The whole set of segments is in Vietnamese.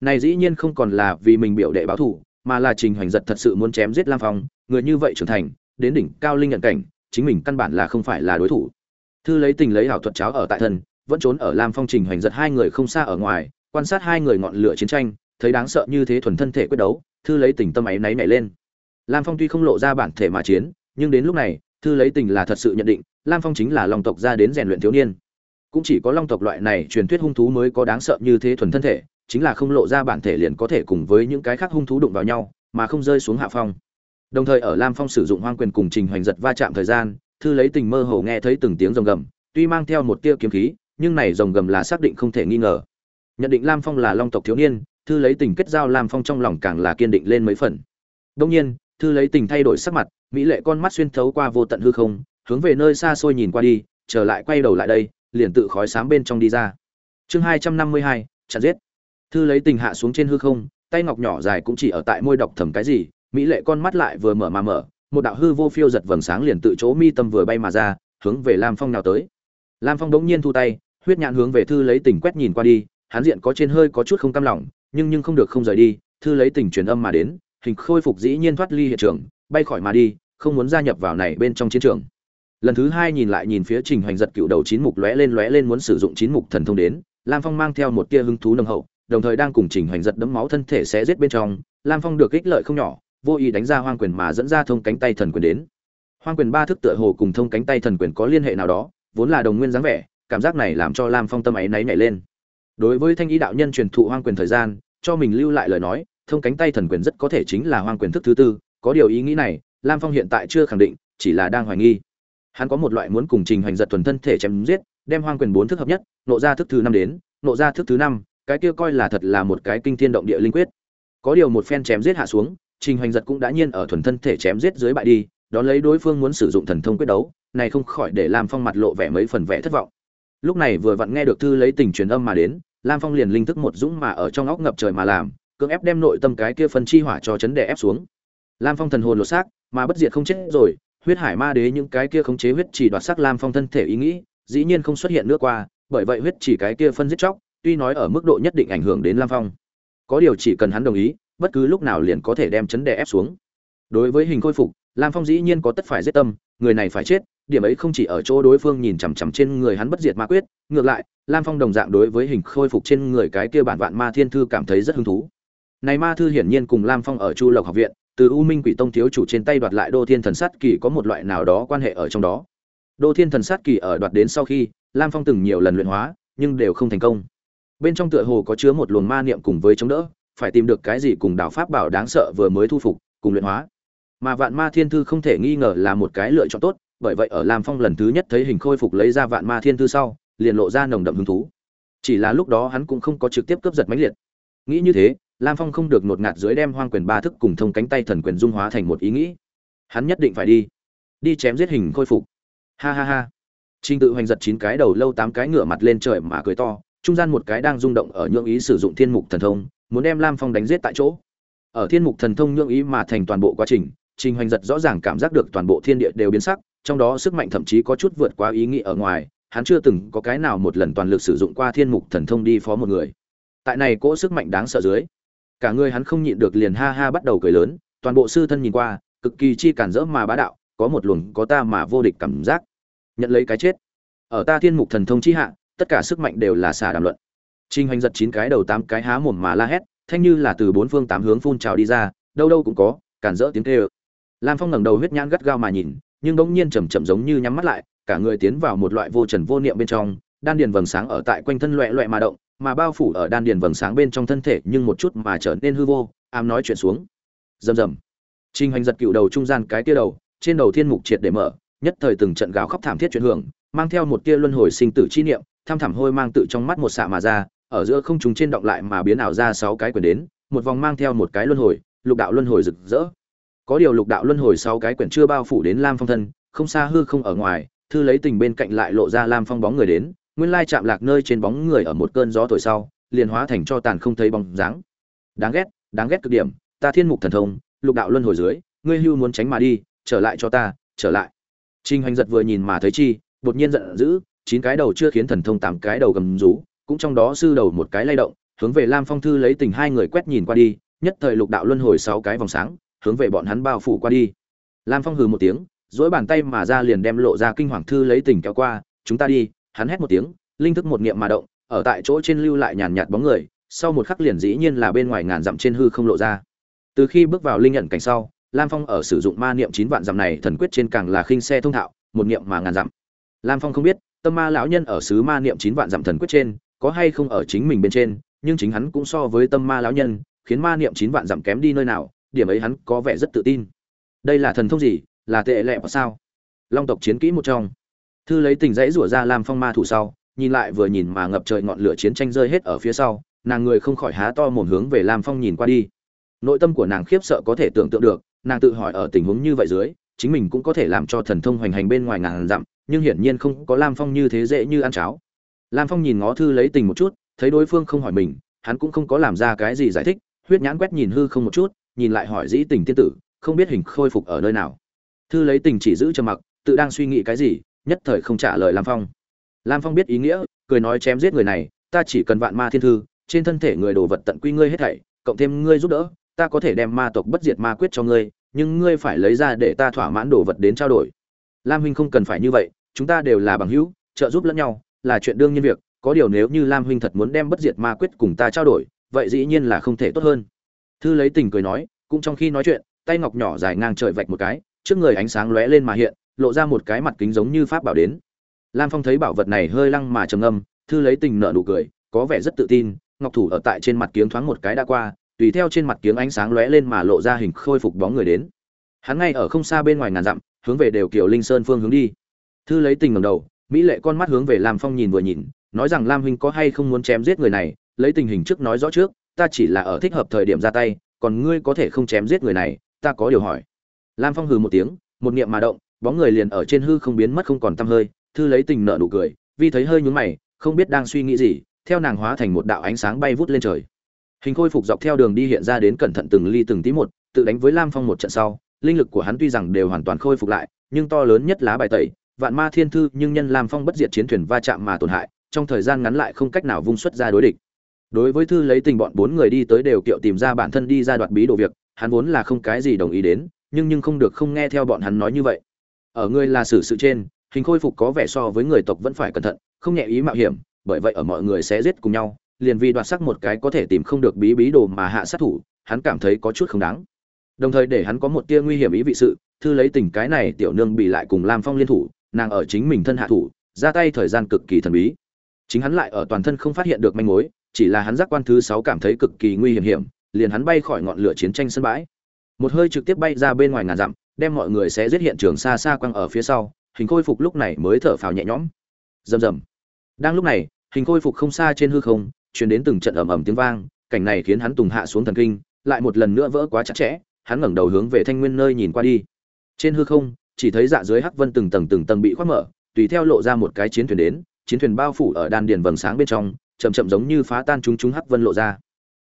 này dĩ nhiên không còn là vì mình biểu đệ báo thù, mà là trình hoành giật thật sự muốn chém giết lam phong, người như vậy trưởng thành, đến đỉnh cao linh nhận cảnh, chính mình căn bản là không phải là đối thủ. Thư lấy tình lấy ảo thuật cháo ở tại thân, vẫn trốn ở lam phong trình hoành giật hai người không xa ở ngoài, quan sát hai người ngọn lửa chiến tranh, thấy đáng sợ như thế thuần thân thể quyết đấu, thư lấy tình tâm ấy náy nảy lên. Lam phong tuy không lộ ra bản thể mà chiến, nhưng đến lúc này, thư lấy tình là thật sự nhận định, lam phong chính là long tộc ra đến rèn luyện thiếu niên. Cũng chỉ có long tộc loại này truyền thuyết hung thú mới có đáng sợ như thế thuần thân thể chính là không lộ ra bản thể liền có thể cùng với những cái khác hung thú đụng vào nhau, mà không rơi xuống hạ phong. Đồng thời ở lam phong sử dụng hoang quyền cùng trình hoành giật va chạm thời gian, thư lấy tình mơ hồ nghe thấy từng tiếng rồng gầm, tuy mang theo một tia kiếm khí, nhưng này rồng gầm là xác định không thể nghi ngờ. Nhận định lam phong là long tộc thiếu niên, thư lấy tình kết giao lam phong trong lòng càng là kiên định lên mấy phần. Đông nhiên, thư lấy tình thay đổi sắc mặt, mỹ lệ con mắt xuyên thấu qua vô tận hư không, hướng về nơi xa xôi nhìn qua đi, trở lại quay đầu lại đây, liền tự khói sám bên trong đi ra. Chương hai trăm năm mươi hai chặt giết thư lấy tình hạ xuống trên hư không, tay ngọc nhỏ dài cũng chỉ ở tại môi đọc thầm cái gì, mỹ lệ con mắt lại vừa mở mà mở, một đạo hư vô phiêu giật vầng sáng liền tự chỗ mi tâm vừa bay mà ra, hướng về lam phong nào tới. Lam phong đống nhiên thu tay, huyết nhãn hướng về thư lấy tình quét nhìn qua đi, hắn diện có trên hơi có chút không cam lòng, nhưng nhưng không được không rời đi, thư lấy tình truyền âm mà đến, hình khôi phục dĩ nhiên thoát ly hiện trường, bay khỏi mà đi, không muốn gia nhập vào này bên trong chiến trường. Lần thứ hai nhìn lại nhìn phía trình hoành giật cựu đầu chín mục lóe lên lóe lên muốn sử dụng chín mục thần thông đến, lam phong mang theo một tia hứng thú nồng hậu đồng thời đang cùng trình hoành giật đấm máu thân thể sẽ giết bên trong, lam phong được ích lợi không nhỏ, vô ý đánh ra hoang quyền mà dẫn ra thông cánh tay thần quyền đến. Hoang quyền ba thức tựa hồ cùng thông cánh tay thần quyền có liên hệ nào đó, vốn là đồng nguyên dáng vẻ, cảm giác này làm cho lam phong tâm ấy náy nhảy lên. Đối với thanh ý đạo nhân truyền thụ hoang quyền thời gian, cho mình lưu lại lời nói, thông cánh tay thần quyền rất có thể chính là hoang quyền thức thứ tư, có điều ý nghĩ này, lam phong hiện tại chưa khẳng định, chỉ là đang hoài nghi. Hắn có một loại muốn cùng trình hành giật thuần thân thể chém giết, đem hoang quyền bốn thức hợp nhất, nộ ra thức thứ năm đến, nộ ra thức thứ năm cái kia coi là thật là một cái kinh thiên động địa linh quyết. Có điều một phen chém giết hạ xuống, trình hoành giật cũng đã nhiên ở thuần thân thể chém giết dưới bại đi, đón lấy đối phương muốn sử dụng thần thông quyết đấu, này không khỏi để lam phong mặt lộ vẻ mấy phần vẻ thất vọng. Lúc này vừa vặn nghe được thư lấy tình truyền âm mà đến, lam phong liền linh thức một dũng mà ở trong óc ngập trời mà làm, cưỡng ép đem nội tâm cái kia phân chi hỏa cho chấn đè ép xuống. Lam phong thần hồn lột xác, mà bất diệt không chết rồi, huyết hải ma đế những cái kia khống chế huyết chỉ đoạt sắc lam phong thân thể ý nghĩ, dĩ nhiên không xuất hiện nữa qua, bởi vậy huyết chỉ cái kia phân giết chóc tuy nói ở mức độ nhất định ảnh hưởng đến lam phong, có điều chỉ cần hắn đồng ý, bất cứ lúc nào liền có thể đem chấn đè ép xuống. Đối với hình khôi phục, lam phong dĩ nhiên có tất phải giết tâm, người này phải chết, điểm ấy không chỉ ở chỗ đối phương nhìn chằm chằm trên người hắn bất diệt ma quyết, ngược lại, lam phong đồng dạng đối với hình khôi phục trên người cái kia bản vạn ma thiên thư cảm thấy rất hứng thú. Này ma thư hiển nhiên cùng lam phong ở chu lộc học viện, từ u minh quỷ tông thiếu chủ trên tay đoạt lại đô thiên thần sát kỳ có một loại nào đó quan hệ ở trong đó. Đô thiên thần sát kỳ ở đoạt đến sau khi, lam phong từng nhiều lần luyện hóa, nhưng đều không thành công bên trong tựa hồ có chứa một luồng ma niệm cùng với chống đỡ, phải tìm được cái gì cùng đạo pháp bảo đáng sợ vừa mới thu phục, cùng luyện hóa. Mà vạn ma thiên thư không thể nghi ngờ là một cái lựa chọn tốt, bởi vậy ở lam phong lần thứ nhất thấy hình khôi phục lấy ra vạn ma thiên thư sau, liền lộ ra nồng đậm hứng thú. Chỉ là lúc đó hắn cũng không có trực tiếp cướp giật mãnh liệt. Nghĩ như thế, lam phong không được nột ngạt dưới đem hoang quyền ba thức cùng thông cánh tay thần quyền dung hóa thành một ý nghĩ. Hắn nhất định phải đi. Đi chém giết hình khôi phục. Ha ha ha. Trinh tự hoành giật chín cái đầu, lâu tám cái ngựa mặt lên trời mà cười to trung gian một cái đang rung động ở nhượng ý sử dụng thiên mục thần thông, muốn đem lam phong đánh giết tại chỗ. Ở thiên mục thần thông nhượng ý mà thành toàn bộ quá trình trình hoành giật rõ ràng cảm giác được toàn bộ thiên địa đều biến sắc, trong đó sức mạnh thậm chí có chút vượt quá ý nghĩ ở ngoài, hắn chưa từng có cái nào một lần toàn lực sử dụng qua thiên mục thần thông đi phó một người. Tại này cỗ sức mạnh đáng sợ dưới, cả người hắn không nhịn được liền ha ha bắt đầu cười lớn, toàn bộ sư thân nhìn qua, cực kỳ chi cản rỡ mà bá đạo, có một luồng có ta mà vô địch cảm giác. Nhận lấy cái chết. Ở ta thiên mục thần thông chi hạ tất cả sức mạnh đều là xả đàm luận. Trình hoành giật chín cái đầu tám cái há mồm mà la hét, thanh như là từ bốn phương tám hướng phun trào đi ra, đâu đâu cũng có, cản rỡ tiếng kêu. Lam phong ngẩng đầu huyết nhãn gắt gao mà nhìn, nhưng bỗng nhiên chầm chậm giống như nhắm mắt lại, cả người tiến vào một loại vô trần vô niệm bên trong, đan điền vầng sáng ở tại quanh thân loẹ loẹ mà động, mà bao phủ ở đan điền vầng sáng bên trong thân thể nhưng một chút mà trở nên hư vô, ám nói chuyện xuống. Rầm rầm. Trình hành giật cựu đầu trung gian cái tia đầu, trên đầu thiên mục triệt để mở, nhất thời từng trận gào khóc thảm thiết chuyển hưởng, mang theo một tia luân hồi sinh tử chi niệm tham thẳm hôi mang tự trong mắt một xạ mà ra, ở giữa không trùng trên động lại mà biến ảo ra sáu cái quyển đến, một vòng mang theo một cái luân hồi, lục đạo luân hồi rực rỡ. Có điều lục đạo luân hồi sáu cái quyển chưa bao phủ đến lam phong thân, không xa hư không ở ngoài, thư lấy tình bên cạnh lại lộ ra lam phong bóng người đến, nguyên lai chạm lạc nơi trên bóng người ở một cơn gió thổi sau, liền hóa thành cho tàn không thấy bóng dáng. Đáng ghét đáng ghét cực điểm, ta thiên mục thần thông, lục đạo luân hồi dưới, ngươi hưu muốn tránh mà đi, trở lại cho ta, trở lại. Trinh hoành giật vừa nhìn mà thấy chi, đột nhiên giận dữ chín cái đầu chưa khiến thần thông tám cái đầu gầm rú, cũng trong đó sư đầu một cái lay động, hướng về lam phong thư lấy tình hai người quét nhìn qua đi, nhất thời lục đạo luân hồi sáu cái vòng sáng, hướng về bọn hắn bao phủ qua đi. Lam phong hừ một tiếng dỗi bàn tay mà ra liền đem lộ ra kinh hoàng thư lấy tình kéo qua, chúng ta đi. Hắn hét một tiếng, linh thức một niệm mà động, ở tại chỗ trên lưu lại nhàn nhạt bóng người, sau một khắc liền dĩ nhiên là bên ngoài ngàn dặm trên hư không lộ ra. Từ khi bước vào linh nhận cảnh sau, lam phong ở sử dụng ma niệm chín vạn dặm này thần quyết trên càng là khinh xe thông thạo, một niệm mà ngàn dặm. Lam phong không biết tâm ma lão nhân ở sứ ma niệm chín vạn dặm thần quyết trên, có hay không ở chính mình bên trên, nhưng chính hắn cũng so với tâm ma lão nhân, khiến ma niệm chín vạn dặm kém đi nơi nào, điểm ấy hắn có vẻ rất tự tin. Đây là thần thông gì, là tệ lệ và sao? Long tộc chiến kỹ một trong. Thư lấy tình dãy rủa ra làm phong ma thủ sau, nhìn lại vừa nhìn mà ngập trời ngọn lửa chiến tranh rơi hết ở phía sau, nàng người không khỏi há to mồm hướng về lam phong nhìn qua đi. Nội tâm của nàng khiếp sợ có thể tưởng tượng được, nàng tự hỏi ở tình huống như vậy dưới, chính mình cũng có thể làm cho thần thông hoành hành bên ngoài ngàn dặm nhưng hiển nhiên không có lam phong như thế dễ như ăn cháo. Lam phong nhìn ngó thư lấy tình một chút, thấy đối phương không hỏi mình, hắn cũng không có làm ra cái gì giải thích, huyết nhãn quét nhìn hư không một chút, nhìn lại hỏi dĩ tình tiên tử, không biết hình khôi phục ở nơi nào. Thư lấy tình chỉ giữ trầm mặc, tự đang suy nghĩ cái gì, nhất thời không trả lời lam phong. Lam phong biết ý nghĩa, cười nói chém giết người này, ta chỉ cần vạn ma thiên thư, trên thân thể người đồ vật tận quy ngươi hết thảy, cộng thêm ngươi giúp đỡ, ta có thể đem ma tộc bất diệt ma quyết cho ngươi, nhưng ngươi phải lấy ra để ta thỏa mãn đồ vật đến trao đổi. Lam huynh không cần phải như vậy chúng ta đều là bằng hữu, trợ giúp lẫn nhau, là chuyện đương nhiên việc, có điều nếu như lam huynh thật muốn đem bất diệt ma quyết cùng ta trao đổi, vậy dĩ nhiên là không thể tốt hơn. Thư lấy tình cười nói, cũng trong khi nói chuyện, tay ngọc nhỏ dài ngang trời vạch một cái, trước người ánh sáng lóe lên mà hiện, lộ ra một cái mặt kính giống như pháp bảo đến. Lam phong thấy bảo vật này hơi lăng mà trầm âm thư lấy tình nợ nụ cười, có vẻ rất tự tin, ngọc thủ ở tại trên mặt kiếng thoáng một cái đã qua, tùy theo trên mặt kiếng ánh sáng lóe lên mà lộ ra hình khôi phục bóng người đến. Hắn ngay ở không xa bên ngoài ngàn dặm, hướng về đều kiểu linh sơn phương hướng đi thư lấy tình ngầm đầu, mỹ lệ con mắt hướng về lam phong nhìn vừa nhìn, nói rằng lam huynh có hay không muốn chém giết người này, lấy tình hình trước nói rõ trước, ta chỉ là ở thích hợp thời điểm ra tay, còn ngươi có thể không chém giết người này, ta có điều hỏi. Lam phong hừ một tiếng, một niệm mà động, bóng người liền ở trên hư không biến mất không còn tăm hơi, thư lấy tình nợ nụ cười vì thấy hơi nhún mày, không biết đang suy nghĩ gì, theo nàng hóa thành một đạo ánh sáng bay vút lên trời. Hình khôi phục dọc theo đường đi hiện ra đến cẩn thận từng ly từng tí một, tự đánh với lam phong một trận sau, linh lực của hắn tuy rằng đều hoàn toàn khôi phục lại, nhưng to lớn nhất lá bài tẩy vạn ma thiên thư nhưng nhân lam phong bất diệt chiến thuyền va chạm mà tổn hại, trong thời gian ngắn lại không cách nào vung xuất ra đối địch. Đối với thư lấy tình bọn bốn người đi tới đều kiệu tìm ra bản thân đi ra đoạt bí đồ việc, hắn vốn là không cái gì đồng ý đến, nhưng nhưng không được không nghe theo bọn hắn nói như vậy. Ở người là xử sự trên, hình khôi phục có vẻ so với người tộc vẫn phải cẩn thận, không nhẹ ý mạo hiểm, bởi vậy ở mọi người sẽ giết cùng nhau, liền vì đoạt sắc một cái có thể tìm không được bí bí đồ mà hạ sát thủ, hắn cảm thấy có chút không đáng. Đồng thời để hắn có một tia nguy hiểm ý vị sự, thư lấy tình cái này tiểu nương bị lại cùng lam phong liên thủ nàng ở chính mình thân hạ thủ, ra tay thời gian cực kỳ thần bí. Chính hắn lại ở toàn thân không phát hiện được manh mối, chỉ là hắn giác quan thứ sáu cảm thấy cực kỳ nguy hiểm hiểm, liền hắn bay khỏi ngọn lửa chiến tranh sân bãi. Một hơi trực tiếp bay ra bên ngoài ngàn dặm, đem mọi người sẽ giết hiện trường xa xa quăng ở phía sau, hình khôi phục lúc này mới thở phào nhẹ nhõm. Rầm rầm. Đang lúc này, hình khôi phục không xa trên hư không, truyền đến từng trận ầm ầm tiếng vang, cảnh này khiến hắn tùng hạ xuống thần kinh, lại một lần nữa vỡ quá chặt chẽ, hắn ngẩng đầu hướng về thanh nguyên nơi nhìn qua đi. Trên hư không chỉ thấy dạ dưới hắc vân từng tầng từng tầng bị khoác mở, tùy theo lộ ra một cái chiến thuyền đến, chiến thuyền bao phủ ở đan điền vầng sáng bên trong, chậm chậm giống như phá tan chúng chúng hắc vân lộ ra.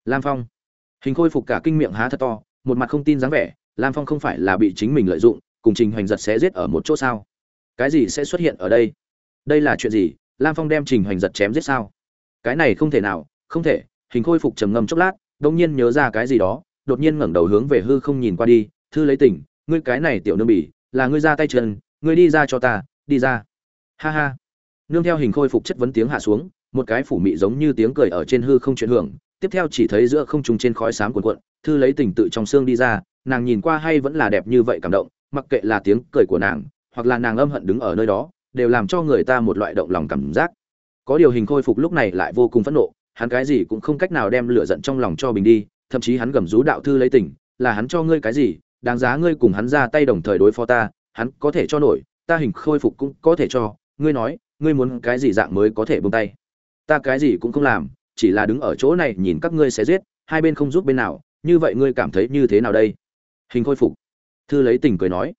Lam phong. Hình khôi phục cả kinh miệng há thật to, một mặt không tin dáng vẻ, lam phong không phải là bị chính mình lợi dụng, cùng trình hoành giật sẽ giết ở một chỗ sao? Cái gì sẽ xuất hiện ở đây? Đây là chuyện gì? Lam phong đem trình hoành giật chém giết sao? Cái này không thể nào, không thể. Hình khôi phục trầm ngâm chốc lát, đông nhiên nhớ ra cái gì đó, đột nhiên ngẩng đầu hướng về hư không nhìn qua đi, thư lấy tỉnh ngươi cái này tiểu nương bỉ là ngươi ra tay chân ngươi đi ra cho ta, đi ra. Ha ha. Nương theo hình khôi phục chất vấn tiếng hạ xuống, một cái phủ mị giống như tiếng cười ở trên hư không chuyển hưởng, tiếp theo chỉ thấy giữa không trung trên khói xám cuộn cuộn, thư lấy tình tự trong xương đi ra, nàng nhìn qua hay vẫn là đẹp như vậy cảm động, mặc kệ là tiếng cười của nàng, hoặc là nàng âm hận đứng ở nơi đó, đều làm cho người ta một loại động lòng cảm giác. Có điều hình khôi phục lúc này lại vô cùng phẫn nộ, hắn cái gì cũng không cách nào đem lửa giận trong lòng cho bình đi, thậm chí hắn gầm rú đạo thư lấy tình, là hắn cho ngươi cái gì đáng giá ngươi cùng hắn ra tay đồng thời đối phó ta, hắn có thể cho nổi, ta hình khôi phục cũng có thể cho. Ngươi nói, ngươi muốn cái gì dạng mới có thể buông tay? Ta cái gì cũng không làm, chỉ là đứng ở chỗ này nhìn các ngươi sẽ giết, hai bên không giúp bên nào, như vậy ngươi cảm thấy như thế nào đây? Hình khôi phục. Thư lấy tình cười nói.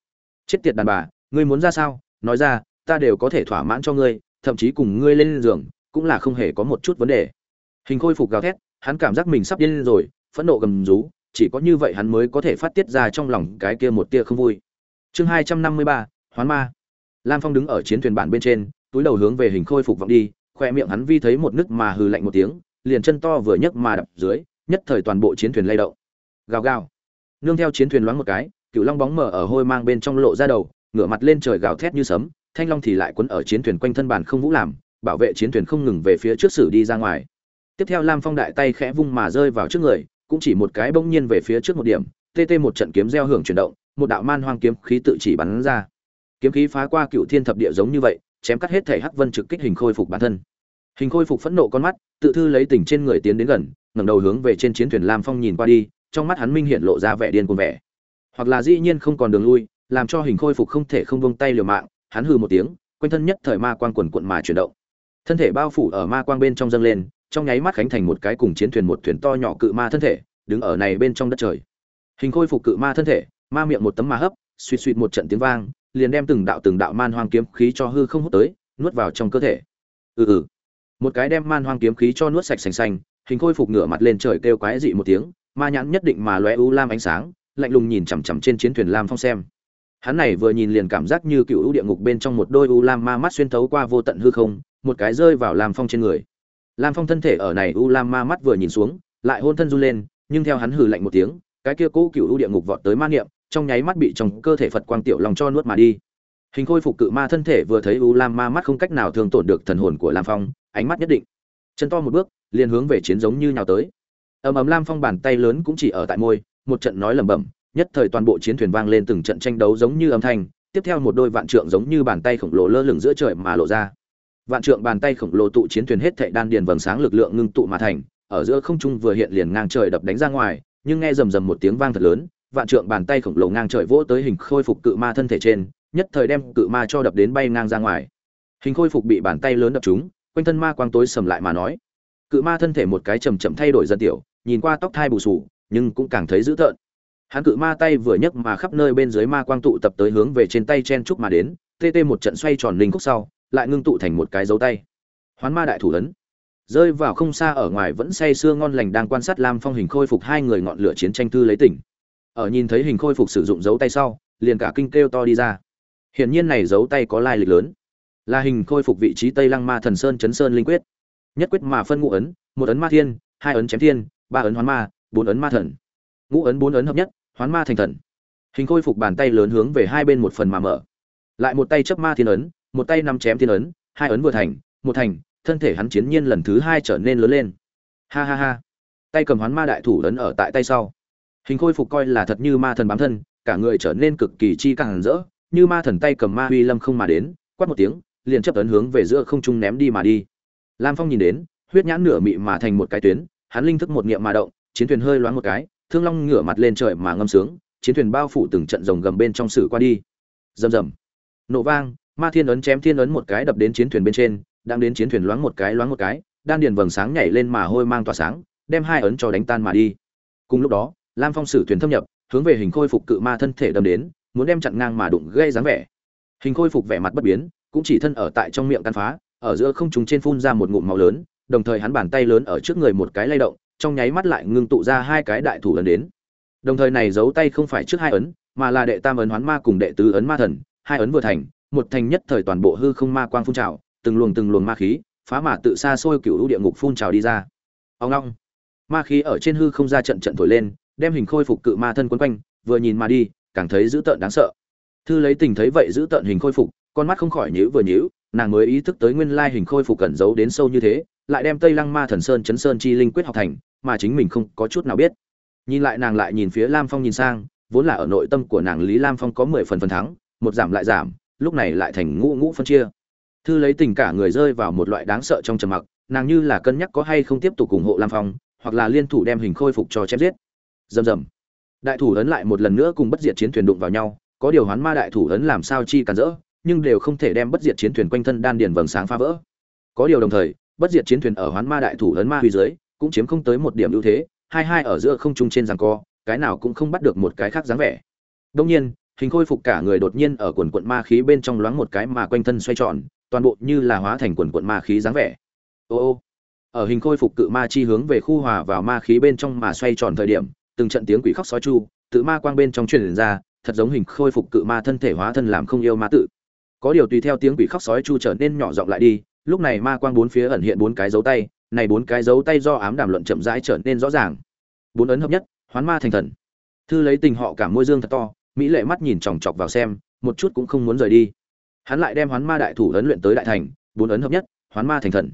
Chết tiệt đàn bà, ngươi muốn ra sao? Nói ra, ta đều có thể thỏa mãn cho ngươi, thậm chí cùng ngươi lên giường, cũng là không hề có một chút vấn đề. Hình khôi phục gào thét, hắn cảm giác mình sắp điên rồi, phẫn nộ gầm rú chỉ có như vậy hắn mới có thể phát tiết ra trong lòng cái kia một tia không vui. Chương hai trăm năm mươi ba, hoán ma. Lam phong đứng ở chiến thuyền bản bên trên, túi đầu hướng về hình khôi phục vọng đi, khoe miệng hắn vi thấy một nước mà hừ lạnh một tiếng, liền chân to vừa nhấc mà đập dưới, nhất thời toàn bộ chiến thuyền lay động. Gào gào. Nương theo chiến thuyền loáng một cái, cựu long bóng mở ở hôi mang bên trong lộ ra đầu, ngửa mặt lên trời gào thét như sấm, thanh long thì lại quấn ở chiến thuyền quanh thân bản không vũ làm, bảo vệ chiến thuyền không ngừng về phía trước xử đi ra ngoài. Tiếp theo lam phong đại tay khẽ vung mà rơi vào trước người cũng chỉ một cái bỗng nhiên về phía trước một điểm tê tê một trận kiếm gieo hưởng chuyển động, một đạo man hoang kiếm khí tự chỉ bắn ra. Kiếm khí phá qua cựu thiên thập địa giống như vậy, chém cắt hết thể hắc vân trực kích hình khôi phục bản thân. Hình khôi phục phẫn nộ con mắt, tự thư lấy tỉnh trên người tiến đến gần, ngẩng đầu hướng về trên chiến thuyền lam phong nhìn qua đi, trong mắt hắn minh hiện lộ ra vẻ điên cuồng vẻ. Hoặc là dĩ nhiên không còn đường lui, làm cho hình khôi phục không thể không buông tay liều mạng, hắn hừ một tiếng, quanh thân nhất thời ma quang quần quần mà chuyển động. Thân thể bao phủ ở ma quang bên trong dâng lên trong nháy mắt khánh thành một cái cùng chiến thuyền một thuyền to nhỏ cự ma thân thể, đứng ở này bên trong đất trời. Hình khôi phục cự ma thân thể, ma miệng một tấm ma hấp, suýt suýt một trận tiếng vang, liền đem từng đạo từng đạo man hoang kiếm khí cho hư không hút tới, nuốt vào trong cơ thể. Ừ ừ. Một cái đem man hoang kiếm khí cho nuốt sạch sành sành, hình khôi phục ngửa mặt lên trời kêu quái dị một tiếng, ma nhãn nhất định mà lóe u lam ánh sáng, lạnh lùng nhìn chằm chằm trên chiến thuyền lam phong xem. Hắn này vừa nhìn liền cảm giác như cựu u địa ngục bên trong một đôi u lam ma mắt xuyên thấu qua vô tận hư không, một cái rơi vào lam phong trên người lam phong thân thể ở này u lam ma mắt vừa nhìn xuống, lại hôn thân run lên, nhưng theo hắn hừ lạnh một tiếng, cái kia cũ cựu u địa ngục vọt tới ma niệm, trong nháy mắt bị trong cơ thể phật quang tiểu lòng cho nuốt mà đi. Hình khôi phục cự ma thân thể vừa thấy u lam ma mắt không cách nào thương tổn được thần hồn của lam phong, ánh mắt nhất định. Chân to một bước, liền hướng về chiến giống như nhào tới. Ầm ầm lam phong bàn tay lớn cũng chỉ ở tại môi, một trận nói lẩm bẩm, nhất thời toàn bộ chiến thuyền vang lên từng trận tranh đấu giống như âm thanh, tiếp theo một đôi vạn trượng giống như bàn tay khổng lồ lơ lửng giữa trời mà lộ ra vạn trượng bàn tay khổng lồ tụ chiến thuyền hết thệ đan điền vầng sáng lực lượng ngưng tụ mà thành, ở giữa không trung vừa hiện liền ngang trời đập đánh ra ngoài, nhưng nghe rầm rầm một tiếng vang thật lớn, vạn trượng bàn tay khổng lồ ngang trời vỗ tới hình khôi phục cự ma thân thể trên, nhất thời đem cự ma cho đập đến bay ngang ra ngoài. Hình khôi phục bị bàn tay lớn đập trúng, quanh thân ma quang tối sầm lại mà nói. Cự ma thân thể một cái chậm chậm thay đổi dần tiểu, nhìn qua tóc thai bù sù, nhưng cũng càng thấy dữ tợn. Hắn cự ma tay vừa nhấc mà khắp nơi bên dưới ma quang tụ tập tới hướng về trên tay chen trúc mà đến, tê tê một trận xoay tròn linh khúc sau lại ngưng tụ thành một cái dấu tay. Hoán ma đại thủ ấn. Rơi vào không xa ở ngoài vẫn say sưa ngon lành đang quan sát lam phong hình khôi phục hai người ngọn lửa chiến tranh tư lấy tỉnh. Ở nhìn thấy hình khôi phục sử dụng dấu tay sau, liền cả kinh kêu to đi ra. Hiển nhiên này dấu tay có lai lịch lớn. Là hình khôi phục vị trí tây lăng ma thần sơn chấn sơn linh quyết. Nhất quyết mà phân ngũ ấn, một ấn ma thiên, hai ấn chém thiên, ba ấn hoán ma, bốn ấn ma thần. Ngũ ấn bốn ấn hợp nhất, hoán ma thành thần. Hình khôi phục bàn tay lớn hướng về hai bên một phần mà mở. Lại một tay chấp ma thiên ấn một tay nắm chém thiên ấn, hai ấn vừa thành, một thành, thân thể hắn chiến nhiên lần thứ hai trở nên lớn lên. Ha ha ha. Tay cầm hoán ma đại thủ ấn ở tại tay sau. Hình khôi phục coi là thật như ma thần bám thân, cả người trở nên cực kỳ chi càng rỡ, như ma thần tay cầm ma huy lâm không mà đến, quát một tiếng, liền chấp ấn hướng về giữa không trung ném đi mà đi. Lam phong nhìn đến, huyết nhãn nửa mị mà thành một cái tuyến, hắn linh thức một niệm mà động, chiến thuyền hơi loáng một cái, thương long ngửa mặt lên trời mà ngâm sướng, chiến thuyền bao phủ từng trận rồng gầm bên trong sử qua đi. Rầm rầm. Nổ vang ma thiên ấn chém thiên ấn một cái đập đến chiến thuyền bên trên, đang đến chiến thuyền loáng một cái loáng một cái, đan điền vầng sáng nhảy lên mà hôi mang tỏa sáng, đem hai ấn cho đánh tan mà đi. Cùng lúc đó, lam phong sử thuyền thâm nhập, hướng về hình khôi phục cự ma thân thể đâm đến, muốn đem chặn ngang mà đụng gây dáng vẻ. Hình khôi phục vẻ mặt bất biến, cũng chỉ thân ở tại trong miệng căn phá, ở giữa không trùng trên phun ra một ngụm máu lớn, đồng thời hắn bàn tay lớn ở trước người một cái lay động, trong nháy mắt lại ngưng tụ ra hai cái đại thủ ấn đến. Đồng thời này giấu tay không phải trước hai ấn, mà là đệ tam ấn hoán ma cùng đệ tứ ấn ma thần, hai ấn vừa thành một thành nhất thời toàn bộ hư không ma quang phun trào, từng luồng từng luồng ma khí, phá mà tự xa xôi cựu lũ địa ngục phun trào đi ra. Ông long ma khí ở trên hư không ra trận trận thổi lên, đem hình khôi phục cự ma thân quấn quanh, vừa nhìn mà đi, càng thấy dữ tợn đáng sợ. Thư lấy tình thấy vậy dữ tợn hình khôi phục, con mắt không khỏi nhíu vừa nhíu, nàng mới ý thức tới nguyên lai hình khôi phục cẩn giấu đến sâu như thế, lại đem tây lăng ma thần sơn, chấn sơn chi linh quyết học thành, mà chính mình không có chút nào biết. Nhìn lại nàng lại nhìn phía lam phong nhìn sang, vốn là ở nội tâm của nàng lý lam phong có mười phần phần thắng, một giảm lại giảm lúc này lại thành ngũ ngũ phân chia. Thư lấy tình cả người rơi vào một loại đáng sợ trong trầm mặc, nàng như là cân nhắc có hay không tiếp tục ủng hộ lam phong, hoặc là liên thủ đem hình khôi phục cho chém giết. Rầm rầm. Đại thủ ấn lại một lần nữa cùng bất diệt chiến thuyền đụng vào nhau, có điều hoán ma đại thủ ấn làm sao chi cản rỡ, nhưng đều không thể đem bất diệt chiến thuyền quanh thân đan điền vầng sáng phá vỡ. Có điều đồng thời, bất diệt chiến thuyền ở hoán ma đại thủ ấn ma huy dưới, cũng chiếm không tới một điểm ưu thế, hai hai ở giữa không trung trên giằng co, cái nào cũng không bắt được một cái khác dáng vẻ. Đông nhiên hình khôi phục cả người đột nhiên ở quần quận ma khí bên trong loáng một cái mà quanh thân xoay tròn, toàn bộ như là hóa thành quần quận ma khí dáng vẻ. Ô ô. Ở hình khôi phục cự ma chi hướng về khu hòa vào ma khí bên trong mà xoay tròn thời điểm, từng trận tiếng quỷ khóc sói chu, tự ma quang bên trong truyền ra, thật giống hình khôi phục cự ma thân thể hóa thân làm không yêu ma tự. Có điều tùy theo tiếng quỷ khóc sói chu trở nên nhỏ giọng lại đi, lúc này ma quang bốn phía ẩn hiện bốn cái dấu tay, này bốn cái dấu tay do ám đàm luận chậm rãi trở nên rõ ràng. Bốn ấn hợp nhất, hoán ma thành thần. Thư lấy tình họ cả môi dương thật to mỹ lệ mắt nhìn chòng chọc vào xem, một chút cũng không muốn rời đi. Hắn lại đem hoán ma đại thủ ấn luyện tới đại thành, bốn ấn hợp nhất, hoán ma thành thần.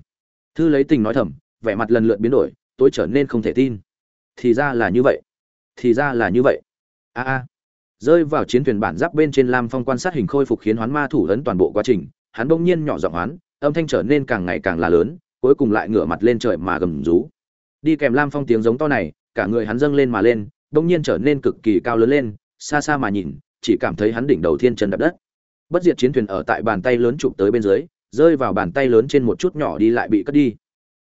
Thư lấy tình nói thầm, vẻ mặt lần lượt biến đổi, tôi trở nên không thể tin. Thì ra là như vậy. Thì ra là như vậy. A a. Rơi vào chiến thuyền bản giáp bên trên lam phong quan sát hình khôi phục khiến hoán ma thủ ấn toàn bộ quá trình, hắn bỗng nhiên nhỏ giọng hoán, âm thanh trở nên càng ngày càng là lớn, cuối cùng lại ngửa mặt lên trời mà gầm rú. Đi kèm lam phong tiếng giống to này, cả người hắn dâng lên mà lên, bỗng nhiên trở nên cực kỳ cao lớn lên xa xa mà nhìn, chỉ cảm thấy hắn đỉnh đầu thiên chân đập đất. Bất diệt chiến thuyền ở tại bàn tay lớn chụp tới bên dưới, rơi vào bàn tay lớn trên một chút nhỏ đi lại bị cất đi.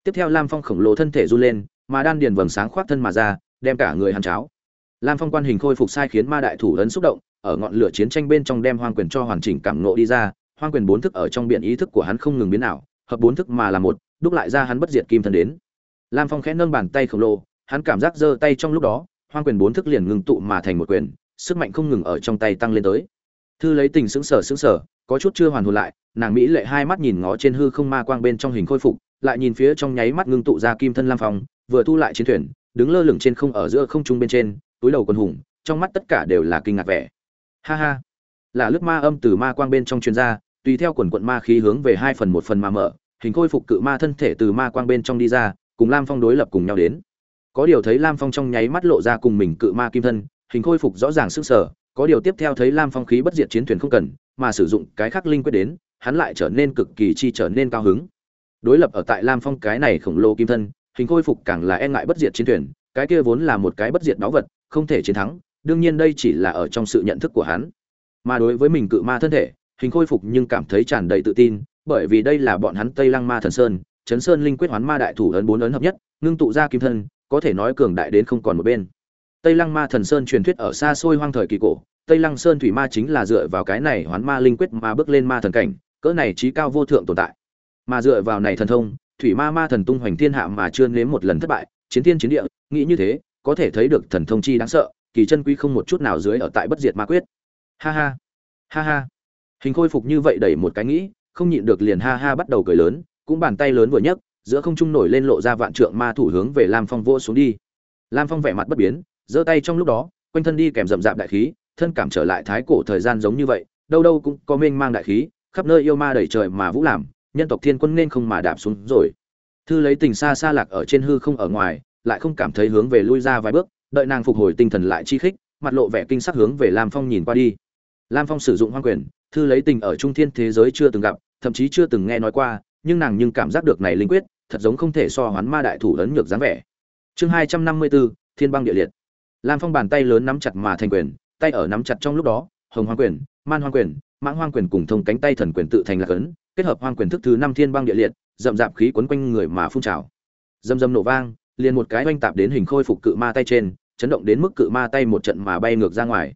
Tiếp theo lam phong khổng lồ thân thể run lên, mà đan điền vầng sáng khoác thân mà ra, đem cả người hàn cháo. Lam phong quan hình khôi phục sai khiến ma đại thủ ấn xúc động, ở ngọn lửa chiến tranh bên trong đem hoang quyền cho hoàn chỉnh cảm nộ đi ra, hoang quyền bốn thức ở trong biển ý thức của hắn không ngừng biến ảo, hợp bốn thức mà là một, đúc lại ra hắn bất diệt kim thân đến. Lam phong khẽ nâng bàn tay khổng lồ, hắn cảm giác giơ tay trong lúc đó, hoang quyền bốn thức liền ngừng tụ mà thành một quyền sức mạnh không ngừng ở trong tay tăng lên tới. Thư lấy tình sững sờ sững sờ, có chút chưa hoàn hồn lại, nàng mỹ lệ hai mắt nhìn ngó trên hư không ma quang bên trong hình khôi phục, lại nhìn phía trong nháy mắt ngưng tụ ra kim thân lam phong, vừa thu lại chiến thuyền, đứng lơ lửng trên không ở giữa không trung bên trên, túi đầu quân hùng, trong mắt tất cả đều là kinh ngạc vẻ. Ha ha. Là lướt ma âm từ ma quang bên trong chuyên gia tùy theo quần quận ma khí hướng về hai phần một phần ma mở, hình khôi phục cự ma thân thể từ ma quang bên trong đi ra, cùng lam phong đối lập cùng nhau đến. Có điều thấy lam phong trong nháy mắt lộ ra cùng mình cự ma kim thân hình khôi phục rõ ràng sức sở, có điều tiếp theo thấy lam phong khí bất diệt chiến thuyền không cần, mà sử dụng cái khắc linh quyết đến, hắn lại trở nên cực kỳ chi trở nên cao hứng. Đối lập ở tại lam phong cái này khổng lồ kim thân, hình khôi phục càng là e ngại bất diệt chiến thuyền, cái kia vốn là một cái bất diệt báu vật, không thể chiến thắng, đương nhiên đây chỉ là ở trong sự nhận thức của hắn. Mà đối với mình cự ma thân thể, hình khôi phục nhưng cảm thấy tràn đầy tự tin, bởi vì đây là bọn hắn tây lăng ma thần sơn, chấn sơn linh quyết hoán ma đại thủ ấn bốn ấn hợp nhất, ngưng tụ ra kim thân, có thể nói cường đại đến không còn một bên tây lăng ma thần sơn truyền thuyết ở xa xôi hoang thời kỳ cổ, tây lăng sơn thủy ma chính là dựa vào cái này hoán ma linh quyết mà bước lên ma thần cảnh, cỡ này trí cao vô thượng tồn tại. Mà dựa vào này thần thông, thủy ma ma thần tung hoành thiên hạ mà chưa nếm một lần thất bại, chiến thiên chiến địa, nghĩ như thế, có thể thấy được thần thông chi đáng sợ, kỳ chân quý không một chút nào dưới ở tại bất diệt ma quyết. Ha ha ha ha. Hình khôi phục như vậy đẩy một cái nghĩ, không nhịn được liền ha ha bắt đầu cười lớn, cũng bàn tay lớn vừa nhấc, giữa không trung nổi lên lộ ra vạn trượng ma thủ hướng về lam phong vô xuống đi. Lam phong vẻ mặt bất biến giơ tay trong lúc đó, quanh thân đi kèm rậm rạp đại khí, thân cảm trở lại thái cổ thời gian giống như vậy, đâu đâu cũng có mênh mang đại khí, khắp nơi yêu ma đẩy trời mà vũ làm, nhân tộc thiên quân nên không mà đạp xuống rồi. Thư lấy tình xa xa lạc ở trên hư không ở ngoài, lại không cảm thấy hướng về lui ra vài bước, đợi nàng phục hồi tinh thần lại chi khích, mặt lộ vẻ kinh sắc hướng về lam phong nhìn qua đi. Lam phong sử dụng hoang quyền, thư lấy tình ở trung thiên thế giới chưa từng gặp, thậm chí chưa từng nghe nói qua, nhưng nàng nhưng cảm giác được này linh quyết, thật giống không thể so hoán ma đại thủ ấn nhược dáng vẻ. Chương hai trăm năm mươi bốn thiên băng địa liệt lam phong bàn tay lớn nắm chặt mà thành quyền, tay ở nắm chặt trong lúc đó, hồng hoang quyền, man hoang quyền, mãng hoang quyền cùng thông cánh tay thần quyền tự thành lạc ấn, kết hợp hoang quyền thức thứ năm thiên băng địa liệt, rậm rạp khí quấn quanh người mà phun trào. Dầm dầm nổ vang, liền một cái oanh tạp đến hình khôi phục cự ma tay trên, chấn động đến mức cự ma tay một trận mà bay ngược ra ngoài.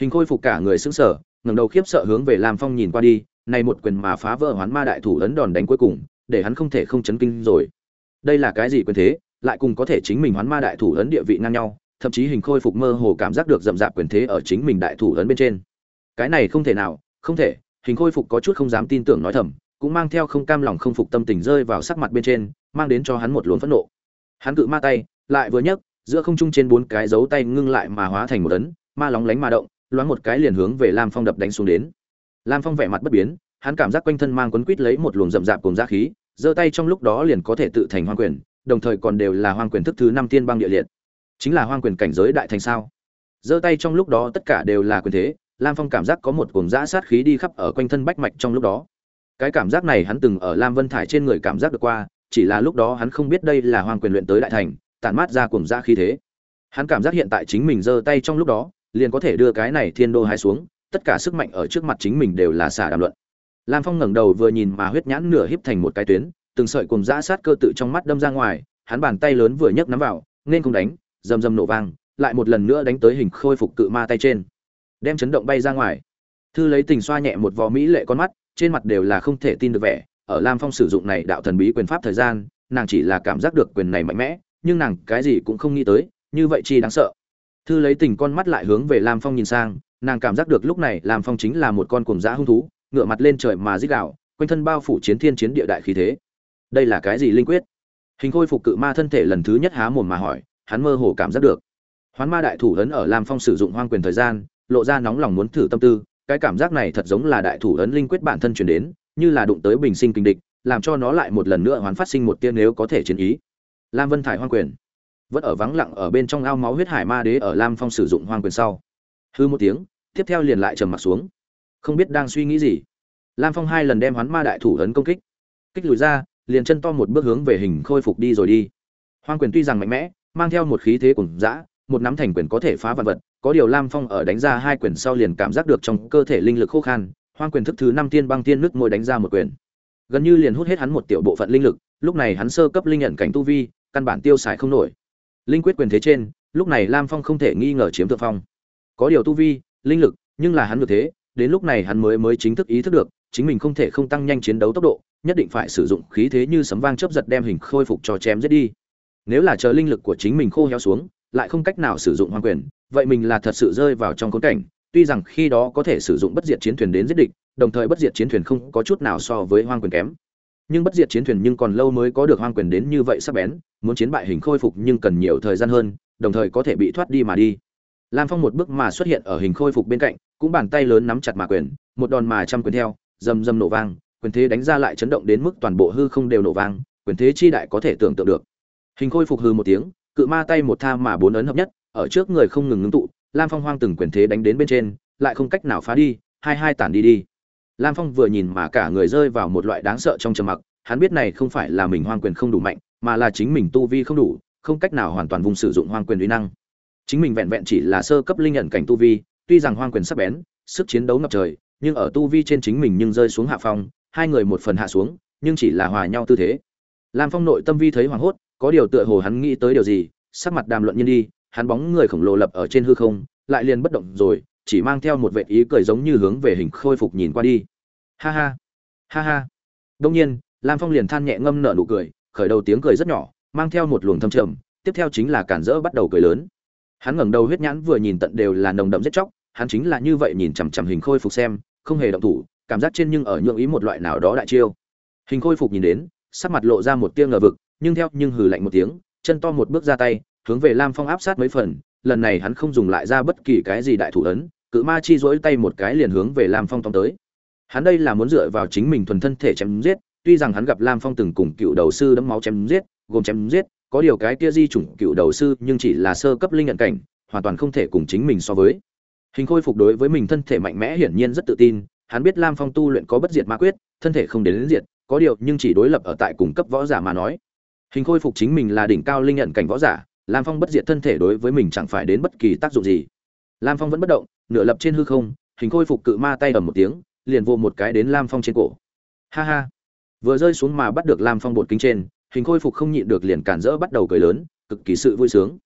Hình khôi phục cả người sững sờ, ngẩng đầu khiếp sợ hướng về lam phong nhìn qua đi, này một quyền mà phá vỡ hoán ma đại thủ ấn đòn đánh cuối cùng, để hắn không thể không chấn kinh rồi. Đây là cái gì quyền thế, lại cùng có thể chính mình hoán ma đại thủ ấn địa vị ngang nhau thậm chí hình khôi phục mơ hồ cảm giác được rậm rạp quyền thế ở chính mình đại thủ ấn bên trên. Cái này không thể nào, không thể, hình khôi phục có chút không dám tin tưởng nói thầm, cũng mang theo không cam lòng không phục tâm tình rơi vào sắc mặt bên trên, mang đến cho hắn một luồng phẫn nộ. Hắn cự ma tay, lại vừa nhấc, giữa không trung trên bốn cái dấu tay ngưng lại mà hóa thành một ấn, ma lóng lánh ma động, loáng một cái liền hướng về lam phong đập đánh xuống đến. Lam phong vẻ mặt bất biến, hắn cảm giác quanh thân mang quấn quít lấy một luồng rậm rạp cùng giá khí, giơ tay trong lúc đó liền có thể tự thành hoang quyền, đồng thời còn đều là hoang quyền thức thứ năm tiên băng địa liệt chính là hoang quyền cảnh giới đại thành sao? Giơ tay trong lúc đó tất cả đều là quyền thế, lam phong cảm giác có một cuồng giã sát khí đi khắp ở quanh thân bách mạch trong lúc đó. Cái cảm giác này hắn từng ở lam vân thải trên người cảm giác được qua, chỉ là lúc đó hắn không biết đây là hoang quyền luyện tới đại thành, tản mát ra cuồng giã khí thế. Hắn cảm giác hiện tại chính mình giơ tay trong lúc đó, liền có thể đưa cái này thiên đô hai xuống, tất cả sức mạnh ở trước mặt chính mình đều là xả đàm luận. Lam phong ngẩng đầu vừa nhìn mà huyết nhãn nửa híp thành một cái tuyến, từng sợi cùng dã sát cơ tự trong mắt đâm ra ngoài, hắn bàn tay lớn vừa nhấc nắm vào, nên không đánh rầm rầm nổ vang lại một lần nữa đánh tới hình khôi phục cự ma tay trên. Đem chấn động bay ra ngoài. Thư lấy tình xoa nhẹ một vò mỹ lệ con mắt trên mặt đều là không thể tin được vẻ. Ở lam phong sử dụng này đạo thần bí quyền pháp thời gian nàng chỉ là cảm giác được quyền này mạnh mẽ nhưng nàng cái gì cũng không nghĩ tới như vậy chi đáng sợ. Thư lấy tình con mắt lại hướng về lam phong nhìn sang nàng cảm giác được lúc này lam phong chính là một con cuồng dã hung thú ngựa mặt lên trời mà rít gào, quanh thân bao phủ chiến thiên chiến địa đại khí thế. Đây là cái gì linh quyết? Hình khôi phục cự ma thân thể lần thứ nhất há mồm mà hỏi hắn mơ hồ cảm giác được. Hoán ma đại thủ ấn ở lam phong sử dụng hoang quyền thời gian, lộ ra nóng lòng muốn thử tâm tư, cái cảm giác này thật giống là đại thủ ấn linh quyết bản thân chuyển đến, như là đụng tới bình sinh kinh địch, làm cho nó lại một lần nữa hoán phát sinh một tiên nếu có thể chiến ý. Lam vân thải hoang quyền. Vẫn ở vắng lặng ở bên trong ao máu huyết hải ma đế ở lam phong sử dụng hoang quyền sau. Hư một tiếng, tiếp theo liền lại trầm mặt xuống. Không biết đang suy nghĩ gì. Lam phong hai lần đem hoán ma đại thủ ấn công kích. Kích lùi ra, liền chân to một bước hướng về hình khôi phục đi rồi đi. Hoang quyền tuy rằng mạnh mẽ mang theo một khí thế cùng dã, một nắm thành quyền có thể phá vạn vật, có điều lam phong ở đánh ra hai quyền sau liền cảm giác được trong cơ thể linh lực khô khan, hoang quyền thức thứ năm tiên băng tiên nước môi đánh ra một quyền. Gần như liền hút hết hắn một tiểu bộ phận linh lực, lúc này hắn sơ cấp linh nhận cảnh tu vi, căn bản tiêu xài không nổi. Linh quyết quyền thế trên, lúc này lam phong không thể nghi ngờ chiếm thượng phong. Có điều tu vi, linh lực, nhưng là hắn được thế, đến lúc này hắn mới mới chính thức ý thức được, chính mình không thể không tăng nhanh chiến đấu tốc độ, nhất định phải sử dụng khí thế như sấm vang chớp giật đem hình khôi phục cho chém giết đi nếu là chờ linh lực của chính mình khô héo xuống, lại không cách nào sử dụng hoang quyền, vậy mình là thật sự rơi vào trong khốn cảnh. Tuy rằng khi đó có thể sử dụng bất diệt chiến thuyền đến giết địch, đồng thời bất diệt chiến thuyền không có chút nào so với hoang quyền kém. Nhưng bất diệt chiến thuyền nhưng còn lâu mới có được hoang quyền đến như vậy sắp bén, muốn chiến bại hình khôi phục nhưng cần nhiều thời gian hơn, đồng thời có thể bị thoát đi mà đi. Lam phong một bước mà xuất hiện ở hình khôi phục bên cạnh, cũng bàn tay lớn nắm chặt mà quyền, một đòn mà trăm quyền theo, rầm rầm nổ vang, quyền thế đánh ra lại chấn động đến mức toàn bộ hư không đều nổ vang, quyền thế chi đại có thể tưởng tượng được hình khôi phục hừ một tiếng, cự ma tay một tha mà bốn ấn hợp nhất, ở trước người không ngừng ngưng tụ, lam phong hoang từng quyền thế đánh đến bên trên, lại không cách nào phá đi, hai hai tản đi đi. Lam phong vừa nhìn mà cả người rơi vào một loại đáng sợ trong trầm mặc, hắn biết này không phải là mình hoang quyền không đủ mạnh, mà là chính mình tu vi không đủ, không cách nào hoàn toàn vùng sử dụng hoang quyền uy năng. Chính mình vẹn vẹn chỉ là sơ cấp linh nhận cảnh tu vi, tuy rằng hoang quyền sắp bén, sức chiến đấu ngập trời, nhưng ở tu vi trên chính mình nhưng rơi xuống hạ phong, hai người một phần hạ xuống, nhưng chỉ là hòa nhau tư thế. Lam phong nội tâm vi thấy hoảng hốt có điều tựa hồ hắn nghĩ tới điều gì, sắc mặt đàm luận nhiên đi, hắn bóng người khổng lồ lập ở trên hư không, lại liền bất động rồi, chỉ mang theo một vệ ý cười giống như hướng về hình khôi phục nhìn qua đi. Ha ha ha ha. Đông nhiên, lam phong liền than nhẹ ngâm nở nụ cười, khởi đầu tiếng cười rất nhỏ, mang theo một luồng thâm trầm, tiếp theo chính là cản rỡ bắt đầu cười lớn. Hắn ngẩng đầu huyết nhãn vừa nhìn tận đều là nồng đậm giết chóc, hắn chính là như vậy nhìn chằm chằm hình khôi phục xem, không hề động thủ, cảm giác trên nhưng ở nhượng ý một loại nào đó đại chiêu. Hình khôi phục nhìn đến, sắc mặt lộ ra một tia ngờ vực nhưng theo nhưng hừ lạnh một tiếng chân to một bước ra tay hướng về lam phong áp sát mấy phần lần này hắn không dùng lại ra bất kỳ cái gì đại thủ ấn cự ma chi dỗi tay một cái liền hướng về lam phong tông tới. Hắn đây là muốn dựa vào chính mình thuần thân thể chém giết tuy rằng hắn gặp lam phong từng cùng cựu đầu sư đấm máu chém giết gồm chém giết có điều cái kia di chủng cựu đầu sư nhưng chỉ là sơ cấp linh nhận cảnh hoàn toàn không thể cùng chính mình so với. Hình khôi phục đối với mình thân thể mạnh mẽ hiển nhiên rất tự tin hắn biết lam phong tu luyện có bất diệt ma quyết thân thể không đến, đến diệt có điều nhưng chỉ đối lập ở tại cùng cấp võ giả mà nói hình khôi phục chính mình là đỉnh cao linh nhận cảnh võ giả, lam phong bất diệt thân thể đối với mình chẳng phải đến bất kỳ tác dụng gì. Lam phong vẫn bất động, nửa lập trên hư không, hình khôi phục cự ma tay ầm một tiếng, liền vô một cái đến lam phong trên cổ. Ha ha. Vừa rơi xuống mà bắt được lam phong bột kính trên, hình khôi phục không nhịn được liền cản rỡ bắt đầu cười lớn, cực kỳ sự vui sướng.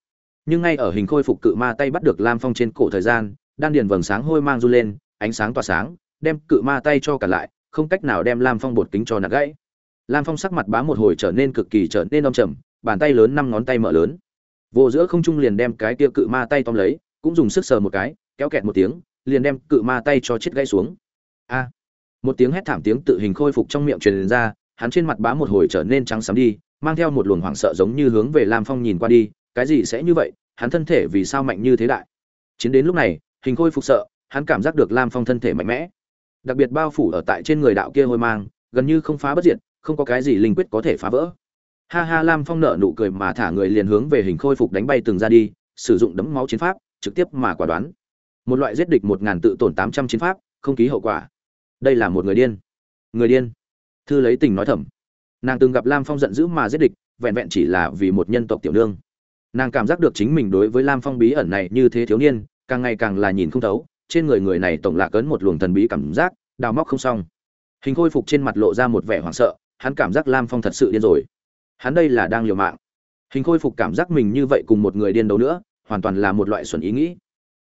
Nhưng ngay ở hình khôi phục cự ma tay bắt được lam phong trên cổ thời gian, đan điền vầng sáng hôi mang run lên, ánh sáng tỏa sáng, đem cự ma tay cho cả lại, không cách nào đem lam phong bột kính cho nạt gãy lam phong sắc mặt bá một hồi trở nên cực kỳ trở nên đông trầm, bàn tay lớn năm ngón tay mở lớn. Vô giữa không trung liền đem cái kia cự ma tay tóm lấy, cũng dùng sức sờ một cái, kéo kẹt một tiếng, liền đem cự ma tay cho chết gãy xuống. A! Một tiếng hét thảm tiếng tự hình khôi phục trong miệng truyền ra, hắn trên mặt bá một hồi trở nên trắng xám đi, mang theo một luồng hoảng sợ giống như hướng về lam phong nhìn qua đi, cái gì sẽ như vậy, hắn thân thể vì sao mạnh như thế đại? Chiến đến lúc này, hình khôi phục sợ, hắn cảm giác được lam phong thân thể mạnh mẽ. Đặc biệt bao phủ ở tại trên người đạo kia hôi mang gần như không phá bất diệt, không có cái gì linh quyết có thể phá vỡ. Ha ha, lam phong nợ nụ cười mà thả người liền hướng về hình khôi phục đánh bay từng ra đi, sử dụng đấm máu chiến pháp, trực tiếp mà quả đoán. Một loại giết địch một ngàn tự tổn tám trăm chiến pháp, không ký hậu quả. Đây là một người điên. Người điên. Thư lấy tình nói thầm. Nàng từng gặp lam phong giận dữ mà giết địch, vẹn vẹn chỉ là vì một nhân tộc tiểu nương. Nàng cảm giác được chính mình đối với lam phong bí ẩn này như thế thiếu niên, càng ngày càng là nhìn không thấu, trên người người này tổng lạc ấn một luồng thần bí cảm giác, đào móc không xong hình khôi phục trên mặt lộ ra một vẻ hoảng sợ, hắn cảm giác lam phong thật sự điên rồi. Hắn đây là đang liều mạng. Hình khôi phục cảm giác mình như vậy cùng một người điên đấu nữa, hoàn toàn là một loại xuẩn ý nghĩ.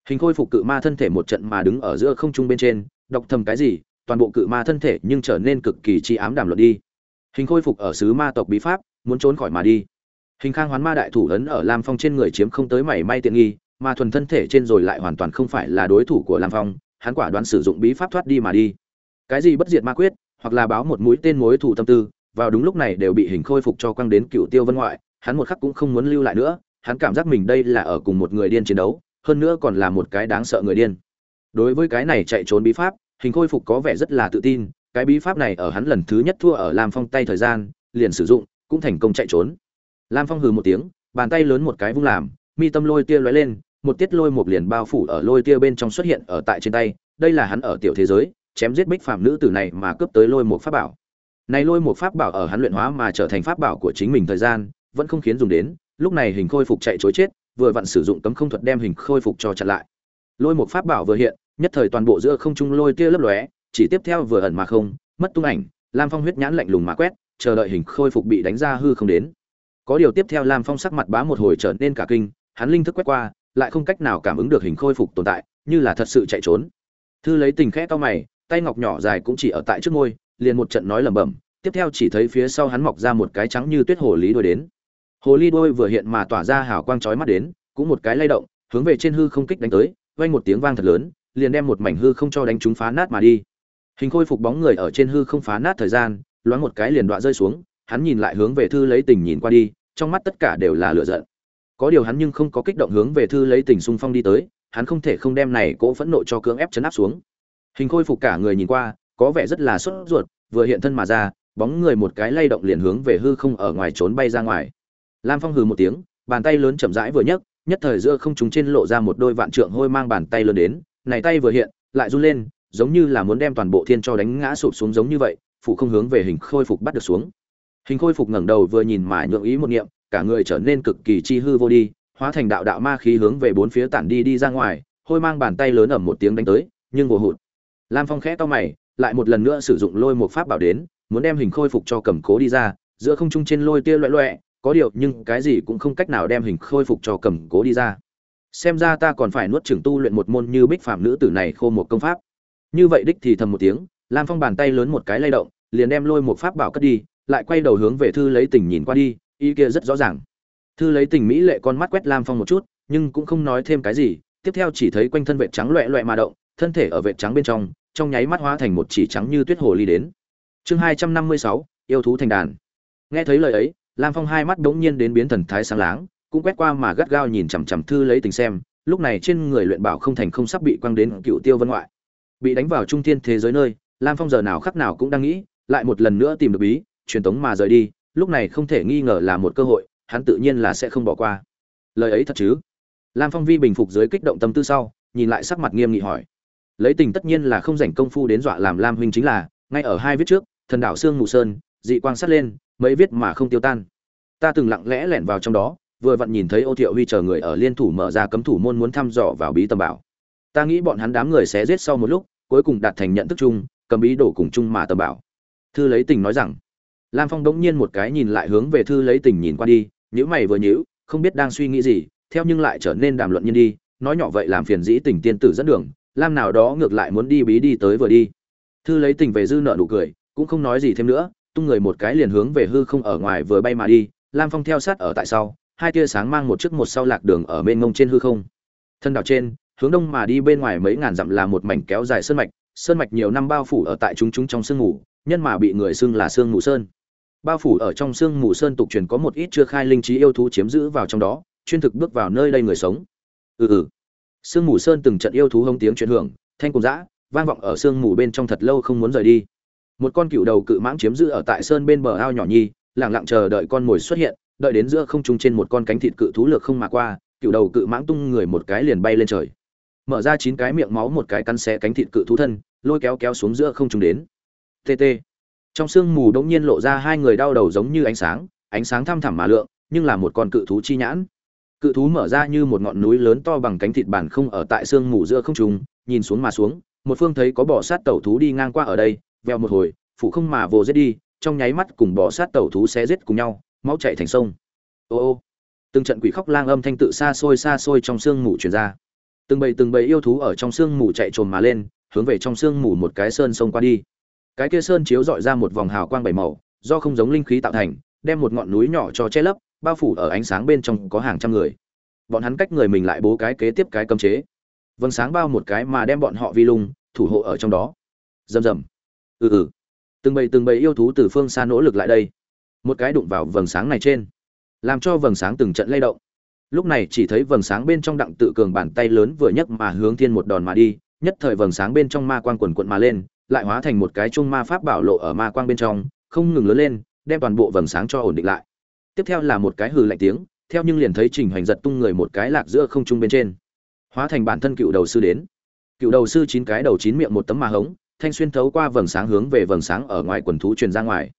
Hình khôi phục cự ma thân thể một trận mà đứng ở giữa không trung bên trên đọc thầm cái gì, toàn bộ cự ma thân thể nhưng trở nên cực kỳ chi ám đàm luận đi. Hình khôi phục ở xứ ma tộc bí pháp, muốn trốn khỏi mà đi. Hình khang hoán ma đại thủ ấn ở lam phong trên người chiếm không tới mảy may tiện nghi, mà thuần thân thể trên rồi lại hoàn toàn không phải là đối thủ của lam phong, hắn quả đoán sử dụng bí pháp thoát đi mà đi cái gì bất diệt ma quyết, hoặc là báo một mũi tên mối thủ tâm tư, vào đúng lúc này đều bị hình khôi phục cho quăng đến cựu tiêu vân ngoại, hắn một khắc cũng không muốn lưu lại nữa, hắn cảm giác mình đây là ở cùng một người điên chiến đấu, hơn nữa còn là một cái đáng sợ người điên. Đối với cái này chạy trốn bí pháp, hình khôi phục có vẻ rất là tự tin, cái bí pháp này ở hắn lần thứ nhất thua ở lam phong tay thời gian, liền sử dụng, cũng thành công chạy trốn. Lam phong hừ một tiếng, bàn tay lớn một cái vung làm, mi tâm lôi tia lóe lên, một tiết lôi một liền bao phủ ở lôi tia bên trong xuất hiện ở tại trên tay, đây là hắn ở tiểu thế giới chém giết bích phạm nữ tử này mà cướp tới lôi một pháp bảo. Này lôi một pháp bảo ở hắn luyện hóa mà trở thành pháp bảo của chính mình thời gian, vẫn không khiến dùng đến, lúc này hình khôi phục chạy chối chết, vừa vặn sử dụng cấm không thuật đem hình khôi phục cho chặn lại. Lôi một pháp bảo vừa hiện, nhất thời toàn bộ giữa không trung lôi tia lấp lóe, chỉ tiếp theo vừa ẩn mà không, mất tung ảnh, lam phong huyết nhãn lạnh lùng mà quét, chờ đợi hình khôi phục bị đánh ra hư không đến. Có điều tiếp theo lam phong sắc mặt bá một hồi trở nên cả kinh, hắn linh thức quét qua, lại không cách nào cảm ứng được hình khôi phục tồn tại, như là thật sự chạy trốn. Thư lấy tình khẽ to mày tay ngọc nhỏ dài cũng chỉ ở tại trước ngôi, liền một trận nói lẩm bẩm, tiếp theo chỉ thấy phía sau hắn mọc ra một cái trắng như tuyết hồ lý đuôi đến. Hồ ly đuôi vừa hiện mà tỏa ra hào quang chói mắt đến, cũng một cái lay động, hướng về trên hư không kích đánh tới, vang một tiếng vang thật lớn, liền đem một mảnh hư không cho đánh chúng phá nát mà đi. Hình khôi phục bóng người ở trên hư không phá nát thời gian, loáng một cái liền đoạn rơi xuống, hắn nhìn lại hướng về thư lấy tình nhìn qua đi, trong mắt tất cả đều là lửa giận. Có điều hắn nhưng không có kích động hướng về thư lấy tình xung phong đi tới, hắn không thể không đem này cỗ phẫn nộ cho cưỡng ép chấn áp xuống hình khôi phục cả người nhìn qua, có vẻ rất là sốt ruột, vừa hiện thân mà ra, bóng người một cái lay động liền hướng về hư không ở ngoài trốn bay ra ngoài. Lam phong hừ một tiếng, bàn tay lớn chậm rãi vừa nhấc, nhất thời giữa không chúng trên lộ ra một đôi vạn trượng hôi mang bàn tay lớn đến, này tay vừa hiện, lại run lên, giống như là muốn đem toàn bộ thiên cho đánh ngã sụp xuống giống như vậy phụ không hướng về hình khôi phục bắt được xuống. Hình khôi phục ngẩng đầu vừa nhìn mà nhượng ý một niệm, cả người trở nên cực kỳ chi hư vô đi, hóa thành đạo đạo ma khí hướng về bốn phía tản đi đi ra ngoài, hôi mang bàn tay lớn ẩm một tiếng đánh tới, nhưng vô hụt lam phong khẽ to mày, lại một lần nữa sử dụng lôi một pháp bảo đến, muốn đem hình khôi phục cho cầm cố đi ra, giữa không trung trên lôi tia loẹ loẹ, có điều nhưng cái gì cũng không cách nào đem hình khôi phục cho cầm cố đi ra. Xem ra ta còn phải nuốt chửng tu luyện một môn như bích phạm nữ tử này khô một công pháp. Như vậy đích thì thầm một tiếng, lam phong bàn tay lớn một cái lay động, liền đem lôi một pháp bảo cất đi, lại quay đầu hướng về thư lấy tình nhìn qua đi, ý kia rất rõ ràng. Thư lấy tình mỹ lệ con mắt quét lam phong một chút, nhưng cũng không nói thêm cái gì, tiếp theo chỉ thấy quanh thân vệ trắng loẹ loẹ mà động thân thể ở vệ trắng bên trong trong nháy mắt hóa thành một chỉ trắng như tuyết hồ ly đến. Chương hai trăm năm mươi sáu, yêu thú thành đàn. Nghe thấy lời ấy, lam phong hai mắt đống nhiên đến biến thần thái sáng láng, cũng quét qua mà gắt gao nhìn chằm chằm thư lấy tình xem, lúc này trên người luyện bảo không thành không sắp bị quăng đến cựu tiêu vân ngoại. Bị đánh vào trung thiên thế giới nơi, lam phong giờ nào khắc nào cũng đang nghĩ, lại một lần nữa tìm được bí, truyền tống mà rời đi, lúc này không thể nghi ngờ là một cơ hội, hắn tự nhiên là sẽ không bỏ qua. Lời ấy thật chứ? Lam phong vi bình phục dưới kích động tâm tư sau, nhìn lại sắc mặt nghiêm nghị hỏi lấy tình tất nhiên là không dành công phu đến dọa làm lam huynh chính là, ngay ở hai viết trước, thần đảo sương mù sơn, dị quang sắt lên, mấy viết mà không tiêu tan. Ta từng lặng lẽ lẻn vào trong đó, vừa vặn nhìn thấy ô thiệu huy chờ người ở liên thủ mở ra cấm thủ môn muốn thăm dò vào bí tầm bảo. Ta nghĩ bọn hắn đám người sẽ giết sau một lúc, cuối cùng đạt thành nhận thức chung, cầm bí đổ cùng chung mà tầm bảo. Thư lấy tình nói rằng, lam phong đống nhiên một cái nhìn lại hướng về thư lấy tình nhìn qua đi nhữ mày vừa nhữ không biết đang suy nghĩ gì, theo nhưng lại trở nên đàm luận nhân đi, nói nhỏ vậy làm phiền dĩ tình tiên tử dẫn đường lam nào đó ngược lại muốn đi bí đi tới vừa đi. Thư lấy tình về dư nợ nụ cười, cũng không nói gì thêm nữa, tung người một cái liền hướng về hư không ở ngoài vừa bay mà đi. Lam phong theo sát ở tại sau, hai tia sáng mang một chiếc một sau lạc đường ở bên ngông trên hư không. Thân đảo trên, hướng đông mà đi bên ngoài mấy ngàn dặm là một mảnh kéo dài sơn mạch sơn mạch nhiều năm bao phủ ở tại chúng chúng trong sương mù, nhân mà bị người xưng là sương mù sơn. Bao phủ ở trong sương mù sơn tục truyền có một ít chưa khai linh trí yêu thú chiếm giữ vào trong đó, chuyên thực bước vào nơi đây người sống. Ừ ừ sương mù sơn từng trận yêu thú hông tiếng truyền hưởng, thanh cùng dã, vang vọng ở sương mù bên trong thật lâu không muốn rời đi. Một con cựu đầu cự mãng chiếm giữ ở tại sơn bên bờ ao nhỏ nhi lẳng lặng chờ đợi con mồi xuất hiện, đợi đến giữa không trung trên một con cánh thịt cự thú lược không mà qua, cựu đầu cự mãng tung người một cái liền bay lên trời. Mở ra chín cái miệng máu một cái cắn xé cánh thịt cự thú thân, lôi kéo kéo xuống giữa không trung đến. Tt trong sương mù đống nhiên lộ ra hai người đau đầu giống như ánh sáng ánh sáng thăm thẳm mà lượng, nhưng là một con cự thú chi nhãn cự thú mở ra như một ngọn núi lớn to bằng cánh thịt bản không ở tại sương mù giữa không trung, nhìn xuống mà xuống, một phương thấy có bò sát tẩu thú đi ngang qua ở đây, veo một hồi phụ không mà vồ giết đi, trong nháy mắt cùng bò sát tẩu thú xé giết cùng nhau, máu chạy thành sông. Ô ô, từng trận quỷ khóc lang âm thanh tự xa xôi xa xôi trong sương mù truyền ra. Từng bầy từng bầy yêu thú ở trong sương mù chạy trồm mà lên, hướng về trong sương mù một cái sơn sông qua đi. Cái kia sơn chiếu dọi ra một vòng hào quang bảy màu, do không giống linh khí tạo thành đem một ngọn núi nhỏ cho che lấp, bao phủ ở ánh sáng bên trong có hàng trăm người. Bọn hắn cách người mình lại bố cái kế tiếp cái cấm chế. Vâng sáng bao một cái mà đem bọn họ vi lung, thủ hộ ở trong đó. Rầm rầm. Ừ ừ. Từng bầy từng bầy yêu thú từ phương xa nỗ lực lại đây. Một cái đụng vào vầng sáng này trên, làm cho vầng sáng từng trận lay động. Lúc này chỉ thấy vầng sáng bên trong đặng tự cường bàn tay lớn vừa nhấc mà hướng thiên một đòn mà đi, nhất thời vầng sáng bên trong ma quang quần quận mà lên, lại hóa thành một cái chung ma pháp bảo lộ ở ma quang bên trong, không ngừng lớn lên đem toàn bộ vầng sáng cho ổn định lại. Tiếp theo là một cái hừ lạnh tiếng, theo nhưng liền thấy trình hoành giật tung người một cái lạc giữa không trung bên trên. Hóa thành bản thân cựu đầu sư đến. Cựu đầu sư chín cái đầu chín miệng một tấm ma hống, thanh xuyên thấu qua vầng sáng hướng về vầng sáng ở ngoài quần thú truyền ra ngoài.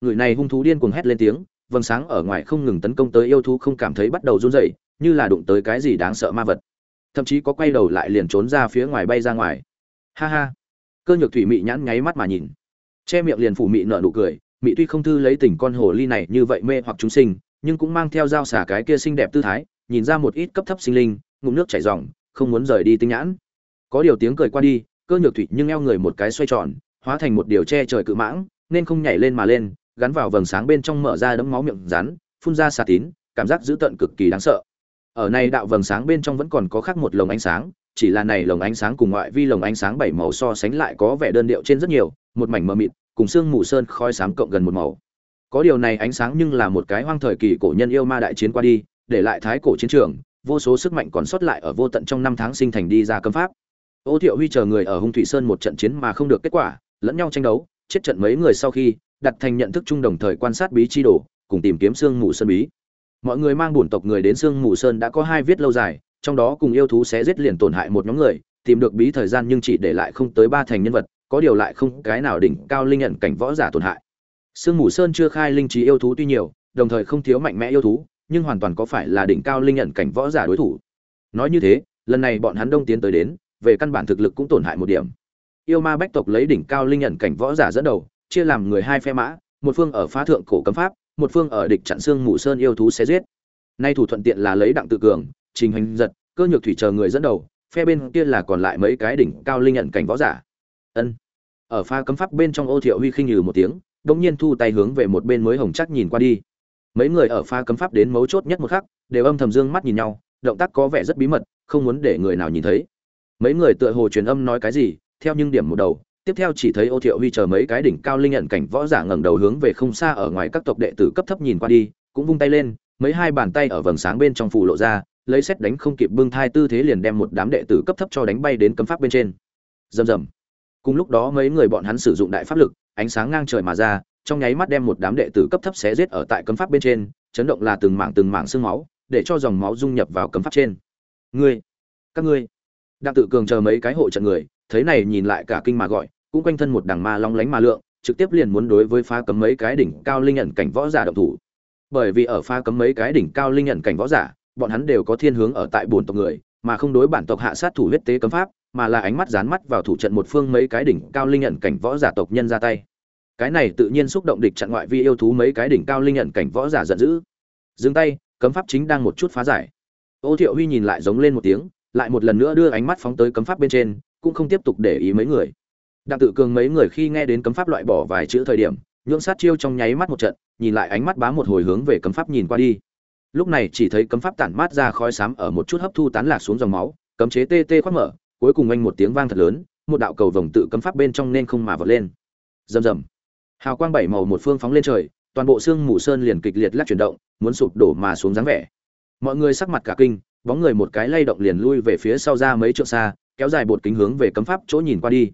Người này hung thú điên cuồng hét lên tiếng, vầng sáng ở ngoài không ngừng tấn công tới yêu thú không cảm thấy bắt đầu run rẩy, như là đụng tới cái gì đáng sợ ma vật. Thậm chí có quay đầu lại liền trốn ra phía ngoài bay ra ngoài. Ha ha. Cơ nhược thủy mị nhãn nháy mắt mà nhìn. Che miệng liền phủ mị nở nụ cười mị tuy không thư lấy tình con hồ ly này như vậy mê hoặc chúng sinh, nhưng cũng mang theo dao xả cái kia xinh đẹp tư thái, nhìn ra một ít cấp thấp sinh linh, ngụm nước chảy ròng, không muốn rời đi tinh nhãn. Có điều tiếng cười qua đi, cơ nhược thủy nhưng eo người một cái xoay tròn, hóa thành một điều che trời cự mãng, nên không nhảy lên mà lên, gắn vào vầng sáng bên trong mở ra đấm máu miệng rắn, phun ra xà tín, cảm giác dữ tợn cực kỳ đáng sợ. Ở này đạo vầng sáng bên trong vẫn còn có khác một lồng ánh sáng, chỉ là này lồng ánh sáng cùng ngoại vi lồng ánh sáng bảy màu so sánh lại có vẻ đơn điệu trên rất nhiều, một mảnh mờ mịt cùng xương mù sơn khói xám cộng gần một màu. Có điều này ánh sáng nhưng là một cái hoang thời kỳ cổ nhân yêu ma đại chiến qua đi, để lại thái cổ chiến trường, vô số sức mạnh còn sót lại ở vô tận trong năm tháng sinh thành đi ra cấm pháp. Ô thiệu huy chờ người ở hung thủy sơn một trận chiến mà không được kết quả, lẫn nhau tranh đấu, chết trận mấy người sau khi, đặt thành nhận thức chung đồng thời quan sát bí chi đồ, cùng tìm kiếm xương mù sơn bí. Mọi người mang bổn tộc người đến xương mù sơn đã có hai viết lâu dài, trong đó cùng yêu thú sẽ giết liền tổn hại một nhóm người, tìm được bí thời gian nhưng chỉ để lại không tới ba thành nhân vật có điều lại không cái nào đỉnh cao linh nhận cảnh võ giả tổn hại. Sương mù sơn chưa khai linh trí yêu thú tuy nhiều, đồng thời không thiếu mạnh mẽ yêu thú, nhưng hoàn toàn có phải là đỉnh cao linh nhận cảnh võ giả đối thủ. Nói như thế, lần này bọn hắn đông tiến tới đến, về căn bản thực lực cũng tổn hại một điểm. Yêu ma bách tộc lấy đỉnh cao linh nhận cảnh võ giả dẫn đầu, chia làm người hai phe mã, một phương ở phá thượng cổ cấm pháp, một phương ở địch chặn xương mù sơn yêu thú sẽ giết. Nay thủ thuận tiện là lấy đặng tự cường, trình hành giật, cơ nhược thủy chờ người dẫn đầu, phe bên kia là còn lại mấy cái đỉnh cao linh nhận cảnh võ giả. Ân ở pha cấm pháp bên trong ô thiệu huy khinh nhừ một tiếng đống nhiên thu tay hướng về một bên mới hồng chắc nhìn qua đi. Mấy người ở pha cấm pháp đến mấu chốt nhất một khắc, đều âm thầm dương mắt nhìn nhau, động tác có vẻ rất bí mật, không muốn để người nào nhìn thấy. Mấy người tựa hồ truyền âm nói cái gì, theo nhưng điểm một đầu, tiếp theo chỉ thấy ô thiệu huy chờ mấy cái đỉnh cao linh nhận cảnh võ giả ngẩng đầu hướng về không xa ở ngoài các tộc đệ tử cấp thấp nhìn qua đi, cũng vung tay lên, mấy hai bàn tay ở vầng sáng bên trong phủ lộ ra, lấy xét đánh không kịp bưng thai tư thế liền đem một đám đệ tử cấp thấp cho đánh bay đến cấm pháp bên trên. Rầm rầm cùng lúc đó mấy người bọn hắn sử dụng đại pháp lực, ánh sáng ngang trời mà ra, trong nháy mắt đem một đám đệ tử cấp thấp xé giết ở tại cấm pháp bên trên, chấn động là từng mảng từng mảng xương máu, để cho dòng máu dung nhập vào cấm pháp trên. Ngươi, các ngươi. Đặng tự cường chờ mấy cái hộ trận người, thấy này nhìn lại cả kinh mà gọi, cũng quanh thân một đằng ma long lánh ma lượng, trực tiếp liền muốn đối với phá cấm mấy cái đỉnh cao linh nhận cảnh võ giả động thủ. Bởi vì ở phá cấm mấy cái đỉnh cao linh nhận cảnh võ giả, bọn hắn đều có thiên hướng ở tại bổn tộc người, mà không đối bản tộc hạ sát thủ huyết tế cấm pháp mà là ánh mắt dán mắt vào thủ trận một phương mấy cái đỉnh cao linh nhận cảnh võ giả tộc nhân ra tay. Cái này tự nhiên xúc động địch chặn ngoại vi yêu thú mấy cái đỉnh cao linh nhận cảnh võ giả giận dữ. Dừng tay, cấm pháp chính đang một chút phá giải. Ô thiệu huy nhìn lại giống lên một tiếng, lại một lần nữa đưa ánh mắt phóng tới cấm pháp bên trên, cũng không tiếp tục để ý mấy người. Đặng tự cường mấy người khi nghe đến cấm pháp loại bỏ vài chữ thời điểm nhưỡng sát chiêu trong nháy mắt một trận, nhìn lại ánh mắt bá một hồi hướng về cấm pháp nhìn qua đi. Lúc này chỉ thấy cấm pháp tản mát ra khói xám ở một chút hấp thu tán lạc xuống dòng máu, cấm chế tê tê khoác mở cuối cùng anh một tiếng vang thật lớn, một đạo cầu vồng tự cấm pháp bên trong nên không mà vọt lên. Rầm rầm. Hào quang bảy màu một phương phóng lên trời, toàn bộ xương mù sơn liền kịch liệt lắc chuyển động, muốn sụp đổ mà xuống dáng vẻ. Mọi người sắc mặt cả kinh, bóng người một cái lay động liền lui về phía sau ra mấy trượng xa, kéo dài bột kính hướng về cấm pháp chỗ nhìn qua đi.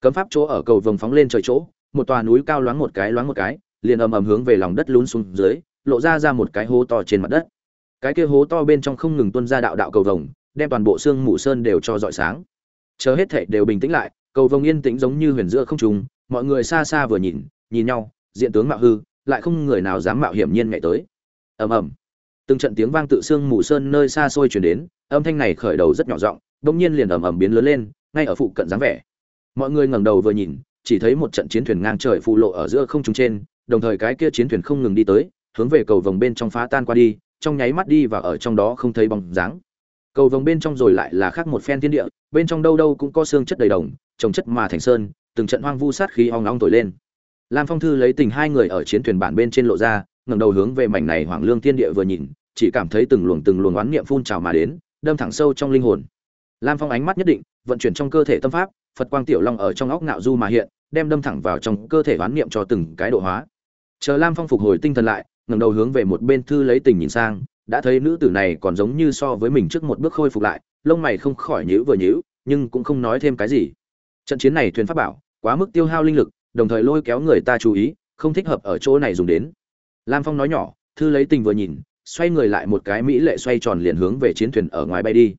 Cấm pháp chỗ ở cầu vồng phóng lên trời chỗ, một tòa núi cao loáng một cái loáng một cái, liền ầm ầm hướng về lòng đất lún xuống dưới, lộ ra ra một cái hố to trên mặt đất. Cái kia hố to bên trong không ngừng tuôn ra đạo đạo cầu vồng đem toàn bộ xương mù sơn đều cho rọi sáng. Chờ hết thảy đều bình tĩnh lại, cầu vồng yên tĩnh giống như huyền giữa không trùng mọi người xa xa vừa nhìn nhìn nhau, diện tướng mạo hư, lại không người nào dám mạo hiểm nhiên ngày tới. Ầm ầm. Từng trận tiếng vang tự xương mù sơn nơi xa xôi truyền đến, âm thanh này khởi đầu rất nhỏ giọng bỗng nhiên liền ầm ầm biến lớn lên, ngay ở phụ cận dáng vẻ. Mọi người ngẩng đầu vừa nhìn, chỉ thấy một trận chiến thuyền ngang trời phụ lộ ở giữa không trung trên, đồng thời cái kia chiến thuyền không ngừng đi tới, hướng về cầu vồng bên trong phá tan qua đi, trong nháy mắt đi và ở trong đó không thấy bóng dáng cầu vồng bên trong rồi lại là khác một phen thiên địa, bên trong đâu đâu cũng có xương chất đầy đồng, trồng chất mà thành sơn, từng trận hoang vu sát khí ong ong thổi lên. Lam phong thư lấy tình hai người ở chiến thuyền bản bên trên lộ ra, ngẩng đầu hướng về mảnh này hoàng lương thiên địa vừa nhìn, chỉ cảm thấy từng luồng từng luồng oán niệm phun trào mà đến, đâm thẳng sâu trong linh hồn. Lam phong ánh mắt nhất định, vận chuyển trong cơ thể tâm pháp, phật quang tiểu long ở trong óc ngạo du mà hiện, đem đâm thẳng vào trong cơ thể oán niệm cho từng cái độ hóa. Chờ lam phong phục hồi tinh thần lại, ngẩng đầu hướng về một bên thư lấy tình nhìn sang đã thấy nữ tử này còn giống như so với mình trước một bước khôi phục lại, lông mày không khỏi nhíu vừa nhíu, nhưng cũng không nói thêm cái gì. Trận chiến này thuyền pháp bảo, quá mức tiêu hao linh lực, đồng thời lôi kéo người ta chú ý, không thích hợp ở chỗ này dùng đến. Lam phong nói nhỏ, thư lấy tình vừa nhìn, xoay người lại một cái mỹ lệ xoay tròn liền hướng về chiến thuyền ở ngoài bay đi.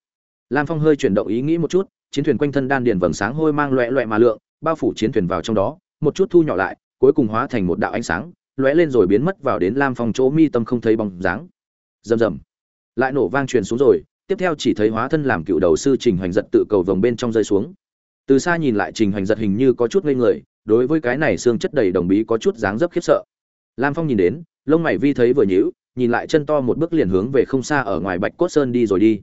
Lam phong hơi chuyển động ý nghĩ một chút, chiến thuyền quanh thân đan điền vầng sáng hôi mang loẹ loẹ mà lượng, bao phủ chiến thuyền vào trong đó, một chút thu nhỏ lại, cuối cùng hóa thành một đạo ánh sáng, lóe lên rồi biến mất vào đến lam phong chỗ mi tâm không thấy bóng dáng rầm rầm. Lại nổ vang truyền xuống rồi, tiếp theo chỉ thấy hóa thân làm cựu đầu sư trình hoành giật tự cầu vòng bên trong rơi xuống. Từ xa nhìn lại trình hoành giật hình như có chút ngây người, đối với cái này xương chất đầy đồng bí có chút dáng dấp khiếp sợ. Lam phong nhìn đến, lông mày vi thấy vừa nhíu, nhìn lại chân to một bước liền hướng về không xa ở ngoài bạch cốt sơn đi rồi đi.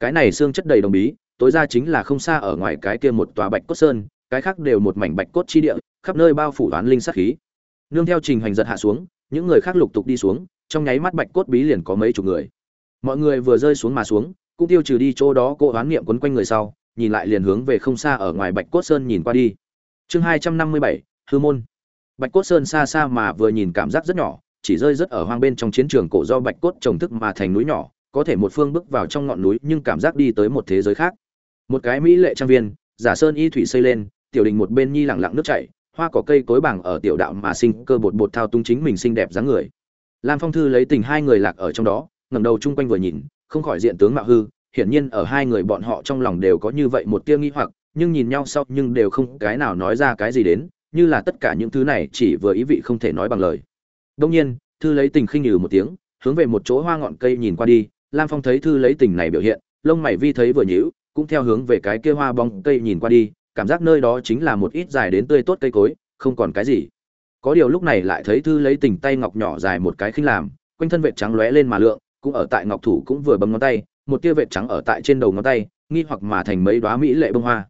Cái này xương chất đầy đồng bí, tối ra chính là không xa ở ngoài cái kia một tòa bạch cốt sơn, cái khác đều một mảnh bạch cốt chi địa, khắp nơi bao phủ toán linh sát khí. Nương theo trình hành giật hạ xuống, những người khác lục tục đi xuống trong nháy mắt bạch cốt bí liền có mấy chục người. Mọi người vừa rơi xuống mà xuống, cũng tiêu trừ đi chỗ đó cô oán niệm quấn quanh người sau, nhìn lại liền hướng về không xa ở ngoài bạch cốt sơn nhìn qua đi. Chương hai trăm năm mươi bảy, hư môn. Bạch cốt sơn xa xa mà vừa nhìn cảm giác rất nhỏ, chỉ rơi rất ở hoang bên trong chiến trường cổ do bạch cốt trồng thức mà thành núi nhỏ, có thể một phương bước vào trong ngọn núi nhưng cảm giác đi tới một thế giới khác. Một cái mỹ lệ trang viên, giả sơn y thủy xây lên, tiểu đình một bên nhi lặng lặng nước chảy, hoa cỏ cây cối bằng ở tiểu đạo mà sinh cơ bột bột thao tung chính mình xinh đẹp dáng người lam phong thư lấy tình hai người lạc ở trong đó, ngẩng đầu chung quanh vừa nhìn, không khỏi diện tướng mạo hư, hiển nhiên ở hai người bọn họ trong lòng đều có như vậy một tia nghi hoặc, nhưng nhìn nhau sau nhưng đều không cái nào nói ra cái gì đến, như là tất cả những thứ này chỉ vừa ý vị không thể nói bằng lời. Đông nhiên, thư lấy tình khinh nhừ một tiếng, hướng về một chỗ hoa ngọn cây nhìn qua đi, lam phong thấy thư lấy tình này biểu hiện, lông mày vi thấy vừa nhíu, cũng theo hướng về cái kia hoa bóng cây nhìn qua đi, cảm giác nơi đó chính là một ít dài đến tươi tốt cây cối, không còn cái gì có điều lúc này lại thấy thư lấy tình tay ngọc nhỏ dài một cái khinh làm, quanh thân vệt trắng lóe lên mà lượng, cũng ở tại ngọc thủ cũng vừa bấm ngón tay, một tia vệt trắng ở tại trên đầu ngón tay, nghi hoặc mà thành mấy đóa mỹ lệ bông hoa.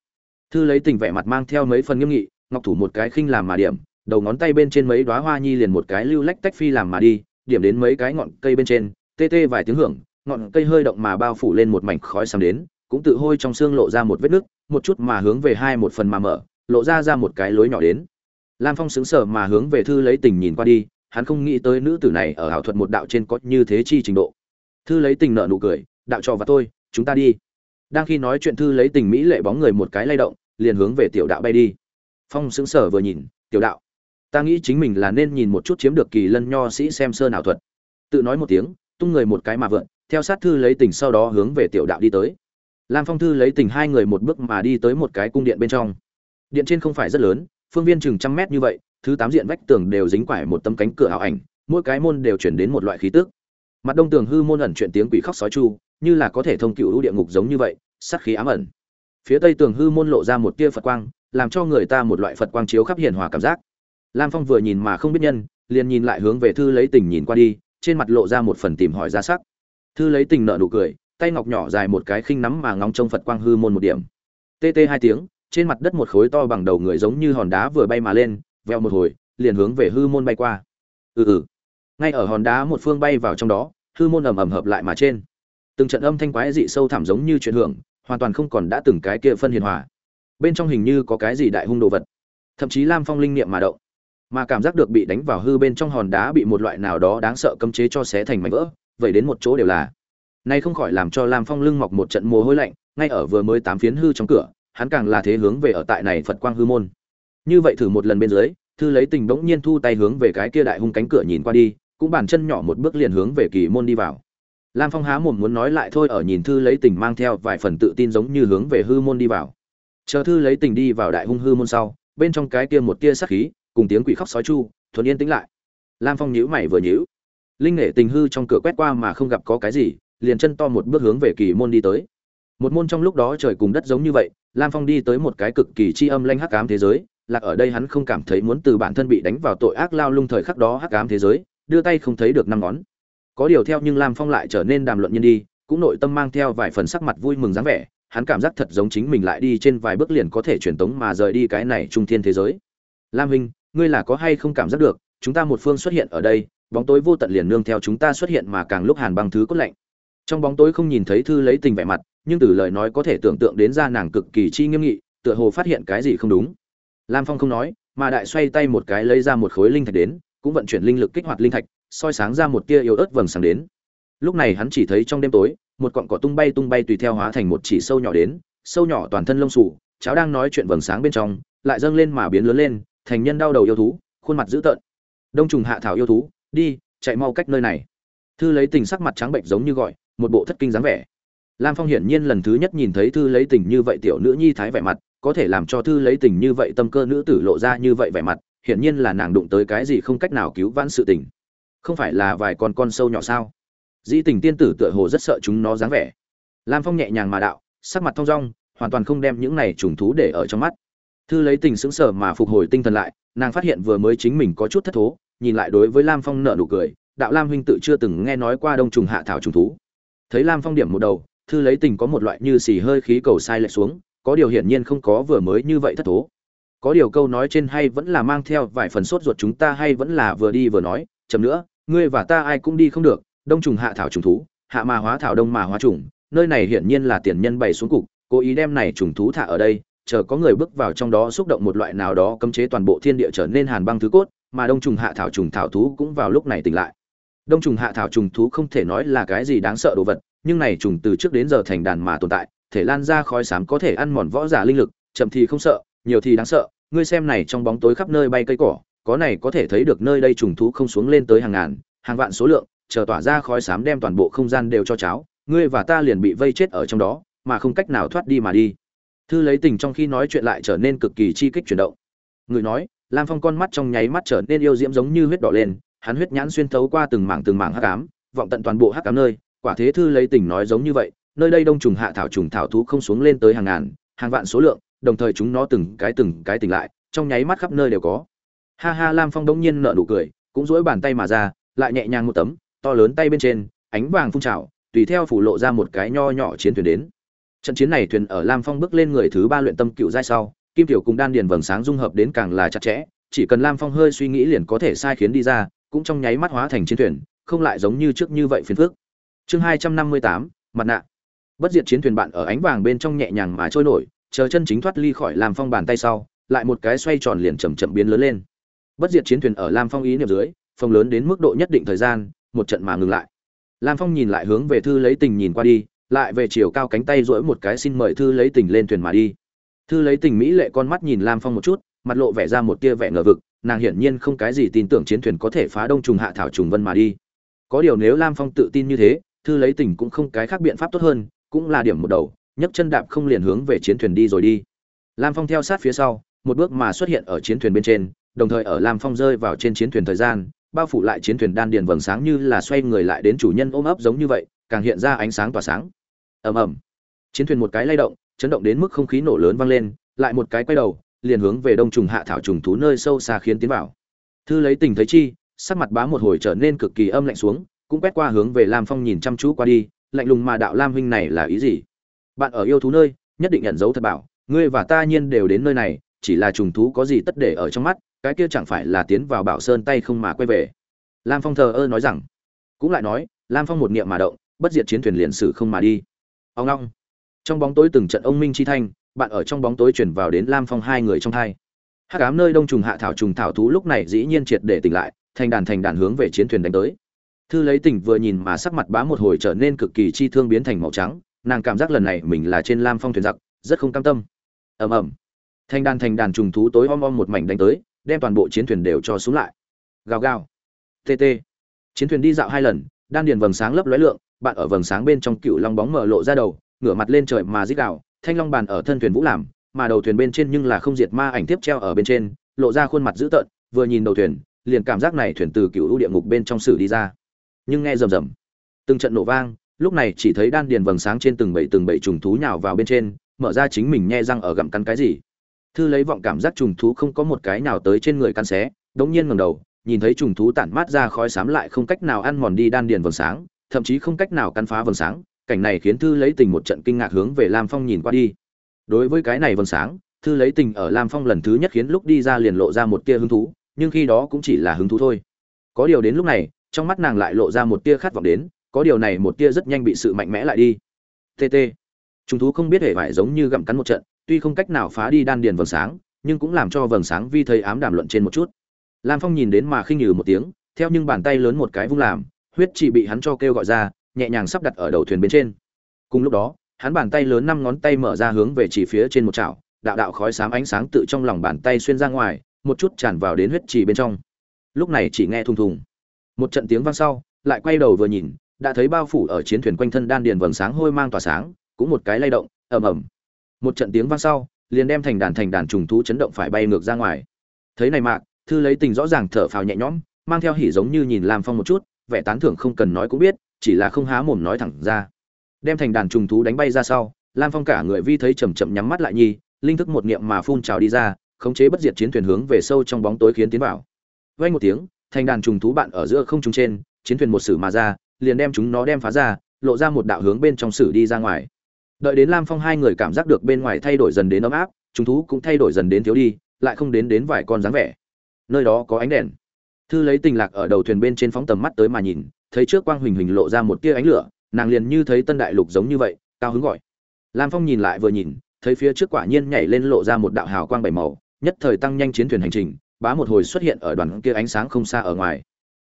Thư lấy tình vẻ mặt mang theo mấy phần nghiêm nghị, ngọc thủ một cái khinh làm mà điểm, đầu ngón tay bên trên mấy đóa hoa nhi liền một cái lưu lách tách phi làm mà đi, điểm đến mấy cái ngọn cây bên trên, tê tê vài tiếng hưởng, ngọn cây hơi động mà bao phủ lên một mảnh khói xăm đến, cũng tự hôi trong xương lộ ra một vết nứt, một chút mà hướng về hai một phần mà mở, lộ ra ra một cái lối nhỏ đến lam phong sững sờ mà hướng về thư lấy tình nhìn qua đi, hắn không nghĩ tới nữ tử này ở ảo thuật một đạo trên có như thế chi trình độ. Thư lấy tình nợ nụ cười, đạo trò và tôi, chúng ta đi. Đang khi nói chuyện thư lấy tình mỹ lệ bóng người một cái lay động, liền hướng về tiểu đạo bay đi. Phong sững sờ vừa nhìn, tiểu đạo, ta nghĩ chính mình là nên nhìn một chút chiếm được kỳ lân nho sĩ xem sơn ảo thuật. Tự nói một tiếng, tung người một cái mà vượn, theo sát thư lấy tình sau đó hướng về tiểu đạo đi tới. Lam phong thư lấy tình hai người một bước mà đi tới một cái cung điện bên trong. Điện trên không phải rất lớn phương viên chừng trăm mét như vậy, thứ tám diện vách tường đều dính quải một tấm cánh cửa ảo ảnh, mỗi cái môn đều chuyển đến một loại khí tức. Mặt đông tường hư môn ẩn chuyện tiếng quỷ khóc sói chu, như là có thể thông cựu lũ địa ngục giống như vậy, sát khí ám ẩn. Phía tây tường hư môn lộ ra một tia phật quang, làm cho người ta một loại phật quang chiếu khắp hiền hòa cảm giác. Lam phong vừa nhìn mà không biết nhân, liền nhìn lại hướng về thư lấy tình nhìn qua đi, trên mặt lộ ra một phần tìm hỏi ra sắc. Thư lấy tình nợ nụ cười, tay ngọc nhỏ dài một cái khinh nắm mà ngóng trong phật quang hư môn một điểm. Tê tê hai tiếng trên mặt đất một khối to bằng đầu người giống như hòn đá vừa bay mà lên, veo một hồi, liền hướng về hư môn bay qua. Ừ ừ. Ngay ở hòn đá một phương bay vào trong đó, hư môn ầm ầm hợp lại mà trên. Từng trận âm thanh quái dị sâu thẳm giống như chuyện hưởng, hoàn toàn không còn đã từng cái kia phân hiền hòa. Bên trong hình như có cái gì đại hung đồ vật. Thậm chí lam phong linh niệm mà động. Mà cảm giác được bị đánh vào hư bên trong hòn đá bị một loại nào đó đáng sợ cấm chế cho xé thành mảnh vỡ, vậy đến một chỗ đều là. Nay không khỏi làm cho lam phong lưng mọc một trận mồ hôi lạnh, ngay ở vừa mới tám phiến hư trong cửa hắn càng là thế hướng về ở tại này phật quang hư môn. Như vậy thử một lần bên dưới, thư lấy tình bỗng nhiên thu tay hướng về cái kia đại hung cánh cửa nhìn qua đi, cũng bàn chân nhỏ một bước liền hướng về kỳ môn đi vào. Lam phong há mồm muốn nói lại thôi ở nhìn thư lấy tình mang theo vài phần tự tin giống như hướng về hư môn đi vào. Chờ thư lấy tình đi vào đại hung hư môn sau, bên trong cái kia một tia sắc khí, cùng tiếng quỷ khóc sói chu, thuần yên tĩnh lại. Lam phong nhíu mày vừa nhíu. Linh nghệ tình hư trong cửa quét qua mà không gặp có cái gì, liền chân to một bước hướng về kỳ môn đi tới. Một môn trong lúc đó trời cùng đất giống như vậy lam phong đi tới một cái cực kỳ chi âm lanh hắc ám thế giới lạc ở đây hắn không cảm thấy muốn từ bản thân bị đánh vào tội ác lao lung thời khắc đó hắc ám thế giới, đưa tay không thấy được năm ngón. Có điều theo nhưng lam phong lại trở nên đàm luận nhân đi, cũng nội tâm mang theo vài phần sắc mặt vui mừng dáng vẻ, hắn cảm giác thật giống chính mình lại đi trên vài bước liền có thể truyền tống mà rời đi cái này trung thiên thế giới. Lam huynh, ngươi là có hay không cảm giác được, chúng ta một phương xuất hiện ở đây, bóng tối vô tận liền nương theo chúng ta xuất hiện mà càng lúc hàn băng thứ cốt lạnh. Trong bóng tối không nhìn thấy thư lấy tình vẻ mặt nhưng từ lời nói có thể tưởng tượng đến ra nàng cực kỳ chi nghiêm nghị tựa hồ phát hiện cái gì không đúng. Lam phong không nói mà đại xoay tay một cái lấy ra một khối linh thạch đến cũng vận chuyển linh lực kích hoạt linh thạch soi sáng ra một tia yếu ớt vầng sáng đến. Lúc này hắn chỉ thấy trong đêm tối một cọng cỏ tung bay tung bay tùy theo hóa thành một chỉ sâu nhỏ đến sâu nhỏ toàn thân lông sù, cháo đang nói chuyện vầng sáng bên trong lại dâng lên mà biến lớn lên thành nhân đau đầu yêu thú khuôn mặt dữ tợn. Đông trùng hạ thảo yêu thú đi chạy mau cách nơi này. Thư lấy tình sắc mặt trắng bệnh giống như gọi một bộ thất kinh dáng vẻ lam phong hiển nhiên lần thứ nhất nhìn thấy thư lấy tình như vậy tiểu nữ nhi thái vẻ mặt, có thể làm cho thư lấy tình như vậy tâm cơ nữ tử lộ ra như vậy vẻ mặt, hiển nhiên là nàng đụng tới cái gì không cách nào cứu vãn sự tình. Không phải là vài con con sâu nhỏ sao? Dĩ tình tiên tử tựa hồ rất sợ chúng nó dáng vẻ. Lam phong nhẹ nhàng mà đạo, sắc mặt thong dong, hoàn toàn không đem những này trùng thú để ở trong mắt. Thư lấy tình sững sờ mà phục hồi tinh thần lại, nàng phát hiện vừa mới chính mình có chút thất thố, nhìn lại đối với lam phong nợ nụ cười, đạo lam huynh tự chưa từng nghe nói qua đông trùng hạ thảo trùng thú. Thấy lam phong điểm một đầu thư lấy tình có một loại như xì hơi khí cầu sai lệch xuống, có điều hiển nhiên không có vừa mới như vậy thất thố. Có điều câu nói trên hay vẫn là mang theo vài phần sốt ruột chúng ta hay vẫn là vừa đi vừa nói, chậm nữa, ngươi và ta ai cũng đi không được, đông trùng hạ thảo trùng thú, hạ mà hóa thảo đông mà hóa trùng, nơi này hiển nhiên là tiền nhân bày xuống cục, cố ý đem này trùng thú thả ở đây, chờ có người bước vào trong đó xúc động một loại nào đó cấm chế toàn bộ thiên địa trở nên hàn băng thứ cốt, mà đông trùng hạ thảo trùng thảo thú cũng vào lúc này tỉnh lại. Đông trùng hạ thảo trùng thú không thể nói là cái gì đáng sợ đồ vật nhưng này trùng từ trước đến giờ thành đàn mà tồn tại, thể lan ra khói xám có thể ăn mòn võ giả linh lực, chậm thì không sợ, nhiều thì đáng sợ. Ngươi xem này trong bóng tối khắp nơi bay cây cỏ, có này có thể thấy được nơi đây trùng thú không xuống lên tới hàng ngàn, hàng vạn số lượng, chờ tỏa ra khói xám đem toàn bộ không gian đều cho cháo, ngươi và ta liền bị vây chết ở trong đó, mà không cách nào thoát đi mà đi. Thư lấy tình trong khi nói chuyện lại trở nên cực kỳ chi kích chuyển động. Người nói, lam phong con mắt trong nháy mắt trở nên yêu diễm giống như huyết đỏ lên, hắn huyết nhãn xuyên thấu qua từng mảng từng mảng hắc ám, vọng tận toàn bộ hắc ám nơi quả thế thư lấy tình nói giống như vậy, nơi đây đông trùng hạ thảo trùng thảo thú không xuống lên tới hàng ngàn, hàng vạn số lượng, đồng thời chúng nó từng cái từng cái tỉnh lại, trong nháy mắt khắp nơi đều có. Ha ha, lam phong đông nhiên nợ nụ cười, cũng duỗi bàn tay mà ra, lại nhẹ nhàng một tấm, to lớn tay bên trên, ánh vàng phun trào, tùy theo phủ lộ ra một cái nho nhỏ chiến thuyền đến. Trận chiến này thuyền ở lam phong bước lên người thứ ba luyện tâm cựu giai sau, kim tiểu cùng đan điền vầng sáng dung hợp đến càng là chặt chẽ, chỉ cần lam phong hơi suy nghĩ liền có thể sai khiến đi ra, cũng trong nháy mắt hóa thành chiến thuyền, không lại giống như trước như vậy phiền phức chương hai trăm năm mươi tám, mặt nạ. Bất diệt chiến thuyền bạn ở ánh vàng bên trong nhẹ nhàng mà trôi nổi, chờ chân chính thoát ly khỏi lam phong bàn tay sau, lại một cái xoay tròn liền chầm chậm biến lớn lên. Bất diệt chiến thuyền ở lam phong ý niệm dưới phong lớn đến mức độ nhất định thời gian, một trận mà ngừng lại. Lam phong nhìn lại hướng về thư lấy tình nhìn qua đi, lại về chiều cao cánh tay duỗi một cái xin mời thư lấy tình lên thuyền mà đi. Thư lấy tình mỹ lệ con mắt nhìn lam phong một chút, mặt lộ vẻ ra một tia vẻ ngờ vực, nàng hiển nhiên không cái gì tin tưởng chiến thuyền có thể phá đông trùng hạ thảo trùng vân mà đi. Có điều nếu lam phong tự tin như thế thư lấy tình cũng không cái khác biện pháp tốt hơn, cũng là điểm một đầu, nhấc chân đạp không liền hướng về chiến thuyền đi rồi đi. Lam phong theo sát phía sau, một bước mà xuất hiện ở chiến thuyền bên trên, đồng thời ở lam phong rơi vào trên chiến thuyền thời gian, bao phủ lại chiến thuyền đan điền vầng sáng như là xoay người lại đến chủ nhân ôm ấp giống như vậy, càng hiện ra ánh sáng tỏa sáng. Ầm ầm. Chiến thuyền một cái lay động, chấn động đến mức không khí nổ lớn vang lên, lại một cái quay đầu, liền hướng về đông trùng hạ thảo trùng thú nơi sâu xa khiến tiến vào. Thư lấy tình thấy chi, sắc mặt bá một hồi trở nên cực kỳ âm lạnh xuống cũng quét qua hướng về lam phong nhìn chăm chú qua đi, lạnh lùng mà đạo lam huynh này là ý gì? Bạn ở yêu thú nơi, nhất định nhận dấu thật bảo, ngươi và ta nhiên đều đến nơi này, chỉ là trùng thú có gì tất để ở trong mắt, cái kia chẳng phải là tiến vào bảo sơn tay không mà quay về. Lam phong thờ ơ nói rằng. Cũng lại nói, lam phong một niệm mà động, bất diệt chiến thuyền liền sử không mà đi. Ông long trong bóng tối từng trận ông minh chi thanh, bạn ở trong bóng tối chuyển vào đến lam phong hai người trong thai hắc ám nơi đông trùng hạ thảo trùng thảo thú lúc này dĩ nhiên triệt để tỉnh lại, thành đàn thành đàn hướng về chiến thuyền đánh tới thư lấy tỉnh vừa nhìn mà sắc mặt bá một hồi trở nên cực kỳ chi thương biến thành màu trắng, nàng cảm giác lần này mình là trên lam phong thuyền giặc, rất không cam tâm. Ầm ầm. Thanh đàn thành đàn trùng thú tối om om một mảnh đánh tới, đem toàn bộ chiến thuyền đều cho xuống lại. Gào gào. Tt chiến thuyền đi dạo hai lần, đan điền vầng sáng lấp lóe lượng, bạn ở vầng sáng bên trong cựu long bóng mở lộ ra đầu, ngửa mặt lên trời mà dít đạo thanh long bàn ở thân thuyền vũ làm, mà đầu thuyền bên trên nhưng là không diệt ma ảnh tiếp treo ở bên trên, lộ ra khuôn mặt dữ tợn, vừa nhìn đầu thuyền, liền cảm giác này thuyền từ cựu u địa ngục bên trong sử đi ra nhưng nghe rầm rầm. Từng trận nổ vang, lúc này chỉ thấy đan điền vầng sáng trên từng bảy từng bảy trùng thú nhào vào bên trên, mở ra chính mình nhe răng ở gặm cắn cái gì. Thư lấy vọng cảm giác trùng thú không có một cái nào tới trên người căn xé, đống nhiên ngẩng đầu, nhìn thấy trùng thú tản mát ra khói xám lại không cách nào ăn mòn đi đan điền vầng sáng, thậm chí không cách nào căn phá vầng sáng, cảnh này khiến thư lấy tình một trận kinh ngạc hướng về lam phong nhìn qua đi. Đối với cái này vầng sáng, thư lấy tình ở lam phong lần thứ nhất khiến lúc đi ra liền lộ ra một tia hứng thú, nhưng khi đó cũng chỉ là hứng thú thôi. Có điều đến lúc này trong mắt nàng lại lộ ra một tia khát vọng đến, có điều này một tia rất nhanh bị sự mạnh mẽ lại đi. Tt trùng thú không biết hề phải giống như gặm cắn một trận, tuy không cách nào phá đi đan điền vầng sáng, nhưng cũng làm cho vầng sáng vi thấy ám đàm luận trên một chút. Lam phong nhìn đến mà khinh nhừ một tiếng, theo nhưng bàn tay lớn một cái vung làm, huyết chỉ bị hắn cho kêu gọi ra, nhẹ nhàng sắp đặt ở đầu thuyền bên trên. Cùng lúc đó, hắn bàn tay lớn năm ngón tay mở ra hướng về chỉ phía trên một chảo, đạo đạo khói xám ánh sáng tự trong lòng bàn tay xuyên ra ngoài, một chút tràn vào đến huyết trì bên trong. Lúc này chỉ nghe thùng thùng một trận tiếng vang sau, lại quay đầu vừa nhìn, đã thấy bao phủ ở chiến thuyền quanh thân đan điền vầng sáng hôi mang tỏa sáng, cũng một cái lay động, ầm ầm. Một trận tiếng vang sau, liền đem thành đàn thành đàn trùng thú chấn động phải bay ngược ra ngoài. Thấy này mạc, thư lấy tình rõ ràng thở phào nhẹ nhõm, mang theo hỉ giống như nhìn lam phong một chút, vẻ tán thưởng không cần nói cũng biết, chỉ là không há mồm nói thẳng ra. Đem thành đàn trùng thú đánh bay ra sau, lam phong cả người vi thấy chầm chậm nhắm mắt lại nhi linh thức một niệm mà phun trào đi ra, khống chế bất diệt chiến thuyền hướng về sâu trong bóng tối khiến tiến vào. Vay một tiếng thành đàn trùng thú bạn ở giữa không trung trên, chiến thuyền một sử mà ra, liền đem chúng nó đem phá ra, lộ ra một đạo hướng bên trong sử đi ra ngoài. Đợi đến lam phong hai người cảm giác được bên ngoài thay đổi dần đến ấm áp, trùng thú cũng thay đổi dần đến thiếu đi, lại không đến đến vài con dáng vẻ. Nơi đó có ánh đèn. Thư lấy tình lạc ở đầu thuyền bên trên phóng tầm mắt tới mà nhìn, thấy trước quang huỳnh huỳnh lộ ra một tia ánh lửa, nàng liền như thấy tân đại lục giống như vậy, cao hứng gọi. Lam phong nhìn lại vừa nhìn, thấy phía trước quả nhiên nhảy lên lộ ra một đạo hào quang bảy màu, nhất thời tăng nhanh chiến thuyền hành trình bá một hồi xuất hiện ở đoàn kia ánh sáng không xa ở ngoài.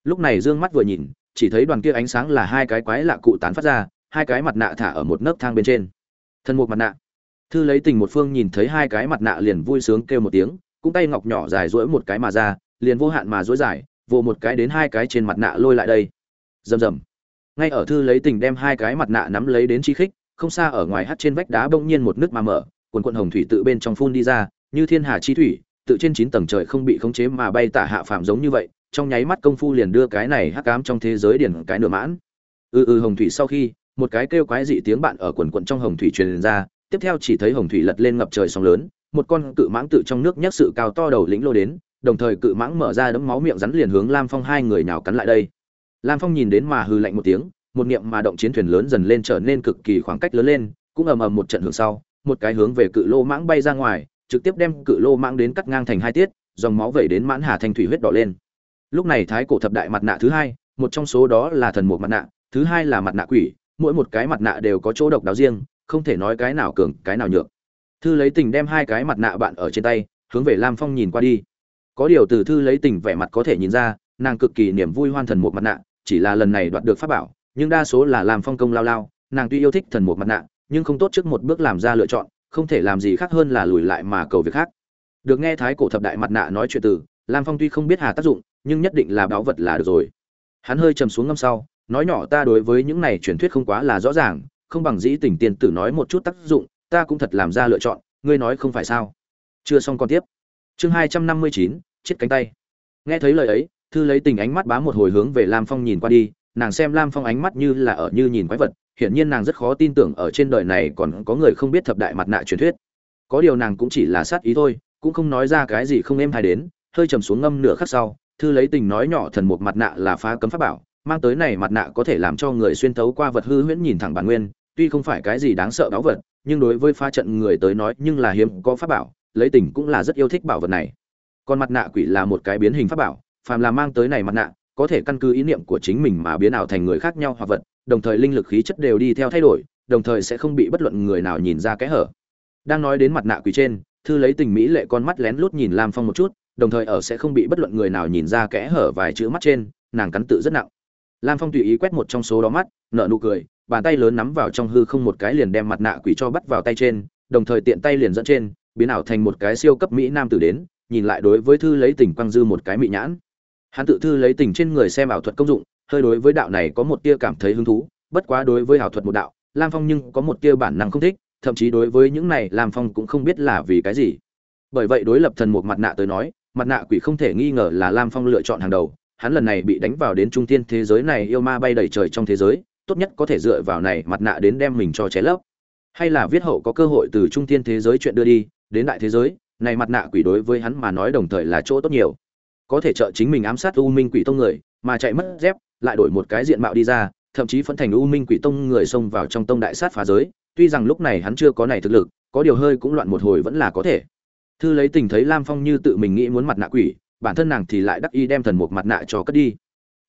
Lúc này dương mắt vừa nhìn, chỉ thấy đoàn kia ánh sáng là hai cái quái lạ cụ tán phát ra, hai cái mặt nạ thả ở một nấc thang bên trên. Thân một mặt nạ. Thư lấy tình một phương nhìn thấy hai cái mặt nạ liền vui sướng kêu một tiếng, cũng tay ngọc nhỏ dài duỗi một cái mà ra, liền vô hạn mà duỗi dài vồ một cái đến hai cái trên mặt nạ lôi lại đây. Rầm rầm. Ngay ở thư lấy tình đem hai cái mặt nạ nắm lấy đến chi khích, không xa ở ngoài hắt trên vách đá bỗng nhiên một nước mà mở, quần quận hồng thủy tự bên trong phun đi ra, như thiên hà chi thủy tự trên chín tầng trời không bị khống chế mà bay tả hạ phạm giống như vậy trong nháy mắt công phu liền đưa cái này hắc ám trong thế giới điển cái nửa mãn. Ư ừ, ừ hồng thủy sau khi một cái kêu quái dị tiếng bạn ở quần quần trong hồng thủy truyền ra tiếp theo chỉ thấy hồng thủy lật lên ngập trời sóng lớn một con cự mãng tự trong nước nhắc sự cao to đầu lĩnh lô đến đồng thời cự mãng mở ra đấm máu miệng rắn liền hướng lam phong hai người nào cắn lại đây. Lam phong nhìn đến mà hừ lạnh một tiếng một niệm mà động chiến thuyền lớn dần lên trở nên cực kỳ khoảng cách lớn lên cũng ầm ầm một trận hướng sau một cái hướng về cự lô mãng bay ra ngoài trực tiếp đem cự lô mang đến cắt ngang thành hai tiết, dòng máu vẩy đến mãn hà thanh thủy huyết đỏ lên. Lúc này thái cổ thập đại mặt nạ thứ hai, một trong số đó là thần mục mặt nạ, thứ hai là mặt nạ quỷ, mỗi một cái mặt nạ đều có chỗ độc đáo riêng, không thể nói cái nào cường, cái nào nhược. Thư lấy tình đem hai cái mặt nạ bạn ở trên tay, hướng về lam phong nhìn qua đi. Có điều từ thư lấy tình vẻ mặt có thể nhìn ra, nàng cực kỳ niềm vui hoan thần một mặt nạ, chỉ là lần này đoạt được pháp bảo, nhưng đa số là làm phong công lao lao, nàng tuy yêu thích thần một mặt nạ, nhưng không tốt trước một bước làm ra lựa chọn không thể làm gì khác hơn là lùi lại mà cầu việc khác. Được nghe thái cổ thập đại mặt nạ nói chuyện từ, lam phong tuy không biết hà tác dụng, nhưng nhất định là báo vật là được rồi. Hắn hơi trầm xuống ngâm sau, nói nhỏ ta đối với những này truyền thuyết không quá là rõ ràng, không bằng dĩ tình tiền tử nói một chút tác dụng, ta cũng thật làm ra lựa chọn, ngươi nói không phải sao? Chưa xong còn tiếp. Chương hai trăm năm mươi chín, chết cánh tay. Nghe thấy lời ấy, thư lấy tình ánh mắt bám một hồi hướng về lam phong nhìn qua đi, nàng xem lam phong ánh mắt như là ở như nhìn quái vật hiển nhiên nàng rất khó tin tưởng ở trên đời này còn có người không biết thập đại mặt nạ truyền thuyết. Có điều nàng cũng chỉ là sát ý thôi, cũng không nói ra cái gì không êm hay đến, hơi trầm xuống ngâm nửa khắc sau, thư lấy tình nói nhỏ thần một mặt nạ là phá cấm pháp bảo, mang tới này mặt nạ có thể làm cho người xuyên thấu qua vật hư huyễn nhìn thẳng bản nguyên, tuy không phải cái gì đáng sợ báu vật, nhưng đối với pha trận người tới nói nhưng là hiếm có pháp bảo, lấy tình cũng là rất yêu thích bảo vật này. Còn mặt nạ quỷ là một cái biến hình pháp bảo, phàm là mang tới này mặt nạ có thể căn cứ ý niệm của chính mình mà biến ảo thành người khác nhau hoặc vật, đồng thời linh lực khí chất đều đi theo thay đổi, đồng thời sẽ không bị bất luận người nào nhìn ra kẽ hở. Đang nói đến mặt nạ quỷ trên, thư lấy tình mỹ lệ con mắt lén lút nhìn lam phong một chút, đồng thời ở sẽ không bị bất luận người nào nhìn ra kẽ hở vài chữ mắt trên, nàng cắn tự rất nặng. Lam phong tùy ý quét một trong số đó mắt, nở nụ cười, bàn tay lớn nắm vào trong hư không một cái liền đem mặt nạ quỷ cho bắt vào tay trên, đồng thời tiện tay liền dẫn trên, biến ảo thành một cái siêu cấp mỹ nam tử đến, nhìn lại đối với thư lấy tình quang dư một cái mỹ nhãn hắn tự thư lấy tình trên người xem ảo thuật công dụng, hơi đối với đạo này có một tia cảm thấy hứng thú, bất quá đối với ảo thuật một đạo, lam phong nhưng có một tia bản năng không thích, thậm chí đối với những này lam phong cũng không biết là vì cái gì. Bởi vậy đối lập thần một mặt nạ tới nói, mặt nạ quỷ không thể nghi ngờ là lam phong lựa chọn hàng đầu, hắn lần này bị đánh vào đến trung tiên thế giới này yêu ma bay đầy trời trong thế giới, tốt nhất có thể dựa vào này mặt nạ đến đem mình cho ché lấp. Hay là viết hậu có cơ hội từ trung tiên thế giới chuyện đưa đi, đến đại thế giới, này mặt nạ quỷ đối với hắn mà nói đồng thời là chỗ tốt nhiều có thể trợ chính mình ám sát u minh quỷ tông người, mà chạy mất dép, lại đổi một cái diện mạo đi ra, thậm chí phân thành u minh quỷ tông người xông vào trong tông đại sát phá giới. Tuy rằng lúc này hắn chưa có này thực lực, có điều hơi cũng loạn một hồi vẫn là có thể. Thư lấy tình thấy lam phong như tự mình nghĩ muốn mặt nạ quỷ, bản thân nàng thì lại đắc y đem thần một mặt nạ cho cất đi.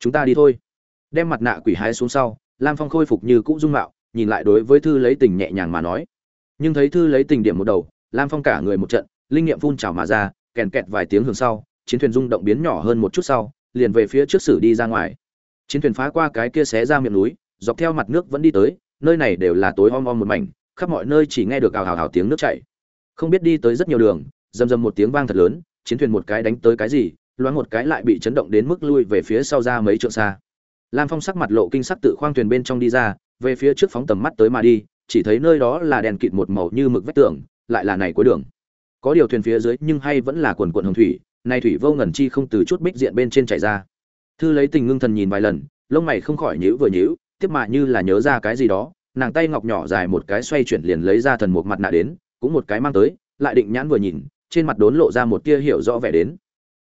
Chúng ta đi thôi. Đem mặt nạ quỷ hái xuống sau, lam phong khôi phục như cũ dung mạo, nhìn lại đối với thư lấy tình nhẹ nhàng mà nói. Nhưng thấy thư lấy tình điểm một đầu, lam phong cả người một trận, linh nghiệm phun trào mà ra, kèn kẹt vài tiếng hưởng sau chiến thuyền rung động biến nhỏ hơn một chút sau, liền về phía trước sử đi ra ngoài. Chiến thuyền phá qua cái kia xé ra miệng núi, dọc theo mặt nước vẫn đi tới, nơi này đều là tối om om một mảnh, khắp mọi nơi chỉ nghe được ào ào ào tiếng nước chảy. Không biết đi tới rất nhiều đường, rầm rầm một tiếng vang thật lớn, chiến thuyền một cái đánh tới cái gì, loáng một cái lại bị chấn động đến mức lui về phía sau ra mấy trượng xa. Lam phong sắc mặt lộ kinh sắc tự khoang thuyền bên trong đi ra, về phía trước phóng tầm mắt tới mà đi, chỉ thấy nơi đó là đèn kịt một màu như mực vách tường, lại là này cuối đường. Có điều thuyền phía dưới nhưng hay vẫn là quần quần hồng thủy này thủy vô ngần chi không từ chút bích diện bên trên chảy ra. Thư lấy tình ngưng thần nhìn vài lần, lông mày không khỏi nhíu vừa nhíu, tiếp mà như là nhớ ra cái gì đó, nàng tay ngọc nhỏ dài một cái xoay chuyển liền lấy ra thần một mặt nạ đến, cũng một cái mang tới, lại định nhãn vừa nhìn, trên mặt đốn lộ ra một tia hiểu rõ vẻ đến.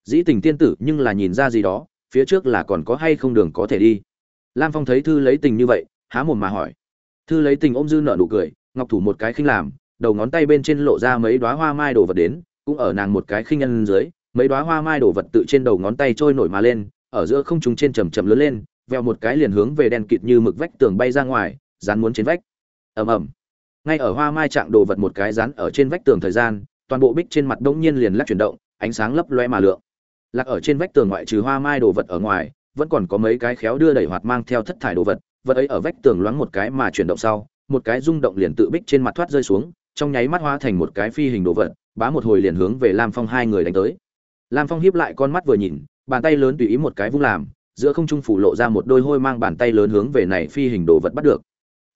Dĩ tình tiên tử nhưng là nhìn ra gì đó, phía trước là còn có hay không đường có thể đi. Lam phong thấy thư lấy tình như vậy, há mồm mà hỏi. Thư lấy tình ôm dư nợ nụ cười, ngọc thủ một cái khinh làm, đầu ngón tay bên trên lộ ra mấy đoá hoa mai đổ vật đến, cũng ở nàng một cái khinh nhân dưới mấy đoá hoa mai đổ vật tự trên đầu ngón tay trôi nổi mà lên, ở giữa không trung trên chầm chầm lớn lên veo một cái liền hướng về đen kịt như mực vách tường bay ra ngoài, dán muốn trên vách. Ầm ầm. Ngay ở hoa mai trạng đồ vật một cái dán ở trên vách tường thời gian, toàn bộ bích trên mặt đông nhiên liền lắc chuyển động, ánh sáng lấp loe mà lượng. Lạc ở trên vách tường ngoại trừ hoa mai đồ vật ở ngoài, vẫn còn có mấy cái khéo đưa đẩy hoạt mang theo thất thải đồ vật vật ấy ở vách tường loáng một cái mà chuyển động sau, một cái rung động liền tự bích trên mặt thoát rơi xuống, trong nháy mắt hóa thành một cái phi hình đồ vật, bá một hồi liền hướng về lam phong hai người đánh tới lam phong hiếp lại con mắt vừa nhìn, bàn tay lớn tùy ý một cái vung làm, giữa không trung phủ lộ ra một đôi hôi mang bàn tay lớn hướng về này phi hình đồ vật bắt được.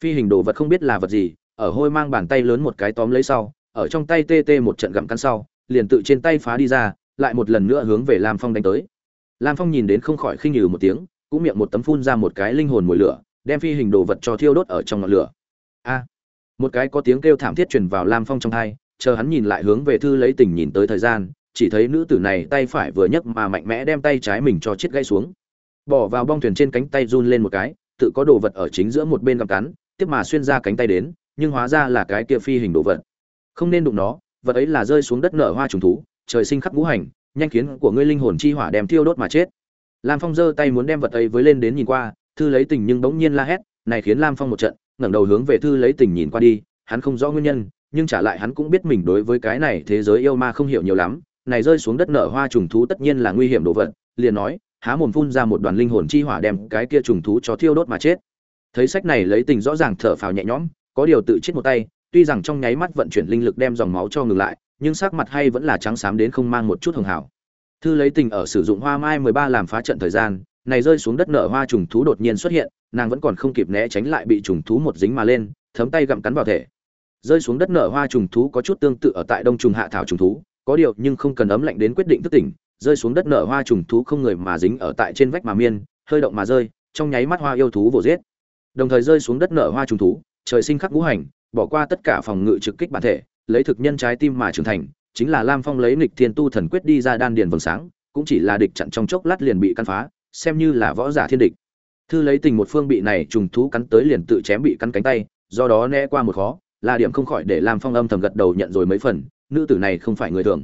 Phi hình đồ vật không biết là vật gì, ở hôi mang bàn tay lớn một cái tóm lấy sau, ở trong tay tê tê một trận gặm cắn sau, liền tự trên tay phá đi ra, lại một lần nữa hướng về lam phong đánh tới. Lam phong nhìn đến không khỏi khinh nhừ một tiếng, cũng miệng một tấm phun ra một cái linh hồn mùi lửa, đem phi hình đồ vật cho thiêu đốt ở trong ngọn lửa. A! Một cái có tiếng kêu thảm thiết truyền vào lam phong trong hai chờ hắn nhìn lại hướng về thư lấy tình nhìn tới thời gian chỉ thấy nữ tử này tay phải vừa nhấc mà mạnh mẽ đem tay trái mình cho chết gãy xuống. Bỏ vào bong thuyền trên cánh tay run lên một cái, tự có đồ vật ở chính giữa một bên gặm cắn, tiếp mà xuyên ra cánh tay đến, nhưng hóa ra là cái kia phi hình đồ vật. Không nên đụng nó, vật ấy là rơi xuống đất nở hoa trùng thú, trời sinh khắc ngũ hành, nhanh khiến của ngươi linh hồn chi hỏa đem thiêu đốt mà chết. Lam phong giơ tay muốn đem vật ấy với lên đến nhìn qua, thư lấy tình nhưng bỗng nhiên la hét, này khiến lam phong một trận, ngẩng đầu hướng về thư lấy tình nhìn qua đi, hắn không rõ nguyên nhân, nhưng trả lại hắn cũng biết mình đối với cái này thế giới yêu ma không hiểu nhiều lắm này rơi xuống đất nở hoa trùng thú tất nhiên là nguy hiểm đồ vật, liền nói, há mồm phun ra một đoàn linh hồn chi hỏa đem cái kia trùng thú cho thiêu đốt mà chết. Thấy sách này lấy tình rõ ràng thở phào nhẹ nhõm, có điều tự chết một tay, tuy rằng trong nháy mắt vận chuyển linh lực đem dòng máu cho ngừng lại, nhưng sắc mặt hay vẫn là trắng xám đến không mang một chút hường hảo. Thư lấy tình ở sử dụng hoa mai mười ba làm phá trận thời gian, này rơi xuống đất nở hoa trùng thú đột nhiên xuất hiện, nàng vẫn còn không kịp né tránh lại bị trùng thú một dính mà lên, thấm tay gặm cắn vào thể. Rơi xuống đất nở hoa trùng thú có chút tương tự ở tại đông trùng hạ thảo trùng thú có điều nhưng không cần ấm lạnh đến quyết định thức tỉnh, rơi xuống đất nở hoa trùng thú không người mà dính ở tại trên vách mà miên, hơi động mà rơi, trong nháy mắt hoa yêu thú vồ giết. Đồng thời rơi xuống đất nở hoa trùng thú, trời sinh khắc ngũ hành, bỏ qua tất cả phòng ngự trực kích bản thể, lấy thực nhân trái tim mà trưởng thành, chính là lam phong lấy nghịch thiên tu thần quyết đi ra đan điền vầng sáng, cũng chỉ là địch chặn trong chốc lát liền bị căn phá, xem như là võ giả thiên địch. Thư lấy tình một phương bị này trùng thú cắn tới liền tự chém bị cắn cánh tay, do đó né qua một khó, là điểm không khỏi để lam phong âm thầm gật đầu nhận rồi mấy phần nữ tử này không phải người thường.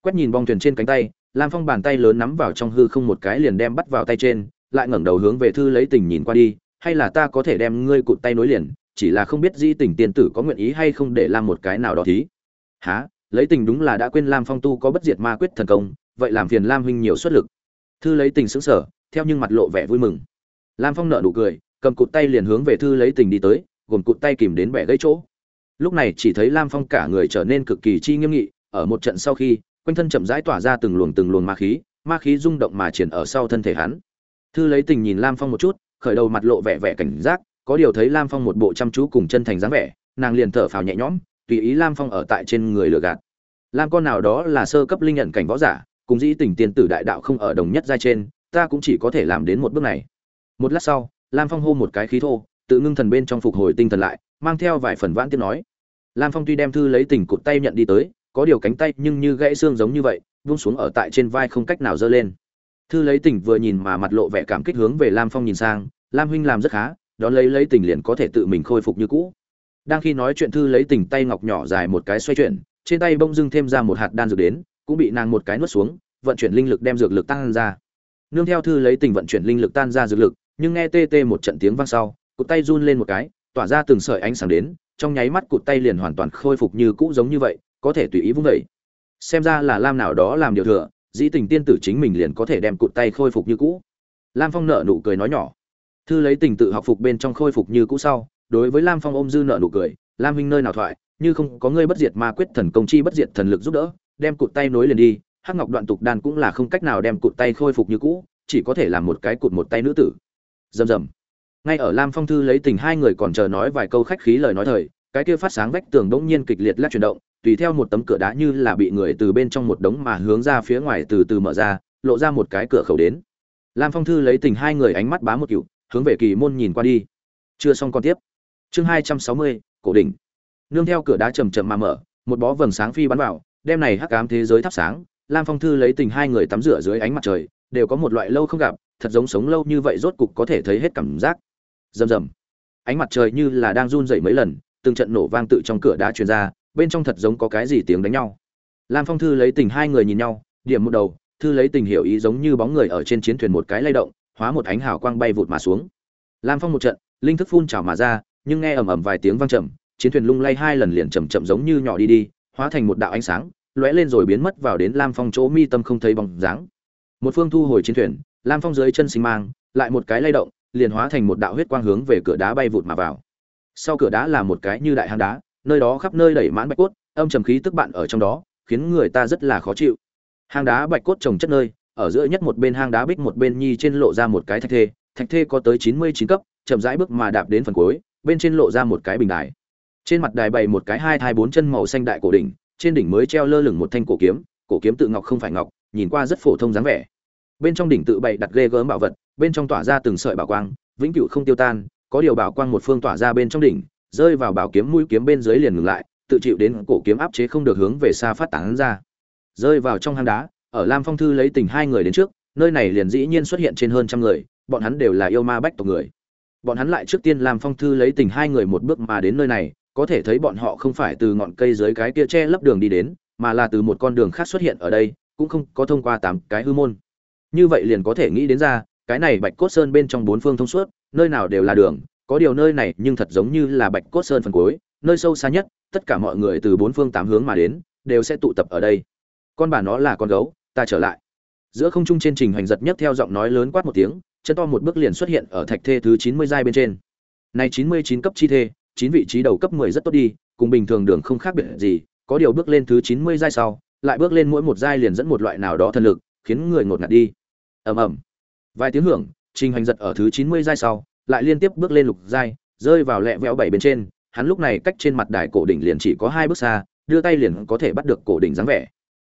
Quét nhìn bong thuyền trên cánh tay, lam phong bàn tay lớn nắm vào trong hư không một cái liền đem bắt vào tay trên, lại ngẩng đầu hướng về thư lấy tình nhìn qua đi, hay là ta có thể đem ngươi cụt tay nối liền, chỉ là không biết di tình tiên tử có nguyện ý hay không để làm một cái nào đó thí. Há lấy tình đúng là đã quên lam phong tu có bất diệt ma quyết thần công, vậy làm phiền lam huynh nhiều xuất lực. Thư lấy tình xứng sở theo nhưng mặt lộ vẻ vui mừng. Lam phong nợ nụ cười, cầm cụt tay liền hướng về thư lấy tình đi tới, gồm cụt tay kìm đến bẻ gãy chỗ lúc này chỉ thấy lam phong cả người trở nên cực kỳ chi nghiêm nghị, ở một trận sau khi, quanh thân chậm rãi tỏa ra từng luồng từng luồng ma khí ma khí rung động mà triển ở sau thân thể hắn. Thư lấy tình nhìn lam phong một chút, khởi đầu mặt lộ vẻ vẻ cảnh giác, có điều thấy lam phong một bộ chăm chú cùng chân thành dáng vẻ, nàng liền thở phào nhẹ nhõm, tùy ý lam phong ở tại trên người lừa gạt. Lam, con nào đó là sơ cấp linh nhận cảnh võ giả, cùng dĩ tình tiền tử đại đạo không ở đồng nhất giai trên, ta cũng chỉ có thể làm đến một bước này. Một lát sau, lam phong hô một cái khí thô, tự ngưng thần bên trong phục hồi tinh thần lại, mang theo vài phần vãn tiếp nói lam phong tuy đem thư lấy tình cụt tay nhận đi tới, có điều cánh tay nhưng như gãy xương giống như vậy, vung xuống ở tại trên vai không cách nào giơ lên. Thư lấy tình vừa nhìn mà mặt lộ vẻ cảm kích hướng về lam phong nhìn sang, lam huynh làm rất khá, đón lấy lấy tình liền có thể tự mình khôi phục như cũ. Đang khi nói chuyện thư lấy tình tay ngọc nhỏ dài một cái xoay chuyển, trên tay bông dưng thêm ra một hạt đan dược đến, cũng bị nàng một cái nuốt xuống, vận chuyển linh lực đem dược lực tăng ra. Nương theo thư lấy tình vận chuyển linh lực tan ra dược lực, nhưng nghe tê tê một trận tiếng vang sau, cụt tay run lên một cái, tỏa ra từng sợi ánh sáng đến trong nháy mắt cụt tay liền hoàn toàn khôi phục như cũ giống như vậy, có thể tùy ý vung vẩy xem ra là lam nào đó làm điều thừa, dĩ tình tiên tử chính mình liền có thể đem cụt tay khôi phục như cũ. Lam phong nợ nụ cười nói nhỏ. Thư lấy tình tự học phục bên trong khôi phục như cũ sau, đối với lam phong ôm dư nợ nụ cười, lam huynh nơi nào thoại, như không có ngươi bất diệt ma quyết thần công chi bất diệt thần lực giúp đỡ, đem cụt tay nối liền đi, hắc ngọc đoạn tục đan cũng là không cách nào đem cụt tay khôi phục như cũ, chỉ có thể làm một cái cụt một tay nữ tử. Rầm rầm ngay ở lam phong thư lấy tình hai người còn chờ nói vài câu khách khí lời nói thời, cái kia phát sáng vách tường đống nhiên kịch liệt lắc chuyển động, tùy theo một tấm cửa đá như là bị người từ bên trong một đống mà hướng ra phía ngoài từ từ mở ra, lộ ra một cái cửa khẩu đến. Lam phong thư lấy tình hai người ánh mắt bá một cựu hướng về kỳ môn nhìn qua đi. Chưa xong còn tiếp. Chương hai trăm sáu mươi, cổ đỉnh. Nương theo cửa đá chầm chậm mà mở, một bó vầng sáng phi bắn vào đem này hắc ám thế giới thắp sáng, lam phong thư lấy tình hai người tắm rửa dưới ánh mặt trời, đều có một loại lâu không gặp, thật giống sống lâu như vậy rốt cục có thể thấy hết cảm giác rầm rầm. Ánh mặt trời như là đang run dậy mấy lần, từng trận nổ vang tự trong cửa đá truyền ra, bên trong thật giống có cái gì tiếng đánh nhau. Lam phong thư lấy tình hai người nhìn nhau, điểm một đầu, thư lấy tình hiểu ý giống như bóng người ở trên chiến thuyền một cái lay động, hóa một ánh hào quang bay vụt mà xuống. Lam phong một trận, linh thức phun trào mà ra, nhưng nghe ầm ầm vài tiếng vang chậm, chiến thuyền lung lay hai lần liền chậm chậm giống như nhỏ đi đi, hóa thành một đạo ánh sáng, lóe lên rồi biến mất vào đến lam phong chỗ mi tâm không thấy bóng dáng. Một phương thu hồi chiến thuyền, lam phong dưới chân sinh mang lại một cái lay động liền hóa thành một đạo huyết quang hướng về cửa đá bay vụt mà vào. Sau cửa đá là một cái như đại hang đá, nơi đó khắp nơi đẩy mãn bạch cốt, âm trầm khí tức bạn ở trong đó, khiến người ta rất là khó chịu. Hang đá bạch cốt trồng chất nơi, ở giữa nhất một bên hang đá bích một bên nhi trên lộ ra một cái thạch thê thạch thê có tới chín mươi chín cấp, chậm rãi bước mà đạp đến phần cuối, bên trên lộ ra một cái bình đài. Trên mặt đài bày một cái hai thai bốn chân màu xanh đại cổ đỉnh, trên đỉnh mới treo lơ lửng một thanh cổ kiếm cổ kiếm tự ngọc không phải ngọc, nhìn qua rất phổ thông dáng vẻ. Bên trong đỉnh tự bày đặt ghê gớm bảo vật bên trong tỏa ra từng sợi bảo quang, vĩnh cửu không tiêu tan, có điều bảo quang một phương tỏa ra bên trong đỉnh, rơi vào bảo kiếm mũi kiếm bên dưới liền ngừng lại, tự chịu đến cổ kiếm áp chế không được hướng về xa phát tán ra. Rơi vào trong hang đá, ở lam phong thư lấy tình hai người đến trước, nơi này liền dĩ nhiên xuất hiện trên hơn trăm người, bọn hắn đều là yêu ma bách tộc người. Bọn hắn lại trước tiên lam phong thư lấy tình hai người một bước mà đến nơi này, có thể thấy bọn họ không phải từ ngọn cây dưới cái kia che lấp đường đi đến, mà là từ một con đường khác xuất hiện ở đây, cũng không có thông qua tám cái hư môn. Như vậy liền có thể nghĩ đến ra cái này bạch cốt sơn bên trong bốn phương thông suốt, nơi nào đều là đường, có điều nơi này nhưng thật giống như là bạch cốt sơn phần cuối, nơi sâu xa nhất, tất cả mọi người từ bốn phương tám hướng mà đến, đều sẽ tụ tập ở đây. Con bà nó là con gấu, ta trở lại. Giữa không trung trên trình hành giật nhất theo giọng nói lớn quát một tiếng, chân to một bước liền xuất hiện ở thạch thê thứ chín mươi giai bên trên. Này chín mươi chín cấp chi thê, chín vị trí đầu cấp mười rất tốt đi, cùng bình thường đường không khác biệt gì, có điều bước lên thứ chín mươi giai sau, lại bước lên mỗi một giai liền dẫn một loại nào đó thần lực, khiến người ngột ngạt đi. Ầm ầm vài tiếng hưởng, trình hành giật ở thứ chín mươi giai sau, lại liên tiếp bước lên lục giai, rơi vào lẹ vẹo bảy bên trên. Hắn lúc này cách trên mặt đài cổ đỉnh liền chỉ có hai bước xa, đưa tay liền có thể bắt được cổ đỉnh dáng vẻ.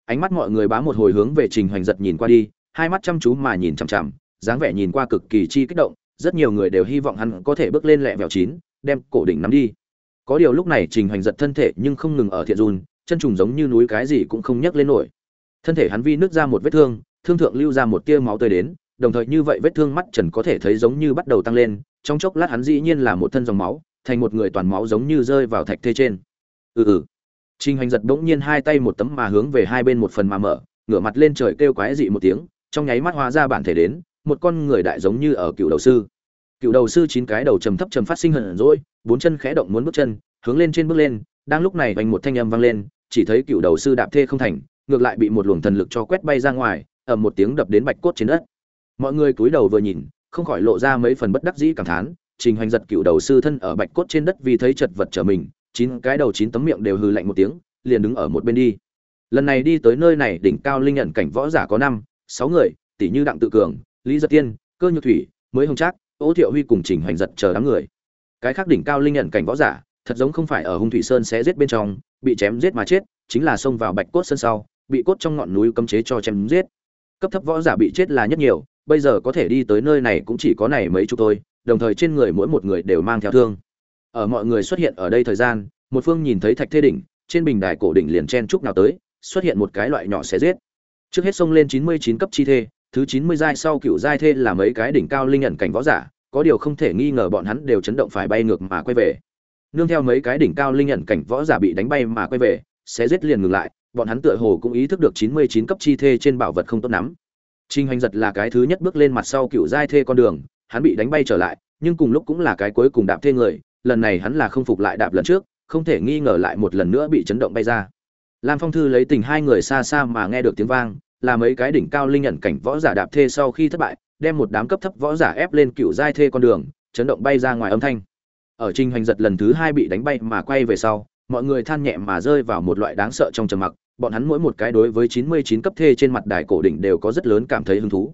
Ánh mắt mọi người bám một hồi hướng về trình hành giật nhìn qua đi, hai mắt chăm chú mà nhìn chằm chằm, dáng vẻ nhìn qua cực kỳ chi kích động, rất nhiều người đều hy vọng hắn có thể bước lên lẹ vẹo chín, đem cổ đỉnh nắm đi. Có điều lúc này trình hành giật thân thể nhưng không ngừng ở thiện run, chân trùng giống như núi cái gì cũng không nhấc lên nổi. Thân thể hắn vi nứt ra một vết thương thương thượng lưu ra một tia máu tươi đến đồng thời như vậy vết thương mắt trần có thể thấy giống như bắt đầu tăng lên, trong chốc lát hắn dĩ nhiên là một thân dòng máu, thành một người toàn máu giống như rơi vào thạch thê trên. Ừ ừ. Trình hành giật bỗng nhiên hai tay một tấm mà hướng về hai bên một phần mà mở, ngửa mặt lên trời kêu quái dị một tiếng, trong nháy mắt hóa ra bản thể đến, một con người đại giống như ở cựu đầu sư. Cựu đầu sư chín cái đầu trầm thấp trầm phát sinh hận rỗi bốn chân khẽ động muốn bước chân, hướng lên trên bước lên, đang lúc này vành một thanh âm vang lên, chỉ thấy cựu đầu sư đạp thê không thành, ngược lại bị một luồng thần lực cho quét bay ra ngoài, ầm một tiếng đập đến bạch cốt trên đất mọi người cúi đầu vừa nhìn, không khỏi lộ ra mấy phần bất đắc dĩ cảm thán, trình hoành giật cựu đầu sư thân ở bạch cốt trên đất vì thấy chật vật trở mình, chín cái đầu chín tấm miệng đều hừ lạnh một tiếng, liền đứng ở một bên đi. Lần này đi tới nơi này, đỉnh cao linh nhận cảnh võ giả có năm, sáu người, tỷ như đặng tự cường, lý giật tiên, cơ nhược thủy, mới hồng trác, ô thiệu huy cùng trình hoành giật chờ đám người. Cái khác đỉnh cao linh nhận cảnh võ giả, thật giống không phải ở hung thủy sơn sẽ giết bên trong, bị chém giết mà chết, chính là xông vào bạch cốt sơn sau, bị cốt trong ngọn núi cấm chế cho chém giết. Cấp thấp võ giả bị chết là nhất nhiều bây giờ có thể đi tới nơi này cũng chỉ có này mấy chục thôi, đồng thời trên người mỗi một người đều mang theo thương. Ở mọi người xuất hiện ở đây thời gian, một phương nhìn thấy thạch thê đỉnh, trên bình đài cổ đỉnh liền chen trúc nào tới, xuất hiện một cái loại nhỏ xé giết. Trước hết xông lên chín mươi chín cấp chi thê, thứ chín mươi giai sau cựu giai thê là mấy cái đỉnh cao linh ẩn cảnh võ giả, có điều không thể nghi ngờ bọn hắn đều chấn động phải bay ngược mà quay về. Nương theo mấy cái đỉnh cao linh ẩn cảnh võ giả bị đánh bay mà quay về, xé giết liền ngừng lại, bọn hắn tựa hồ cũng ý thức được chín mươi chín cấp chi thê trên bảo vật không tốt lắm. Trình Hành giật là cái thứ nhất bước lên mặt sau cựu giai thê con đường, hắn bị đánh bay trở lại, nhưng cùng lúc cũng là cái cuối cùng đạp thê người, lần này hắn là không phục lại đạp lần trước, không thể nghi ngờ lại một lần nữa bị chấn động bay ra. lam phong thư lấy tình hai người xa xa mà nghe được tiếng vang là mấy cái đỉnh cao linh nhận cảnh võ giả đạp thê sau khi thất bại đem một đám cấp thấp võ giả ép lên cựu giai thê con đường chấn động bay ra ngoài âm thanh ở trình hành giật lần thứ hai bị đánh bay mà quay về sau mọi người than nhẹ mà rơi vào một loại đáng sợ trong trầm mặc bọn hắn mỗi một cái đối với chín mươi chín cấp thê trên mặt đài cổ đỉnh đều có rất lớn cảm thấy hứng thú.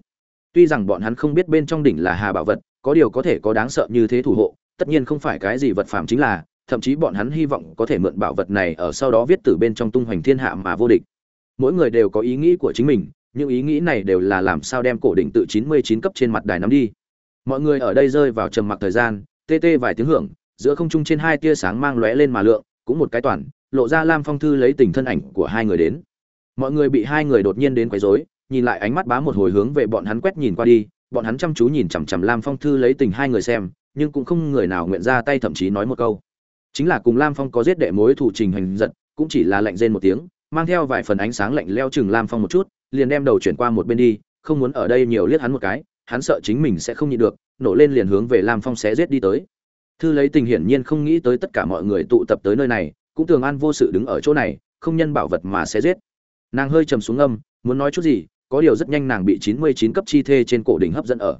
Tuy rằng bọn hắn không biết bên trong đỉnh là hà bảo vật, có điều có thể có đáng sợ như thế thủ hộ, tất nhiên không phải cái gì vật phẩm chính là, thậm chí bọn hắn hy vọng có thể mượn bảo vật này ở sau đó viết từ bên trong tung hoành thiên hạ mà vô địch. Mỗi người đều có ý nghĩ của chính mình, những ý nghĩ này đều là làm sao đem cổ đỉnh tự 99 cấp trên mặt đài nắm đi. Mọi người ở đây rơi vào trầm mặc thời gian, tê tê vài tiếng hưởng, giữa không trung trên hai tia sáng mang lóe lên mà lượng, cũng một cái toàn lộ ra lam phong thư lấy tình thân ảnh của hai người đến. Mọi người bị hai người đột nhiên đến quấy rối, nhìn lại ánh mắt bá một hồi hướng về bọn hắn quét nhìn qua đi, bọn hắn chăm chú nhìn chằm chằm lam phong thư lấy tình hai người xem, nhưng cũng không người nào nguyện ra tay thậm chí nói một câu. Chính là cùng lam phong có giết đệ mối thủ trình hành giận cũng chỉ là lạnh rên một tiếng, mang theo vài phần ánh sáng lạnh leo chừng lam phong một chút, liền đem đầu chuyển qua một bên đi, không muốn ở đây nhiều liếc hắn một cái, hắn sợ chính mình sẽ không nhịn được, nổ lên liền hướng về lam phong sẽ giết đi tới. Thư lấy tình hiển nhiên không nghĩ tới tất cả mọi người tụ tập tới nơi này cũng thường an vô sự đứng ở chỗ này, không nhân bảo vật mà sẽ giết. Nàng hơi trầm xuống âm muốn nói chút gì, có điều rất nhanh nàng bị chín mươi chín cấp chi thê trên cổ đỉnh hấp dẫn ở.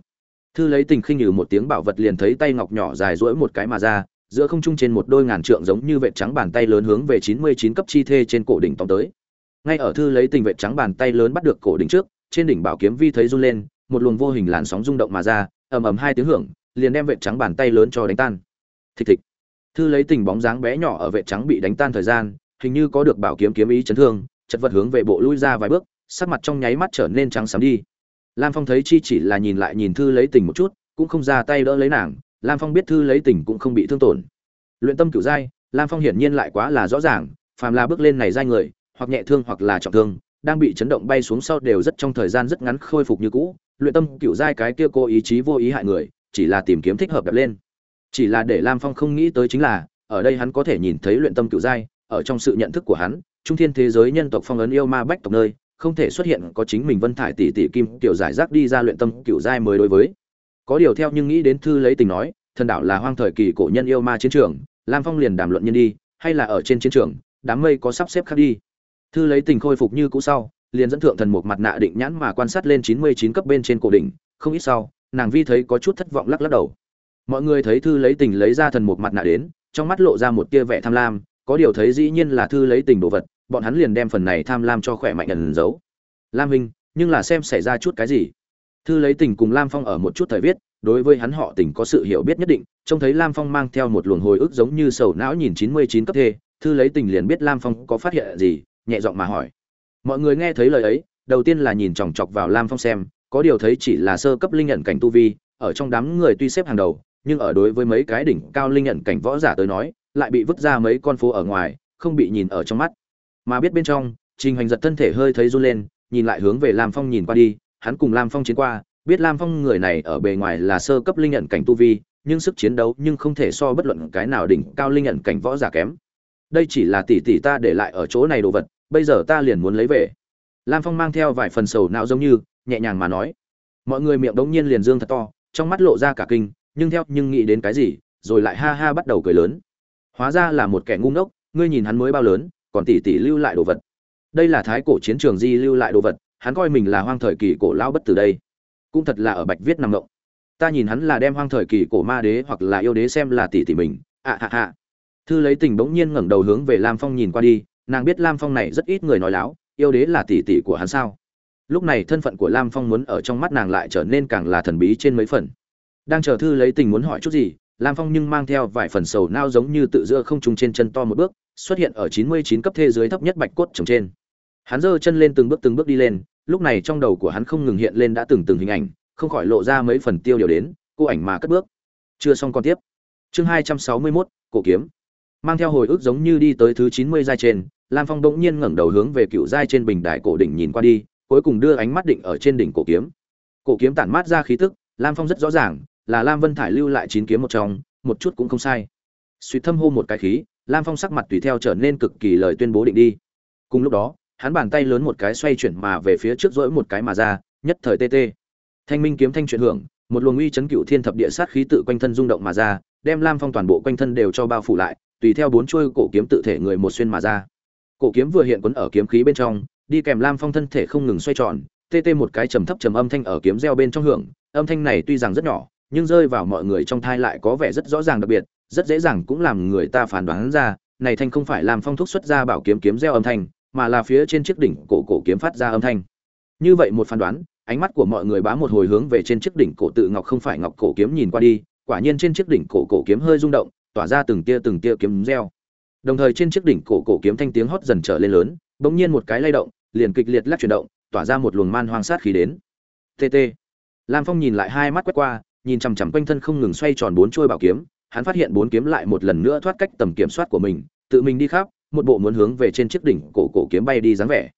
Thư lấy tình khinh nhừ một tiếng bảo vật liền thấy tay ngọc nhỏ dài rỗi một cái mà ra, giữa không trung trên một đôi ngàn trượng giống như vệ trắng bàn tay lớn hướng về chín mươi chín cấp chi thê trên cổ đỉnh tóm tới. Ngay ở thư lấy tình vệ trắng bàn tay lớn bắt được cổ đỉnh trước, trên đỉnh bảo kiếm vi thấy run lên, một luồng vô hình làn sóng rung động mà ra, ầm ầm hai tiếng hưởng, liền đem vệ trắng bàn tay lớn cho đánh tan. Thịch thịch thư lấy tình bóng dáng bé nhỏ ở vệ trắng bị đánh tan thời gian, hình như có được bảo kiếm kiếm ý chấn thương, chật vật hướng về bộ lui ra vài bước, sắc mặt trong nháy mắt trở nên trắng xám đi. Lam phong thấy chi chỉ là nhìn lại nhìn thư lấy tình một chút, cũng không ra tay đỡ lấy nàng, lam phong biết thư lấy tình cũng không bị thương tổn. Luyện tâm cửu giai, lam phong hiển nhiên lại quá là rõ ràng, phàm là bước lên này giai người, hoặc nhẹ thương hoặc là trọng thương, đang bị chấn động bay xuống sau đều rất trong thời gian rất ngắn khôi phục như cũ, luyện tâm cửu giai cái kia cô ý chí vô ý hại người, chỉ là tìm kiếm thích hợp đập lên chỉ là để lam phong không nghĩ tới chính là, ở đây hắn có thể nhìn thấy luyện tâm cửu giai, ở trong sự nhận thức của hắn, trung thiên thế giới nhân tộc phong ấn yêu ma bách tộc nơi, không thể xuất hiện có chính mình vân thải tỷ tỷ kim tiểu giải rác đi ra luyện tâm cửu giai mới đối với. Có điều theo nhưng nghĩ đến thư lấy tình nói, thần đảo là hoang thời kỳ cổ nhân yêu ma chiến trường, lam phong liền đàm luận nhân đi, hay là ở trên chiến trường, đám mây có sắp xếp khác đi. Thư lấy tình khôi phục như cũ sau, liền dẫn thượng thần một mặt nạ định nhãn mà quan sát lên chín mươi chín cấp bên trên cổ đỉnh, không ít sau, nàng vi thấy có chút thất vọng lắc lắc đầu mọi người thấy thư lấy tình lấy ra thần một mặt nạ đến, trong mắt lộ ra một tia vẻ tham lam, có điều thấy dĩ nhiên là thư lấy tình đồ vật, bọn hắn liền đem phần này tham lam cho khỏe mạnh ẩn giấu. Lam hình nhưng là xem xảy ra chút cái gì? Thư lấy tình cùng lam phong ở một chút thời viết, đối với hắn họ tình có sự hiểu biết nhất định, trông thấy lam phong mang theo một luồng hồi ức giống như sầu não nhìn chín mươi chín cấp thê, thư lấy tình liền biết lam phong có phát hiện gì, nhẹ giọng mà hỏi. Mọi người nghe thấy lời ấy, đầu tiên là nhìn chòng chọc vào lam phong xem, có điều thấy chỉ là sơ cấp linh nhận cảnh tu vi, ở trong đám người tuy xếp hàng đầu nhưng ở đối với mấy cái đỉnh cao linh nhận cảnh võ giả tới nói, lại bị vứt ra mấy con phố ở ngoài, không bị nhìn ở trong mắt. Mà biết bên trong, trình hành giật thân thể hơi thấy run lên, nhìn lại hướng về lam phong nhìn qua đi, hắn cùng lam phong chiến qua, biết lam phong người này ở bề ngoài là sơ cấp linh nhận cảnh tu vi, nhưng sức chiến đấu nhưng không thể so bất luận cái nào đỉnh cao linh nhận cảnh võ giả kém. Đây chỉ là tỷ tỷ ta để lại ở chỗ này đồ vật, bây giờ ta liền muốn lấy về. Lam phong mang theo vài phần sầu não giống như, nhẹ nhàng mà nói. Mọi người miệng đống nhiên liền dương thật to, trong mắt lộ ra cả kinh nhưng theo nhưng nghĩ đến cái gì, rồi lại ha ha bắt đầu cười lớn. Hóa ra là một kẻ ngu ngốc, ngươi nhìn hắn mới bao lớn, còn tỷ tỷ lưu lại đồ vật. Đây là thái cổ chiến trường di lưu lại đồ vật, hắn coi mình là hoang thời kỳ cổ lao bất từ đây. Cũng thật là ở bạch viết nằm ngộng. Ta nhìn hắn là đem hoang thời kỳ cổ ma đế hoặc là yêu đế xem là tỷ tỷ mình. À, Ạ hạ hạ thư lấy tình bỗng nhiên ngẩng đầu hướng về lam phong nhìn qua đi, nàng biết lam phong này rất ít người nói láo, yêu đế là tỷ tỷ của hắn sao? Lúc này thân phận của lam phong muốn ở trong mắt nàng lại trở nên càng là thần bí trên mấy phần đang chờ thư lấy tình muốn hỏi chút gì, lam phong nhưng mang theo vài phần sầu nao giống như tự giữa không trùng trên chân to một bước, xuất hiện ở chín mươi chín cấp thế giới thấp nhất bạch cốt trồng trên. Hắn giơ chân lên từng bước từng bước đi lên, lúc này trong đầu của hắn không ngừng hiện lên đã từng từng hình ảnh, không khỏi lộ ra mấy phần tiêu điều đến, cô ảnh mà cất bước. Chưa xong còn tiếp. Chương hai trăm sáu mươi mốt, cổ kiếm. Mang theo hồi ức giống như đi tới thứ chín mươi giai trên, lam phong bỗng nhiên ngẩng đầu hướng về cựu giai trên bình đài cổ đỉnh nhìn qua đi, cuối cùng đưa ánh mắt định ở trên đỉnh cổ kiếm. Cổ kiếm tản mát ra khí tức, lam phong rất rõ ràng là lam vân thải lưu lại chín kiếm một trong, một chút cũng không sai. Suy thâm hô một cái khí, lam phong sắc mặt tùy theo trở nên cực kỳ lời tuyên bố định đi. Cùng lúc đó, hắn bàn tay lớn một cái xoay chuyển mà về phía trước rỗi một cái mà ra, nhất thời tê tê. Thanh minh kiếm thanh chuyển hưởng, một luồng uy chấn cựu thiên thập địa sát khí tự quanh thân rung động mà ra, đem lam phong toàn bộ quanh thân đều cho bao phủ lại, tùy theo bốn chuôi cổ kiếm tự thể người một xuyên mà ra. Cổ kiếm vừa hiện quấn ở kiếm khí bên trong, đi kèm lam phong thân thể không ngừng xoay tròn, tê tê một cái trầm thấp trầm âm thanh ở kiếm reo bên trong hưởng, âm thanh này tuy rằng rất nhỏ nhưng rơi vào mọi người trong thai lại có vẻ rất rõ ràng đặc biệt, rất dễ dàng cũng làm người ta phán đoán ra, này thanh không phải làm phong thúc xuất ra bảo kiếm kiếm reo âm thanh, mà là phía trên chiếc đỉnh cổ cổ kiếm phát ra âm thanh. Như vậy một phán đoán, ánh mắt của mọi người bá một hồi hướng về trên chiếc đỉnh cổ tự ngọc không phải ngọc cổ kiếm nhìn qua đi, quả nhiên trên chiếc đỉnh cổ cổ kiếm hơi rung động, tỏa ra từng tia từng tia kiếm reo. Đồng thời trên chiếc đỉnh cổ cổ kiếm thanh tiếng hót dần trở lên lớn, bỗng nhiên một cái lay động, liền kịch liệt lắc chuyển động, tỏa ra một luồng man hoang sát khí đến. Tt lam phong nhìn lại hai mắt quét qua nhìn chằm chằm quanh thân không ngừng xoay tròn bốn chuôi bảo kiếm, hắn phát hiện bốn kiếm lại một lần nữa thoát cách tầm kiểm soát của mình, tự mình đi khắp, một bộ muốn hướng về trên chiếc đỉnh cổ cổ kiếm bay đi dáng vẻ.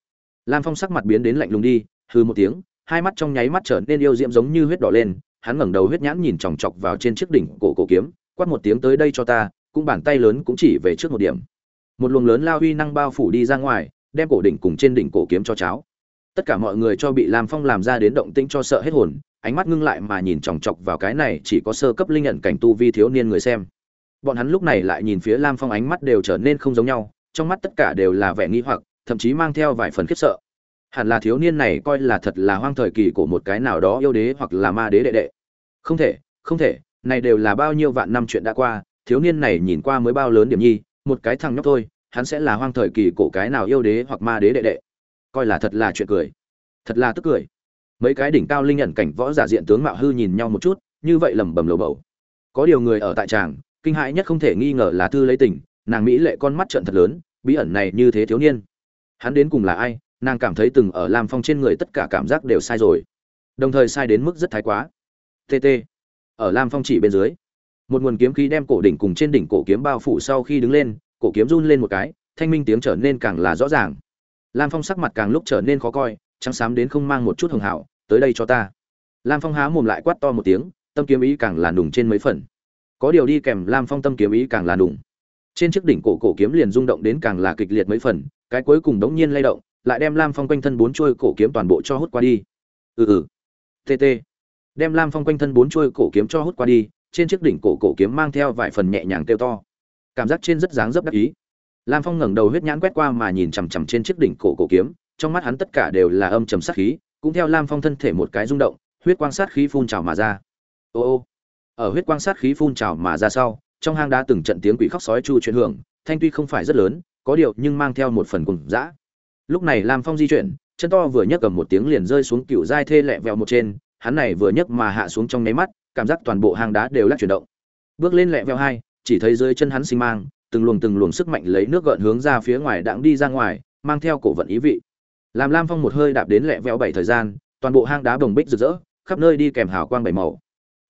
Lam phong sắc mặt biến đến lạnh lùng đi hư một tiếng, hai mắt trong nháy mắt trở nên yêu diễm giống như huyết đỏ lên, hắn ngẩng đầu huyết nhãn nhìn chòng chọc vào trên chiếc đỉnh cổ cổ kiếm, quát một tiếng tới đây cho ta, cũng bàn tay lớn cũng chỉ về trước một điểm. Một luồng lớn lao uy năng bao phủ đi ra ngoài, đem cổ đỉnh cùng trên đỉnh cổ kiếm cho cháo. Tất cả mọi người cho bị lam phong làm ra đến động tĩnh cho sợ hết hồn ánh mắt ngưng lại mà nhìn chòng chọc vào cái này chỉ có sơ cấp linh nhận cảnh tu vi thiếu niên người xem. Bọn hắn lúc này lại nhìn phía lam phong ánh mắt đều trở nên không giống nhau, trong mắt tất cả đều là vẻ nghi hoặc, thậm chí mang theo vài phần khiếp sợ. Hẳn là thiếu niên này coi là thật là hoang thời kỳ của một cái nào đó yêu đế hoặc là ma đế đệ đệ. Không thể không thể, này đều là bao nhiêu vạn năm chuyện đã qua, thiếu niên này nhìn qua mới bao lớn điểm nhi, một cái thằng nhóc thôi, hắn sẽ là hoang thời kỳ cổ cái nào yêu đế hoặc ma đế đệ đệ. Coi là thật là chuyện cười. Thật là tức cười mấy cái đỉnh cao linh nhận cảnh võ giả diện tướng mạo hư nhìn nhau một chút, như vậy lẩm bẩm lầu bầu. Có điều người ở tại tràng, kinh hãi nhất không thể nghi ngờ là thư lấy tình, nàng mỹ lệ con mắt trận thật lớn, bí ẩn này như thế thiếu niên. Hắn đến cùng là ai, nàng cảm thấy từng ở lam phong trên người tất cả cảm giác đều sai rồi. Đồng thời sai đến mức rất thái quá. Tt ở lam phong chỉ bên dưới, một nguồn kiếm khí đem cổ đỉnh cùng trên đỉnh cổ kiếm bao phủ sau khi đứng lên, cổ kiếm run lên một cái, thanh minh tiếng trở nên càng là rõ ràng. Lam phong sắc mặt càng lúc trở nên khó coi trắng xám đến không mang một chút hường hảo, tới đây cho ta. Lam phong há mồm lại quát to một tiếng, tâm kiếm ý càng là nùng trên mấy phần. Có điều đi kèm lam phong tâm kiếm ý càng là nùng. Trên chiếc đỉnh cổ cổ kiếm liền rung động đến càng là kịch liệt mấy phần, cái cuối cùng đống nhiên lay động, lại đem lam phong quanh thân bốn chuôi cổ kiếm toàn bộ cho hút qua đi. Ừ ừ. Tt đem lam phong quanh thân bốn chuôi cổ kiếm cho hút qua đi, trên chiếc đỉnh cổ cổ kiếm mang theo vài phần nhẹ nhàng kêu to. Cảm giác trên rất dáng dấp đắc ý. Lam phong ngẩng đầu huyết nhãn quét qua mà nhìn chằm chằm trên chiếc đỉnh cổ cổ kiếm trong mắt hắn tất cả đều là âm trầm sát khí, cũng theo lam phong thân thể một cái rung động, huyết quang sát khí phun trào mà ra. Ô ô, ở huyết quang sát khí phun trào mà ra sau, trong hang đá từng trận tiếng quỷ khóc sói chu chuyển hưởng, thanh tuy không phải rất lớn, có điều nhưng mang theo một phần cùng dã. Lúc này lam phong di chuyển, chân to vừa nhấc cầm một tiếng liền rơi xuống cựu giai thê lẹ vẹo một trên, hắn này vừa nhấc mà hạ xuống trong nháy mắt, cảm giác toàn bộ hang đá đều lắc chuyển động. Bước lên lẹ vẹo hai, chỉ thấy dưới chân hắn sinh mang từng luồng từng luồng sức mạnh lấy nước gợn hướng ra phía ngoài đãng đi ra ngoài, mang theo cổ vận ý vị làm lam phong một hơi đạp đến lẹ vẹo bảy thời gian, toàn bộ hang đá bồng bích rực rỡ, khắp nơi đi kèm hào quang bảy màu.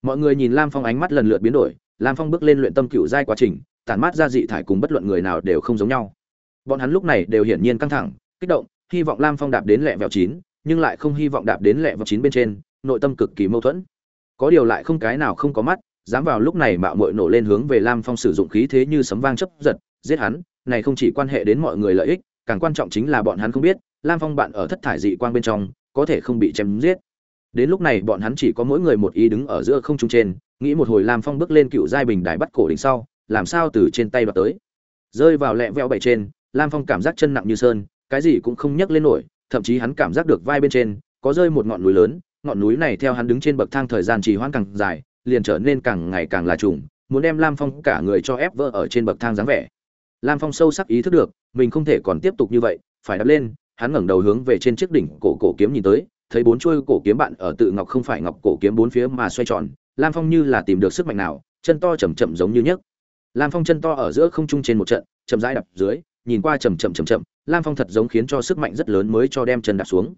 Mọi người nhìn lam phong ánh mắt lần lượt biến đổi, lam phong bước lên luyện tâm cựu giai quá trình, tản mát ra dị thải cùng bất luận người nào đều không giống nhau. Bọn hắn lúc này đều hiển nhiên căng thẳng, kích động, hy vọng lam phong đạp đến lẹ vẹo chín, nhưng lại không hy vọng đạp đến lẹ vẹo chín bên trên, nội tâm cực kỳ mâu thuẫn. Có điều lại không cái nào không có mắt, dám vào lúc này mạo muội nổ lên hướng về lam phong sử dụng khí thế như sấm vang chấp giật, giết hắn, này không chỉ quan hệ đến mọi người lợi ích, càng quan trọng chính là bọn hắn không biết lam phong bạn ở thất thải dị quang bên trong, có thể không bị chém giết. Đến lúc này bọn hắn chỉ có mỗi người một ý đứng ở giữa không trung trên, nghĩ một hồi lam phong bước lên cựu giai bình đài bắt cổ đỉnh sau, làm sao từ trên tay đoạt tới. Rơi vào lẹ vẹo bảy trên, lam phong cảm giác chân nặng như sơn, cái gì cũng không nhấc lên nổi, thậm chí hắn cảm giác được vai bên trên, có rơi một ngọn núi lớn, ngọn núi này theo hắn đứng trên bậc thang thời gian trì hoãn càng dài, liền trở nên càng ngày càng là trùng, muốn đem lam phong cả người cho ép vỡ ở trên bậc thang dáng vẻ. Lam phong sâu sắc ý thức được, mình không thể còn tiếp tục như vậy, phải đập lên hắn ngẩng đầu hướng về trên chiếc đỉnh cổ cổ kiếm nhìn tới, thấy bốn chuôi cổ kiếm bạn ở tự ngọc không phải ngọc cổ kiếm bốn phía mà xoay tròn, lam phong như là tìm được sức mạnh nào, chân to chậm chậm giống như nhấc. Lam phong chân to ở giữa không trung trên một trận, chậm rãi đập dưới, nhìn qua chậm chậm chậm chậm, lam phong thật giống khiến cho sức mạnh rất lớn mới cho đem chân đạp xuống.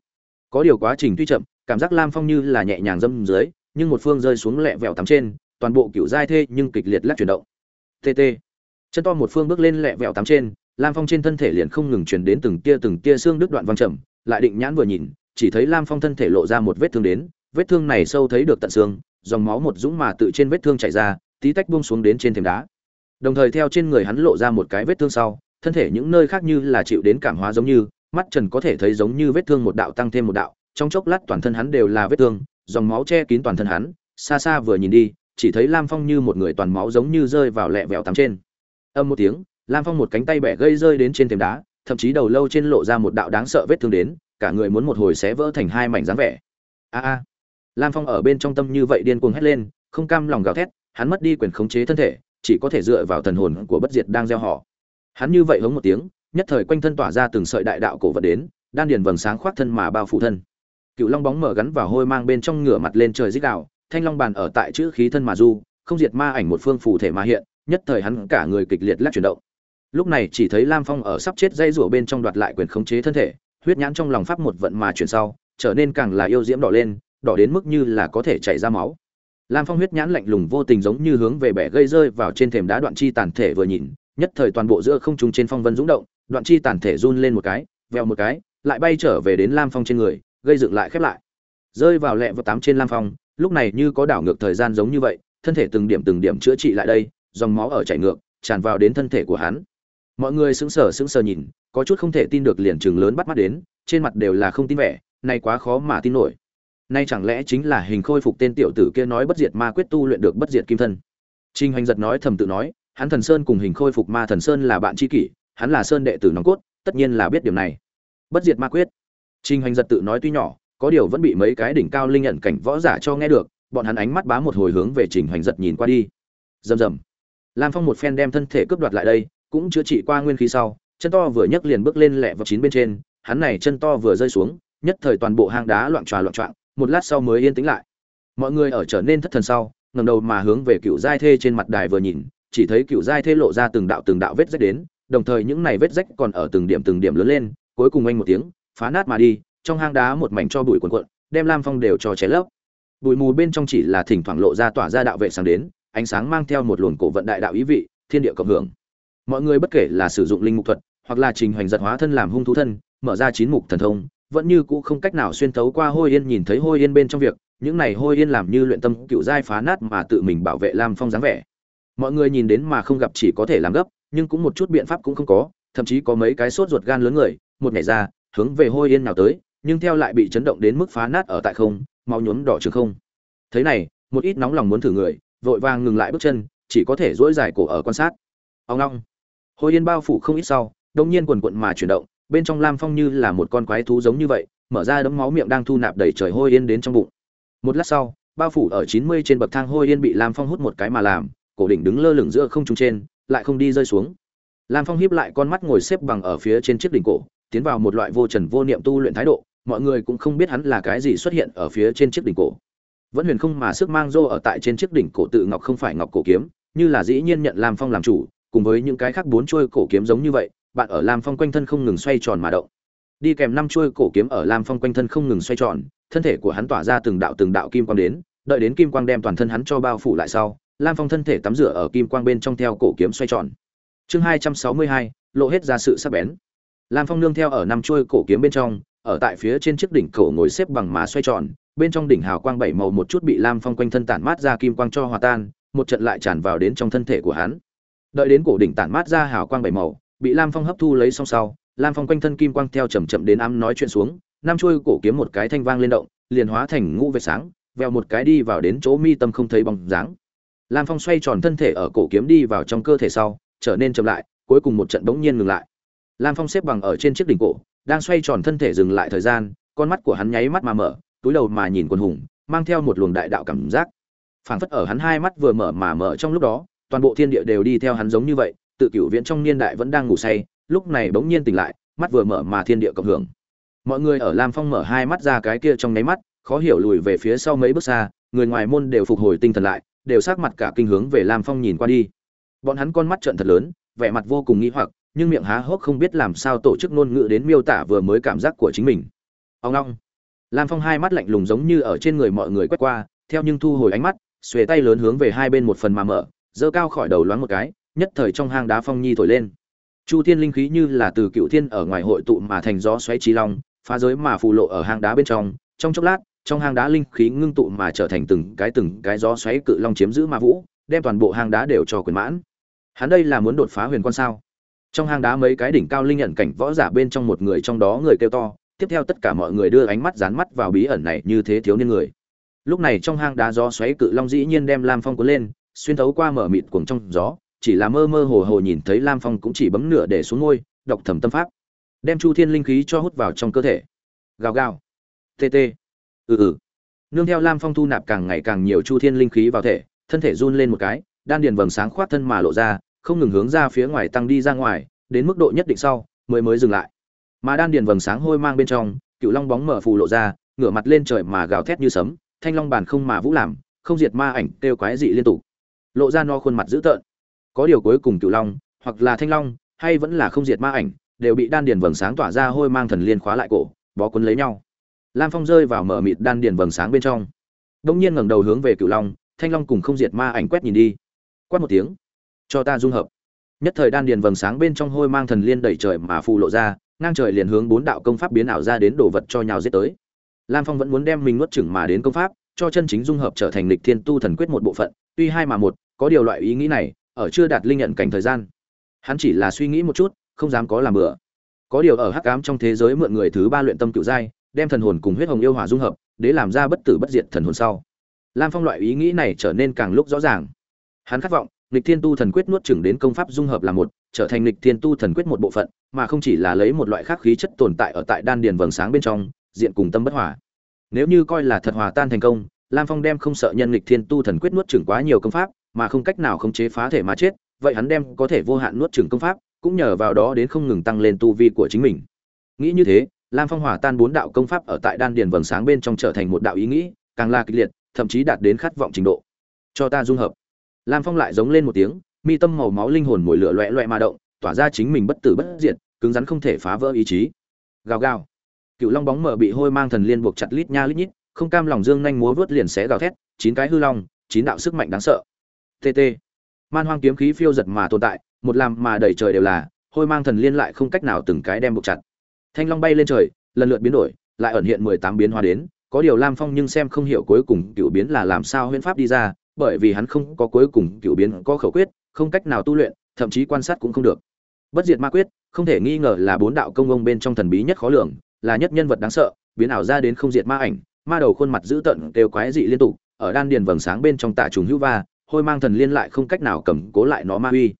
Có điều quá trình tuy chậm, cảm giác lam phong như là nhẹ nhàng dâm dưới, nhưng một phương rơi xuống lẹ vẹo tắm trên, toàn bộ cựu dai thê nhưng kịch liệt lắc chuyển động. Tt chân to một phương bước lên lẹ vẹo tắm trên lam phong trên thân thể liền không ngừng chuyển đến từng tia từng tia xương đứt đoạn văng chậm lại định nhãn vừa nhìn, chỉ thấy lam phong thân thể lộ ra một vết thương đến, vết thương này sâu thấy được tận xương, dòng máu một dũng mà tự trên vết thương chảy ra, tí tách buông xuống đến trên thềm đá. Đồng thời theo trên người hắn lộ ra một cái vết thương sau, thân thể những nơi khác như là chịu đến cảm hóa giống như, mắt trần có thể thấy giống như vết thương một đạo tăng thêm một đạo, trong chốc lát toàn thân hắn đều là vết thương, dòng máu che kín toàn thân hắn, xa xa vừa nhìn đi, chỉ thấy lam phong như một người toàn máu giống như rơi vào lẹ vẹo tắm trên. Âm một tiếng lam phong một cánh tay bẻ gây rơi đến trên thềm đá, thậm chí đầu lâu trên lộ ra một đạo đáng sợ vết thương đến, cả người muốn một hồi xé vỡ thành hai mảnh dáng vẻ. A a. Lam phong ở bên trong tâm như vậy điên cuồng hét lên, không cam lòng gào thét, hắn mất đi quyền khống chế thân thể, chỉ có thể dựa vào thần hồn của bất diệt đang gieo họ. Hắn như vậy hống một tiếng, nhất thời quanh thân tỏa ra từng sợi đại đạo cổ vật đến, đan điền vầng sáng khoác thân mà bao phủ thân. Cựu long bóng mở gắn vào hôi mang bên trong ngửa mặt lên trời dích đạo thanh long bàn ở tại chữ khí thân mà du, không diệt ma ảnh một phương phủ thể mà hiện, nhất thời hắn cả người kịch liệt lắc chuyển động lúc này chỉ thấy lam phong ở sắp chết dây rủa bên trong đoạt lại quyền khống chế thân thể, huyết nhãn trong lòng pháp một vận mà chuyển sau, trở nên càng là yêu diễm đỏ lên, đỏ đến mức như là có thể chảy ra máu. Lam phong huyết nhãn lạnh lùng vô tình giống như hướng về bẻ gây rơi vào trên thềm đá đoạn chi tàn thể vừa nhìn, nhất thời toàn bộ giữa không trung trên phong vân dũng động, đoạn chi tàn thể run lên một cái, vèo một cái, lại bay trở về đến lam phong trên người, gây dựng lại khép lại. Rơi vào lẹ vào tám trên lam phong, lúc này như có đảo ngược thời gian giống như vậy, thân thể từng điểm từng điểm chữa trị lại đây, dòng máu ở chảy ngược, tràn vào đến thân thể của hắn mọi người sững sờ sững sờ nhìn, có chút không thể tin được liền chừng lớn bắt mắt đến, trên mặt đều là không tin vẻ, nay quá khó mà tin nổi. Nay chẳng lẽ chính là hình khôi phục tên tiểu tử kia nói bất diệt ma quyết tu luyện được bất diệt kim thân? Trinh hoành giật nói thầm tự nói, hắn thần sơn cùng hình khôi phục ma thần sơn là bạn tri kỷ, hắn là sơn đệ tử nòng cốt, tất nhiên là biết điểm này. Bất diệt ma quyết. Trinh hoành giật tự nói tuy nhỏ, có điều vẫn bị mấy cái đỉnh cao linh nhận cảnh võ giả cho nghe được, bọn hắn ánh mắt bá một hồi hướng về trình hoành giật nhìn qua đi. Rầm rầm. Lam phong một phen đem thân thể cướp đoạt lại đây cũng chữa trị qua nguyên khí sau, chân to vừa nhấc liền bước lên lẹ vào chín bên trên, hắn này chân to vừa rơi xuống, nhất thời toàn bộ hang đá loạn tròa loạn trọng một lát sau mới yên tĩnh lại. Mọi người ở trở nên thất thần sau, ngẩng đầu mà hướng về cựu giai thê trên mặt đài vừa nhìn, chỉ thấy cựu giai thê lộ ra từng đạo từng đạo vết rách đến, đồng thời những này vết rách còn ở từng điểm từng điểm lớn lên, cuối cùng anh một tiếng, phá nát mà đi, trong hang đá một mảnh cho bụi cuộn cuộn, đem lam phong đều cho cháy lấp. Bụi mù bên trong chỉ là thỉnh thoảng lộ ra tỏa ra đạo vệ sáng đến, ánh sáng mang theo một luồng cổ vận đại đạo ý vị, thiên địa cộng hưởng mọi người bất kể là sử dụng linh mục thuật, hoặc là trình hoành giật hóa thân làm hung thú thân, mở ra chín mục thần thông, vẫn như cũ không cách nào xuyên thấu qua hôi yên nhìn thấy hôi yên bên trong việc, những này hôi yên làm như luyện tâm cựu giai phá nát mà tự mình bảo vệ lam phong dáng vẻ. Mọi người nhìn đến mà không gặp chỉ có thể làm gấp, nhưng cũng một chút biện pháp cũng không có, thậm chí có mấy cái sốt ruột gan lớn người, một nhảy ra, hướng về hôi yên nào tới, nhưng theo lại bị chấn động đến mức phá nát ở tại không mau nhuốm đỏ trường không. Thế này, một ít nóng lòng muốn thử người, vội vàng ngừng lại bước chân, chỉ có thể dỗi dài cổ ở quan sát. Ông long hôi yên bao phủ không ít sau đông nhiên quần quận mà chuyển động, bên trong lam phong như là một con quái thú giống như vậy, mở ra đấm máu miệng đang thu nạp đầy trời hôi yên đến trong bụng. Một lát sau, bao phủ ở chín mươi trên bậc thang hôi yên bị lam phong hút một cái mà làm, cổ đỉnh đứng lơ lửng giữa không trung trên, lại không đi rơi xuống. Lam phong hiếp lại con mắt ngồi xếp bằng ở phía trên chiếc đỉnh cổ, tiến vào một loại vô trần vô niệm tu luyện thái độ, mọi người cũng không biết hắn là cái gì xuất hiện ở phía trên chiếc đỉnh cổ. Vẫn huyền không mà sức mang rô ở tại trên chiếc đỉnh cổ tự ngọc không phải ngọc cổ kiếm, như là dĩ nhiên nhận lam phong làm chủ cùng với những cái khác bốn chuôi cổ kiếm giống như vậy, bạn ở lam phong quanh thân không ngừng xoay tròn mà động. Đi kèm năm chuôi cổ kiếm ở lam phong quanh thân không ngừng xoay tròn, thân thể của hắn tỏa ra từng đạo từng đạo kim quang đến, đợi đến kim quang đem toàn thân hắn cho bao phủ lại sau, lam phong thân thể tắm rửa ở kim quang bên trong theo cổ kiếm xoay tròn. Chương hai trăm sáu mươi hai, lộ hết ra sự sắc bén. Lam phong nương theo ở năm chuôi cổ kiếm bên trong, ở tại phía trên chiếc đỉnh cổ ngồi xếp bằng má xoay tròn, bên trong đỉnh hào quang bảy màu một chút bị lam phong quanh thân tản mát ra kim quang cho hòa tan, một trận lại tràn vào đến trong thân thể của hắn đợi đến cổ đỉnh tản mát ra hào quang bảy màu, bị lam phong hấp thu lấy xong sau, lam phong quanh thân kim quang theo chầm chậm đến ám nói chuyện xuống, năm chuôi cổ kiếm một cái thanh vang lên động, liền hóa thành ngũ vệt sáng veo một cái đi vào đến chỗ mi tâm không thấy bóng dáng. Lam phong xoay tròn thân thể ở cổ kiếm đi vào trong cơ thể sau, trở nên chậm lại, cuối cùng một trận bỗng nhiên ngừng lại. Lam phong xếp bằng ở trên chiếc đỉnh cổ, đang xoay tròn thân thể dừng lại thời gian, con mắt của hắn nháy mắt mà mở, túi đầu mà nhìn quần hùng, mang theo một luồng đại đạo cảm giác. Phảng phất ở hắn hai mắt vừa mở mà mở trong lúc đó toàn bộ thiên địa đều đi theo hắn giống như vậy, tự cửu viễn trong niên đại vẫn đang ngủ say, lúc này bỗng nhiên tỉnh lại, mắt vừa mở mà thiên địa cộng hưởng. Mọi người ở lam phong mở hai mắt ra cái kia trong nháy mắt, khó hiểu lùi về phía sau mấy bước xa, người ngoài môn đều phục hồi tinh thần lại, đều sắc mặt cả kinh hướng về lam phong nhìn qua đi. Bọn hắn con mắt trợn thật lớn, vẻ mặt vô cùng nghi hoặc, nhưng miệng há hốc không biết làm sao tổ chức ngôn ngữ đến miêu tả vừa mới cảm giác của chính mình. Ông long lam phong hai mắt lạnh lùng giống như ở trên người mọi người quét qua, theo nhưng thu hồi ánh mắt, xuề tay lớn hướng về hai bên một phần mà mở dơ cao khỏi đầu loáng một cái, nhất thời trong hang đá phong nhi thổi lên. Chu thiên linh khí như là từ cựu thiên ở ngoài hội tụ mà thành gió xoáy trí long, phá giới mà phù lộ ở hang đá bên trong. Trong chốc lát, trong hang đá linh khí ngưng tụ mà trở thành từng cái từng cái gió xoáy cự long chiếm giữ ma vũ, đem toàn bộ hang đá đều cho quyền mãn. Hắn đây là muốn đột phá huyền quan sao? Trong hang đá mấy cái đỉnh cao linh nhận cảnh võ giả bên trong một người trong đó người kêu to, tiếp theo tất cả mọi người đưa ánh mắt dán mắt vào bí ẩn này như thế thiếu niên người. Lúc này trong hang đá gió xoáy cự long dĩ nhiên đem lam phong cuốn lên xuyên thấu qua mở mịt cuồng trong gió, chỉ là mơ mơ hồ hồ nhìn thấy lam phong cũng chỉ bấm nửa để xuống ngôi, đọc thầm tâm pháp. Đem chu thiên linh khí cho hút vào trong cơ thể. Gào gào. Tt ừ ừ. Nương theo lam phong thu nạp càng ngày càng nhiều chu thiên linh khí vào thể, thân thể run lên một cái, đan điền vầng sáng khoát thân mà lộ ra, không ngừng hướng ra phía ngoài tăng đi ra ngoài, đến mức độ nhất định sau, mới mới dừng lại. Mà đan điền vầng sáng hôi mang bên trong, cựu long bóng mở phù lộ ra, ngửa mặt lên trời mà gào thét như sấm, thanh long bàn không mà vũ làm, không diệt ma ảnh kêu quái dị liên tục lộ ra no khuôn mặt dữ tợn. Có điều cuối cùng cựu long, hoặc là thanh long, hay vẫn là không diệt ma ảnh, đều bị đan điền vầng sáng tỏa ra hôi mang thần liên khóa lại cổ, bó cuốn lấy nhau. Lam phong rơi vào mở mịt đan điền vầng sáng bên trong. Đông nhiên ngẩng đầu hướng về cựu long, thanh long cùng không diệt ma ảnh quét nhìn đi. Quát một tiếng. Cho ta dung hợp. Nhất thời đan điền vầng sáng bên trong hôi mang thần liên đẩy trời mà phù lộ ra, ngang trời liền hướng bốn đạo công pháp biến ảo ra đến đổ vật cho nhào giết tới. Lam phong vẫn muốn đem mình nuốt chửng mà đến công pháp, cho chân chính dung hợp trở thành lịch thiên tu thần quyết một bộ phận, tuy hai mà một có điều loại ý nghĩ này, ở chưa đạt linh nhận cảnh thời gian. Hắn chỉ là suy nghĩ một chút, không dám có làm bừa. Có điều ở hắc ám trong thế giới mượn người thứ ba luyện tâm cựu giai, đem thần hồn cùng huyết hồng yêu hỏa dung hợp, để làm ra bất tử bất diệt thần hồn sau. Lam phong loại ý nghĩ này trở nên càng lúc rõ ràng. Hắn khát vọng lịch thiên tu thần quyết nuốt chửng đến công pháp dung hợp là một, trở thành lịch thiên tu thần quyết một bộ phận, mà không chỉ là lấy một loại khác khí chất tồn tại ở tại đan điền vầng sáng bên trong, diện cùng tâm bất hòa. Nếu như coi là thật hòa tan thành công, lam phong đem không sợ nhân lịch thiên tu thần quyết nuốt chửng quá nhiều công pháp mà không cách nào khống chế phá thể mà chết, vậy hắn đem có thể vô hạn nuốt chửng công pháp, cũng nhờ vào đó đến không ngừng tăng lên tu vi của chính mình. Nghĩ như thế, lam phong hòa tan bốn đạo công pháp ở tại đan điền vầng sáng bên trong trở thành một đạo ý nghĩ, càng là kịch liệt, thậm chí đạt đến khát vọng trình độ. Cho ta dung hợp. Lam phong lại giống lên một tiếng, mi tâm màu máu linh hồn mồi lửa loẹt loẹt mà động, tỏa ra chính mình bất tử bất diệt, cứng rắn không thể phá vỡ ý chí. Gào gào. Cựu long bóng mở bị hôi mang thần liên buộc chặt lít nha lít nhít, không cam lòng dương nhanh múa vớt liền xé gào thét, chín cái hư long, chín đạo sức mạnh đáng sợ tt man hoang kiếm khí phiêu giật mà tồn tại, một làm mà đầy trời đều là, hôi mang thần liên lại không cách nào từng cái đem buộc chặt. Thanh long bay lên trời, lần lượt biến đổi, lại ẩn hiện mười tám biến hóa đến, có điều lam phong nhưng xem không hiểu cuối cùng cựu biến là làm sao huyễn pháp đi ra, bởi vì hắn không có cuối cùng cựu biến có khẩu quyết, không cách nào tu luyện, thậm chí quan sát cũng không được. Bất diệt ma quyết, không thể nghi ngờ là bốn đạo công ông bên trong thần bí nhất khó lường, là nhất nhân vật đáng sợ, biến ảo ra đến không diệt ma ảnh, ma đầu khuôn mặt dữ tợn đều quái dị liên tục, ở đan điền vầng sáng bên trong tạ trùng hữu va hôi mang thần liên lại không cách nào cầm cố lại nó ma uy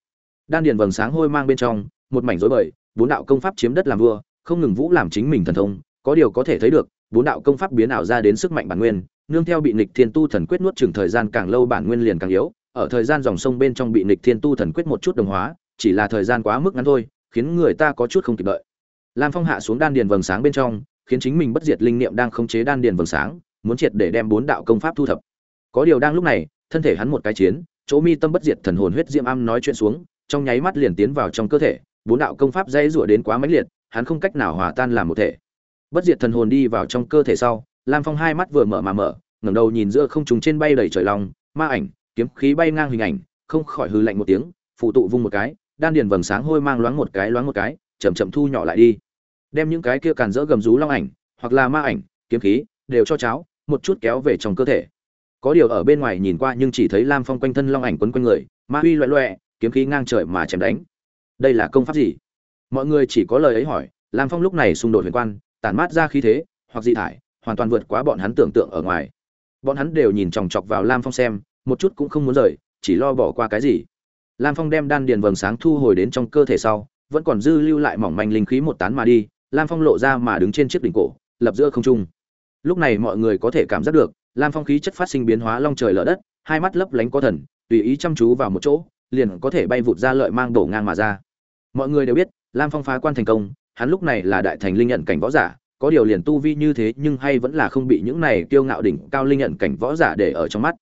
đan điền vầng sáng hôi mang bên trong, một mảnh rối bời, bốn đạo công pháp chiếm đất làm vua, không ngừng vũ làm chính mình thần thông, có điều có thể thấy được, bốn đạo công pháp biến ảo ra đến sức mạnh bản nguyên, nương theo bị nịch thiên tu thần quyết nuốt chừng thời gian càng lâu bản nguyên liền càng yếu, ở thời gian dòng sông bên trong bị nịch thiên tu thần quyết một chút đồng hóa, chỉ là thời gian quá mức ngắn thôi, khiến người ta có chút không kịp đợi. Lam phong hạ xuống đan điền vầng sáng bên trong, khiến chính mình bất diệt linh niệm đang khống chế đan điền vầng sáng, muốn triệt để đem bốn đạo công pháp thu thập. Có điều đang lúc này thân thể hắn một cái chiến, chỗ mi tâm bất diệt thần hồn huyết diễm âm nói chuyện xuống, trong nháy mắt liền tiến vào trong cơ thể, bốn đạo công pháp dây rủa đến quá mãnh liệt, hắn không cách nào hòa tan làm một thể. Bất diệt thần hồn đi vào trong cơ thể sau, lam phong hai mắt vừa mở mà mở, ngẩng đầu nhìn giữa không trung trên bay đầy trời lòng ma ảnh, kiếm khí bay ngang hình ảnh, không khỏi hừ lạnh một tiếng, phụ tụ vung một cái, đan điền vầng sáng hôi mang loáng một cái loáng một cái, chậm chậm thu nhỏ lại đi. Đem những cái kia càn rỡ gầm rú long ảnh, hoặc là ma ảnh, kiếm khí, đều cho cháo, một chút kéo về trong cơ thể có điều ở bên ngoài nhìn qua nhưng chỉ thấy lam phong quanh thân long ảnh quấn quanh người, ma uy loẹ loẹ, kiếm khí ngang trời mà chém đánh. Đây là công pháp gì? Mọi người chỉ có lời ấy hỏi, lam phong lúc này xung đột huyền quan, tản mát ra khí thế, hoặc dị thải, hoàn toàn vượt quá bọn hắn tưởng tượng ở ngoài. Bọn hắn đều nhìn chòng chọc vào lam phong xem, một chút cũng không muốn rời, chỉ lo bỏ qua cái gì. Lam phong đem đan điền vầng sáng thu hồi đến trong cơ thể sau, vẫn còn dư lưu lại mỏng manh linh khí một tán mà đi, lam phong lộ ra mà đứng trên chiếc đỉnh cổ, lập giữa không trung. Lúc này mọi người có thể cảm giác được lam phong khí chất phát sinh biến hóa long trời lở đất, hai mắt lấp lánh có thần, tùy ý chăm chú vào một chỗ, liền có thể bay vụt ra lợi mang đổ ngang mà ra. Mọi người đều biết, lam phong phá quan thành công, hắn lúc này là đại thành linh nhận cảnh võ giả, có điều liền tu vi như thế nhưng hay vẫn là không bị những này kiêu ngạo đỉnh cao linh nhận cảnh võ giả để ở trong mắt.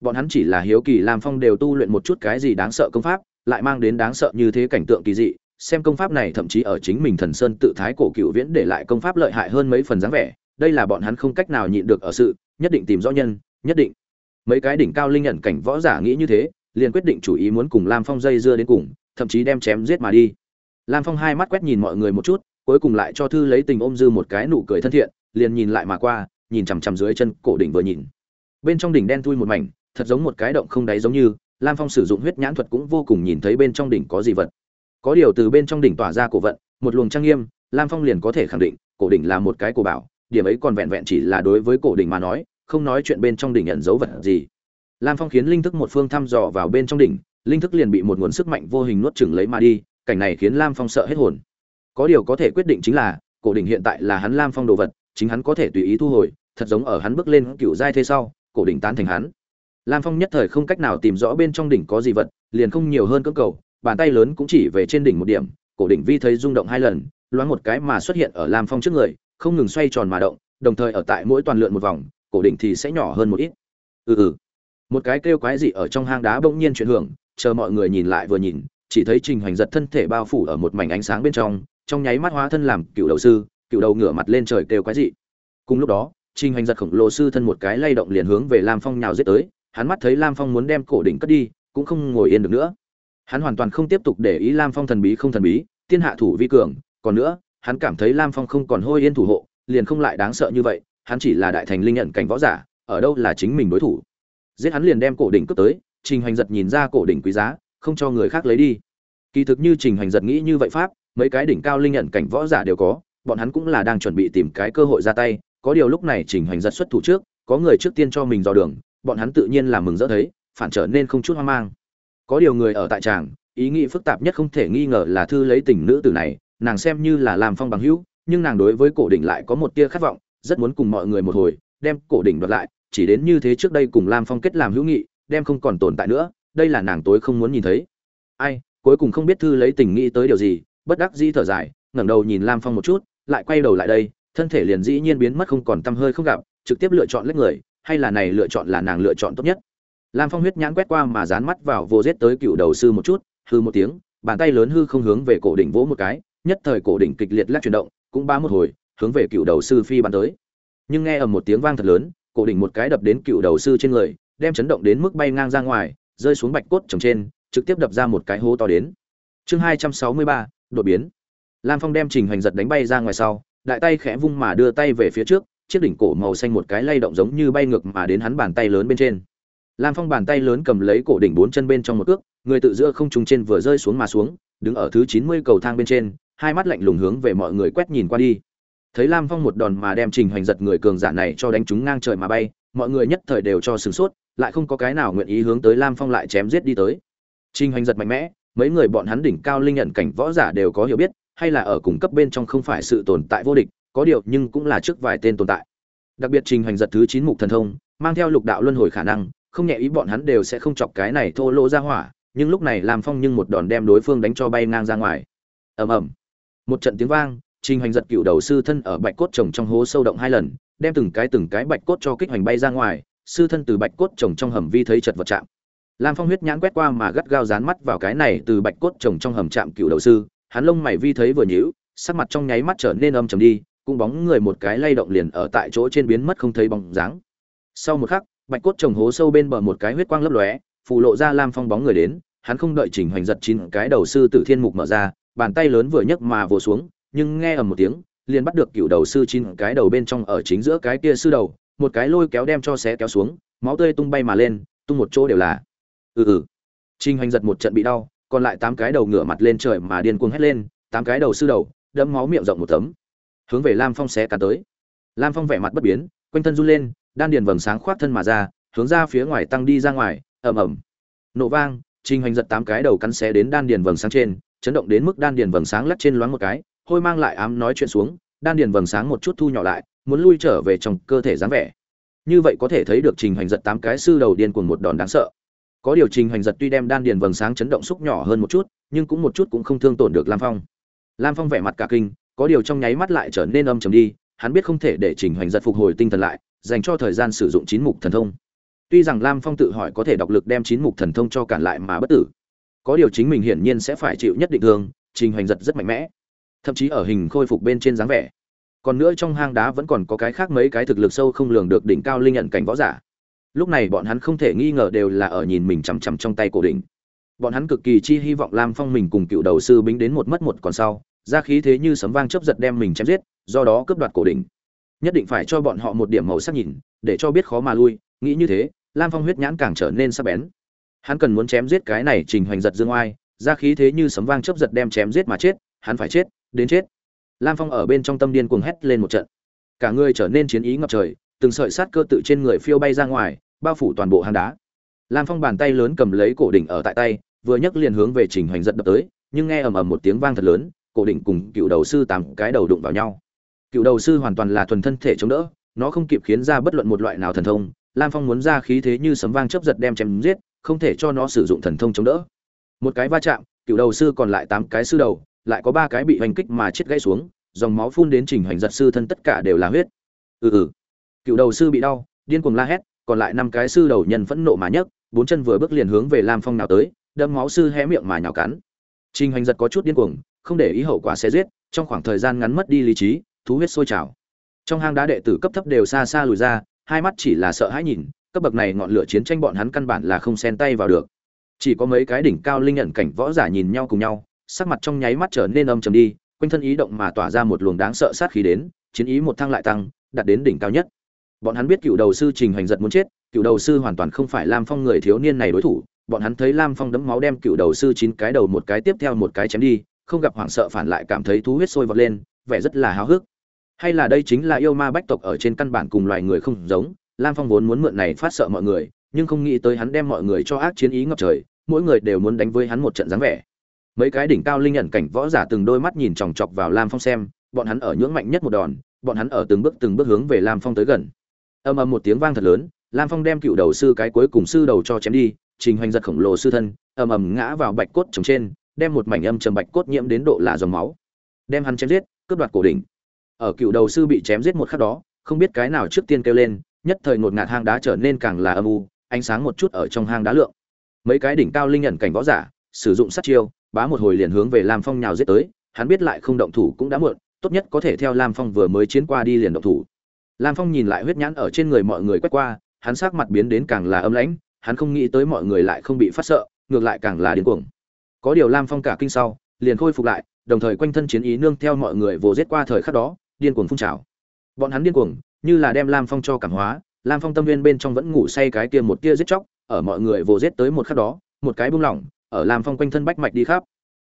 Bọn hắn chỉ là hiếu kỳ lam phong đều tu luyện một chút cái gì đáng sợ công pháp, lại mang đến đáng sợ như thế cảnh tượng kỳ dị, xem công pháp này thậm chí ở chính mình thần sơn tự thái cổ cựu viễn để lại công pháp lợi hại hơn mấy phần dáng vẻ, đây là bọn hắn không cách nào nhịn được ở sự nhất định tìm rõ nhân, nhất định. Mấy cái đỉnh cao linh nhận cảnh võ giả nghĩ như thế, liền quyết định chủ ý muốn cùng lam phong dây dưa đến cùng, thậm chí đem chém giết mà đi. Lam phong hai mắt quét nhìn mọi người một chút, cuối cùng lại cho thư lấy tình ôm dư một cái nụ cười thân thiện, liền nhìn lại mà qua, nhìn chằm chằm dưới chân cổ đỉnh vừa nhìn. Bên trong đỉnh đen thui một mảnh, thật giống một cái động không đáy giống như, lam phong sử dụng huyết nhãn thuật cũng vô cùng nhìn thấy bên trong đỉnh có gì vật. Có điều từ bên trong đỉnh tỏa ra cổ vận, một luồng trang nghiêm, lam phong liền có thể khẳng định, cổ đỉnh là một cái cổ bảo, điểm ấy còn vẹn vẹn chỉ là đối với cổ đỉnh mà nói không nói chuyện bên trong đỉnh nhận dấu vật gì. Lam phong khiến linh thức một phương thăm dò vào bên trong đỉnh, linh thức liền bị một nguồn sức mạnh vô hình nuốt chửng lấy mà đi, cảnh này khiến lam phong sợ hết hồn. Có điều có thể quyết định chính là, cổ đỉnh hiện tại là hắn lam phong đồ vật, chính hắn có thể tùy ý thu hồi, thật giống ở hắn bước lên cựu giai thế sau, cổ đỉnh tán thành hắn. Lam phong nhất thời không cách nào tìm rõ bên trong đỉnh có gì vật, liền không nhiều hơn cơ cầu, bàn tay lớn cũng chỉ về trên đỉnh một điểm, cổ đỉnh vi thấy rung động hai lần, loáng một cái mà xuất hiện ở lam phong trước người, không ngừng xoay tròn mà động, đồng thời ở tại mỗi toàn lượn một vòng cổ đỉnh thì sẽ nhỏ hơn một ít. Ừ ừ. Một cái kêu quái dị ở trong hang đá bỗng nhiên chuyển hưởng, chờ mọi người nhìn lại vừa nhìn, chỉ thấy trình hoành giật thân thể bao phủ ở một mảnh ánh sáng bên trong trong nháy mắt hóa thân làm cựu đầu sư, cựu đầu ngửa mặt lên trời kêu quái dị. Cùng lúc đó, trình hoành giật khổng lồ sư thân một cái lay động liền hướng về lam phong nhào giết tới, hắn mắt thấy lam phong muốn đem cổ đỉnh cất đi, cũng không ngồi yên được nữa. Hắn hoàn toàn không tiếp tục để ý lam phong thần bí không thần bí tiên hạ thủ vi cường, còn nữa, hắn cảm thấy lam phong không còn hôi yên thủ hộ, liền không lại đáng sợ như vậy hắn chỉ là đại thành linh nhận cảnh võ giả, ở đâu là chính mình đối thủ. Giết hắn liền đem cổ đỉnh cướp tới, trình hoành giật nhìn ra cổ đỉnh quý giá, không cho người khác lấy đi. Kỳ thực như trình hoành giật nghĩ như vậy pháp, mấy cái đỉnh cao linh nhận cảnh võ giả đều có, bọn hắn cũng là đang chuẩn bị tìm cái cơ hội ra tay. Có điều lúc này trình hoành giật xuất thủ trước, có người trước tiên cho mình dò đường, bọn hắn tự nhiên là mừng rỡ thấy, phản trở nên không chút hoang mang. Có điều người ở tại tràng, ý nghĩ phức tạp nhất không thể nghi ngờ là thư lấy tình nữ tử này, nàng xem như là làm phong bằng hữu, nhưng nàng đối với cổ đỉnh lại có một tia khát vọng rất muốn cùng mọi người một hồi, đem cổ đỉnh đoạt lại, chỉ đến như thế trước đây cùng lam phong kết làm hữu nghị, đem không còn tồn tại nữa, đây là nàng tối không muốn nhìn thấy. Ai, cuối cùng không biết thư lấy tình nghĩ tới điều gì, bất đắc dĩ thở dài, ngẩng đầu nhìn lam phong một chút, lại quay đầu lại đây, thân thể liền dĩ nhiên biến mất không còn tăm hơi không gặp, trực tiếp lựa chọn lấy người, hay là này lựa chọn là nàng lựa chọn tốt nhất. Lam phong huyết nhãn quét qua mà dán mắt vào vô rết tới cựu đầu sư một chút, hư một tiếng, bàn tay lớn hư không hướng về cổ đỉnh vỗ một cái, nhất thời cổ đỉnh kịch liệt lắc chuyển động, cũng ba một hồi hướng về cựu đầu sư phi bắn tới. Nhưng nghe ầm một tiếng vang thật lớn, cổ đỉnh một cái đập đến cựu đầu sư trên người, đem chấn động đến mức bay ngang ra ngoài, rơi xuống bạch cốt trồng trên, trực tiếp đập ra một cái hố to đến. Chương hai trăm sáu mươi ba, đột biến. Lam phong đem trình hoành giật đánh bay ra ngoài sau, đại tay khẽ vung mà đưa tay về phía trước, chiếc đỉnh cổ màu xanh một cái lay động giống như bay ngược mà đến hắn bàn tay lớn bên trên. Lam phong bàn tay lớn cầm lấy cổ đỉnh bốn chân bên trong một cước, người tự giữa không trùng trên vừa rơi xuống mà xuống, đứng ở thứ chín mươi cầu thang bên trên, hai mắt lạnh lùng hướng về mọi người quét nhìn qua đi thấy lam phong một đòn mà đem trình hoành giật người cường giả này cho đánh chúng ngang trời mà bay, mọi người nhất thời đều cho sửng sốt, lại không có cái nào nguyện ý hướng tới lam phong lại chém giết đi tới. Trình hoành giật mạnh mẽ, mấy người bọn hắn đỉnh cao linh nhận cảnh võ giả đều có hiểu biết, hay là ở cùng cấp bên trong không phải sự tồn tại vô địch, có điều nhưng cũng là trước vài tên tồn tại. Đặc biệt trình hoành giật thứ chín mục thần thông, mang theo lục đạo luân hồi khả năng, không nhẹ ý bọn hắn đều sẽ không chọc cái này thô lỗ ra hỏa, nhưng lúc này làm phong nhưng một đòn đem đối phương đánh cho bay ngang ra ngoài. Ầm ầm. Một trận tiếng vang trình hoành giật cựu đầu sư thân ở bạch cốt trồng trong hố sâu động hai lần, đem từng cái từng cái bạch cốt cho kích hoành bay ra ngoài, sư thân từ bạch cốt trồng trong hầm vi thấy chật vật chạm. Lam phong huyết nhãn quét qua mà gắt gao dán mắt vào cái này từ bạch cốt trồng trong hầm chạm cựu đầu sư, hắn lông mày vi thấy vừa nhíu, sắc mặt trong nháy mắt trở nên âm trầm đi, cũng bóng người một cái lay động liền ở tại chỗ trên biến mất không thấy bóng dáng. Sau một khắc, bạch cốt trồng hố sâu bên bờ một cái huyết quang lấp lóe, phù lộ ra lam phong bóng người đến, hắn không đợi chỉnh hoành giật chín cái đầu sư tử thiên mục mở ra, bàn tay lớn vừa nhấc mà vồ xuống nhưng nghe ầm một tiếng, liền bắt được cựu đầu sư chín cái đầu bên trong ở chính giữa cái kia sư đầu, một cái lôi kéo đem cho xé kéo xuống, máu tươi tung bay mà lên, tung một chỗ đều là. Ừ ừ. Trình hoành giật một trận bị đau, còn lại tám cái đầu ngửa mặt lên trời mà điên cuồng hét lên, tám cái đầu sư đầu, đẫm máu miệng rộng một tấm. Hướng về lam phong xé cả tới. Lam phong vẻ mặt bất biến, quanh thân run lên, đan điền vầng sáng khoác thân mà ra, hướng ra phía ngoài tăng đi ra ngoài, ầm ầm. Nổ vang, trình hoành giật tám cái đầu cắn xé đến đan điền vầng sáng trên, chấn động đến mức đan điền vầng sáng lắc trên loáng một cái hôi mang lại ám nói chuyện xuống, đan điền vầng sáng một chút thu nhỏ lại, muốn lui trở về trong cơ thể dáng vẻ. Như vậy có thể thấy được trình hoành giật tám cái sư đầu điên cuồng một đòn đáng sợ. Có điều trình hoành giật tuy đem đan điền vầng sáng chấn động xúc nhỏ hơn một chút, nhưng cũng một chút cũng không thương tổn được lam phong. Lam phong vẻ mặt cả kinh, có điều trong nháy mắt lại trở nên âm trầm đi, hắn biết không thể để trình hoành giật phục hồi tinh thần lại, dành cho thời gian sử dụng chín mục thần thông. Tuy rằng lam phong tự hỏi có thể độc lực đem chín mục thần thông cho cản lại mà bất tử, có điều chính mình hiển nhiên sẽ phải chịu nhất định thương, trình hoành giật rất mạnh mẽ thậm chí ở hình khôi phục bên trên dáng vẻ. Còn nữa trong hang đá vẫn còn có cái khác mấy cái thực lực sâu không lường được đỉnh cao linh nhận cảnh võ giả. Lúc này bọn hắn không thể nghi ngờ đều là ở nhìn mình chằm chằm trong tay cổ đỉnh. Bọn hắn cực kỳ chi hy vọng lam phong mình cùng cựu đầu sư bính đến một mất một còn sau, ra khí thế như sấm vang chấp giật đem mình chém giết, do đó cướp đoạt cổ đỉnh. Nhất định phải cho bọn họ một điểm màu sắc nhìn, để cho biết khó mà lui, nghĩ như thế, lam phong huyết nhãn càng trở nên sắc bén. Hắn cần muốn chém giết cái này trình hoành giật dương oai, ra khí thế như sấm vang chấp giật đem chém giết mà chết, hắn phải chết đến chết. Lam phong ở bên trong tâm điên cuồng hét lên một trận. Cả người trở nên chiến ý ngập trời, từng sợi sát cơ tự trên người phiêu bay ra ngoài, bao phủ toàn bộ hang đá. Lam phong bàn tay lớn cầm lấy cổ đỉnh ở tại tay, vừa nhấc liền hướng về trình hoành giật đập tới, nhưng nghe ầm ầm một tiếng vang thật lớn, cổ đỉnh cùng cựu đầu sư tám cái đầu đụng vào nhau. Cựu đầu sư hoàn toàn là thuần thân thể chống đỡ, nó không kịp khiến ra bất luận một loại nào thần thông, lam phong muốn ra khí thế như sấm vang chấp giật đem chém giết, không thể cho nó sử dụng thần thông chống đỡ. Một cái va chạm, cựu đầu sư còn lại tám cái sư đầu lại có ba cái bị hoành kích mà chết gãy xuống, dòng máu phun đến trình hoành giật sư thân tất cả đều là huyết. Ừ ừ. Cựu đầu sư bị đau, điên cuồng la hét, còn lại năm cái sư đầu nhân phẫn nộ mà nhấc, bốn chân vừa bước liền hướng về lam phong nào tới, đâm máu sư hé miệng mà nhào cắn. Trình hoành giật có chút điên cuồng, không để ý hậu quả sẽ giết, trong khoảng thời gian ngắn mất đi lý trí, thú huyết sôi trào. Trong hang đá đệ tử cấp thấp đều xa xa lùi ra, hai mắt chỉ là sợ hãi nhìn, cấp bậc này ngọn lửa chiến tranh bọn hắn căn bản là không xen tay vào được. Chỉ có mấy cái đỉnh cao linh nhận cảnh võ giả nhìn nhau cùng nhau sắc mặt trong nháy mắt trở nên âm trầm đi, quanh thân ý động mà tỏa ra một luồng đáng sợ sát khí đến, chiến ý một thăng lại tăng, đạt đến đỉnh cao nhất. Bọn hắn biết cựu đầu sư trình hành giật muốn chết, cựu đầu sư hoàn toàn không phải lam phong người thiếu niên này đối thủ, bọn hắn thấy lam phong đấm máu đem cựu đầu sư chín cái đầu một cái tiếp theo một cái chém đi, không gặp hoảng sợ phản lại cảm thấy thú huyết sôi vọt lên, vẻ rất là háo hức. Hay là đây chính là yêu ma bách tộc ở trên căn bản cùng loài người không giống, lam phong vốn muốn mượn này phát sợ mọi người, nhưng không nghĩ tới hắn đem mọi người cho ác chiến ý ngập trời, mỗi người đều muốn đánh với hắn một trận dáng vẻ mấy cái đỉnh cao linh nhận cảnh võ giả từng đôi mắt nhìn chòng chọc vào lam phong xem, bọn hắn ở nhưỡng mạnh nhất một đòn, bọn hắn ở từng bước từng bước hướng về lam phong tới gần. Ầm ầm một tiếng vang thật lớn, lam phong đem cựu đầu sư cái cuối cùng sư đầu cho chém đi, trình hoành giật khổng lồ sư thân, ầm ầm ngã vào bạch cốt trồng trên, đem một mảnh âm trầm bạch cốt nhiễm đến độ là dòng máu. Đem hắn chém giết, cướp đoạt cổ đỉnh. Ở cựu đầu sư bị chém giết một khắc đó, không biết cái nào trước tiên kêu lên, nhất thời ngột ngạt hang đá trở nên càng là âm u, ánh sáng một chút ở trong hang đá lượng. Mấy cái đỉnh cao linh nhận cảnh võ giả, sử dụng sát chiêu bá một hồi liền hướng về lam phong nhào giết tới, hắn biết lại không động thủ cũng đã muộn, tốt nhất có thể theo lam phong vừa mới chiến qua đi liền động thủ. Lam phong nhìn lại huyết nhãn ở trên người mọi người quét qua, hắn sắc mặt biến đến càng là âm lãnh, hắn không nghĩ tới mọi người lại không bị phát sợ, ngược lại càng là điên cuồng. Có điều lam phong cả kinh sau, liền khôi phục lại, đồng thời quanh thân chiến ý nương theo mọi người vồ giết qua thời khắc đó, điên cuồng phun trào. Bọn hắn điên cuồng, như là đem lam phong cho cảm hóa, lam phong tâm viên bên trong vẫn ngủ say cái kia một tia giết chóc, ở mọi người vồ giết tới một khắc đó, một cái buông lỏng ở lam phong quanh thân bách mạch đi khắp.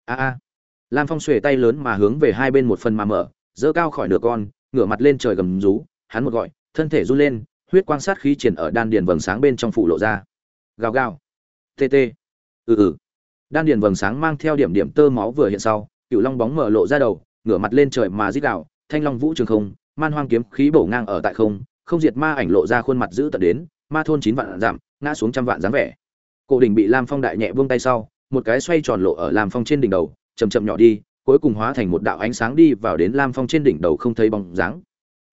A a. Lam phong xuề tay lớn mà hướng về hai bên một phần mà mở dỡ cao khỏi nửa con, ngửa mặt lên trời gầm rú, hắn một gọi, thân thể run lên, huyết quang sát khí triển ở đan điền vầng sáng bên trong phủ lộ ra. Gào gào. Tt ừ ừ. Đan điền vầng sáng mang theo điểm điểm tơ máu vừa hiện sau, cựu long bóng mở lộ ra đầu, ngửa mặt lên trời mà rít đạo thanh long vũ trường không, man hoang kiếm khí bổ ngang ở tại không không diệt ma ảnh lộ ra khuôn mặt giữ tận đến, ma thôn chín vạn giảm, ngã xuống trăm vạn dáng vẻ cổ đỉnh bị lam phong đại nhẹ buông tay sau, một cái xoay tròn lộ ở lam phong trên đỉnh đầu chầm chậm nhỏ đi, cuối cùng hóa thành một đạo ánh sáng đi vào đến lam phong trên đỉnh đầu không thấy bóng dáng.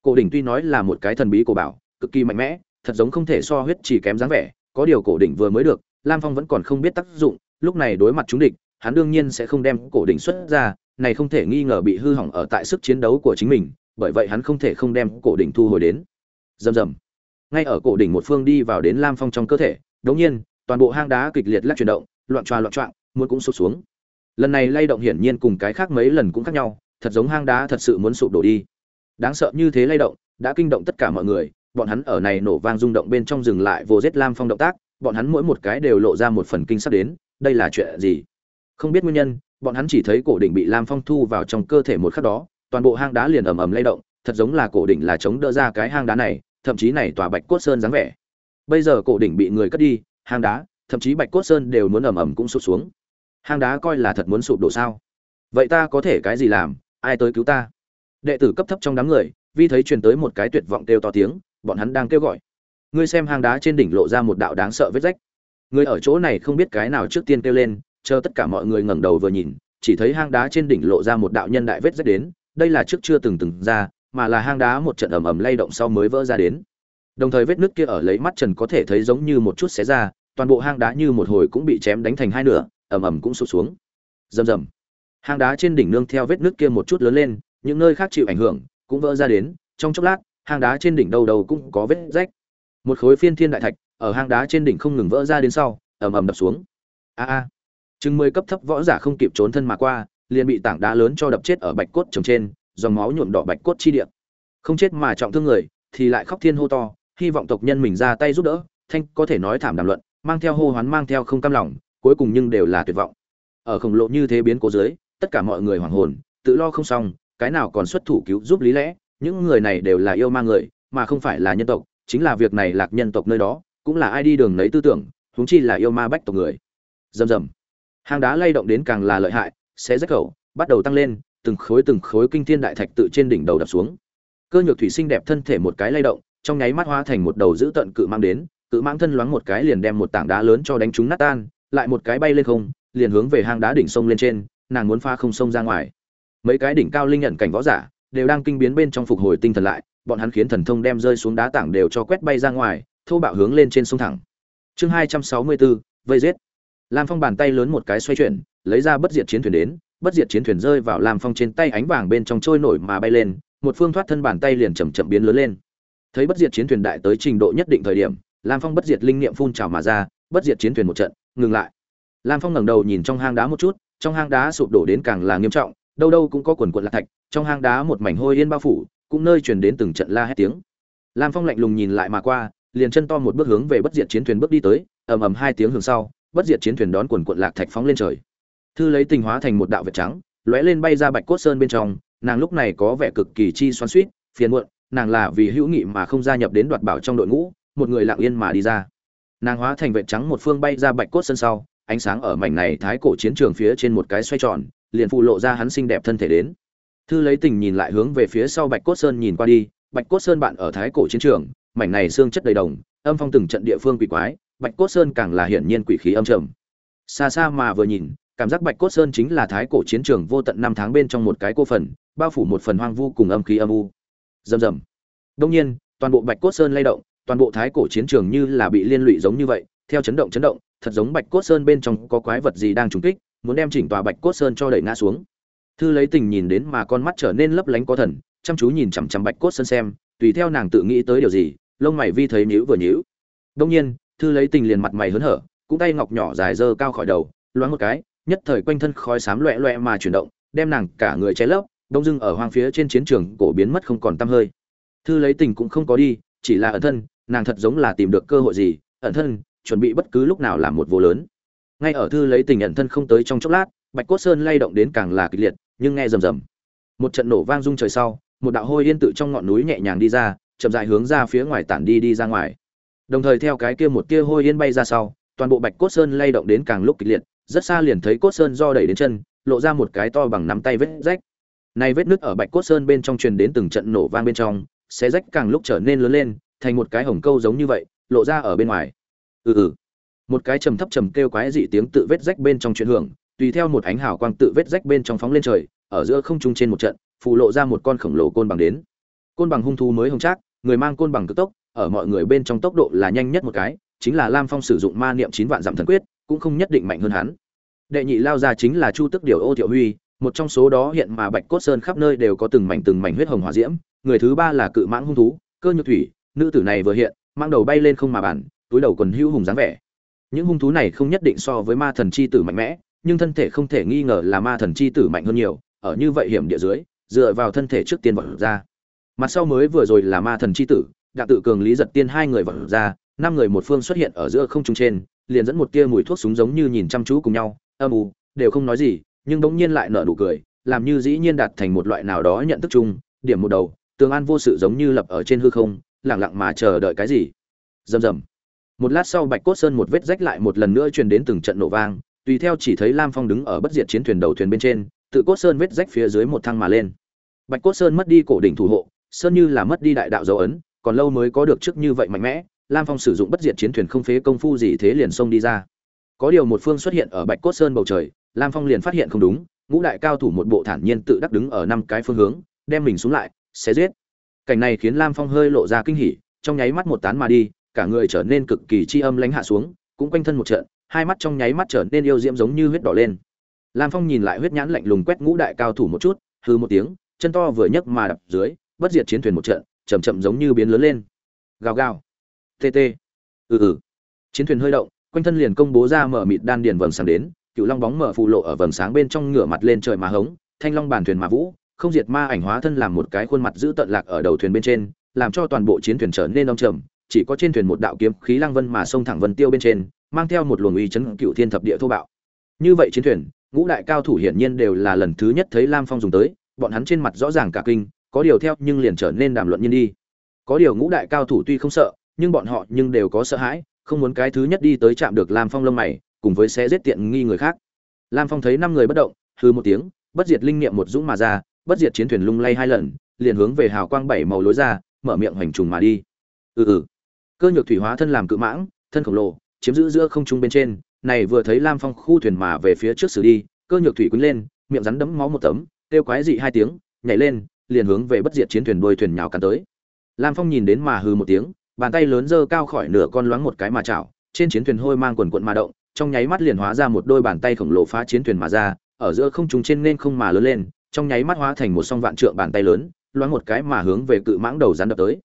Cổ đỉnh tuy nói là một cái thần bí cổ bảo, cực kỳ mạnh mẽ, thật giống không thể so huyết chỉ kém dáng vẻ, có điều cổ đỉnh vừa mới được, lam phong vẫn còn không biết tác dụng, lúc này đối mặt chúng địch, hắn đương nhiên sẽ không đem cổ đỉnh xuất ra, này không thể nghi ngờ bị hư hỏng ở tại sức chiến đấu của chính mình, bởi vậy hắn không thể không đem cổ đỉnh thu hồi đến. Rầm rầm. Ngay ở cổ đỉnh một phương đi vào đến lam phong trong cơ thể đống nhiên toàn bộ hang đá kịch liệt lắc chuyển động, loạn tròa loạn trọng muốn cũng sụp xuống. Lần này lay động hiển nhiên cùng cái khác mấy lần cũng khác nhau, thật giống hang đá thật sự muốn sụp đổ đi. Đáng sợ như thế lay động, đã kinh động tất cả mọi người, bọn hắn ở này nổ vang rung động bên trong dừng lại vô giết lam phong động tác, bọn hắn mỗi một cái đều lộ ra một phần kinh sắc đến, đây là chuyện gì? Không biết nguyên nhân, bọn hắn chỉ thấy cổ đỉnh bị lam phong thu vào trong cơ thể một khắc đó, toàn bộ hang đá liền ầm ầm lay động, thật giống là cổ đỉnh là chống đỡ ra cái hang đá này, thậm chí này tòa bạch cốt sơn dáng vẻ. Bây giờ cổ đỉnh bị người cất đi hang đá, thậm chí bạch cốt sơn đều muốn ầm ầm cũng sụp xuống. Hang đá coi là thật muốn sụp đổ sao? Vậy ta có thể cái gì làm? Ai tới cứu ta? Đệ tử cấp thấp trong đám người, vi thấy truyền tới một cái tuyệt vọng kêu to tiếng, bọn hắn đang kêu gọi. Ngươi xem hang đá trên đỉnh lộ ra một đạo đáng sợ vết rách. Người ở chỗ này không biết cái nào trước tiên kêu lên, chờ tất cả mọi người ngẩng đầu vừa nhìn, chỉ thấy hang đá trên đỉnh lộ ra một đạo nhân đại vết rách đến, đây là trước chưa từng từng ra, mà là hang đá một trận ầm ầm lay động sau mới vỡ ra đến đồng thời vết nứt kia ở lấy mắt trần có thể thấy giống như một chút xé ra, toàn bộ hang đá như một hồi cũng bị chém đánh thành hai nửa, ầm ầm cũng sụt xuống. Rầm rầm. Hang đá trên đỉnh nương theo vết nứt kia một chút lớn lên, những nơi khác chịu ảnh hưởng, cũng vỡ ra đến, trong chốc lát, hang đá trên đỉnh đầu đầu cũng có vết rách. Một khối phiên thiên đại thạch ở hang đá trên đỉnh không ngừng vỡ ra đến sau, ầm ầm đập xuống. A a. Chừng mười cấp thấp võ giả không kịp trốn thân mà qua, liền bị tảng đá lớn cho đập chết ở bạch cốt trồng trên, dòng máu nhuộm đỏ bạch cốt chi địa. Không chết mà trọng thương người, thì lại khóc thiên hô to hy vọng tộc nhân mình ra tay giúp đỡ, thanh có thể nói thảm đàm luận, mang theo hô hoán mang theo không cam lòng, cuối cùng nhưng đều là tuyệt vọng. Ở khổng lộ như thế biến cố dưới, tất cả mọi người hoảng hồn, tự lo không xong, cái nào còn xuất thủ cứu giúp lý lẽ, những người này đều là yêu ma người, mà không phải là nhân tộc, chính là việc này lạc nhân tộc nơi đó, cũng là ai đi đường lấy tư tưởng, huống chi là yêu ma bách tộc người. Rầm rầm. Hang đá lay động đến càng là lợi hại sẽ rách khẩu, bắt đầu tăng lên, từng khối từng khối kinh thiên đại thạch tự trên đỉnh đầu đập xuống. Cơ nhược thủy sinh đẹp thân thể một cái lay động trong nháy mắt hóa thành một đầu dữ tận cự mang đến, cự mang thân loáng một cái liền đem một tảng đá lớn cho đánh trúng nát tan, lại một cái bay lên không, liền hướng về hang đá đỉnh sông lên trên, nàng muốn pha không sông ra ngoài. Mấy cái đỉnh cao linh nhận cảnh võ giả đều đang kinh biến bên trong phục hồi tinh thần lại, bọn hắn khiến thần thông đem rơi xuống đá tảng đều cho quét bay ra ngoài, thô bạo hướng lên trên sông thẳng. Chương hai trăm sáu mươi bốn, vây giết. Lam phong bàn tay lớn một cái xoay chuyển, lấy ra bất diệt chiến thuyền đến, bất diệt chiến thuyền rơi vào lam phong trên tay ánh vàng bên trong trôi nổi mà bay lên, một phương thoát thân bàn tay liền chậm chậm biến lớn lên thấy bất diệt chiến thuyền đại tới trình độ nhất định thời điểm, lam phong bất diệt linh niệm phun trào mà ra, bất diệt chiến thuyền một trận, ngừng lại. Lam phong ngẩng đầu nhìn trong hang đá một chút, trong hang đá sụp đổ đến càng là nghiêm trọng, đâu đâu cũng có quần quận lạc thạch, trong hang đá một mảnh hôi yên bao phủ, cũng nơi truyền đến từng trận la hét tiếng. Lam phong lạnh lùng nhìn lại mà qua, liền chân to một bước hướng về bất diệt chiến thuyền bước đi tới, ầm ầm hai tiếng hướng sau, bất diệt chiến thuyền đón quần quận lạc thạch phóng lên trời. Thư lấy tình hóa thành một đạo vệt trắng, lóe lên bay ra bạch cốt sơn bên trong, nàng lúc này có vẻ cực kỳ chi xoắn suýt phiền muộn nàng là vì hữu nghị mà không gia nhập đến đoạt bảo trong đội ngũ, một người lặng yên mà đi ra. Nàng hóa thành vệt trắng một phương bay ra bạch cốt sơn sau, ánh sáng ở mảnh này thái cổ chiến trường phía trên một cái xoay tròn, liền phụ lộ ra hắn xinh đẹp thân thể đến. Thư lấy tình nhìn lại hướng về phía sau bạch cốt sơn nhìn qua đi, bạch cốt sơn bạn ở thái cổ chiến trường, mảnh này xương chất đầy đồng, âm phong từng trận địa phương quỷ quái, bạch cốt sơn càng là hiển nhiên quỷ khí âm trầm. Xa xa mà vừa nhìn, cảm giác bạch cốt sơn chính là thái cổ chiến trường vô tận năm tháng bên trong một cái cô phần, bao phủ một phần hoang vu cùng âm khí âm u rầm rầm. Đông nhiên, toàn bộ bạch cốt sơn lay động, toàn bộ thái cổ chiến trường như là bị liên lụy giống như vậy, theo chấn động chấn động, thật giống bạch cốt sơn bên trong có quái vật gì đang trùng kích, muốn đem chỉnh tòa bạch cốt sơn cho đẩy ngã xuống. Thư lấy tình nhìn đến mà con mắt trở nên lấp lánh có thần, chăm chú nhìn chằm chằm bạch cốt sơn xem, tùy theo nàng tự nghĩ tới điều gì, lông mày vi thấy nhíu vừa nhíu. Đông nhiên, thư lấy tình liền mặt mày hớn hở, cũng tay ngọc nhỏ dài dơ cao khỏi đầu, loáng một cái, nhất thời quanh thân khói xám loẹ loẹ mà chuyển động, đem nàng cả người che lấp đông dưng ở hoang phía trên chiến trường cổ biến mất không còn tăm hơi. Thư lấy tình cũng không có đi, chỉ là ẩn thân, nàng thật giống là tìm được cơ hội gì, ẩn thân, chuẩn bị bất cứ lúc nào làm một vô lớn. Ngay ở thư lấy tình ẩn thân không tới trong chốc lát, bạch cốt sơn lay động đến càng là kịch liệt, nhưng nghe rầm rầm. Một trận nổ vang rung trời sau, một đạo hôi yên tự trong ngọn núi nhẹ nhàng đi ra, chậm rãi hướng ra phía ngoài tản đi đi ra ngoài. Đồng thời theo cái kia một tia hôi yên bay ra sau, toàn bộ bạch cốt sơn lay động đến càng lúc kịch liệt, rất xa liền thấy cốt sơn do đẩy đến chân, lộ ra một cái to bằng nắm tay vết rách này vết nứt ở bạch cốt sơn bên trong truyền đến từng trận nổ vang bên trong, xé rách càng lúc trở nên lớn lên, thành một cái hồng câu giống như vậy, lộ ra ở bên ngoài. Ừ ừ. Một cái trầm thấp trầm kêu quái dị tiếng tự vết rách bên trong truyền hưởng, tùy theo một ánh hào quang tự vết rách bên trong phóng lên trời, ở giữa không trung trên một trận phụ lộ ra một con khổng lồ côn bằng đến. Côn bằng hung thú mới hồng trác, người mang côn bằng cực tốc, ở mọi người bên trong tốc độ là nhanh nhất một cái, chính là lam phong sử dụng ma niệm chín vạn giảm thần quyết, cũng không nhất định mạnh hơn hắn. Đệ nhị lao ra chính là chu tức điều ô thiệu huy một trong số đó hiện mà bạch cốt sơn khắp nơi đều có từng mảnh từng mảnh huyết hồng hỏa diễm, người thứ ba là cự mãng hung thú, cơ nhược thủy, nữ tử này vừa hiện, mang đầu bay lên không mà bản túi đầu quần hưu hùng dáng vẻ. Những hung thú này không nhất định so với ma thần chi tử mạnh mẽ, nhưng thân thể không thể nghi ngờ là ma thần chi tử mạnh hơn nhiều, ở như vậy hiểm địa dưới, dựa vào thân thể trước tiên vật ra. Mặt sau mới vừa rồi là ma thần chi tử đặng tự cường lý giật tiên hai người vật ra, năm người một phương xuất hiện ở giữa không trung trên, liền dẫn một tia mùi thuốc súng giống như nhìn chăm chú cùng nhau, âm u, đều không nói gì nhưng bỗng nhiên lại nở nụ cười, làm như dĩ nhiên đạt thành một loại nào đó nhận thức chung, điểm một đầu, tường an vô sự giống như lập ở trên hư không, lặng lặng mà chờ đợi cái gì. Rầm rầm. Một lát sau bạch cốt sơn một vết rách lại một lần nữa truyền đến từng trận nổ vang, tùy theo chỉ thấy lam phong đứng ở bất diệt chiến thuyền đầu thuyền bên trên, tự cốt sơn vết rách phía dưới một thăng mà lên. Bạch cốt sơn mất đi cổ đỉnh thủ hộ, sơn như là mất đi đại đạo dấu ấn, còn lâu mới có được trước như vậy mạnh mẽ, lam phong sử dụng bất diệt chiến thuyền không phế công phu gì thế liền xông đi ra. Có điều một phương xuất hiện ở bạch cốt sơn bầu trời lam phong liền phát hiện không đúng, ngũ đại cao thủ một bộ thản nhiên tự đắc đứng ở năm cái phương hướng, đem mình xuống lại xé giết. Cảnh này khiến lam phong hơi lộ ra kinh hỉ, trong nháy mắt một tán mà đi, cả người trở nên cực kỳ chi âm lánh hạ xuống, cũng quanh thân một trận, hai mắt trong nháy mắt trở nên yêu diễm giống như huyết đỏ lên. Lam phong nhìn lại huyết nhãn lạnh lùng quét ngũ đại cao thủ một chút hư một tiếng, chân to vừa nhấc mà đập dưới, bất diệt chiến thuyền một trận, chậm chậm giống như biến lớn lên. Gào gào. Tt ừ ừ. Chiến thuyền hơi động, quanh thân liền công bố ra mở mịt đan điền vầng sáng đến cựu long bóng mở phù lộ ở vầng sáng bên trong ngửa mặt lên trời mà hống, thanh long bàn thuyền mà vũ, không diệt ma ảnh hóa thân làm một cái khuôn mặt giữ tận lạc ở đầu thuyền bên trên, làm cho toàn bộ chiến thuyền trở nên đông trầm, chỉ có trên thuyền một đạo kiếm khí lang vân mà xông thẳng vân tiêu bên trên, mang theo một luồng uy chấn cựu thiên thập địa thô bạo. Như vậy chiến thuyền, ngũ đại cao thủ hiển nhiên đều là lần thứ nhất thấy lam phong dùng tới, bọn hắn trên mặt rõ ràng cả kinh, có điều theo nhưng liền trở nên đàm luận nhiên đi. Có điều ngũ đại cao thủ tuy không sợ, nhưng bọn họ nhưng đều có sợ hãi, không muốn cái thứ nhất đi tới chạm được lam phong lông mày cùng với sẽ giết tiện nghi người khác. Lam phong thấy năm người bất động, hừ một tiếng, bất diệt linh niệm một dũng mà ra, bất diệt chiến thuyền lung lay hai lần, liền hướng về hào quang bảy màu lối ra, mở miệng hoành trùng mà đi. Ừ ừ. Cơ nhược thủy hóa thân làm cự mãng, thân khổng lồ, chiếm giữ giữa không trung bên trên, này vừa thấy lam phong khu thuyền mà về phía trước xử đi, cơ nhược thủy quấn lên, miệng rắn đấm máu một tấm, kêu quái dị hai tiếng, nhảy lên, liền hướng về bất diệt chiến thuyền đuôi thuyền nhào cắn tới. Lam phong nhìn đến mà hừ một tiếng, bàn tay lớn giơ cao khỏi nửa con loáng một cái mà chảo, trên chiến thuyền hôi mang quần quần mà động trong nháy mắt liền hóa ra một đôi bàn tay khổng lồ phá chiến thuyền mà ra, ở giữa không trung trên nên không mà lớn lên, trong nháy mắt hóa thành một song vạn trượng bàn tay lớn, loáng một cái mà hướng về cự mãng đầu rắn đập tới.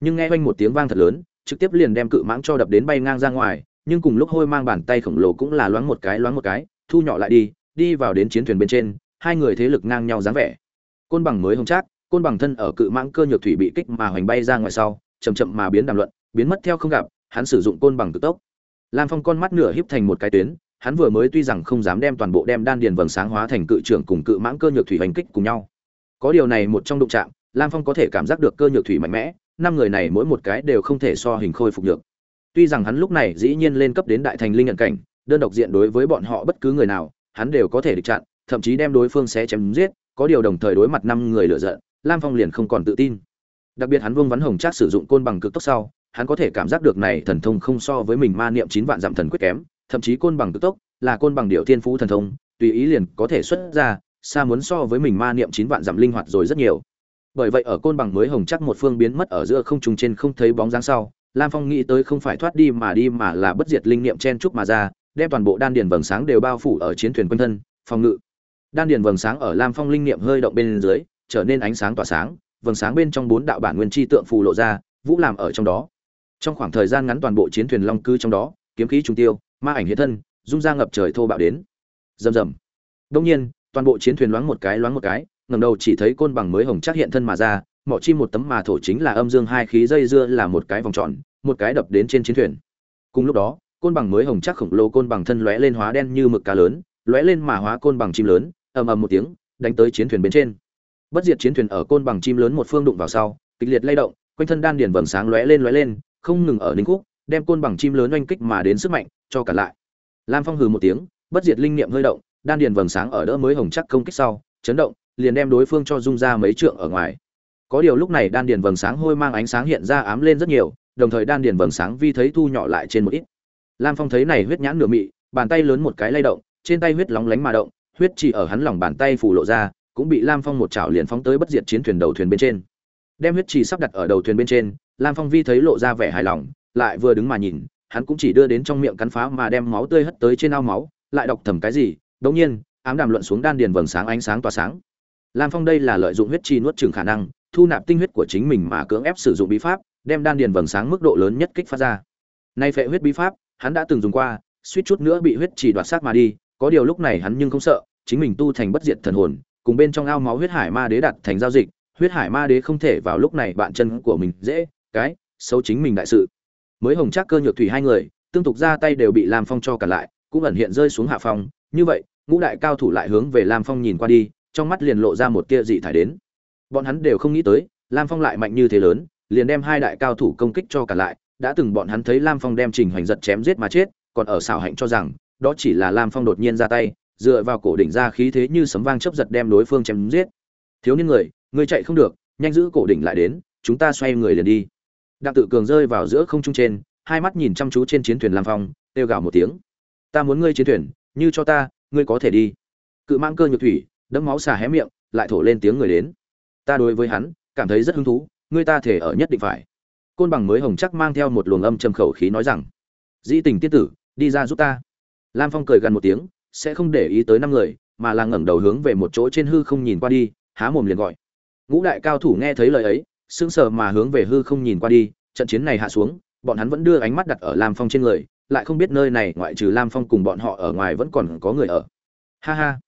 Nhưng nghe oanh một tiếng vang thật lớn, trực tiếp liền đem cự mãng cho đập đến bay ngang ra ngoài, nhưng cùng lúc hôi mang bàn tay khổng lồ cũng là loáng một cái, loáng một cái, thu nhỏ lại đi đi vào đến chiến thuyền bên trên, hai người thế lực ngang nhau dáng vẻ. Côn bằng mới hung trác, côn bằng thân ở cự mãng cơ nhược thủy bị kích mà hoành bay ra ngoài sau, chậm chậm mà biến đàm luận, biến mất theo không gặp, hắn sử dụng côn bằng tự tốc lam phong con mắt nửa híp thành một cái tuyến, hắn vừa mới tuy rằng không dám đem toàn bộ đem đan điền vầng sáng hóa thành cự trưởng cùng cự mãng cơ nhược thủy hành kích cùng nhau. Có điều này một trong đụng chạm, lam phong có thể cảm giác được cơ nhược thủy mạnh mẽ, năm người này mỗi một cái đều không thể so hình khôi phục được. Tuy rằng hắn lúc này dĩ nhiên lên cấp đến đại thành linh nhận cảnh, đơn độc diện đối với bọn họ bất cứ người nào, hắn đều có thể địch chặn, thậm chí đem đối phương xé chém giết, có điều đồng thời đối mặt năm người lựa giận, lam phong liền không còn tự tin. Đặc biệt hắn vương vắn hồng trác sử dụng côn bằng cực tốc sau hắn có thể cảm giác được này thần thông không so với mình ma niệm chín vạn giảm thần quyết kém, thậm chí côn bằng tự tốc, là côn bằng điệu thiên phú thần thông, tùy ý liền có thể xuất ra, xa muốn so với mình ma niệm chín vạn giảm linh hoạt rồi rất nhiều. Bởi vậy ở côn bằng mới hồng chắc một phương biến mất ở giữa không trùng trên không thấy bóng dáng sau, lam phong nghĩ tới không phải thoát đi mà đi mà là bất diệt linh niệm chen chúc mà ra, đem toàn bộ đan điền vầng sáng đều bao phủ ở chiến thuyền quân thân, phòng ngự. Đan điền vầng sáng ở lam phong linh niệm hơi động bên dưới, trở nên ánh sáng tỏa sáng, vầng sáng bên trong bốn đạo bản nguyên chi tượng phù lộ ra, vũ làm ở trong đó trong khoảng thời gian ngắn toàn bộ chiến thuyền long cư trong đó, kiếm khí trung tiêu, ma ảnh hiện thân, dung ra ngập trời thô bạo đến. Rầm rầm. Đông nhiên, toàn bộ chiến thuyền loáng một cái, loáng một cái ngầm đầu chỉ thấy côn bằng mới hồng chắc hiện thân mà ra, mỏ chim một tấm mà thổ chính là âm dương hai khí dây dưa là một cái vòng tròn, một cái đập đến trên chiến thuyền. Cùng lúc đó, côn bằng mới hồng chắc khổng lồ côn bằng thân lóe lên hóa đen như mực cá lớn, lóe lên mà hóa côn bằng chim lớn, ầm ầm một tiếng, đánh tới chiến thuyền bên trên. Bất diệt chiến thuyền ở côn bằng chim lớn một phương đụng vào sau, kịch liệt lay động, quanh thân đan điền vầng sáng lóe lên lóe lên không ngừng ở Linh khúc, đem côn bằng chim lớn oanh kích mà đến sức mạnh, cho cả lại. Lam phong hừ một tiếng, bất diệt linh niệm hơi động, đan điền vầng sáng ở đỡ mới hồng chắc công kích sau, chấn động, liền đem đối phương cho dung ra mấy trượng ở ngoài. Có điều lúc này đan điền vầng sáng hôi mang ánh sáng hiện ra ám lên rất nhiều, đồng thời đan điền vầng sáng vi thấy thu nhỏ lại trên một ít. Lam phong thấy này huyết nhãn nửa mị, bàn tay lớn một cái lay động, trên tay huyết lóng lánh mà động, huyết chỉ ở hắn lòng bàn tay phủ lộ ra, cũng bị lam phong một chảo liền phóng tới bất diệt chiến thuyền đầu thuyền bên trên. Đem huyết chỉ sắp đặt ở đầu thuyền bên trên lam phong vi thấy lộ ra vẻ hài lòng, lại vừa đứng mà nhìn, hắn cũng chỉ đưa đến trong miệng cắn phá mà đem máu tươi hất tới trên ao máu, lại đọc thầm cái gì, đống nhiên, ám đàm luận xuống đan điền vầng sáng ánh sáng tỏa sáng. Lam phong đây là lợi dụng huyết chi nuốt trường khả năng, thu nạp tinh huyết của chính mình mà cưỡng ép sử dụng bí pháp, đem đan điền vầng sáng mức độ lớn nhất kích phát ra. Nay phệ huyết bí pháp, hắn đã từng dùng qua, suýt chút nữa bị huyết chỉ đoạt xác mà đi, có điều lúc này hắn nhưng không sợ, chính mình tu thành bất diệt thần hồn, cùng bên trong ao máu huyết hải ma đế đặt thành giao dịch, huyết hải ma đế không thể vào lúc này bạn chân của mình dễ cái, xấu chính mình đại sự. Mới hồng trác cơ nhược thủy hai người, tương tục ra tay đều bị lam phong cho cả lại, cũng ẩn hiện rơi xuống hạ phong. Như vậy, ngũ đại cao thủ lại hướng về lam phong nhìn qua đi, trong mắt liền lộ ra một tia dị thải đến. Bọn hắn đều không nghĩ tới, lam phong lại mạnh như thế lớn, liền đem hai đại cao thủ công kích cho cả lại. Đã từng bọn hắn thấy lam phong đem trình hoành giật chém giết mà chết, còn ở xảo hạnh cho rằng, đó chỉ là lam phong đột nhiên ra tay, dựa vào cổ đỉnh ra khí thế như sấm vang chớp giật đem đối phương chém giết. Thiếu niên người người chạy không được, nhanh giữ cổ đỉnh lại đến, chúng ta xoay người liền đi đặng tự cường rơi vào giữa không trung trên, hai mắt nhìn chăm chú trên chiến thuyền lam phong, kêu gào một tiếng. Ta muốn ngươi chiến thuyền, như cho ta, ngươi có thể đi. Cự mang cơ nhược thủy đẫm máu xà hé miệng, lại thổ lên tiếng người đến. Ta đối với hắn, cảm thấy rất hứng thú, ngươi ta thể ở nhất định phải. Côn bằng mới hồng chắc mang theo một luồng âm trầm khẩu khí nói rằng, dĩ tình tiết tử, đi ra giúp ta. Lam phong cười gần một tiếng, sẽ không để ý tới năm người, mà là ngẩng đầu hướng về một chỗ trên hư không nhìn qua đi, há mồm liền gọi. Ngũ đại cao thủ nghe thấy lời ấy sững sờ mà hướng về hư không nhìn qua đi, trận chiến này hạ xuống, bọn hắn vẫn đưa ánh mắt đặt ở lam phong trên người, lại không biết nơi này ngoại trừ lam phong cùng bọn họ ở ngoài vẫn còn có người ở. Ha ha.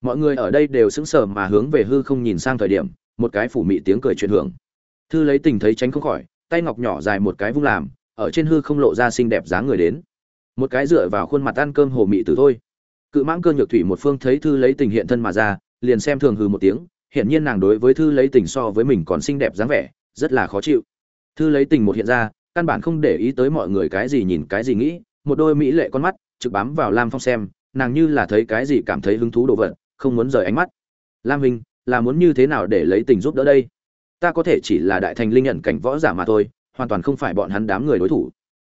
Mọi người ở đây đều sững sờ mà hướng về hư không nhìn sang thời điểm, một cái phủ mị tiếng cười truyền hưởng. Thư lấy tình thấy tránh không khỏi, tay ngọc nhỏ dài một cái vung làm, ở trên hư không lộ ra xinh đẹp dáng người đến. Một cái dựa vào khuôn mặt ăn cơm hồ mị tử thôi. Cự mãng cơ nhược thủy một phương thấy thư lấy tình hiện thân mà ra, liền xem thường hư một tiếng hiển nhiên nàng đối với thư lấy tình so với mình còn xinh đẹp dáng vẻ, rất là khó chịu. Thư lấy tình một hiện ra, căn bản không để ý tới mọi người cái gì nhìn cái gì nghĩ, một đôi mỹ lệ con mắt trực bám vào lam phong xem, nàng như là thấy cái gì cảm thấy hứng thú đồ vật, không muốn rời ánh mắt. Lam huynh, là muốn như thế nào để lấy tình giúp đỡ đây? Ta có thể chỉ là đại thành linh nhận cảnh võ giả mà thôi, hoàn toàn không phải bọn hắn đám người đối thủ.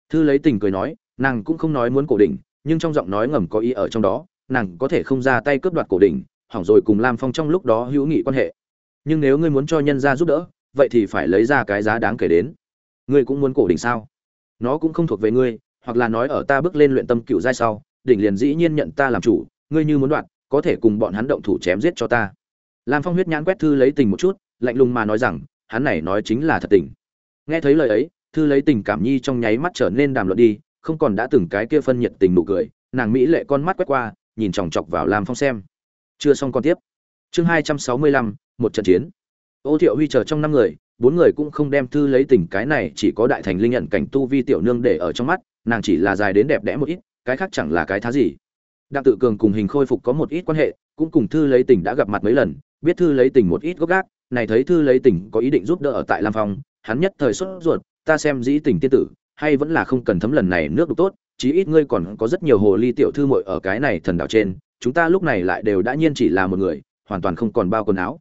Thư lấy tình cười nói, nàng cũng không nói muốn cổ đỉnh, nhưng trong giọng nói ngầm có ý ở trong đó, nàng có thể không ra tay cướp đoạt cổ đỉnh hỏng rồi cùng lam phong trong lúc đó hữu nghị quan hệ. Nhưng nếu ngươi muốn cho nhân gia giúp đỡ, vậy thì phải lấy ra cái giá đáng kể đến. Ngươi cũng muốn cổ đỉnh sao? Nó cũng không thuộc về ngươi, hoặc là nói ở ta bước lên luyện tâm cựu giai sau, đỉnh liền dĩ nhiên nhận ta làm chủ, ngươi như muốn đoạt có thể cùng bọn hắn động thủ chém giết cho ta. Lam phong huyết nhãn quét thư lấy tình một chút, lạnh lùng mà nói rằng, hắn này nói chính là thật tình. Nghe thấy lời ấy, thư lấy tình cảm nhi trong nháy mắt trở nên đàm luận đi, không còn đã từng cái kia phân nhiệt tình nụ cười, nàng mỹ lệ con mắt quét qua, nhìn chòng chọc vào lam phong xem chưa xong con tiếp. Chương hai trăm sáu mươi lăm, một trận chiến. Ô thiệu huy chờ trong năm người, bốn người cũng không đem thư lấy tình cái này chỉ có đại thành linh nhận cảnh tu vi tiểu nương để ở trong mắt, nàng chỉ là dài đến đẹp đẽ một ít, cái khác chẳng là cái thá gì. Đặng tự cường cùng hình khôi phục có một ít quan hệ, cũng cùng thư lấy tình đã gặp mặt mấy lần, biết thư lấy tình một ít gốc gác, này thấy thư lấy tình có ý định giúp đỡ ở tại lam phong, hắn nhất thời sốt ruột, ta xem dĩ tình tiên tử, hay vẫn là không cần thấm lần này nước đục tốt, chí ít ngươi còn có rất nhiều hồ ly tiểu thư muội ở cái này thần đảo trên chúng ta lúc này lại đều đã nhiên chỉ là một người, hoàn toàn không còn bao quần áo.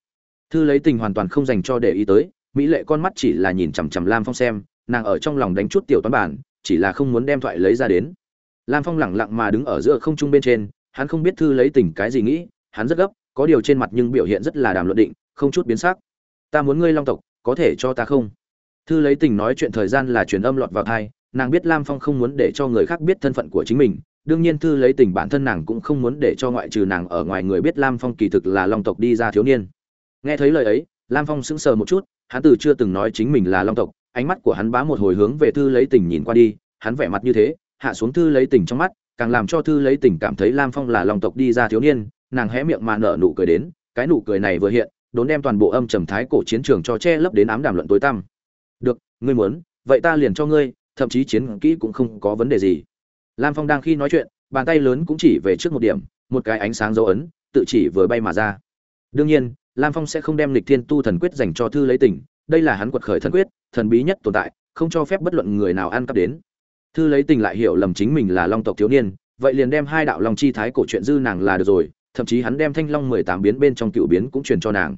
Thư lấy tình hoàn toàn không dành cho để ý tới, mỹ lệ con mắt chỉ là nhìn chằm chằm lam phong xem, nàng ở trong lòng đánh chút tiểu toán bản, chỉ là không muốn đem thoại lấy ra đến. Lam phong lẳng lặng mà đứng ở giữa không trung bên trên, hắn không biết thư lấy tình cái gì nghĩ, hắn rất gấp, có điều trên mặt nhưng biểu hiện rất là đàm luận định, không chút biến sắc. Ta muốn ngươi long tộc, có thể cho ta không? Thư lấy tình nói chuyện thời gian là truyền âm lọt vào thai nàng biết lam phong không muốn để cho người khác biết thân phận của chính mình đương nhiên thư lấy tình bản thân nàng cũng không muốn để cho ngoại trừ nàng ở ngoài người biết lam phong kỳ thực là long tộc đi ra thiếu niên. Nghe thấy lời ấy, lam phong sững sờ một chút, hắn từ chưa từng nói chính mình là long tộc, ánh mắt của hắn bá một hồi hướng về thư lấy tình nhìn qua đi, hắn vẻ mặt như thế, hạ xuống thư lấy tình trong mắt, càng làm cho thư lấy tình cảm thấy lam phong là long tộc đi ra thiếu niên, nàng hé miệng mà nở nụ cười đến, cái nụ cười này vừa hiện, đốn đem toàn bộ âm trầm thái cổ chiến trường cho che lấp đến ám đàm luận tối tăm. Được, ngươi muốn, vậy ta liền cho ngươi, thậm chí chiến kỹ cũng không có vấn đề gì lam phong đang khi nói chuyện, bàn tay lớn cũng chỉ về trước một điểm, một cái ánh sáng dấu ấn, tự chỉ vừa bay mà ra. Đương nhiên, lam phong sẽ không đem lịch thiên tu thần quyết dành cho thư lấy tình, đây là hắn quật khởi thần quyết, thần bí nhất tồn tại, không cho phép bất luận người nào ăn cắp đến. Thư lấy tình lại hiểu lầm chính mình là long tộc thiếu niên, vậy liền đem hai đạo long chi thái cổ chuyện dư nàng là được rồi, thậm chí hắn đem thanh long mười tám biến bên trong cựu biến cũng truyền cho nàng.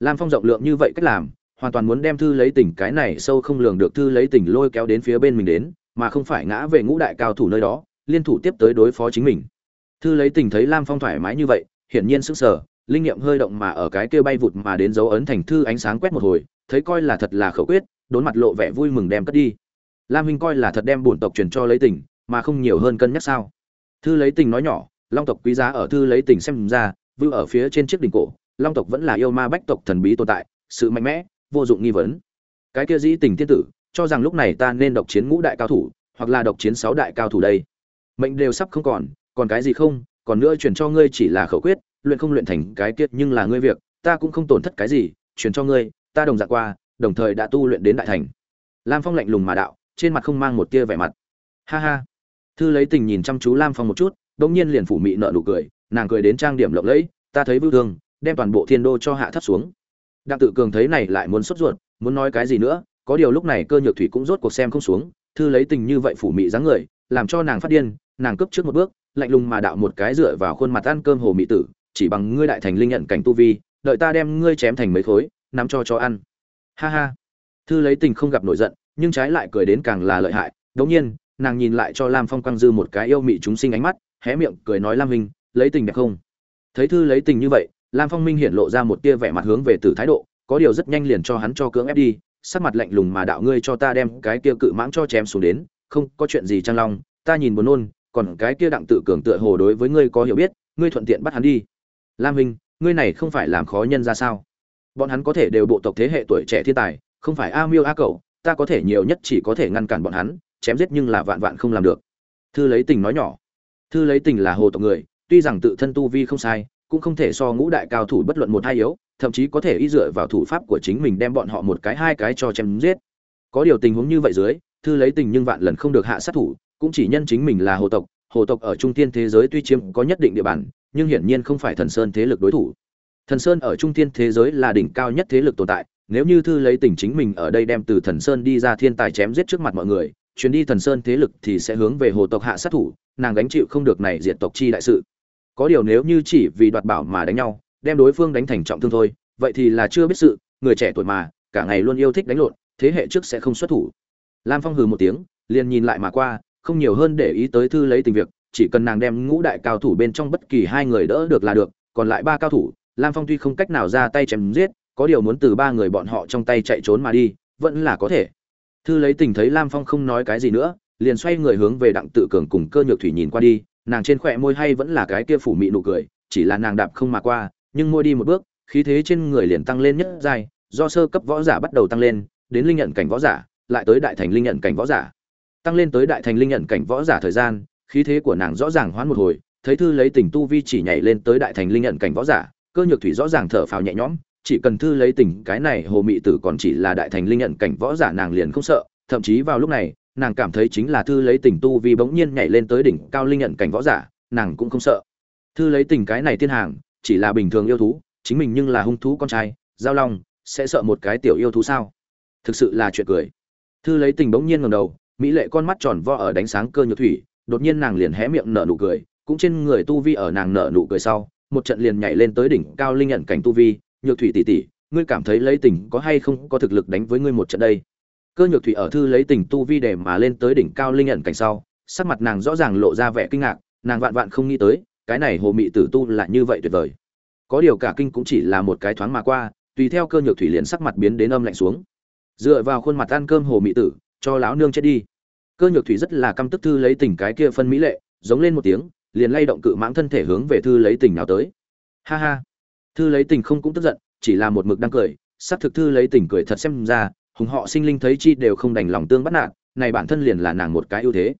Lam phong rộng lượng như vậy cách làm, hoàn toàn muốn đem thư lấy tình cái này sâu không lường được thư lấy tình lôi kéo đến phía bên mình đến mà không phải ngã về ngũ đại cao thủ nơi đó, liên thủ tiếp tới đối phó chính mình. Thư lấy tình thấy lam phong thoải mái như vậy, hiển nhiên sức sở linh nghiệm hơi động mà ở cái kia bay vụt mà đến dấu ấn thành thư ánh sáng quét một hồi, thấy coi là thật là khẩu quyết, đốn mặt lộ vẻ vui mừng đem cất đi. Lam huynh coi là thật đem bổn tộc truyền cho lấy tình, mà không nhiều hơn cân nhắc sao. Thư lấy tình nói nhỏ, long tộc quý giá ở thư lấy tình xem ra, vưu ở phía trên chiếc đỉnh cổ, long tộc vẫn là yêu ma bách tộc thần bí tồn tại, sự mạnh mẽ, vô dụng nghi vấn. Cái kia dĩ tình tiên tử cho rằng lúc này ta nên độc chiến ngũ đại cao thủ, hoặc là độc chiến sáu đại cao thủ đây. Mệnh đều sắp không còn còn cái gì không? Còn nữa chuyển cho ngươi chỉ là khẩu quyết, luyện không luyện thành cái tiết nhưng là ngươi việc, ta cũng không tổn thất cái gì, chuyển cho ngươi, ta đồng dạng qua, đồng thời đã tu luyện đến đại thành. Lam phong lạnh lùng mà đạo, trên mặt không mang một tia vẻ mặt. Ha ha. Thư lấy tình nhìn chăm chú lam phong một chút đ ỗ n g nhiên liền phủ mị nợ nụ cười, nàng cười đến trang điểm lộng lẫy, ta thấy vưu thương, đem toàn bộ thiên đô cho hạ thấp xuống. Đặng tự cường thấy này lại muốn sốt ruột, muốn nói cái gì nữa có điều lúc này cơ nhược thủy cũng rốt cuộc xem không xuống, thư lấy tình như vậy phủ mị dáng người, làm cho nàng phát điên, nàng cướp trước một bước, lạnh lùng mà đạo một cái dựa vào khuôn mặt ăn cơm hồ mị tử, chỉ bằng ngươi đại thành linh nhận cảnh tu vi, đợi ta đem ngươi chém thành mấy khối, nắm cho cho ăn. Ha ha. Thư lấy tình không gặp nổi giận, nhưng trái lại cười đến càng là lợi hại. Đống nhiên, nàng nhìn lại cho lam phong quang dư một cái yêu mị chúng sinh ánh mắt, hé miệng cười nói, lam minh lấy tình đẹp không? Thấy thư lấy tình như vậy, lam phong minh hiện lộ ra một tia vẻ mặt hướng về từ thái độ, có điều rất nhanh liền cho hắn cho cưỡng ép đi sắc mặt lạnh lùng mà đạo ngươi cho ta đem cái kia cự mãng cho chém xuống đến, không có chuyện gì trang long, ta nhìn buồn nôn, còn cái kia đặng tự cường tựa hồ đối với ngươi có hiểu biết, ngươi thuận tiện bắt hắn đi. Lam minh ngươi này không phải làm khó nhân ra sao? Bọn hắn có thể đều bộ tộc thế hệ tuổi trẻ thiên tài, không phải a miêu a cậu ta có thể nhiều nhất chỉ có thể ngăn cản bọn hắn, chém giết nhưng là vạn vạn không làm được. Thư lấy tình nói nhỏ. Thư lấy tình là hồ tộc người, tuy rằng tự thân tu vi không sai cũng không thể so ngũ đại cao thủ bất luận một hai yếu, thậm chí có thể y dựa vào thủ pháp của chính mình đem bọn họ một cái hai cái cho chém giết. Có điều tình huống như vậy dưới, thư lấy tình nhưng vạn lần không được hạ sát thủ, cũng chỉ nhân chính mình là hồ tộc hồ tộc ở trung tiên thế giới tuy chiếm có nhất định địa bàn, nhưng hiển nhiên không phải thần sơn thế lực đối thủ. Thần sơn ở trung tiên thế giới là đỉnh cao nhất thế lực tồn tại, nếu như thư lấy tình chính mình ở đây đem từ thần sơn đi ra thiên tài chém giết trước mặt mọi người, chuyến đi thần sơn thế lực thì sẽ hướng về hồ tộc hạ sát thủ, nàng gánh chịu không được này diệt tộc chi đại sự có điều nếu như chỉ vì đoạt bảo mà đánh nhau, đem đối phương đánh thành trọng thương thôi, vậy thì là chưa biết sự, người trẻ tuổi mà, cả ngày luôn yêu thích đánh lộn, thế hệ trước sẽ không xuất thủ. Lam phong hừ một tiếng, liền nhìn lại mà qua, không nhiều hơn để ý tới thư lấy tình việc, chỉ cần nàng đem ngũ đại cao thủ bên trong bất kỳ hai người đỡ được là được, còn lại ba cao thủ, lam phong tuy không cách nào ra tay chém giết, có điều muốn từ ba người bọn họ trong tay chạy trốn mà đi, vẫn là có thể. Thư lấy tình thấy lam phong không nói cái gì nữa, liền xoay người hướng về đặng tự cường cùng cơ nhược thủy nhìn qua đi nàng trên khỏe môi hay vẫn là cái kia phủ mị nụ cười chỉ là nàng đạp không mà qua nhưng môi đi một bước khí thế trên người liền tăng lên nhất dài, do sơ cấp võ giả bắt đầu tăng lên đến linh nhận cảnh võ giả lại tới đại thành linh nhận cảnh võ giả. Tăng lên tới đại thành linh nhận cảnh võ giả thời gian khí thế của nàng rõ ràng hoán một hồi thấy thư lấy tình tu vi chỉ nhảy lên tới đại thành linh nhận cảnh võ giả cơ nhược thủy rõ ràng thở phào nhẹ nhõm chỉ cần thư lấy tình cái này hồ mị tử còn chỉ là đại thành linh nhận cảnh võ giả nàng liền không sợ thậm chí vào lúc này nàng cảm thấy chính là thư lấy tình tu vì bỗng nhiên nhảy lên tới đỉnh cao linh nhận cảnh võ giả, nàng cũng không sợ. Thư lấy tình cái này thiên hàng, chỉ là bình thường yêu thú, chính mình nhưng là hung thú con trai, giao long, sẽ sợ một cái tiểu yêu thú sao? Thực sự là chuyện cười. Thư lấy tình bỗng nhiên ngầm đầu, mỹ lệ con mắt tròn vo ở đánh sáng cơ nhược thủy, đột nhiên nàng liền hé miệng nở nụ cười, cũng trên người tu vi ở nàng nở nụ cười sau, một trận liền nhảy lên tới đỉnh cao linh nhận cảnh tu vi, nhược thủy tỷ tỷ, ngươi cảm thấy lấy tình có hay không có thực lực đánh với ngươi một trận đây? Cơ nhược thủy ở thư lấy tình tu vi để mà lên tới đỉnh cao linh nhận cảnh sau, sắc mặt nàng rõ ràng lộ ra vẻ kinh ngạc, nàng vạn vạn không nghĩ tới, cái này hồ mị tử tu là như vậy tuyệt vời. Có điều cả kinh cũng chỉ là một cái thoáng mà qua, tùy theo cơ nhược thủy liền sắc mặt biến đến âm lạnh xuống. Dựa vào khuôn mặt ăn cơm hồ mị tử, cho lão nương chết đi. Cơ nhược thủy rất là căm tức thư lấy tình cái kia phân mỹ lệ, giống lên một tiếng, liền lay động cự mãng thân thể hướng về thư lấy tình nào tới. Ha ha. Thư lấy tình không cũng tức giận, chỉ là một mực đang cười sắc thực thư lấy tình cười thật xem ra hùng họ sinh linh thấy chi đều không đành lòng tương bắt nạt, này bản thân liền là nàng một cái ưu thế.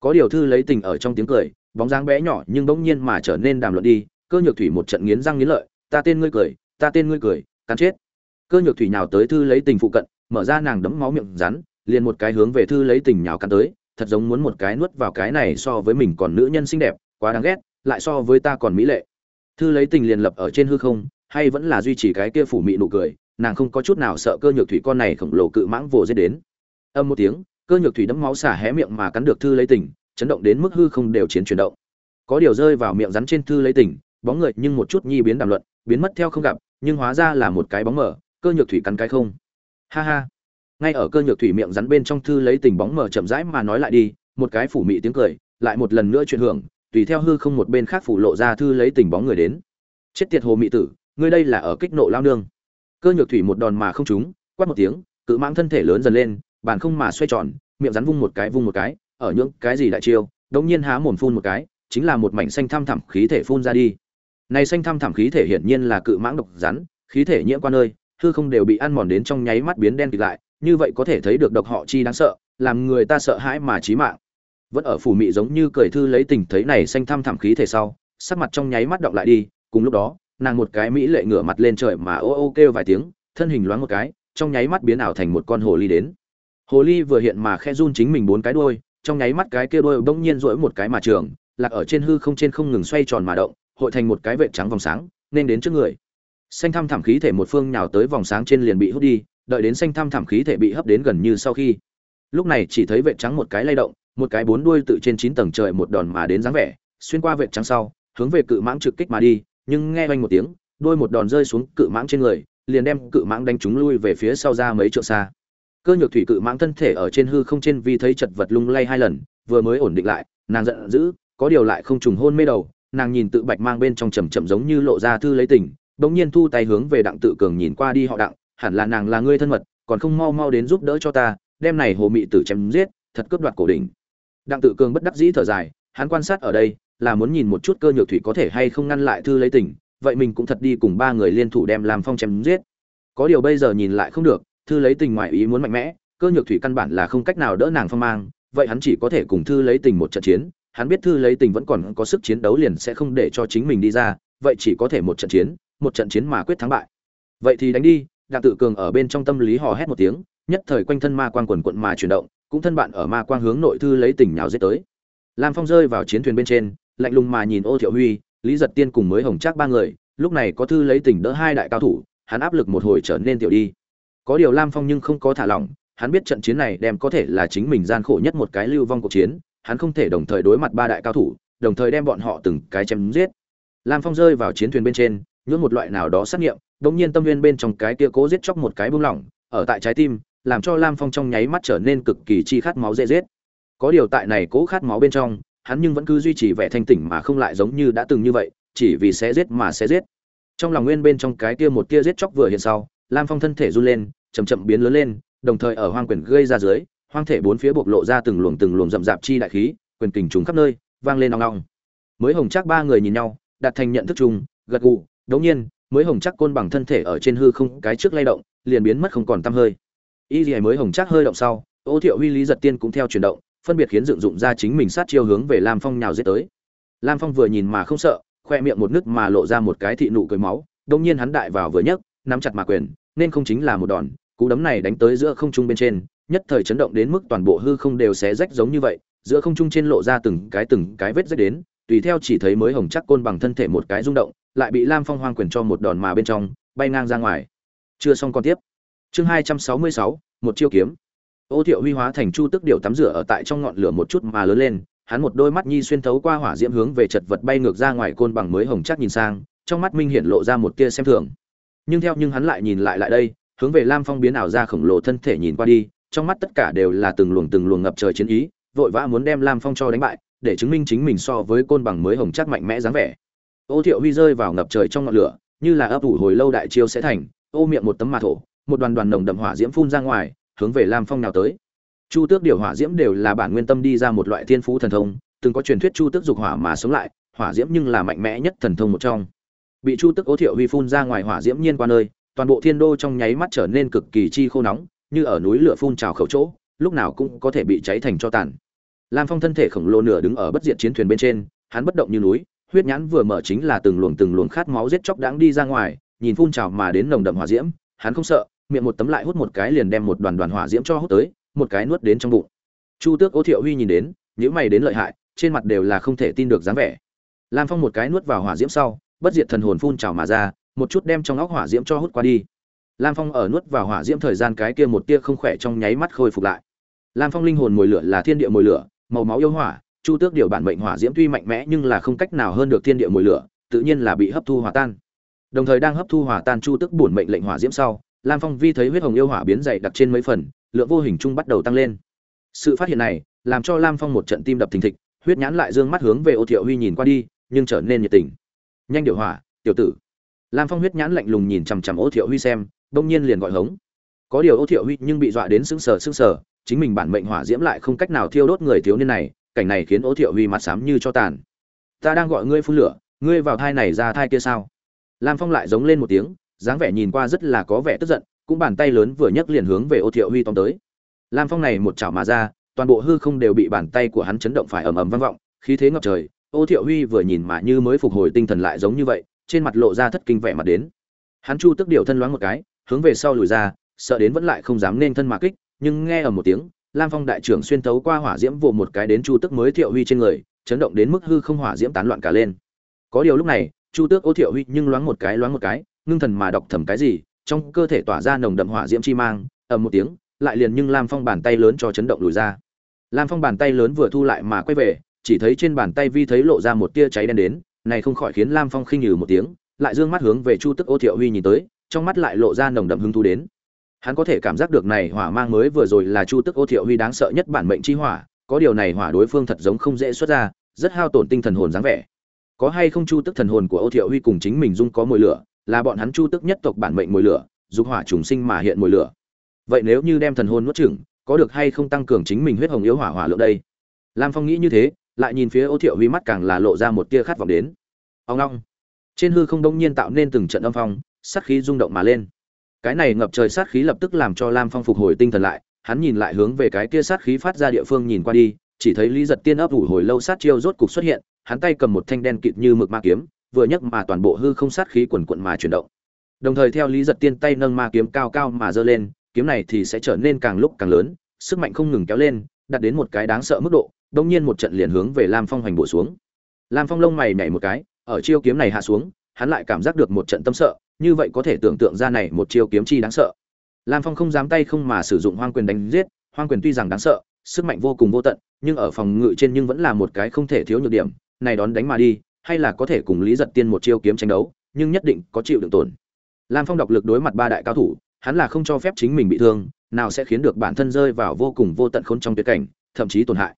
Có điều thư lấy tình ở trong tiếng cười, bóng dáng bé nhỏ nhưng bỗng nhiên mà trở nên đàm luận đi, cơ nhược thủy một trận nghiến răng nghiến lợi, ta tên ngươi cười, ta tên ngươi cười, cắn chết. Cơ nhược thủy nào tới thư lấy tình phụ cận, mở ra nàng đấm máu miệng rắn, liền một cái hướng về thư lấy tình nhào cắn tới, thật giống muốn một cái nuốt vào cái này so với mình còn nữ nhân xinh đẹp, quá đáng ghét, lại so với ta còn mỹ lệ. Thư lấy tình liền lập ở trên hư không, hay vẫn là duy trì cái kia phủ mị nụ cười nàng không có chút nào sợ cơ nhược thủy con này khổng lồ cự mãng vồ giết đến. Âm một tiếng cơ nhược thủy đấm máu xả hé miệng mà cắn được thư lấy tỉnh, chấn động đến mức hư không đều chiến chuyển động. Có điều rơi vào miệng rắn trên thư lấy tỉnh, bóng người nhưng một chút nhi biến đàm luận biến mất theo không gặp nhưng hóa ra là một cái bóng mở cơ nhược thủy cắn cái không. Ha ha. Ngay ở cơ nhược thủy miệng rắn bên trong thư lấy tình bóng mở chậm rãi mà nói lại đi một cái phủ mị tiếng cười lại một lần nữa chuyện hưởng tùy theo hư không một bên khác phủ lộ ra thư lấy tình bóng người đến. Chết tiệt hồ mị tử ngươi đây là ở kích nộ lao nương cơ nhược thủy một đòn mà không trúng, quát một tiếng, cự mãng thân thể lớn dần lên, bàn không mà xoay tròn, miệng rắn vung một cái vung một cái, ở những cái gì đại chiêu đống nhiên há mồm phun một cái, chính là một mảnh xanh thăm thẳm khí thể phun ra đi. Này xanh thăm thẳm khí thể hiển nhiên là cự mãng độc rắn, khí thể nhiễm qua nơi, hư không đều bị ăn mòn đến trong nháy mắt biến đen kịt lại, như vậy có thể thấy được độc họ chi đáng sợ, làm người ta sợ hãi mà chí mạng. Vẫn ở phủ mị giống như cười thư lấy tình thấy này xanh thăm thẳm khí thể sau, sắc mặt trong nháy mắt động lại đi, cùng lúc đó nàng một cái mỹ lệ ngửa mặt lên trời mà ô ô kêu vài tiếng, thân hình loáng một cái, trong nháy mắt biến ảo thành một con hồ ly đến. Hồ ly vừa hiện mà khe run chính mình bốn cái đuôi, trong nháy mắt cái kia đuôi bỗng nhiên rỗi một cái mà trường, lạc ở trên hư không trên không ngừng xoay tròn mà động, hội thành một cái vệt trắng vòng sáng, nên đến trước người. Xanh thăm thảm khí thể một phương nhào tới vòng sáng trên liền bị hút đi, đợi đến xanh thăm thảm khí thể bị hấp đến gần như sau khi. Lúc này chỉ thấy vệt trắng một cái lay động, một cái bốn đuôi tự trên chín tầng trời một đòn mà đến dáng vẻ, xuyên qua vệt trắng sau, hướng về cự mãng trực kích mà đi nhưng nghe oanh một tiếng đuôi một đòn rơi xuống cự mãng trên người, liền đem cự mãng đánh chúng lui về phía sau ra mấy trượng xa. Cơ nhược thủy cự mãng thân thể ở trên hư không trên vi thấy chật vật lung lay hai lần, vừa mới ổn định lại, nàng giận dữ, có điều lại không trùng hôn mê đầu, nàng nhìn tự bạch mang bên trong chầm chậm giống như lộ ra thư lấy tình, bỗng nhiên thu tay hướng về đặng tự cường nhìn qua đi họ đặng, hẳn là nàng là ngươi thân mật, còn không mau mau đến giúp đỡ cho ta, đem này hồ mị tử chém giết, thật cướp đoạt cổ đỉnh. Đặng tự cường bất đắc dĩ thở dài, hắn quan sát ở đây là muốn nhìn một chút cơ nhược thủy có thể hay không ngăn lại thư lấy tình, vậy mình cũng thật đi cùng ba người liên thủ đem làm phong chém giết. Có điều bây giờ nhìn lại không được, thư lấy tình ngoại ý muốn mạnh mẽ, cơ nhược thủy căn bản là không cách nào đỡ nàng phong mang, vậy hắn chỉ có thể cùng thư lấy tình một trận chiến, hắn biết thư lấy tình vẫn còn có sức chiến đấu liền sẽ không để cho chính mình đi ra, vậy chỉ có thể một trận chiến, một trận chiến mà quyết thắng bại. Vậy thì đánh đi, đặng tự cường ở bên trong tâm lý hò hét một tiếng, nhất thời quanh thân ma quang quần quận mà chuyển động, cũng thân bạn ở ma quang hướng nội thư lấy tình nhào giết tới. Lam phong rơi vào chiến thuyền bên trên lạnh lùng mà nhìn ô thiệu huy, lý giật tiên cùng mới hồng trác ba người, lúc này có thư lấy tình đỡ hai đại cao thủ, hắn áp lực một hồi trở nên tiểu đi. Có điều lam phong nhưng không có thả lỏng, hắn biết trận chiến này đem có thể là chính mình gian khổ nhất một cái lưu vong cuộc chiến, hắn không thể đồng thời đối mặt ba đại cao thủ, đồng thời đem bọn họ từng cái chém giết. Lam phong rơi vào chiến thuyền bên trên nhưỡng một loại nào đó sát nghiệm đống nhiên tâm nguyên bên trong cái kia cố giết chóc một cái buông lỏng, ở tại trái tim, làm cho lam phong trong nháy mắt trở nên cực kỳ chi khát máu dễ giết. Có điều tại này cố khát máu bên trong hắn nhưng vẫn cứ duy trì vẻ thanh tỉnh mà không lại giống như đã từng như vậy, chỉ vì sẽ giết mà sẽ giết trong lòng nguyên bên trong cái kia một tia giết chóc vừa hiện sau, lam phong thân thể run lên, chậm chậm biến lớn lên, đồng thời ở hoang quyền gây ra dưới, hoang thể bốn phía bộc lộ ra từng luồng từng luồng rậm rạp chi đại khí, quyền kình trùng khắp nơi, vang lên ong ong. mới hồng Trác ba người nhìn nhau, đạt thành nhận thức chung, gật gù đột nhiên, mới hồng Trác côn bằng thân thể ở trên hư không, cái trước lay động, liền biến mất không còn tăm hơi y Liễu mới hồng Trác hơi động sau, ô thiệu huy, lý giật tiên cũng theo chuyển động phân biệt khiến dựng dụng ra chính mình sát chiêu hướng về lam phong nhào giết tới. Lam phong vừa nhìn mà không sợ, khoe miệng một nước mà lộ ra một cái thị nụ cười máu đông nhiên hắn đại vào vừa nhấc, nắm chặt mà quyền, nên không chính là một đòn, cú đấm này đánh tới giữa không trung bên trên, nhất thời chấn động đến mức toàn bộ hư không đều xé rách giống như vậy, giữa không trung trên lộ ra từng cái từng cái vết rách đến, tùy theo chỉ thấy mới hồng chắc côn bằng thân thể một cái rung động, lại bị lam phong hoang quyền cho một đòn mà bên trong, bay ngang ra ngoài. Chưa xong còn tiếp. Chương hai trăm sáu mươi sáu, một chiêu kiếm ô thiệu huy hóa thành chu tức điều tắm rửa ở tại trong ngọn lửa một chút mà lớn lên, hắn một đôi mắt nhi xuyên thấu qua hỏa diễm hướng về chật vật bay ngược ra ngoài côn bằng mới hồng chắc nhìn sang, trong mắt minh hiện lộ ra một tia xem thường. Nhưng theo nhưng hắn lại nhìn lại lại đây, hướng về lam phong biến ảo ra khổng lồ thân thể nhìn qua đi, trong mắt tất cả đều là từng luồng từng luồng ngập trời chiến ý, vội vã muốn đem lam phong cho đánh bại, để chứng minh chính mình so với côn bằng mới hồng chắc mạnh mẽ dáng vẻ. Ô thiệu huy rơi vào ngập trời trong ngọn lửa, như là ấp ủ hồi lâu đại chiêu sẽ thành, ô miệng một tấm mà thổ, một đoàn đoàn nồng đậm hỏa diễm phun ra ngoài hướng về lam phong nào tới. Chu tước điều hỏa diễm đều là bản nguyên tâm đi ra một loại thiên phú thần thông, từng có truyền thuyết chu tước dục hỏa mà sống lại, hỏa diễm nhưng là mạnh mẽ nhất thần thông một trong. Bị chu tước ô thiệu huy phun ra ngoài hỏa diễm nhiên qua nơi, toàn bộ thiên đô trong nháy mắt trở nên cực kỳ chi khô nóng, như ở núi lửa phun trào khẩu chỗ, lúc nào cũng có thể bị cháy thành cho tàn. Lam phong thân thể khổng lồ nửa đứng ở bất diệt chiến thuyền bên trên, hắn bất động như núi, huyết nhãn vừa mở chính là từng luồng từng luồng khát máu giết chóc đáng đi ra ngoài, nhìn phun trào mà đến nồng đậm hỏa diễm, hắn không sợ miệng một tấm lại hút một cái liền đem một đoàn đoàn hỏa diễm cho hút tới, một cái nuốt đến trong bụng. Chu tước, ô thiệu huy nhìn đến những mày đến lợi hại, trên mặt đều là không thể tin được dáng vẻ. Lam phong một cái nuốt vào hỏa diễm sau, bất diệt thần hồn phun trào mà ra, một chút đem trong óc hỏa diễm cho hút qua đi. Lam phong ở nuốt vào hỏa diễm thời gian cái kia một tia không khỏe trong nháy mắt khôi phục lại. Lam phong linh hồn mồi lửa là thiên địa mồi lửa, màu máu yêu hỏa, chu tước điều bản mệnh hỏa diễm tuy mạnh mẽ nhưng là không cách nào hơn được thiên địa mồi lửa, tự nhiên là bị hấp thu hòa tan. Đồng thời đang hấp thu hòa tan chu tước bổn mệnh lệnh hỏa diễm sau lam phong vi thấy huyết hồng yêu hỏa biến dày đặc trên mấy phần, lượng vô hình chung bắt đầu tăng lên. Sự phát hiện này, làm cho lam phong một trận tim đập thình thịch, huyết nhãn lại dương mắt hướng về ô thiệu huy nhìn qua đi, nhưng trở nên nhiệt tình. Nhanh điều hỏa tiểu tử. Lam phong huyết nhãn lạnh lùng nhìn chằm chằm ô thiệu huy xem đông nhiên liền gọi hống. Có điều ô thiệu huy nhưng bị dọa đến sững sờ sững sờ, chính mình bản mệnh hỏa diễm lại không cách nào thiêu đốt người thiếu niên này, cảnh này khiến ô thiệu huy mặt xám như cho tàn. Ta đang gọi ngươi phun lửa, ngươi vào thai này ra thai kia sao? Lam phong lại giống lên một tiếng dáng vẻ nhìn qua rất là có vẻ tức giận, cũng bàn tay lớn vừa nhấc liền hướng về ô thiệu huy tóm tới. Lam phong này một chảo mà ra, toàn bộ hư không đều bị bàn tay của hắn chấn động phải ầm ầm vang vọng, khí thế ngập trời, ô thiệu huy vừa nhìn mà như mới phục hồi tinh thần lại giống như vậy, trên mặt lộ ra thất kinh vẻ mặt đến. Hắn chu tức điều thân loáng một cái, hướng về sau lùi ra, sợ đến vẫn lại không dám nên thân mà kích, nhưng nghe ở một tiếng, lam phong đại trưởng xuyên thấu qua hỏa diễm vụ một cái đến chu tức mới thiệu huy trên người, chấn động đến mức hư không hỏa diễm tán loạn cả lên. Có điều lúc này, chu tước ô thiệu huy nhưng loáng một cái loáng một cái ngưng thần mà đọc thầm cái gì, trong cơ thể tỏa ra nồng đậm hỏa diễm chi mang, ầm một tiếng, lại liền nhưng lam phong bàn tay lớn cho chấn động lùi ra. Lam phong bàn tay lớn vừa thu lại mà quay về, chỉ thấy trên bàn tay vi thấy lộ ra một tia cháy đen đến, này không khỏi khiến lam phong khinh nhừ một tiếng, lại dương mắt hướng về chu tức ô thiệu huy nhìn tới, trong mắt lại lộ ra nồng đậm hứng thú đến. Hắn có thể cảm giác được này hỏa mang mới vừa rồi là chu tức ô thiệu huy đáng sợ nhất bản mệnh chi hỏa, có điều này hỏa đối phương thật giống không dễ xuất ra, rất hao tổn tinh thần hồn dáng vẻ. Có hay không chu tức thần hồn của ô thiệu huy cùng chính mình dung có mồi lửa là bọn hắn chu tức nhất tộc bản mệnh mồi lửa, dục hỏa trùng sinh mà hiện mồi lửa. Vậy nếu như đem thần hồn nuốt chửng, có được hay không tăng cường chính mình huyết hồng yếu hỏa hỏa lượng đây? Lam phong nghĩ như thế, lại nhìn phía ô thiệu huy mắt càng là lộ ra một tia khát vọng đến. Ông long trên hư không đông nhiên tạo nên từng trận âm phong, sát khí rung động mà lên. Cái này ngập trời sát khí lập tức làm cho lam phong phục hồi tinh thần lại, hắn nhìn lại hướng về cái kia sát khí phát ra địa phương nhìn qua đi, chỉ thấy lý giật tiên ấp ủ hồi lâu sát chiêu rốt cục xuất hiện, hắn tay cầm một thanh đen kịt như mực ma kiếm vừa nhấc mà toàn bộ hư không sát khí quần quận mà chuyển động. Đồng thời theo lý giật tiên tay nâng ma kiếm cao cao mà giơ lên, kiếm này thì sẽ trở nên càng lúc càng lớn, sức mạnh không ngừng kéo lên, đạt đến một cái đáng sợ mức độ, đông nhiên một trận liền hướng về lam phong hoành bổ xuống. Lam phong lông mày nhảy một cái, ở chiêu kiếm này hạ xuống, hắn lại cảm giác được một trận tâm sợ, như vậy có thể tưởng tượng ra này một chiêu kiếm chi đáng sợ. Lam phong không dám tay không mà sử dụng hoang quyền đánh giết, hoang quyền tuy rằng đáng sợ, sức mạnh vô cùng vô tận, nhưng ở phòng ngự trên nhưng vẫn là một cái không thể thiếu nhược điểm, này đón đánh mà đi hay là có thể cùng lý giật tiên một chiêu kiếm tranh đấu, nhưng nhất định có chịu đựng tổn. Lam phong độc lực đối mặt ba đại cao thủ, hắn là không cho phép chính mình bị thương, nào sẽ khiến được bản thân rơi vào vô cùng vô tận khốn trong tuyệt cảnh, thậm chí tổn hại.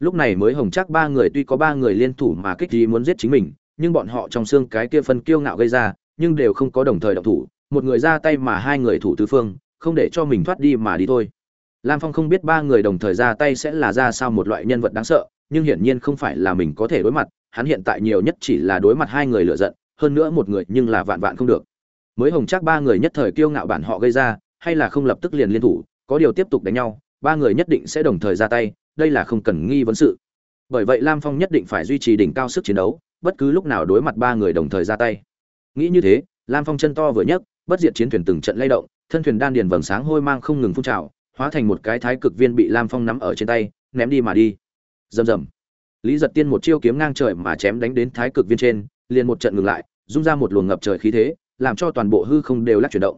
Lúc này mới hồng chắc ba người tuy có ba người liên thủ mà kích gì muốn giết chính mình, nhưng bọn họ trong xương cái kia phân kiêu ngạo gây ra, nhưng đều không có đồng thời động thủ, một người ra tay mà hai người thủ tứ phương, không để cho mình thoát đi mà đi thôi. Lam phong không biết ba người đồng thời ra tay sẽ là ra sao một loại nhân vật đáng sợ, nhưng hiển nhiên không phải là mình có thể đối mặt hắn hiện tại nhiều nhất chỉ là đối mặt hai người lựa giận, hơn nữa một người nhưng là vạn vạn không được. Mới hồng chắc ba người nhất thời kiêu ngạo bản họ gây ra, hay là không lập tức liền liên thủ, có điều tiếp tục đánh nhau, ba người nhất định sẽ đồng thời ra tay, đây là không cần nghi vấn sự. Bởi vậy lam phong nhất định phải duy trì đỉnh cao sức chiến đấu, bất cứ lúc nào đối mặt ba người đồng thời ra tay. Nghĩ như thế, lam phong chân to vừa nhấc, bất diệt chiến thuyền từng trận lay động, thân thuyền đan điền vầng sáng hôi mang không ngừng phun trào, hóa thành một cái thái cực viên bị lam phong nắm ở trên tay, ném đi mà đi. Rầm rầm lý giật tiên một chiêu kiếm ngang trời mà chém đánh đến thái cực viên trên, liền một trận ngừng lại, rung ra một luồng ngập trời khí thế, làm cho toàn bộ hư không đều lắc chuyển động.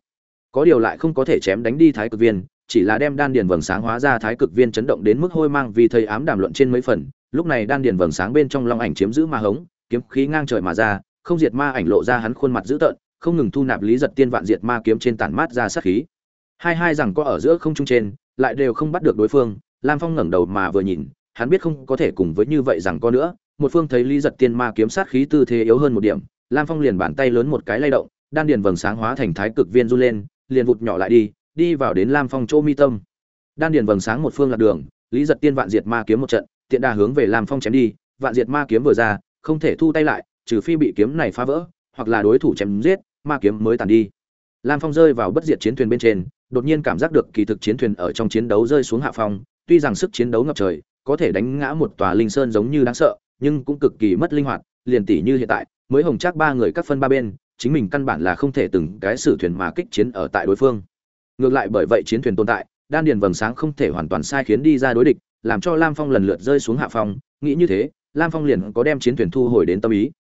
Có điều lại không có thể chém đánh đi thái cực viên, chỉ là đem đan điền vầng sáng hóa ra thái cực viên chấn động đến mức hôi mang vì thầy ám đàm luận trên mấy phần. Lúc này đan điền vầng sáng bên trong long ảnh chiếm giữ ma hống, kiếm khí ngang trời mà ra, không diệt ma ảnh lộ ra hắn khuôn mặt dữ tợn, không ngừng thu nạp lý giật tiên vạn diệt ma kiếm trên tản mát ra sát khí. Hai hai rằng có ở giữa không trung trên, lại đều không bắt được đối phương, lam phong ngẩng đầu mà vừa nhìn hắn biết không có thể cùng với như vậy rằng có nữa, một phương thấy lý giật tiên ma kiếm sát khí tư thế yếu hơn một điểm, lam phong liền bàn tay lớn một cái lay động, đan điền vầng sáng hóa thành thái cực viên du lên, liền vụt nhỏ lại đi đi vào đến lam phong chỗ mi tâm. Đan điền vầng sáng một phương lạc đường, lý giật tiên vạn diệt ma kiếm một trận, tiện đà hướng về lam phong chém đi, vạn diệt ma kiếm vừa ra, không thể thu tay lại, trừ phi bị kiếm này phá vỡ, hoặc là đối thủ chém giết, ma kiếm mới tàn đi. Lam phong rơi vào bất diệt chiến thuyền bên trên, đột nhiên cảm giác được kỳ thực chiến thuyền ở trong chiến đấu rơi xuống hạ phong, tuy rằng sức chiến đấu ngập trời có thể đánh ngã một tòa linh sơn giống như đáng sợ, nhưng cũng cực kỳ mất linh hoạt, liền tỷ như hiện tại, mới hồng chắc ba người các phân ba bên, chính mình căn bản là không thể từng cái sử thuyền mà kích chiến ở tại đối phương. Ngược lại bởi vậy chiến thuyền tồn tại, đan điền vầng sáng không thể hoàn toàn sai khiến đi ra đối địch, làm cho lam phong lần lượt rơi xuống hạ phong, nghĩ như thế, lam phong liền có đem chiến thuyền thu hồi đến tâm ý.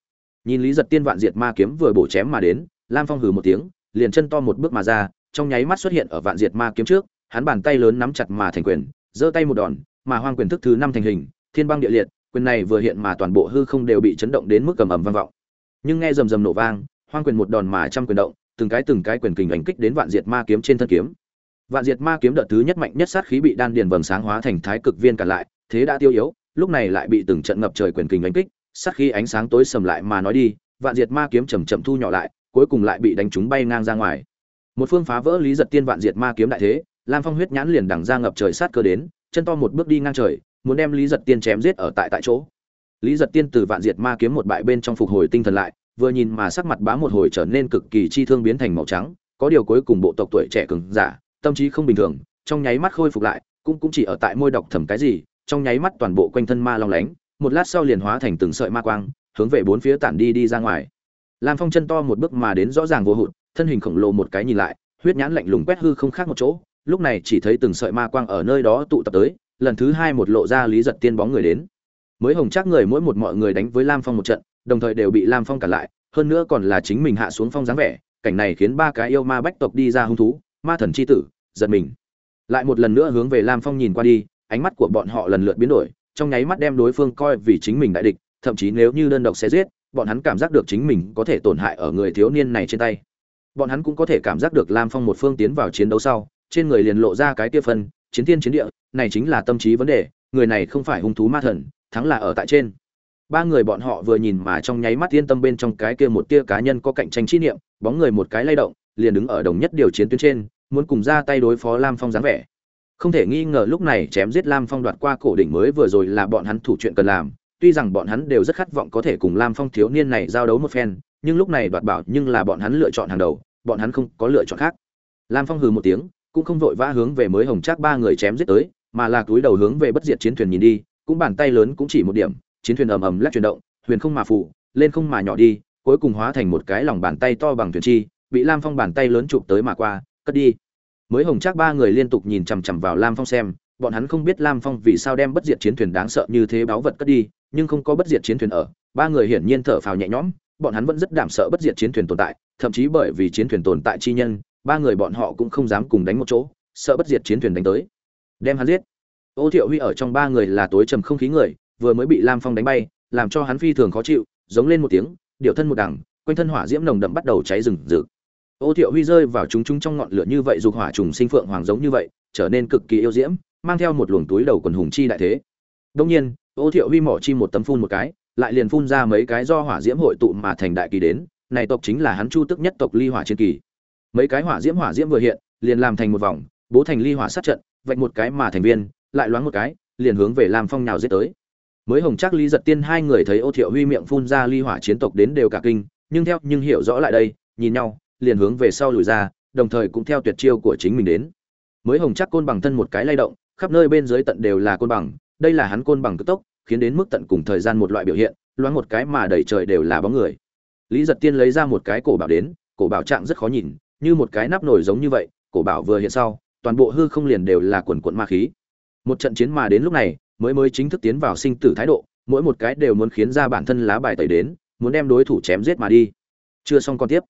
Nhìn lý giật tiên vạn diệt ma kiếm vừa bổ chém mà đến, lam phong hừ một tiếng, liền chân to một bước mà ra, trong nháy mắt xuất hiện ở vạn diệt ma kiếm trước, hắn bàn tay lớn nắm chặt mà thành quyền, giơ tay một đòn mà hoang quyền thức thứ năm thành hình, thiên băng địa liệt, quyền này vừa hiện mà toàn bộ hư không đều bị chấn động đến mức cầm ầm vang vọng. Nhưng nghe rầm rầm nổ vang, hoang quyền một đòn mà trăm quyền động, từng cái từng cái quyền kình ảnh kích đến vạn diệt ma kiếm trên thân kiếm. Vạn diệt ma kiếm đợt thứ nhất mạnh nhất sát khí bị đan điền vầng sáng hóa thành thái cực viên cả lại, thế đã tiêu yếu, lúc này lại bị từng trận ngập trời quyền kình đánh kích, sát khí ánh sáng tối sầm lại mà nói đi, vạn diệt ma kiếm chậm chậm thu nhỏ lại, cuối cùng lại bị đánh trúng bay ngang ra ngoài. Một phương phá vỡ lý giật tiên vạn diệt ma kiếm đại thế, lam phong huyết nhãn liền đằng ra ngập trời sát cơ đến chân to một bước đi ngang trời, muốn đem lý giật tiên chém giết ở tại tại chỗ. Lý giật tiên từ vạn diệt ma kiếm một bại bên trong phục hồi tinh thần lại, vừa nhìn mà sắc mặt bá một hồi trở nên cực kỳ chi thương biến thành màu trắng, có điều cuối cùng bộ tộc tuổi trẻ cường giả, tâm trí không bình thường, trong nháy mắt khôi phục lại, cũng cũng chỉ ở tại môi đọc thầm cái gì, trong nháy mắt toàn bộ quanh thân ma long lánh, một lát sau liền hóa thành từng sợi ma quang, hướng về bốn phía tản đi đi ra ngoài. Lam phong chân to một bước mà đến rõ ràng vô hụt, thân hình khổng lồ một cái nhìn lại, huyết nhãn lạnh lùng quét hư không khác một chỗ lúc này chỉ thấy từng sợi ma quang ở nơi đó tụ tập tới, lần thứ hai một lộ ra lý giật tiên bóng người đến. Mới hồng chắc người mỗi một mọi người đánh với lam phong một trận, đồng thời đều bị lam phong cản lại, hơn nữa còn là chính mình hạ xuống phong dáng vẻ, cảnh này khiến ba cái yêu ma bách tộc đi ra hung thú, ma thần c h i tử, giật mình. Lại một lần nữa hướng về lam phong nhìn qua đi, ánh mắt của bọn họ lần lượt biến đổi, trong nháy mắt đem đối phương coi vì chính mình đại địch, thậm chí nếu như đơn độc sẽ giết, bọn hắn cảm giác được chính mình có thể tổn hại ở người thiếu niên này trên tay. Bọn hắn cũng có thể cảm giác được lam phong một phương tiến vào chiến đấu sau trên người liền lộ ra cái kia phân, chiến thiên chiến địa, này chính là tâm trí vấn đề, người này không phải hung thú ma thần, thắng là ở tại trên. Ba người bọn họ vừa nhìn mà trong nháy mắt yên tâm bên trong cái kia một tia cá nhân có cạnh tranh chi niệm, bóng người một cái lay động, liền đứng ở đồng nhất điều chiến tuyến trên, muốn cùng ra tay đối phó lam phong dáng vẻ. Không thể nghi ngờ lúc này chém giết lam phong đoạt qua cổ đỉnh mới vừa rồi là bọn hắn thủ chuyện cần làm, tuy rằng bọn hắn đều rất khát vọng có thể cùng lam phong thiếu niên này giao đấu một phen, nhưng lúc này đoạt bảo nhưng là bọn hắn lựa chọn hàng đầu, bọn hắn không có lựa chọn khác. Lam phong hừ một tiếng cũng không vội vã hướng về mới hồng trác ba người chém giết tới, mà là túi đầu hướng về bất diệt chiến thuyền nhìn đi, cũng bàn tay lớn cũng chỉ một điểm, chiến thuyền ầm ầm lắc chuyển động, huyền không mà phủ, lên không mà nhỏ đi, cuối cùng hóa thành một cái lòng bàn tay to bằng thuyền chi, bị lam phong bàn tay lớn chụp tới mà qua, cất đi. Mới hồng trác ba người liên tục nhìn chằm chằm vào lam phong xem, bọn hắn không biết lam phong vì sao đem bất diệt chiến thuyền đáng sợ như thế báu vật cất đi, nhưng không có bất diệt chiến thuyền ở, ba người hiển nhiên thở phào nhẹ nhõm, bọn hắn vẫn rất đảm sợ bất diệt chiến thuyền tồn tại, thậm chí bởi vì chiến thuyền tồn tại chi nhân ba người bọn họ cũng không dám cùng đánh một chỗ, sợ bất diệt chiến thuyền đánh tới. Đem hắn giết. Ô thiệu huy ở trong ba người là tối trầm không khí người, vừa mới bị lam phong đánh bay, làm cho hắn phi thường khó chịu, giống lên một tiếng điệu thân một đằng quanh thân hỏa diễm nồng đậm bắt đầu cháy rừng rực. Ô thiệu huy rơi vào chúng chúng trong ngọn lửa như vậy dục hỏa trùng sinh phượng hoàng giống như vậy, trở nên cực kỳ yêu diễm, mang theo một luồng túi đầu quần hùng chi đại thế. Đông nhiên, ô thiệu huy mỏ chi một tấm phun một cái, lại liền phun ra mấy cái do hỏa diễm hội tụ mà thành đại kỳ đến, này tộc chính là hắn chu tức nhất tộc ly hỏa chiến kỳ mấy cái hỏa diễm hỏa diễm vừa hiện, liền làm thành một vòng, bố thành ly hỏa sát trận, vạch một cái mà thành viên, lại loáng một cái, liền hướng về lam phong nào giết tới. Mới hồng chắc lý giật tiên hai người thấy ô thiệu huy miệng phun ra ly hỏa chiến tộc đến đều cả kinh, nhưng theo, nhưng hiểu rõ lại đây, nhìn nhau, liền hướng về sau lùi ra, đồng thời cũng theo tuyệt chiêu của chính mình đến. Mới hồng chắc côn bằng thân một cái lay động, khắp nơi bên dưới tận đều là côn bằng, đây là hắn côn bằng cực tốc, khiến đến mức tận cùng thời gian một loại biểu hiện, loáng một cái mà đầy trời đều là bóng người. Lý giật tiên lấy ra một cái cổ bảo đến, cổ bảo trạng rất khó nhìn như một cái nắp nổi giống như vậy, cổ bảo vừa hiện sau, toàn bộ hư không liền đều là quần quận ma khí. Một trận chiến mà đến lúc này, mới mới chính thức tiến vào sinh tử thái độ, mỗi một cái đều muốn khiến ra bản thân lá bài tẩy đến, muốn đem đối thủ chém giết mà đi. Chưa xong còn tiếp.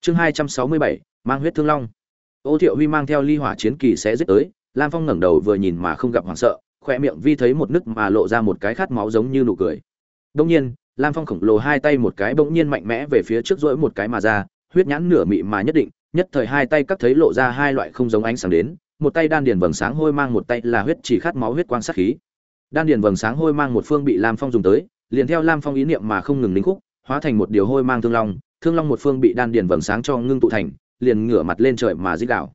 Chương hai trăm sáu mươi bảy, mang huyết thương long. Ô thiệu huy mang theo ly hỏa chiến kỳ sẽ giết tới, lam phong ngẩng đầu vừa nhìn mà không gặp hoảng sợ, khoe miệng vi thấy một nứt mà lộ ra một cái khát máu giống như nụ cười. Đông nhiên, lam phong khổng lồ hai tay một cái bỗng nhiên mạnh mẽ về phía trước rỗi một cái mà ra, huyết nhãn nửa mị mà nhất định nhất thời hai tay cắt thấy lộ ra hai loại không giống ánh sáng đến, một tay đan điền vầng sáng hôi mang một tay là huyết chỉ khát máu huyết quang sát khí. Đan điền vầng sáng hôi mang một phương bị lam phong dùng tới, liền theo lam phong ý niệm mà không ngừng lính khúc, hóa thành một điều hôi mang thương long thương long một phương bị đan điền vầng sáng cho ngưng tụ thành, liền ngửa mặt lên trời mà dích đảo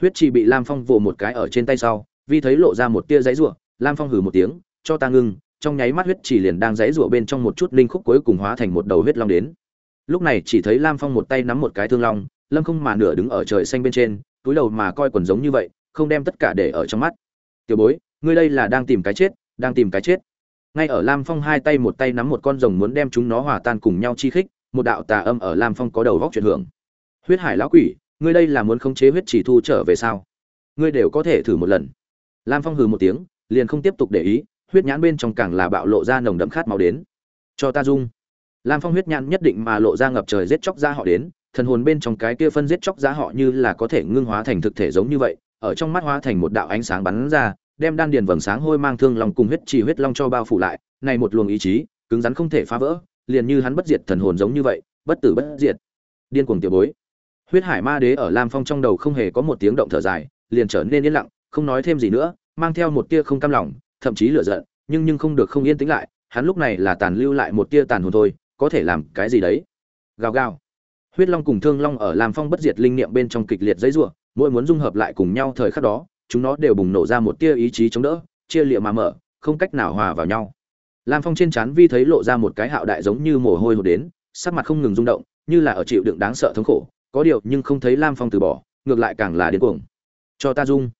huyết chỉ bị lam phong vồ một cái ở trên tay sau, vì thấy lộ ra một tia giấy rủa, lam phong hừ một tiếng, cho ta ngưng. Trong nháy mắt huyết chỉ liền đang giấy rủa bên trong một chút linh khúc cuối cùng hóa thành một đầu huyết long đến. Lúc này chỉ thấy lam phong một tay nắm một cái thương long lâm không mà nửa đứng ở trời xanh bên trên, túi đầu mà coi quần giống như vậy, không đem tất cả để ở trong mắt. Tiểu bối, ngươi đây là đang tìm cái chết, đang tìm cái chết. Ngay ở lam phong hai tay một tay nắm một con rồng muốn đem chúng nó hòa tan cùng nhau chi khích, một đạo tà âm ở lam phong có đầu góc chuyển hưởng. Huyết hải lão quỷ, ngươi đây là muốn khống chế huyết chỉ thu trở về sao? Ngươi đều có thể thử một lần. Lam phong hừ một tiếng, liền không tiếp tục để ý, huyết nhãn bên trong càng là bạo lộ ra nồng đậm khát máu đến. Cho ta dung. Lam phong huyết nhãn nhất định mà lộ ra ngập trời giết chóc ra họ đến thần hồn bên trong cái kia phân giết chóc ra họ như là có thể ngưng hóa thành thực thể giống như vậy, ở trong mắt hóa thành một đạo ánh sáng bắn ra, đem đan điền vầng sáng hôi mang thương lòng cùng huyết trì huyết long cho bao phủ lại, này một luồng ý chí, cứng rắn không thể phá vỡ, liền như hắn bất diệt thần hồn giống như vậy, bất tử bất diệt. Điên cuồng tiểu bối. Huyết hải ma đế ở lam phong trong đầu không hề có một tiếng động thở dài, liền trở nên yên lặng, không nói thêm gì nữa, mang theo một tia không cam lòng, thậm chí lửa giận, nhưng nhưng không được không yên tĩnh lại, hắn lúc này là tàn lưu lại một tia tàn hồn thôi, có thể làm cái gì đấy? Gào gào huyết long cùng thương long ở lam phong bất diệt linh niệm bên trong kịch liệt giấy rủa, mỗi muốn dung hợp lại cùng nhau thời khắc đó, chúng nó đều bùng nổ ra một tia ý chí chống đỡ, chia liệm mà mở, không cách nào hòa vào nhau. Lam phong trên trán vi thấy lộ ra một cái hạo đại giống như mồ hôi hột đến, sắc mặt không ngừng rung động, như là ở chịu đựng đáng sợ thống khổ, có điều nhưng không thấy lam phong từ bỏ, ngược lại càng là điên cuồng. Cho ta dung.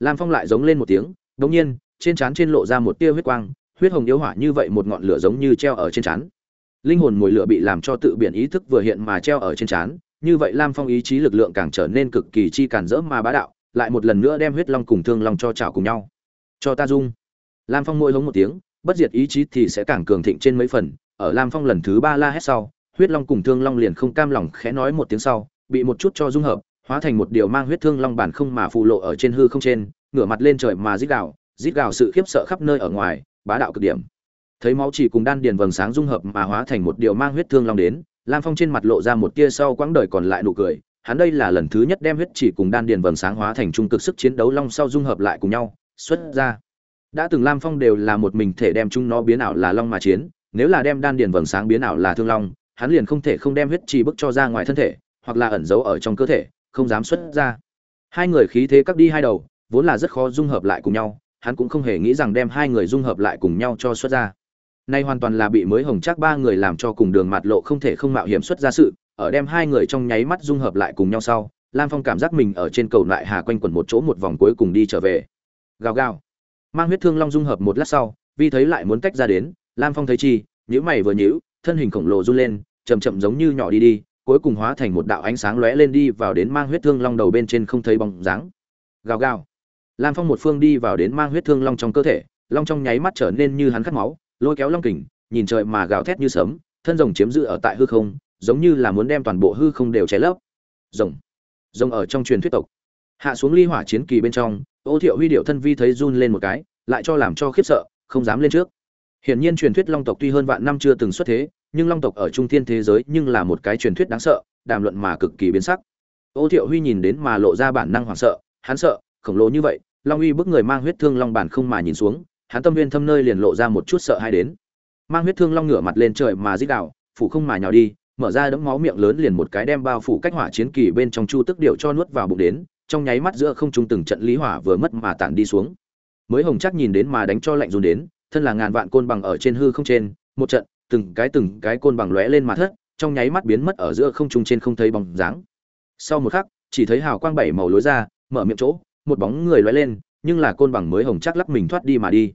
Lam phong lại giống lên một tiếng đống nhiên, trên trán trên lộ ra một tia huyết quang, huyết hồng yếu hỏa như vậy một ngọn lửa giống như treo ở trên trán linh hồn mùi lửa bị làm cho tự biển ý thức vừa hiện mà treo ở trên trán, như vậy lam phong ý chí lực lượng càng trở nên cực kỳ chi cản rỡ mà bá đạo, lại một lần nữa đem huyết long cùng thương long cho chảo cùng nhau. Cho ta dung. Lam phong môi hống một tiếng, bất diệt ý chí thì sẽ càng cường thịnh trên mấy phần, ở lam phong lần thứ ba la hét sau, huyết long cùng thương long liền không cam lòng khẽ nói một tiếng sau, bị một chút cho dung hợp, hóa thành một điều mang huyết thương long bản không mà phù lộ ở trên hư không trên, ngửa mặt lên trời mà rít gào rít gào sự khiếp sợ khắp nơi ở ngoài, bá đạo cực điểm thấy máu chỉ cùng đan điền vầng sáng dung hợp mà hóa thành một điều mang huyết thương long đến, lam phong trên mặt lộ ra một tia sau quãng đời còn lại nụ cười. Hắn đây là lần thứ nhất đem huyết chỉ cùng đan điền vầng sáng hóa thành trung cực sức chiến đấu long sau dung hợp lại cùng nhau, xuất ra. Đã từng lam phong đều là một mình thể đem chúng nó biến ảo là long mà chiến, nếu là đem đan điền vầng sáng biến ảo là thương long, hắn liền không thể không đem huyết chỉ bức cho ra ngoài thân thể, hoặc là ẩn giấu ở trong cơ thể, không dám xuất ra. Hai người khí thế cắt đi hai đầu, vốn là rất khó dung hợp lại cùng nhau, hắn cũng không hề nghĩ rằng đem hai người dung hợp lại cùng nhau cho xuất ra nay hoàn toàn là bị mới hồng chắc ba người làm cho cùng đường mặt lộ không thể không mạo hiểm xuất ra sự ở đem hai người trong nháy mắt dung hợp lại cùng nhau sau lam phong cảm giác mình ở trên cầu lại hà quanh quẩn một chỗ một vòng cuối cùng đi trở về. Gào gào. Mang huyết thương long dung hợp một lát sau vi thấy lại muốn tách ra đến lam phong thấy chi nhíu mày vừa nhíu, thân hình khổng lồ run lên chậm chậm giống như nhỏ đi đi cuối cùng hóa thành một đạo ánh sáng lóe lên đi vào đến mang huyết thương long đầu bên trên không thấy bóng dáng. Gào gào. Lam phong một phương đi vào đến mang huyết thương long trong cơ thể long trong nháy mắt trở nên như hắn khát máu lôi kéo long kình, nhìn trời mà gào thét như sấm, thân rồng chiếm giữ ở tại hư không, giống như là muốn đem toàn bộ hư không đều cháy lấp. Rồng. Rồng ở trong truyền thuyết tộc. Hạ xuống ly hỏa chiến kỳ bên trong, ô thiệu huy điệu thân vi thấy run lên một cái, lại cho làm cho khiếp sợ, không dám lên trước. Hiển nhiên truyền thuyết long tộc tuy hơn vạn năm chưa từng xuất thế, nhưng long tộc ở trung thiên thế giới nhưng là một cái truyền thuyết đáng sợ, đàm luận mà cực kỳ biến sắc. Ô thiệu huy nhìn đến mà lộ ra bản năng hoảng sợ, hắn sợ, khổng lồ như vậy, long uy bức người mang huyết thương long bản không mà nhìn xuống hắn tâm viên thâm nơi liền lộ ra một chút sợ hãi đến. Mang huyết thương long ngửa mặt lên trời mà dích đạo phủ không mà nhào đi, mở ra đấm máu miệng lớn liền một cái đem bao phủ cách hỏa chiến kỳ bên trong chu tức điệu cho nuốt vào bụng đến, trong nháy mắt giữa không trung từng trận lý hỏa vừa mất mà tản đi xuống. Mới hồng chắc nhìn đến mà đánh cho lạnh run đến, thân là ngàn vạn côn bằng ở trên hư không trên, một trận, từng cái từng cái côn bằng lóe lên mà thất, trong nháy mắt biến mất ở giữa không trung trên không thấy bóng dáng. Sau một khắc, chỉ thấy hào quang bảy màu lối ra, mở miệng chỗ, một bóng người lóe lên, nhưng là côn bằng mới hồng chắc lắc mình thoát đi mà đi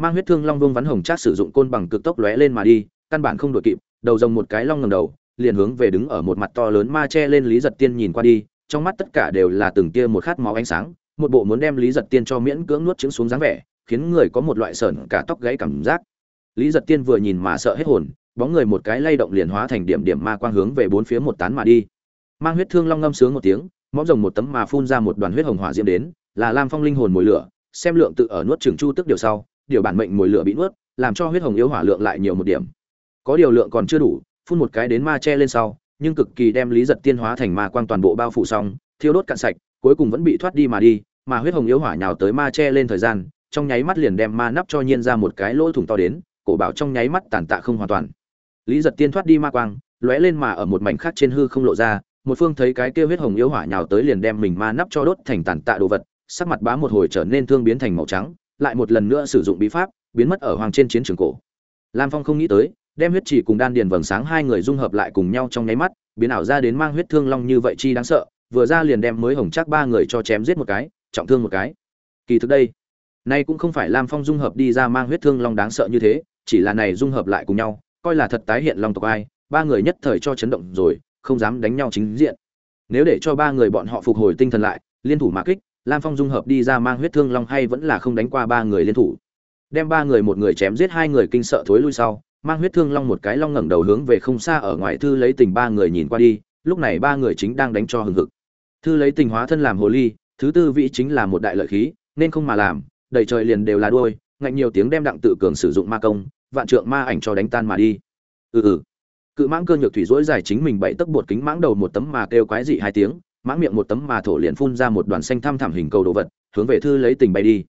mang huyết thương long vương vắn hồng trác sử dụng côn bằng cực tốc lóe lên mà đi, căn bản không đội kịp, đầu rồng một cái long ngầm đầu, liền hướng về đứng ở một mặt to lớn ma che lên lý giật tiên nhìn qua đi, trong mắt tất cả đều là từng tia một khát máu ánh sáng, một bộ muốn đem lý giật tiên cho miễn cưỡng nuốt trứng xuống dáng vẻ, khiến người có một loại sởn cả tóc gãy cảm giác. Lý giật tiên vừa nhìn mà sợ hết hồn, bóng người một cái lay động liền hóa thành điểm điểm ma quang hướng về bốn phía một tán mà đi. Mang huyết thương long ngâm sướng một tiếng, mõm rồng một tấm mà phun ra một đoàn huyết hồng hỏa diễm đến, là lam phong linh hồn mồi lửa, xem lượng tự ở nuốt trường chu tức điều sau điều bản mệnh mùi lửa bị nuốt, làm cho huyết hồng yếu hỏa lượng lại nhiều một điểm. Có điều lượng còn chưa đủ, phun một cái đến ma che lên sau, nhưng cực kỳ đem lý giật tiên hóa thành ma quang toàn bộ bao phủ xong, thiêu đốt cạn sạch, cuối cùng vẫn bị thoát đi mà đi, mà huyết hồng yếu hỏa nhào tới ma che lên thời gian, trong nháy mắt liền đem ma nắp cho nhiên ra một cái lỗ thủng to đến, cổ bảo trong nháy mắt tàn tạ không hoàn toàn. Lý giật tiên thoát đi ma quang, lóe lên mà ở một mảnh khác trên hư không lộ ra, một phương thấy cái kia huyết hồng yếu hỏa nhào tới liền đem mình ma nắp cho đốt thành tàn tạ đồ vật, sắc mặt bá một hồi trở nên thương biến thành màu trắng lại một lần nữa sử dụng bí pháp, biến mất ở hoàng trên chiến trường cổ. Lam phong không nghĩ tới, đem huyết chỉ cùng đan điền vầng sáng hai người dung hợp lại cùng nhau trong nháy mắt, biến ảo ra đến mang huyết thương long như vậy chi đáng sợ, vừa ra liền đem mới hồng chắc ba người cho chém giết một cái, trọng thương một cái. Kỳ thực đây, nay cũng không phải lam phong dung hợp đi ra mang huyết thương long đáng sợ như thế, chỉ là này dung hợp lại cùng nhau, coi là thật tái hiện long tộc ai, ba người nhất thời cho chấn động rồi, không dám đánh nhau chính diện. Nếu để cho ba người bọn họ phục hồi tinh thần lại, liên thủ mã kích lam phong dung hợp đi ra mang huyết thương long hay vẫn là không đánh qua ba người liên thủ. Đem ba người một người chém giết hai người kinh sợ thối lui sau, mang huyết thương long một cái long ngẩng đầu hướng về không xa ở ngoài thư lấy tình ba người nhìn qua đi, lúc này ba người chính đang đánh cho hừng hực. Thư lấy tình hóa thân làm hồ ly, thứ tư vị chính là một đại lợi khí, nên không mà làm, đầy trời liền đều là đuôi, ngạnh nhiều tiếng đem đặng tự cường sử dụng ma công, vạn trượng ma ảnh cho đánh tan mà đi. Ừ ừ. Cự mãng cơ nhược thủy dỗi dài chính mình bảy tấc bột kính mãng đầu một tấm mà kêu quái dị hai tiếng mãng miệng một tấm mà thổ liền phun ra một đoàn xanh thăm thẳm hình cầu đồ vật, hướng về thư lấy tình bay đi.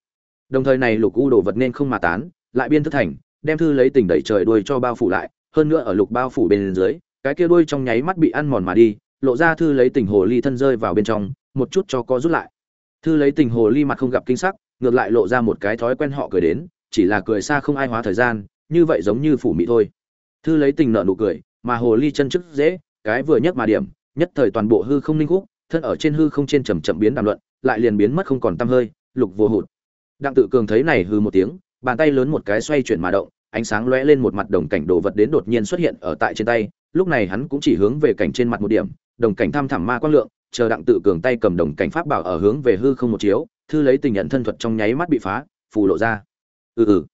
Đồng thời này lục u đồ vật nên không mà tán, lại biên thức thành, đem thư lấy tình đẩy trời đuôi cho bao phủ lại, hơn nữa ở lục bao phủ bên dưới, cái kia đuôi trong nháy mắt bị ăn mòn mà đi, lộ ra thư lấy tình hồ ly thân rơi vào bên trong, một chút cho có rút lại. Thư lấy tình hồ ly mặt không gặp kinh sắc, ngược lại lộ ra một cái thói quen họ cười đến, chỉ là cười xa không ai hóa thời gian, như vậy giống như phủ mị thôi. Thư lấy tình nợ nụ cười, mà hồ ly chân chức dễ, cái vừa nhất mà điểm, nhất thời toàn bộ hư không ninh khúc thân ở trên hư không trên chậm chậm biến đàm luận, lại liền biến mất không còn tăm hơi, lục vô hụt. Đặng tự cường thấy này hư một tiếng, bàn tay lớn một cái xoay chuyển mà động, ánh sáng lóe lên một mặt đồng cảnh đồ vật đến đột nhiên xuất hiện ở tại trên tay, lúc này hắn cũng chỉ hướng về cảnh trên mặt một điểm, đồng cảnh tham thẳm ma quang lượng, chờ đặng tự cường tay cầm đồng cảnh pháp bảo ở hướng về hư không một chiếu, thư lấy tình nhận thân thuật trong nháy mắt bị phá, phù lộ ra. Ừ ừ.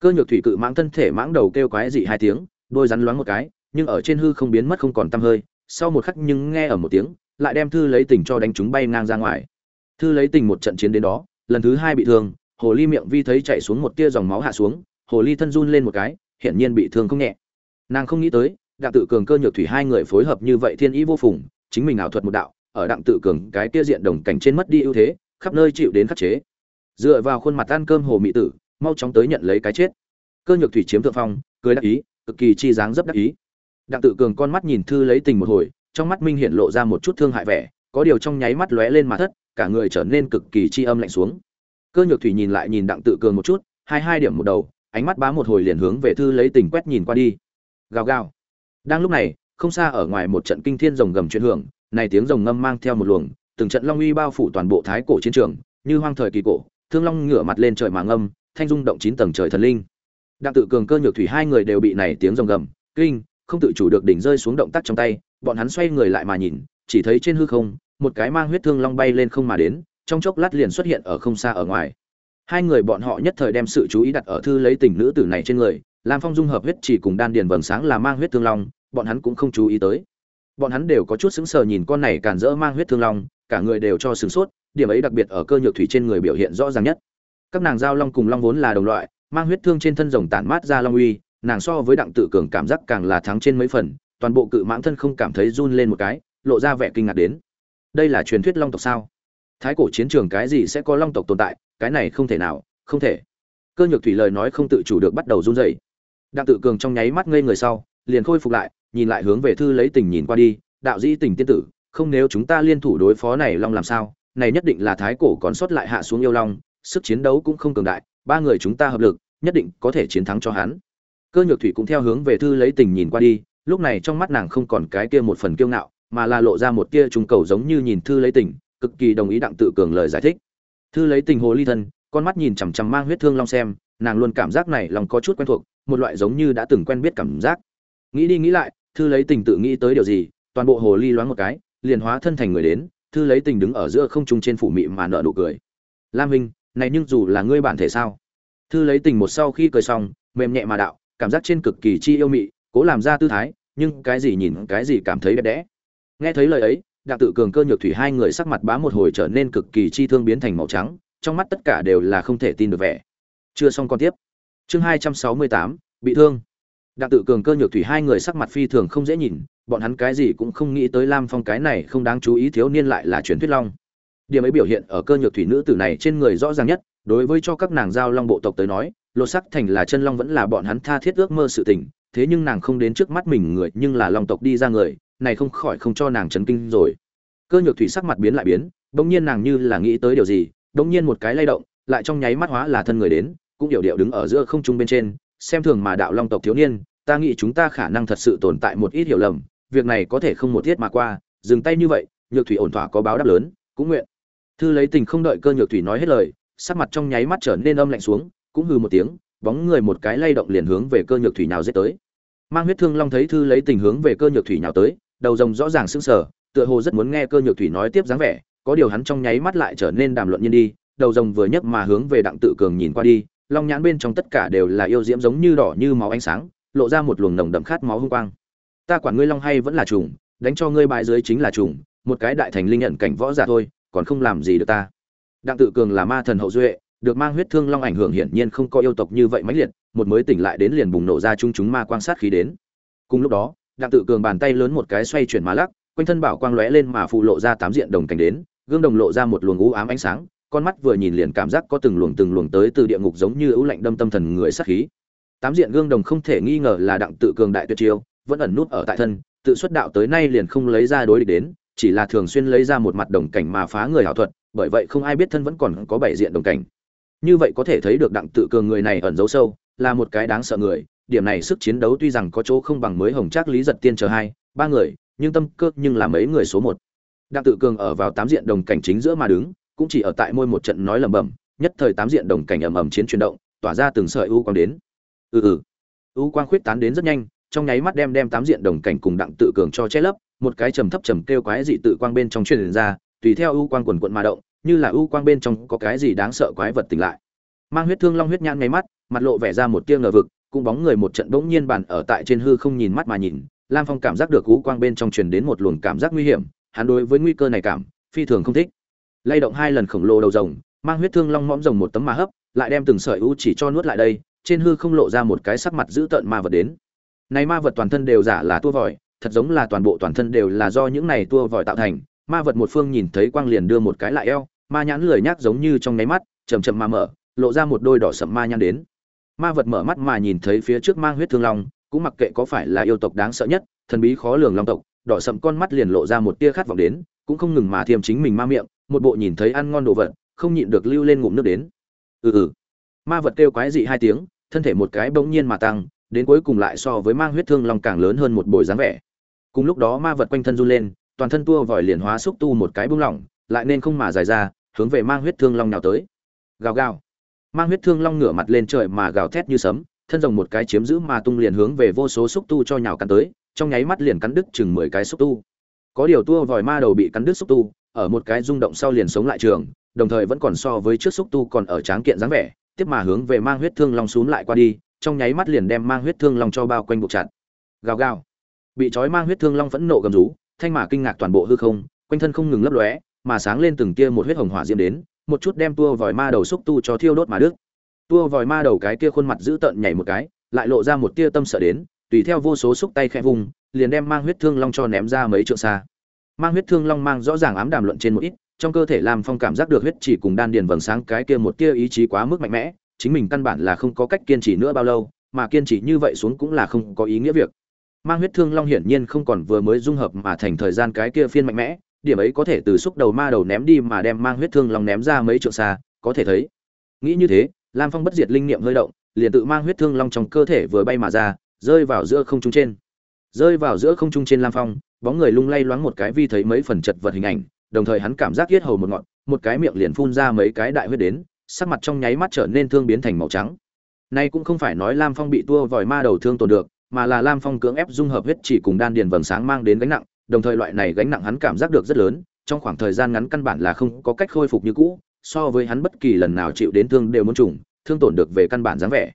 Cơ nhược thủy cự mãng thân thể mãng đầu kêu quái dị hai tiếng, đôi rắn loáng một cái, nhưng ở trên hư không biến mất không còn tăm hơi, sau một khắc nhưng nghe ở một tiếng lại đem thư lấy tình cho đánh chúng bay ngang ra ngoài. Thư lấy tình một trận chiến đến đó, lần thứ hai bị thương, hồ ly miệng vi thấy chạy xuống một tia dòng máu hạ xuống, hồ ly thân run lên một cái, hiển nhiên bị thương không nhẹ. Nàng không nghĩ tới, đặng tự cường cơ nhược thủy hai người phối hợp như vậy thiên ý vô phùng, chính mình ảo thuật một đạo, ở đặng tự cường cái tia diện đồng cảnh trên mất đi ưu thế, khắp nơi chịu đến khắc chế. Dựa vào khuôn mặt ăn cơm hồ mỹ tử, mau chóng tới nhận lấy cái chết. Cơ nhược thủy chiếm thượng phong, cười đắc ý, cực kỳ chi dáng dấp đắc ý. Đặng tự cường con mắt nhìn thư lấy tình một hồi trong mắt minh hiện lộ ra một chút thương hại vẻ, có điều trong nháy mắt lóe lên mà thất, cả người trở nên cực kỳ chi âm lạnh xuống. Cơ nhược thủy nhìn lại nhìn đặng tự cường một chút, hai hai điểm một đầu, ánh mắt bá một hồi liền hướng về thư lấy tình quét nhìn qua đi. Gào gào. Đang lúc này, không xa ở ngoài một trận kinh thiên rồng gầm chuyển hưởng, này tiếng rồng ngâm mang theo một luồng, từng trận long uy bao phủ toàn bộ thái cổ chiến trường, như hoang thời kỳ cổ, thương long ngửa mặt lên trời mà ngâm, thanh dung động chín tầng trời thần linh. Đặng tự cường, cơ nhược thủy hai người đều bị này tiếng rồng gầm, kinh, không tự chủ được đỉnh rơi xuống động tác trong tay bọn hắn xoay người lại mà nhìn, chỉ thấy trên hư không, một cái mang huyết thương long bay lên không mà đến, trong chốc lát liền xuất hiện ở không xa ở ngoài. Hai người bọn họ nhất thời đem sự chú ý đặt ở thư lấy tình nữ tử này trên người, lam phong dung hợp huyết chỉ cùng đan điền vầng sáng là mang huyết thương long, bọn hắn cũng không chú ý tới. Bọn hắn đều có chút sững sờ nhìn con này càn rỡ mang huyết thương long, cả người đều cho sửng sốt, điểm ấy đặc biệt ở cơ nhược thủy trên người biểu hiện rõ ràng nhất. Các nàng giao long cùng long vốn là đồng loại, mang huyết thương trên thân rồng tản mát ra long uy, nàng so với đặng tự cường cảm giác càng là thắng trên mấy phần toàn bộ cự mãng thân không cảm thấy run lên một cái, lộ ra vẻ kinh ngạc đến. Đây là truyền thuyết long tộc sao? Thái cổ chiến trường cái gì sẽ có long tộc tồn tại? Cái này không thể nào, không thể. Cơ nhược thủy lời nói không tự chủ được bắt đầu run rẩy. Đặng tự cường trong nháy mắt ngây người sau, liền khôi phục lại, nhìn lại hướng về thư lấy tình nhìn qua đi, đạo dĩ tình tiên tử, không nếu chúng ta liên thủ đối phó này long làm sao? Này nhất định là thái cổ còn sót lại hạ xuống yêu long, sức chiến đấu cũng không cường đại, ba người chúng ta hợp lực, nhất định có thể chiến thắng cho hắn. Cơ nhược thủy cũng theo hướng về thư lấy tình nhìn qua đi lúc này trong mắt nàng không còn cái kia một phần kiêu ngạo, mà là lộ ra một tia trùng cầu giống như nhìn thư lấy tình, cực kỳ đồng ý đặng tự cường lời giải thích. Thư lấy tình hồ ly thân, con mắt nhìn chằm chằm mang huyết thương long xem, nàng luôn cảm giác này lòng có chút quen thuộc, một loại giống như đã từng quen biết cảm giác. Nghĩ đi nghĩ lại, thư lấy tình tự nghĩ tới điều gì, toàn bộ hồ ly loáng một cái, liền hóa thân thành người đến, thư lấy tình đứng ở giữa không trung trên phủ mị mà nợ nụ cười. Lam minh này nhưng dù là ngươi bản thể sao? Thư lấy tình một sau khi cười xong, mềm nhẹ mà đạo, cảm giác trên cực kỳ chi yêu mị cố làm ra tư thái, nhưng cái gì nhìn cái gì cảm thấy đẹp đẽ. Nghe thấy lời ấy, đặng tự cường cơ nhược thủy hai người sắc mặt bá một hồi trở nên cực kỳ chi thương biến thành màu trắng, trong mắt tất cả đều là không thể tin được vẻ. Chưa xong con tiếp. Chương hai trăm sáu mươi tám, bị thương. Đặng tự cường cơ nhược thủy hai người sắc mặt phi thường không dễ nhìn, bọn hắn cái gì cũng không nghĩ tới lam phong cái này không đáng chú ý thiếu niên lại là truyền thuyết long. Điểm ấy biểu hiện ở cơ nhược thủy nữ tử này trên người rõ ràng nhất, đối với cho các nàng giao long bộ tộc tới nói, lột sắc thành là chân long vẫn là bọn hắn tha thiết ước mơ sự tình thế nhưng nàng không đến trước mắt mình người, nhưng là long tộc đi ra người, này không khỏi không cho nàng chấn kinh rồi. Cơ nhược thủy sắc mặt biến lại biến, bỗng nhiên nàng như là nghĩ tới điều gì, bỗng nhiên một cái lay động, lại trong nháy mắt hóa là thân người đến, cũng hiểu điệu đứng ở giữa không trung bên trên, xem thường mà đạo long tộc thiếu niên, ta nghĩ chúng ta khả năng thật sự tồn tại một ít hiểu lầm, việc này có thể không một thiết mà qua, dừng tay như vậy, nhược thủy ổn thỏa có báo đáp lớn, cũng nguyện. Thư lấy tình không đợi cơ nhược thủy nói hết lời, sắc mặt trong nháy mắt trở nên âm lạnh xuống, cũng hừ một tiếng bóng người một cái lay động liền hướng về cơ nhược thủy nào giết tới. Mang huyết thương long thấy thư lấy tình hướng về cơ nhược thủy nào tới, đầu rồng rõ ràng sững sờ, tựa hồ rất muốn nghe cơ nhược thủy nói tiếp dáng vẻ, có điều hắn trong nháy mắt lại trở nên đàm luận nhiên đi, đầu rồng vừa nhấc mà hướng về đặng tự cường nhìn qua đi, long nhãn bên trong tất cả đều là yêu diễm giống như đỏ như máu ánh sáng, lộ ra một luồng nồng đậm khát máu hung quang. Ta quản ngươi long hay vẫn là trùng, đánh cho ngươi bại dưới chính là trùng, một cái đại thành linh nhận cảnh võ giả thôi, còn không làm gì được ta. Đặng tự cường là ma thần hậu duệ được mang huyết thương long ảnh hưởng hiển nhiên không có yêu tộc như vậy mãnh liệt, một mới tỉnh lại đến liền bùng nổ ra chúng chúng ma quang sát khí đến. Cùng lúc đó, đặng tự cường bàn tay lớn một cái xoay chuyển má lắc, quanh thân bảo quang lóe lên mà phụ lộ ra tám diện đồng cảnh đến, gương đồng lộ ra một luồng u ám ánh sáng, con mắt vừa nhìn liền cảm giác có từng luồng từng luồng tới từ địa ngục giống như ưu lạnh đâm tâm thần người sát khí. Tám diện gương đồng không thể nghi ngờ là đặng tự cường đại tuyệt chiêu, vẫn ẩn nút ở tại thân, tự xuất đạo tới nay liền không lấy ra đối địch đến, chỉ là thường xuyên lấy ra một mặt đồng cảnh mà phá người ảo thuật, bởi vậy không ai biết thân vẫn còn có bảy diện đồng cảnh như vậy có thể thấy được đặng tự cường người này ẩn giấu sâu, là một cái đáng sợ người. Điểm này sức chiến đấu tuy rằng có chỗ không bằng mới hồng trác lý giật tiên chờ hai, ba người, nhưng tâm cơ nhưng là mấy người số một. Đặng tự cường ở vào tám diện đồng cảnh chính giữa mà đứng, cũng chỉ ở tại môi một trận nói lẩm bẩm, nhất thời tám diện đồng cảnh ầm ầm chiến chuyển động, tỏa ra từng sợi u quang đến. Ừ ừ. U quang khuyết tán đến rất nhanh, trong nháy mắt đem đem tám diện đồng cảnh cùng đặng tự cường cho che lấp, một cái trầm thấp trầm kêu quái dị tự quang bên trong truyền ra, tùy theo u quang quần quận mà động như là u quang bên trong có cái gì đáng sợ quái vật tỉnh lại. Mang huyết thương long huyết nhãn ngay mắt, mặt lộ vẻ ra một tia ngờ vực, cũng bóng người một trận bỗng nhiên bàn ở tại trên hư không nhìn mắt mà nhìn. Lam phong cảm giác được u quang bên trong truyền đến một luồng cảm giác nguy hiểm, hắn đối với nguy cơ này cảm, phi thường không thích. Lay động hai lần khổng lồ đầu rồng, mang huyết thương long mõm rồng một tấm mà hấp, lại đem từng sợi u chỉ cho nuốt lại đây, trên hư không lộ ra một cái sắc mặt dữ tợn ma vật đến. Này ma vật toàn thân đều giả là tua vòi, thật giống là toàn bộ toàn thân đều là do những này tua vòi tạo thành. Ma vật một phương nhìn thấy quang liền đưa một cái lại eo ma nhãn lười nhác giống như trong nháy mắt chầm chậm mà mở, lộ ra một đôi đỏ sậm ma nhãn đến. Ma vật mở mắt mà nhìn thấy phía trước mang huyết thương long, cũng mặc kệ có phải là yêu tộc đáng sợ nhất, thần bí khó lường long tộc, đỏ sậm con mắt liền lộ ra một tia khát vọng đến, cũng không ngừng mà thiêm chính mình ma miệng, một bộ nhìn thấy ăn ngon đồ vật, không nhịn được lưu lên ngụm nước đến. Ừ ừ. Ma vật kêu quái dị hai tiếng, thân thể một cái bỗng nhiên mà tăng, đến cuối cùng lại so với mang huyết thương long càng lớn hơn một bồi dáng vẻ. Cùng lúc đó ma vật quanh thân run lên, toàn thân tua vòi liền hóa xúc tu một cái bung lỏng, lại nên không mà dài ra hướng về mang huyết thương long nào tới. Gào gào. Mang huyết thương long ngửa mặt lên trời mà gào thét như sấm, thân rồng một cái chiếm giữ mà tung liền hướng về vô số xúc tu cho nhào cắn tới, trong nháy mắt liền cắn đứt chừng mười cái xúc tu. Có điều tua vòi ma đầu bị cắn đứt xúc tu, ở một cái rung động sau liền sống lại trường, đồng thời vẫn còn so với trước xúc tu còn ở tráng kiện dáng vẻ, tiếp mà hướng về mang huyết thương long xuống lại qua đi, trong nháy mắt liền đem mang huyết thương long cho bao quanh buộc chặt. Gào gào. Bị trói mang huyết thương long phẫn nộ gầm rú, thanh mà kinh ngạc toàn bộ hư không, quanh thân không ngừng lấp lóe mà sáng lên từng tia một huyết hồng hỏa diễm đến, một chút đem tua vòi ma đầu xúc tu cho thiêu đốt mà đứt. Tua vòi ma đầu cái kia khuôn mặt dữ tợn nhảy một cái, lại lộ ra một tia tâm sợ đến, tùy theo vô số xúc tay khẽ vùng liền đem mang huyết thương long cho ném ra mấy trượng xa. Mang huyết thương long mang rõ ràng ám đàm luận trên một ít, trong cơ thể lam phong cảm giác được huyết chỉ cùng đan điền vầng sáng cái kia một tia ý chí quá mức mạnh mẽ, chính mình căn bản là không có cách kiên trì nữa bao lâu, mà kiên trì như vậy xuống cũng là không có ý nghĩa việc. Mang huyết thương long hiển nhiên không còn vừa mới dung hợp mà thành thời gian cái kia phiên mạnh mẽ điểm ấy có thể từ xúc đầu ma đầu ném đi mà đem mang huyết thương long ném ra mấy trượng xa, có thể thấy. Nghĩ như thế, lam phong bất diệt linh niệm hơi động, liền tự mang huyết thương long trong cơ thể vừa bay mà ra, rơi vào giữa không trung trên. Rơi vào giữa không trung trên lam phong, bóng người lung lay loáng một cái vi thấy mấy phần chật vật hình ảnh, đồng thời hắn cảm giác yết hầu một ngọn, một cái miệng liền phun ra mấy cái đại huyết đến, sắc mặt trong nháy mắt trở nên thương biến thành màu trắng. Nay cũng không phải nói lam phong bị tua vòi ma đầu thương tổn được, mà là lam phong cưỡng ép dung hợp huyết chỉ cùng đan điền vầng sáng mang đến gánh nặng đồng thời loại này gánh nặng hắn cảm giác được rất lớn, trong khoảng thời gian ngắn căn bản là không có cách khôi phục như cũ, so với hắn bất kỳ lần nào chịu đến thương đều muốn trùng, thương tổn được về căn bản dáng vẻ.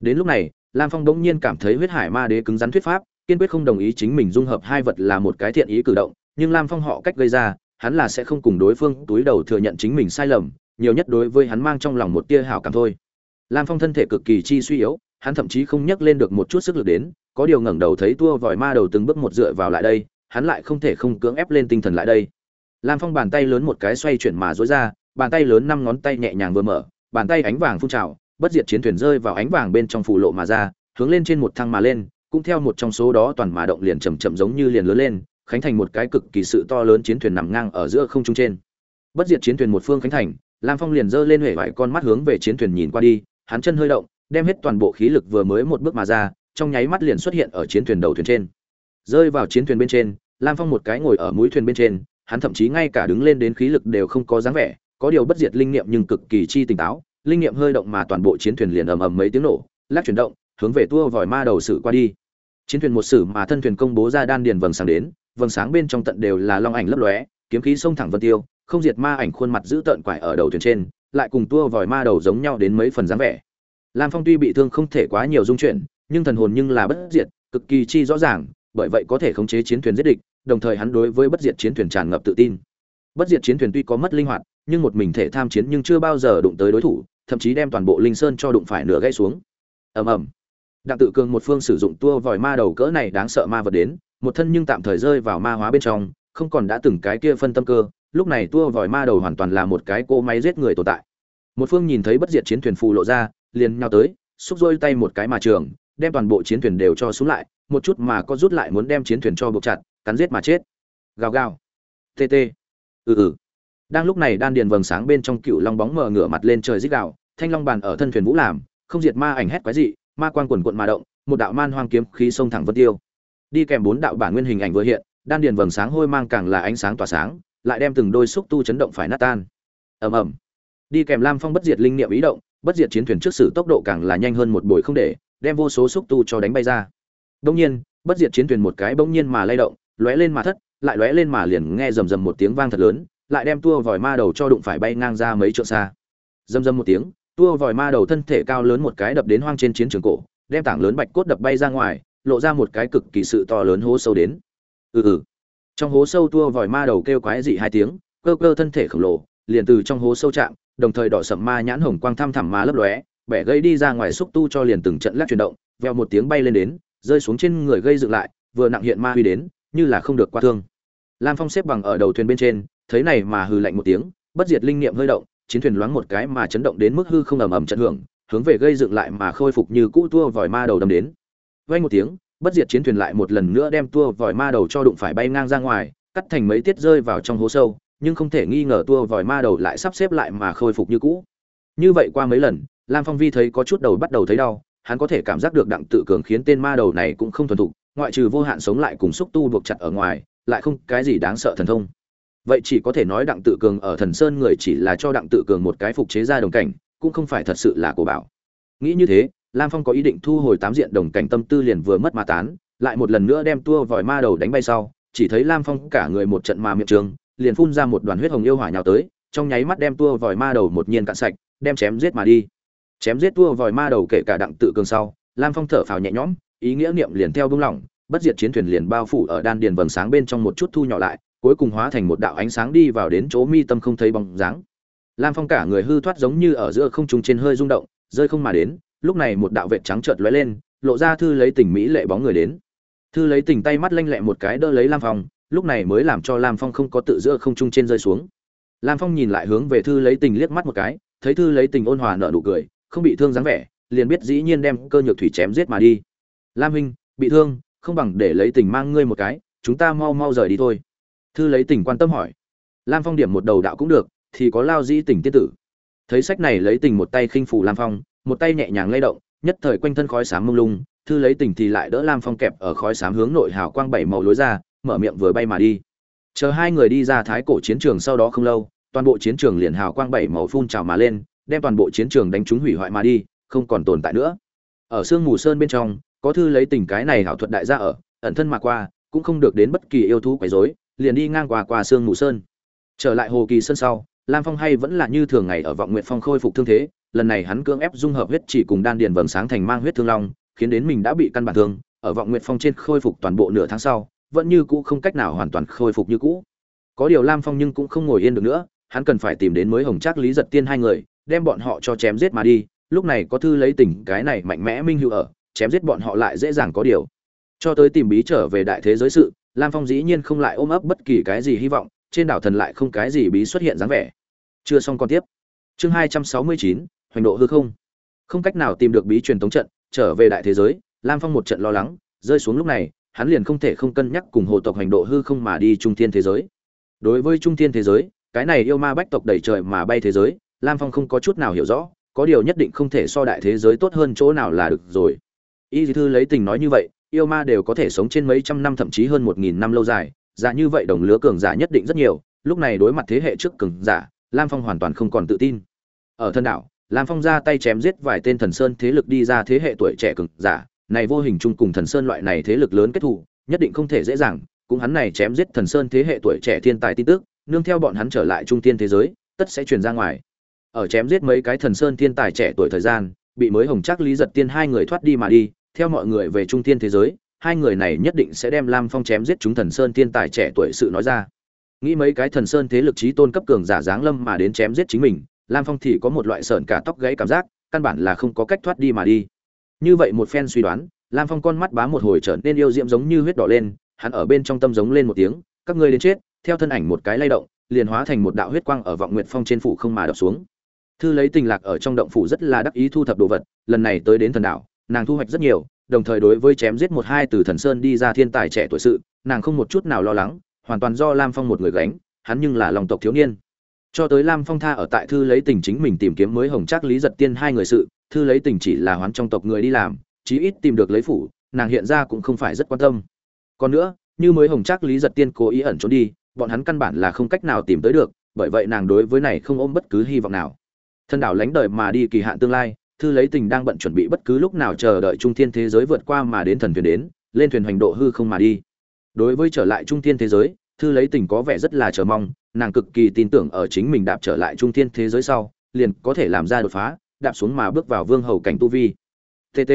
Đến lúc này, lam phong đống nhiên cảm thấy huyết hải ma đế cứng rắn thuyết pháp, kiên quyết không đồng ý chính mình dung hợp hai vật là một cái thiện ý cử động, nhưng lam phong họ cách gây ra, hắn là sẽ không cùng đối phương túi đầu thừa nhận chính mình sai lầm, nhiều nhất đối với hắn mang trong lòng một tia hảo cảm thôi. Lam phong thân thể cực kỳ chi suy yếu, hắn thậm chí không nhắc lên được một chút sức lực đến, có điều ngẩng đầu thấy tua vòi ma đầu từng bước một dựa vào lại đây hắn lại không thể không cưỡng ép lên tinh thần lại đây. Lam phong bàn tay lớn một cái xoay chuyển mà dối ra, bàn tay lớn năm ngón tay nhẹ nhàng vừa mở, bàn tay ánh vàng phun trào, bất diệt chiến thuyền rơi vào ánh vàng bên trong phủ lộ mà ra, hướng lên trên một thang mà lên, cũng theo một trong số đó toàn mà động liền chầm chậm giống như liền lớn lên, khánh thành một cái cực kỳ sự to lớn chiến thuyền nằm ngang ở giữa không trung trên. Bất diệt chiến thuyền một phương khánh thành, lam phong liền giơ lên huệ vải con mắt hướng về chiến thuyền nhìn qua đi, hắn chân hơi động, đem hết toàn bộ khí lực vừa mới một bước mà ra, trong nháy mắt liền xuất hiện ở chiến thuyền đầu thuyền trên rơi vào chiến thuyền bên trên, lam phong một cái ngồi ở mũi thuyền bên trên, hắn thậm chí ngay cả đứng lên đến khí lực đều không có dáng vẻ, có điều bất diệt linh niệm nhưng cực kỳ chi tỉnh táo, linh niệm hơi động mà toàn bộ chiến thuyền liền ầm ầm mấy tiếng nổ lắc chuyển động, hướng về tua vòi ma đầu sử qua đi. Chiến thuyền một sử mà thân thuyền công bố ra đan điền vầng sáng đến, vầng sáng bên trong tận đều là long ảnh lấp lóe, kiếm khí sông thẳng vân tiêu, không diệt ma ảnh khuôn mặt giữ tợn quải ở đầu thuyền trên, lại cùng tua vòi ma đầu giống nhau đến mấy phần dáng vẻ. Lam phong tuy bị thương không thể quá nhiều dung chuyển, nhưng thần hồn nhưng là bất diệt, cực kỳ chi rõ ràng bởi vậy có thể khống chế chiến thuyền giết địch, đồng thời hắn đối với bất diệt chiến thuyền tràn ngập tự tin. Bất diệt chiến thuyền tuy có mất linh hoạt, nhưng một mình thể tham chiến nhưng chưa bao giờ đụng tới đối thủ, thậm chí đem toàn bộ linh sơn cho đụng phải nửa gãy xuống. Ầm ầm. Đặng tự cường một phương sử dụng tua vòi ma đầu cỡ này đáng sợ ma vật đến, một thân nhưng tạm thời rơi vào ma hóa bên trong, không còn đã từng cái kia phân tâm cơ, lúc này tua vòi ma đầu hoàn toàn là một cái cỗ máy giết người tồn tại. Một phương nhìn thấy bất diệt chiến thuyền phù lộ ra, liền nhào tới, xúc rôi tay một cái mà trường, đem toàn bộ chiến thuyền đều cho xuống lại một chút mà có rút lại muốn đem chiến thuyền cho buộc chặt, cắn giết mà chết. Gào gào. Tt ừ ừ. Đang lúc này đan điền vầng sáng bên trong cựu long bóng mờ ngửa mặt lên trời rít gào, thanh long bàn ở thân thuyền vũ làm, không diệt ma ảnh hét quái dị, ma quan quần quận mà động, một đạo man hoang kiếm khí sông thẳng vân tiêu. Đi kèm bốn đạo bản nguyên hình ảnh vừa hiện, đan điền vầng sáng hôi mang càng là ánh sáng tỏa sáng, lại đem từng đôi xúc tu chấn động phải nát tan. Ầm ầm. Đi kèm lam phong bất diệt linh niệm ý động, bất diệt chiến thuyền trước sử tốc độ càng là nhanh hơn một buổi không để, đem vô số xúc tu cho đánh bay ra đông nhiên, bất diệt chiến thuyền một cái bỗng nhiên mà lay động, lóe lên mà thất, lại lóe lên mà liền nghe rầm rầm một tiếng vang thật lớn, lại đem tua vòi ma đầu cho đụng phải bay ngang ra mấy trượng xa. Rầm rầm một tiếng, tua vòi ma đầu thân thể cao lớn một cái đập đến hoang trên chiến trường cổ, đem tảng lớn bạch cốt đập bay ra ngoài, lộ ra một cái cực kỳ sự to lớn hố sâu đến. Ừ ừ. Trong hố sâu tua vòi ma đầu kêu quái dị hai tiếng, cơ cơ thân thể khổng lồ, liền từ trong hố sâu chạm, đồng thời đỏ sậm ma nhãn hồng quang thăm thẳm ma lấp lóe, bẻ gây đi ra ngoài xúc tu cho liền từng trận lắc chuyển động veo một tiếng bay lên đến rơi xuống trên người gây dựng lại, vừa nặng hiện ma huy đến, như là không được qua thương. Lam phong xếp bằng ở đầu thuyền bên trên, thấy này mà hừ lạnh một tiếng, bất diệt linh niệm hơi động, chiến thuyền loáng một cái mà chấn động đến mức hư không ầm ầm chấn hưởng, hướng về gây dựng lại mà khôi phục như cũ tua vòi ma đầu đâm đến. Vay một tiếng, bất diệt chiến thuyền lại một lần nữa đem tua vòi ma đầu cho đụng phải bay ngang ra ngoài, cắt thành mấy tiết rơi vào trong hố sâu, nhưng không thể nghi ngờ tua vòi ma đầu lại sắp xếp lại mà khôi phục như cũ. Như vậy qua mấy lần, lam phong vi thấy có chút đầu bắt đầu thấy đau hắn có thể cảm giác được đặng tự cường khiến tên ma đầu này cũng không thuần thục, ngoại trừ vô hạn sống lại cùng xúc tu buộc chặt ở ngoài, lại không cái gì đáng sợ thần thông. Vậy chỉ có thể nói đặng tự cường ở thần sơn người chỉ là cho đặng tự cường một cái phục chế ra đồng cảnh, cũng không phải thật sự là của bảo. Nghĩ như thế, lam phong có ý định thu hồi tám diện đồng cảnh tâm tư liền vừa mất ma tán, lại một lần nữa đem tua vòi ma đầu đánh bay sau, chỉ thấy lam phong cả người một trận mà miệng trường, liền phun ra một đoàn huyết hồng yêu hỏa nhào tới, trong nháy mắt đem tua vòi ma đầu một nhiên cạn sạch, đem chém giết mà đi chém giết tua vòi ma đầu kể cả đặng tự cường sau, lam phong thở phào nhẹ nhõm, ý nghĩa niệm liền theo bưng lỏng bất diệt chiến thuyền liền bao phủ ở đan điền vầng sáng bên trong một chút thu nhỏ lại, cuối cùng hóa thành một đạo ánh sáng đi vào đến chỗ mi tâm không thấy bóng dáng. Lam phong cả người hư thoát giống như ở giữa không trung trên hơi rung động, rơi không mà đến, lúc này một đạo vệt trắng chợt lóe lên, lộ ra thư lấy tình mỹ lệ bóng người đến. Thư lấy tình tay mắt lanh lẹ một cái đỡ lấy lam phong, lúc này mới làm cho lam phong không có tự giữa không trung trên rơi xuống. Lam phong nhìn lại hướng về thư lấy tình liếc mắt một cái, thấy thư lấy tình ôn hòa nở nụ cười không bị thương dáng vẻ, liền biết dĩ nhiên đem cơ nhược thủy chém giết mà đi. Lam huynh, bị thương, không bằng để lấy tình mang ngươi một cái, chúng ta mau mau rời đi thôi. Thư lấy tình quan tâm hỏi. Lam phong điểm một đầu đạo cũng được, thì có lao dĩ tình tiên tử. Thấy sách này lấy tình một tay khinh phủ lam phong, một tay nhẹ nhàng lay động, nhất thời quanh thân khói sám mông lung, thư lấy tình thì lại đỡ lam phong kẹp ở khói sám hướng nội hào quang bảy màu lối ra, mở miệng vừa bay mà đi. Chờ hai người đi ra thái cổ chiến trường sau đó không lâu, toàn bộ chiến trường liền hào quang bảy màu phun trào mà lên đem toàn bộ chiến trường đánh chúng hủy hoại mà đi, không còn tồn tại nữa. Ở sương mù sơn bên trong, có thư lấy tình cái này hảo thuật đại gia ở, ẩn thân mà qua, cũng không được đến bất kỳ yêu thú quấy rối, liền đi ngang qua qua sương mù sơn. Trở lại hồ kỳ sơn sau, lam phong hay vẫn là như thường ngày ở vọng nguyện phong khôi phục thương thế, lần này hắn cưỡng ép dung hợp huyết chỉ cùng đan điền vầng sáng thành mang huyết thương long, khiến đến mình đã bị căn bản thương, ở vọng nguyện phong trên khôi phục toàn bộ nửa tháng sau, vẫn như cũ không cách nào hoàn toàn khôi phục như cũ. Có điều lam phong nhưng cũng không ngồi yên được nữa, hắn cần phải tìm đến mới hồng trác lý giật tiên hai người đem bọn họ cho chém giết mà đi, lúc này có thư lấy tình cái này mạnh mẽ minh hữu ở, chém giết bọn họ lại dễ dàng có điều. Cho tới tìm bí trở về đại thế giới sự, lam phong dĩ nhiên không lại ôm ấp bất kỳ cái gì hy vọng, trên đảo thần lại không cái gì bí xuất hiện dáng vẻ. Chưa xong còn tiếp. Chương hai trăm sáu mươi chín, hoành độ hư không. Không cách nào tìm được bí truyền tống trận, trở về đại thế giới, lam phong một trận lo lắng, rơi xuống lúc này, hắn liền không thể không cân nhắc cùng hồ tộc hành độ hư không mà đi trung thiên thế giới. Đối với trung thiên thế giới, cái này yêu ma bách tộc đẩy trời mà bay thế giới lam phong không có chút nào hiểu rõ, có điều nhất định không thể so đại thế giới tốt hơn chỗ nào là được rồi. Y thư lấy tình nói như vậy, yêu ma đều có thể sống trên mấy trăm năm thậm chí hơn một nghìn năm lâu dài, giả như vậy đồng lứa cường giả nhất định rất nhiều, lúc này đối mặt thế hệ trước cường giả, lam phong hoàn toàn không còn tự tin. Ở thân đảo, lam phong ra tay chém giết vài tên thần sơn thế lực đi ra thế hệ tuổi trẻ cường giả, này vô hình chung cùng thần sơn loại này thế lực lớn kết thù, nhất định không thể dễ dàng, cũng hắn này chém giết thần sơn thế hệ tuổi trẻ thiên tài tin tức, nương theo bọn hắn trở lại trung tiên thế giới, tất sẽ truyền ra ngoài ở chém giết mấy cái thần sơn thiên tài trẻ tuổi thời gian, bị mới hồng chắc lý giật tiên hai người thoát đi mà đi. Theo mọi người về trung thiên thế giới, hai người này nhất định sẽ đem lam phong chém giết chúng thần sơn thiên tài trẻ tuổi sự nói ra. Nghĩ mấy cái thần sơn thế lực trí tôn cấp cường giả dáng lâm mà đến chém giết chính mình, lam phong thì có một loại sợn cả tóc gãy cảm giác, căn bản là không có cách thoát đi mà đi. Như vậy một phen suy đoán, lam phong con mắt bá một hồi trở nên yêu diễm giống như huyết đỏ lên, hắn ở bên trong tâm giống lên một tiếng, các ngươi đến chết. Theo thân ảnh một cái lay động, liền hóa thành một đạo huyết quang ở vọng nguyệt phong trên phủ không mà đập xuống thư lấy tình lạc ở trong động phủ rất là đắc ý thu thập đồ vật, lần này tới đến thần đảo, nàng thu hoạch rất nhiều, đồng thời đối với chém giết một hai từ thần sơn đi ra thiên tài trẻ tuổi sự, nàng không một chút nào lo lắng, hoàn toàn do lam phong một người gánh, hắn nhưng là lòng tộc thiếu niên. Cho tới lam phong tha ở tại thư lấy tình chính mình tìm kiếm mới hồng trác lý giật tiên hai người sự, thư lấy tình chỉ là hoán trong tộc người đi làm, chí ít tìm được lấy phủ, nàng hiện ra cũng không phải rất quan tâm. Còn nữa, như mới hồng trác lý giật tiên cố ý ẩn trốn đi, bọn hắn căn bản là không cách nào tìm tới được, bởi vậy nàng đối với này không ôm bất cứ hy vọng nào thân đảo lánh đời mà đi kỳ hạn tương lai, thư lấy tình đang bận chuẩn bị bất cứ lúc nào chờ đợi trung thiên thế giới vượt qua mà đến thần thuyền đến, lên thuyền hành độ hư không mà đi. Đối với trở lại trung thiên thế giới, thư lấy tình có vẻ rất là chờ mong, nàng cực kỳ tin tưởng ở chính mình đạp trở lại trung thiên thế giới sau, liền có thể làm ra đột phá, đạp xuống mà bước vào vương hầu cảnh tu vi. Tt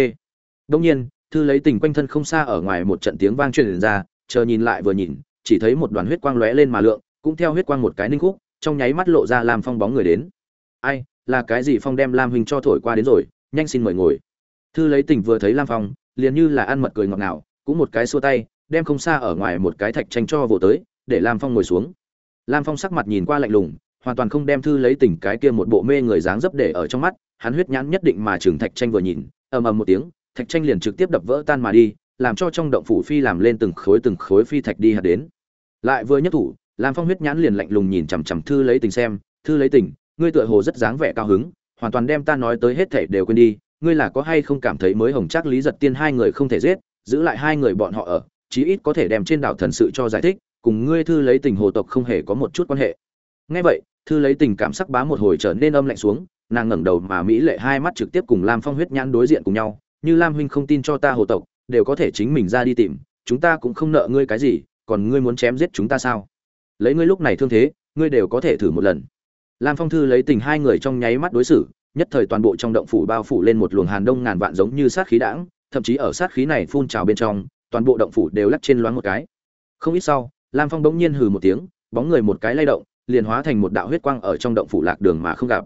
đông nhiên, thư lấy tình quanh thân không xa ở ngoài một trận tiếng vang truyền ra, chờ nhìn lại vừa nhìn, chỉ thấy một đoàn huyết quang lóe lên mà lượng, cũng theo huyết quang một cái ninh khúc, trong nháy mắt lộ ra làm phong bóng người đến. Ai là cái gì phong đem lam huynh cho thổi qua đến rồi, nhanh xin mời ngồi. Thư lấy tình vừa thấy lam phong, liền như là ăn mật cười ngọt ngào, cũng một cái xua tay, đem không xa ở ngoài một cái thạch tranh cho vỗ tới, để lam phong ngồi xuống. Lam phong sắc mặt nhìn qua lạnh lùng, hoàn toàn không đem thư lấy tình cái kia một bộ mê người dáng dấp để ở trong mắt, hắn huyết nhãn nhất định mà trường thạch tranh vừa nhìn, ầm ầm một tiếng, thạch tranh liền trực tiếp đập vỡ tan mà đi, làm cho trong động phủ phi làm lên từng khối từng khối phi thạch đi hạt đến. Lại vừa nhất thủ, lam phong huyết nhãn liền lạnh lùng nhìn chằm chằm thư lấy tình xem, thư lấy tình ngươi tựa hồ rất dáng vẻ cao hứng, hoàn toàn đem ta nói tới hết thảy đều quên đi, ngươi là có hay không cảm thấy mới hồng chắc lý giật tiên hai người không thể giết, giữ lại hai người bọn họ ở, chí ít có thể đem trên đảo thần sự cho giải thích, cùng ngươi thư lấy tình hồ tộc không hề có một chút quan hệ. Ngay vậy, thư lấy tình cảm sắc bá một hồi trở nên âm lạnh xuống, nàng ngẩng đầu mà mỹ lệ hai mắt trực tiếp cùng lam phong huyết nhãn đối diện cùng nhau, như lam huynh không tin cho ta hồ tộc, đều có thể chính mình ra đi tìm, chúng ta cũng không nợ ngươi cái gì, còn ngươi muốn chém giết chúng ta sao? Lấy ngươi lúc này thương thế, ngươi đều có thể thử một lần lam phong thư lấy tình hai người trong nháy mắt đối xử, nhất thời toàn bộ trong động phủ bao phủ lên một luồng hàn đông ngàn vạn giống như sát khí đãng, thậm chí ở sát khí này phun trào bên trong, toàn bộ động phủ đều lắc trên loáng một cái. Không ít sau, lam phong bỗng nhiên hừ một tiếng, bóng người một cái lay động, liền hóa thành một đạo huyết quang ở trong động phủ lạc đường mà không gặp.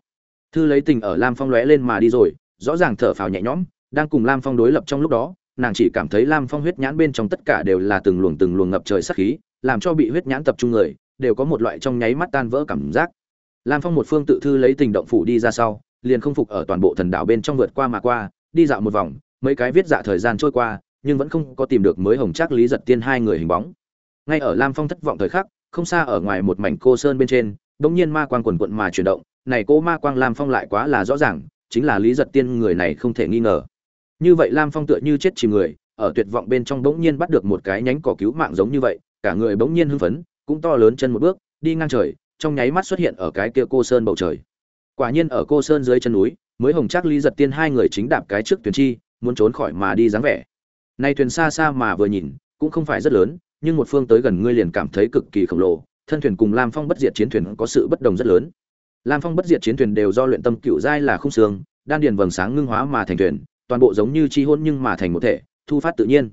Thư lấy tình ở lam phong lóe lên mà đi rồi, rõ ràng thở phào nhẹ nhõm, đang cùng lam phong đối lập trong lúc đó, nàng chỉ cảm thấy lam phong huyết nhãn bên trong tất cả đều là từng luồng từng luồng ngập trời sát khí, làm cho bị huyết nhãn tập trung người, đều có một loại trong nháy mắt tan vỡ cảm giác lam phong một phương tự thư lấy tình động phủ đi ra sau, liền không phục ở toàn bộ thần đảo bên trong vượt qua mà qua, đi dạo một vòng, mấy cái viết dạ thời gian trôi qua, nhưng vẫn không có tìm được mới hồng trác lý giật tiên hai người hình bóng. Ngay ở lam phong thất vọng thời khắc, không xa ở ngoài một mảnh cô sơn bên trên đ ỗ n g nhiên ma quang quần quận mà chuyển động, này cô ma quang lam phong lại quá là rõ ràng, chính là lý giật tiên người này không thể nghi ngờ. Như vậy lam phong tựa như chết chìm người, ở tuyệt vọng bên trong bỗng nhiên bắt được một cái nhánh cỏ cứu mạng giống như vậy, cả người bỗng nhiên hưng phấn, cũng to lớn chân một bước, đi ngang trời trong nháy mắt xuất hiện ở cái kia cô sơn bầu trời. Quả nhiên ở cô sơn dưới chân núi, mới hồng chắc ly giật tiên hai người chính đạp cái trước thuyền chi, muốn trốn khỏi mà đi dáng vẻ. Nay thuyền xa xa mà vừa nhìn, cũng không phải rất lớn, nhưng một phương tới gần ngươi liền cảm thấy cực kỳ khổng lồ, thân thuyền cùng lam phong bất diệt chiến thuyền có sự bất đồng rất lớn. Lam phong bất diệt chiến thuyền đều do luyện tâm cựu giai là không xương, đan điền vầng sáng ngưng hóa mà thành thuyền, toàn bộ giống như chi hôn nhưng mà thành một thể, thu phát tự nhiên.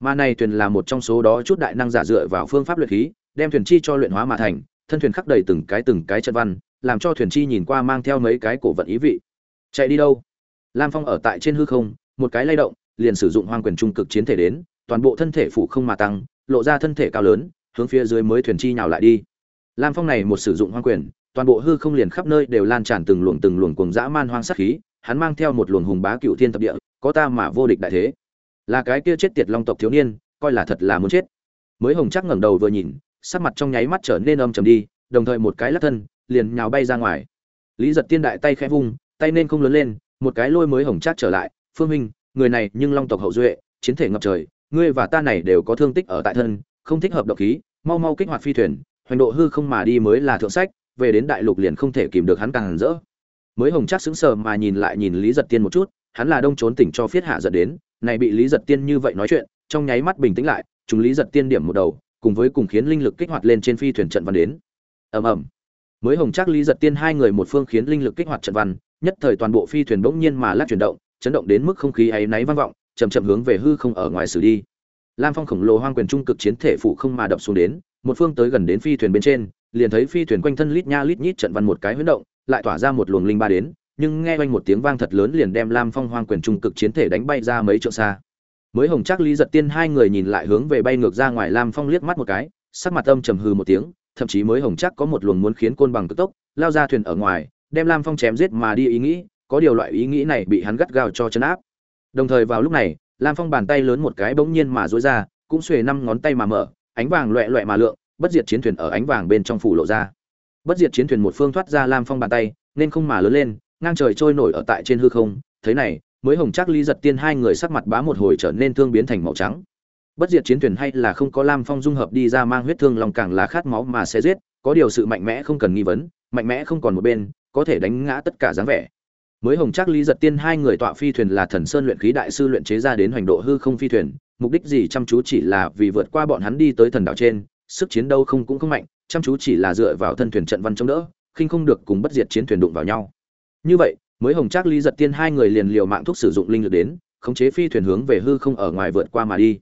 Mà này thuyền là một trong số đó chút đại năng giả dựa vào phương pháp luyện khí, đem thuyền chi cho luyện hóa mà thành thân thuyền khắc đầy từng cái từng cái trận văn, làm cho thuyền chi nhìn qua mang theo mấy cái cổ vận ý vị. Chạy đi đâu? Lam phong ở tại trên hư không, một cái lay động, liền sử dụng hoang quyền trung cực chiến thể đến, toàn bộ thân thể phủ không mà tăng, lộ ra thân thể cao lớn, hướng phía dưới mới thuyền chi nhào lại đi. Lam phong này một sử dụng hoang quyền, toàn bộ hư không liền khắp nơi đều lan tràn từng luồng từng luồng cuồng dã man hoang sát khí, hắn mang theo một luồng hùng bá cựu thiên thập địa, có ta mà vô địch đại thế. Là cái kia chết tiệt long tộc thiếu niên, coi là thật là muốn chết. Mới hồng chắc ngẩng đầu vừa nhìn sắc mặt trong nháy mắt trở nên âm trầm đi, đồng thời một cái lắc thân, liền nhào bay ra ngoài. Lý giật tiên đại tay khẽ vung, tay nên không lớn lên, một cái lôi mới hồng chát trở lại, phương minh người này nhưng long tộc hậu duệ, chiến thể ngập trời, ngươi và ta này đều có thương tích ở tại thân, không thích hợp độc khí, mau mau kích hoạt phi thuyền, hoành độ hư không mà đi mới là thượng sách, về đến đại lục liền không thể kìm được hắn càng hẳn rỡ. Mới hồng chắc sững sờ mà nhìn lại nhìn lý giật tiên một chút, hắn là đông trốn tỉnh cho phiết hạ giật đến, này bị lý giật tiên như vậy nói chuyện, trong nháy mắt bình tĩnh lại chúng lý giật tiên điểm một đầu cùng với cùng khiến linh lực kích hoạt lên trên phi thuyền trận văn đến. Ầm ầm. Mới hồng Trác lý giật tiên hai người một phương khiến linh lực kích hoạt trận văn, nhất thời toàn bộ phi thuyền bỗng nhiên mà lắc chuyển động, chấn động đến mức không khí ấy náy vang vọng, chậm chậm hướng về hư không ở ngoài xử đi. Lam phong khổng lồ hoang quyền trung cực chiến thể phụ không mà đập xuống đến, một phương tới gần đến phi thuyền bên trên, liền thấy phi thuyền quanh thân lít nha lít nhít trận văn một cái huyễn động, lại tỏa ra một luồng linh ba đến, nhưng nghe quanh một tiếng vang thật lớn liền đem lam phong hoang quyền trung cực chiến thể đánh bay ra mấy trượng xa mới hồng chắc lý giật tiên hai người nhìn lại hướng về bay ngược ra ngoài lam phong liếc mắt một cái, sắc mặt âm trầm hừ một tiếng, thậm chí mới hồng chắc có một luồng muốn khiến côn bằng tức tốc, lao ra thuyền ở ngoài, đem lam phong chém giết mà đi ý nghĩ, có điều loại ý nghĩ này bị hắn gắt gao cho chấn áp. Đồng thời vào lúc này, lam phong bàn tay lớn một cái bỗng nhiên mà dối ra, cũng xuề năm ngón tay mà mở, ánh vàng loẹ loẹ mà lượng, bất diệt chiến thuyền ở ánh vàng bên trong phủ lộ ra. Bất diệt chiến thuyền một phương thoát ra lam phong bàn tay, nên không mà lớn lên, ngang trời trôi nổi ở tại trên hư không thế này mới hồng chắc ly giật tiên hai người sắc mặt bá một hồi trở nên thương biến thành màu trắng. Bất diệt chiến thuyền hay là không có lam phong dung hợp đi ra mang huyết thương lòng càng là khát máu mà sẽ giết, có điều sự mạnh mẽ không cần nghi vấn, mạnh mẽ không còn một bên, có thể đánh ngã tất cả dáng vẻ. Mới hồng chắc ly giật tiên hai người tọa phi thuyền là thần sơn luyện khí đại sư luyện chế ra đến hoành độ hư không phi thuyền, mục đích gì chăm chú chỉ là vì vượt qua bọn hắn đi tới thần đảo trên, sức chiến đấu không cũng không mạnh, chăm chú chỉ là dựa vào thân thuyền trận văn chống đỡ, khinh không được cùng bất diệt chiến thuyền đụng vào nhau. Như vậy mới hồng chắc ly giật tiên hai người liền liều mạng thuốc sử dụng linh lực đến, khống chế phi thuyền hướng về hư không ở ngoài vượt qua mà đi.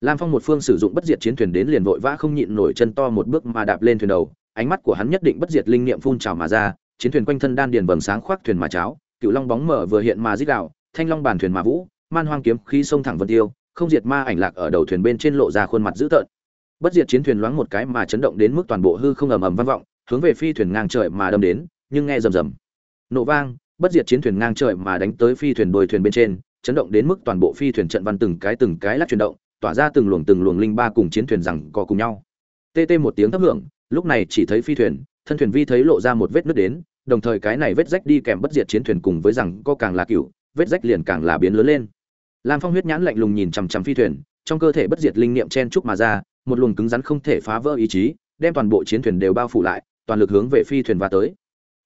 Lam phong một phương sử dụng bất diệt chiến thuyền đến liền vội vã không nhịn nổi chân to một bước mà đạp lên thuyền đầu, ánh mắt của hắn nhất định bất diệt linh niệm phun trào mà ra, chiến thuyền quanh thân đan điền vầng sáng khoác thuyền mà cháo, cựu long bóng mở vừa hiện mà dích đạo thanh long bàn thuyền mà vũ, man hoang kiếm khí sông thẳng vân tiêu, không diệt ma ảnh lạc ở đầu thuyền bên trên lộ ra khuôn mặt dữ tợn. Bất diệt chiến thuyền loáng một cái mà chấn động đến mức toàn bộ hư không ầm ầm vang vọng, hướng về phi thuyền ngang trời mà đâm đến, nhưng nghe rầm rầm. Nổ vang bất diệt chiến thuyền ngang trời mà đánh tới phi thuyền đôi thuyền bên trên, chấn động đến mức toàn bộ phi thuyền trận văn từng cái từng cái lắc chuyển động, tỏa ra từng luồng từng luồng linh ba cùng chiến thuyền rằng co cùng nhau. Tê một tiếng thấp hưởng, lúc này chỉ thấy phi thuyền, thân thuyền vi thấy lộ ra một vết nứt đến, đồng thời cái này vết rách đi kèm bất diệt chiến thuyền cùng với rằng có càng là cựu, vết rách liền càng là biến lớn lên. Lam phong huyết nhãn lạnh lùng nhìn chằm chằm phi thuyền, trong cơ thể bất diệt linh niệm chen trúc mà ra, một luồng cứng rắn không thể phá vỡ ý chí, đem toàn bộ chiến thuyền đều bao phủ lại, toàn lực hướng về phi thuyền và tới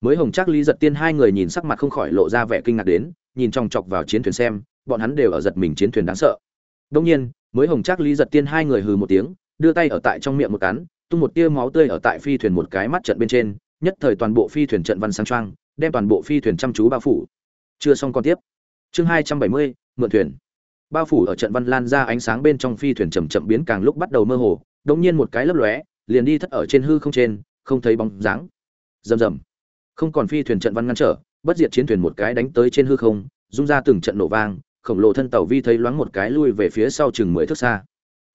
mới hồng chắc lý giật tiên hai người nhìn sắc mặt không khỏi lộ ra vẻ kinh ngạc đến, nhìn trong chọc vào chiến thuyền xem, bọn hắn đều ở giật mình chiến thuyền đáng sợ. Đông nhiên, mới hồng chắc lý giật tiên hai người hừ một tiếng, đưa tay ở tại trong miệng một cắn, tung một tia máu tươi ở tại phi thuyền một cái mắt trận bên trên, nhất thời toàn bộ phi thuyền trận văn sáng trang đem toàn bộ phi thuyền chăm chú bao phủ. Chưa xong còn tiếp. Chương hai trăm bảy mươi, mượn thuyền. Bao phủ ở trận văn lan ra ánh sáng bên trong phi thuyền chậm chậm biến càng lúc bắt đầu mơ hồ đống nhiên một cái lấp lóe, liền đi thất ở trên hư không trên, không thấy bóng dáng. Rầm rầm không còn phi thuyền trận văn ngăn trở, bất diệt chiến thuyền một cái đánh tới trên hư không, rung ra từng trận nổ vang, khổng lồ thân tàu vi thấy loáng một cái lui về phía sau chừng mười thước xa.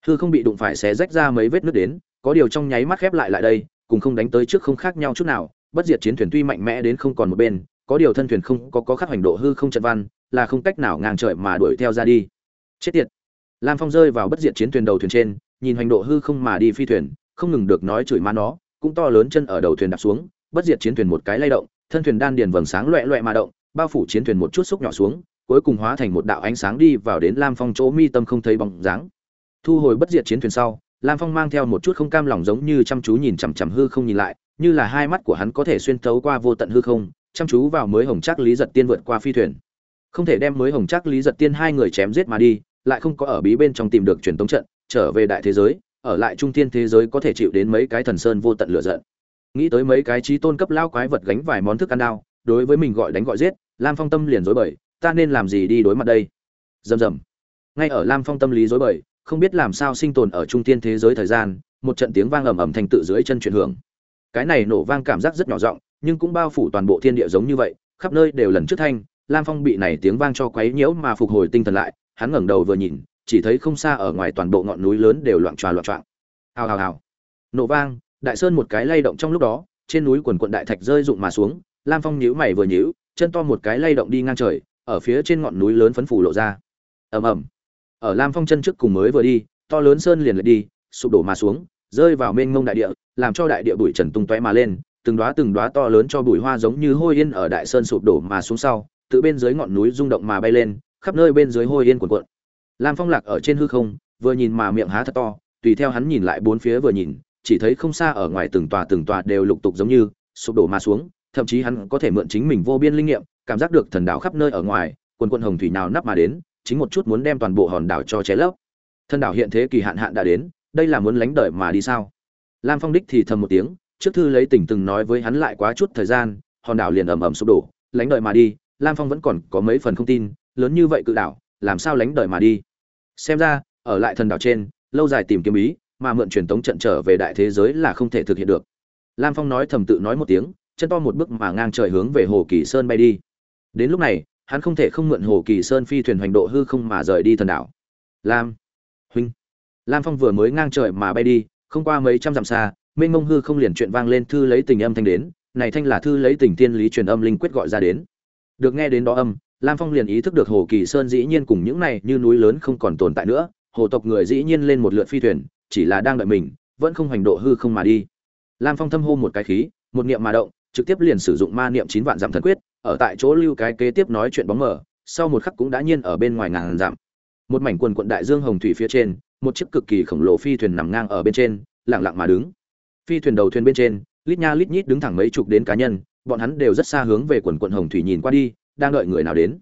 Hư không bị đụng phải xé rách ra mấy vết nước đến, có điều trong nháy mắt khép lại lại đây, cùng không đánh tới trước không khác nhau chút nào, bất diệt chiến thuyền tuy mạnh mẽ đến không còn một bên, có điều thân thuyền không có có khắc hành độ hư không trận văn, là không cách nào ngang trời mà đuổi theo ra đi. Chết tiệt. Lam phong rơi vào bất diệt chiến thuyền đầu thuyền trên, nhìn hành độ hư không mà đi phi thuyền, không ngừng được nói chửi má nó, cũng to lớn chân ở đầu thuyền đạp xuống bất diệt chiến thuyền một cái lay động, thân thuyền đan điền vầng sáng loẹ loẹ mà động, bao phủ chiến thuyền một chút xúc nhỏ xuống, cuối cùng hóa thành một đạo ánh sáng đi vào đến lam phong chỗ mi tâm không thấy bóng dáng. Thu hồi bất diệt chiến thuyền sau, lam phong mang theo một chút không cam lòng giống như chăm chú nhìn chằm chằm hư không nhìn lại, như là hai mắt của hắn có thể xuyên thấu qua vô tận hư không, chăm chú vào mới hồng chắc lý giật tiên vượt qua phi thuyền. Không thể đem mới hồng chắc lý giật tiên hai người chém giết mà đi, lại không có ở bí bên trong tìm được truyền tống trận, trở về đại thế giới, ở lại trung thiên thế giới có thể chịu đến mấy cái thần sơn vô tận lửa giận nghĩ tới mấy cái trí tôn cấp lao quái vật gánh vài món thức ăn đao, đối với mình gọi đánh gọi giết, lam phong tâm liền dối bời, ta nên làm gì đi đối mặt đây? Rầm rầm. Ngay ở lam phong tâm lý dối bời, không biết làm sao sinh tồn ở trung thiên thế giới thời gian, một trận tiếng vang ầm ầm thành tự dưới chân chuyển hưởng. Cái này nổ vang cảm giác rất nhỏ giọng, nhưng cũng bao phủ toàn bộ thiên địa giống như vậy, khắp nơi đều lần trước thanh, lam phong bị này tiếng vang cho quấy nhiễu mà phục hồi tinh thần lại, hắn ngẩng đầu vừa nhìn, chỉ thấy không xa ở ngoài toàn bộ ngọn núi lớn đều loạn tròa loạn trọng hào hào hào. Nổ vang đại sơn một cái lay động trong lúc đó, trên núi quần quận đại thạch rơi rụng mà xuống, lam phong nhíu mày vừa nhíu, chân to một cái lay động đi ngang trời, ở phía trên ngọn núi lớn phấn phủ lộ ra. Ầm ầm. Ở lam phong chân trước cùng mới vừa đi, to lớn sơn liền lại đi, sụp đổ mà xuống, rơi vào mênh mông đại địa, làm cho đại địa bụi trần tung tóe mà lên, từng đóa từng đóa to lớn cho bụi hoa giống như hôi yên ở đại sơn sụp đổ mà xuống sau tự bên dưới ngọn núi rung động mà bay lên, khắp nơi bên dưới hôi yên cuộn cuộn. Lam phong lạc ở trên hư không, vừa nhìn mà miệng há thật to, tùy theo hắn nhìn lại bốn phía vừa nhìn chỉ thấy không xa ở ngoài từng tòa từng tòa đều lục tục giống như, sụp đổ mà xuống, thậm chí hắn có thể mượn chính mình vô biên linh nghiệm, cảm giác được thần đảo khắp nơi ở ngoài, quần quần hồng thủy nào nắp mà đến, chính một chút muốn đem toàn bộ hòn đảo cho ché lấp. Thần đảo hiện thế kỳ hạn hạn đã đến, đây là muốn lánh đợi mà đi sao? Lam phong đích thì thầm một tiếng, trước thư lấy tỉnh từng nói với hắn lại quá chút thời gian, hòn đảo liền ầm ầm sụp đổ, lánh đợi mà đi, lam phong vẫn còn có mấy phần không tin, lớn như vậy cự đảo, làm sao lánh đợi mà đi? Xem ra, ở lại thần đảo trên, lâu dài tìm kiếm ý mà mượn truyền tống trận trở về đại thế giới là không thể thực hiện được. Lam phong nói thầm tự nói một tiếng, chân to một bước mà ngang trời hướng về hồ kỳ sơn bay đi. Đến lúc này, hắn không thể không mượn hồ kỳ sơn phi thuyền hoành độ hư không mà rời đi thần đảo. Lam huynh. Lam phong vừa mới ngang trời mà bay đi, không qua mấy trăm dặm xa, mênh mông hư không liền chuyện vang lên thư lấy tình âm thanh đến, này thanh là thư lấy tình tiên lý truyền âm linh quyết gọi ra đến. Được nghe đến đó âm, lam phong liền ý thức được hồ kỳ sơn dĩ nhiên cùng những này như núi lớn không còn tồn tại nữa, hồ tộc người dĩ nhiên lên một lượt phi thuyền chỉ là đang đợi mình vẫn không hành độ hư không mà đi. Lam phong thâm hô một cái khí một niệm mà động trực tiếp liền sử dụng ma niệm chín vạn dặm thần quyết ở tại chỗ lưu cái kế tiếp nói chuyện bóng mở, sau một khắc cũng đã nhiên ở bên ngoài ngàn dặm. Một mảnh quần quận đại dương hồng thủy phía trên một chiếc cực kỳ khổng lồ phi thuyền nằm ngang ở bên trên lặng lặng mà đứng. Phi thuyền đầu thuyền bên trên lít nha lít nhít đứng thẳng mấy chục đến cá nhân bọn hắn đều rất xa hướng về quần quận hồng thủy nhìn qua đi đang đợi người nào đến.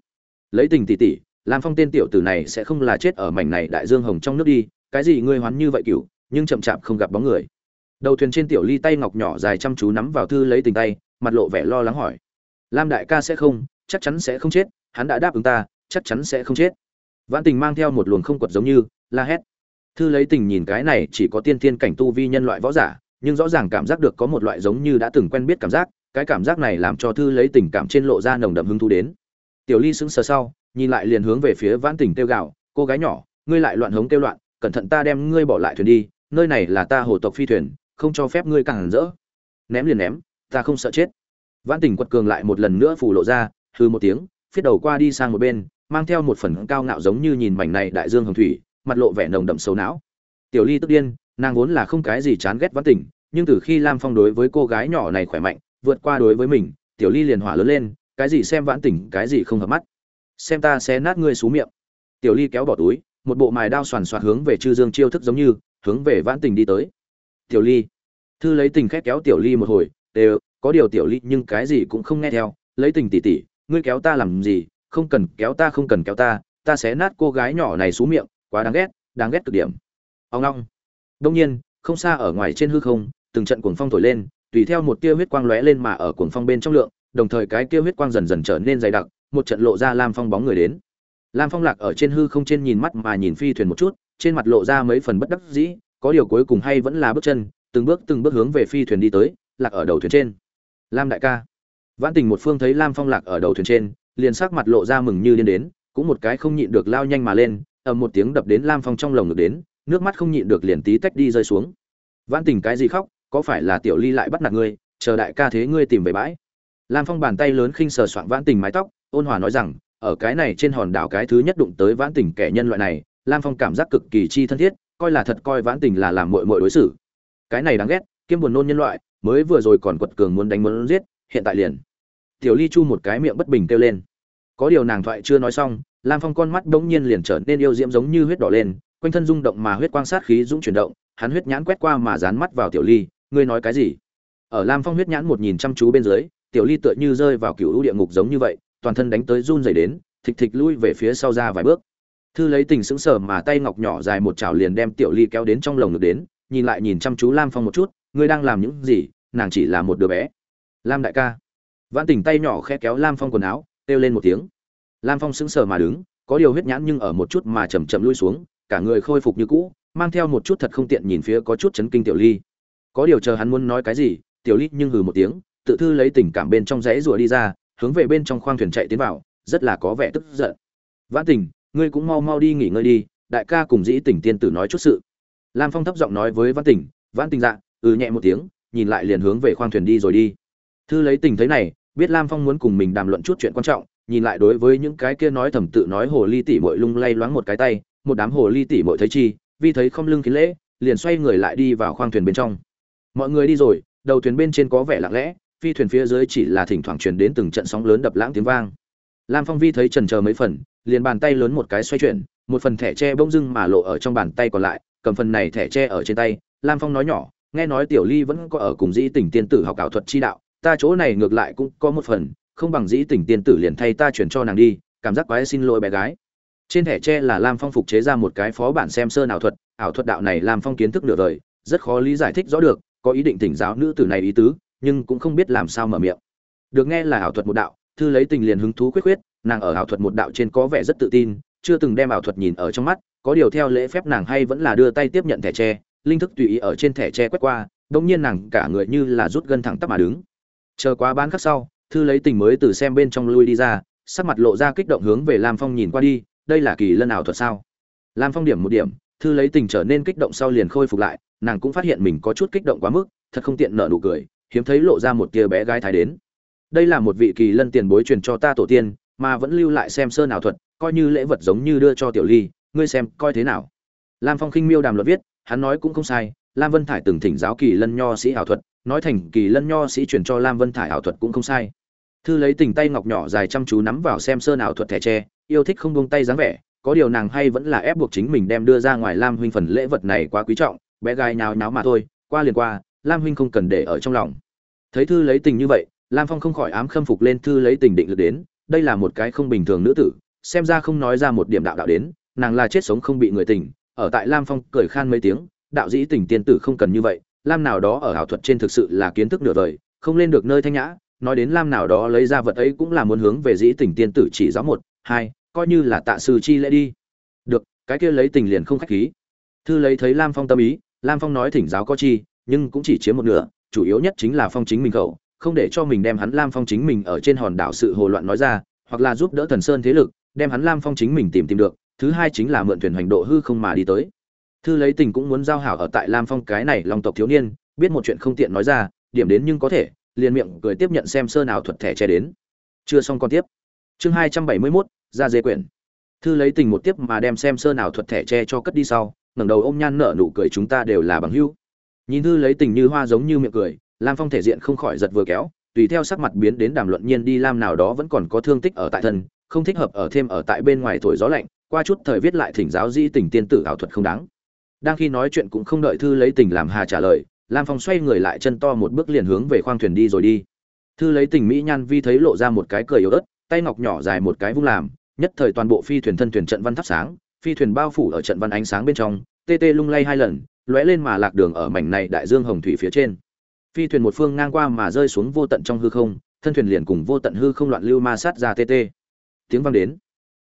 Lấy tình tỷ tỷ lam phong tên tiểu tử này sẽ không là chết ở mảnh này đại dương hồng trong nước đi cái gì ngươi hoán như vậy cửu, nhưng chậm chạp không gặp bóng người. Đầu thuyền trên tiểu ly tay ngọc nhỏ dài chăm chú nắm vào thư lấy tình tay, mặt lộ vẻ lo lắng hỏi. Lam đại ca sẽ không, chắc chắn sẽ không chết, hắn đã đáp ứng ta, chắc chắn sẽ không chết. Vãn tình mang theo một luồng không quật giống như, la hét. Thư lấy tình nhìn cái này chỉ có tiên thiên cảnh tu vi nhân loại võ giả, nhưng rõ ràng cảm giác được có một loại giống như đã từng quen biết cảm giác, cái cảm giác này làm cho thư lấy tình cảm trên lộ ra nồng đậm hứng thú đến. Tiểu ly sững sờ sau, nhìn lại liền hướng về phía vãn tình kêu gạo cô gái nhỏ, ngươi lại loạn hống kêu loạn cẩn thận ta đem ngươi bỏ lại thuyền đi, nơi này là ta hồ tộc phi thuyền, không cho phép ngươi càng rỡ. Ném liền ném, ta không sợ chết. Vãn tình quật cường lại một lần nữa phủ lộ ra hư một tiếng, phiết đầu qua đi sang một bên, mang theo một phần cao ngạo giống như nhìn mảnh này đại dương hồng thủy, mặt lộ vẻ nồng đậm xấu não. Tiểu ly tức điên, nàng vốn là không cái gì chán ghét vãn tình, nhưng từ khi lam phong đối với cô gái nhỏ này khỏe mạnh, vượt qua đối với mình, tiểu ly liền hỏa lớn lên, cái gì xem vãn tình, cái gì không hợp mắt. Xem ta sẽ nát ngươi xú miệng. Tiểu ly kéo bỏ túi một bộ mài đao soàn soạt hướng về chư dương chiêu thức giống như, hướng về vãn tình đi tới. Tiểu ly. Thư lấy tình khét kéo tiểu ly một hồi, đều, có điều tiểu ly nhưng cái gì cũng không nghe theo. Lấy tình tỉ tỉ ngươi kéo ta làm gì? Không cần kéo ta, không cần kéo ta ta sẽ nát cô gái nhỏ này xuống miệng, quá đáng ghét đáng ghét cực điểm. Ông long. Đông nhiên, không xa ở ngoài trên hư không, từng trận cuồng phong thổi lên, tùy theo một tia huyết quang lóe lên mà ở cuồng phong bên trong lượng, đồng thời cái tia huyết quang dần dần trở nên dày đặc, một trận lộ ra lam phong bóng người đến lam phong lạc ở trên hư không trên nhìn mắt mà nhìn phi thuyền một chút, trên mặt lộ ra mấy phần bất đắc dĩ, có điều cuối cùng hay vẫn là bước chân, từng bước từng bước hướng về phi thuyền đi tới, lạc ở đầu thuyền trên. Lam đại ca. Vãn tình một phương thấy lam phong lạc ở đầu thuyền trên, liền sắc mặt lộ ra mừng như điên đến, cũng một cái không nhịn được lao nhanh mà lên, ầm một tiếng đập đến lam phong trong lồng ngực đến, nước mắt không nhịn được liền tí tách đi rơi xuống. Vãn tình cái gì khóc, có phải là tiểu ly lại bắt nạt ngươi, chờ đại ca thế ngươi tìm về bãi. Lam phong bàn tay lớn khinh sờ soạng vãn tình mái tóc, ôn hòa nói rằng ở cái này trên hòn đảo cái thứ nhất đụng tới vãn tình kẻ nhân loại này, lam phong cảm giác cực kỳ chi thân thiết, coi là thật coi vãn tình là làm mội mội đối xử. Cái này đáng ghét, kiêm buồn nôn nhân loại, mới vừa rồi còn quật cường muốn đánh muốn giết, hiện tại liền. Tiểu ly chu một cái miệng bất bình kêu lên. Có điều nàng thoại chưa nói xong, lam phong con mắt bỗng nhiên liền trở nên yêu diễm giống như huyết đỏ lên, quanh thân rung động mà huyết quang sát khí dũng chuyển động, hắn huyết nhãn quét qua mà dán mắt vào tiểu ly, ngươi nói cái gì? Ở lam phong huyết nhãn một nhìn chăm chú bên dưới, tiểu ly tựa như rơi vào cựu địa ngục giống như vậy toàn thân đánh tới run rẩy đến, thịch thịch lui về phía sau ra vài bước. Thư lấy tình sững sờ mà tay ngọc nhỏ dài một chảo liền đem tiểu ly kéo đến trong lồng ngực đến, nhìn lại nhìn chăm chú lam phong một chút, ngươi đang làm những gì, nàng chỉ là một đứa bé. Lam đại ca. Vãn Tỉnh tay nhỏ khẽ kéo lam phong quần áo, kêu lên một tiếng. Lam phong sững sờ mà đứng, có điều huyết nhãn nhưng ở một chút mà chậm chậm lui xuống, cả người khôi phục như cũ, mang theo một chút thật không tiện nhìn phía có chút chấn kinh tiểu ly. Có điều chờ hắn muốn nói cái gì, tiểu ly nhưng hừ một tiếng, tự thư lấy tình cảm bên trong rẽ rùa đi ra hướng về bên trong khoang thuyền chạy tiến vào, rất là có vẻ tức giận. Vãn tình, ngươi cũng mau mau đi nghỉ ngơi đi, đại ca cùng dĩ Tỉnh tiên tử nói chút sự. Lam phong thấp giọng nói với vãn tình vãn tình dạ ừ nhẹ một tiếng, nhìn lại liền hướng về khoang thuyền đi rồi đi. Thư lấy tình thấy này, biết lam phong muốn cùng mình đàm luận chút chuyện quan trọng, nhìn lại đối với những cái kia nói thầm tự nói hồ ly tỷ mội lung lay loáng một cái tay, một đám hồ ly tỷ mội thấy chi vì thấy không lưng kính lễ, liền xoay người lại đi vào khoang thuyền bên trong. Mọi người đi rồi, đầu thuyền bên trên có vẻ lặng lẽ phi thuyền phía dưới chỉ là thỉnh thoảng truyền đến từng trận sóng lớn đập lãng tiếng vang. Lam phong vi thấy trần chờ mấy phần, liền bàn tay lớn một cái xoay chuyển, một phần thẻ tre bông dưng mà lộ ở trong bàn tay còn lại, cầm phần này thẻ tre ở trên tay. Lam phong nói nhỏ, nghe nói tiểu ly vẫn có ở cùng dĩ tỉnh tiên tử học ảo thuật chi đạo, ta chỗ này ngược lại cũng có một phần, không bằng dĩ tỉnh tiên tử liền thay ta chuyển cho nàng đi, cảm giác quái xin lỗi bé gái. Trên thẻ tre là lam phong phục chế ra một cái phó bản xem sơn ảo thuật ảo thuật đạo này lam phong kiến thức nửa đời, rất khó lý giải thích rõ được, có ý định tỉnh giáo nữ tử này ý tứ nhưng cũng không biết làm sao mở miệng. Được nghe là ảo thuật một đạo, thư lấy tình liền hứng thú quyết quyết nàng ở ảo thuật một đạo trên có vẻ rất tự tin, chưa từng đem ảo thuật nhìn ở trong mắt, có điều theo lễ phép nàng hay vẫn là đưa tay tiếp nhận thẻ tre, linh thức tùy ý ở trên thẻ tre quét qua đông nhiên nàng cả người như là rút gân thẳng tắp mà đứng. Chờ quá bán khắc sau, thư lấy tình mới từ xem bên trong lui đi ra, sắc mặt lộ ra kích động hướng về lam phong nhìn qua đi, đây là kỳ lân ảo thuật sao? Lam phong điểm một điểm, thư lấy tình trở nên kích động sau liền khôi phục lại, nàng cũng phát hiện mình có chút kích động quá mức, thật không tiện nở nụ cười hiếm thấy lộ ra một tia bé gái thái đến. Đây là một vị kỳ lân tiền bối truyền cho ta tổ tiên, mà vẫn lưu lại xem sơn ảo thuật, coi như lễ vật giống như đưa cho tiểu ly, ngươi xem coi thế nào. Lam phong khinh miêu đàm luật viết, hắn nói cũng không sai, lam vân thải từng thỉnh giáo kỳ lân nho sĩ ảo thuật, nói thành kỳ lân nho sĩ truyền cho lam vân thải ảo thuật cũng không sai. Thư lấy tình tay ngọc nhỏ dài chăm chú nắm vào xem sơn ảo thuật thẻ tre, yêu thích không buông tay dáng vẻ, có điều nàng hay vẫn là ép buộc chính mình đem đưa ra ngoài lam huynh phần lễ vật này quá quý trọng, bé gái nào náo mà thôi, qua liền qua lam huynh không cần để ở trong lòng. Thấy thư lấy tình như vậy, lam phong không khỏi ám khâm phục lên thư lấy tình định lực đến, đây là một cái không bình thường nữ tử, xem ra không nói ra một điểm đạo đạo đến, nàng là chết sống không bị người tình. Ở tại lam phong cười khan mấy tiếng, đạo dĩ tình tiên tử không cần như vậy, lam nào đó ở ảo thuật trên thực sự là kiến thức nửa vời không lên được nơi thanh nhã, nói đến lam nào đó lấy ra vật ấy cũng là muốn hướng về dĩ tình tiên tử chỉ giáo một, hai, coi như là tạ sư chi lễ đi. Được, cái kia lấy tình liền không khách khí. Thư lấy thấy lam phong tâm ý, lam phong nói thỉnh giáo có chi nhưng cũng chỉ chiếm một nửa, chủ yếu nhất chính là phong chính mình khẩu, không để cho mình đem hắn lam phong chính mình ở trên hòn đảo sự hồ loạn nói ra, hoặc là giúp đỡ thần sơn thế lực, đem hắn lam phong chính mình tìm tìm được, thứ hai chính là mượn thuyền hành độ hư không mà đi tới. Thư lấy tình cũng muốn giao hảo ở tại lam phong cái này lòng tộc thiếu niên, biết một chuyện không tiện nói ra, điểm đến nhưng có thể, liền miệng cười tiếp nhận xem sơ nào thuật thẻ che đến. Chưa xong còn tiếp. Chương hai trăm bảy mươi mốt, ra dê quyển. Thư lấy tình một tiếp mà đem xem sơ nào thuật thẻ che cho cất đi sau, ngẩng đầu ôm nhan nở nụ cười chúng ta đều là bằng hữu nhìn thư lấy tình như hoa giống như miệng cười, lam phong thể diện không khỏi giật vừa kéo, tùy theo sắc mặt biến đến đàm luận nhiên đi lam nào đó vẫn còn có thương tích ở tại thân, không thích hợp ở thêm ở tại bên ngoài thổi gió lạnh, qua chút thời viết lại thỉnh giáo di tình tiên tử ảo thuật không đáng. Đang khi nói chuyện cũng không đợi thư lấy tình làm hà trả lời, lam phong xoay người lại chân to một bước liền hướng về khoang thuyền đi rồi đi. Thư lấy tình mỹ nhan vi thấy lộ ra một cái cười yếu ớt, tay ngọc nhỏ dài một cái vung làm, nhất thời toàn bộ phi thuyền thân thuyền trận văn thắp sáng, phi thuyền bao phủ ở trận văn ánh sáng bên trong, tê tê lung lay hai lần lóe lên mà lạc đường ở mảnh này đại dương hồng thủy phía trên. Phi thuyền một phương ngang qua mà rơi xuống vô tận trong hư không, thân thuyền liền cùng vô tận hư không loạn lưu ma sát ra tê tê. Tiếng vang đến.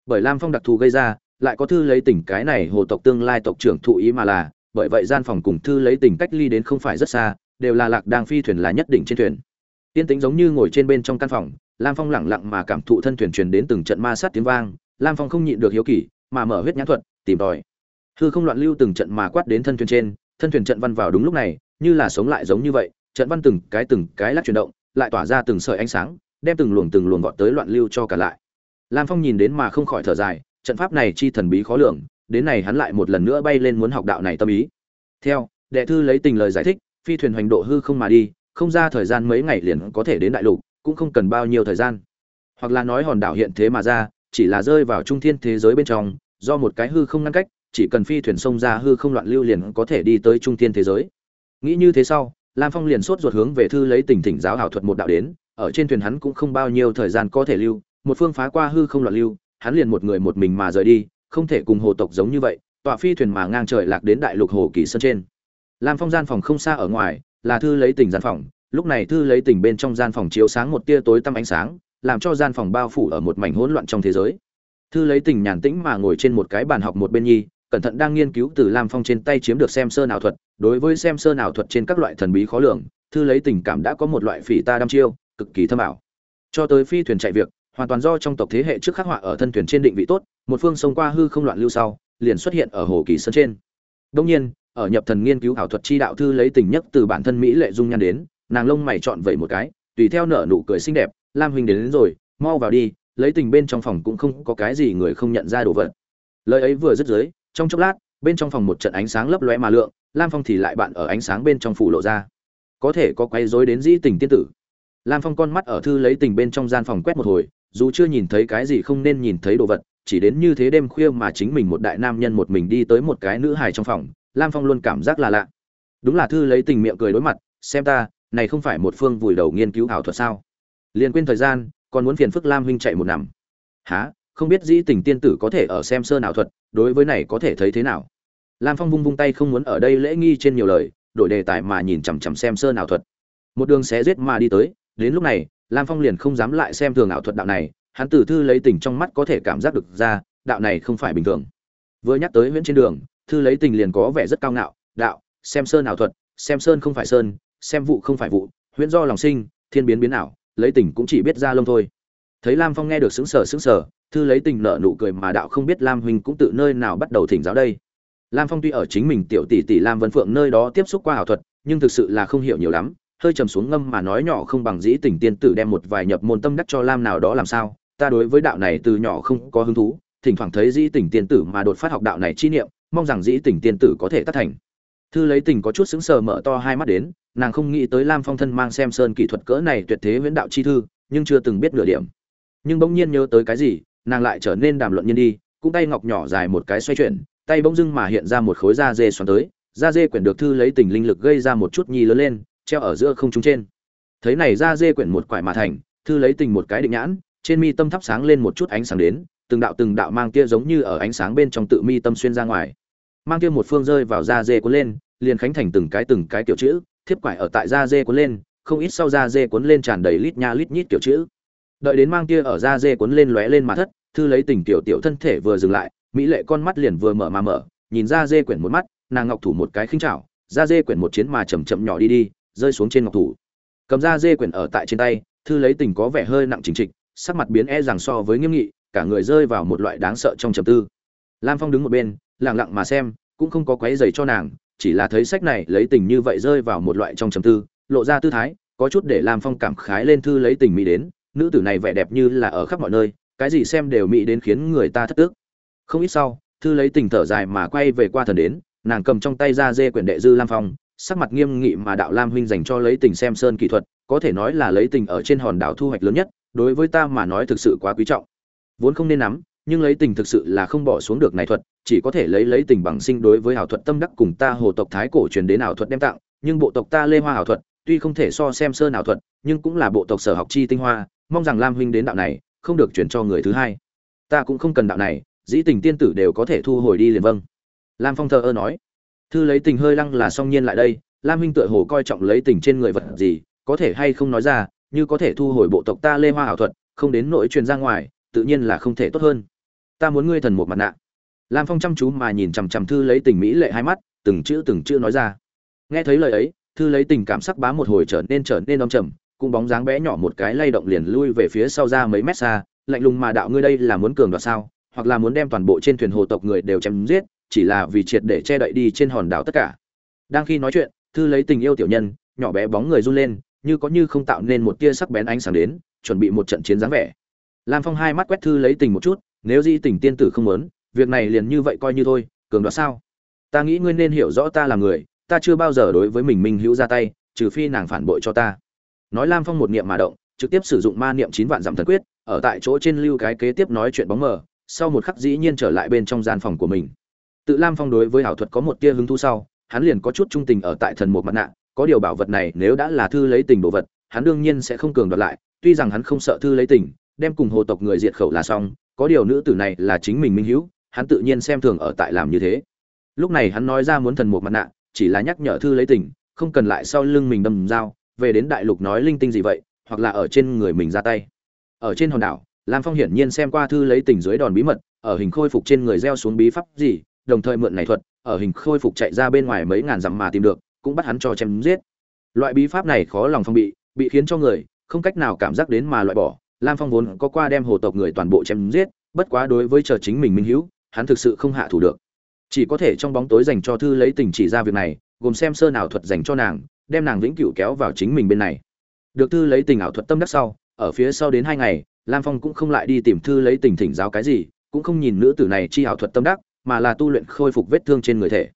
Bởi lam phong đặc thù gây ra, lại có thư lấy tỉnh cái này hồ tộc tương lai tộc trưởng thụ ý mà là, bởi vậy gian phòng cùng thư lấy tỉnh cách ly đến không phải rất xa, đều là lạc đang phi thuyền là nhất định trên thuyền. Tiên tính giống như ngồi trên bên trong căn phòng, lam phong lẳng lặng mà cảm thụ thân thuyền truyền đến từng trận ma sát tiếng vang, lam phong không nhịn được hiếu kỳ, mà mở huyết nhãn thuật, tìm tòi hư không loạn lưu từng trận mà quát đến thân thuyền trên, thân thuyền trận văn vào đúng lúc này, như là sống lại giống như vậy, trận văn từng cái từng cái lắc chuyển động, lại tỏa ra từng sợi ánh sáng, đem từng luồng từng luồng gọn tới loạn lưu cho cả lại. Lam phong nhìn đến mà không khỏi thở dài, trận pháp này chi thần bí khó lường, đến này hắn lại một lần nữa bay lên muốn học đạo này tâm ý. Theo, đệ thư lấy tình lời giải thích, phi thuyền hoành độ hư không mà đi, không ra thời gian mấy ngày liền có thể đến đại lục, cũng không cần bao nhiêu thời gian. Hoặc là nói hòn đảo hiện thế mà ra, chỉ là rơi vào trung thiên thế giới bên trong, do một cái hư không ngăn cách chỉ cần phi thuyền sông ra hư không loạn lưu liền có thể đi tới trung thiên thế giới. Nghĩ như thế sau, lam phong liền sốt ruột hướng về thư lấy tình thỉnh giáo hảo thuật một đạo đến, ở trên thuyền hắn cũng không bao nhiêu thời gian có thể lưu, một phương phá qua hư không loạn lưu, hắn liền một người một mình mà rời đi, không thể cùng hồ tộc giống như vậy, tọa phi thuyền mà ngang trời lạc đến đại lục hồ kỳ sơn trên. Lam phong gian phòng không xa ở ngoài, là thư lấy tình gian phòng, lúc này thư lấy tình bên trong gian phòng chiếu sáng một tia tối tăm ánh sáng, làm cho gian phòng bao phủ ở một mảnh hỗn loạn trong thế giới. Thư lấy tình nhàn tĩnh mà ngồi trên một cái bàn học một bên nhi cẩn thận đang nghiên cứu từ lam phong trên tay chiếm được xem sơn ảo thuật đối với xem sơn ảo thuật trên các loại thần bí khó lường thư lấy tình cảm đã có một loại phỉ ta đăm chiêu cực kỳ thâm ảo. Cho tới phi thuyền chạy việc hoàn toàn do trong tộc thế hệ trước khắc họa ở thân thuyền trên định vị tốt một phương sông qua hư không loạn lưu sau liền xuất hiện ở hồ kỳ sơn trên. Đông nhiên ở nhập thần nghiên cứu ảo thuật chi đạo thư lấy tình nhất từ bản thân mỹ lệ dung nhan đến nàng lông mày chọn vậy một cái tùy theo nở nụ cười xinh đẹp lam huỳnh đến, đến rồi mau vào đi lấy tình bên trong phòng cũng không có cái gì người không nhận ra đồ vật. Lời ấy vừa dứt dưới trong chốc lát, bên trong phòng một trận ánh sáng lấp lóe mà lượng, lam phong thì lại bạn ở ánh sáng bên trong phủ lộ ra. Có thể có quay rối đến dĩ tình tiên tử. Lam phong con mắt ở thư lấy tình bên trong gian phòng quét một hồi, dù chưa nhìn thấy cái gì không nên nhìn thấy đồ vật, chỉ đến như thế đêm khuya mà chính mình một đại nam nhân một mình đi tới một cái nữ hài trong phòng, lam phong luôn cảm giác là lạ. Đúng là thư lấy tình miệng cười đối mặt, xem ta, này không phải một phương vùi đầu nghiên cứu ảo thuật sao? Liền quên thời gian, còn muốn phiền phức lam huynh chạy một nằm. Há không biết dĩ tình tiên tử có thể ở xem sơ nào thuật, đối với này có thể thấy thế nào. Lam phong vung vung tay không muốn ở đây lễ nghi trên nhiều lời, đổi đề tài mà nhìn chằm chằm xem sơ nào thuật. Một đường xé giết mà đi tới, đến lúc này, lam phong liền không dám lại xem thường ảo thuật đạo này, hắn tử thư lấy tình trong mắt có thể cảm giác được ra, đạo này không phải bình thường. Vừa nhắc tới nguyễn trên đường, thư lấy tình liền có vẻ rất cao ngạo, đạo, xem sơn ảo thuật, xem sơn không phải sơn, xem vụ không phải vụ, huyễn do lòng sinh, thiên biến biến ảo, lấy tình cũng chỉ biết ra lông thôi. Thấy lam phong nghe được xứng sở xứng sở thư lấy tình nợ nụ cười mà đạo không biết lam huynh cũng tự nơi nào bắt đầu thỉnh giáo đây. Lam phong tuy ở chính mình tiểu tỷ tỷ lam vân phượng nơi đó tiếp xúc qua ảo thuật, nhưng thực sự là không hiểu nhiều lắm, hơi trầm xuống ngâm mà nói nhỏ không bằng dĩ tình tiên tử đem một vài nhập môn tâm đắc cho lam nào đó làm sao, ta đối với đạo này từ nhỏ không có hứng thú, thỉnh thoảng thấy dĩ tình tiên tử mà đột phát học đạo này chi niệm, mong rằng dĩ tình tiên tử có thể tác thành. Thư lấy tình có chút sững sờ mở to hai mắt đến, nàng không nghĩ tới lam phong thân mang xem sơn kỹ thuật cỡ này tuyệt thế viễn đạo chi thư, nhưng chưa từng biết nửa điểm. Nhưng bỗng nhiên nhớ tới cái gì nàng lại trở nên đàm luận nhân đi, cũng tay ngọc nhỏ dài một cái xoay chuyển, tay bỗng dưng mà hiện ra một khối da dê xoắn tới, da dê quyển được thư lấy tình linh lực gây ra một chút nhi lớn lên, treo ở giữa không trung trên. Thấy này da dê quyển một quải mà thành, thư lấy tình một cái định nhãn, trên mi tâm thắp sáng lên một chút ánh sáng đến, từng đạo từng đạo mang tia giống như ở ánh sáng bên trong tự mi tâm xuyên ra ngoài. Mang tia một phương rơi vào da dê cuốn lên, liền khánh thành từng cái từng cái kiểu chữ, thiếp quải ở tại da dê cuốn lên, không ít sau da dê cuốn lên tràn đầy lít nha lít nhít kiểu chữ đợi đến mang tia ở da dê cuốn lên lóe lên mà thất, thư lấy tình tiểu tiểu thân thể vừa dừng lại, mỹ lệ con mắt liền vừa mở mà mở, nhìn da dê quyển một mắt, nàng ngọc thủ một cái khinh chảo da dê quyển một chiến mà chầm chậm nhỏ đi đi, rơi xuống trên ngọc thủ. Cầm da dê quyển ở tại trên tay, thư lấy tình có vẻ hơi nặng chính trịch, sắc mặt biến e rằng so với nghiêm nghị, cả người rơi vào một loại đáng sợ trong trầm tư. Lam phong đứng một bên, lặng lặng mà xem, cũng không có quấy giày cho nàng, chỉ là thấy sách này lấy tình như vậy rơi vào một loại trong trầm tư, lộ ra tư thái, có chút để lam phong cảm khái lên thư lấy tình mỹ đến nữ tử này vẻ đẹp như là ở khắp mọi nơi, cái gì xem đều mỹ đến khiến người ta thất tước. Không ít sau, thư lấy tình thở dài mà quay về qua thần đến, nàng cầm trong tay ra dê quyển đệ dư lam phong, sắc mặt nghiêm nghị mà đạo lam huynh dành cho lấy tình xem sơn kỹ thuật, có thể nói là lấy tình ở trên hòn đảo thu hoạch lớn nhất, đối với ta mà nói thực sự quá quý trọng. Vốn không nên nắm, nhưng lấy tình thực sự là không bỏ xuống được này thuật, chỉ có thể lấy lấy tình bằng sinh đối với ảo thuật tâm đắc cùng ta hồ tộc thái cổ truyền đến ảo thuật đem tặng, nhưng bộ tộc ta lê hoa ảo thuật, tuy không thể so xem sơn ảo thuật, nhưng cũng là bộ tộc sở học chi tinh hoa mong rằng lam huynh đến đạo này, không được chuyển cho người thứ hai. Ta cũng không cần đạo này, dĩ tình tiên tử đều có thể thu hồi đi liền vâng. Lam phong thờ ơ nói. Thư lấy tình hơi lăng là song nhiên lại đây, lam huynh tựa hồ coi trọng lấy tình trên người vật gì, có thể hay không nói ra, như có thể thu hồi bộ tộc ta lê hoa ảo thuật, không đến nội truyền ra ngoài, tự nhiên là không thể tốt hơn. Ta muốn ngươi thần một mặt nạ. Lam phong chăm chú mà nhìn chằm chằm thư lấy tình mỹ lệ hai mắt, từng chữ từng chữ nói ra. Nghe thấy lời ấy, thư lấy tình cảm sắc bá một hồi trở nên trở nên đong trầm cũng bóng dáng bé nhỏ một cái lay động liền lui về phía sau ra mấy mét xa, lạnh lùng mà đạo ngươi đây là muốn cường đoạt sao, hoặc là muốn đem toàn bộ trên thuyền hồ tộc người đều chém giết, chỉ là vì triệt để che đậy đi trên hòn đảo tất cả. Đang khi nói chuyện, thư lấy tình yêu tiểu nhân, nhỏ bé bóng người run lên, như có như không tạo nên một tia sắc bén ánh sáng đến, chuẩn bị một trận chiến dáng vẻ. Lam phong hai mắt quét thư lấy tình một chút, nếu di tình tiên tử không muốn, việc này liền như vậy coi như thôi, cường đoạt sao? Ta nghĩ ngươi nên hiểu rõ ta là người, ta chưa bao giờ đối với mình minh hữu ra tay, trừ phi nàng phản bội cho ta nói lam phong một niệm mà động, trực tiếp sử dụng ma niệm chín vạn dặm thần quyết, ở tại chỗ trên lưu cái kế tiếp nói chuyện bóng mờ, sau một khắc dĩ nhiên trở lại bên trong gian phòng của mình. Tự lam phong đối với ảo thuật có một tia hứng thú sau, hắn liền có chút trung tình ở tại thần một mặt nạ, có điều bảo vật này nếu đã là thư lấy tình đồ vật, hắn đương nhiên sẽ không cường đoạt lại, tuy rằng hắn không sợ thư lấy tình, đem cùng hồ tộc người diệt khẩu là xong, có điều nữ tử này là chính mình minh hữu, hắn tự nhiên xem thường ở tại làm như thế. Lúc này hắn nói ra muốn thần một mặt nạ, chỉ là nhắc nhở thư lấy tình, không cần lại sau lưng mình đâm dao về đến đại lục nói linh tinh gì vậy, hoặc là ở trên người mình ra tay. Ở trên hòn đảo, lam phong hiển nhiên xem qua thư lấy tình dưới đòn bí mật, ở hình khôi phục trên người gieo xuống bí pháp gì, đồng thời mượn này thuật, ở hình khôi phục chạy ra bên ngoài mấy ngàn dặm mà tìm được, cũng bắt hắn cho chém giết. Loại bí pháp này khó lòng phong bị bị khiến cho người không cách nào cảm giác đến mà loại bỏ. Lam phong vốn có qua đem hồ tộc người toàn bộ chém giết, bất quá đối với chờ chính mình minh hữu, hắn thực sự không hạ thủ được. Chỉ có thể trong bóng tối dành cho thư lấy tình chỉ ra việc này, gồm xem sơ nào thuật dành cho nàng đem nàng vĩnh cửu kéo vào chính mình bên này. Được thư lấy tình ảo thuật tâm đắc sau, ở phía sau đến hai ngày, lam phong cũng không lại đi tìm thư lấy tình thỉnh giáo cái gì, cũng không nhìn nữ tử này chi ảo thuật tâm đắc, mà là tu luyện khôi phục vết thương trên người thể.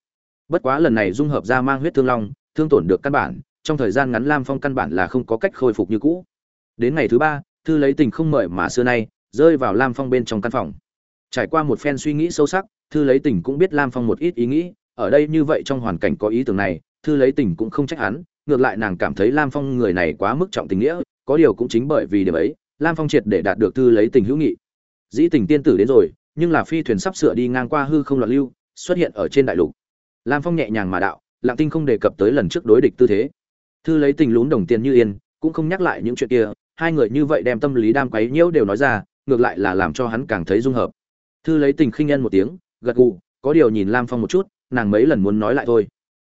Bất quá lần này dung hợp ra mang huyết thương long, thương tổn được căn bản, trong thời gian ngắn lam phong căn bản là không có cách khôi phục như cũ. Đến ngày thứ ba, thư lấy tình không mời mà xưa nay, rơi vào lam phong bên trong căn phòng. Trải qua một phen suy nghĩ sâu sắc, thư lấy tình cũng biết lam phong một ít ý nghĩ, ở đây như vậy trong hoàn cảnh có ý tưởng này thư lấy tình cũng không trách hắn, ngược lại nàng cảm thấy lam phong người này quá mức trọng tình nghĩa, có điều cũng chính bởi vì điểm ấy, lam phong triệt để đạt được thư lấy tình hữu nghị. Dĩ tình tiên tử đến rồi, nhưng là phi thuyền sắp sửa đi ngang qua hư không loạn lưu, xuất hiện ở trên đại lục. Lam phong nhẹ nhàng mà đạo, lạng tinh không đề cập tới lần trước đối địch tư thế. Thư lấy tình lún đồng tiền như yên, cũng không nhắc lại những chuyện kia, hai người như vậy đem tâm lý đam quấy nhiễu đều nói ra, ngược lại là làm cho hắn càng thấy dung hợp. Thư lấy tình khinh nhân một tiếng, gật gù, có điều nhìn lam phong một chút, nàng mấy lần muốn nói lại thôi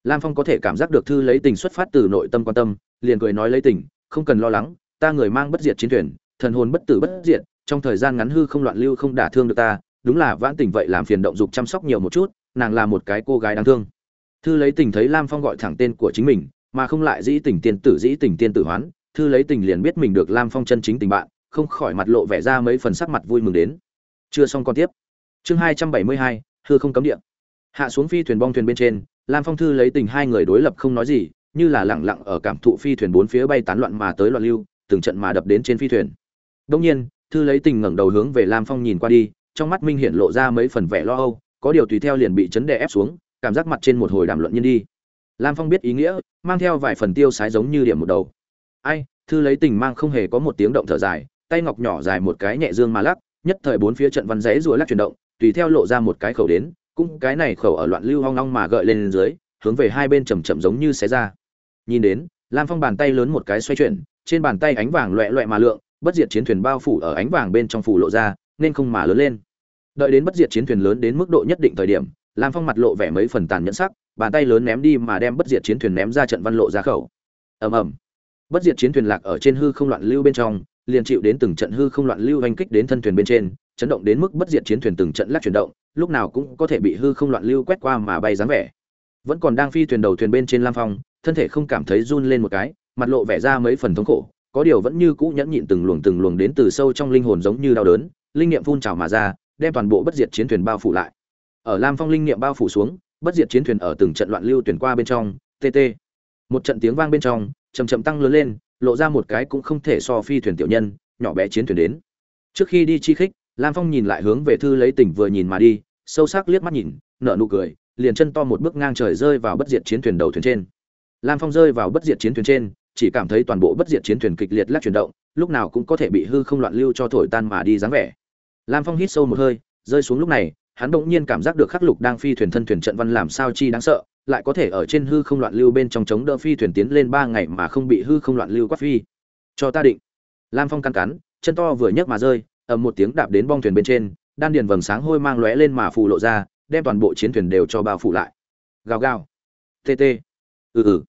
lam phong có thể cảm giác được thư lấy tình xuất phát từ nội tâm quan tâm, liền cười nói lấy tình, không cần lo lắng, ta người mang bất diệt chiến thuyền, thần hồn bất tử bất diệt, trong thời gian ngắn hư không loạn lưu không đả thương được ta, đúng là vãn tình vậy làm phiền động dục chăm sóc nhiều một chút, nàng là một cái cô gái đáng thương. Thư lấy tình thấy lam phong gọi thẳng tên của chính mình, mà không lại dĩ tình tiên tử dĩ tình tiên tử hoán, thư lấy tình liền biết mình được lam phong chân chính tình bạn, không khỏi mặt lộ vẻ ra mấy phần sắc mặt vui mừng đến. Chưa xong còn tiếp. Chương hai trăm bảy mươi hai, hư không cấm địa. Hạ xuống phi thuyền bong thuyền bên trên lam phong thư lấy tình hai người đối lập không nói gì, như là lẳng lặng ở cảm thụ phi thuyền bốn phía bay tán loạn mà tới loạn lưu, từng trận mà đập đến trên phi thuyền. Đông nhiên, thư lấy tình ngẩng đầu hướng về lam phong nhìn qua đi, trong mắt minh hiện lộ ra mấy phần vẻ lo âu, có điều tùy theo liền bị chấn đè ép xuống, cảm giác mặt trên một hồi đàm luận nhiên đi. Lam phong biết ý nghĩa, mang theo vài phần tiêu sái giống như điểm một đầu. Ai, thư lấy tình mang không hề có một tiếng động thở dài, tay ngọc nhỏ dài một cái nhẹ dương mà lắc, nhất thời bốn phía trận văn rẽ rùa lắc chuyển động, tùy theo lộ ra một cái khẩu đến cũng cái này khẩu ở loạn lưu hoang long mà gợi lên dưới, hướng về hai bên chầm chậm giống như xé ra. Nhìn đến, lam phong bàn tay lớn một cái xoay chuyển, trên bàn tay ánh vàng loẹ loẹ mà lượng, bất diệt chiến thuyền bao phủ ở ánh vàng bên trong phủ lộ ra, nên không mà lớn lên. Đợi đến bất diệt chiến thuyền lớn đến mức độ nhất định thời điểm, lam phong mặt lộ vẻ mấy phần tàn nhẫn sắc, bàn tay lớn ném đi mà đem bất diệt chiến thuyền ném ra trận văn lộ ra khẩu. Ầm ầm. Bất diệt chiến thuyền lạc ở trên hư không loạn lưu bên trong, liền chịu đến từng trận hư không loạn lưu hành kích đến thân thuyền bên trên chấn động đến mức bất diệt chiến thuyền từng trận lắc chuyển động, lúc nào cũng có thể bị hư không loạn lưu quét qua mà bay dáng vẻ. Vẫn còn đang phi thuyền đầu thuyền bên trên lam phong, thân thể không cảm thấy run lên một cái, mặt lộ vẻ ra mấy phần thống khổ, có điều vẫn như cũ nhẫn nhịn từng luồng từng luồng đến từ sâu trong linh hồn giống như đau đớn, linh niệm phun trào mà ra, đem toàn bộ bất diệt chiến thuyền bao phủ lại. Ở lam phong linh niệm bao phủ xuống, bất diệt chiến thuyền ở từng trận loạn lưu tuyển qua bên trong tt một trận tiếng vang bên trong, chậm chậm tăng lớn lên, lộ ra một cái cũng không thể so phi thuyền tiểu nhân, nhỏ bé chiến thuyền đến. Trước khi đi chi khích lam phong nhìn lại hướng về thư lấy tỉnh vừa nhìn mà đi, sâu sắc liếc mắt nhìn, nở nụ cười, liền chân to một bước ngang trời rơi vào bất diệt chiến thuyền đầu thuyền trên. Lam phong rơi vào bất diệt chiến thuyền trên, chỉ cảm thấy toàn bộ bất diệt chiến thuyền kịch liệt lắc chuyển động, lúc nào cũng có thể bị hư không loạn lưu cho thổi tan mà đi dáng vẻ. Lam phong hít sâu một hơi, rơi xuống lúc này, hắn bỗng nhiên cảm giác được khắc lục đang phi thuyền thân thuyền trận văn làm sao chi đáng sợ, lại có thể ở trên hư không loạn lưu bên trong chống đỡ phi thuyền tiến lên ba ngày mà không bị hư không loạn lưu quát phi. Cho ta định. Lam phong căn cắn, chân to vừa nhấc mà rơi ầm một tiếng đạp đến bong thuyền bên trên, đan điền vầng sáng hôi mang lóe lên mà phù lộ ra, đem toàn bộ chiến thuyền đều cho bao phủ lại. Gào gào. Tt ừ ừ.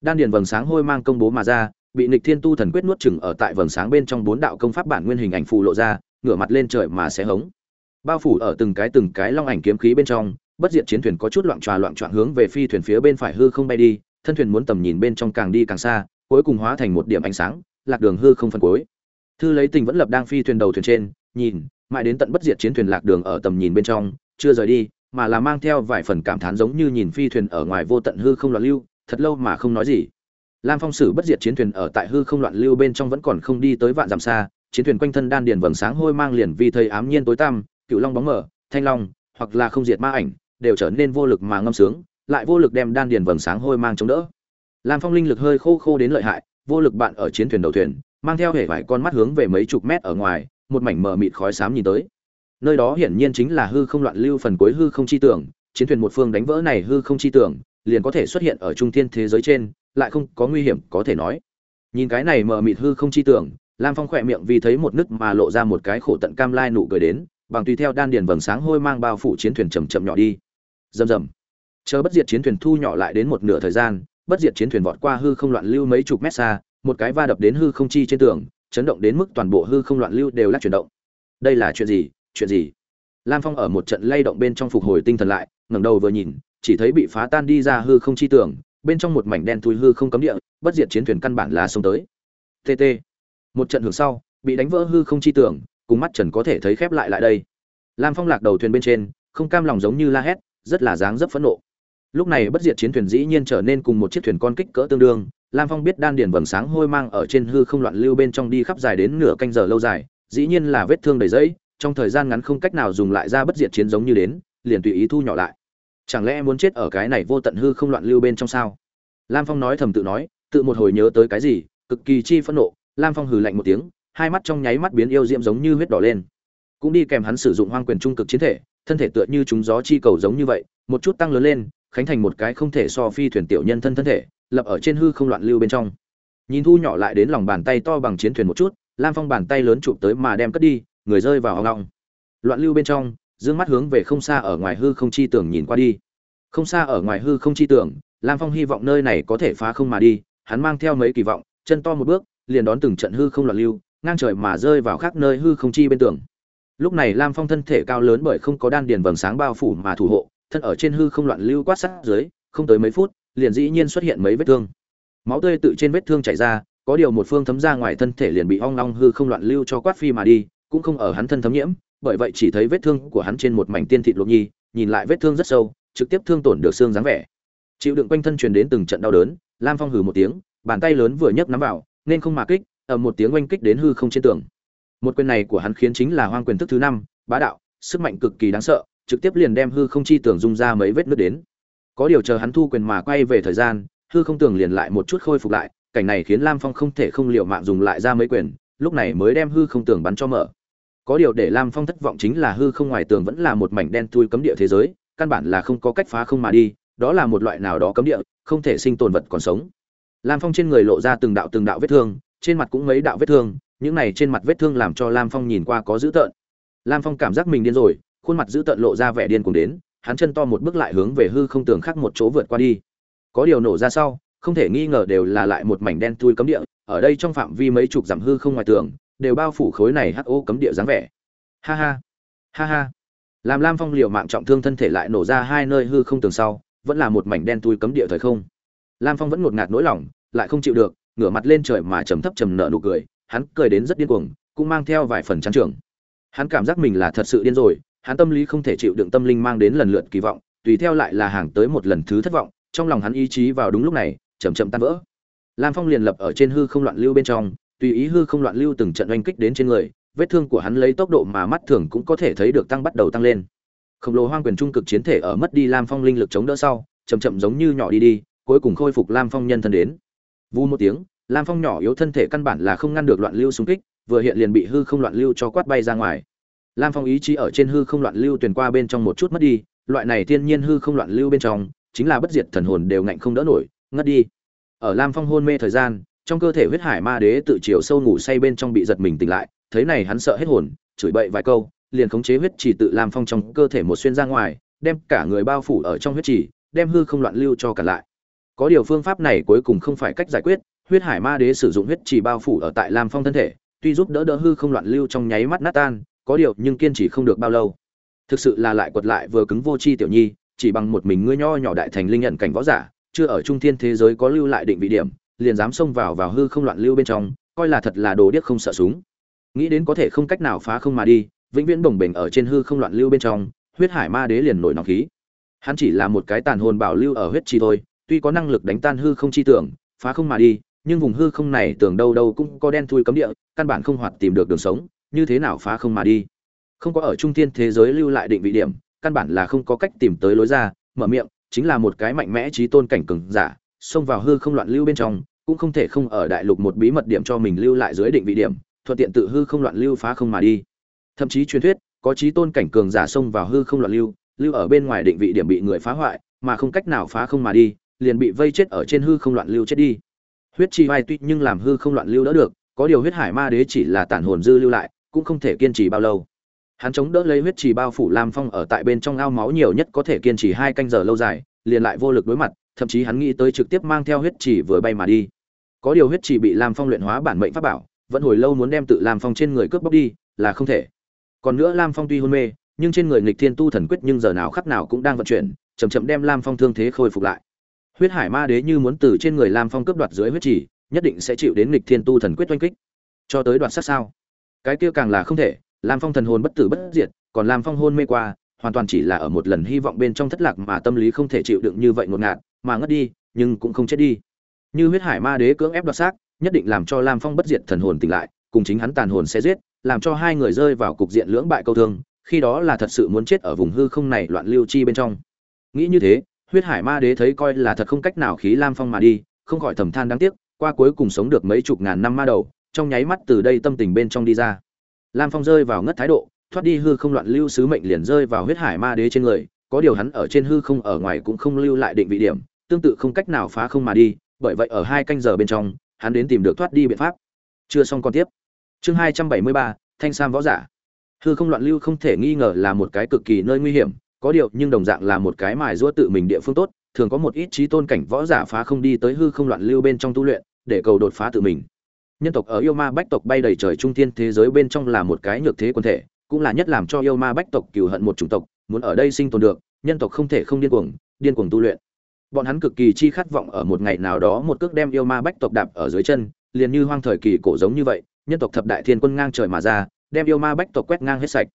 Đan điền vầng sáng hôi mang công bố mà ra, bị nịch thiên tu thần quyết nuốt chửng ở tại vầng sáng bên trong bốn đạo công pháp bản nguyên hình ảnh phù lộ ra, ngửa mặt lên trời mà sẽ hống. Bao phủ ở từng cái từng cái long ảnh kiếm khí bên trong, bất diệt chiến thuyền có chút loạn tròa loạn trọn hướng về phi thuyền phía bên phải hư không bay đi, thân thuyền muốn tầm nhìn bên trong càng đi càng xa, cuối cùng hóa thành một điểm ánh sáng, lạc đường hư không phân cuối thư lấy tình vẫn lập đang phi thuyền đầu thuyền trên, nhìn, mãi đến tận bất diệt chiến thuyền lạc đường ở tầm nhìn bên trong, chưa rời đi, mà là mang theo vài phần cảm thán giống như nhìn phi thuyền ở ngoài vô tận hư không loạn lưu, thật lâu mà không nói gì. Lam phong sử bất diệt chiến thuyền ở tại hư không loạn lưu bên trong vẫn còn không đi tới vạn dặm xa, chiến thuyền quanh thân đan điền vầng sáng hôi mang liền vì thầy ám nhiên tối tăm, cựu long bóng mở thanh long, hoặc là không diệt ma ảnh, đều trở nên vô lực mà ngâm sướng, lại vô lực đem đan điền vầng sáng hôi mang chống đỡ. Lam phong linh lực hơi khô khô đến lợi hại, vô lực bạn ở chiến thuyền đầu thuyền mang theo hệ vải con mắt hướng về mấy chục mét ở ngoài, một mảnh mờ mịt khói xám nhìn tới. Nơi đó hiển nhiên chính là hư không loạn lưu phần cuối hư không chi tưởng, chiến thuyền một phương đánh vỡ này hư không chi tưởng, liền có thể xuất hiện ở trung thiên thế giới trên, lại không có nguy hiểm, có thể nói. Nhìn cái này mờ mịt hư không chi tưởng, lam phong khỏe miệng vì thấy một nứt mà lộ ra một cái khổ tận cam lai nụ cười đến, bằng tùy theo đan điền vầng sáng hôi mang bao phủ chiến thuyền chầm chậm nhỏ đi. Rầm rầm. Chờ bất diệt chiến thuyền thu nhỏ lại đến một nửa thời gian, bất diệt chiến thuyền vọt qua hư không loạn lưu mấy chục mét xa một cái va đập đến hư không chi trên tường, chấn động đến mức toàn bộ hư không loạn lưu đều lắc chuyển động. Đây là chuyện gì? Chuyện gì? Lam phong ở một trận lay động bên trong phục hồi tinh thần lại, ngẩng đầu vừa nhìn, chỉ thấy bị phá tan đi ra hư không chi tường, bên trong một mảnh đen thui hư không cấm địa, bất diệt chiến thuyền căn bản là xông tới. Tt một trận hưởng sau, bị đánh vỡ hư không chi tường, cùng mắt trần có thể thấy khép lại lại đây. Lam phong lạc đầu thuyền bên trên, không cam lòng giống như la hét, rất là dáng dấp phẫn nộ. Lúc này bất diệt chiến thuyền dĩ nhiên trở nên cùng một chiếc thuyền con kích cỡ tương đương lam phong biết đan điền vầng sáng hôi mang ở trên hư không loạn lưu bên trong đi khắp dài đến nửa canh giờ lâu dài, dĩ nhiên là vết thương đầy dẫy trong thời gian ngắn không cách nào dùng lại ra bất diệt chiến giống như đến, liền tùy ý thu nhỏ lại. Chẳng lẽ muốn chết ở cái này vô tận hư không loạn lưu bên trong sao? Lam phong nói thầm tự nói, tự một hồi nhớ tới cái gì, cực kỳ chi phẫn nộ, lam phong hừ lạnh một tiếng, hai mắt trong nháy mắt biến yêu diễm giống như huyết đỏ lên. Cũng đi kèm hắn sử dụng hoang quyền trung cực chiến thể, thân thể tựa như chúng gió chi cầu giống như vậy, một chút tăng lớn lên, khánh thành một cái không thể so phi thuyền tiểu nhân thân thân thể lập ở trên hư không loạn lưu bên trong. Nhìn thu nhỏ lại đến lòng bàn tay to bằng chiến thuyền một chút, lam phong bàn tay lớn chụp tới mà đem cất đi, người rơi vào hoang long loạn lưu bên trong, dương mắt hướng về không xa ở ngoài hư không chi tưởng nhìn qua đi. Không xa ở ngoài hư không chi tưởng, lam phong hy vọng nơi này có thể phá không mà đi, hắn mang theo mấy kỳ vọng, chân to một bước, liền đón từng trận hư không loạn lưu, ngang trời mà rơi vào khác nơi hư không chi bên tường. Lúc này lam phong thân thể cao lớn bởi không có đan điền vầng sáng bao phủ mà thủ hộ, thân ở trên hư không loạn lưu quát sát dưới, không tới mấy phút liền dĩ nhiên xuất hiện mấy vết thương. Máu tươi tự trên vết thương chảy ra, có điều một phương thấm ra ngoài thân thể liền bị ong long hư không loạn lưu cho quát phi mà đi, cũng không ở hắn thân thấm nhiễm, bởi vậy chỉ thấy vết thương của hắn trên một mảnh tiên thịt luộc nhi, nhìn lại vết thương rất sâu, trực tiếp thương tổn được xương dáng vẻ. Chịu đựng quanh thân truyền đến từng trận đau đớn, lam phong hừ một tiếng, bàn tay lớn vừa nhấc nắm vào, nên không mà kích ở một tiếng oanh kích đến hư không trên tường. Một quyền này của hắn khiến chính là hoang quyền thức thứ năm, bá đạo, sức mạnh cực kỳ đáng sợ, trực tiếp liền đem hư không chi tường dung ra mấy vết nước đến có điều chờ hắn thu quyền mà quay về thời gian, hư không tường liền lại một chút khôi phục lại, cảnh này khiến lam phong không thể không liệu mạng dùng lại ra mấy quyền, lúc này mới đem hư không tường bắn cho mở. Có điều để lam phong thất vọng chính là hư không ngoài tường vẫn là một mảnh đen thui cấm địa thế giới, căn bản là không có cách phá không mà đi, đó là một loại nào đó cấm địa, không thể sinh tồn vật còn sống. Lam phong trên người lộ ra từng đạo từng đạo vết thương, trên mặt cũng mấy đạo vết thương, những này trên mặt vết thương làm cho lam phong nhìn qua có dữ tợn. Lam phong cảm giác mình điên rồi, khuôn mặt dữ tợn lộ ra vẻ điên cùng đến hắn chân to một bước lại hướng về hư không tường khác một chỗ vượt qua đi. Có điều nổ ra sau, không thể nghi ngờ đều là lại một mảnh đen thui cấm địa, ở đây trong phạm vi mấy chục dặm hư không ngoài tường, đều bao phủ khối này hắc ô cấm địa dáng vẻ. Ha ha ha ha. Làm lam phong liều mạng trọng thương thân thể lại nổ ra hai nơi hư không tường sau, vẫn là một mảnh đen thui cấm địa thời không. Lam phong vẫn ngột ngạt nỗi lòng, lại không chịu được, ngửa mặt lên trời mà trầm thấp trầm nợ nụ cười, hắn cười đến rất điên cuồng, cũng mang theo vài phần trắng trường hắn cảm giác mình là thật sự điên rồi hắn tâm lý không thể chịu đựng tâm linh mang đến lần lượt kỳ vọng, tùy theo lại là hàng tới một lần thứ thất vọng, trong lòng hắn ý chí vào đúng lúc này, chậm chậm tan vỡ. Lam phong liền lập ở trên hư không loạn lưu bên trong, tùy ý hư không loạn lưu từng trận oanh kích đến trên người, vết thương của hắn lấy tốc độ mà mắt thường cũng có thể thấy được tăng bắt đầu tăng lên. Khổng lồ hoang quyền trung cực chiến thể ở mất đi lam phong linh lực chống đỡ sau, chậm chậm giống như nhỏ đi đi, cuối cùng khôi phục lam phong nhân thân đến. Vù một tiếng, lam phong nhỏ yếu thân thể căn bản là không ngăn được loạn lưu xung kích, vừa hiện liền bị hư không loạn lưu cho quát bay ra ngoài lam phong ý chí ở trên hư không loạn lưu truyền qua bên trong một chút mất đi, loại này thiên nhiên hư không loạn lưu bên trong, chính là bất diệt thần hồn đều ngạnh không đỡ nổi, ngất đi. Ở lam phong hôn mê thời gian, trong cơ thể huyết hải ma đế tự chiều sâu ngủ say bên trong bị giật mình tỉnh lại, thấy này hắn sợ hết hồn, chửi bậy vài câu, liền khống chế huyết chỉ tự lam phong trong cơ thể một xuyên ra ngoài, đem cả người bao phủ ở trong huyết chỉ đem hư không loạn lưu cho cả lại. Có điều phương pháp này cuối cùng không phải cách giải quyết, huyết hải ma đế sử dụng huyết chỉ bao phủ ở tại lam phong thân thể, tuy giúp đỡ đỡ hư không loạn lưu trong nháy mắt nát tan có điều nhưng kiên trì không được bao lâu. Thực sự là lại quật lại vừa cứng vô chi tiểu nhi, chỉ bằng một mình ngươi nho nhỏ đại thành linh nhận cảnh võ giả, chưa ở trung thiên thế giới có lưu lại định vị điểm, liền dám xông vào vào hư không loạn lưu bên trong, coi là thật là đồ điếc không sợ súng. Nghĩ đến có thể không cách nào phá không mà đi, vĩnh viễn bồng bềnh ở trên hư không loạn lưu bên trong, huyết hải ma đế liền nổi nóng khí. Hắn chỉ là một cái tàn hồn bảo lưu ở huyết chi thôi, tuy có năng lực đánh tan hư không chi tưởng, phá không mà đi, nhưng vùng hư không này tưởng đâu đâu cũng có đen thui cấm địa, căn bản không hoạt tìm được đường sống như thế nào phá không mà đi. Không có ở trung thiên thế giới lưu lại định vị điểm, căn bản là không có cách tìm tới lối ra, mở miệng, chính là một cái mạnh mẽ trí tôn cảnh cường giả, xông vào hư không loạn lưu bên trong, cũng không thể không ở đại lục một bí mật điểm cho mình lưu lại dưới định vị điểm, thuận tiện tự hư không loạn lưu phá không mà đi. Thậm chí truyền thuyết, có trí tôn cảnh cường giả xông vào hư không loạn lưu lưu ở bên ngoài định vị điểm bị người phá hoại, mà không cách nào phá không mà đi, liền bị vây chết ở trên hư không loạn lưu chết đi. Huyết chi vai tuy nhưng làm hư không loạn lưu đỡ được, có điều huyết hải ma đế chỉ là tản hồn dư lưu lại cũng không thể kiên trì bao lâu. Hắn chống đỡ lấy huyết trì bao phủ lam phong ở tại bên trong ao máu nhiều nhất có thể kiên trì hai canh giờ lâu dài, liền lại vô lực đối mặt, thậm chí hắn nghĩ tới trực tiếp mang theo huyết trì vừa bay mà đi. Có điều huyết trì bị lam phong luyện hóa bản mệnh pháp bảo, vẫn hồi lâu muốn đem tự lam phong trên người cướp bóc đi, là không thể. Còn nữa lam phong tuy hôn mê, nhưng trên người nghịch thiên tu thần quyết nhưng giờ nào khắc nào cũng đang vận chuyển, chậm chậm đem lam phong thương thế khôi phục lại. Huyết hải ma đế như muốn từ trên người lam phong cướp đoạt dưới huyết trì, nhất định sẽ chịu đến nghịch thiên tu thần quyết oanh kích. Cho tới đoạt sát sao? Cái kia càng là không thể, lam phong thần hồn bất tử bất diệt, còn lam phong hôn mê qua, hoàn toàn chỉ là ở một lần hy vọng bên trong thất lạc mà tâm lý không thể chịu đựng như vậy ngột ngạt, mà ngất đi, nhưng cũng không chết đi. Như huyết hải ma đế cưỡng ép đoạt xác, nhất định làm cho lam phong bất diệt thần hồn tỉnh lại, cùng chính hắn tàn hồn sẽ giết, làm cho hai người rơi vào cục diện lưỡng bại câu thương, khi đó là thật sự muốn chết ở vùng hư không này loạn lưu chi bên trong. Nghĩ như thế, huyết hải ma đế thấy coi là thật không cách nào khí lam phong mà đi, không khỏi thầm than đáng tiếc, qua cuối cùng sống được mấy chục ngàn năm ma đầu trong nháy mắt từ đây tâm tình bên trong đi ra. Lam phong rơi vào ngất thái độ, thoát đi hư không loạn lưu sứ mệnh liền rơi vào huyết hải ma đế trên người, có điều hắn ở trên hư không ở ngoài cũng không lưu lại định vị điểm, tương tự không cách nào phá không mà đi, bởi vậy ở hai canh giờ bên trong, hắn đến tìm được thoát đi biện pháp. Chưa xong còn tiếp. Chương hai trăm bảy mươi ba, thanh sam võ giả. Hư không loạn lưu không thể nghi ngờ là một cái cực kỳ nơi nguy hiểm, có điều nhưng đồng dạng là một cái mài giũa tự mình địa phương tốt, thường có một ít trí tôn cảnh võ giả phá không đi tới hư không loạn lưu bên trong tu luyện, để cầu đột phá tự mình nhân tộc ở yêu ma bách tộc bay đầy trời trung thiên thế giới bên trong là một cái nhược thế quân thể, cũng là nhất làm cho yêu ma bách tộc cừu hận một chủng tộc, muốn ở đây sinh tồn được, nhân tộc không thể không điên cuồng điên cuồng tu luyện. Bọn hắn cực kỳ chi khát vọng ở một ngày nào đó một cước đem yêu ma bách tộc đạp ở dưới chân, liền như hoang thời kỳ cổ giống như vậy, nhân tộc thập đại thiên quân ngang trời mà ra, đem yêu ma bách tộc quét ngang hết sạch.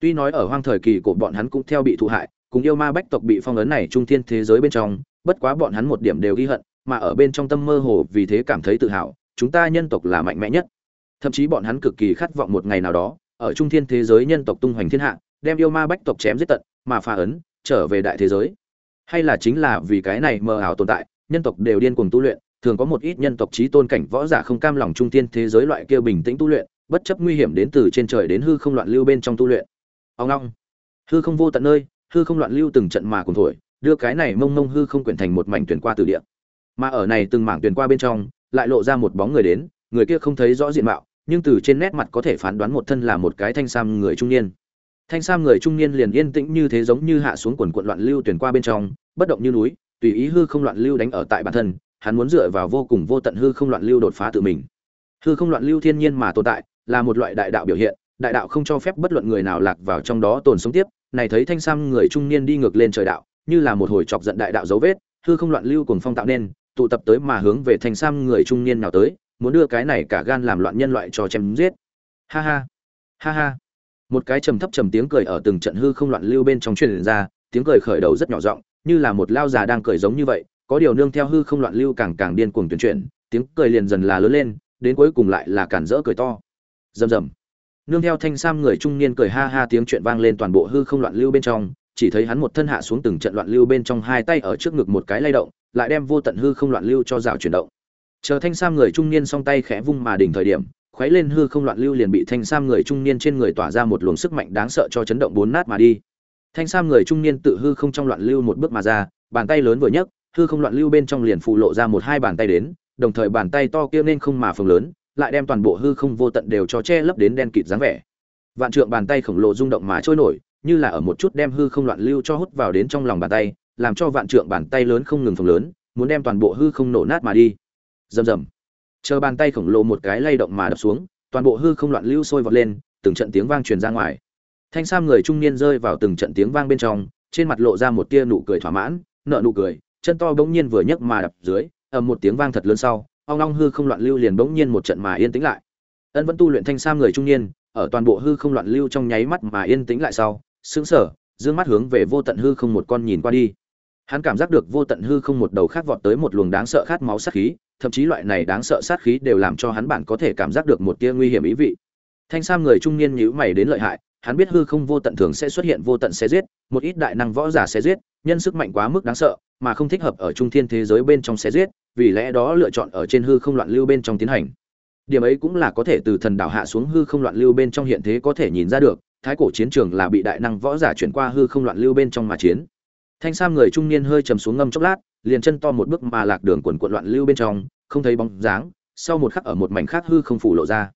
Tuy nói ở hoang thời kỳ cổ bọn hắn cũng theo bị thụ hại, cùng yêu ma bách tộc bị phong ấn này trung thiên thế giới bên trong, bất quá bọn hắn một điểm đều ghi hận, mà ở bên trong tâm mơ hồ vì thế cảm thấy tự hào chúng ta nhân tộc là mạnh mẽ nhất. Thậm chí bọn hắn cực kỳ khát vọng một ngày nào đó, ở trung thiên thế giới nhân tộc tung hoành thiên hạ, đem yêu ma bách tộc chém giết tận, mà phá ấn, trở về đại thế giới. Hay là chính là vì cái này mơ ảo tồn tại, nhân tộc đều điên cuồng tu luyện, thường có một ít nhân tộc trí tôn cảnh võ giả không cam lòng trung thiên thế giới loại kia bình tĩnh tu luyện, bất chấp nguy hiểm đến từ trên trời đến hư không loạn lưu bên trong tu luyện. Ông long hư không vô tận nơi, hư không loạn lưu từng trận mà cùng thổi, đưa cái này mông mông hư không quyển thành một mảnh tuyển qua từ địa. Mà ở này từng mảng tuyển qua bên trong lại lộ ra một bóng người đến, người kia không thấy rõ diện mạo, nhưng từ trên nét mặt có thể phán đoán một thân là một cái thanh sam người trung niên. Thanh sam người trung niên liền yên tĩnh như thế giống như hạ xuống quần quận loạn lưu tuyển qua bên trong, bất động như núi, tùy ý hư không loạn lưu đánh ở tại bản thân, hắn muốn dựa vào vô cùng vô tận hư không loạn lưu đột phá tự mình. Hư không loạn lưu thiên nhiên mà tồn tại, là một loại đại đạo biểu hiện, đại đạo không cho phép bất luận người nào lạc vào trong đó tồn sống tiếp. Này thấy thanh sam người trung niên đi ngược lên trời đạo, như là một hồi chọc giận đại đạo dấu vết, hư không loạn lưu cùng phong tạo nên tụ tập tới mà hướng về thành sam người trung niên nào tới, muốn đưa cái này cả gan làm loạn nhân loại cho chém giết. Ha ha ha ha. Một cái trầm thấp trầm tiếng cười ở từng trận hư không loạn lưu bên trong truyền ra, tiếng cười khởi đầu rất nhỏ giọng, như là một lao già đang cười giống như vậy, có điều nương theo hư không loạn lưu càng càng điên cuồng tuyển chuyển, tiếng cười liền dần là lớn lên, đến cuối cùng lại là cản rỡ cười to. Rầm rầm. Nương theo thanh sam người trung niên cười ha ha tiếng chuyện vang lên toàn bộ hư không loạn lưu bên trong, chỉ thấy hắn một thân hạ xuống từng trận loạn lưu bên trong hai tay ở trước ngực một cái lay động lại đem vô tận hư không loạn lưu cho rào chuyển động. Chờ thanh sam người trung niên song tay khẽ vung mà đỉnh thời điểm, khuấy lên hư không loạn lưu liền bị thanh sam người trung niên trên người tỏa ra một luồng sức mạnh đáng sợ cho chấn động bốn nát mà đi. Thanh sam người trung niên tự hư không trong loạn lưu một bước mà ra, bàn tay lớn vừa nhấc, hư không loạn lưu bên trong liền phụ lộ ra một hai bàn tay đến, đồng thời bàn tay to kia nên không mà phồng lớn, lại đem toàn bộ hư không vô tận đều cho che lấp đến đen kịt dáng vẻ. Vạn trượng bàn tay khổng lồ rung động mà trôi nổi, như là ở một chút đem hư không loạn lưu cho hút vào đến trong lòng bàn tay làm cho vạn trượng bàn tay lớn không ngừng phồng lớn, muốn đem toàn bộ hư không nổ nát mà đi. Rầm rầm. Chờ bàn tay khổng lồ một cái lay động mà đập xuống, toàn bộ hư không loạn lưu sôi vọt lên, từng trận tiếng vang truyền ra ngoài. Thanh sam người trung niên rơi vào từng trận tiếng vang bên trong, trên mặt lộ ra một tia nụ cười thỏa mãn, nợ nụ cười, chân to bỗng nhiên vừa nhấc mà đập dưới, ầm một tiếng vang thật lớn sau, ong long hư không loạn lưu liền bỗng nhiên một trận mà yên tĩnh lại. Ân vẫn tu luyện thanh sam người trung niên, ở toàn bộ hư không loạn lưu trong nháy mắt mà yên tĩnh lại sau, sững sờ, dương mắt hướng về vô tận hư không một con nhìn qua đi hắn cảm giác được vô tận hư không một đầu khát vọt tới một luồng đáng sợ khát máu sát khí, thậm chí loại này đáng sợ sát khí đều làm cho hắn bản có thể cảm giác được một tia nguy hiểm ý vị. Thanh sam người trung niên nhíu mày đến lợi hại, hắn biết hư không vô tận thường sẽ xuất hiện vô tận sẽ giết, một ít đại năng võ giả sẽ giết, nhân sức mạnh quá mức đáng sợ, mà không thích hợp ở trung thiên thế giới bên trong sẽ giết, vì lẽ đó lựa chọn ở trên hư không loạn lưu bên trong tiến hành. Điểm ấy cũng là có thể từ thần đảo hạ xuống hư không loạn lưu bên trong hiện thế có thể nhìn ra được, thái cổ chiến trường là bị đại năng võ giả chuyển qua hư không loạn lưu bên trong mà chiến thanh sam người trung niên hơi trầm xuống ngâm chốc lát, liền chân to một bước mà lạc đường quần quận loạn lưu bên trong, không thấy bóng dáng, sau một khắc ở một mảnh khác hư không phủ lộ ra.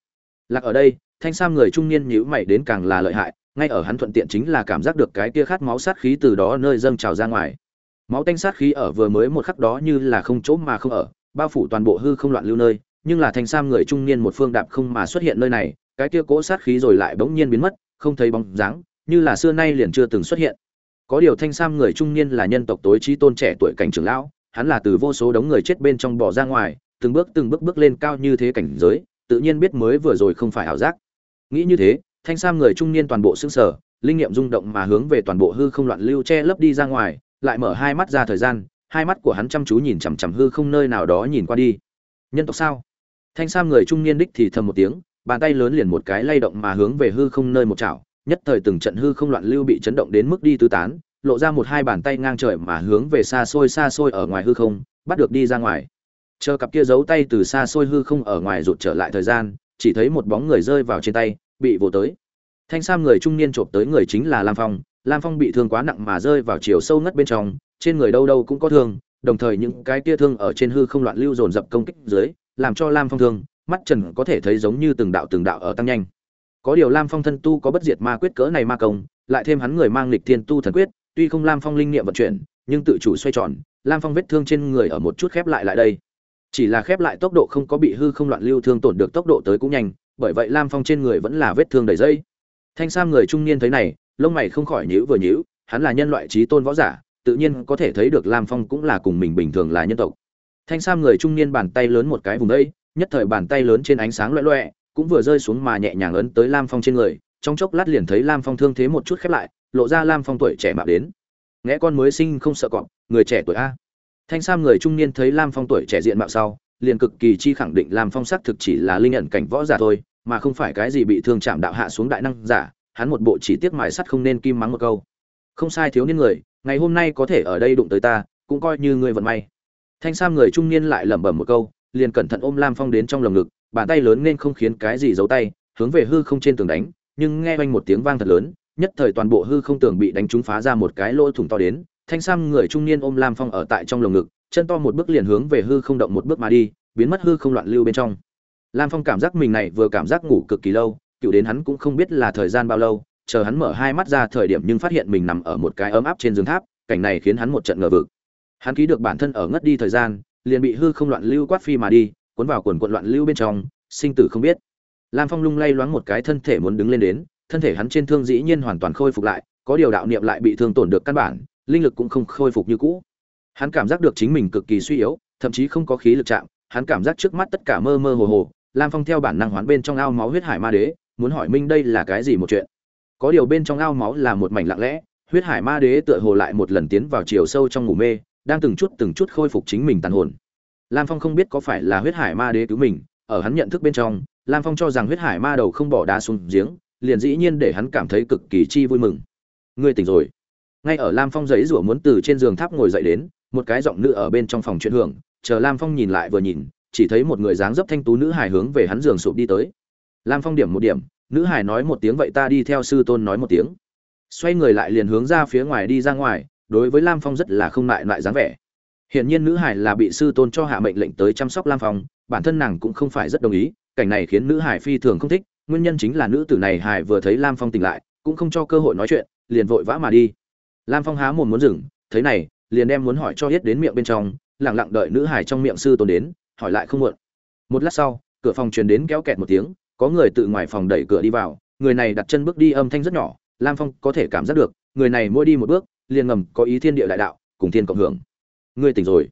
Lạc ở đây, thanh sam người trung niên nhíu mày đến càng là lợi hại, ngay ở hắn thuận tiện chính là cảm giác được cái kia khát máu sát khí từ đó nơi dâng trào ra ngoài. Máu tanh sát khí ở vừa mới một khắc đó như là không chỗ mà không ở, bao phủ toàn bộ hư không loạn lưu nơi, nhưng là thanh sam người trung niên một phương đạp không mà xuất hiện nơi này, cái kia cỗ sát khí rồi lại bỗng nhiên biến mất, không thấy bóng dáng, như là xưa nay liền chưa từng xuất hiện có điều thanh sam người trung niên là nhân tộc tối trí tôn trẻ tuổi cảnh trưởng lão, hắn là từ vô số đống người chết bên trong bỏ ra ngoài, từng bước từng bước bước lên cao như thế cảnh giới, tự nhiên biết mới vừa rồi không phải ảo giác. Nghĩ như thế, thanh sam người trung niên toàn bộ xương sở linh nghiệm rung động mà hướng về toàn bộ hư không loạn lưu che lấp đi ra ngoài, lại mở hai mắt ra thời gian, hai mắt của hắn chăm chú nhìn chằm chằm hư không nơi nào đó nhìn qua đi. Nhân tộc sao? Thanh sam người trung niên đích thì thầm một tiếng, bàn tay lớn liền một cái lay động mà hướng về hư không nơi một chảo nhất thời từng trận hư không loạn lưu bị chấn động đến mức đi tứ tán, lộ ra một hai bàn tay ngang trời mà hướng về xa xôi xa xôi ở ngoài hư không, bắt được đi ra ngoài. Chờ cặp kia giấu tay từ xa xôi hư không ở ngoài rụt trở lại thời gian, chỉ thấy một bóng người rơi vào trên tay, bị vồ tới. Thanh sam người trung niên chộp tới người chính là lam phong. Lam phong bị thương quá nặng mà rơi vào chiều sâu ngất bên trong, trên người đâu đâu cũng có thương, đồng thời những cái tia thương ở trên hư không loạn lưu dồn dập công kích dưới, làm cho lam phong thương, mắt trần có thể thấy giống như từng đạo từng đạo ở tăng nhanh có điều lam phong thân tu có bất diệt ma quyết cỡ này ma công, lại thêm hắn người mang lịch thiên tu thần quyết, tuy không lam phong linh niệm vận chuyển, nhưng tự chủ xoay tròn, lam phong vết thương trên người ở một chút khép lại lại đây. Chỉ là khép lại tốc độ không có bị hư không loạn lưu thương tổn được tốc độ tới cũng nhanh, bởi vậy lam phong trên người vẫn là vết thương đầy dây. Thanh sam người trung niên thấy này, lông mày không khỏi nhíu vừa nhíu, hắn là nhân loại trí tôn võ giả, tự nhiên có thể thấy được lam phong cũng là cùng mình bình thường là nhân tộc. Thanh sam người trung niên bàn tay lớn một cái vùng đây, nhất thời bàn tay lớn trên ánh sáng loẹ loẹ cũng vừa rơi xuống mà nhẹ nhàng ấn tới lam phong trên người, trong chốc lát liền thấy lam phong thương thế một chút khép lại, lộ ra lam phong tuổi trẻ mạo đến. Ngẽ con mới sinh không sợ cọp, người trẻ tuổi a. Thanh sam người trung niên thấy lam phong tuổi trẻ diện mạo sau, liền cực kỳ chi khẳng định lam phong xác thực chỉ là linh ẩn cảnh võ giả thôi, mà không phải cái gì bị thương chạm đạo hạ xuống đại năng giả, hắn một bộ chỉ tiếc mài sắt không nên kim mắng một câu. Không sai thiếu niên người, ngày hôm nay có thể ở đây đụng tới ta, cũng coi như ngươi vận may. Thanh sam người trung niên lại lẩm bẩm một câu, liền cẩn thận ôm lam phong đến trong lồng ngực bàn tay lớn nên không khiến cái gì giấu tay, hướng về hư không trên tường đánh, nhưng nghe oanh một tiếng vang thật lớn, nhất thời toàn bộ hư không tường bị đánh trúng phá ra một cái lỗ thủng to đến, thanh sam người trung niên ôm lam phong ở tại trong lồng ngực, chân to một bước liền hướng về hư không động một bước mà đi, biến mất hư không loạn lưu bên trong. Lam phong cảm giác mình này vừa cảm giác ngủ cực kỳ lâu, cựu đến hắn cũng không biết là thời gian bao lâu, chờ hắn mở hai mắt ra thời điểm nhưng phát hiện mình nằm ở một cái ấm áp trên giường tháp, cảnh này khiến hắn một trận ngờ vực. Hắn ký được bản thân ở ngất đi thời gian, liền bị hư không loạn lưu quát phi mà đi cuốn vào quần quận loạn lưu bên trong, sinh tử không biết. Lam phong lung lay loáng một cái thân thể muốn đứng lên đến, thân thể hắn trên thương dĩ nhiên hoàn toàn khôi phục lại, có điều đạo niệm lại bị thương tổn được căn bản, linh lực cũng không khôi phục như cũ. Hắn cảm giác được chính mình cực kỳ suy yếu, thậm chí không có khí lực chạm, hắn cảm giác trước mắt tất cả mơ mơ hồ hồ, lam phong theo bản năng hoán bên trong ao máu huyết hải ma đế, muốn hỏi minh đây là cái gì một chuyện. Có điều bên trong ao máu là một mảnh lặng lẽ, huyết hải ma đế tựa hồ lại một lần tiến vào chiều sâu trong ngủ mê, đang từng chút từng chút khôi phục chính mình tàn hồn lam phong không biết có phải là huyết hải ma đế cứu mình, ở hắn nhận thức bên trong, lam phong cho rằng huyết hải ma đầu không bỏ đá xuống giếng, liền dĩ nhiên để hắn cảm thấy cực kỳ chi vui mừng. Ngươi tỉnh rồi. Ngay ở lam phong giấy rủa muốn từ trên giường tháp ngồi dậy đến, một cái giọng nữ ở bên trong phòng chuyện hưởng, chờ lam phong nhìn lại vừa nhìn, chỉ thấy một người dáng dấp thanh tú nữ hài hướng về hắn giường sụp đi tới. Lam phong điểm một điểm, nữ hài nói một tiếng vậy ta đi theo sư tôn nói một tiếng. Xoay người lại liền hướng ra phía ngoài đi ra ngoài, đối với lam phong rất là không ngại lại dáng vẻ hiển nhiên nữ hải là bị sư tôn cho hạ mệnh lệnh tới chăm sóc lam phong, bản thân nàng cũng không phải rất đồng ý, cảnh này khiến nữ hải phi thường không thích, nguyên nhân chính là nữ tử này hải vừa thấy lam phong tỉnh lại, cũng không cho cơ hội nói chuyện, liền vội vã mà đi. Lam phong há mồm muốn dừng, thấy này, liền đem muốn hỏi cho hết đến miệng bên trong, lặng lặng đợi nữ hải trong miệng sư tôn đến, hỏi lại không muộn. Một lát sau, cửa phòng truyền đến kéo kẹt một tiếng, có người tự ngoài phòng đẩy cửa đi vào, người này đặt chân bước đi âm thanh rất nhỏ, lam phong có thể cảm giác được, người này mỗi đi một bước, liền ngầm có ý thiên địa đại đạo, cùng thiên cộng hưởng ngươi tỉnh rồi.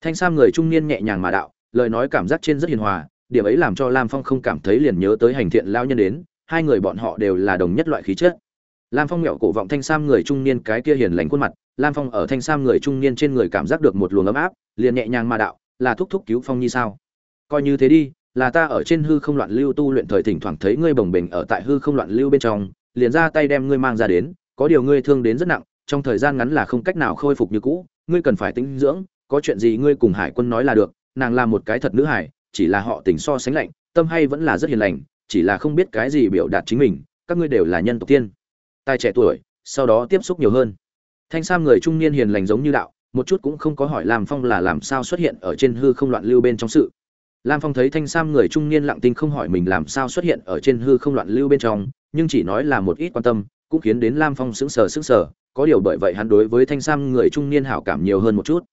Thanh sam người trung niên nhẹ nhàng mà đạo, lời nói cảm giác trên rất hiền hòa, điểm ấy làm cho lam phong không cảm thấy liền nhớ tới hành thiện lao nhân đến, hai người bọn họ đều là đồng nhất loại khí chất. Lam phong mẹo cổ vọng thanh sam người trung niên cái kia hiền lành khuôn mặt, lam phong ở thanh sam người trung niên trên người cảm giác được một luồng ấm áp, liền nhẹ nhàng mà đạo, là thúc thúc cứu phong như sao? Coi như thế đi, là ta ở trên hư không loạn lưu tu luyện thời thỉnh thoảng thấy ngươi bồng bềnh ở tại hư không loạn lưu bên trong, liền ra tay đem ngươi mang ra đến, có điều ngươi thương đến rất nặng, trong thời gian ngắn là không cách nào khôi phục như cũ ngươi cần phải tĩnh dưỡng, có chuyện gì ngươi cùng hải quân nói là được, nàng là một cái thật nữ hải chỉ là họ tình so sánh lạnh, tâm hay vẫn là rất hiền lành, chỉ là không biết cái gì biểu đạt chính mình, các ngươi đều là nhân tộc tiên. Tài trẻ tuổi, sau đó tiếp xúc nhiều hơn. Thanh sam người trung niên hiền lành giống như đạo, một chút cũng không có hỏi lam phong là làm sao xuất hiện ở trên hư không loạn lưu bên trong sự. Lam phong thấy thanh sam người trung niên lặng tinh không hỏi mình làm sao xuất hiện ở trên hư không loạn lưu bên trong, nhưng chỉ nói là một ít quan tâm, cũng khiến đến lam phong sững sờ sững sờ có điều bởi vậy hắn đối với thanh sam người trung niên hảo cảm nhiều hơn một chút.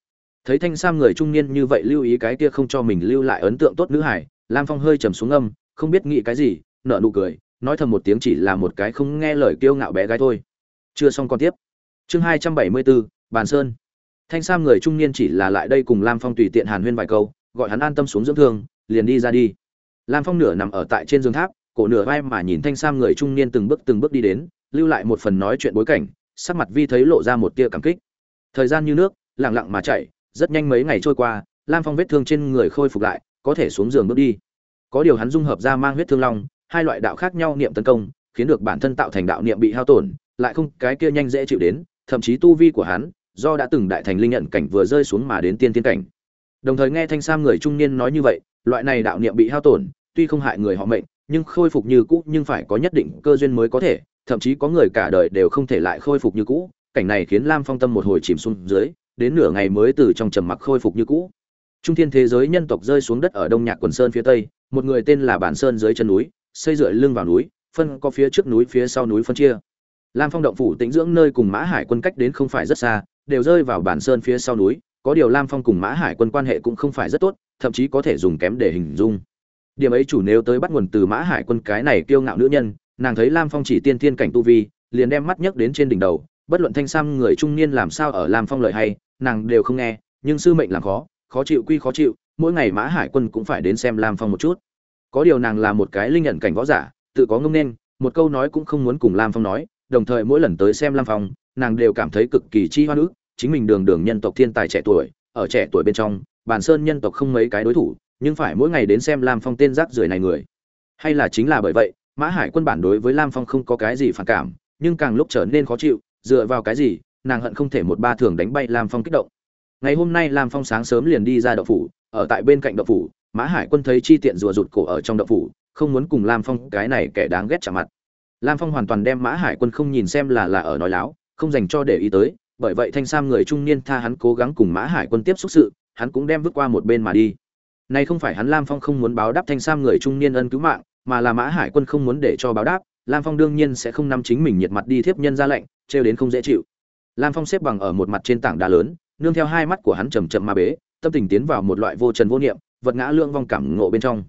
Thấy thanh sam người trung niên như vậy lưu ý cái kia không cho mình lưu lại ấn tượng tốt nữ hải, lam phong hơi trầm xuống âm, không biết nghĩ cái gì nợ nụ cười, nói thầm một tiếng chỉ là một cái không nghe lời kiêu ngạo bé gái thôi. Chưa xong còn tiếp. Chương hai trăm bảy mươi bốn, bàn sơn. Thanh sam người trung niên chỉ là lại đây cùng lam phong tùy tiện hàn huyên vài câu, gọi hắn an tâm xuống dưỡng thương, liền đi ra đi. Lam phong nửa nằm ở tại trên giường tháp, cổ nửa vai mà nhìn thanh sam người trung niên từng bước từng bước đi đến, lưu lại một phần nói chuyện bối cảnh sắc mặt vi thấy lộ ra một tia cảm kích. Thời gian như nước, lặng lặng mà chạy, rất nhanh mấy ngày trôi qua, lam phong vết thương trên người khôi phục lại, có thể xuống giường bước đi. Có điều hắn dung hợp ra mang huyết thương long, hai loại đạo khác nhau niệm tấn công, khiến được bản thân tạo thành đạo niệm bị hao tổn, lại không cái kia nhanh dễ chịu đến, thậm chí tu vi của hắn, do đã từng đại thành linh nhận cảnh vừa rơi xuống mà đến tiên tiên cảnh. Đồng thời nghe thanh sam người trung niên nói như vậy, loại này đạo niệm bị hao tổn, tuy không hại người họ mệnh, nhưng khôi phục như cũ nhưng phải có nhất định cơ duyên mới có thể thậm chí có người cả đời đều không thể lại khôi phục như cũ, cảnh này khiến lam phong tâm một hồi chìm xuống dưới, đến nửa ngày mới từ trong trầm mặc khôi phục như cũ. Trung thiên thế giới nhân tộc rơi xuống đất ở đông nhạc quần sơn phía tây, một người tên là bản sơn dưới chân núi, xây dựa lưng vào núi, phân có phía trước núi phía sau núi phân chia. Lam phong động phủ tĩnh dưỡng nơi cùng mã hải quân cách đến không phải rất xa, đều rơi vào bản sơn phía sau núi, có điều lam phong cùng mã hải quân quan hệ cũng không phải rất tốt, thậm chí có thể dùng kém để hình dung. Điểm ấy chủ nếu tới bắt nguồn từ mã hải quân cái này kiêu ngạo nữ nhân nàng thấy lam phong chỉ tiên thiên cảnh tu vi, liền đem mắt nhấc đến trên đỉnh đầu, bất luận thanh sam người trung niên làm sao ở lam phong lời hay, nàng đều không nghe, nhưng sư mệnh làm khó khó chịu quy khó chịu, mỗi ngày mã hải quân cũng phải đến xem lam phong một chút. Có điều nàng là một cái linh nhận cảnh võ giả, tự có ngông nên, một câu nói cũng không muốn cùng lam phong nói, đồng thời mỗi lần tới xem lam phong, nàng đều cảm thấy cực kỳ chi hoa nữ chính mình đường đường nhân tộc thiên tài trẻ tuổi, ở trẻ tuổi bên trong, bản sơn nhân tộc không mấy cái đối thủ, nhưng phải mỗi ngày đến xem lam phong tên rác rưởi này người. Hay là chính là bởi vậy mã hải quân bản đối với lam phong không có cái gì phản cảm, nhưng càng lúc trở nên khó chịu, dựa vào cái gì, nàng hận không thể một ba thường đánh bay lam phong kích động. Ngày hôm nay lam phong sáng sớm liền đi ra đậu phủ, ở tại bên cạnh đậu phủ, mã hải quân thấy chi tiện rùa rụt cổ ở trong đậu phủ, không muốn cùng lam phong, cái này kẻ đáng ghét chạm mặt. Lam phong hoàn toàn đem mã hải quân không nhìn xem là là ở nói láo, không dành cho để ý tới, bởi vậy thanh sam người trung niên tha hắn cố gắng cùng mã hải quân tiếp xúc sự, hắn cũng đem vứt qua một bên mà đi. Nay không phải hắn lam phong không muốn báo đáp thanh sam người trung niên ân cứu mạng mà là mã hải quân không muốn để cho báo đáp, lam phong đương nhiên sẽ không nắm chính mình nhiệt mặt đi thiếp nhân ra lệnh, trêu đến không dễ chịu. Lam phong xếp bằng ở một mặt trên tảng đá lớn, nương theo hai mắt của hắn chầm chậm ma bế, tâm tình tiến vào một loại vô trần vô niệm, vật ngã lương vong cảm ngộ bên trong.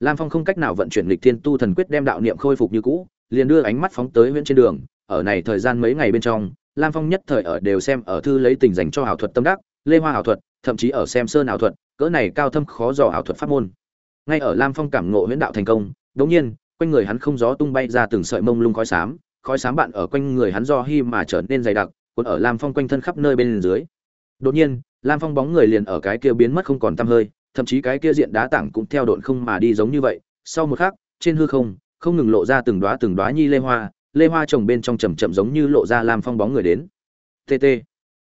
Lam phong không cách nào vận chuyển lịch thiên tu thần quyết đem đạo niệm khôi phục như cũ, liền đưa ánh mắt phóng tới huyện trên đường, ở này thời gian mấy ngày bên trong, lam phong nhất thời ở đều xem ở thư lấy tình dành cho ảo thuật tâm đắc, lê hoa ảo thuật, thậm chí ở xem sơn ảo thuật, cỡ này cao thâm khó dò ảo thuật pháp môn. Ngay ở lam phong cảm ngộ huyễn đạo thành công đống nhiên, quanh người hắn không gió tung bay ra từng sợi mông lung khói xám khói xám bạn ở quanh người hắn do hi mà trở nên dày đặc, cuốn ở lam phong quanh thân khắp nơi bên dưới. Đột nhiên, lam phong bóng người liền ở cái kia biến mất không còn tăm hơi, thậm chí cái kia diện đá tảng cũng theo độn không mà đi giống như vậy. Sau một khắc, trên hư không không ngừng lộ ra từng đóa từng đóa nhi lê hoa lê hoa trồng bên trong chậm chậm giống như lộ ra lam phong bóng người đến. Tt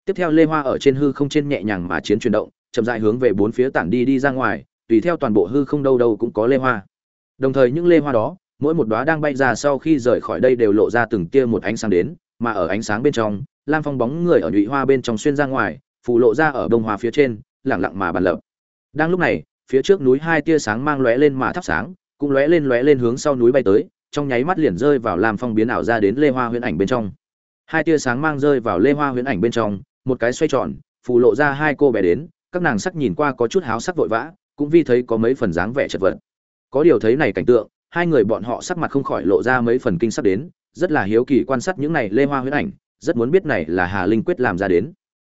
tiếp theo lê hoa ở trên hư không trên nhẹ nhàng mà chiến chuyển động, chậm rãi hướng về bốn phía tản đi đi ra ngoài, tùy theo toàn bộ hư không đâu đâu cũng có lê hoa đồng thời những lê hoa đó, mỗi một đóa đang bay ra sau khi rời khỏi đây đều lộ ra từng tia một ánh sáng đến, mà ở ánh sáng bên trong, lam phong bóng người ở nhụy hoa bên trong xuyên ra ngoài, phù lộ ra ở bông hoa phía trên lẳng lặng mà bàn lập. Đang lúc này, phía trước núi hai tia sáng mang lóe lên mà thắp sáng, cũng lóe lên lóe lên hướng sau núi bay tới, trong nháy mắt liền rơi vào lam phong biến ảo ra đến lê hoa huyễn ảnh bên trong. Hai tia sáng mang rơi vào lê hoa huyễn ảnh bên trong, một cái xoay tròn, phù lộ ra hai cô bé đến, các nàng sắc nhìn qua có chút háo sắc vội vã, cũng vì thấy có mấy phần dáng vẻ chật vật có điều thấy này cảnh tượng, hai người bọn họ sắc mặt không khỏi lộ ra mấy phần kinh sắc đến, rất là hiếu kỳ quan sát những này lê hoa huyễn ảnh, rất muốn biết này là hà linh quyết làm ra đến.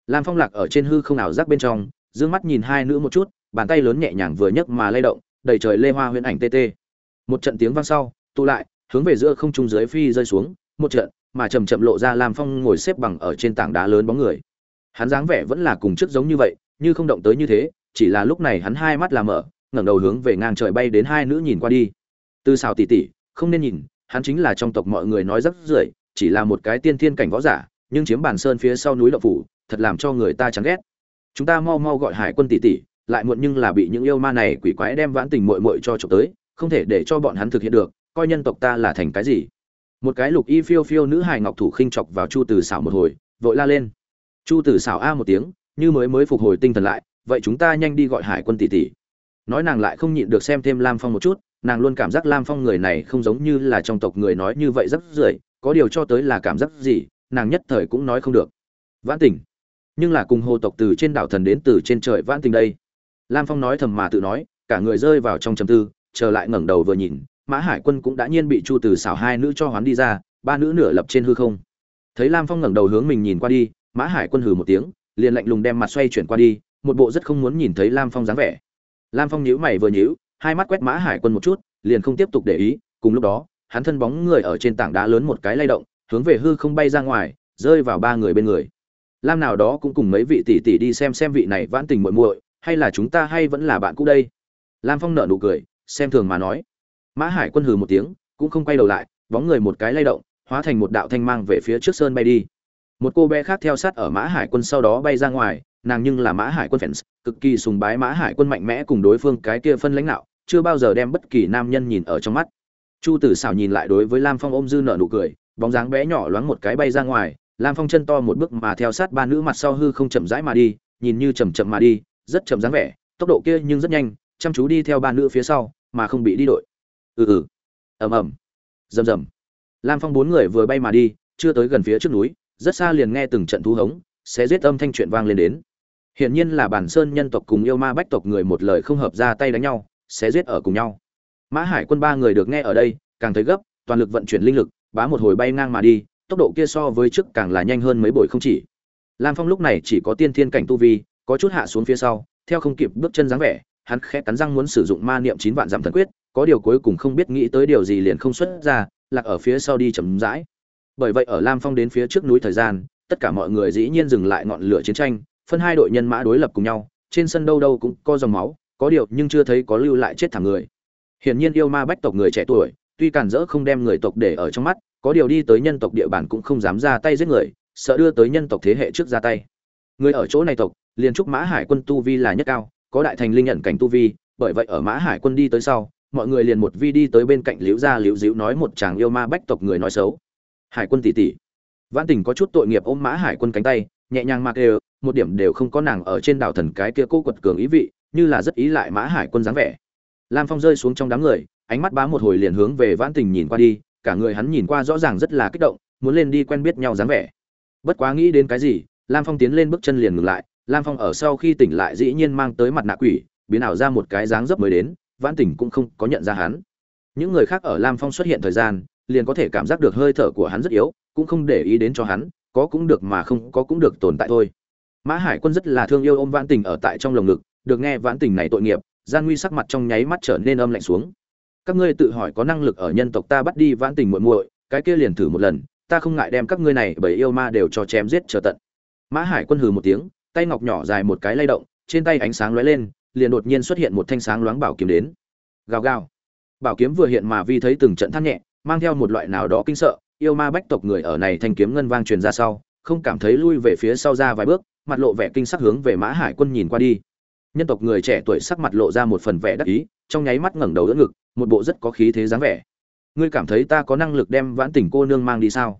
Lam phong lạc ở trên hư không nào rác bên trong d mắt nhìn hai nữ một chút, bàn tay lớn nhẹ nhàng vừa nhấc mà lay động, đầy trời lê hoa huyễn ảnh tê tê. Một trận tiếng vang sau, tụ lại, hướng về giữa không trung dưới phi rơi xuống, một trận, mà chậm chậm lộ ra lam phong ngồi xếp bằng ở trên tảng đá lớn bóng người. Hắn dáng vẻ vẫn là cùng trước giống như vậy, như không động tới như thế, chỉ là lúc này hắn hai mắt là mở ngẩng đầu hướng về ngang trời bay đến hai nữ nhìn qua đi. Từ xào tỉ tỉ, không nên nhìn, hắn chính là trong tộc mọi người nói rất rưởi, chỉ là một cái tiên thiên cảnh võ giả, nhưng chiếm bản sơn phía sau núi đậu phủ, thật làm cho người ta chán ghét. Chúng ta mau mau gọi hải quân tỷ tỷ lại muộn nhưng là bị những yêu ma này quỷ quái đem vãn tình muội muội cho chụp tới, không thể để cho bọn hắn thực hiện được, coi nhân tộc ta là thành cái gì. Một cái lục y phiêu phiêu nữ hài ngọc thủ khinh chọc vào chu từ xảo một hồi, vội la lên. Chu Tử xảo a một tiếng, như mới mới phục hồi tinh thần lại, vậy chúng ta nhanh đi gọi hải quân tỷ tỷ nói nàng lại không nhịn được xem thêm lam phong một chút, nàng luôn cảm giác lam phong người này không giống như là trong tộc người nói như vậy rất rưởi, có điều cho tới là cảm giác gì, nàng nhất thời cũng nói không được. Vãn tình. Nhưng là cùng hồ tộc từ trên đảo thần đến từ trên trời vãn tình đây. Lam phong nói thầm mà tự nói, cả người rơi vào trong trầm tư, trở lại ngẩng đầu vừa nhìn, mã hải quân cũng đã nhiên bị chu từ xảo hai nữ cho hoán đi ra, ba nữ nửa lập trên hư không. Thấy lam phong ngẩng đầu hướng mình nhìn qua đi, mã hải quân hừ một tiếng, liền lạnh lùng đem mặt xoay chuyển qua đi, một bộ rất không muốn nhìn thấy lam phong dáng vẻ lam phong nhíu mày vừa nhíu, hai mắt quét mã hải quân một chút, liền không tiếp tục để ý, cùng lúc đó, hắn thân bóng người ở trên tảng đá lớn một cái lay động, hướng về hư không bay ra ngoài, rơi vào ba người bên người. Lam nào đó cũng cùng mấy vị tỷ tỷ đi xem xem vị này vãn tình muội muội, hay là chúng ta hay vẫn là bạn cũ đây? Lam phong nở nụ cười, xem thường mà nói. Mã hải quân hừ một tiếng, cũng không quay đầu lại, bóng người một cái lay động, hóa thành một đạo thanh mang về phía trước sơn bay đi. Một cô bé khác theo sát ở mã hải quân sau đó bay ra ngoài nàng nhưng là mã hải quân fans, cực kỳ sùng bái mã hải quân mạnh mẽ cùng đối phương cái kia phân lãnh đạo, chưa bao giờ đem bất kỳ nam nhân nhìn ở trong mắt. Chu tử xảo nhìn lại đối với lam phong ôm dư nợ nụ cười, bóng dáng bé nhỏ loáng một cái bay ra ngoài, lam phong chân to một bước mà theo sát ba nữ mặt sau hư không chậm rãi mà đi, nhìn như chậm chậm mà đi, rất chậm dáng vẻ, tốc độ kia nhưng rất nhanh, chăm chú đi theo ba nữ phía sau, mà không bị đi đội. Ừ ừ. Ầm ầm. Rầm rầm. Lam phong bốn người vừa bay mà đi, chưa tới gần phía trước núi, rất xa liền nghe từng trận thú hống sẽ giết âm thanh chuyện vang lên đến hiển nhiên là bản sơn nhân tộc cùng yêu ma bách tộc người một lời không hợp ra tay đánh nhau, sẽ giết ở cùng nhau. Mã hải quân ba người được nghe ở đây, càng thấy gấp, toàn lực vận chuyển linh lực, bá một hồi bay ngang mà đi, tốc độ kia so với trước càng là nhanh hơn mấy bội không chỉ. Lam phong lúc này chỉ có tiên thiên cảnh tu vi, có chút hạ xuống phía sau, theo không kịp bước chân dáng vẻ, hắn khẽ cắn răng muốn sử dụng ma niệm chín vạn giảm thần quyết, có điều cuối cùng không biết nghĩ tới điều gì liền không xuất ra, lạc ở phía sau đi chậm rãi. Bởi vậy ở lam phong đến phía trước núi thời gian, tất cả mọi người dĩ nhiên dừng lại ngọn lửa chiến tranh phân hai đội nhân mã đối lập cùng nhau, trên sân đâu đâu cũng có dòng máu, có điều nhưng chưa thấy có lưu lại chết thảm người. Hiển nhiên yêu ma bách tộc người trẻ tuổi, tuy cản rỡ không đem người tộc để ở trong mắt, có điều đi tới nhân tộc địa bàn cũng không dám ra tay giết người, sợ đưa tới nhân tộc thế hệ trước ra tay. Người ở chỗ này tộc, liền trúc mã hải quân tu vi là nhất cao, có đại thành linh nhận cảnh tu vi, bởi vậy ở mã hải quân đi tới sau, mọi người liền một vi đi tới bên cạnh liễu gia liễu Dữu nói một chàng yêu ma bách tộc người nói xấu. Hải quân tỷ tỷ. Vãn tình có chút tội nghiệp ôm mã hải quân cánh tay, nhẹ nhàng mặc đều một điểm đều không có nàng ở trên đảo thần cái kia cô quật cường ý vị, như là rất ý lại mã hải quân dáng vẻ. Lam phong rơi xuống trong đám người, ánh mắt bá một hồi liền hướng về vãn tình nhìn qua đi, cả người hắn nhìn qua rõ ràng rất là kích động, muốn lên đi quen biết nhau dáng vẻ. Bất quá nghĩ đến cái gì, lam phong tiến lên bước chân liền ngừng lại, lam phong ở sau khi tỉnh lại dĩ nhiên mang tới mặt nạ quỷ, biến ảo ra một cái dáng dấp mới đến, vãn tình cũng không có nhận ra hắn. Những người khác ở lam phong xuất hiện thời gian, liền có thể cảm giác được hơi thở của hắn rất yếu, cũng không để ý đến cho hắn, có cũng được mà không có cũng được tồn tại thôi mã hải quân rất là thương yêu ôm vãn tình ở tại trong lồng ngực, được nghe vãn tình này tội nghiệp gian nguy sắc mặt trong nháy mắt trở nên âm lạnh xuống. Các ngươi tự hỏi có năng lực ở nhân tộc ta bắt đi vãn tình muội muội, cái kia liền thử một lần, ta không ngại đem các ngươi này bởi yêu ma đều cho chém giết chờ tận. Mã hải quân hừ một tiếng, tay ngọc nhỏ dài một cái lay động, trên tay ánh sáng lóe lên, liền đột nhiên xuất hiện một thanh sáng loáng bảo kiếm đến. Gào gào. Bảo kiếm vừa hiện mà vi thấy từng trận thắt nhẹ, mang theo một loại nào đó kinh sợ, yêu ma bách tộc người ở này thanh kiếm ngân vang truyền ra sau, không cảm thấy lui về phía sau ra vài bước mặt lộ vẻ kinh sắc hướng về mã hải quân nhìn qua đi. Nhân tộc người trẻ tuổi sắc mặt lộ ra một phần vẻ đắc ý, trong nháy mắt ngẩng đầu đỡ ngực, một bộ rất có khí thế dáng vẻ. Ngươi cảm thấy ta có năng lực đem vãn tỉnh cô nương mang đi sao?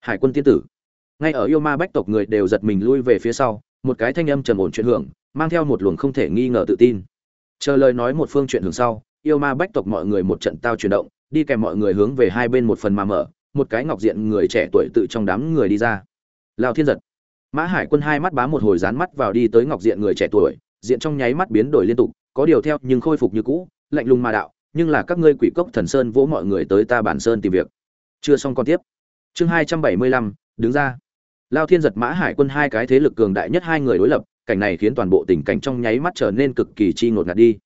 Hải quân tiên tử. Ngay ở yêu ma bách tộc người đều giật mình lui về phía sau, một cái thanh âm trầm ổn chuyện hưởng, mang theo một luồng không thể nghi ngờ tự tin. Chờ lời nói một phương chuyện hưởng sau, yêu ma bách tộc mọi người một trận tao chuyển động, đi kèm mọi người hướng về hai bên một phần mà mở, một cái ngọc diện người trẻ tuổi tự trong đám người đi ra. Lao thiên giật mã hải quân hai mắt bá một hồi dán mắt vào đi tới ngọc diện người trẻ tuổi, diện trong nháy mắt biến đổi liên tục, có điều theo nhưng khôi phục như cũ, lạnh lùng mà đạo, nhưng là các ngươi quỷ cốc thần sơn vỗ mọi người tới ta bản sơn tìm việc. Chưa xong còn tiếp. Chương hai trăm bảy mươi lăm, đứng ra. Lao thiên giật mã hải quân hai cái thế lực cường đại nhất hai người đối lập, cảnh này khiến toàn bộ tình cảnh trong nháy mắt trở nên cực kỳ chi ngột ngạt đi.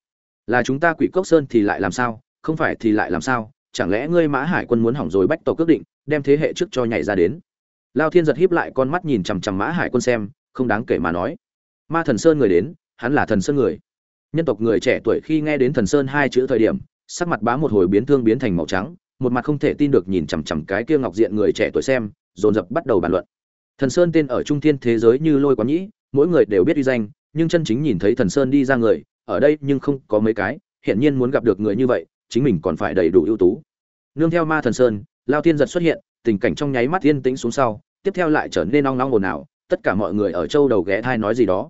Là chúng ta quỷ cốc sơn thì lại làm sao? Không phải thì lại làm sao? Chẳng lẽ ngươi mã hải quân muốn hỏng rồi bách tộc cước định, đem thế hệ trước cho nhảy ra đến? Lao thiên giật híp lại con mắt nhìn chằm chằm mã hải quân xem, không đáng kể mà nói. Ma thần sơn người đến, hắn là thần sơn người. Nhân tộc người trẻ tuổi khi nghe đến thần sơn hai chữ thời điểm, sắc mặt bá một hồi biến thương biến thành màu trắng, một mặt không thể tin được nhìn chằm chằm cái kia ngọc diện người trẻ tuổi xem, dồn dập bắt đầu bàn luận. Thần sơn tên ở trung thiên thế giới như lôi quán nhĩ, mỗi người đều biết uy danh, nhưng chân chính nhìn thấy thần sơn đi ra người, ở đây nhưng không có mấy cái hiện nhiên muốn gặp được người như vậy, chính mình còn phải đầy đủ ưu tú. Nương theo ma thần sơn, lao thiên giật xuất hiện tình cảnh trong nháy mắt yên tĩnh xuống sau, tiếp theo lại trở nên nong nong ồn ào, tất cả mọi người ở châu đầu ghé thai nói gì đó.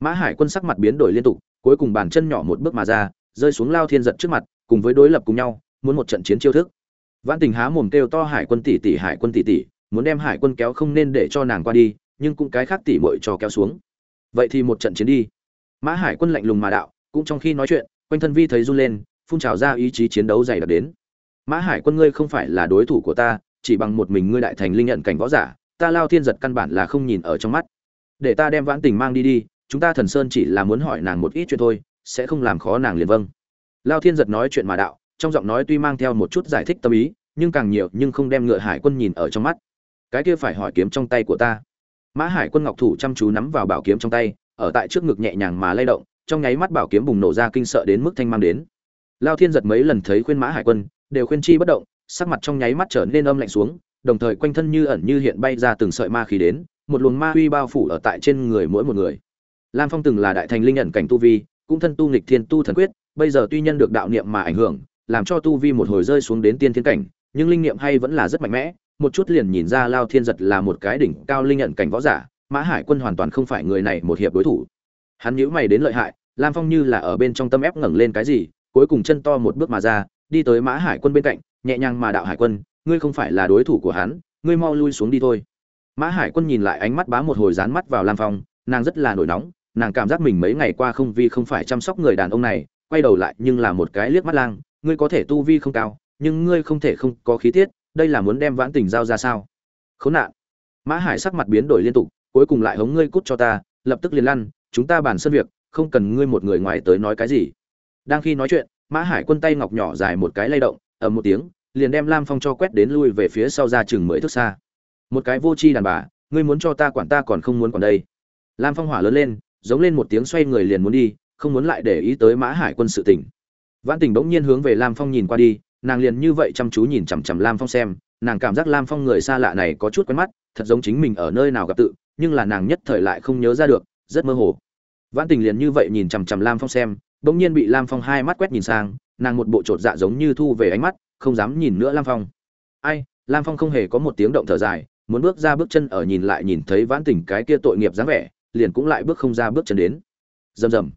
Mã hải quân sắc mặt biến đổi liên tục, cuối cùng bàn chân nhỏ một bước mà ra, rơi xuống lao thiên giật trước mặt, cùng với đối lập cùng nhau, muốn một trận chiến chiêu thức. Vãn tình há mồm kêu to hải quân tỷ tỷ, hải quân tỷ tỷ, muốn đem hải quân kéo không nên để cho nàng qua đi, nhưng cũng cái khác tỷ muội cho kéo xuống. Vậy thì một trận chiến đi. Mã hải quân lạnh lùng mà đạo, cũng trong khi nói chuyện, quanh thân vi thấy run lên, phun trào ra ý chí chiến đấu dày đặc đến. Mã hải quân ngươi không phải là đối thủ của ta chỉ bằng một mình ngươi đại thành linh nhận cảnh võ giả, ta lao thiên giật căn bản là không nhìn ở trong mắt. Để ta đem vãn tình mang đi đi, chúng ta thần sơn chỉ là muốn hỏi nàng một ít chuyện thôi, sẽ không làm khó nàng liền vâng. Lao thiên giật nói chuyện mà đạo, trong giọng nói tuy mang theo một chút giải thích tâm ý, nhưng càng nhiều nhưng không đem ngựa hải quân nhìn ở trong mắt. Cái kia phải hỏi kiếm trong tay của ta. Mã hải quân ngọc thủ chăm chú nắm vào bảo kiếm trong tay, ở tại trước ngực nhẹ nhàng mà lay động, trong nháy mắt bảo kiếm bùng nổ ra kinh sợ đến mức thanh mang đến. Lao thiên giật mấy lần thấy khuyên mã hải quân, đều khuyên chi bất động sắc mặt trong nháy mắt trở nên âm lạnh xuống, đồng thời quanh thân như ẩn như hiện bay ra từng sợi ma khí đến, một luồng ma uy bao phủ ở tại trên người mỗi một người. Lam phong từng là đại thành linh nhận cảnh tu vi, cũng thân tu nghịch thiên tu thần quyết, bây giờ tuy nhân được đạo niệm mà ảnh hưởng, làm cho tu vi một hồi rơi xuống đến tiên thiên cảnh, nhưng linh niệm hay vẫn là rất mạnh mẽ, một chút liền nhìn ra lao thiên giật là một cái đỉnh cao linh nhận cảnh võ giả, mã hải quân hoàn toàn không phải người này một hiệp đối thủ. Hắn nhíu mày đến lợi hại, lam phong như là ở bên trong tâm ép ngẩng lên cái gì, cuối cùng chân to một bước mà ra, đi tới mã hải quân bên cạnh nhẹ nhàng mà đạo hải quân, ngươi không phải là đối thủ của hắn, ngươi mau lui xuống đi thôi. Mã hải quân nhìn lại ánh mắt bá một hồi dán mắt vào lam phong, nàng rất là nổi nóng, nàng cảm giác mình mấy ngày qua không vi không phải chăm sóc người đàn ông này, quay đầu lại nhưng là một cái liếc mắt lang, ngươi có thể tu vi không cao, nhưng ngươi không thể không có khí tiết, đây là muốn đem vãn tình giao ra sao? Khốn nạn. Mã hải sắc mặt biến đổi liên tục, cuối cùng lại hống ngươi cút cho ta, lập tức liền lăn, chúng ta bàn sân việc, không cần ngươi một người ngoài tới nói cái gì. Đang khi nói chuyện, mã hải quân tay ngọc nhỏ dài một cái lay động ầm một tiếng, liền đem lam phong cho quét đến lui về phía sau ra chừng mười thước xa. Một cái vô tri đàn bà, ngươi muốn cho ta quản ta còn không muốn quản đây. Lam phong hỏa lớn lên, giống lên một tiếng xoay người liền muốn đi, không muốn lại để ý tới mã hải quân sự tình. Vãn tình bỗng nhiên hướng về lam phong nhìn qua đi, nàng liền như vậy chăm chú nhìn chằm chằm lam phong xem, nàng cảm giác lam phong người xa lạ này có chút quen mắt, thật giống chính mình ở nơi nào gặp tự, nhưng là nàng nhất thời lại không nhớ ra được, rất mơ hồ. Vãn tình liền như vậy nhìn chằm chằm lam phong xem, bỗng nhiên bị lam phong hai mắt quét nhìn sang nàng một bộ trột dạ giống như thu về ánh mắt, không dám nhìn nữa lam phong. Ai, lam phong không hề có một tiếng động thở dài, muốn bước ra bước chân ở nhìn lại nhìn thấy vãn tình cái kia tội nghiệp dáng vẻ, liền cũng lại bước không ra bước chân đến. Rầm rầm.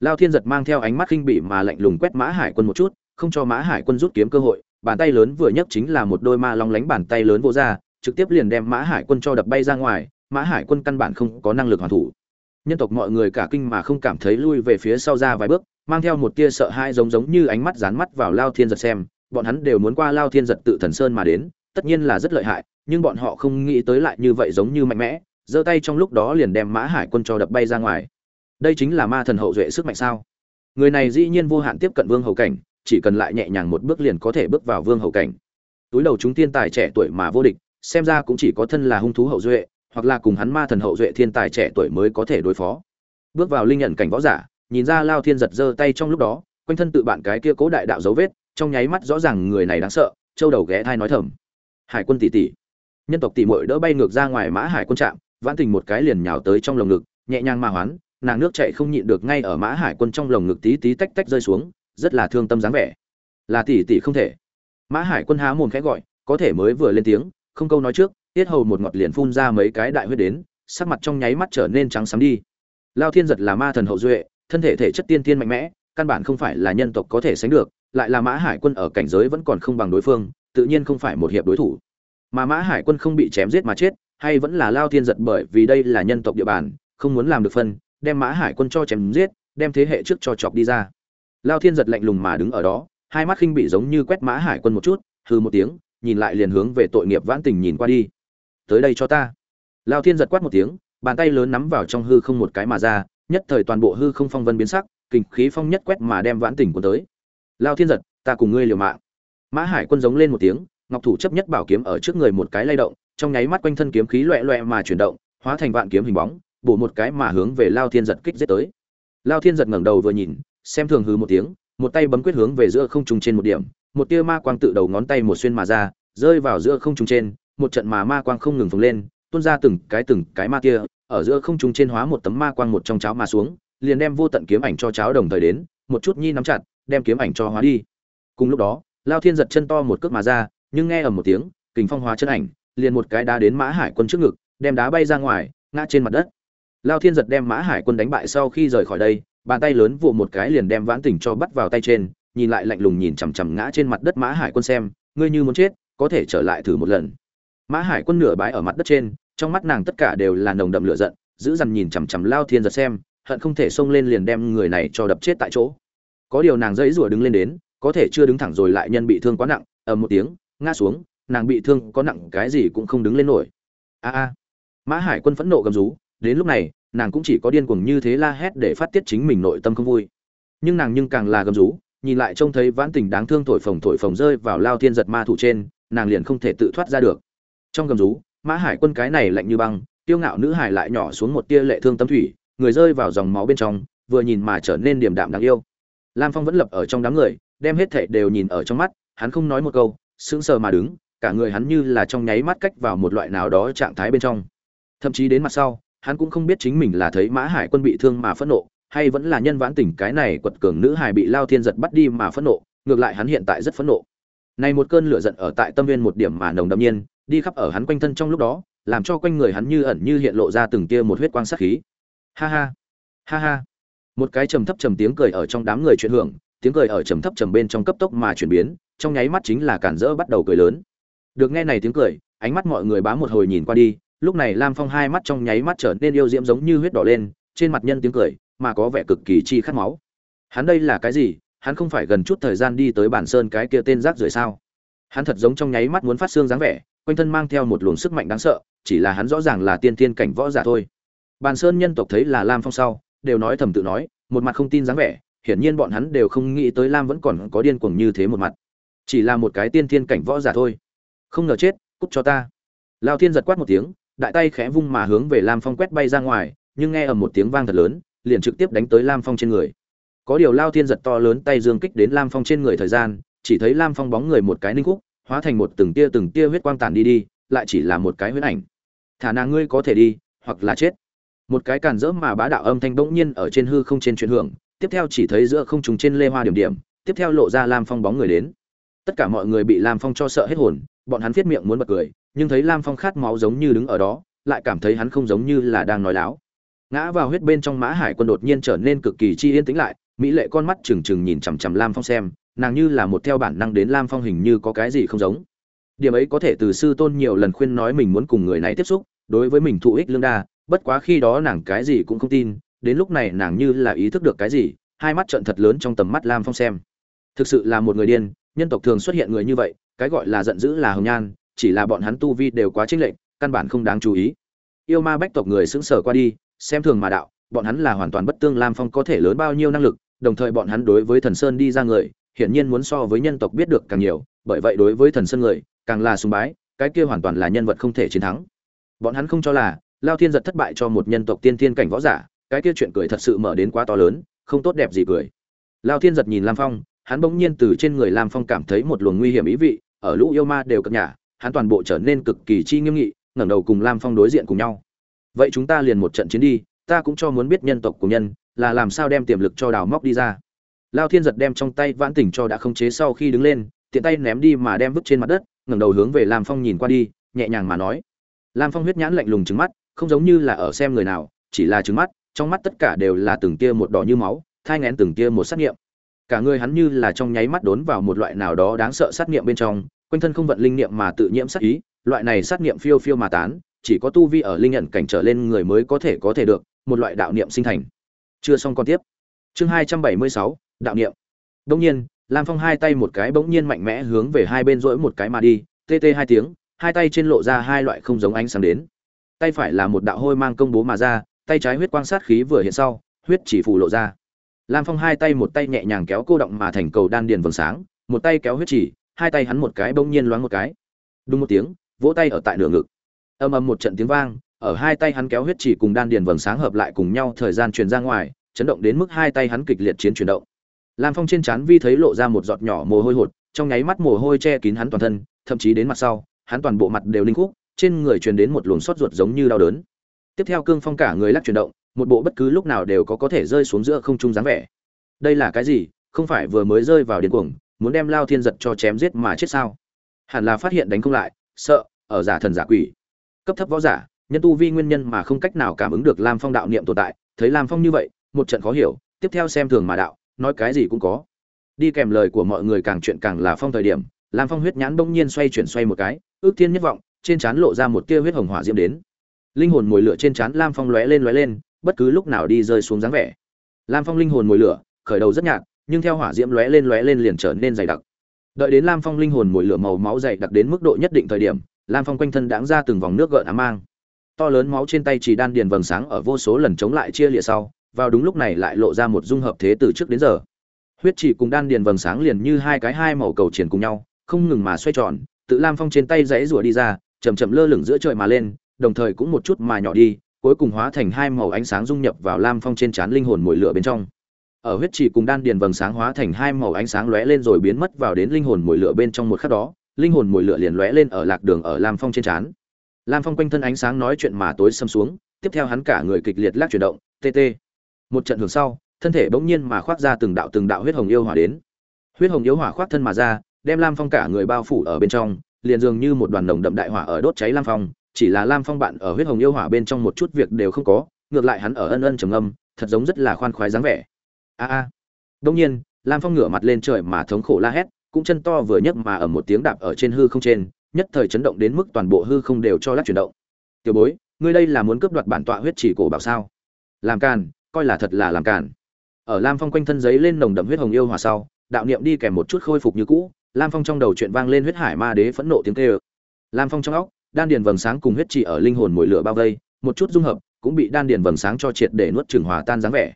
Lao thiên giật mang theo ánh mắt khinh bỉ mà lạnh lùng quét mã hải quân một chút, không cho mã hải quân rút kiếm cơ hội, bàn tay lớn vừa nhấc chính là một đôi ma long lánh bàn tay lớn vô ra, trực tiếp liền đem mã hải quân cho đập bay ra ngoài, mã hải quân căn bản không có năng lực hoàn thủ. Nhân tộc mọi người cả kinh mà không cảm thấy lui về phía sau ra vài bước mang theo một tia sợ hãi giống giống như ánh mắt dán mắt vào lao thiên giật xem, bọn hắn đều muốn qua lao thiên giật tự thần sơn mà đến, tất nhiên là rất lợi hại, nhưng bọn họ không nghĩ tới lại như vậy giống như mạnh mẽ, giơ tay trong lúc đó liền đem mã hải quân cho đập bay ra ngoài. Đây chính là ma thần hậu duệ sức mạnh sao? Người này dĩ nhiên vô hạn tiếp cận vương hậu cảnh, chỉ cần lại nhẹ nhàng một bước liền có thể bước vào vương hậu cảnh. Túi đầu chúng tiên tài trẻ tuổi mà vô địch, xem ra cũng chỉ có thân là hung thú hậu duệ, hoặc là cùng hắn ma thần hậu duệ thiên tài trẻ tuổi mới có thể đối phó. Bước vào linh nhận cảnh võ giả nhìn ra lao thiên giật giơ tay trong lúc đó, quanh thân tự bạn cái kia cố đại đạo dấu vết, trong nháy mắt rõ ràng người này đáng sợ, châu đầu ghé thai nói thầm. Hải quân tỷ tỷ. Nhân tộc tỷ muội đỡ bay ngược ra ngoài mã hải quân trạm, vãn tình một cái liền nhào tới trong lồng ngực, nhẹ nhàng mà hoán, nàng nước chạy không nhịn được ngay ở mã hải quân trong lồng ngực tí tí tách tách rơi xuống, rất là thương tâm dáng vẻ. Là tỷ tỷ không thể. Mã hải quân há mồm khẽ gọi, có thể mới vừa lên tiếng, không câu nói trước, tiết hầu một ngọt liền phun ra mấy cái đại huyết đến, sắc mặt trong nháy mắt trở nên trắng xám đi. Lao thiên giật là ma thần hậu duệ thân thể thể chất tiên tiên mạnh mẽ, căn bản không phải là nhân tộc có thể sánh được, lại là mã hải quân ở cảnh giới vẫn còn không bằng đối phương, tự nhiên không phải một hiệp đối thủ. Mà mã hải quân không bị chém giết mà chết, hay vẫn là lao thiên giật bởi vì đây là nhân tộc địa bàn, không muốn làm được phân, đem mã hải quân cho chém giết, đem thế hệ trước cho chọc đi ra. Lao thiên giật lạnh lùng mà đứng ở đó, hai mắt khinh bị giống như quét mã hải quân một chút hư một tiếng, nhìn lại liền hướng về tội nghiệp vãn tình nhìn qua đi. Tới đây cho ta. Lao thiên giật quát một tiếng, bàn tay lớn nắm vào trong hư không một cái mà ra nhất thời toàn bộ hư không phong vân biến sắc kình khí phong nhất quét mà đem vãn tỉnh của tới. Lao thiên giật, ta cùng ngươi liều mạng. Mã hải quân giống lên một tiếng, ngọc thủ chấp nhất bảo kiếm ở trước người một cái lay động, trong nháy mắt quanh thân kiếm khí loẹ loẹ mà chuyển động, hóa thành vạn kiếm hình bóng, bổ một cái mà hướng về lao thiên giật kích giết tới. Lao thiên giật ngẩng đầu vừa nhìn, xem thường hư một tiếng, một tay bấm quyết hướng về giữa không trung trên một điểm, một tia ma quang tự đầu ngón tay một xuyên mà ra, rơi vào giữa không trung trên, một trận mà ma quang không ngừng phồng lên, tuôn ra từng cái từng cái ma kia ở giữa không trung trên hóa một tấm ma quang một trong cháo mà xuống, liền đem vô tận kiếm ảnh cho cháo đồng thời đến, một chút nhi nắm chặt, đem kiếm ảnh cho hóa đi. Cùng lúc đó, lao thiên giật chân to một cước mà ra, nhưng nghe ở một tiếng, kình phong hóa chân ảnh, liền một cái đá đến mã hải quân trước ngực, đem đá bay ra ngoài, ngã trên mặt đất. Lao thiên giật đem mã hải quân đánh bại sau khi rời khỏi đây, bàn tay lớn vụ một cái liền đem vãn tỉnh cho bắt vào tay trên, nhìn lại lạnh lùng nhìn chằm chằm ngã trên mặt đất mã hải quân xem, ngươi như muốn chết, có thể trở lại thử một lần. Mã hải quân nửa bái ở mặt đất trên trong mắt nàng tất cả đều là nồng đậm lửa giận, giữ dằn nhìn chằm chằm lao thiên giật xem, hận không thể xông lên liền đem người này cho đập chết tại chỗ. Có điều nàng dãy rủa đứng lên đến, có thể chưa đứng thẳng rồi lại nhân bị thương quá nặng, ầm một tiếng, ngã xuống, nàng bị thương có nặng cái gì cũng không đứng lên nổi. A a. Mã hải quân phẫn nộ gầm rú, đến lúc này, nàng cũng chỉ có điên cuồng như thế la hét để phát tiết chính mình nội tâm không vui. Nhưng nàng nhưng càng là gầm rú, nhìn lại trông thấy vãn tình đáng thương thổi phồng thổi phồng rơi vào lao thiên giật ma thủ trên, nàng liền không thể tự thoát ra được. Trong gầm rú mã hải quân cái này lạnh như băng tiêu ngạo nữ hải lại nhỏ xuống một tia lệ thương tâm thủy, người rơi vào dòng máu bên trong, vừa nhìn mà trở nên điềm đạm đáng yêu. Lam phong vẫn lập ở trong đám người, đem hết thảy đều nhìn ở trong mắt, hắn không nói một câu, sững sờ mà đứng, cả người hắn như là trong nháy mắt cách vào một loại nào đó trạng thái bên trong. Thậm chí đến mặt sau, hắn cũng không biết chính mình là thấy mã hải quân bị thương mà phẫn nộ, hay vẫn là nhân vãn tình cái này quật cường nữ hải bị lao thiên giật bắt đi mà phẫn nộ, ngược lại hắn hiện tại rất phẫn nộ. Này một cơn lửa giận ở tại tâm viên một điểm mà nồng đậm nhiên đi khắp ở hắn quanh thân trong lúc đó, làm cho quanh người hắn như ẩn như hiện lộ ra từng tia một huyết quang sát khí. Ha ha ha ha. Một cái trầm thấp trầm tiếng cười ở trong đám người chuyển hưởng, tiếng cười ở trầm thấp trầm bên trong cấp tốc mà chuyển biến, trong nháy mắt chính là cản rỡ bắt đầu cười lớn. Được nghe này tiếng cười, ánh mắt mọi người bám một hồi nhìn qua đi, lúc này lam phong hai mắt trong nháy mắt trở nên yêu diễm giống như huyết đỏ lên, trên mặt nhân tiếng cười, mà có vẻ cực kỳ chi khát máu. Hắn đây là cái gì? Hắn không phải gần chút thời gian đi tới bản sơn cái kia tên rác rưởi sao? Hắn thật giống trong nháy mắt muốn phát xương dáng vẻ quanh thân mang theo một luồng sức mạnh đáng sợ, chỉ là hắn rõ ràng là tiên tiên cảnh võ giả thôi. Bàn sơn nhân tộc thấy là lam phong sau, đều nói thầm tự nói, một mặt không tin dáng vẻ, hiển nhiên bọn hắn đều không nghĩ tới lam vẫn còn có điên cuồng như thế một mặt. Chỉ là một cái tiên tiên cảnh võ giả thôi. Không ngờ chết, cút cho ta. Lao thiên giật quát một tiếng, đại tay khẽ vung mà hướng về lam phong quét bay ra ngoài, nhưng nghe ở một tiếng vang thật lớn, liền trực tiếp đánh tới lam phong trên người. Có điều lao thiên giật to lớn tay dương kích đến lam phong trên người thời gian, chỉ thấy lam phong bóng người một cái ninh khúc hóa thành một từng tia từng tia huyết quang tàn đi đi, lại chỉ là một cái huyết ảnh. Thả nàng ngươi có thể đi, hoặc là chết. Một cái càn rỡ mà bá đạo âm thanh bỗng nhiên ở trên hư không trên truyền hưởng, tiếp theo chỉ thấy giữa không trùng trên lê hoa điểm điểm, tiếp theo lộ ra lam phong bóng người đến. Tất cả mọi người bị lam phong cho sợ hết hồn, bọn hắn viết miệng muốn bật cười, nhưng thấy lam phong khát máu giống như đứng ở đó, lại cảm thấy hắn không giống như là đang nói láo. Ngã vào huyết bên trong mã hải quân đột nhiên trở nên cực kỳ chi yên tĩnh lại, mỹ lệ con mắt trừng trừng nhìn chằm chằm lam phong xem nàng như là một theo bản năng đến lam phong hình như có cái gì không giống. Điểm ấy có thể từ sư tôn nhiều lần khuyên nói mình muốn cùng người này tiếp xúc, đối với mình thụ ích lương đa, bất quá khi đó nàng cái gì cũng không tin, đến lúc này nàng như là ý thức được cái gì, hai mắt trợn thật lớn trong tầm mắt lam phong xem. Thực sự là một người điên, nhân tộc thường xuất hiện người như vậy, cái gọi là giận dữ là hồng nhan, chỉ là bọn hắn tu vi đều quá chênh lệch, căn bản không đáng chú ý. Yêu ma bách tộc người sững sờ qua đi, xem thường mà đạo, bọn hắn là hoàn toàn bất tương lam phong có thể lớn bao nhiêu năng lực, đồng thời bọn hắn đối với thần sơn đi ra người hiển nhiên muốn so với nhân tộc biết được càng nhiều, bởi vậy đối với thần sơn người, càng là sùng bái, cái kia hoàn toàn là nhân vật không thể chiến thắng. Bọn hắn không cho là, lao thiên giật thất bại cho một nhân tộc tiên thiên cảnh võ giả, cái kia chuyện cười thật sự mở đến quá to lớn, không tốt đẹp gì cười. Lao thiên giật nhìn lam phong, hắn bỗng nhiên từ trên người lam phong cảm thấy một luồng nguy hiểm ý vị, ở lũ yêu ma đều cập nhà, hắn toàn bộ trở nên cực kỳ chi nghiêm nghị, ngẩng đầu cùng lam phong đối diện cùng nhau. Vậy chúng ta liền một trận chiến đi, ta cũng cho muốn biết nhân tộc của nhân, là làm sao đem tiềm lực cho đào móc đi ra lao thiên giật đem trong tay vãn tỉnh cho đã không chế sau khi đứng lên, tiện tay ném đi mà đem vứt trên mặt đất, ngẩng đầu hướng về lam phong nhìn qua đi, nhẹ nhàng mà nói. Lam phong huyết nhãn lạnh lùng trứng mắt, không giống như là ở xem người nào, chỉ là trứng mắt, trong mắt tất cả đều là từng tia một đỏ như máu, thai ngén từng tia một sát nghiệm. Cả người hắn như là trong nháy mắt đốn vào một loại nào đó đáng sợ sát nghiệm bên trong, quanh thân không vận linh nghiệm mà tự nhiễm sát ý, loại này sát nghiệm phiêu phiêu mà tán, chỉ có tu vi ở linh nhận cảnh trở lên người mới có thể có thể được, một loại đạo niệm sinh thành. Chưa xong còn tiếp. Chương hai trăm bảy mươi sáu đạo niệm. Đông nhiên, lam phong hai tay một cái bỗng nhiên mạnh mẽ hướng về hai bên rỗi một cái mà đi, tê tê hai tiếng, hai tay trên lộ ra hai loại không giống ánh sáng đến. Tay phải là một đạo hôi mang công bố mà ra, tay trái huyết quang sát khí vừa hiện sau, huyết chỉ phủ lộ ra. Lam phong hai tay một tay nhẹ nhàng kéo cô động mà thành cầu đan điền vầng sáng, một tay kéo huyết chỉ, hai tay hắn một cái bỗng nhiên loáng một cái. Đúng một tiếng, vỗ tay ở tại nửa ngực. Âm âm một trận tiếng vang, ở hai tay hắn kéo huyết chỉ cùng đan điền vầng sáng hợp lại cùng nhau thời gian truyền ra ngoài, chấn động đến mức hai tay hắn kịch liệt chiến chuyển động lam phong trên trán vi thấy lộ ra một giọt nhỏ mồ hôi hột, trong nháy mắt mồ hôi che kín hắn toàn thân, thậm chí đến mặt sau, hắn toàn bộ mặt đều linh khúc, trên người truyền đến một luồng sốt ruột giống như đau đớn. Tiếp theo cương phong cả người lắc chuyển động, một bộ bất cứ lúc nào đều có có thể rơi xuống giữa không trung dáng vẻ. Đây là cái gì? Không phải vừa mới rơi vào điên cuồng, muốn đem lao thiên giật cho chém giết mà chết sao? Hẳn là phát hiện đánh không lại, sợ, ở giả thần giả quỷ. Cấp thấp võ giả, nhân tu vi nguyên nhân mà không cách nào cảm ứng được lam phong đạo niệm tồn tại, thấy lam phong như vậy, một trận khó hiểu, tiếp theo xem thường mà đạo nói cái gì cũng có. Đi kèm lời của mọi người càng chuyện càng là phong thời điểm, lam phong huyết nhãn bỗng nhiên xoay chuyển xoay một cái, ước thiên nhất vọng, trên trán lộ ra một tia huyết hồng hỏa diễm đến. Linh hồn mồi lửa trên trán lam phong lóe lên lóe lên, bất cứ lúc nào đi rơi xuống dáng vẻ. Lam phong linh hồn mồi lửa, khởi đầu rất nhạt, nhưng theo hỏa diễm lóe lên lóe lên liền trở nên dày đặc. Đợi đến lam phong linh hồn mồi lửa màu máu dày đặc đến mức độ nhất định thời điểm, lam phong quanh thân đáng ra từng vòng nước gợn ám mang. To lớn máu trên tay chỉ đan điền vầng sáng ở vô số lần chống lại chia lịa sau vào đúng lúc này lại lộ ra một dung hợp thế từ trước đến giờ. Huyết chỉ cùng đan điền vầng sáng liền như hai cái hai màu cầu triển cùng nhau, không ngừng mà xoay tròn, tự lam phong trên tay dãy rủa đi ra chầm chậm lơ lửng giữa trời mà lên, đồng thời cũng một chút mà nhỏ đi, cuối cùng hóa thành hai màu ánh sáng dung nhập vào lam phong trên trán linh hồn mồi lửa bên trong. Ở huyết chỉ cùng đan điền vầng sáng hóa thành hai màu ánh sáng lóe lên rồi biến mất vào đến linh hồn mồi lửa bên trong một khắc đó, linh hồn mồi lửa liền lóe lên ở lạc đường ở lam phong trên trán. Lam phong quanh thân ánh sáng nói chuyện mà tối xâm xuống, tiếp theo hắn cả người kịch liệt lắc chuyển động tt một trận hưởng sau, thân thể bỗng nhiên mà khoác ra từng đạo từng đạo huyết hồng yêu hỏa đến. Huyết hồng yêu hỏa khoác thân mà ra, đem lam phong cả người bao phủ ở bên trong, liền dường như một đoàn nồng đậm đại hỏa ở đốt cháy lam phong, chỉ là lam phong bạn ở huyết hồng yêu hỏa bên trong một chút việc đều không có, ngược lại hắn ở ân ân trầm âm thật giống rất là khoan khoái dáng vẻ. A a. Đông nhiên, lam phong ngửa mặt lên trời mà thống khổ la hét, cũng chân to vừa nhấc mà ở một tiếng đạp ở trên hư không trên, nhất thời chấn động đến mức toàn bộ hư không đều cho lắc chuyển động. Tiểu bối, ngươi đây là muốn cướp đoạt bản tọa huyết chỉ cổ bảo sao? Làm càn coi là thật là làm càn. Ở lam phong quanh thân giấy lên nồng đậm huyết hồng yêu hòa sau, đạo niệm đi kèm một chút khôi phục như cũ, lam phong trong đầu chuyện vang lên huyết hải ma đế phẫn nộ tiếng kêu. Lam phong trong óc, đan điền vầng sáng cùng huyết chỉ ở linh hồn mùi lửa bao vây, một chút dung hợp, cũng bị đan điền vầng sáng cho triệt để nuốt chửng hòa tan dáng vẻ.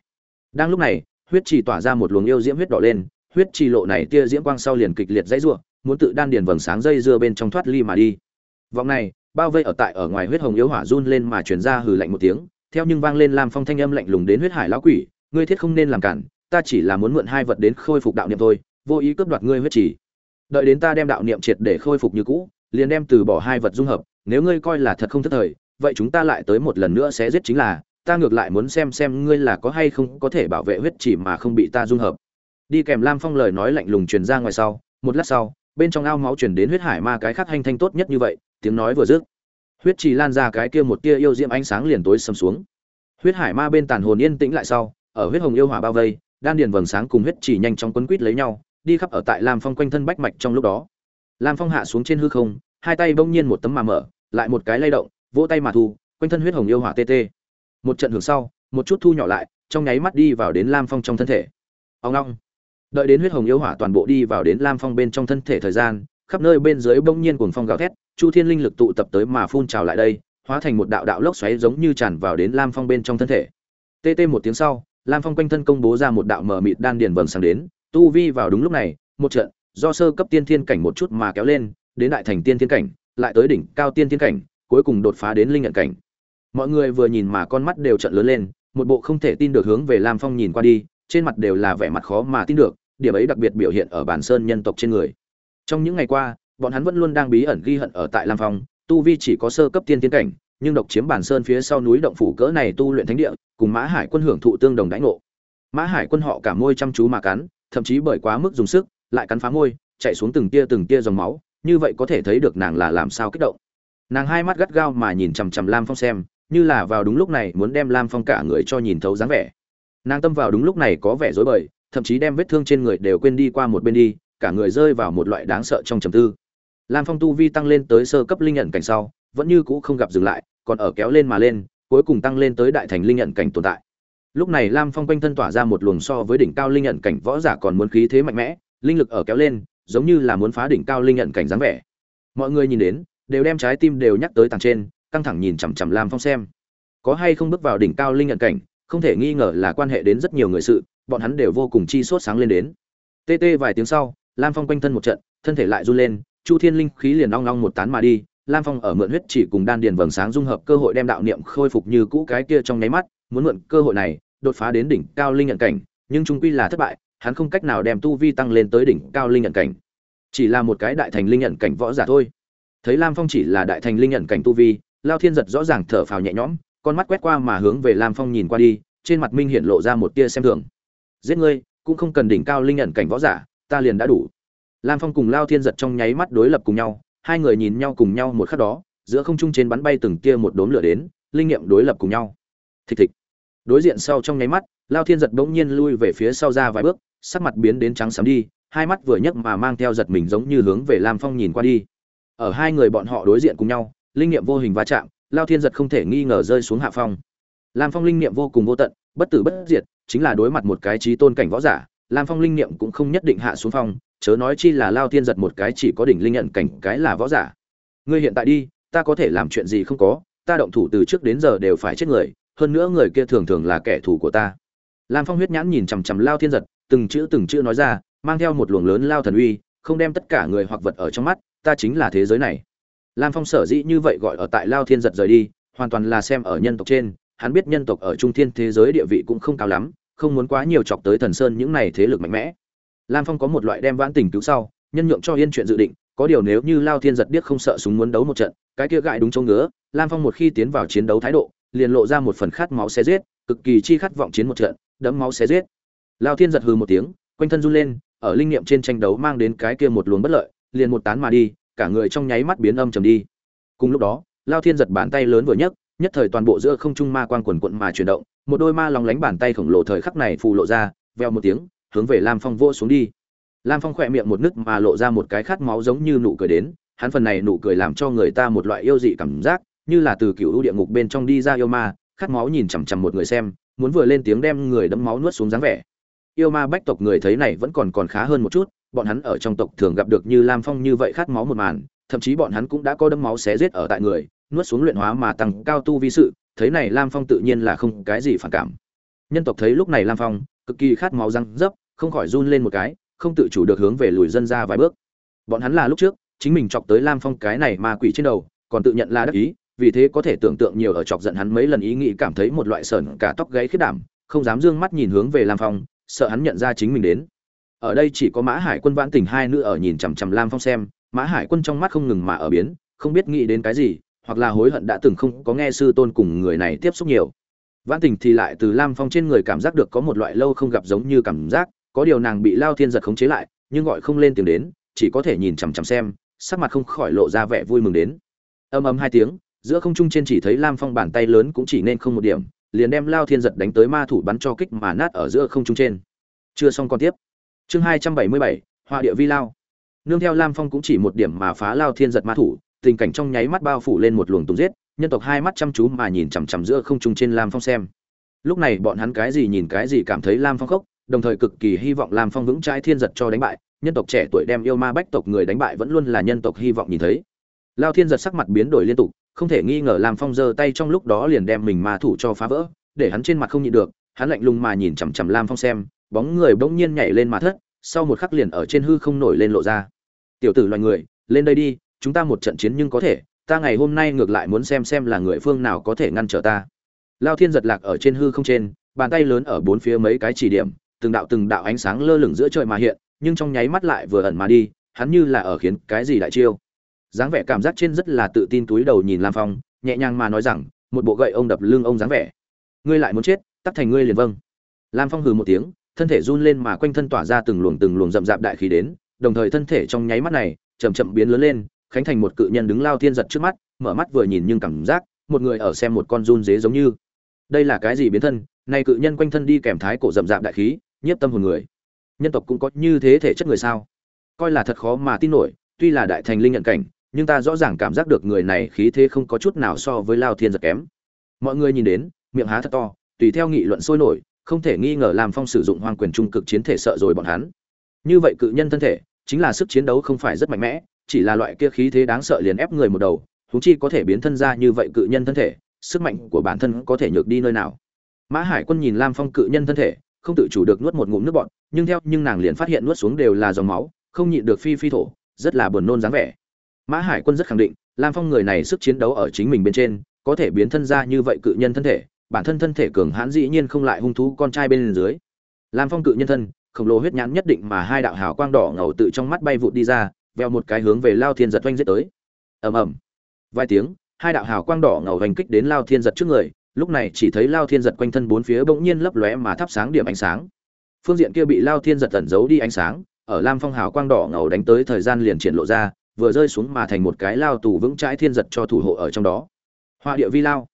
Đang lúc này, huyết chỉ tỏa ra một luồng yêu diễm huyết đỏ lên, huyết chỉ lộ này tia diễm quang sau liền kịch liệt dãy rủa, muốn tự đan điền vầng sáng dây dưa bên trong thoát ly mà đi. Vọng này, bao vây ở tại ở ngoài huyết hồng yếu hỏa run lên mà truyền ra hừ lạnh một tiếng theo nhưng vang lên làm phong thanh âm lạnh lùng đến huyết hải lão quỷ, ngươi thiết không nên làm cản, ta chỉ là muốn mượn hai vật đến khôi phục đạo niệm thôi, vô ý cướp đoạt ngươi huyết chỉ đợi đến ta đem đạo niệm triệt để khôi phục như cũ, liền đem từ bỏ hai vật dung hợp, nếu ngươi coi là thật không thất thời, vậy chúng ta lại tới một lần nữa sẽ giết chính là, ta ngược lại muốn xem xem ngươi là có hay không có thể bảo vệ huyết chỉ mà không bị ta dung hợp. Đi kèm lam phong lời nói lạnh lùng truyền ra ngoài sau, một lát sau, bên trong ao máu truyền đến huyết hải ma cái khác hành thanh tốt nhất như vậy, tiếng nói vừa dứt huyết trì lan ra cái kia một tia yêu diễm ánh sáng liền tối sầm xuống. Huyết hải ma bên tàn hồn yên tĩnh lại sau, ở huyết hồng yêu hỏa bao vây, đan điền vầng sáng cùng huyết trì nhanh chóng quấn quít lấy nhau, đi khắp ở tại lam phong quanh thân bách mạch trong lúc đó. Lam phong hạ xuống trên hư không, hai tay bỗng nhiên một tấm mà mở, lại một cái lay động, vỗ tay mà thu, quanh thân huyết hồng yêu hỏa tê tê. Một trận hưởng sau, một chút thu nhỏ lại, trong nháy mắt đi vào đến lam phong trong thân thể. Ông long. Đợi đến huyết hồng yêu hỏa toàn bộ đi vào đến lam phong bên trong thân thể thời gian khắp nơi bên dưới bỗng nhiên cuồng phong gào thét, chu thiên linh lực tụ tập tới mà phun trào lại đây, hóa thành một đạo đạo lốc xoáy giống như tràn vào đến lam phong bên trong thân thể. Tê tê một tiếng sau, lam phong quanh thân công bố ra một đạo mờ mịt đan điền vầng sáng đến, tu vi vào đúng lúc này, một trận, do sơ cấp tiên thiên cảnh một chút mà kéo lên, đến đại thành tiên thiên cảnh, lại tới đỉnh cao tiên thiên cảnh, cuối cùng đột phá đến linh nhận cảnh. Mọi người vừa nhìn mà con mắt đều trợn lớn lên, một bộ không thể tin được hướng về lam phong nhìn qua đi, trên mặt đều là vẻ mặt khó mà tin được, điểm ấy đặc biệt biểu hiện ở bản sơn nhân tộc trên người trong những ngày qua, bọn hắn vẫn luôn đang bí ẩn ghi hận ở tại lam phong, tu vi chỉ có sơ cấp tiên tiến cảnh, nhưng độc chiếm bản sơn phía sau núi động phủ cỡ này tu luyện thánh địa, cùng mã hải quân hưởng thụ tương đồng đãi ngộ. Mã hải quân họ cả môi chăm chú mà cắn, thậm chí bởi quá mức dùng sức, lại cắn phá môi, chạy xuống từng tia từng tia dòng máu, như vậy có thể thấy được nàng là làm sao kích động. Nàng hai mắt gắt gao mà nhìn chằm chằm lam phong xem, như là vào đúng lúc này muốn đem lam phong cả người cho nhìn thấu dáng vẻ. Nàng tâm vào đúng lúc này có vẻ rối bời, thậm chí đem vết thương trên người đều quên đi qua một bên đi cả người rơi vào một loại đáng sợ trong trầm tư. Lam phong tu vi tăng lên tới sơ cấp linh nhận cảnh sau, vẫn như cũ không gặp dừng lại, còn ở kéo lên mà lên, cuối cùng tăng lên tới đại thành linh nhận cảnh tồn tại. Lúc này lam phong quanh thân tỏa ra một luồng so với đỉnh cao linh nhận cảnh võ giả còn muốn khí thế mạnh mẽ, linh lực ở kéo lên, giống như là muốn phá đỉnh cao linh nhận cảnh dáng vẻ. Mọi người nhìn đến, đều đem trái tim đều nhắc tới tầng trên, căng thẳng nhìn chằm chằm lam phong xem. Có hay không bước vào đỉnh cao linh nhận cảnh, không thể nghi ngờ là quan hệ đến rất nhiều người sự, bọn hắn đều vô cùng chi sốt sáng lên đến. Tê tê vài tiếng sau lam phong quanh thân một trận, thân thể lại run lên, chu thiên linh khí liền ong ong một tán mà đi. Lam phong ở mượn huyết chỉ cùng đan điền vầng sáng dung hợp cơ hội đem đạo niệm khôi phục như cũ cái kia trong nháy mắt, muốn mượn cơ hội này, đột phá đến đỉnh cao linh nhận cảnh, nhưng trung quy là thất bại, hắn không cách nào đem tu vi tăng lên tới đỉnh cao linh nhận cảnh. Chỉ là một cái đại thành linh nhận cảnh võ giả thôi. Thấy lam phong chỉ là đại thành linh nhận cảnh tu vi, lao thiên giật rõ ràng thở phào nhẹ nhõm, con mắt quét qua mà hướng về lam phong nhìn qua đi, trên mặt minh hiện lộ ra một tia xem thường. Giết ngươi, cũng không cần đỉnh cao linh nhận cảnh võ giả ta liền đã đủ. Lam phong cùng lao thiên giật trong nháy mắt đối lập cùng nhau, hai người nhìn nhau cùng nhau một khắc đó, giữa không trung trên bắn bay từng tia một đốm lửa đến, linh nghiệm đối lập cùng nhau. Thịch thịch. Đối diện sau trong nháy mắt, lao thiên giật bỗng nhiên lui về phía sau ra vài bước, sắc mặt biến đến trắng xám đi, hai mắt vừa nhấc mà mang theo giật mình giống như hướng về lam phong nhìn qua đi. Ở hai người bọn họ đối diện cùng nhau, linh nghiệm vô hình va chạm, lao thiên giật không thể nghi ngờ rơi xuống hạ phong. Lam phong linh nghiệm vô cùng vô tận, bất tử bất diệt, chính là đối mặt một cái trí tôn cảnh võ giả lam phong linh nghiệm cũng không nhất định hạ xuống phong, chớ nói chi là lao thiên giật một cái chỉ có đỉnh linh nhận cảnh cái là võ giả. Ngươi hiện tại đi, ta có thể làm chuyện gì không có, ta động thủ từ trước đến giờ đều phải chết người, hơn nữa người kia thường thường là kẻ thù của ta. Lam phong huyết nhãn nhìn chằm chằm lao thiên giật, từng chữ từng chữ nói ra, mang theo một luồng lớn lao thần uy, không đem tất cả người hoặc vật ở trong mắt, ta chính là thế giới này. Lam phong sở dĩ như vậy gọi ở tại lao thiên giật rời đi, hoàn toàn là xem ở nhân tộc trên, hắn biết nhân tộc ở trung thiên thế giới địa vị cũng không cao lắm không muốn quá nhiều chọc tới thần sơn những này thế lực mạnh mẽ. Lam phong có một loại đem vãn tình cứu sau, nhân nhượng cho yên chuyện dự định, có điều nếu như lao thiên giật điếc không sợ súng muốn đấu một trận, cái kia gại đúng chỗ ngứa, lam phong một khi tiến vào chiến đấu thái độ, liền lộ ra một phần khát máu xé giết, cực kỳ chi khát vọng chiến một trận, đẫm máu xé giết. Lao thiên giật hừ một tiếng, quanh thân run lên, ở linh nghiệm trên tranh đấu mang đến cái kia một luồng bất lợi, liền một tán mà đi, cả người trong nháy mắt biến âm trầm đi. Cùng lúc đó, lao thiên giật bàn tay lớn vừa nhấc, nhất thời toàn bộ giữa không trung ma quang quần quận mà chuyển động một đôi ma lòng lánh bàn tay khổng lồ thời khắc này phù lộ ra, veo một tiếng, hướng về lam phong vô xuống đi. Lam phong khỏe miệng một nứt mà lộ ra một cái khát máu giống như nụ cười đến, hắn phần này nụ cười làm cho người ta một loại yêu dị cảm giác, như là từ cựu địa ngục bên trong đi ra yêu ma, khát máu nhìn chằm chằm một người xem, muốn vừa lên tiếng đem người đẫm máu nuốt xuống dáng vẻ. Yêu ma bách tộc người thấy này vẫn còn còn khá hơn một chút, bọn hắn ở trong tộc thường gặp được như lam phong như vậy khát máu một màn, thậm chí bọn hắn cũng đã có đấm máu xé giết ở tại người, nuốt xuống luyện hóa mà tăng cao tu vi sự thấy này lam phong tự nhiên là không cái gì phản cảm. Nhân tộc thấy lúc này lam phong, cực kỳ khát máu răng dấp, không khỏi run lên một cái, không tự chủ được hướng về lùi dân ra vài bước. Bọn hắn là lúc trước, chính mình chọc tới lam phong cái này ma quỷ trên đầu, còn tự nhận là đắc ý, vì thế có thể tưởng tượng nhiều ở chọc giận hắn mấy lần ý nghĩ cảm thấy một loại sởn cả tóc gáy khiết đảm, không dám dương mắt nhìn hướng về lam phong, sợ hắn nhận ra chính mình đến. Ở đây chỉ có mã hải quân vãn tình hai nữ ở nhìn chằm chằm lam phong xem, mã hải quân trong mắt không ngừng mà ở biến, không biết nghĩ đến cái gì hoặc là hối hận đã từng không có nghe sư tôn cùng người này tiếp xúc nhiều. Vãn tình thì lại từ lam phong trên người cảm giác được có một loại lâu không gặp giống như cảm giác, có điều nàng bị lao thiên giật khống chế lại, nhưng gọi không lên tiếng đến, chỉ có thể nhìn chằm chằm xem, sắc mặt không khỏi lộ ra vẻ vui mừng đến. Âm ầm hai tiếng, giữa không trung trên chỉ thấy lam phong bàn tay lớn cũng chỉ nên không một điểm, liền đem lao thiên giật đánh tới ma thủ bắn cho kích mà nát ở giữa không trung trên. Chưa xong còn tiếp. Chương hai trăm bảy mươi bảy họa địa vi lao. Nương theo lam phong cũng chỉ một điểm mà phá lao thiên giật ma thủ tình cảnh trong nháy mắt bao phủ lên một luồng tùng giết, nhân tộc hai mắt chăm chú mà nhìn chằm chằm giữa không trung trên lam phong xem. Lúc này bọn hắn cái gì nhìn cái gì cảm thấy lam phong khốc, đồng thời cực kỳ hy vọng lam phong vững trái thiên giật cho đánh bại, nhân tộc trẻ tuổi đem yêu ma bách tộc người đánh bại vẫn luôn là nhân tộc hy vọng nhìn thấy. Lao thiên giật sắc mặt biến đổi liên tục, không thể nghi ngờ lam phong giơ tay trong lúc đó liền đem mình ma thủ cho phá vỡ, để hắn trên mặt không nhịn được, hắn lạnh lùng mà nhìn chằm chằm lam phong xem, bóng người bỗng nhiên nhảy lên mà thất, sau một khắc liền ở trên hư không nổi lên lộ ra. Tiểu tử loài người, lên đây đi chúng ta một trận chiến nhưng có thể, ta ngày hôm nay ngược lại muốn xem xem là người phương nào có thể ngăn trở ta. Lao thiên giật lạc ở trên hư không trên, bàn tay lớn ở bốn phía mấy cái chỉ điểm, từng đạo từng đạo ánh sáng lơ lửng giữa trời mà hiện, nhưng trong nháy mắt lại vừa ẩn mà đi, hắn như là ở khiến cái gì đại chiêu. Dáng vẻ cảm giác trên rất là tự tin túi đầu nhìn lam phong, nhẹ nhàng mà nói rằng, một bộ gậy ông đập lưng ông dáng vẻ. Ngươi lại muốn chết, tắt thành ngươi liền vâng. Lam phong hừ một tiếng, thân thể run lên mà quanh thân tỏa ra từng luồng từng luồng rậm rạp đại khí đến, đồng thời thân thể trong nháy mắt này chậm chậm biến lớn lên khánh thành một cự nhân đứng lao thiên giật trước mắt, mở mắt vừa nhìn nhưng cảm giác, một người ở xem một con run dế giống như. Đây là cái gì biến thân? Nay cự nhân quanh thân đi kèm thái cổ rậm rạp đại khí, nhiếp tâm hồn người. Nhân tộc cũng có như thế thể chất người sao? Coi là thật khó mà tin nổi, tuy là đại thành linh nhận cảnh, nhưng ta rõ ràng cảm giác được người này khí thế không có chút nào so với lao thiên giật kém. Mọi người nhìn đến, miệng há thật to, tùy theo nghị luận sôi nổi, không thể nghi ngờ làm phong sử dụng hoang quyền trung cực chiến thể sợ rồi bọn hắn. Như vậy cự nhân thân thể, chính là sức chiến đấu không phải rất mạnh mẽ chỉ là loại kia khí thế đáng sợ liền ép người một đầu, huống chi có thể biến thân ra như vậy cự nhân thân thể, sức mạnh của bản thân có thể nhược đi nơi nào. Mã hải quân nhìn lam phong cự nhân thân thể, không tự chủ được nuốt một ngụm nước bọt, nhưng theo, nhưng nàng liền phát hiện nuốt xuống đều là dòng máu, không nhịn được phi phi thổ, rất là buồn nôn dáng vẻ. Mã hải quân rất khẳng định, lam phong người này sức chiến đấu ở chính mình bên trên, có thể biến thân ra như vậy cự nhân thân thể, bản thân thân thể cường hãn dĩ nhiên không lại hung thú con trai bên dưới. Lam phong cự nhân thân, khổng lồ huyết nhãn nhất định mà hai đạo hào quang đỏ ngầu tự trong mắt bay vụt đi ra veo một cái hướng về lao thiên giật oanh giết tới. Ầm ầm. Vài tiếng, hai đạo hào quang đỏ ngầu hành kích đến lao thiên giật trước người, lúc này chỉ thấy lao thiên giật quanh thân bốn phía bỗng nhiên lấp lóe mà thắp sáng điểm ánh sáng. Phương diện kia bị lao thiên giật tẩn giấu đi ánh sáng, ở lam phong hào quang đỏ ngầu đánh tới thời gian liền triển lộ ra, vừa rơi xuống mà thành một cái lao tù vững chãi thiên giật cho thủ hộ ở trong đó. Họa địa vi lao.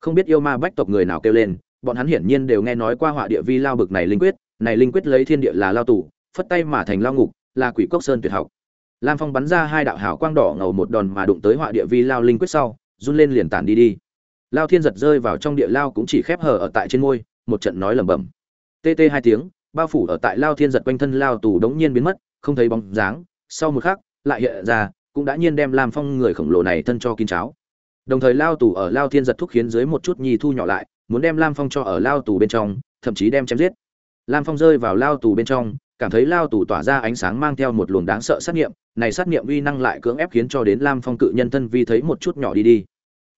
Không biết yêu ma bách tộc người nào kêu lên, bọn hắn hiển nhiên đều nghe nói qua họa địa vi lao bực này linh quyết, này linh quyết lấy thiên địa là lao tù, phất tay mà thành lao ngục, là quỷ cốc sơn tuyệt học lam phong bắn ra hai đạo hào quang đỏ ngầu một đòn mà đụng tới họa địa vi lao linh quyết sau, run lên liền tản đi đi. Lao thiên giật rơi vào trong địa lao cũng chỉ khép hở ở tại trên môi, một trận nói lẩm bẩm. Tt hai tiếng, bao phủ ở tại lao thiên giật quanh thân lao tù đống nhiên biến mất, không thấy bóng dáng. Sau một khắc, lại hiện ra, cũng đã nhiên đem lam phong người khổng lồ này thân cho kín cháo. Đồng thời lao tù ở lao thiên giật thúc khiến dưới một chút nhi thu nhỏ lại, muốn đem lam phong cho ở lao tù bên trong, thậm chí đem chém giết. Lam phong rơi vào lao tù bên trong cảm thấy lao tù tỏa ra ánh sáng mang theo một luồng đáng sợ sát nghiệm, này sát nghiệm uy năng lại cưỡng ép khiến cho đến lam phong cự nhân thân vi thấy một chút nhỏ đi đi.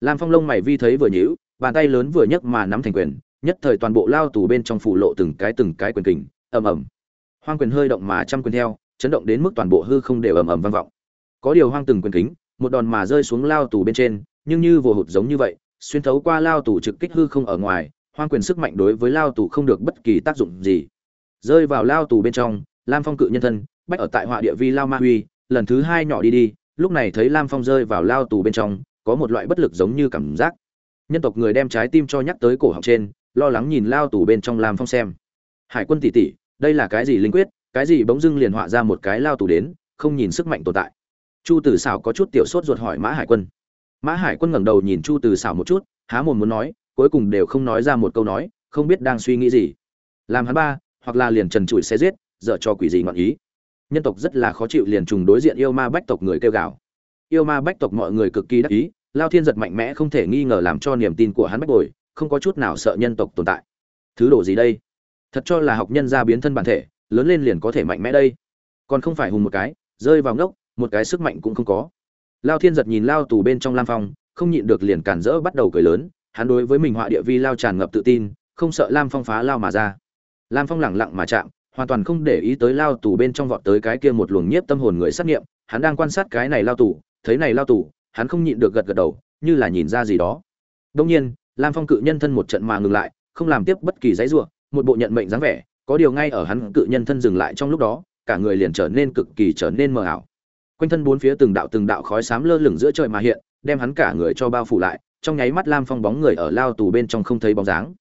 Lam phong lông mày vi thấy vừa nhíu, bàn tay lớn vừa nhấc mà nắm thành quyền, nhất thời toàn bộ lao tù bên trong phủ lộ từng cái từng cái quyền kình, ầm ầm. Hoang quyền hơi động mà trăm quyền theo, chấn động đến mức toàn bộ hư không đều ầm ầm vang vọng. Có điều hoang từng quyền kính, một đòn mà rơi xuống lao tù bên trên, nhưng như vồ hụt giống như vậy, xuyên thấu qua lao tù trực kích hư không ở ngoài, hoang quyền sức mạnh đối với lao tù không được bất kỳ tác dụng gì rơi vào lao tù bên trong, lam phong cự nhân thân, bách ở tại họa địa vi lao ma huy, lần thứ hai nhỏ đi đi, lúc này thấy lam phong rơi vào lao tù bên trong, có một loại bất lực giống như cảm giác. Nhân tộc người đem trái tim cho nhắc tới cổ họng trên, lo lắng nhìn lao tù bên trong lam phong xem. Hải quân tỷ tỷ, đây là cái gì linh quyết, cái gì bỗng dưng liền họa ra một cái lao tù đến, không nhìn sức mạnh tồn tại. Chu tử xảo có chút tiểu sốt ruột hỏi mã hải quân. Mã hải quân ngẩng đầu nhìn chu tử xảo một chút, há mồm muốn nói, cuối cùng đều không nói ra một câu nói, không biết đang suy nghĩ gì. Làm hắn ba hoặc là liền trần trụi xe giết, dở cho quỷ gì ngọn ý. Nhân tộc rất là khó chịu liền trùng đối diện yêu ma bách tộc người kêu gào. Yêu ma bách tộc mọi người cực kỳ đắc ý, lao thiên giật mạnh mẽ không thể nghi ngờ làm cho niềm tin của hắn bách bồi, không có chút nào sợ nhân tộc tồn tại. Thứ đồ gì đây? Thật cho là học nhân ra biến thân bản thể, lớn lên liền có thể mạnh mẽ đây. Còn không phải hùng một cái, rơi vào ngốc, một cái sức mạnh cũng không có. Lao thiên giật nhìn lao tù bên trong lam phong, không nhịn được liền cản rỡ bắt đầu cười lớn, hắn đối với mình họa địa vi lao tràn ngập tự tin, không sợ lam phong phá lao mà ra lam phong lẳng lặng mà chạm hoàn toàn không để ý tới lao tù bên trong vọt tới cái kia một luồng nhiếp tâm hồn người sát nghiệm hắn đang quan sát cái này lao tù thấy này lao tù hắn không nhịn được gật gật đầu như là nhìn ra gì đó. Đương nhiên lam phong cự nhân thân một trận mà ngừng lại không làm tiếp bất kỳ giấy giụa, một bộ nhận mệnh dáng vẻ có điều ngay ở hắn cự nhân thân dừng lại trong lúc đó cả người liền trở nên cực kỳ trở nên mờ ảo. Quanh thân bốn phía từng đạo từng đạo khói xám lơ lửng giữa trời mà hiện đem hắn cả người cho bao phủ lại trong nháy mắt lam phong bóng người ở lao tù bên trong không thấy bóng dáng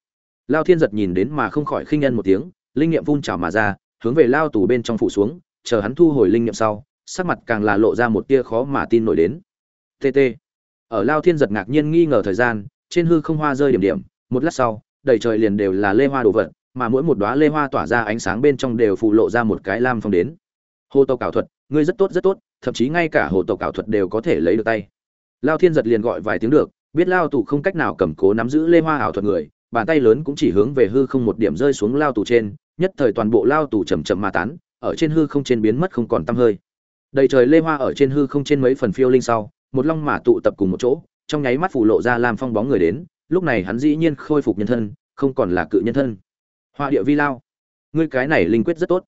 lao thiên giật nhìn đến mà không khỏi khinh nhân một tiếng, linh nghiệm phun trào mà ra, hướng về lao tù bên trong phủ xuống, chờ hắn thu hồi linh nghiệm sau, sắc mặt càng là lộ ra một tia khó mà tin nổi đến. Tt ở lao thiên giật ngạc nhiên nghi ngờ thời gian, trên hư không hoa rơi điểm điểm, một lát sau, đầy trời liền đều là lê hoa đồ vật, mà mỗi một đóa lê hoa tỏa ra ánh sáng bên trong đều phụ lộ ra một cái lam phong đến. Hồ tộc ảo thuật, ngươi rất tốt rất tốt, thậm chí ngay cả hồ tộc ảo thuật đều có thể lấy được tay. Lao thiên giật liền gọi vài tiếng được, biết lao tù không cách nào cầm cố nắm giữ lê hoa ảo thuật người bàn tay lớn cũng chỉ hướng về hư không một điểm rơi xuống lao tù trên, nhất thời toàn bộ lao tù chầm chậm mà tán, ở trên hư không trên biến mất không còn tăm hơi. Đầy trời lê hoa ở trên hư không trên mấy phần phiêu linh sau, một long mà tụ tập cùng một chỗ, trong nháy mắt phủ lộ ra làm phong bóng người đến, lúc này hắn dĩ nhiên khôi phục nhân thân, không còn là cự nhân thân. Hoa địa vi lao. Ngươi cái này linh quyết rất tốt.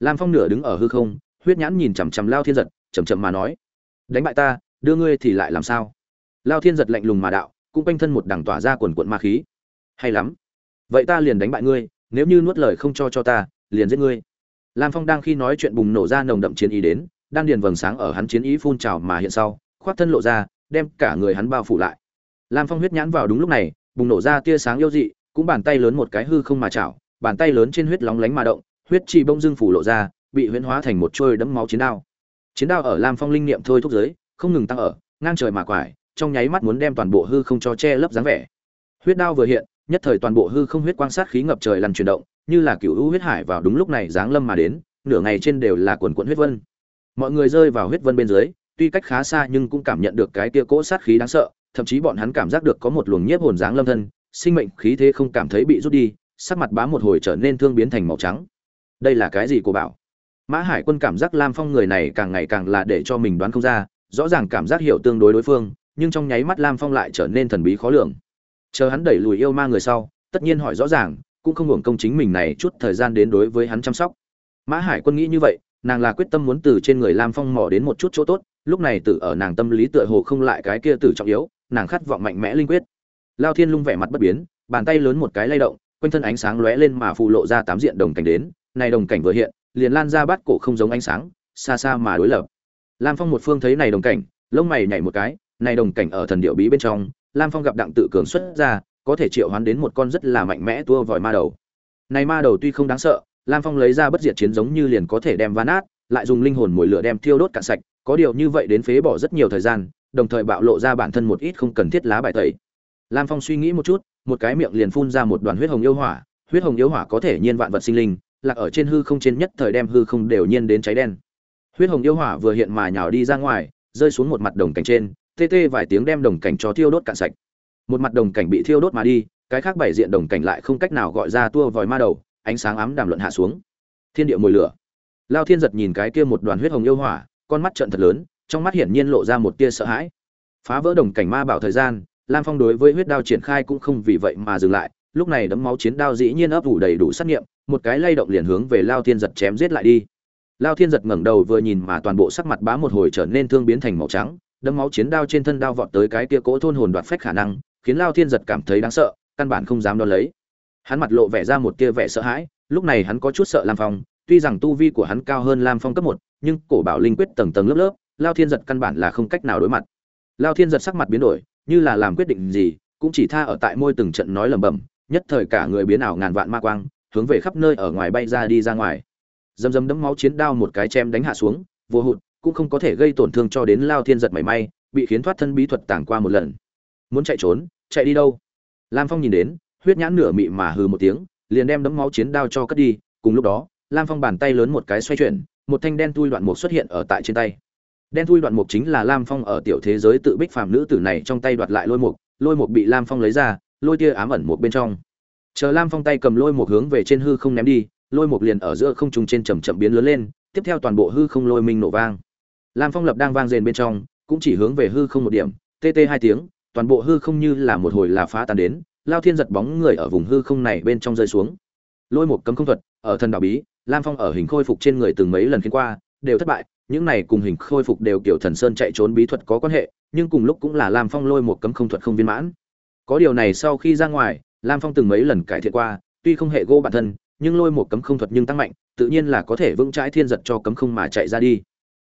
Lam phong nửa đứng ở hư không, huyết nhãn nhìn chằm chằm lao thiên giật chầm chậm mà nói, đánh bại ta, đưa ngươi thì lại làm sao? Lao thiên giật lạnh lùng mà đạo, cũng quanh thân một đằng tỏa ra quần quận ma khí hay lắm. Vậy ta liền đánh bại ngươi, nếu như nuốt lời không cho cho ta, liền giết ngươi. Lam phong đang khi nói chuyện bùng nổ ra nồng đậm chiến ý đến, đan điền vầng sáng ở hắn chiến ý phun trào mà hiện sau, khoác thân lộ ra, đem cả người hắn bao phủ lại. Lam phong huyết nhãn vào đúng lúc này, bùng nổ ra tia sáng yêu dị, cũng bàn tay lớn một cái hư không mà chảo, bàn tay lớn trên huyết lóng lánh mà động, huyết chi bông dưng phủ lộ ra, bị huyễn hóa thành một trôi đẫm máu chiến đao. Chiến đao ở lam phong linh niệm thôi thúc giới, không ngừng tăng ở, ngang trời mà quải, trong nháy mắt muốn đem toàn bộ hư không cho che lấp dáng vẻ. Huyết đao vừa hiện nhất thời toàn bộ hư không huyết quang sát khí ngập trời lăn chuyển động, như là cựu hữu huyết hải vào đúng lúc này giáng lâm mà đến, nửa ngày trên đều là quần quận huyết vân. Mọi người rơi vào huyết vân bên dưới, tuy cách khá xa nhưng cũng cảm nhận được cái kia cỗ sát khí đáng sợ, thậm chí bọn hắn cảm giác được có một luồng nhiếp hồn dáng lâm thân, sinh mệnh khí thế không cảm thấy bị rút đi, sắc mặt bám một hồi trở nên thương biến thành màu trắng. Đây là cái gì của bảo? Mã hải quân cảm giác lam phong người này càng ngày càng là để cho mình đoán không ra, rõ ràng cảm giác hiểu tương đối đối phương, nhưng trong nháy mắt lam phong lại trở nên thần bí khó lường chờ hắn đẩy lùi yêu ma người sau, tất nhiên hỏi rõ ràng, cũng không hưởng công chính mình này chút thời gian đến đối với hắn chăm sóc. Mã hải quân nghĩ như vậy, nàng là quyết tâm muốn từ trên người lam phong mò đến một chút chỗ tốt, lúc này tự ở nàng tâm lý tựa hồ không lại cái kia tử trọng yếu, nàng khát vọng mạnh mẽ linh quyết. Lao thiên lung vẻ mặt bất biến, bàn tay lớn một cái lay động, quanh thân ánh sáng lóe lên mà phụ lộ ra tám diện đồng cảnh đến, này đồng cảnh vừa hiện, liền lan ra bắt cổ không giống ánh sáng, xa xa mà đối lập. Lam phong một phương thấy này đồng cảnh, lông mày nhảy một cái, này đồng cảnh ở thần điệu bí bên trong lam phong gặp đặng tự cường xuất ra, có thể triệu hoán đến một con rất là mạnh mẽ tua vòi ma đầu. Này ma đầu tuy không đáng sợ, lam phong lấy ra bất diệt chiến giống như liền có thể đem ván nát, lại dùng linh hồn mồi lửa đem thiêu đốt cạn sạch, có điều như vậy đến phế bỏ rất nhiều thời gian, đồng thời bạo lộ ra bản thân một ít không cần thiết lá bài tẩy. Lam phong suy nghĩ một chút, một cái miệng liền phun ra một đoàn huyết hồng yêu hỏa, huyết hồng yêu hỏa có thể nhiên vạn vật sinh linh, lạc ở trên hư không trên nhất thời đem hư không đều nhiên đến cháy đen. Huyết hồng yêu hỏa vừa hiện mà nhào đi ra ngoài, rơi xuống một mặt đồng cảnh trên tê tê vài tiếng đem đồng cảnh cho thiêu đốt cạn sạch. Một mặt đồng cảnh bị thiêu đốt mà đi, cái khác bảy diện đồng cảnh lại không cách nào gọi ra tua vòi ma đầu, ánh sáng ám đàm luận hạ xuống. Thiên địa mùi lửa. Lao thiên giật nhìn cái kia một đoàn huyết hồng yêu hỏa, con mắt trận thật lớn, trong mắt hiển nhiên lộ ra một tia sợ hãi. Phá vỡ đồng cảnh ma bảo thời gian, lam phong đối với huyết đao triển khai cũng không vì vậy mà dừng lại, lúc này đấm máu chiến đao dĩ nhiên ấp ủ đầy đủ sát nghiệm, một cái lay động liền hướng về lao thiên giật chém giết lại đi. Lao thiên giật ngẩng đầu vừa nhìn mà toàn bộ sắc mặt bá một hồi trở nên thương biến thành màu trắng đấm máu chiến đao trên thân đao vọt tới cái kia cỗ thôn hồn đoạt phách khả năng, khiến lao thiên giật cảm thấy đáng sợ, căn bản không dám đo lấy. Hắn mặt lộ vẻ ra một tia vẻ sợ hãi, lúc này hắn có chút sợ lam phong, tuy rằng tu vi của hắn cao hơn lam phong cấp một, nhưng cổ bảo linh quyết tầng tầng lớp lớp, lao thiên giật căn bản là không cách nào đối mặt. Lao thiên giật sắc mặt biến đổi, như là làm quyết định gì, cũng chỉ tha ở tại môi từng trận nói lẩm bẩm, nhất thời cả người biến ảo ngàn vạn ma quang, hướng về khắp nơi ở ngoài bay ra đi ra ngoài. Dầm dầm đấm máu chiến đao một cái chém đánh hạ xuống, vô hụt cũng không có thể gây tổn thương cho đến lao thiên giật mảy may, bị khiến thoát thân bí thuật tàng qua một lần. Muốn chạy trốn, chạy đi đâu? Lam phong nhìn đến, huyết nhãn nửa mị mà hừ một tiếng, liền đem đấm máu chiến đao cho cất đi. Cùng lúc đó, lam phong bàn tay lớn một cái xoay chuyển, một thanh đen thui đoạn mục xuất hiện ở tại trên tay. Đen thui đoạn mục chính là lam phong ở tiểu thế giới tự bích phàm nữ tử này trong tay đoạt lại lôi mục lôi mục bị lam phong lấy ra, lôi tia ám ẩn một bên trong. Chờ lam phong tay cầm lôi mục hướng về trên hư không ném đi, lôi mục liền ở giữa không trung trên chầm chậm biến lớn lên, tiếp theo toàn bộ hư không lôi minh nổ vang lam phong lập đang vang rền bên trong, cũng chỉ hướng về hư không một điểm tt hai tiếng, toàn bộ hư không như là một hồi là phá tan đến, lao thiên giật bóng người ở vùng hư không này bên trong rơi xuống. Lôi một cấm không thuật, ở thần đạo bí, lam phong ở hình khôi phục trên người từng mấy lần khiến qua, đều thất bại, những này cùng hình khôi phục đều kiểu thần sơn chạy trốn bí thuật có quan hệ, nhưng cùng lúc cũng là lam phong lôi một cấm không thuật không viên mãn. Có điều này sau khi ra ngoài, lam phong từng mấy lần cải thiện qua, tuy không hệ gỗ bản thân, nhưng lôi một cấm không thuật nhưng tăng mạnh, tự nhiên là có thể vững trái thiên giật cho cấm không mà chạy ra đi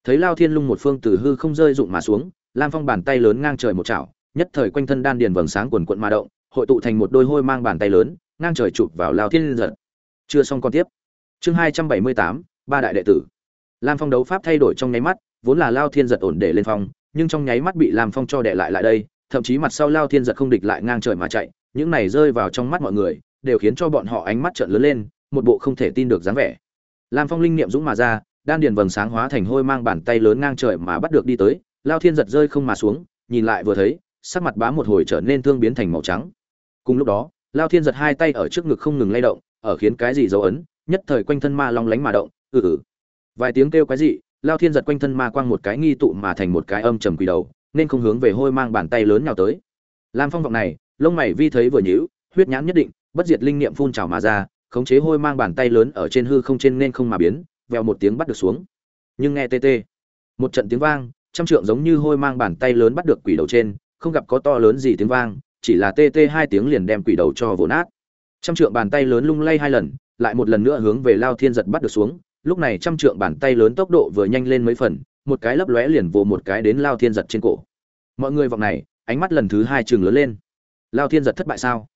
thấy lao thiên lung một phương từ hư không rơi rụng mà xuống, lam phong bàn tay lớn ngang trời một chảo, nhất thời quanh thân đan điền vầng sáng quần quận mà động, hội tụ thành một đôi hôi mang bàn tay lớn, ngang trời chụp vào lao thiên giật. Chưa xong con tiếp. Chương hai trăm bảy mươi tám, ba đại đệ tử. Lam phong đấu pháp thay đổi trong nháy mắt, vốn là lao thiên giật ổn để lên phong, nhưng trong nháy mắt bị lam phong cho đệ lại lại đây, thậm chí mặt sau lao thiên giật không địch lại ngang trời mà chạy, những này rơi vào trong mắt mọi người, đều khiến cho bọn họ ánh mắt trợn lớn lên, một bộ không thể tin được dáng vẻ. Lam phong linh niệm dũng mà ra đan điền vầng sáng hóa thành hôi mang bàn tay lớn ngang trời mà bắt được đi tới, lao thiên giật rơi không mà xuống, nhìn lại vừa thấy, sắc mặt bá một hồi trở nên thương biến thành màu trắng. Cùng lúc đó, lao thiên giật hai tay ở trước ngực không ngừng lay động, ở khiến cái gì dấu ấn, nhất thời quanh thân ma long lánh mà động ừ ừ. Vài tiếng kêu quái dị, lao thiên giật quanh thân ma quang một cái nghi tụ mà thành một cái âm trầm quỷ đầu, nên không hướng về hôi mang bàn tay lớn nào tới. Lam phong vọng này, lông mày vi thấy vừa nhíu, huyết nhãn nhất định, bất diệt linh niệm phun trào mà ra, khống chế hôi mang bàn tay lớn ở trên hư không trên nên không mà biến vèo một tiếng bắt được xuống. Nhưng nghe tê tê, một trận tiếng vang, trăm trượng giống như hôi mang bàn tay lớn bắt được quỷ đầu trên, không gặp có to lớn gì tiếng vang, chỉ là tê tê hai tiếng liền đem quỷ đầu cho vỗ nát. Trăm trượng bàn tay lớn lung lay hai lần, lại một lần nữa hướng về lao thiên giật bắt được xuống, lúc này trăm trượng bàn tay lớn tốc độ vừa nhanh lên mấy phần, một cái lấp lóe liền vồ một cái đến lao thiên giật trên cổ. Mọi người vọng này, ánh mắt lần thứ hai trường lớn lên. Lao thiên giật thất bại sao?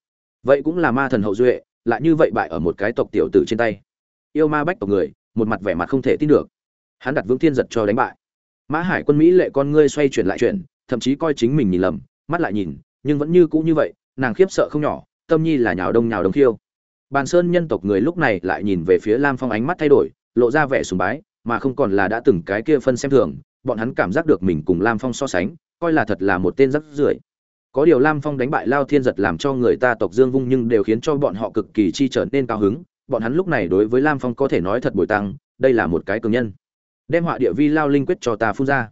Vậy cũng là ma thần hậu duệ, lại như vậy bại ở một cái tộc tiểu tử trên tay. Yêu ma bách tộc người một mặt vẻ mặt không thể tin được. Hắn đặt vững thiên giật cho đánh bại. Mã hải quân mỹ lệ con ngươi xoay chuyển lại chuyển, thậm chí coi chính mình nhìn lầm, mắt lại nhìn, nhưng vẫn như cũ như vậy, nàng khiếp sợ không nhỏ, tâm nhi là nhào đông nhào đông khiêu. Bàn sơn nhân tộc người lúc này lại nhìn về phía lam phong ánh mắt thay đổi, lộ ra vẻ sùng bái, mà không còn là đã từng cái kia phân xem thường, bọn hắn cảm giác được mình cùng lam phong so sánh, coi là thật là một tên rắc rưởi. Có điều lam phong đánh bại lao thiên giật làm cho người ta tộc dương vung nhưng đều khiến cho bọn họ cực kỳ chi trở nên cao hứng bọn hắn lúc này đối với lam phong có thể nói thật bồi tăng, đây là một cái cường nhân. Đem họa địa vi lao linh quyết cho ta phun ra.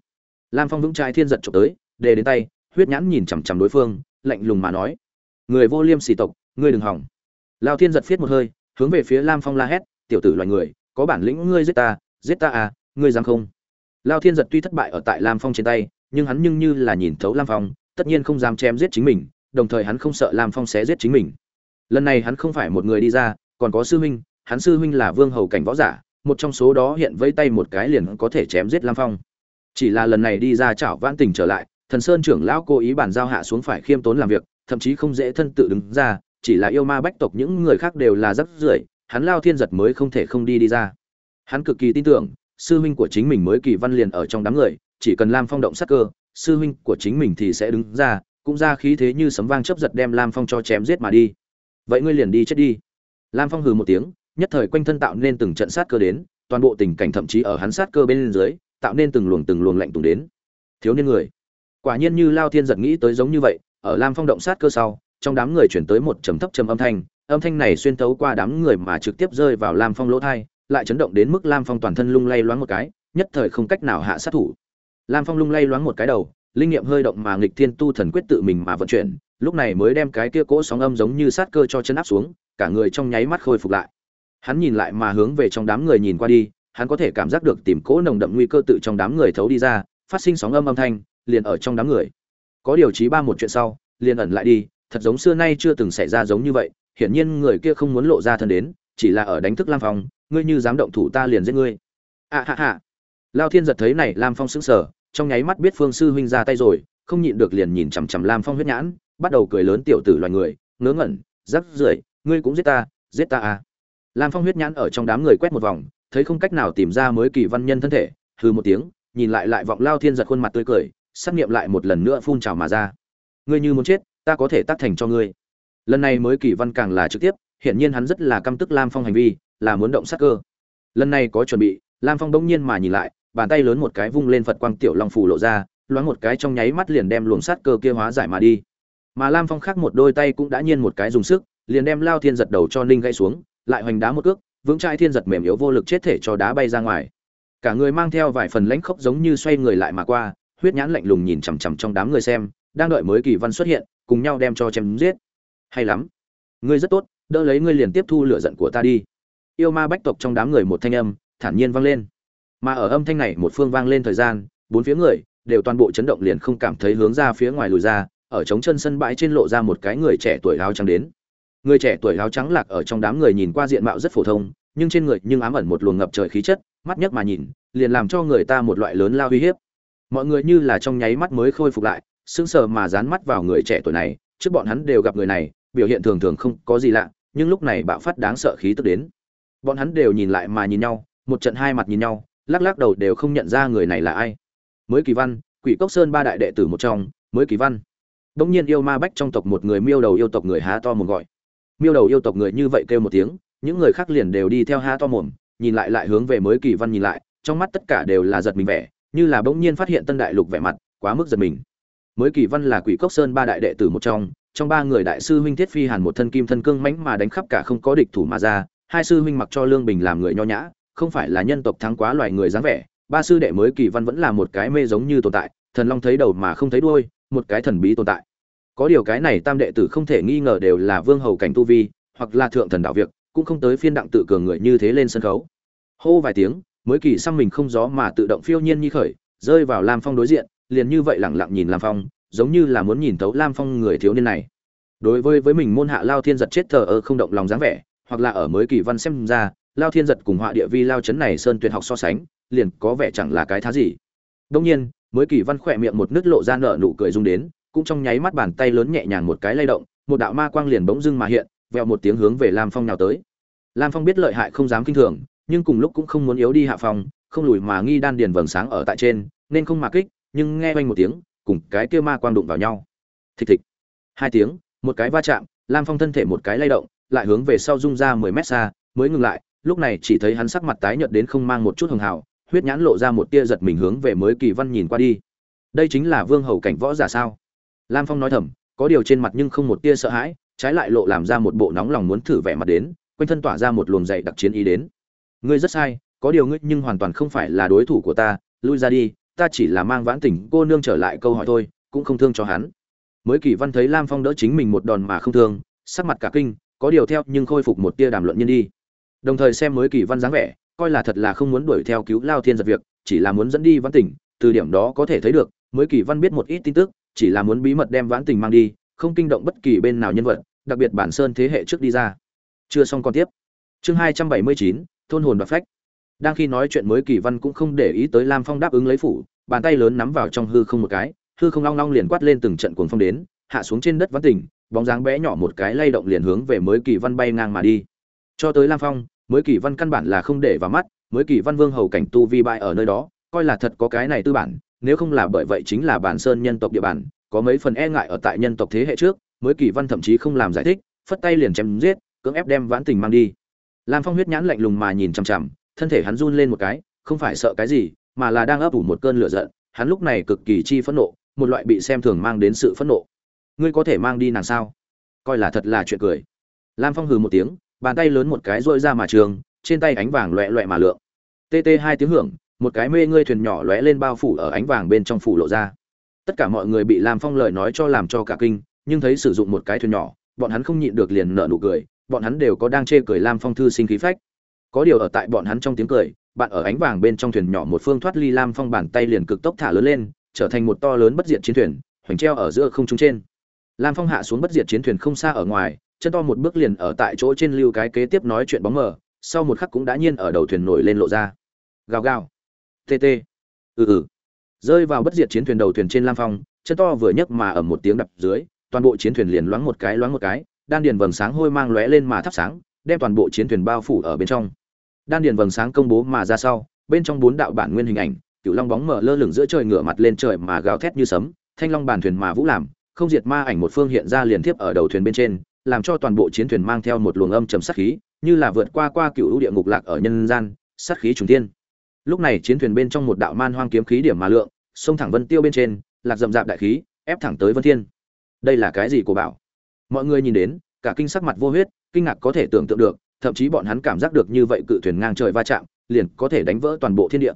Lam phong vững trái thiên giật trộm tới đề đến tay, huyết nhãn nhìn chằm chằm đối phương, lạnh lùng mà nói, người vô liêm sỉ tộc, ngươi đừng hỏng. Lao thiên giật phiết một hơi, hướng về phía lam phong la hét, tiểu tử loài người, có bản lĩnh ngươi giết ta giết ta à ngươi dám không? Lao thiên giật tuy thất bại ở tại lam phong trên tay, nhưng hắn nhưng như là nhìn thấu lam phong, tất nhiên không dám chém giết chính mình, đồng thời hắn không sợ lam phong sẽ giết chính mình. Lần này hắn không phải một người đi ra còn có sư huynh, hắn sư huynh là vương hầu cảnh võ giả, một trong số đó hiện vây tay một cái liền có thể chém giết lam phong. Chỉ là lần này đi ra chảo vãn tình trở lại, thần sơn trưởng lão cố ý bàn giao hạ xuống phải khiêm tốn làm việc, thậm chí không dễ thân tự đứng ra, chỉ là yêu ma bách tộc những người khác đều là rất rưởi, hắn lao thiên giật mới không thể không đi đi ra. Hắn cực kỳ tin tưởng, sư huynh của chính mình mới kỳ văn liền ở trong đám người, chỉ cần lam phong động sắc cơ, sư huynh của chính mình thì sẽ đứng ra, cũng ra khí thế như sấm vang chấp giật đem lam phong cho chém giết mà đi. Vậy ngươi liền đi chết đi lam phong hừ một tiếng, nhất thời quanh thân tạo nên từng trận sát cơ đến, toàn bộ tình cảnh thậm chí ở hắn sát cơ bên dưới, tạo nên từng luồng từng luồng lạnh tùng đến. Thiếu niên người. Quả nhiên như lao thiên giật nghĩ tới giống như vậy, ở lam phong động sát cơ sau, trong đám người chuyển tới một trầm thấp trầm âm thanh âm thanh này xuyên thấu qua đám người mà trực tiếp rơi vào lam phong lỗ thai, lại chấn động đến mức lam phong toàn thân lung lay loáng một cái, nhất thời không cách nào hạ sát thủ. Lam phong lung lay loáng một cái đầu, linh nghiệm hơi động mà nghịch thiên tu thần quyết tự mình mà vận chuyển, lúc này mới đem cái kia cỗ sóng âm giống như sát cơ cho chân áp xuống cả người trong nháy mắt khôi phục lại. Hắn nhìn lại mà hướng về trong đám người nhìn qua đi, hắn có thể cảm giác được tìm cỗ nồng đậm nguy cơ tự trong đám người thấu đi ra, phát sinh sóng âm âm thanh, liền ở trong đám người. Có điều chí ba một chuyện sau, liền ẩn lại đi, thật giống xưa nay chưa từng xảy ra giống như vậy, hiển nhiên người kia không muốn lộ ra thân đến, chỉ là ở đánh thức lam phong, ngươi như dám động thủ ta liền giết ngươi. A ha ha. Lao thiên giật thấy này, lam phong sững sờ, trong nháy mắt biết phương sư huynh ra tay rồi, không nhịn được liền nhìn chằm chằm lam phong huyết nhãn, bắt đầu cười lớn tiểu tử loài người, ngớ ngẩn, rắc rưởi ngươi cũng giết ta giết ta à. Lam phong huyết nhãn ở trong đám người quét một vòng, thấy không cách nào tìm ra mới kỳ văn nhân thân thể, hừ một tiếng, nhìn lại lại vọng lao thiên giật khuôn mặt tươi cười xác nghiệm lại một lần nữa phun trào mà ra. Ngươi như muốn chết, ta có thể tác thành cho ngươi. Lần này mới kỳ văn càng là trực tiếp, hiển nhiên hắn rất là căm tức lam phong hành vi, là muốn động sát cơ. Lần này có chuẩn bị, lam phong bỗng nhiên mà nhìn lại, bàn tay lớn một cái vung lên phật quang tiểu long phủ lộ ra, loáng một cái trong nháy mắt liền đem luồng sát cơ kia hóa giải mà đi. Mà lam phong khác một đôi tay cũng đã nhiên một cái dùng sức liền đem lao thiên giật đầu cho ninh gãy xuống, lại hoành đá một cước, vững trai thiên giật mềm yếu vô lực chết thể cho đá bay ra ngoài. Cả người mang theo vài phần lãnh khốc giống như xoay người lại mà qua, huyết nhãn lạnh lùng nhìn chằm chằm trong đám người xem, đang đợi mới kỳ văn xuất hiện, cùng nhau đem cho chém giết. Hay lắm. Ngươi rất tốt, đỡ lấy ngươi liền tiếp thu lửa giận của ta đi. Yêu ma bách tộc trong đám người một thanh âm, thản nhiên vang lên. Mà ở âm thanh này một phương vang lên thời gian, bốn phía người, đều toàn bộ chấn động liền không cảm thấy hướng ra phía ngoài lùi ra, ở trống chân sân bãi trên lộ ra một cái người trẻ tuổi áo trắng đến người trẻ tuổi áo trắng lạc ở trong đám người nhìn qua diện mạo rất phổ thông, nhưng trên người nhưng ám ẩn một luồng ngập trời khí chất, mắt nhấc mà nhìn, liền làm cho người ta một loại lớn lao uy hiếp. Mọi người như là trong nháy mắt mới khôi phục lại, sững sờ mà dán mắt vào người trẻ tuổi này, trước bọn hắn đều gặp người này, biểu hiện thường thường không có gì lạ, nhưng lúc này bạo phát đáng sợ khí tức đến. Bọn hắn đều nhìn lại mà nhìn nhau, một trận hai mặt nhìn nhau, lắc lắc đầu đều không nhận ra người này là ai. Mới kỳ văn, quỷ cốc sơn ba đại đệ tử một trong, mới kỳ văn. Đông nhiên yêu ma bách trong tộc một người miêu đầu yêu tộc người há to một gọi miêu đầu yêu tộc người như vậy kêu một tiếng, những người khác liền đều đi theo há to mồm, nhìn lại lại hướng về mới kỳ văn nhìn lại, trong mắt tất cả đều là giật mình vẻ, như là bỗng nhiên phát hiện tân đại lục vẻ mặt, quá mức giật mình. Mới kỳ văn là quỷ cốc sơn ba đại đệ tử một trong trong ba người đại sư huynh thiết phi hàn một thân kim thân cương mãnh mà đánh khắp cả không có địch thủ mà ra, hai sư huynh mặc cho lương bình làm người nho nhã, không phải là nhân tộc thắng quá loài người dáng vẻ, ba sư đệ mới kỳ văn vẫn là một cái mê giống như tồn tại, thần long thấy đầu mà không thấy đuôi, một cái thần bí tồn tại có điều cái này tam đệ tử không thể nghi ngờ đều là vương hầu cảnh tu vi, hoặc là thượng thần đạo việc, cũng không tới phiên đặng tự cường người như thế lên sân khấu. Hô vài tiếng, mới kỳ xăm mình không gió mà tự động phiêu nhiên như khởi, rơi vào lam phong đối diện, liền như vậy lẳng lặng nhìn lam phong, giống như là muốn nhìn thấu lam phong người thiếu niên này. Đối với với mình môn hạ lao thiên giật chết thờ ơ không động lòng dáng vẻ, hoặc là ở mới kỳ văn xem ra, lao thiên giật cùng họa địa vi lao chấn này sơn tuyệt học so sánh, liền có vẻ chẳng là cái thá gì. Đông nhiên, mới kỳ văn khỏe miệng một nứt lộ ra nợ nụ cười rung đến cũng trong nháy mắt bàn tay lớn nhẹ nhàng một cái lay động, một đạo ma quang liền bỗng dưng mà hiện, vèo một tiếng hướng về lam phong nào tới. Lam phong biết lợi hại không dám kinh thường, nhưng cùng lúc cũng không muốn yếu đi hạ phong, không lùi mà nghi đan điền vầng sáng ở tại trên, nên không mà kích, nhưng nghe oanh một tiếng, cùng cái kia ma quang đụng vào nhau. Thịch thịch. Hai tiếng, một cái va chạm, lam phong thân thể một cái lay động, lại hướng về sau rung ra mười mét xa, mới ngừng lại, lúc này chỉ thấy hắn sắc mặt tái nhợt đến không mang một chút hường hào, huyết nhãn lộ ra một tia giật mình hướng về mới kỳ văn nhìn qua đi. Đây chính là vương hầu cảnh võ giả sao? Lam phong nói thầm, có điều trên mặt nhưng không một tia sợ hãi, trái lại lộ làm ra một bộ nóng lòng muốn thử vẻ mặt đến, quanh thân tỏa ra một luồng dậy đặc chiến ý đến. Ngươi rất sai, có điều ngươi nhưng hoàn toàn không phải là đối thủ của ta, lui ra đi, ta chỉ là mang vãn tỉnh cô nương trở lại câu hỏi thôi, cũng không thương cho hắn. Mới kỳ văn thấy lam phong đỡ chính mình một đòn mà không thương, sắc mặt cả kinh, có điều theo nhưng khôi phục một tia đàm luận nhân đi. Đồng thời xem mới kỳ văn dáng vẻ, coi là thật là không muốn đuổi theo cứu lao thiên giật việc, chỉ là muốn dẫn đi văn tỉnh từ điểm đó có thể thấy được, mới kỳ văn biết một ít tin tức chỉ là muốn bí mật đem vãn tình mang đi, không kinh động bất kỳ bên nào nhân vật, đặc biệt bản sơn thế hệ trước đi ra. Chưa xong còn tiếp. Chương hai trăm bảy mươi chín, thôn hồn và phách. Đang khi nói chuyện mới kỳ văn cũng không để ý tới lam phong đáp ứng lấy phủ, bàn tay lớn nắm vào trong hư không một cái, hư không long long liền quát lên từng trận cuồng phong đến, hạ xuống trên đất vãn tình, bóng dáng bé nhỏ một cái lay động liền hướng về mới kỳ văn bay ngang mà đi. Cho tới lam phong, mới kỳ văn căn bản là không để vào mắt, mới kỳ văn vương hầu cảnh tu vi bại ở nơi đó, coi là thật có cái này tư bản nếu không là bởi vậy chính là bản sơn nhân tộc địa bàn, có mấy phần e ngại ở tại nhân tộc thế hệ trước, mới kỳ văn thậm chí không làm giải thích, phất tay liền chém giết, cưỡng ép đem vãn tình mang đi. Lam phong huyết nhãn lạnh lùng mà nhìn chằm chằm, thân thể hắn run lên một cái, không phải sợ cái gì, mà là đang ấp ủ một cơn lửa giận, hắn lúc này cực kỳ chi phẫn nộ, một loại bị xem thường mang đến sự phẫn nộ. Ngươi có thể mang đi nàng sao? Coi là thật là chuyện cười. Lam phong hừ một tiếng, bàn tay lớn một cái dội ra mà trường, trên tay ánh vàng loẹ loẹ mà lượng. Tt hai tiếng hưởng một cái mê ngươi thuyền nhỏ lóe lên bao phủ ở ánh vàng bên trong phủ lộ ra. Tất cả mọi người bị lam phong lời nói cho làm cho cả kinh, nhưng thấy sử dụng một cái thuyền nhỏ, bọn hắn không nhịn được liền nở nụ cười, bọn hắn đều có đang chê cười lam phong thư sinh khí phách. Có điều ở tại bọn hắn trong tiếng cười, bạn ở ánh vàng bên trong thuyền nhỏ một phương thoát ly lam phong bàn tay liền cực tốc thả lớn lên, trở thành một to lớn bất diệt chiến thuyền, hoành treo ở giữa không trung trên. Lam phong hạ xuống bất diệt chiến thuyền không xa ở ngoài, chân to một bước liền ở tại chỗ trên lưu cái kế tiếp nói chuyện bóng mờ, sau một khắc cũng đã nhiên ở đầu thuyền nổi lên lộ ra. Gào gào tt ừ ừ. Rơi vào bất diệt chiến thuyền đầu thuyền trên lam phong, chân to vừa nhấc mà ở một tiếng đập dưới, toàn bộ chiến thuyền liền loáng một cái loáng một cái, đan điền vầng sáng hôi mang lóe lên mà thắp sáng, đem toàn bộ chiến thuyền bao phủ ở bên trong. Đan điền vầng sáng công bố mà ra sau, bên trong bốn đạo bản nguyên hình ảnh cựu long bóng mở lơ lửng giữa trời ngửa mặt lên trời mà gào thét như sấm, thanh long bàn thuyền mà vũ làm, không diệt ma ảnh một phương hiện ra liền tiếp ở đầu thuyền bên trên, làm cho toàn bộ chiến thuyền mang theo một luồng âm trầm sát khí, như là vượt qua qua cựu địa ngục lạc ở nhân gian, sát khí trùng thiên lúc này chiến thuyền bên trong một đạo man hoang kiếm khí điểm mà lượng xông thẳng vân tiêu bên trên, lạc rậm rạp đại khí, ép thẳng tới vân thiên. Đây là cái gì của bảo? Mọi người nhìn đến, cả kinh sắc mặt vô huyết, kinh ngạc có thể tưởng tượng được, thậm chí bọn hắn cảm giác được như vậy cự thuyền ngang trời va chạm, liền có thể đánh vỡ toàn bộ thiên địa.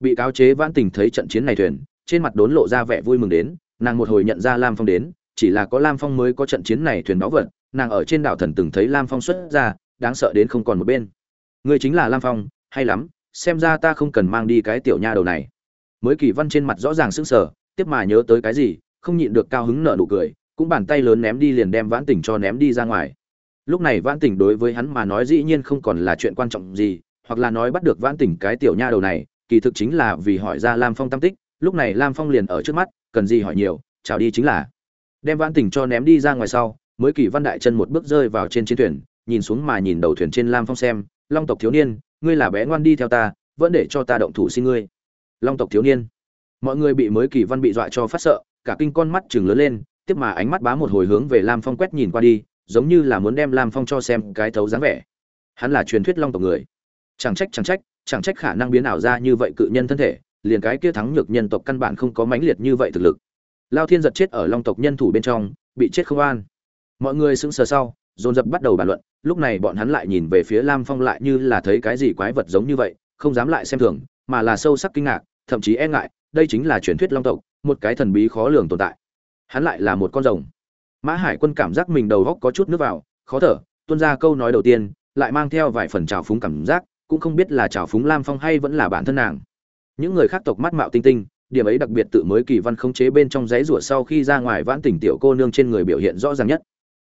Bị cáo chế vãn tình thấy trận chiến này thuyền, trên mặt đốn lộ ra vẻ vui mừng đến, nàng một hồi nhận ra lam phong đến, chỉ là có lam phong mới có trận chiến này thuyền báu vật, nàng ở trên đảo thần từng thấy lam phong xuất ra, đáng sợ đến không còn một bên. Người chính là lam phong, hay lắm xem ra ta không cần mang đi cái tiểu nha đầu này. Mới kỳ văn trên mặt rõ ràng sững sờ, tiếp mà nhớ tới cái gì, không nhịn được cao hứng nở nụ cười, cũng bàn tay lớn ném đi liền đem vãn tỉnh cho ném đi ra ngoài. Lúc này vãn tỉnh đối với hắn mà nói dĩ nhiên không còn là chuyện quan trọng gì, hoặc là nói bắt được vãn tỉnh cái tiểu nha đầu này, kỳ thực chính là vì hỏi ra lam phong tâm tích, lúc này lam phong liền ở trước mắt, cần gì hỏi nhiều, chào đi chính là. Đem vãn tỉnh cho ném đi ra ngoài sau, mới kỳ văn đại chân một bước rơi vào trên chiến thuyền, nhìn xuống mà nhìn đầu thuyền trên lam phong xem, long tộc thiếu niên ngươi là bé ngoan đi theo ta, vẫn để cho ta động thủ xin ngươi. Long tộc thiếu niên. Mọi người bị mới kỳ văn bị dọa cho phát sợ, cả kinh con mắt chừng lớn lên, tiếp mà ánh mắt bá một hồi hướng về lam phong quét nhìn qua đi, giống như là muốn đem lam phong cho xem cái thấu dáng vẻ. Hắn là truyền thuyết long tộc người. Chẳng trách chẳng trách chẳng trách khả năng biến ảo ra như vậy cự nhân thân thể, liền cái kia thắng nhược nhân tộc căn bản không có mãnh liệt như vậy thực lực. Lao thiên giật chết ở long tộc nhân thủ bên trong, bị chết không an. Mọi người sững sờ sau dồn dập bắt đầu bàn luận, lúc này bọn hắn lại nhìn về phía lam phong lại như là thấy cái gì quái vật giống như vậy, không dám lại xem thường, mà là sâu sắc kinh ngạc, thậm chí e ngại, đây chính là truyền thuyết long tộc, một cái thần bí khó lường tồn tại. Hắn lại là một con rồng. Mã hải quân cảm giác mình đầu góc có chút nước vào, khó thở, Tuân ra câu nói đầu tiên, lại mang theo vài phần trào phúng cảm giác, cũng không biết là trào phúng lam phong hay vẫn là bản thân nàng. Những người khác tộc mắt mạo tinh tinh, điểm ấy đặc biệt tự mới kỳ văn khống chế bên trong giấy rủa sau khi ra ngoài vãn tỉnh tiểu cô nương trên người biểu hiện rõ ràng nhất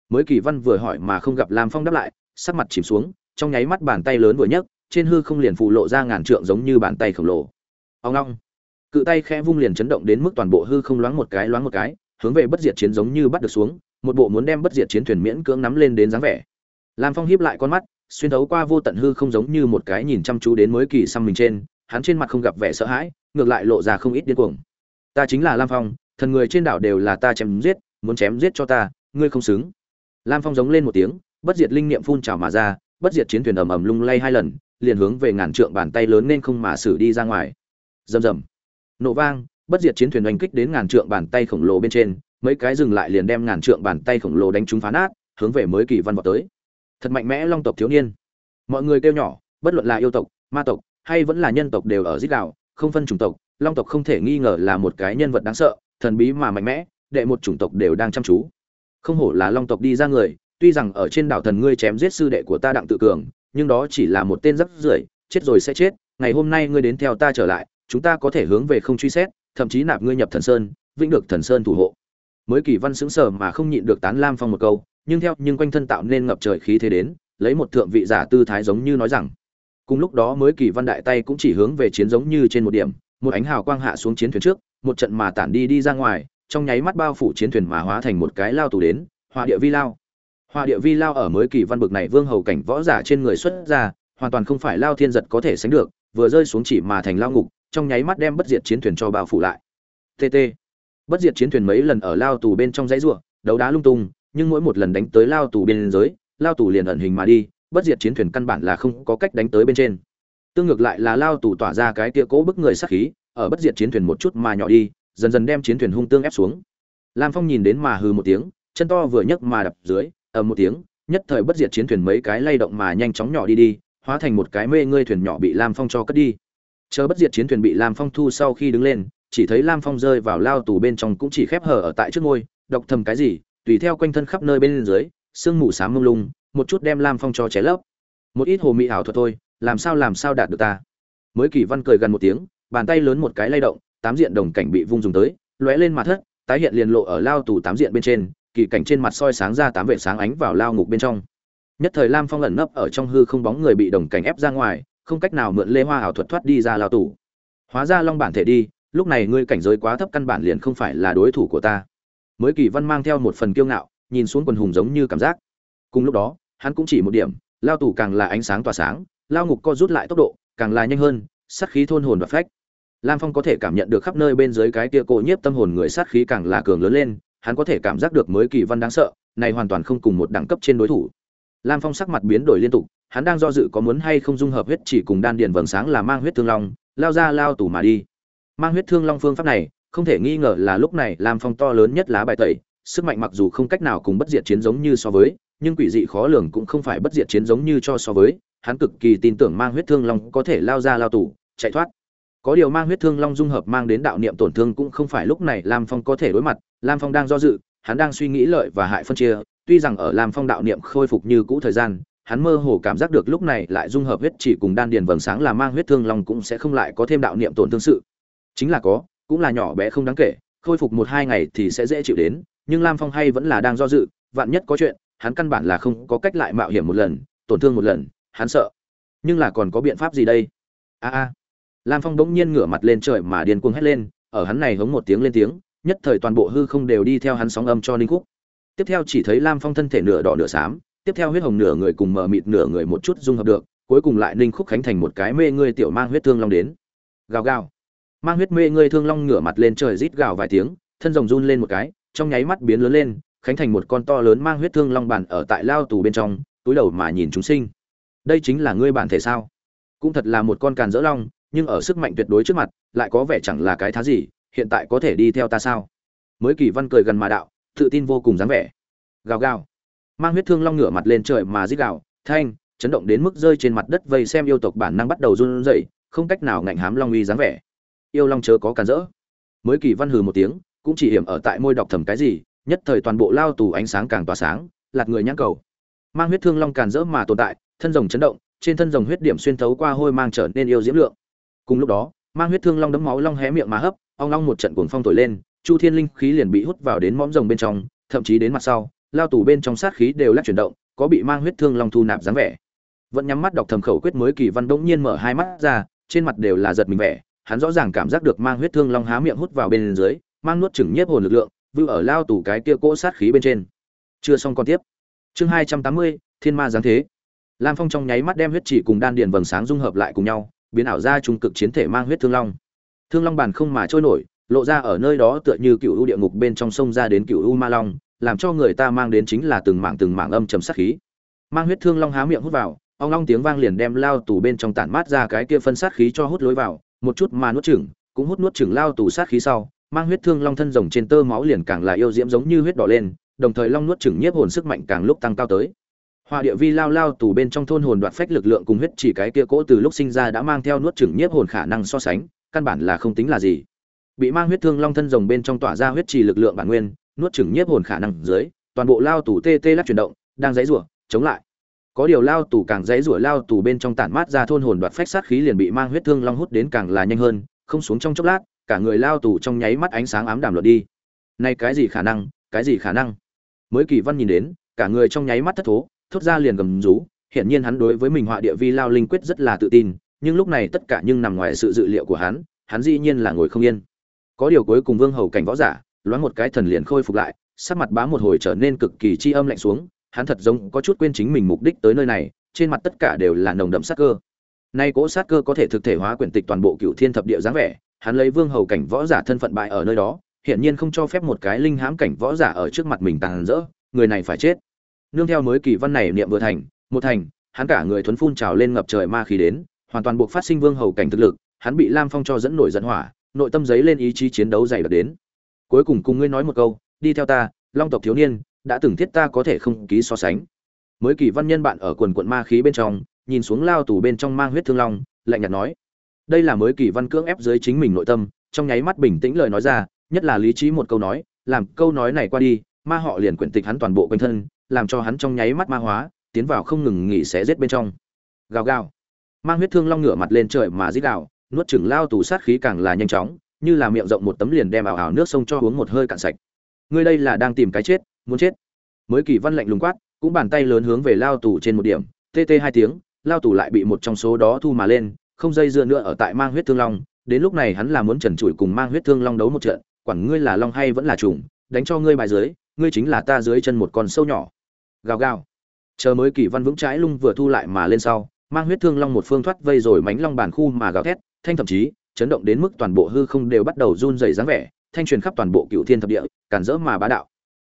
mới kỳ văn vừa hỏi mà không gặp lam phong đáp lại, sắc mặt chìm xuống, trong nháy mắt bàn tay lớn vừa nhấc, trên hư không liền phụ lộ ra ngàn trượng giống như bàn tay khổng lồ. Ông long cự tay khẽ vung liền chấn động đến mức toàn bộ hư không loáng một cái loáng một cái, hướng về bất diệt chiến giống như bắt được xuống, một bộ muốn đem bất diệt chiến thuyền miễn cưỡng nắm lên đến dáng vẻ. Lam phong hiếp lại con mắt, xuyên thấu qua vô tận hư không giống như một cái nhìn chăm chú đến mới kỳ xăm mình trên, hắn trên mặt không gặp vẻ sợ hãi, ngược lại lộ ra không ít điên cuồng. Ta chính là lam phong, thần người trên đảo đều là ta chém giết, muốn chém giết cho ta, ngươi không xứng lam phong giống lên một tiếng bất diệt linh niệm phun trào mà ra bất diệt chiến thuyền ầm ầm lung lay hai lần liền hướng về ngàn trượng bàn tay lớn nên không mà xử đi ra ngoài. Rầm rầm. Nổ vang bất diệt chiến thuyền oanh kích đến ngàn trượng bàn tay khổng lồ bên trên mấy cái dừng lại liền đem ngàn trượng bàn tay khổng lồ đánh trúng phá nát hướng về mới kỳ văn vọt tới. Thật mạnh mẽ long tộc thiếu niên. Mọi người kêu nhỏ bất luận là yêu tộc ma tộc hay vẫn là nhân tộc đều ở rít gào, không phân chủng tộc long tộc không thể nghi ngờ là một cái nhân vật đáng sợ thần bí mà mạnh mẽ đệ một chủng tộc đều đang chăm chú không hổ là long tộc đi ra người, tuy rằng ở trên đảo thần ngươi chém giết sư đệ của ta đặng tự cường, nhưng đó chỉ là một tên rắc rưởi, chết rồi sẽ chết, ngày hôm nay ngươi đến theo ta trở lại, chúng ta có thể hướng về không truy xét, thậm chí nạp ngươi nhập thần sơn, vĩnh được thần sơn thủ hộ. Mới kỳ văn sững sờ mà không nhịn được tán lam phong một câu, nhưng theo, nhưng quanh thân tạo nên ngập trời khí thế đến, lấy một thượng vị giả tư thái giống như nói rằng, cùng lúc đó mới kỳ văn đại tay cũng chỉ hướng về chiến giống như trên một điểm, một ánh hào quang hạ xuống chiến thuyền trước, một trận mà tản đi đi ra ngoài trong nháy mắt bao phủ chiến thuyền mà hóa thành một cái lao tù đến hòa địa vi lao. Hòa địa vi lao ở mới kỳ văn bực này vương hầu cảnh võ giả trên người xuất ra, hoàn toàn không phải lao thiên giật có thể sánh được, vừa rơi xuống chỉ mà thành lao ngục, trong nháy mắt đem bất diệt chiến thuyền cho bao phủ lại. Tt bất diệt chiến thuyền mấy lần ở lao tù bên trong dãy ruộng, đấu đá lung tung, nhưng mỗi một lần đánh tới lao tù biên giới, lao tù liền ẩn hình mà đi, bất diệt chiến thuyền căn bản là không có cách đánh tới bên trên. Tương ngược lại là lao tù tỏa ra cái tia cố bức người sát khí, ở bất diệt chiến thuyền một chút mà nhỏ đi dần dần đem chiến thuyền hung tương ép xuống. Lam phong nhìn đến mà hừ một tiếng, chân to vừa nhấc mà đập dưới, ầm một tiếng, nhất thời bất diệt chiến thuyền mấy cái lay động mà nhanh chóng nhỏ đi đi, hóa thành một cái mê ngươi thuyền nhỏ bị lam phong cho cất đi. Chờ bất diệt chiến thuyền bị lam phong thu sau khi đứng lên, chỉ thấy lam phong rơi vào lao tù bên trong cũng chỉ khép hở ở tại trước ngôi, độc thầm cái gì, tùy theo quanh thân khắp nơi bên dưới, sương mù xám mông lung, một chút đem lam phong cho ché lấp. Một ít hồ mỹ ảo thuật thôi, làm sao làm sao đạt được ta? Mới kỳ văn cười gần một tiếng, bàn tay lớn một cái lay động tám diện đồng cảnh bị vung dùng tới, lóe lên mặt thất, tái hiện liền lộ ở lao tù tám diện bên trên, kỳ cảnh trên mặt soi sáng ra tám vệ sáng ánh vào lao ngục bên trong. Nhất thời lam phong ẩn nấp ở trong hư không bóng người bị đồng cảnh ép ra ngoài, không cách nào mượn lê hoa ảo thuật thoát đi ra lao tù. Hóa ra long bản thể đi, lúc này ngươi cảnh giới quá thấp căn bản liền không phải là đối thủ của ta. Mới kỳ văn mang theo một phần kiêu ngạo, nhìn xuống quần hùng giống như cảm giác. Cùng lúc đó, hắn cũng chỉ một điểm, lao tù càng là ánh sáng tỏa sáng, lao ngục co rút lại tốc độ, càng là nhanh hơn, sát khí thôn hồn và phách lam phong có thể cảm nhận được khắp nơi bên dưới cái kia cổ nhiếp tâm hồn người sát khí càng là cường lớn lên hắn có thể cảm giác được mới kỳ văn đáng sợ này hoàn toàn không cùng một đẳng cấp trên đối thủ. Lam phong sắc mặt biến đổi liên tục hắn đang do dự có muốn hay không dung hợp huyết chỉ cùng đan điền vầng sáng là mang huyết thương long lao ra lao tủ mà đi. Mang huyết thương long phương pháp này không thể nghi ngờ là lúc này lam phong to lớn nhất lá bài tẩy sức mạnh mặc dù không cách nào cùng bất diệt chiến giống như so với nhưng quỷ dị khó lường cũng không phải bất diệt chiến giống như cho so với hắn cực kỳ tin tưởng mang huyết thương long có thể lao ra lao tủ, chạy thoát có điều mang huyết thương long dung hợp mang đến đạo niệm tổn thương cũng không phải lúc này lam phong có thể đối mặt. Lam phong đang do dự, hắn đang suy nghĩ lợi và hại phân chia. Tuy rằng ở lam phong đạo niệm khôi phục như cũ thời gian, hắn mơ hồ cảm giác được lúc này lại dung hợp huyết chỉ cùng đan điền vầng sáng là mang huyết thương long cũng sẽ không lại có thêm đạo niệm tổn thương sự. Chính là có, cũng là nhỏ bé không đáng kể, khôi phục một hai ngày thì sẽ dễ chịu đến, nhưng lam phong hay vẫn là đang do dự, vạn nhất có chuyện, hắn căn bản là không có cách lại mạo hiểm một lần, tổn thương một lần, hắn sợ. Nhưng là còn có biện pháp gì đây? A a lam phong bỗng nhiên ngửa mặt lên trời mà điên cuồng hét lên, ở hắn này hống một tiếng lên tiếng, nhất thời toàn bộ hư không đều đi theo hắn sóng âm cho ninh khúc. Tiếp theo chỉ thấy lam phong thân thể nửa đỏ nửa xám, tiếp theo huyết hồng nửa người cùng mờ mịt nửa người một chút dung hợp được, cuối cùng lại ninh khúc khánh thành một cái mê ngươi tiểu mang huyết thương long đến. Gào gào. Mang huyết mê ngươi thương long ngửa mặt lên trời rít gào vài tiếng, thân rồng run lên một cái, trong nháy mắt biến lớn lên, khánh thành một con to lớn mang huyết thương long bản ở tại lao tù bên trong, túi đầu mà nhìn chúng sinh. Đây chính là ngươi bản thể sao? Cũng thật là một con càn dỡ long nhưng ở sức mạnh tuyệt đối trước mặt, lại có vẻ chẳng là cái thá gì, hiện tại có thể đi theo ta sao? Mới kỳ văn cười gần mà đạo, tự tin vô cùng dáng vẻ. Gào gào. Mang huyết thương long ngửa mặt lên trời mà rít gào, thanh! Chấn động đến mức rơi trên mặt đất vây xem yêu tộc bản năng bắt đầu run rẩy, không cách nào ngạnh hám long uy dáng vẻ. Yêu long chớ có cản rỡ. Mới kỳ văn hừ một tiếng, cũng chỉ hiểm ở tại môi đọc thầm cái gì, nhất thời toàn bộ lao tù ánh sáng càng tỏa sáng, lạt người nhãn cầu. Mang huyết thương long càn rỡ mà tồn tại, thân rồng chấn động, trên thân rồng huyết điểm xuyên thấu qua hôi mang trở nên yêu diễm lượng cùng lúc đó, mang huyết thương long đấm máu long hé miệng mà hấp, ong long một trận cuồng phong thổi lên, chu thiên linh khí liền bị hút vào đến mõm rồng bên trong, thậm chí đến mặt sau, lao tù bên trong sát khí đều lắc chuyển động, có bị mang huyết thương long thu nạp dáng vẻ. Vẫn nhắm mắt đọc thầm khẩu quyết mới kỳ văn đống nhiên mở hai mắt ra, trên mặt đều là giật mình vẻ, hắn rõ ràng cảm giác được mang huyết thương long há miệng hút vào bên dưới, mang nuốt chửng nhiếp hồn lực lượng vưu ở lao tù cái kia cỗ sát khí bên trên. Chưa xong còn tiếp. Chương hai trăm tám mươi, thiên ma giáng thế. Lam phong trong nháy mắt đem huyết chỉ cùng đan điền vầng sáng dung hợp lại cùng nhau biến ảo ra trung cực chiến thể mang huyết thương long. Thương long bàn không mà trôi nổi, lộ ra ở nơi đó tựa như cựu u địa ngục bên trong sông ra đến cựu u ma long, làm cho người ta mang đến chính là từng mảng từng mảng âm trầm sát khí. Mang huyết thương long há miệng hút vào, ong long tiếng vang liền đem lao tù bên trong tản mát ra cái kia phân sát khí cho hút lối vào, một chút mà nuốt chửng, cũng hút nuốt chửng lao tù sát khí sau, mang huyết thương long thân rồng trên tơ máu liền càng là yêu diễm giống như huyết đỏ lên, đồng thời long nuốt chửng nhiếp hồn sức mạnh càng lúc tăng cao tới. Hoa địa vi lao lao tù bên trong thôn hồn đoạt phách lực lượng cùng huyết chỉ cái kia cỗ từ lúc sinh ra đã mang theo nuốt chửng nhiếp hồn khả năng so sánh, căn bản là không tính là gì. Bị mang huyết thương long thân rồng bên trong tỏa ra huyết chỉ lực lượng bản nguyên, nuốt chửng nhiếp hồn khả năng dưới, toàn bộ lao tù tê tê lắc chuyển động, đang giãy rủa, chống lại. Có điều lao tù càng giãy rủa lao tù bên trong tản mát ra thôn hồn đoạt phách sát khí liền bị mang huyết thương long hút đến càng là nhanh hơn, không xuống trong chốc lát, cả người lao tù trong nháy mắt ánh sáng ám đạm luận đi. Này cái gì khả năng, cái gì khả năng? Mới Kỳ Văn nhìn đến, cả người trong nháy mắt thất thố, thốt ra liền gầm rú, hiển nhiên hắn đối với mình họa địa vi lao linh quyết rất là tự tin, nhưng lúc này tất cả nhưng nằm ngoài sự dự liệu của hắn, hắn dĩ nhiên là ngồi không yên. Có điều cuối cùng Vương Hầu cảnh võ giả, loáng một cái thần liền khôi phục lại, sắc mặt bá một hồi trở nên cực kỳ chi âm lạnh xuống, hắn thật giống có chút quên chính mình mục đích tới nơi này, trên mặt tất cả đều là nồng đậm sát cơ. Nay cỗ sát cơ có thể thực thể hóa quyển tịch toàn bộ Cựu Thiên thập địa dáng vẻ, hắn lấy Vương Hầu cảnh võ giả thân phận bại ở nơi đó, hiển nhiên không cho phép một cái linh hãm cảnh võ giả ở trước mặt mình tàn rỡ, người này phải chết nương theo mới kỳ văn này niệm vừa thành, một thành, hắn cả người thuấn phun trào lên ngập trời ma khí đến, hoàn toàn buộc phát sinh vương hầu cảnh thực lực, hắn bị lam phong cho dẫn nổi dẫn hỏa, nội tâm giấy lên ý chí chiến đấu dày đặc đến. Cuối cùng cùng ngươi nói một câu, đi theo ta, long tộc thiếu niên, đã từng thiết ta có thể không ký so sánh. Mới kỳ văn nhân bạn ở quần quận ma khí bên trong, nhìn xuống lao tù bên trong mang huyết thương long, lạnh nhạt nói. Đây là mới kỳ văn cưỡng ép dưới chính mình nội tâm, trong nháy mắt bình tĩnh lời nói ra, nhất là lý trí một câu nói, làm câu nói này qua đi, ma họ liền quyển tịch hắn toàn bộ quanh thân làm cho hắn trong nháy mắt ma hóa, tiến vào không ngừng nghỉ xé giết bên trong. Gào gào. Mang huyết thương long ngửa mặt lên trời mà rít gào, nuốt chửng lao tù sát khí càng là nhanh chóng, như là miệng rộng một tấm liền đem ảo ảo nước sông cho uống một hơi cạn sạch. Ngươi đây là đang tìm cái chết, muốn chết. Mới kỳ văn lạnh lùng quát, cũng bàn tay lớn hướng về lao tù trên một điểm, tê tê hai tiếng, lao tù lại bị một trong số đó thu mà lên, không dây dưa nữa ở tại mang huyết thương long, đến lúc này hắn là muốn trần trụi cùng mang huyết thương long đấu một trận, quản ngươi là long hay vẫn là trùng, đánh cho ngươi bài dưới, ngươi chính là ta dưới chân một con sâu nhỏ gào gào. Chờ mới kỳ văn vững trái lung vừa thu lại mà lên sau, mang huyết thương long một phương thoát vây rồi mánh long bàn khu mà gào thét, thanh thậm chí, chấn động đến mức toàn bộ hư không đều bắt đầu run rẩy dáng vẻ, thanh truyền khắp toàn bộ cựu thiên thập địa cản rỡ mà bá đạo.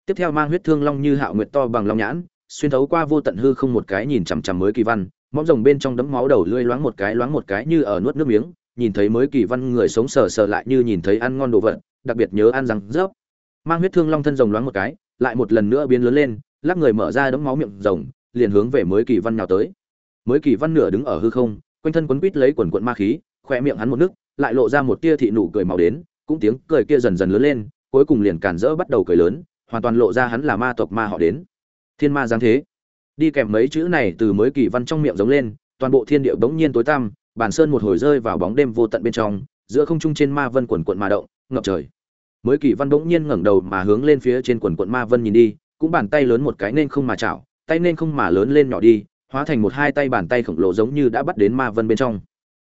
Tiếp theo mang huyết thương long như hạo nguyệt to bằng long nhãn, xuyên thấu qua vô tận hư không một cái nhìn chằm chằm mới kỳ văn, mõm rồng bên trong đấm máu đầu lưỡi loáng một cái loáng một cái như ở nuốt nước miếng, nhìn thấy mới kỳ văn người sống sờ sờ lại như nhìn thấy ăn ngon đồ vật, đặc biệt nhớ ăn răng rớp. Mang huyết thương long thân rồng loáng một cái, lại một lần nữa biến lớn lên lắc người mở ra đấm máu miệng rồng, liền hướng về mới kỳ văn nào tới. Mới kỳ văn nửa đứng ở hư không, quanh thân quấn quít lấy quần quận ma khí khoe miệng hắn một nước, lại lộ ra một tia thị nụ cười màu đến, cũng tiếng cười kia dần dần lớn lên, cuối cùng liền cản rỡ bắt đầu cười lớn, hoàn toàn lộ ra hắn là ma tộc ma họ đến. Thiên ma giáng thế. Đi kèm mấy chữ này từ mới kỳ văn trong miệng giống lên, toàn bộ thiên địa bỗng nhiên tối tăm, bản sơn một hồi rơi vào bóng đêm vô tận bên trong, giữa không trung trên ma vân quần quận ma động, ngập trời. Mới kỳ văn bỗng nhiên ngẩng đầu mà hướng lên phía trên quần quận ma vân nhìn đi cũng bàn tay lớn một cái nên không mà chảo, tay nên không mà lớn lên nhỏ đi, hóa thành một hai tay bàn tay khổng lồ giống như đã bắt đến Ma Vân bên trong.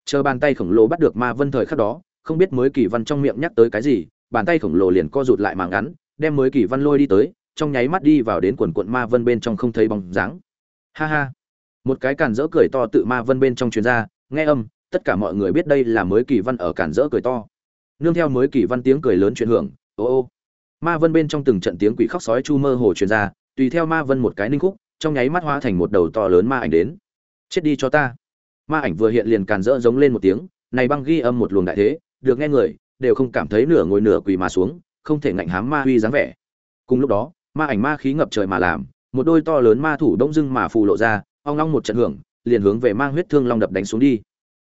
Chờ bàn tay khổng lồ bắt được Ma Vân thời khắc đó, không biết mới kỳ văn trong miệng nhắc tới cái gì, bàn tay khổng lồ liền co rụt lại màng ngắn, đem mới kỳ văn lôi đi tới, trong nháy mắt đi vào đến quần quận Ma Vân bên trong không thấy bóng dáng. Ha ha. Một cái cản rỡ cười to tự Ma Vân bên trong truyền ra, nghe âm, tất cả mọi người biết đây là mới kỳ văn ở cản rỡ cười to. Nương theo mới kỳ văn tiếng cười lớn truyền hưởng, ô ô ma vân bên trong từng trận tiếng quỷ khóc sói chu mơ hồ truyền ra, tùy theo ma vân một cái ninh khúc, trong nháy mắt hóa thành một đầu to lớn ma ảnh đến. Chết đi cho ta. Ma ảnh vừa hiện liền càn rỡ giống lên một tiếng, này băng ghi âm một luồng đại thế, được nghe người, đều không cảm thấy nửa ngồi nửa quỳ mà xuống, không thể ngạnh hám ma huy dáng vẻ. Cùng lúc đó, ma ảnh ma khí ngập trời mà làm, một đôi to lớn ma thủ đông dưng mà phù lộ ra, ong long một trận hưởng, liền hướng về mang huyết thương long đập đánh xuống đi.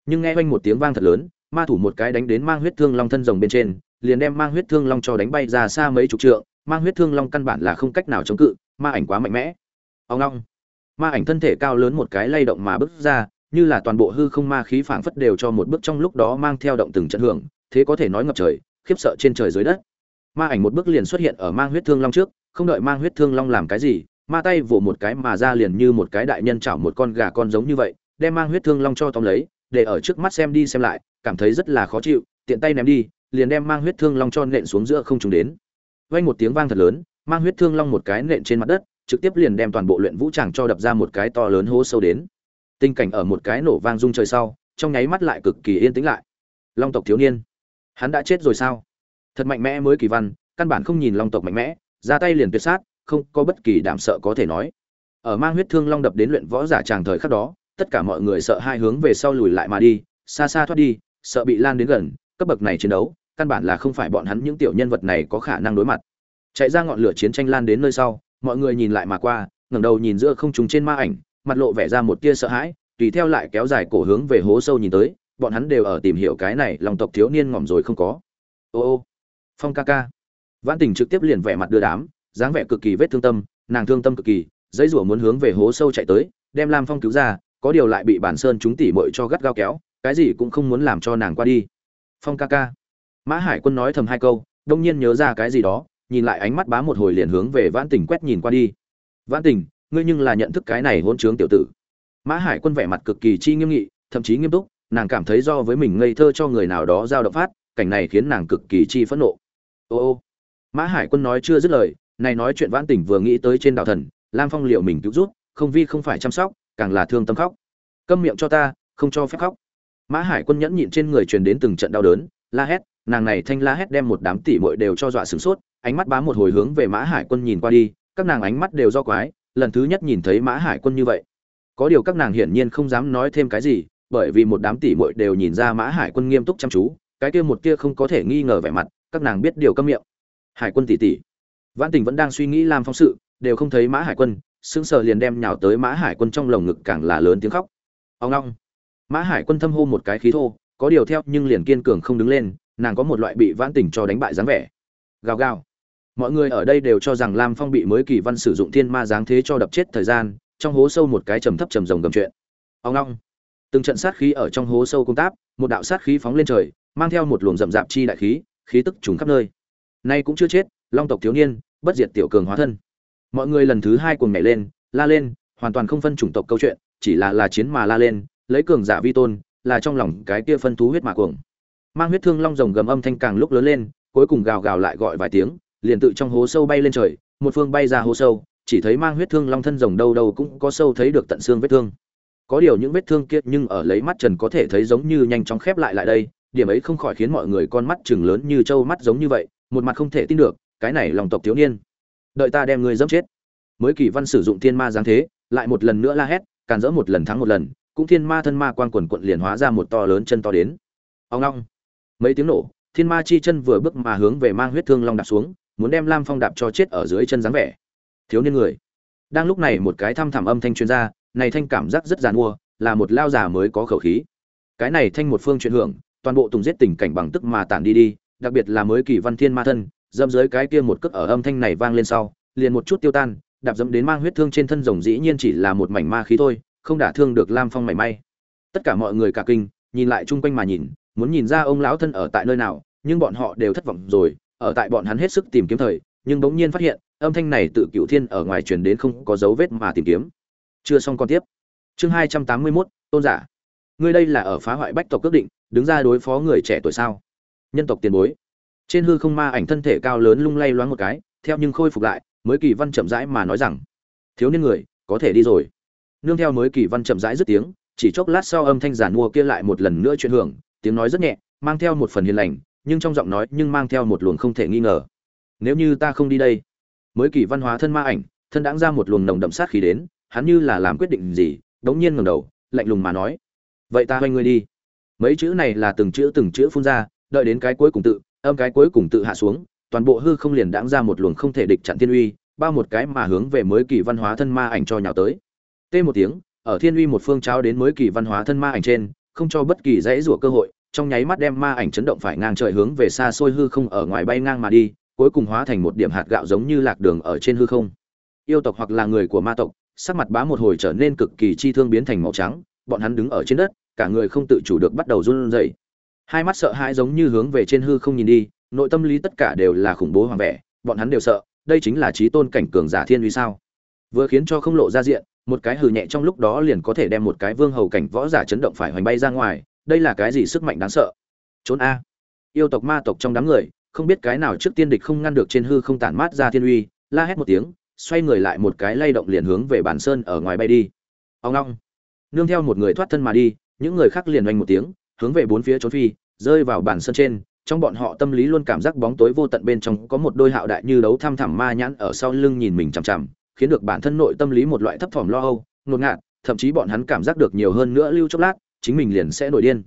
Nhưng nghe quanh một tiếng vang thật lớn, ma thủ một cái đánh đến mang huyết thương long thân rồng bên trên liền đem mang huyết thương long cho đánh bay ra xa mấy chục trượng, mang huyết thương long căn bản là không cách nào chống cự, ma ảnh quá mạnh mẽ. Ông long. Ma ảnh thân thể cao lớn một cái lay động mà bước ra, như là toàn bộ hư không ma khí phảng phất đều cho một bước trong lúc đó mang theo động từng trận hưởng, thế có thể nói ngập trời, khiếp sợ trên trời dưới đất. Ma ảnh một bước liền xuất hiện ở mang huyết thương long trước, không đợi mang huyết thương long làm cái gì, ma tay vỗ một cái mà ra liền như một cái đại nhân chảo một con gà con giống như vậy, đem mang huyết thương long cho tóm lấy, để ở trước mắt xem đi xem lại, cảm thấy rất là khó chịu, tiện tay ném đi, liền đem mang huyết thương long cho nện xuống giữa không trung đến. Vang một tiếng vang thật lớn, mang huyết thương long một cái nện trên mặt đất, trực tiếp liền đem toàn bộ luyện vũ tràng cho đập ra một cái to lớn hố sâu đến. Tình cảnh ở một cái nổ vang rung trời sau, trong nháy mắt lại cực kỳ yên tĩnh lại. Long tộc thiếu niên, hắn đã chết rồi sao? Thật mạnh mẽ mới kỳ văn, căn bản không nhìn long tộc mạnh mẽ, ra tay liền tuyệt sát, không có bất kỳ đảm sợ có thể nói. Ở mang huyết thương long đập đến luyện võ giả tràng thời khắc đó, tất cả mọi người sợ hai hướng về sau lùi lại mà đi, xa xa thoát đi, sợ bị lan đến gần, cấp bậc này chiến đấu căn bản là không phải bọn hắn những tiểu nhân vật này có khả năng đối mặt. Chạy ra ngọn lửa chiến tranh lan đến nơi sau, mọi người nhìn lại mà qua, ngẩng đầu nhìn giữa không trùng trên ma ảnh, mặt lộ vẻ ra một tia sợ hãi, tùy theo lại kéo dài cổ hướng về hố sâu nhìn tới, bọn hắn đều ở tìm hiểu cái này lòng tộc thiếu niên ngỏm rồi không có. Ô ô, phong ca ca. Vãn tình trực tiếp liền vẻ mặt đưa đám, dáng vẻ cực kỳ vết thương tâm, nàng thương tâm cực kỳ dãy rủa muốn hướng về hố sâu chạy tới, đem lam phong cứu ra, có điều lại bị bản sơn chúng tỉ muội cho gắt gao kéo, cái gì cũng không muốn làm cho nàng qua đi. Phong ca ca mã hải quân nói thầm hai câu, đông nhiên nhớ ra cái gì đó, nhìn lại ánh mắt bá một hồi liền hướng về vãn tình quét nhìn qua đi. Vãn tình, ngươi nhưng là nhận thức cái này hôn trướng tiểu tử. Mã hải quân vẻ mặt cực kỳ chi nghiêm nghị, thậm chí nghiêm túc, nàng cảm thấy do với mình ngây thơ cho người nào đó giao động phát, cảnh này khiến nàng cực kỳ chi phẫn nộ. Ô ô. Mã hải quân nói chưa dứt lời, này nói chuyện vãn tình vừa nghĩ tới trên đảo thần, lam phong liệu mình cứu rút không vi không phải chăm sóc, càng là thương tâm khóc. Câm miệng cho ta, không cho phép khóc. Mã hải quân nhẫn nhịn trên người truyền đến từng trận đau đớn, la hét nàng này thanh la hét đem một đám tỷ muội đều cho dọa sửng sốt, ánh mắt bá một hồi hướng về mã hải quân nhìn qua đi, các nàng ánh mắt đều do quái, lần thứ nhất nhìn thấy mã hải quân như vậy. Có điều các nàng hiển nhiên không dám nói thêm cái gì, bởi vì một đám tỷ muội đều nhìn ra mã hải quân nghiêm túc chăm chú, cái kia một kia không có thể nghi ngờ vẻ mặt, các nàng biết điều câm miệng. Hải quân tỷ tỷ. Vãn tình vẫn đang suy nghĩ làm phong sự, đều không thấy mã hải quân, sững sờ liền đem nhào tới mã hải quân trong lồng ngực càng là lớn tiếng khóc. Ông long mã hải quân thâm hô một cái khí thô, có điều theo nhưng liền kiên cường không đứng lên nàng có một loại bị vãn tình cho đánh bại dáng vẻ. Gào gào. Mọi người ở đây đều cho rằng lam phong bị mới kỳ văn sử dụng thiên ma dáng thế cho đập chết thời gian, trong hố sâu một cái trầm thấp trầm rồng gầm chuyện. Ông long. Từng trận sát khí ở trong hố sâu công tác một đạo sát khí phóng lên trời, mang theo một luồng rậm rạp chi đại khí khí tức trùng khắp nơi. Nay cũng chưa chết, long tộc thiếu niên, bất diệt tiểu cường hóa thân. Mọi người lần thứ hai cuồng nhảy lên, la lên, hoàn toàn không phân chủng tộc câu chuyện, chỉ là là chiến mà la lên, lấy cường giả vi tôn, là trong lòng cái kia phân thú huyết mà cuồng mang huyết thương long rồng gầm âm thanh càng lúc lớn lên, cuối cùng gào gào lại gọi vài tiếng, liền tự trong hố sâu bay lên trời, một phương bay ra hố sâu, chỉ thấy mang huyết thương long thân rồng đâu đâu cũng có sâu thấy được tận xương vết thương. Có điều những vết thương kia nhưng ở lấy mắt trần có thể thấy giống như nhanh chóng khép lại lại đây, điểm ấy không khỏi khiến mọi người con mắt chừng lớn như trâu mắt giống như vậy, một mặt không thể tin được, cái này lòng tộc thiếu niên. Đợi ta đem ngươi dẫm chết. Mới kỳ văn sử dụng thiên ma giáng thế, lại một lần nữa la hét, càn dỡ một lần thắng một lần, cũng thiên ma thân ma quan quần quận liền hóa ra một to lớn chân to đến. Ông long mấy tiếng nổ, thiên ma chi chân vừa bước mà hướng về mang huyết thương long đạp xuống, muốn đem lam phong đạp cho chết ở dưới chân dáng vẻ. Thiếu niên người. Đang lúc này một cái thăm thẳm âm thanh chuyên gia này thanh cảm giác rất giàn mua, là một lao giả mới có khẩu khí. Cái này thanh một phương chuyển hưởng, toàn bộ tùng giết tình cảnh bằng tức mà tản đi đi, đặc biệt là mới kỳ văn thiên ma thân dâm dưới cái kia một cước ở âm thanh này vang lên sau, liền một chút tiêu tan, đạp dẫm đến mang huyết thương trên thân rồng dĩ nhiên chỉ là một mảnh ma khí thôi, không đả thương được lam phong mảy may. Tất cả mọi người cả kinh, nhìn lại chung quanh mà nhìn muốn nhìn ra ông lão thân ở tại nơi nào, nhưng bọn họ đều thất vọng rồi, ở tại bọn hắn hết sức tìm kiếm thời, nhưng bỗng nhiên phát hiện, âm thanh này tự cựu thiên ở ngoài truyền đến không có dấu vết mà tìm kiếm. Chưa xong con tiếp. Chương hai trăm tám mươi mốt, tôn giả. Ngươi đây là ở phá hoại bách tộc quyết định, đứng ra đối phó người trẻ tuổi sao? Nhân tộc tiền bối. Trên hư không ma ảnh thân thể cao lớn lung lay loáng một cái, theo nhưng khôi phục lại, mới kỳ văn chậm rãi mà nói rằng, thiếu niên người, có thể đi rồi. Nương theo mới kỳ văn chậm rãi dứt tiếng, chỉ chốc lát sau âm thanh giản mua kia lại một lần nữa chuyển hưởng tiếng nói rất nhẹ, mang theo một phần hiền lành, nhưng trong giọng nói nhưng mang theo một luồng không thể nghi ngờ. Nếu như ta không đi đây, mới kỳ văn hóa thân ma ảnh, thân đãng ra một luồng nồng đậm sát khí đến, hắn như là làm quyết định gì, đống nhiên ngẩng đầu, lạnh lùng mà nói, vậy ta hoanh ngươi đi. Mấy chữ này là từng chữ từng chữ phun ra, đợi đến cái cuối cùng tự, âm cái cuối cùng tự hạ xuống, toàn bộ hư không liền đãng ra một luồng không thể địch chặn thiên uy, bao một cái mà hướng về mới kỳ văn hóa thân ma ảnh cho nhào tới. Tê một tiếng, ở thiên uy một phương trao đến mới kỳ văn hóa thân ma ảnh trên không cho bất kỳ dãy rủa cơ hội, trong nháy mắt đem ma ảnh chấn động phải ngang trời hướng về xa xôi hư không ở ngoài bay ngang mà đi, cuối cùng hóa thành một điểm hạt gạo giống như lạc đường ở trên hư không. Yêu tộc hoặc là người của ma tộc, sắc mặt bá một hồi trở nên cực kỳ chi thương biến thành màu trắng, bọn hắn đứng ở trên đất, cả người không tự chủ được bắt đầu run rẩy. Hai mắt sợ hãi giống như hướng về trên hư không nhìn đi, nội tâm lý tất cả đều là khủng bố hoàng vẻ, bọn hắn đều sợ, đây chính là trí tôn cảnh cường giả thiên uy sao? Vừa khiến cho không lộ ra diện một cái hừ nhẹ trong lúc đó liền có thể đem một cái vương hầu cảnh võ giả chấn động phải hoành bay ra ngoài, đây là cái gì sức mạnh đáng sợ? Trốn a. Yêu tộc ma tộc trong đám người, không biết cái nào trước tiên địch không ngăn được trên hư không tản mát ra thiên uy, la hét một tiếng, xoay người lại một cái lay động liền hướng về bản sơn ở ngoài bay đi. Ông long nương theo một người thoát thân mà đi, những người khác liền oanh một tiếng, hướng về bốn phía trốn phi, rơi vào bản sơn trên, trong bọn họ tâm lý luôn cảm giác bóng tối vô tận bên trong có một đôi hạo đại như đấu tham thẳm ma nhãn ở sau lưng nhìn mình chằm chằm khiến được bản thân nội tâm lý một loại thấp thỏm lo âu, ngột ngạt, thậm chí bọn hắn cảm giác được nhiều hơn nữa lưu chốc lát, chính mình liền sẽ nổi điên.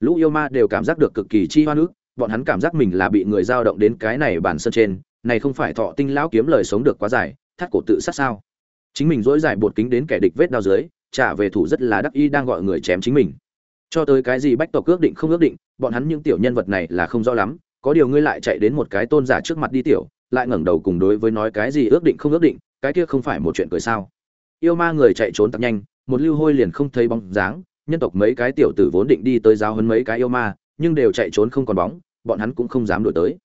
Lũ yêu ma đều cảm giác được cực kỳ chi hoa nước bọn hắn cảm giác mình là bị người giao động đến cái này bản sân trên, này không phải thọ tinh lão kiếm lời sống được quá dài, thắt cổ tự sát sao? Chính mình dỗi dài bột kính đến kẻ địch vết đao dưới, trả về thủ rất là đắc y đang gọi người chém chính mình. Cho tới cái gì bách tộc ước định không ước định, bọn hắn những tiểu nhân vật này là không rõ lắm, có điều ngươi lại chạy đến một cái tôn giả trước mặt đi tiểu, lại ngẩng đầu cùng đối với nói cái gì ước định không ước định cái kia không phải một chuyện cười sao? Yêu ma người chạy trốn tặc nhanh, một lưu hôi liền không thấy bóng dáng, nhân tộc mấy cái tiểu tử vốn định đi tới giáo hơn mấy cái yêu ma, nhưng đều chạy trốn không còn bóng, bọn hắn cũng không dám đuổi tới.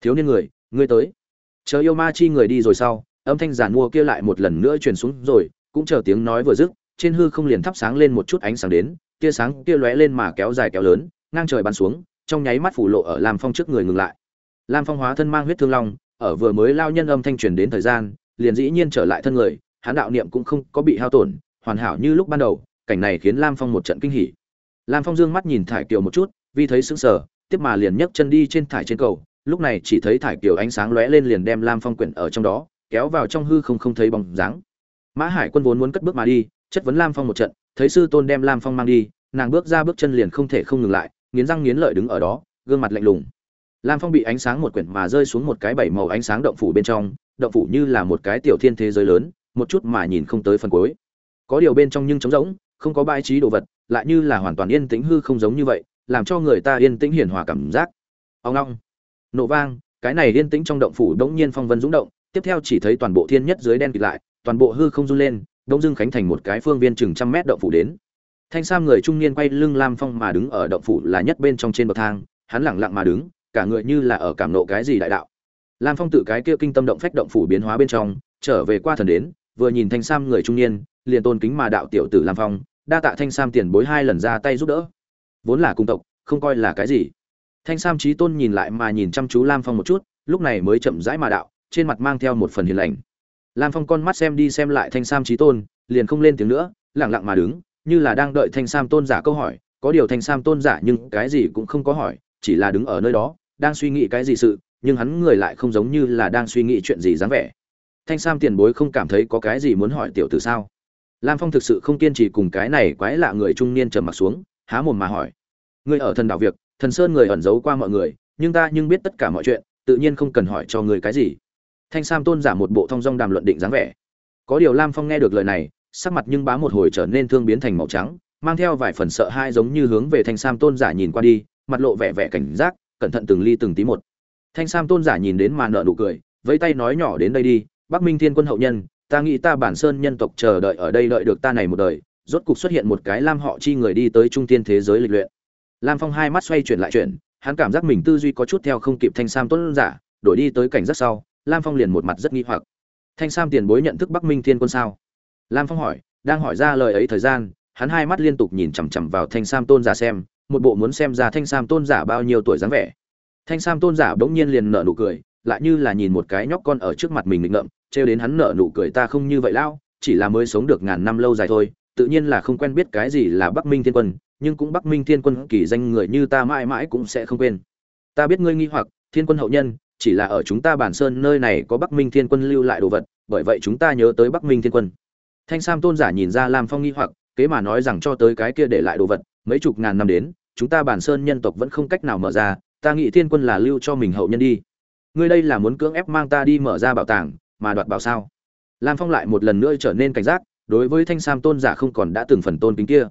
Thiếu niên người, ngươi tới. Chờ yêu ma chi người đi rồi sau, âm thanh giản mua kia lại một lần nữa truyền xuống rồi, cũng chờ tiếng nói vừa dứt, trên hư không liền thắp sáng lên một chút ánh sáng đến, tia sáng kia lóe lên mà kéo dài kéo lớn, ngang trời bắn xuống, trong nháy mắt phủ lộ ở lam phong trước người ngừng lại. Lam phong hóa thân mang huyết thương long, ở vừa mới lao nhân âm thanh truyền đến thời gian liền dĩ nhiên trở lại thân người, hắn đạo niệm cũng không có bị hao tổn, hoàn hảo như lúc ban đầu, cảnh này khiến lam phong một trận kinh hỉ. Lam phong dương mắt nhìn thải kiều một chút vì thấy sững sờ, tiếp mà liền nhấc chân đi trên thải trên cầu, lúc này chỉ thấy thải kiều ánh sáng lóe lên liền đem lam phong quyển ở trong đó, kéo vào trong hư không không thấy bóng dáng. Mã hải quân vốn muốn cất bước mà đi, chất vấn lam phong một trận, thấy sư tôn đem lam phong mang đi, nàng bước ra bước chân liền không thể không ngừng lại, nghiến răng nghiến lợi đứng ở đó, gương mặt lạnh lùng. Lam phong bị ánh sáng một quyển mà rơi xuống một cái bảy màu ánh sáng động phủ bên trong động phủ như là một cái tiểu thiên thế giới lớn, một chút mà nhìn không tới phần cuối. Có điều bên trong nhưng trống rỗng, không có bài trí đồ vật, lại như là hoàn toàn yên tĩnh hư không giống như vậy, làm cho người ta yên tĩnh hiển hòa cảm giác. Ông long nổ vang, cái này yên tĩnh trong động phủ đống nhiên phong vân dũng động, tiếp theo chỉ thấy toàn bộ thiên nhất dưới đen kịt lại, toàn bộ hư không run lên đông dưng khánh thành một cái phương viên chừng trăm mét động phủ đến. Thanh sam người trung niên quay lưng lam phong mà đứng ở động phủ là nhất bên trong trên bậc thang, hắn lẳng lặng mà đứng, cả người như là ở cảm nộ cái gì đại đạo lam phong tự cái kia kinh tâm động phách động phủ biến hóa bên trong, trở về qua thần đến, vừa nhìn thanh sam người trung niên, liền tôn kính mà đạo tiểu tử lam phong, đa tạ thanh sam tiền bối hai lần ra tay giúp đỡ. Vốn là cung tộc, không coi là cái gì. Thanh sam trí tôn nhìn lại mà nhìn chăm chú lam phong một chút, lúc này mới chậm rãi mà đạo, trên mặt mang theo một phần hiền lành. Lam phong con mắt xem đi xem lại thanh sam trí tôn, liền không lên tiếng nữa lẳng lặng mà đứng, như là đang đợi thanh sam tôn giả câu hỏi, có điều thanh sam tôn giả nhưng cái gì cũng không có hỏi, chỉ là đứng ở nơi đó, đang suy nghĩ cái gì sự nhưng hắn người lại không giống như là đang suy nghĩ chuyện gì dáng vẻ. Thanh sam tiền bối không cảm thấy có cái gì muốn hỏi tiểu tử sao? Lam phong thực sự không kiên trì cùng cái này quái lạ người trung niên trầm mặt xuống, há mồm mà hỏi. Người ở thần đạo việc, thần sơn người ẩn giấu qua mọi người, nhưng ta nhưng biết tất cả mọi chuyện, tự nhiên không cần hỏi cho người cái gì. Thanh sam tôn giả một bộ thong dong đàm luận định dáng vẻ. Có điều lam phong nghe được lời này, sắc mặt nhưng bá một hồi trở nên thương biến thành màu trắng, mang theo vài phần sợ hai giống như hướng về thanh sam tôn giả nhìn qua đi, mặt lộ vẻ vẻ cảnh giác, cẩn thận từng ly từng tí một thanh sam tôn giả nhìn đến mà nợ nụ cười, vẫy tay nói nhỏ đến đây đi, bắc minh thiên quân hậu nhân, ta nghĩ ta bản sơn nhân tộc chờ đợi ở đây đợi được ta này một đời, rốt cục xuất hiện một cái lam họ chi người đi tới trung tiên thế giới lịch luyện. Lam phong hai mắt xoay chuyển lại chuyển, hắn cảm giác mình tư duy có chút theo không kịp thanh sam tôn giả, đổi đi tới cảnh rất sau, lam phong liền một mặt rất nghi hoặc. Thanh sam tiền bối nhận thức bắc minh thiên quân sao? Lam phong hỏi, đang hỏi ra lời ấy thời gian, hắn hai mắt liên tục nhìn chằm chằm vào thanh sam tôn giả xem, một bộ muốn xem ra thanh sam tôn giả bao nhiêu tuổi dáng vẻ thanh sam tôn giả bỗng nhiên liền nở nụ cười, lại như là nhìn một cái nhóc con ở trước mặt mình nghịch ngợm, trêu đến hắn nở nụ cười ta không như vậy lao chỉ là mới sống được ngàn năm lâu dài thôi, tự nhiên là không quen biết cái gì là bắc minh thiên quân, nhưng cũng bắc minh thiên quân kỳ danh người như ta mãi mãi cũng sẽ không quên. Ta biết ngươi nghi hoặc, thiên quân hậu nhân, chỉ là ở chúng ta bản sơn nơi này có bắc minh thiên quân lưu lại đồ vật, bởi vậy chúng ta nhớ tới bắc minh thiên quân. Thanh sam tôn giả nhìn ra lam phong nghi hoặc, kế mà nói rằng cho tới cái kia để lại đồ vật, mấy chục ngàn năm đến, chúng ta bản sơn nhân tộc vẫn không cách nào mở ra ta nghĩ thiên quân là lưu cho mình hậu nhân đi. Ngươi đây là muốn cưỡng ép mang ta đi mở ra bảo tàng, mà đoạt bảo sao? Lam phong lại một lần nữa trở nên cảnh giác, đối với thanh sam tôn giả không còn đã từng phần tôn kính kia.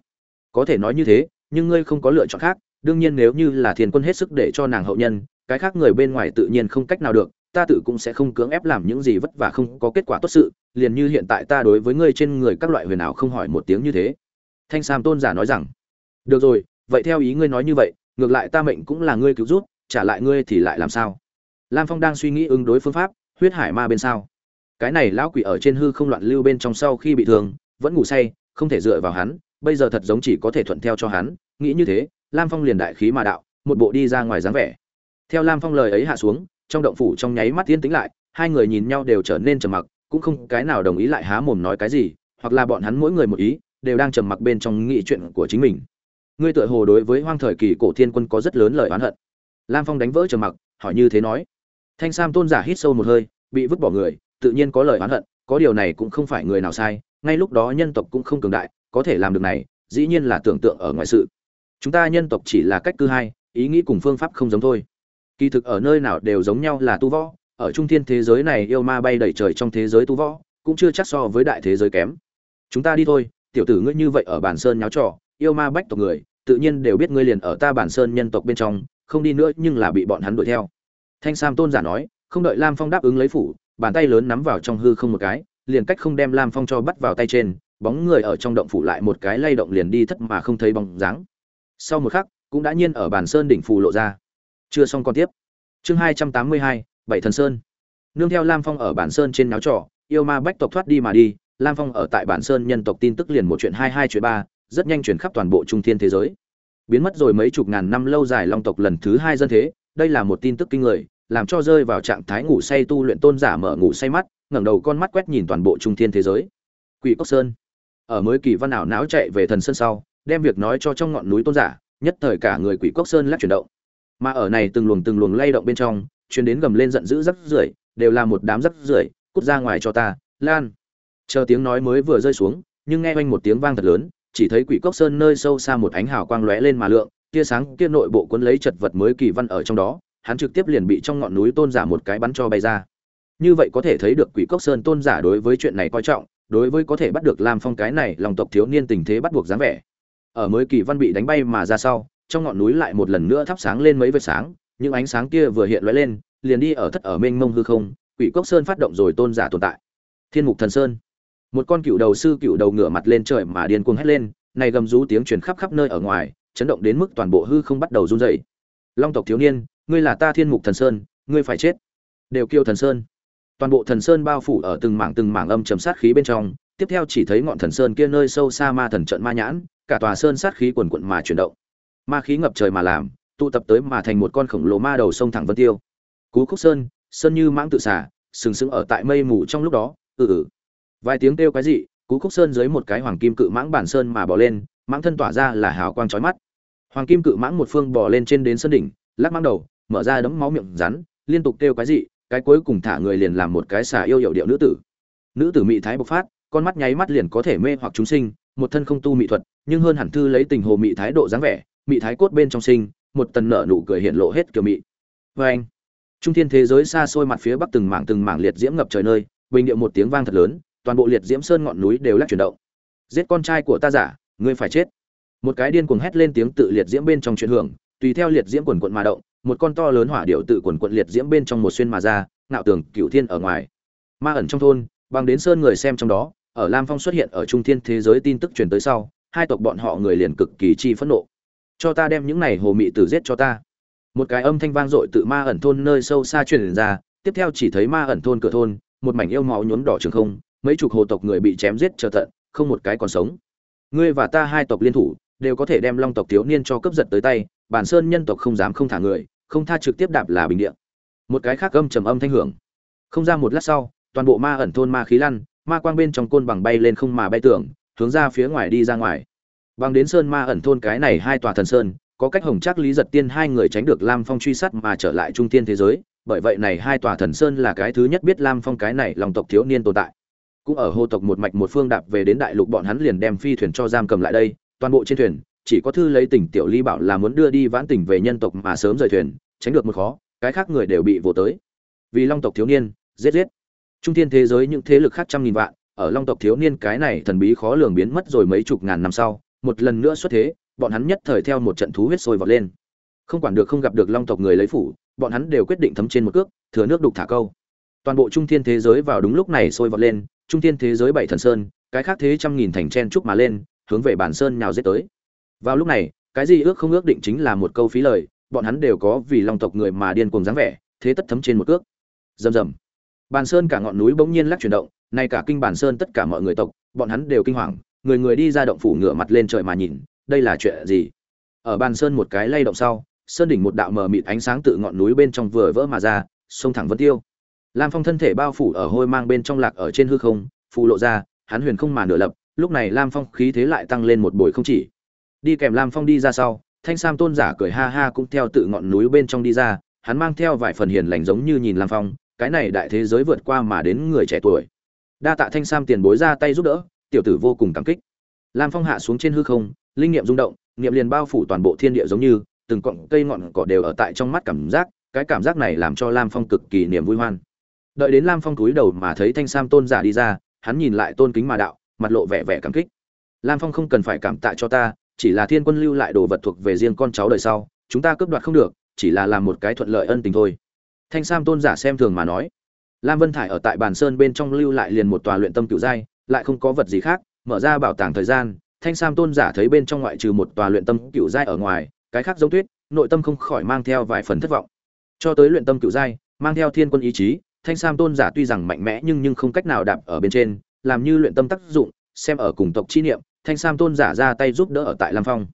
Có thể nói như thế, nhưng ngươi không có lựa chọn khác, đương nhiên nếu như là thiên quân hết sức để cho nàng hậu nhân, cái khác người bên ngoài tự nhiên không cách nào được, ta tự cũng sẽ không cưỡng ép làm những gì vất vả không có kết quả tốt sự, liền như hiện tại ta đối với ngươi trên người các loại huyền ảo không hỏi một tiếng như thế. Thanh sam tôn giả nói rằng, được rồi, vậy theo ý ngươi nói như vậy ngược lại ta mệnh cũng là ngươi cứu rút trả lại ngươi thì lại làm sao? Lam phong đang suy nghĩ ứng đối phương pháp, huyết hải ma bên sao. Cái này lão quỷ ở trên hư không loạn lưu bên trong sau khi bị thương, vẫn ngủ say, không thể dựa vào hắn, bây giờ thật giống chỉ có thể thuận theo cho hắn, nghĩ như thế, lam phong liền đại khí mà đạo, một bộ đi ra ngoài dáng vẻ. Theo lam phong lời ấy hạ xuống, trong động phủ trong nháy mắt tiến tĩnh lại, hai người nhìn nhau đều trở nên trầm mặc, cũng không cái nào đồng ý lại há mồm nói cái gì, hoặc là bọn hắn mỗi người một ý, đều đang trầm mặc bên trong nghị chuyện của chính mình ngươi tựa hồ đối với hoang thời kỳ cổ thiên quân có rất lớn lời oán hận. Lam phong đánh vỡ trầm mặc, hỏi như thế nói. Thanh sam tôn giả hít sâu một hơi, bị vứt bỏ người, tự nhiên có lời oán hận, có điều này cũng không phải người nào sai, ngay lúc đó nhân tộc cũng không cường đại, có thể làm được này, dĩ nhiên là tưởng tượng ở ngoài sự. Chúng ta nhân tộc chỉ là cách cư hai, ý nghĩ cùng phương pháp không giống thôi. Kỳ thực ở nơi nào đều giống nhau là tu võ, ở trung thiên thế giới này yêu ma bay đầy trời trong thế giới tu võ, cũng chưa chắc so với đại thế giới kém. Chúng ta đi thôi, tiểu tử ngươi như vậy ở bàn sơn nháo trò yêu ma bách tộc người, tự nhiên đều biết ngươi liền ở ta bản sơn nhân tộc bên trong, không đi nữa nhưng là bị bọn hắn đuổi theo. Thanh sam tôn giả nói, không đợi lam phong đáp ứng lấy phủ, bàn tay lớn nắm vào trong hư không một cái, liền cách không đem lam phong cho bắt vào tay trên, bóng người ở trong động phủ lại một cái lay động liền đi thất mà không thấy bóng dáng. Sau một khắc, cũng đã nhiên ở bản sơn đỉnh phù lộ ra. Chưa xong còn tiếp. Chương hai trăm tám mươi hai, bảy thần sơn. Nương theo lam phong ở bản sơn trên náo trò, yêu ma bách tộc thoát đi mà đi, lam phong ở tại bản sơn nhân tộc tin tức liền một chuyện hai hai chuyện ba rất nhanh chuyển khắp toàn bộ trung thiên thế giới. Biến mất rồi mấy chục ngàn năm lâu dài long tộc lần thứ hai dân thế, đây là một tin tức kinh người, làm cho rơi vào trạng thái ngủ say tu luyện tôn giả mở ngủ say mắt, ngẩng đầu con mắt quét nhìn toàn bộ trung thiên thế giới. Quỷ cốc sơn. Ở mới kỳ văn ảo não chạy về thần sơn sau, đem việc nói cho trong ngọn núi tôn giả, nhất thời cả người quỷ cốc sơn lắc chuyển động. Mà ở này từng luồng từng luồng lay động bên trong chuyến đến gầm lên giận dữ rắc rưởi, đều là một đám rắc rưởi, cút ra ngoài cho ta, lan. Chờ tiếng nói mới vừa rơi xuống, nhưng nghe oanh một tiếng vang thật lớn chỉ thấy quỷ cốc sơn nơi sâu xa một ánh hào quang lóe lên mà lượng, tia sáng kia nội bộ cuốn lấy chật vật mới kỳ văn ở trong đó, hắn trực tiếp liền bị trong ngọn núi tôn giả một cái bắn cho bay ra. Như vậy có thể thấy được quỷ cốc sơn tôn giả đối với chuyện này coi trọng, đối với có thể bắt được lam phong cái này lòng tộc thiếu niên tình thế bắt buộc dáng vẻ. Ở mới kỳ văn bị đánh bay mà ra sau, trong ngọn núi lại một lần nữa thắp sáng lên mấy vệt sáng, những ánh sáng kia vừa hiện lóe lên, liền đi ở thất ở mênh mông hư không, quỷ cốc sơn phát động rồi tôn giả tồn tại. Thiên mục thần sơn một con cựu đầu sư cựu đầu ngửa mặt lên trời mà điên cuồng hét lên, này gầm rú tiếng truyền khắp khắp nơi ở ngoài, chấn động đến mức toàn bộ hư không bắt đầu run rẩy. Long tộc thiếu niên, ngươi là ta thiên mục thần sơn, ngươi phải chết. Đều kêu thần sơn. Toàn bộ thần sơn bao phủ ở từng mảng từng mảng âm trầm sát khí bên trong, tiếp theo chỉ thấy ngọn thần sơn kia nơi sâu xa ma thần trận ma nhãn, cả tòa sơn sát khí quần quận mà chuyển động. Ma khí ngập trời mà làm, tụ tập tới mà thành một con khổng lồ ma đầu sông thẳng vân tiêu. Cú khúc sơn sơn như mãng tự xả, sừng sững ở tại mây mù trong lúc đó ừ ừ vài tiếng kêu cái gì cú khúc sơn dưới một cái hoàng kim cự mãng bản sơn mà bỏ lên, mãng thân tỏa ra là hào quang chói mắt. Hoàng kim cự mãng một phương bỏ lên trên đến sân đỉnh, lắc mãng đầu, mở ra đấm máu miệng rắn, liên tục kêu cái gì cái cuối cùng thả người liền làm một cái xà yêu hiệu điệu nữ tử. Nữ tử mị thái bộc phát, con mắt nháy mắt liền có thể mê hoặc chúng sinh, một thân không tu mỹ thuật, nhưng hơn hẳn thư lấy tình hồ mị thái độ dáng vẻ, mị thái cốt bên trong sinh, một tần nở nụ cười hiện lộ hết kiểu mị. Vê anh, trung thiên thế giới xa xôi mặt phía bắc từng mảng từng mảng liệt diễm ngập trời nơi, bình điệu một tiếng vang thật lớn toàn bộ liệt diễm sơn ngọn núi đều lắc chuyển động. Giết con trai của ta giả, ngươi phải chết. Một cái điên cuồng hét lên tiếng tự liệt diễm bên trong truyền hưởng, tùy theo liệt diễm quần quận mà động, một con to lớn hỏa điệu tự quần quận liệt diễm bên trong một xuyên mà ra, ngạo tường cửu thiên ở ngoài. Ma ẩn trong thôn, bằng đến sơn người xem trong đó, ở lam phong xuất hiện ở trung thiên thế giới tin tức truyền tới sau, hai tộc bọn họ người liền cực kỳ chi phẫn nộ. Cho ta đem những này hồ mị tử giết cho ta. Một cái âm thanh vang dội tự ma ẩn thôn nơi sâu xa truyền ra, tiếp theo chỉ thấy ma ẩn thôn cửa thôn, một mảnh yêu máu nhuốm đỏ trường không mấy chục hồ tộc người bị chém giết chờ tận, không một cái còn sống. Ngươi và ta hai tộc liên thủ, đều có thể đem long tộc thiếu niên cho cướp giật tới tay, bản sơn nhân tộc không dám không thả người, không tha trực tiếp đạp là bình địa. Một cái khác âm trầm âm thanh hưởng. Không ra một lát sau, toàn bộ ma ẩn thôn ma khí lăn, ma quang bên trong côn bằng bay lên không mà bay tưởng hướng ra phía ngoài đi ra ngoài. Bằng đến sơn ma ẩn thôn cái này hai tòa thần sơn, có cách hồng chắc lý giật tiên hai người tránh được lam phong truy sát mà trở lại trung tiên thế giới, bởi vậy này hai tòa thần sơn là cái thứ nhất biết lam phong cái này lòng tộc thiếu niên tồn tại cũng ở hồ tộc một mạch một phương đạp về đến đại lục, bọn hắn liền đem phi thuyền cho giam cầm lại đây. Toàn bộ trên thuyền, chỉ có thư lấy tỉnh tiểu ly bảo là muốn đưa đi vãn tỉnh về nhân tộc mà sớm rời thuyền, tránh được một khó, cái khác người đều bị vô tới. Vì long tộc thiếu niên, giết giết. Trung thiên thế giới những thế lực khác trăm nghìn vạn, ở long tộc thiếu niên cái này thần bí khó lường biến mất rồi mấy chục ngàn năm sau, một lần nữa xuất thế, bọn hắn nhất thời theo một trận thú huyết sôi vọt lên. Không quản được không gặp được long tộc người lấy phủ, bọn hắn đều quyết định thấm trên một cước, thừa nước đục thả câu. Toàn bộ trung thiên thế giới vào đúng lúc này sôi vọt lên trung thiên thế giới bảy thần sơn, cái khác thế trăm nghìn thành chen trúc mà lên, hướng về bản sơn nhào giết tới. Vào lúc này, cái gì ước không ước định chính là một câu phí lời, bọn hắn đều có vì long tộc người mà điên cuồng dáng vẻ, thế tất thấm trên một cước. Rầm rầm. Bàn sơn cả ngọn núi bỗng nhiên lắc chuyển động, nay cả kinh bàn sơn tất cả mọi người tộc, bọn hắn đều kinh hoàng, người người đi ra động phủ ngửa mặt lên trời mà nhìn, đây là chuyện gì? Ở bàn sơn một cái lay động sau, sơn đỉnh một đạo mờ mịt ánh sáng tự ngọn núi bên trong vừa vỡ mà ra, sông thẳng vân tiêu lam phong thân thể bao phủ ở hôi mang bên trong lạc ở trên hư không, phù lộ ra, hắn huyền không mà nửa lập, lúc này lam phong khí thế lại tăng lên một bồi không chỉ. Đi kèm lam phong đi ra sau, thanh sam tôn giả cười ha ha cũng theo tự ngọn núi bên trong đi ra, hắn mang theo vài phần hiền lành giống như nhìn lam phong, cái này đại thế giới vượt qua mà đến người trẻ tuổi. Đa tạ thanh sam tiền bối ra tay giúp đỡ, tiểu tử vô cùng cảm kích. Lam phong hạ xuống trên hư không, linh nghiệm rung động nghiệm liền bao phủ toàn bộ thiên địa giống như, từng cọng cây ngọn cỏ đều ở tại trong mắt cảm giác, cái cảm giác này làm cho lam phong cực kỳ niềm vui hoan đợi đến lam phong túi đầu mà thấy thanh sam tôn giả đi ra, hắn nhìn lại tôn kính mà đạo, mặt lộ vẻ vẻ cảm kích. Lam phong không cần phải cảm tạ cho ta, chỉ là thiên quân lưu lại đồ vật thuộc về riêng con cháu đời sau, chúng ta cướp đoạt không được, chỉ là làm một cái thuận lợi ân tình thôi. Thanh sam tôn giả xem thường mà nói. Lam vân thải ở tại bàn sơn bên trong lưu lại liền một tòa luyện tâm cựu giai, lại không có vật gì khác, mở ra bảo tàng thời gian, thanh sam tôn giả thấy bên trong ngoại trừ một tòa luyện tâm cựu giai ở ngoài, cái khác giống tuyết, nội tâm không khỏi mang theo vài phần thất vọng. Cho tới luyện tâm cựu giai, mang theo thiên quân ý chí thanh sam tôn giả tuy rằng mạnh mẽ nhưng nhưng không cách nào đạp ở bên trên, làm như luyện tâm tác dụng, xem ở cùng tộc chi niệm, thanh sam tôn giả ra tay giúp đỡ ở tại lam phong.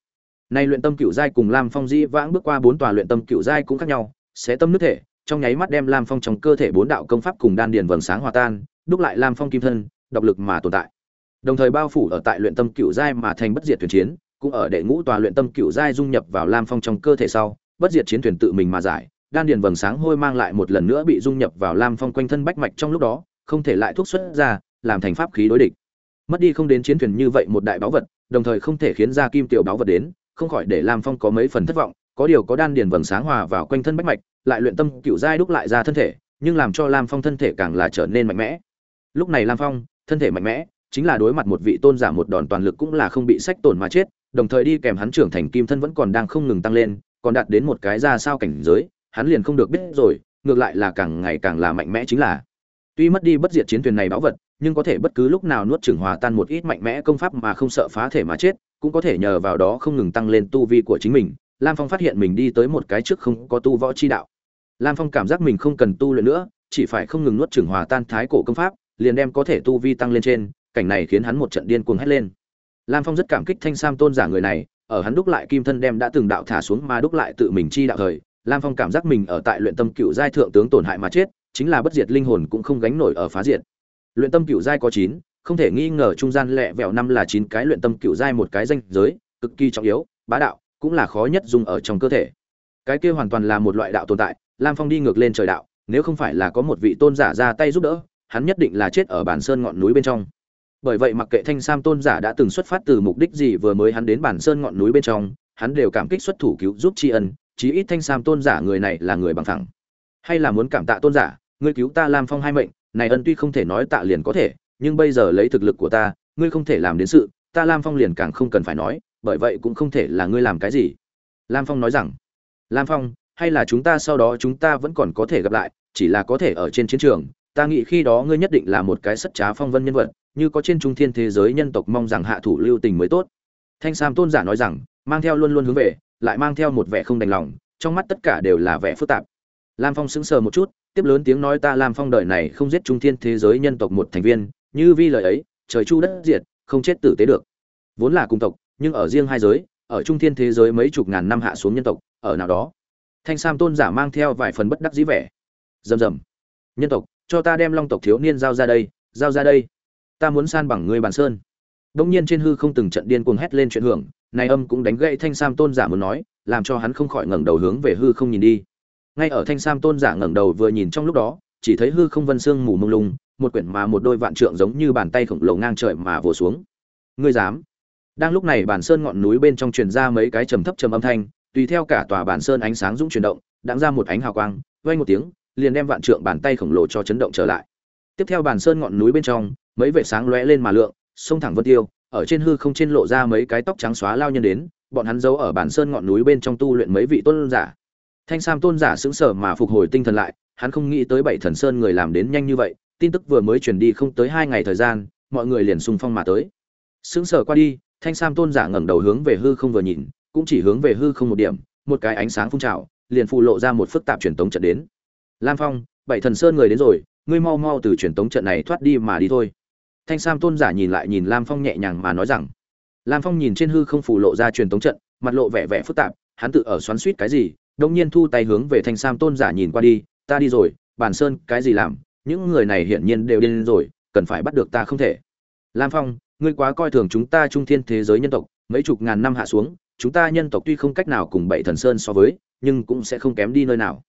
Nay luyện tâm cựu giai cùng lam phong dĩ vãng bước qua bốn tòa luyện tâm cựu giai cũng khác nhau sẽ tâm nước thể, trong nháy mắt đem lam phong trong cơ thể bốn đạo công pháp cùng đan điền vầng sáng hòa tan, đúc lại lam phong kim thân, độc lực mà tồn tại. Đồng thời bao phủ ở tại luyện tâm cựu giai mà thành bất diệt thuyền chiến, cũng ở đệ ngũ tòa luyện tâm cựu giai dung nhập vào lam phong trong cơ thể sau, bất diệt chiến thuyền tự mình mà giải đan điền vầng sáng hôi mang lại một lần nữa bị dung nhập vào lam phong quanh thân bách mạch trong lúc đó, không thể lại thuốc xuất ra, làm thành pháp khí đối địch. Mất đi không đến chiến thuyền như vậy một đại báu vật, đồng thời không thể khiến ra kim tiểu báu vật đến, không khỏi để lam phong có mấy phần thất vọng, có điều có đan điền vầng sáng hòa vào quanh thân bách mạch, lại luyện tâm cựu giai đúc lại ra thân thể, nhưng làm cho lam phong thân thể càng là trở nên mạnh mẽ. Lúc này lam phong, thân thể mạnh mẽ, chính là đối mặt một vị tôn giả một đòn toàn lực cũng là không bị sách tổn mà chết, đồng thời đi kèm hắn trưởng thành kim thân vẫn còn đang không ngừng tăng lên, còn đạt đến một cái ra sao cảnh giới hắn liền không được biết rồi, ngược lại là càng ngày càng là mạnh mẽ chính là. Tuy mất đi bất diệt chiến thuyền này báu vật, nhưng có thể bất cứ lúc nào nuốt chửng hòa tan một ít mạnh mẽ công pháp mà không sợ phá thể mà chết, cũng có thể nhờ vào đó không ngừng tăng lên tu vi của chính mình. Lam phong phát hiện mình đi tới một cái trước không có tu võ chi đạo. Lam phong cảm giác mình không cần tu luyện nữa, chỉ phải không ngừng nuốt chửng hòa tan thái cổ công pháp, liền đem có thể tu vi tăng lên trên, cảnh này khiến hắn một trận điên cuồng hét lên. Lam phong rất cảm kích thanh sam tôn giả người này, ở hắn đúc lại kim thân đem đã từng đạo thả xuống mà đúc lại tự mình chi đạo thời lam phong cảm giác mình ở tại luyện tâm cựu giai thượng tướng tổn hại mà chết, chính là bất diệt linh hồn cũng không gánh nổi ở phá diệt. Luyện tâm cựu giai có chín, không thể nghi ngờ trung gian lẹ vẹo năm là chín cái luyện tâm cựu giai một cái danh giới, cực kỳ trọng yếu, bá đạo, cũng là khó nhất dùng ở trong cơ thể. Cái kia hoàn toàn là một loại đạo tồn tại, lam phong đi ngược lên trời đạo, nếu không phải là có một vị tôn giả ra tay giúp đỡ, hắn nhất định là chết ở bản sơn ngọn núi bên trong. Bởi vậy mặc kệ thanh sam tôn giả đã từng xuất phát từ mục đích gì vừa mới hắn đến bản sơn ngọn núi bên trong, hắn đều cảm kích xuất thủ cứu giúp tri ân chí ít thanh sam tôn giả người này là người bằng thẳng hay là muốn cảm tạ tôn giả, ngươi cứu ta lam phong hai mệnh, này ân tuy không thể nói tạ liền có thể, nhưng bây giờ lấy thực lực của ta, ngươi không thể làm đến sự, ta lam phong liền càng không cần phải nói, bởi vậy cũng không thể là ngươi làm cái gì. Lam phong nói rằng, lam phong, hay là chúng ta sau đó chúng ta vẫn còn có thể gặp lại, chỉ là có thể ở trên chiến trường, ta nghĩ khi đó ngươi nhất định là một cái sất trá phong vân nhân vật, như có trên trung thiên thế giới nhân tộc mong rằng hạ thủ lưu tình mới tốt. Thanh sam tôn giả nói rằng, mang theo luôn luôn hướng về lại mang theo một vẻ không đành lòng, trong mắt tất cả đều là vẻ phức tạp. Lam phong sững sờ một chút, tiếp lớn tiếng nói ta lam phong đời này không giết trung thiên thế giới nhân tộc một thành viên, như vi lời ấy, trời chu đất diệt, không chết tử tế được. Vốn là cùng tộc, nhưng ở riêng hai giới, ở trung thiên thế giới mấy chục ngàn năm hạ xuống nhân tộc, ở nào đó, thanh sam tôn giả mang theo vài phần bất đắc dĩ vẻ. Rầm rầm. Nhân tộc, cho ta đem long tộc thiếu niên giao ra đây, giao ra đây. Ta muốn san bằng ngươi bàn sơn. Đông nhiên trên hư không từng trận điên cuồng hét lên chuyện hưởng này âm cũng đánh gậy thanh sam tôn giả muốn nói, làm cho hắn không khỏi ngẩng đầu hướng về hư không nhìn đi. Ngay ở thanh sam tôn giả ngẩng đầu vừa nhìn trong lúc đó, chỉ thấy hư không vân sương mù mông lung, một quyển mà một đôi vạn trượng giống như bàn tay khổng lồ ngang trời mà vồ xuống. Ngươi dám? Đang lúc này bản sơn ngọn núi bên trong truyền ra mấy cái trầm thấp trầm âm thanh, tùy theo cả tòa bản sơn ánh sáng dũng chuyển động, đãng ra một ánh hào quang vây một tiếng, liền đem vạn trượng bàn tay khổng lồ cho chấn động trở lại. Tiếp theo bản sơn ngọn núi bên trong, mấy vệt sáng lóe lên mà lượng, sông thẳng vân tiêu ở trên hư không trên lộ ra mấy cái tóc trắng xóa lao nhân đến, bọn hắn giấu ở bản sơn ngọn núi bên trong tu luyện mấy vị tôn giả. Thanh sam tôn giả sững sờ mà phục hồi tinh thần lại, hắn không nghĩ tới bảy thần sơn người làm đến nhanh như vậy, tin tức vừa mới truyền đi không tới hai ngày thời gian, mọi người liền xung phong mà tới. Sững sờ qua đi, thanh sam tôn giả ngẩng đầu hướng về hư không vừa nhìn, cũng chỉ hướng về hư không một điểm, một cái ánh sáng phun trào, liền phụ lộ ra một phức tạp truyền tống trận đến. Lam phong, bảy thần sơn người đến rồi, ngươi mau mau từ truyền tống trận này thoát đi mà đi thôi thanh sam tôn giả nhìn lại nhìn lam phong nhẹ nhàng mà nói rằng, lam phong nhìn trên hư không phủ lộ ra truyền tống trận, mặt lộ vẻ vẻ phức tạp, hắn tự ở xoắn suýt cái gì đông nhiên thu tay hướng về thanh sam tôn giả nhìn qua đi, ta đi rồi, bản sơn, cái gì làm? Những người này hiển nhiên đều điên rồi, cần phải bắt được ta không thể. Lam phong, ngươi quá coi thường chúng ta trung thiên thế giới nhân tộc, mấy chục ngàn năm hạ xuống, chúng ta nhân tộc tuy không cách nào cùng bảy thần sơn so với, nhưng cũng sẽ không kém đi nơi nào.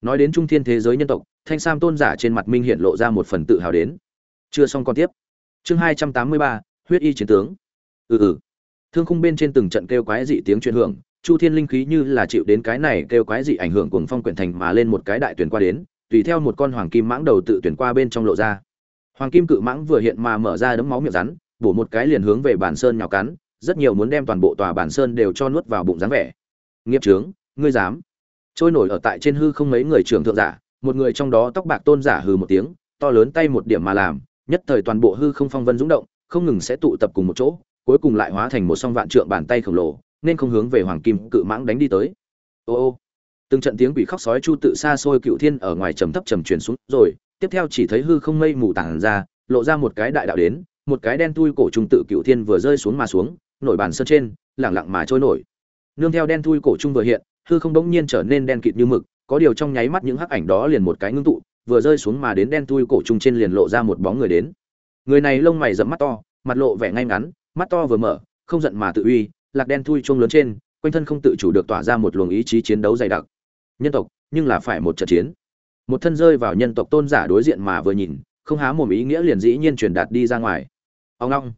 Nói đến trung thiên thế giới nhân tộc, thanh sam tôn giả trên mặt minh hiện lộ ra một phần tự hào đến. Chưa xong còn tiếp chương hai trăm tám mươi ba, huyết y chiến tướng. Ừ ừ. Thương khung bên trên từng trận kêu quái dị tiếng truyền hưởng, chu thiên linh khí như là chịu đến cái này kêu quái dị ảnh hưởng cùng phong quyển thành mà lên một cái đại tuyển qua đến, tùy theo một con hoàng kim mãng đầu tự tuyển qua bên trong lộ ra. Hoàng kim cự mãng vừa hiện mà mở ra đấm máu miệng rắn, bổ một cái liền hướng về bản sơn nhào cắn, rất nhiều muốn đem toàn bộ tòa bản sơn đều cho nuốt vào bụng dáng vẻ. Nghiệp trướng, ngươi dám. Trôi nổi ở tại trên hư không mấy người trưởng thượng giả, một người trong đó tóc bạc tôn giả hừ một tiếng, to lớn tay một điểm mà làm nhất thời toàn bộ hư không phong vân dũng động, không ngừng sẽ tụ tập cùng một chỗ, cuối cùng lại hóa thành một song vạn trượng bàn tay khổng lồ, nên không hướng về hoàng kim cự mãng đánh đi tới. Ô ô. Từng trận tiếng quỷ khóc sói chu tự xa xôi cựu thiên ở ngoài trầm thấp trầm truyền xuống rồi, tiếp theo chỉ thấy hư không mây mù tản ra, lộ ra một cái đại đạo đến, một cái đen thui cổ trung tự cựu thiên vừa rơi xuống mà xuống, nổi bàn sơn trên lẳng lặng mà trôi nổi. Nương theo đen thui cổ trung vừa hiện, hư không đống nhiên trở nên đen kịt như mực, có điều trong nháy mắt những hắc ảnh đó liền một cái ngưng tụ vừa rơi xuống mà đến đen thui cổ trung trên liền lộ ra một bóng người đến. Người này lông mày rậm mắt to, mặt lộ vẻ ngay ngắn, mắt to vừa mở, không giận mà tự uy, lạc đen thui chuông lớn trên, quanh thân không tự chủ được tỏa ra một luồng ý chí chiến đấu dày đặc. Nhân tộc, nhưng là phải một trận chiến. Một thân rơi vào nhân tộc tôn giả đối diện mà vừa nhìn, không há mồm ý nghĩa liền dĩ nhiên truyền đạt đi ra ngoài. Ông long.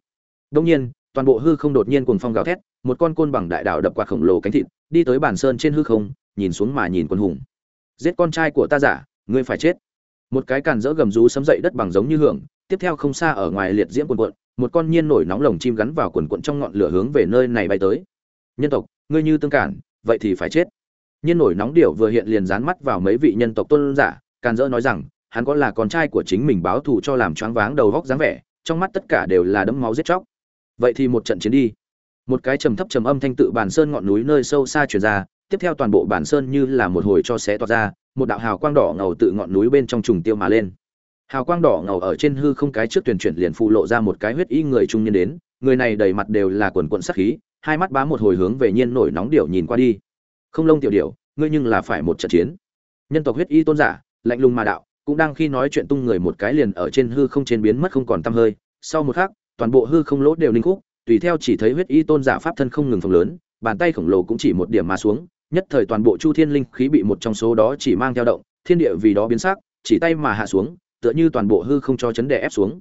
Đông nhiên, toàn bộ hư không đột nhiên cuồng phong gào thét, một con côn bằng đại đạo đập qua khổng lồ cánh thịt, đi tới bản sơn trên hư không, nhìn xuống mà nhìn quân hùng. Giết con trai của ta giả, ngươi phải chết một cái càn rỡ gầm rú sấm dậy đất bằng giống như hưởng, tiếp theo không xa ở ngoài liệt diễm quần quận một con nhiên nổi nóng lồng chim gắn vào quần quận trong ngọn lửa hướng về nơi này bay tới. Nhân tộc, ngươi như tương cản, vậy thì phải chết. Nhiên nổi nóng điểu vừa hiện liền dán mắt vào mấy vị nhân tộc tôn giả, càn rỡ nói rằng, hắn có là con trai của chính mình báo thù cho làm choáng váng đầu vóc dáng vẻ, trong mắt tất cả đều là đấm máu giết chóc. Vậy thì một trận chiến đi. Một cái trầm thấp trầm âm thanh tự bản sơn ngọn núi nơi sâu xa truyền ra, tiếp theo toàn bộ bản sơn như là một hồi cho xé toát ra một đạo hào quang đỏ ngầu tự ngọn núi bên trong trùng tiêu mà lên. Hào quang đỏ ngầu ở trên hư không cái trước tuyển chuyển liền phụ lộ ra một cái huyết y người trung niên đến, người này đầy mặt đều là quần quận sắc khí, hai mắt bá một hồi hướng về nhiên nổi nóng điệu nhìn qua đi. Không lông tiểu điệu ngươi nhưng là phải một trận chiến. Nhân tộc huyết y tôn giả, lạnh lùng mà đạo, cũng đang khi nói chuyện tung người một cái liền ở trên hư không trên biến mất không còn tăm hơi. Sau một khắc, toàn bộ hư không lỗ đều linh khúc, tùy theo chỉ thấy huyết y tôn giả pháp thân không ngừng phồng lớn, bàn tay khổng lồ cũng chỉ một điểm mà xuống nhất thời toàn bộ chu thiên linh khí bị một trong số đó chỉ mang theo động, thiên địa vì đó biến sắc, chỉ tay mà hạ xuống, tựa như toàn bộ hư không cho chấn đè ép xuống.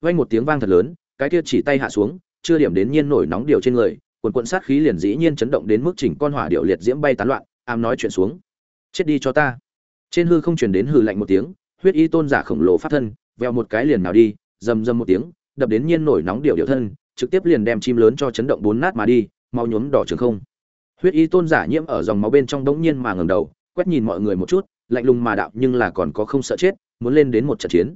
Vang một tiếng vang thật lớn, cái kia chỉ tay hạ xuống, chưa điểm đến nhiên nổi nóng điều trên người, quần quận sát khí liền dĩ nhiên chấn động đến mức chỉnh con hỏa điệu liệt diễm bay tán loạn, ám nói chuyện xuống. Chết đi cho ta. Trên hư không truyền đến hư lạnh một tiếng, huyết y tôn giả khổng lồ phát thân veo một cái liền nào đi, rầm rầm một tiếng, đập đến nhiên nổi nóng điệu điệu thân, trực tiếp liền đem chim lớn cho chấn động bốn nát mà đi, mau nhuốm đỏ trường không huyết y tôn giả nhiễm ở dòng máu bên trong đống nhiên mà ngẩng đầu, quét nhìn mọi người một chút, lạnh lùng mà đạo, nhưng là còn có không sợ chết, muốn lên đến một trận chiến.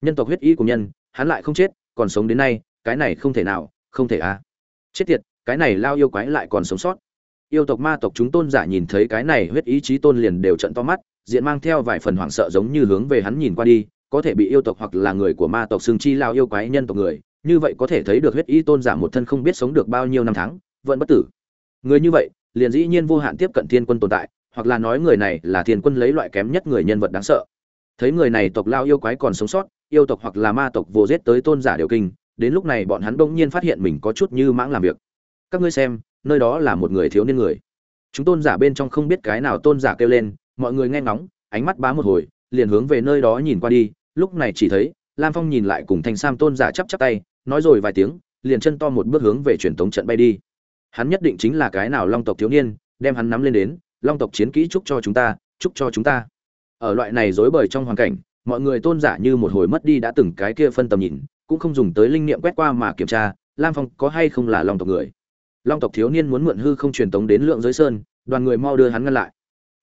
Nhân tộc huyết y của nhân, hắn lại không chết, còn sống đến nay, cái này không thể nào, không thể à. Chết tiệt, cái này lao yêu quái lại còn sống sót. Yêu tộc ma tộc chúng tôn giả nhìn thấy cái này huyết ý chí tôn liền đều trận to mắt, diện mang theo vài phần hoảng sợ giống như hướng về hắn nhìn qua đi, có thể bị yêu tộc hoặc là người của ma tộc xương chi lao yêu quái nhân tộc người, như vậy có thể thấy được huyết ý tôn giả một thân không biết sống được bao nhiêu năm tháng, vẫn bất tử. Người như vậy liền dĩ nhiên vô hạn tiếp cận thiên quân tồn tại, hoặc là nói người này là thiên quân lấy loại kém nhất người nhân vật đáng sợ. Thấy người này tộc lao yêu quái còn sống sót, yêu tộc hoặc là ma tộc vô giết tới tôn giả điều kinh, đến lúc này bọn hắn bỗng nhiên phát hiện mình có chút như mãng làm việc. Các ngươi xem, nơi đó là một người thiếu niên người. Chúng tôn giả bên trong không biết cái nào tôn giả kêu lên, mọi người nghe ngóng, ánh mắt bá một hồi, liền hướng về nơi đó nhìn qua đi, lúc này chỉ thấy, lam phong nhìn lại cùng thanh sam tôn giả chắp chắp tay, nói rồi vài tiếng, liền chân to một bước hướng về truyền tống trận bay đi hắn nhất định chính là cái nào long tộc thiếu niên, đem hắn nắm lên đến, long tộc chiến kỹ chúc cho chúng ta, chúc cho chúng ta. Ở loại này rối bời trong hoàn cảnh, mọi người tôn giả như một hồi mất đi đã từng cái kia phân tầm nhìn, cũng không dùng tới linh niệm quét qua mà kiểm tra, lam phong có hay không là long tộc người. Long tộc thiếu niên muốn mượn hư không truyền tống đến lượng giới sơn, đoàn người mau đưa hắn ngăn lại.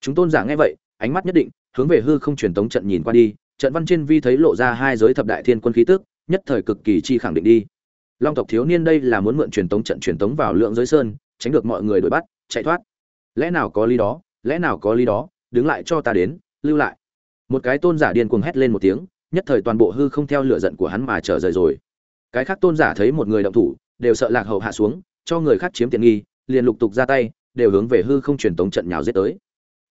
Chúng tôn giả nghe vậy, ánh mắt nhất định, hướng về hư không truyền tống trận nhìn qua đi, trận văn trên vi thấy lộ ra hai giới thập đại thiên quân khí tức, nhất thời cực kỳ chi khẳng định đi long tộc thiếu niên đây là muốn mượn truyền tống trận truyền tống vào lượng giới sơn, tránh được mọi người đuổi bắt, chạy thoát. Lẽ nào có lý đó, lẽ nào có lý đó, đứng lại cho ta đến, lưu lại. Một cái tôn giả điên cuồng hét lên một tiếng, nhất thời toàn bộ hư không theo lửa giận của hắn mà trở rời rồi. Cái khác tôn giả thấy một người động thủ, đều sợ lạc hậu hạ xuống, cho người khác chiếm tiện nghi, liền lục tục ra tay, đều hướng về hư không truyền tống trận nhào giết tới.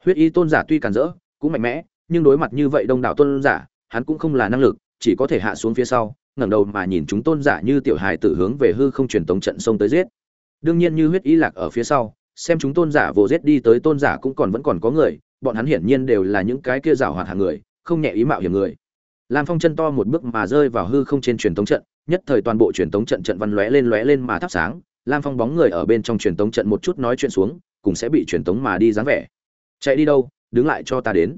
Huyết y tôn giả tuy càn rỡ, cũng mạnh mẽ, nhưng đối mặt như vậy đông đảo tôn giả, hắn cũng không là năng lực, chỉ có thể hạ xuống phía sau ngẩng đầu mà nhìn chúng tôn giả như tiểu hài tử hướng về hư không truyền tống trận xông tới giết. Đương nhiên như huyết ý lạc ở phía sau, xem chúng tôn giả vô giết đi tới tôn giả cũng còn vẫn còn có người, bọn hắn hiển nhiên đều là những cái kia rào hoạt hàng người, không nhẹ ý mạo hiểm người. Lam phong chân to một bước mà rơi vào hư không trên truyền tống trận, nhất thời toàn bộ truyền tống trận trận văn lóe lên lóe lên mà thắp sáng, lam phong bóng người ở bên trong truyền tống trận một chút nói chuyện xuống, cũng sẽ bị truyền tống mà đi dáng vẻ. Chạy đi đâu, đứng lại cho ta đến.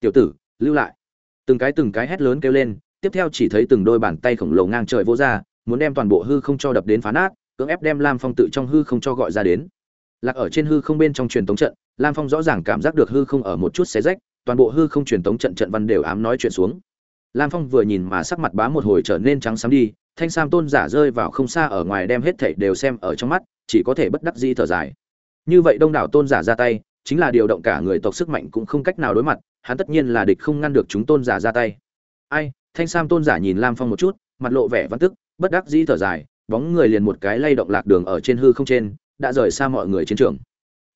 Tiểu tử, lưu lại. Từng cái từng cái hét lớn kêu lên tiếp theo chỉ thấy từng đôi bàn tay khổng lồ ngang trời vỗ ra, muốn đem toàn bộ hư không cho đập đến phá nát, cưỡng ép đem lam phong tự trong hư không cho gọi ra đến. Lạc ở trên hư không bên trong truyền tống trận, lam phong rõ ràng cảm giác được hư không ở một chút xé rách, toàn bộ hư không truyền tống trận trận văn đều ám nói chuyện xuống. Lam phong vừa nhìn mà sắc mặt bá một hồi trở nên trắng xám đi, thanh sam tôn giả rơi vào không xa ở ngoài đem hết thảy đều xem ở trong mắt, chỉ có thể bất đắc dĩ thở dài. Như vậy đông đảo tôn giả ra tay, chính là điều động cả người tộc sức mạnh cũng không cách nào đối mặt, hắn tất nhiên là địch không ngăn được chúng tôn giả ra tay. Ai thanh sam tôn giả nhìn lam phong một chút, mặt lộ vẻ văn tức, bất đắc dĩ thở dài, bóng người liền một cái lay động lạc đường ở trên hư không trên, đã rời xa mọi người chiến trường.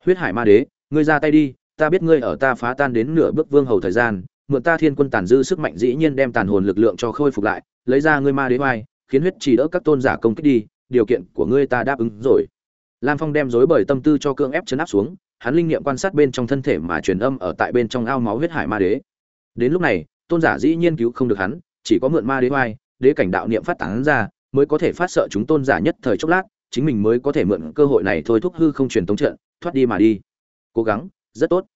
Huyết hải ma đế, ngươi ra tay đi, ta biết ngươi ở ta phá tan đến nửa bước vương hầu thời gian, mượn ta thiên quân tàn dư sức mạnh dĩ nhiên đem tàn hồn lực lượng cho khôi phục lại, lấy ra ngươi ma đế oai khiến huyết chỉ đỡ các tôn giả công kích đi, điều kiện của ngươi ta đáp ứng rồi. Lam phong đem dối bởi tâm tư cho cương ép chấn áp xuống, hắn linh nghiệm quan sát bên trong thân thể mà truyền âm ở tại bên trong ao máu huyết hải ma đế. Đến lúc này, tôn giả dĩ nhiên cứu không được hắn chỉ có mượn ma đế oai, đế cảnh đạo niệm phát tán ra, mới có thể phát sợ chúng tôn giả nhất thời chốc lát, chính mình mới có thể mượn cơ hội này thôi thúc hư không truyền tống trận, thoát đi mà đi. Cố gắng, rất tốt.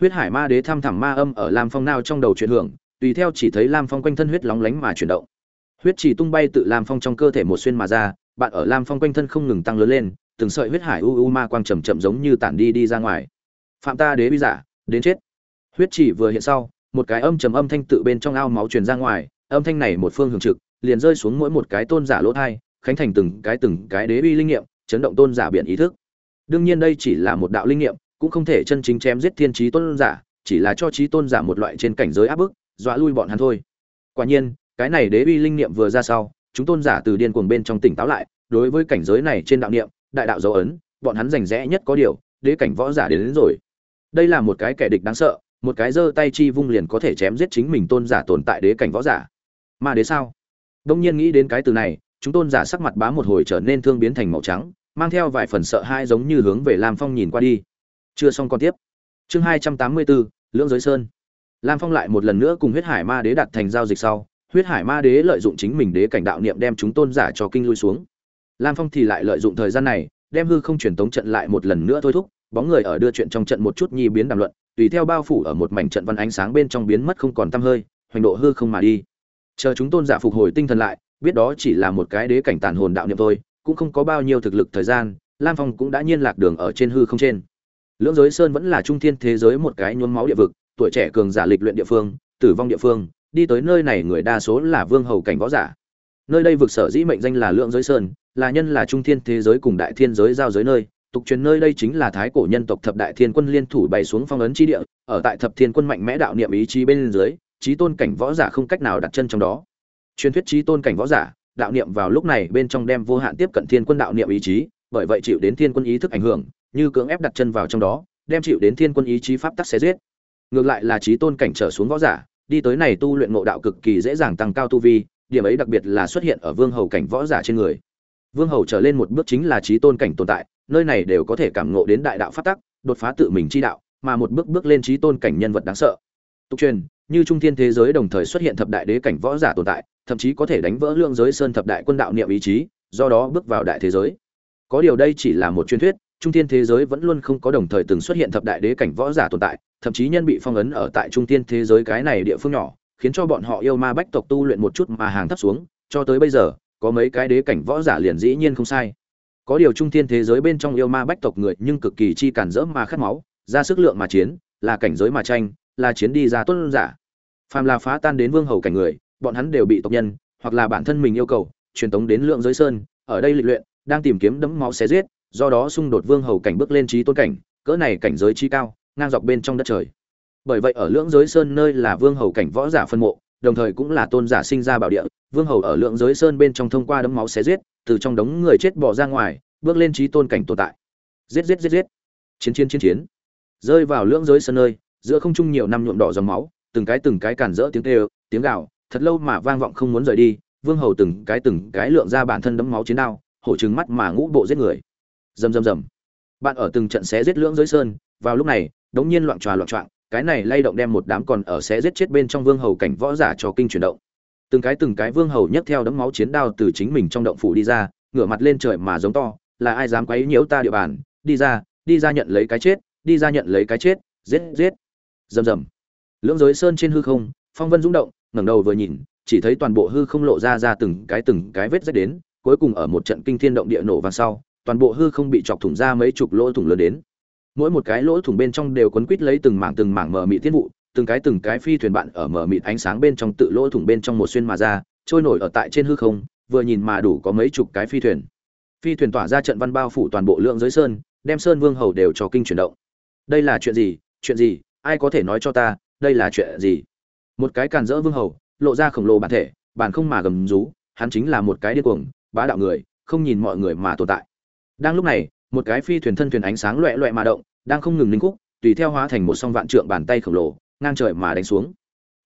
Huyết hải ma đế thăm thẳm ma âm ở lam phong nao trong đầu chuyển hưởng, tùy theo chỉ thấy lam phong quanh thân huyết lóng lánh mà chuyển động. Huyết chỉ tung bay tự lam phong trong cơ thể một xuyên mà ra, bạn ở lam phong quanh thân không ngừng tăng lớn lên, từng sợi huyết hải u u ma quang chầm chậm giống như tản đi đi ra ngoài. Phạm ta đế bi giả, đến chết. Huyết chỉ vừa hiện sau, một cái âm trầm âm thanh tự bên trong ao máu truyền ra ngoài âm thanh này một phương hưởng trực liền rơi xuống mỗi một cái tôn giả lỗ thai khánh thành từng cái từng cái đế uy linh nghiệm chấn động tôn giả biển ý thức. Đương nhiên đây chỉ là một đạo linh nghiệm cũng không thể chân chính chém giết thiên trí tôn giả chỉ là cho trí tôn giả một loại trên cảnh giới áp bức dọa lui bọn hắn thôi. Quả nhiên cái này đế uy linh nghiệm vừa ra sau chúng tôn giả từ điên cuồng bên trong tỉnh táo lại đối với cảnh giới này trên đạo niệm đại đạo dấu ấn bọn hắn rành rẽ nhất có điều đế cảnh võ giả đến, đến rồi. Đây là một cái kẻ địch đáng sợ một cái giơ tay chi vung liền có thể chém giết chính mình tôn giả tồn tại đế cảnh võ giả ma đế sao? Đông nhiên nghĩ đến cái từ này, chúng tôn giả sắc mặt bá một hồi trở nên thương biến thành màu trắng, mang theo vài phần sợ hãi giống như hướng về lam phong nhìn qua đi. Chưa xong còn tiếp. Chương hai trăm tám mươi bốn lưỡng giới sơn. Lam phong lại một lần nữa cùng huyết hải ma đế đặt thành giao dịch sau, huyết hải ma đế lợi dụng chính mình đế cảnh đạo niệm đem chúng tôn giả cho kinh lui xuống. Lam phong thì lại lợi dụng thời gian này, đem hư không truyền tống trận lại một lần nữa thôi thúc, bóng người ở đưa chuyện trong trận một chút nhi biến đàm luận, tùy theo bao phủ ở một mảnh trận văn ánh sáng bên trong biến mất không còn tăm hơi, hoành độ hư không mà đi chờ chúng tôn giả phục hồi tinh thần lại, biết đó chỉ là một cái đế cảnh tàn hồn đạo niệm thôi, cũng không có bao nhiêu thực lực thời gian, lam phong cũng đã nhiên lạc đường ở trên hư không trên. Lưỡng giới sơn vẫn là trung thiên thế giới một cái nhuốm máu địa vực, tuổi trẻ cường giả lịch luyện địa phương, tử vong địa phương, đi tới nơi này người đa số là vương hầu cảnh võ giả. Nơi đây vực sở dĩ mệnh danh là lưỡng giới sơn, là nhân là trung thiên thế giới cùng đại thiên giới giao giới nơi, tục truyền nơi đây chính là thái cổ nhân tộc thập đại thiên quân liên thủ bày xuống phong ấn chi địa, ở tại thập thiên quân mạnh mẽ đạo niệm ý chí bên dưới trí tôn cảnh võ giả không cách nào đặt chân trong đó. Truyền thuyết trí tôn cảnh võ giả, đạo niệm vào lúc này bên trong đem vô hạn tiếp cận thiên quân đạo niệm ý chí, bởi vậy chịu đến thiên quân ý thức ảnh hưởng, như cưỡng ép đặt chân vào trong đó, đem chịu đến thiên quân ý chí pháp tắc sẽ giết. Ngược lại là trí tôn cảnh trở xuống võ giả, đi tới này tu luyện ngộ đạo cực kỳ dễ dàng tăng cao tu vi, điểm ấy đặc biệt là xuất hiện ở vương hầu cảnh võ giả trên người. Vương hầu trở lên một bước chính là trí tôn cảnh tồn tại, nơi này đều có thể cảm ngộ đến đại đạo pháp tắc, đột phá tự mình chi đạo, mà một bước bước lên trí tôn cảnh nhân vật đáng sợ. Tục truyền như trung thiên thế giới đồng thời xuất hiện thập đại đế cảnh võ giả tồn tại, thậm chí có thể đánh vỡ lượng giới sơn thập đại quân đạo niệm ý chí, do đó bước vào đại thế giới. Có điều đây chỉ là một truyền thuyết, trung thiên thế giới vẫn luôn không có đồng thời từng xuất hiện thập đại đế cảnh võ giả tồn tại, thậm chí nhân bị phong ấn ở tại trung thiên thế giới cái này địa phương nhỏ, khiến cho bọn họ yêu ma bách tộc tu luyện một chút mà hàng thấp xuống, cho tới bây giờ, có mấy cái đế cảnh võ giả liền dĩ nhiên không sai. Có điều trung thiên thế giới bên trong yêu ma bách tộc người nhưng cực kỳ chi cản rỡ mà khát máu, ra sức lượng mà chiến, là cảnh giới mà tranh là chiến đi ra tuân giả. Phàm là phá tan đến vương hầu cảnh người, bọn hắn đều bị tộc nhân, hoặc là bản thân mình yêu cầu, truyền tống đến lượng giới sơn, ở đây lịch luyện, đang tìm kiếm đấm máu xé giết, do đó xung đột vương hầu cảnh bước lên trí tôn cảnh, cỡ này cảnh giới chi cao, ngang dọc bên trong đất trời. Bởi vậy ở lượng giới sơn nơi là vương hầu cảnh võ giả phân mộ, đồng thời cũng là tôn giả sinh ra bảo địa, vương hầu ở lượng giới sơn bên trong thông qua đấm máu xé giết, từ trong đống người chết bỏ ra ngoài, bước lên trí tôn cảnh tồn tại. Giết giết giết giết. Chiến chiến chiến chiến. Rơi vào lượng giới sơn nơi giữa không trung nhiều năm nhuộm đỏ dòng máu, từng cái từng cái cản rỡ tiếng kêu, tiếng gào, thật lâu mà vang vọng không muốn rời đi, vương hầu từng cái từng cái lượng ra bản thân đấm máu chiến đao, hổ trừng mắt mà ngũ bộ giết người. Rầm rầm rầm. Bạn ở từng trận xé giết lưỡng dưới sơn, vào lúc này, đống nhiên loạn tròa loạn trọng cái này lay động đem một đám còn ở xé giết chết bên trong vương hầu cảnh võ giả cho kinh chuyển động. Từng cái từng cái vương hầu nhấc theo đấm máu chiến đao từ chính mình trong động phủ đi ra, ngửa mặt lên trời mà giống to, là ai dám quấy nhiễu ta địa bàn? Đi ra đi ra nhận lấy cái chết, đi ra nhận lấy cái chết, giết giết rầm rầm. Lưỡng giới sơn trên hư không, phong vân rung động, ngẩng đầu vừa nhìn, chỉ thấy toàn bộ hư không lộ ra ra từng cái từng cái vết rách đến, cuối cùng ở một trận kinh thiên động địa nổ vang sau, toàn bộ hư không bị chọc thủng ra mấy chục lỗ thủng lớn đến. Mỗi một cái lỗ thủng bên trong đều quấn quít lấy từng mảng từng mảng mờ mịt thiên vụ, từng cái từng cái phi thuyền bạn ở mờ mịt ánh sáng bên trong tự lỗ thủng bên trong một xuyên mà ra, trôi nổi ở tại trên hư không, vừa nhìn mà đủ có mấy chục cái phi thuyền. Phi thuyền tỏa ra trận văn bao phủ toàn bộ lượng giới sơn, đem sơn vương hầu đều cho kinh chuyển động. Đây là chuyện gì? Chuyện gì? Ai có thể nói cho ta, đây là chuyện gì? Một cái càn rỡ vương hầu, lộ ra khổng lồ bản thể, bản không mà gầm rú, hắn chính là một cái điên cuồng, bá đạo người, không nhìn mọi người mà tồn tại. Đang lúc này, một cái phi thuyền thân thuyền ánh sáng loẹ loẹ mà động, đang không ngừng linh khúc, tùy theo hóa thành một song vạn trượng bàn tay khổng lồ, ngang trời mà đánh xuống.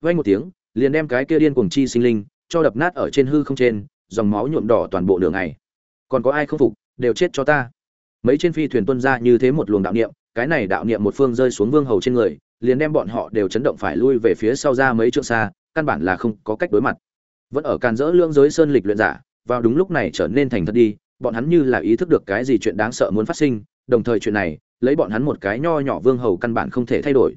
Vay một tiếng, liền đem cái kia điên cuồng chi sinh linh, cho đập nát ở trên hư không trên, dòng máu nhuộm đỏ toàn bộ đường này còn có ai không phục, đều chết cho ta. Mấy trên phi thuyền tuân ra như thế một luồng đạo niệm, cái này đạo niệm một phương rơi xuống vương hầu trên người liền đem bọn họ đều chấn động phải lui về phía sau ra mấy trượng xa, căn bản là không có cách đối mặt. Vẫn ở càn rỡ lương giới sơn lịch luyện giả, vào đúng lúc này trở nên thành thật đi, bọn hắn như là ý thức được cái gì chuyện đáng sợ muốn phát sinh, đồng thời chuyện này, lấy bọn hắn một cái nho nhỏ vương hầu căn bản không thể thay đổi.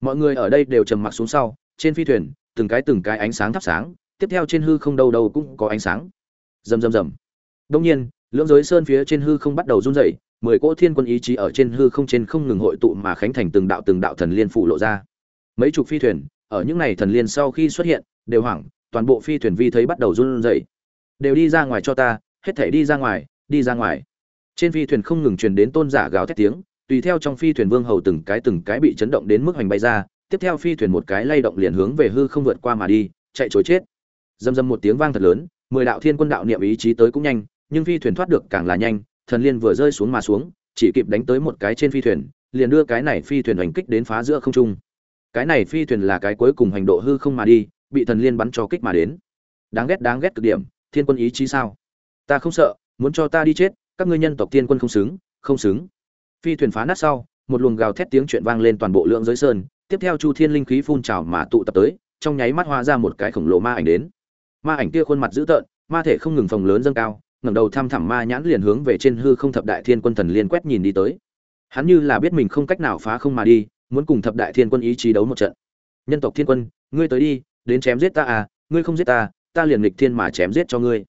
Mọi người ở đây đều trầm mặc xuống sau, trên phi thuyền, từng cái từng cái ánh sáng thắp sáng, tiếp theo trên hư không đâu đâu cũng có ánh sáng. Rầm rầm rầm. Đương nhiên, lưỡng giới sơn phía trên hư không bắt đầu run rẩy mười cỗ thiên quân ý chí ở trên hư không trên không ngừng hội tụ mà khánh thành từng đạo từng đạo thần liên phủ lộ ra. Mấy chục phi thuyền, ở những này thần liên sau khi xuất hiện, đều hoảng, toàn bộ phi thuyền vi thấy bắt đầu run rẩy. Đều đi ra ngoài cho ta, hết thể đi ra ngoài, đi ra ngoài. Trên phi thuyền không ngừng truyền đến tôn giả gào thét tiếng, tùy theo trong phi thuyền vương hầu từng cái từng cái bị chấn động đến mức hoành bay ra, tiếp theo phi thuyền một cái lay động liền hướng về hư không vượt qua mà đi, chạy chối chết. Dầm dầm một tiếng vang thật lớn, mười đạo thiên quân đạo niệm ý chí tới cũng nhanh, nhưng phi thuyền thoát được càng là nhanh thần liên vừa rơi xuống mà xuống, chỉ kịp đánh tới một cái trên phi thuyền, liền đưa cái này phi thuyền hành kích đến phá giữa không trung. Cái này phi thuyền là cái cuối cùng hành độ hư không mà đi, bị thần liên bắn cho kích mà đến. Đáng ghét đáng ghét cực điểm, thiên quân ý chí sao? Ta không sợ, muốn cho ta đi chết, các ngươi nhân tộc thiên quân không xứng không xứng. Phi thuyền phá nát sau, một luồng gào thét tiếng chuyện vang lên toàn bộ lượng giới sơn, tiếp theo chu thiên linh khí phun trào mà tụ tập tới, trong nháy mắt hoa ra một cái khổng lồ ma ảnh đến. Ma ảnh kia khuôn mặt dữ tợn, ma thể không ngừng phồng lớn dâng cao ngẩng đầu thăm thẳm ma nhãn liền hướng về trên hư không thập đại thiên quân thần liên quét nhìn đi tới. Hắn như là biết mình không cách nào phá không mà đi, muốn cùng thập đại thiên quân ý chí đấu một trận. Nhân tộc thiên quân, ngươi tới đi, đến chém giết ta à ngươi không giết ta ta liền nghịch thiên mà chém giết cho ngươi.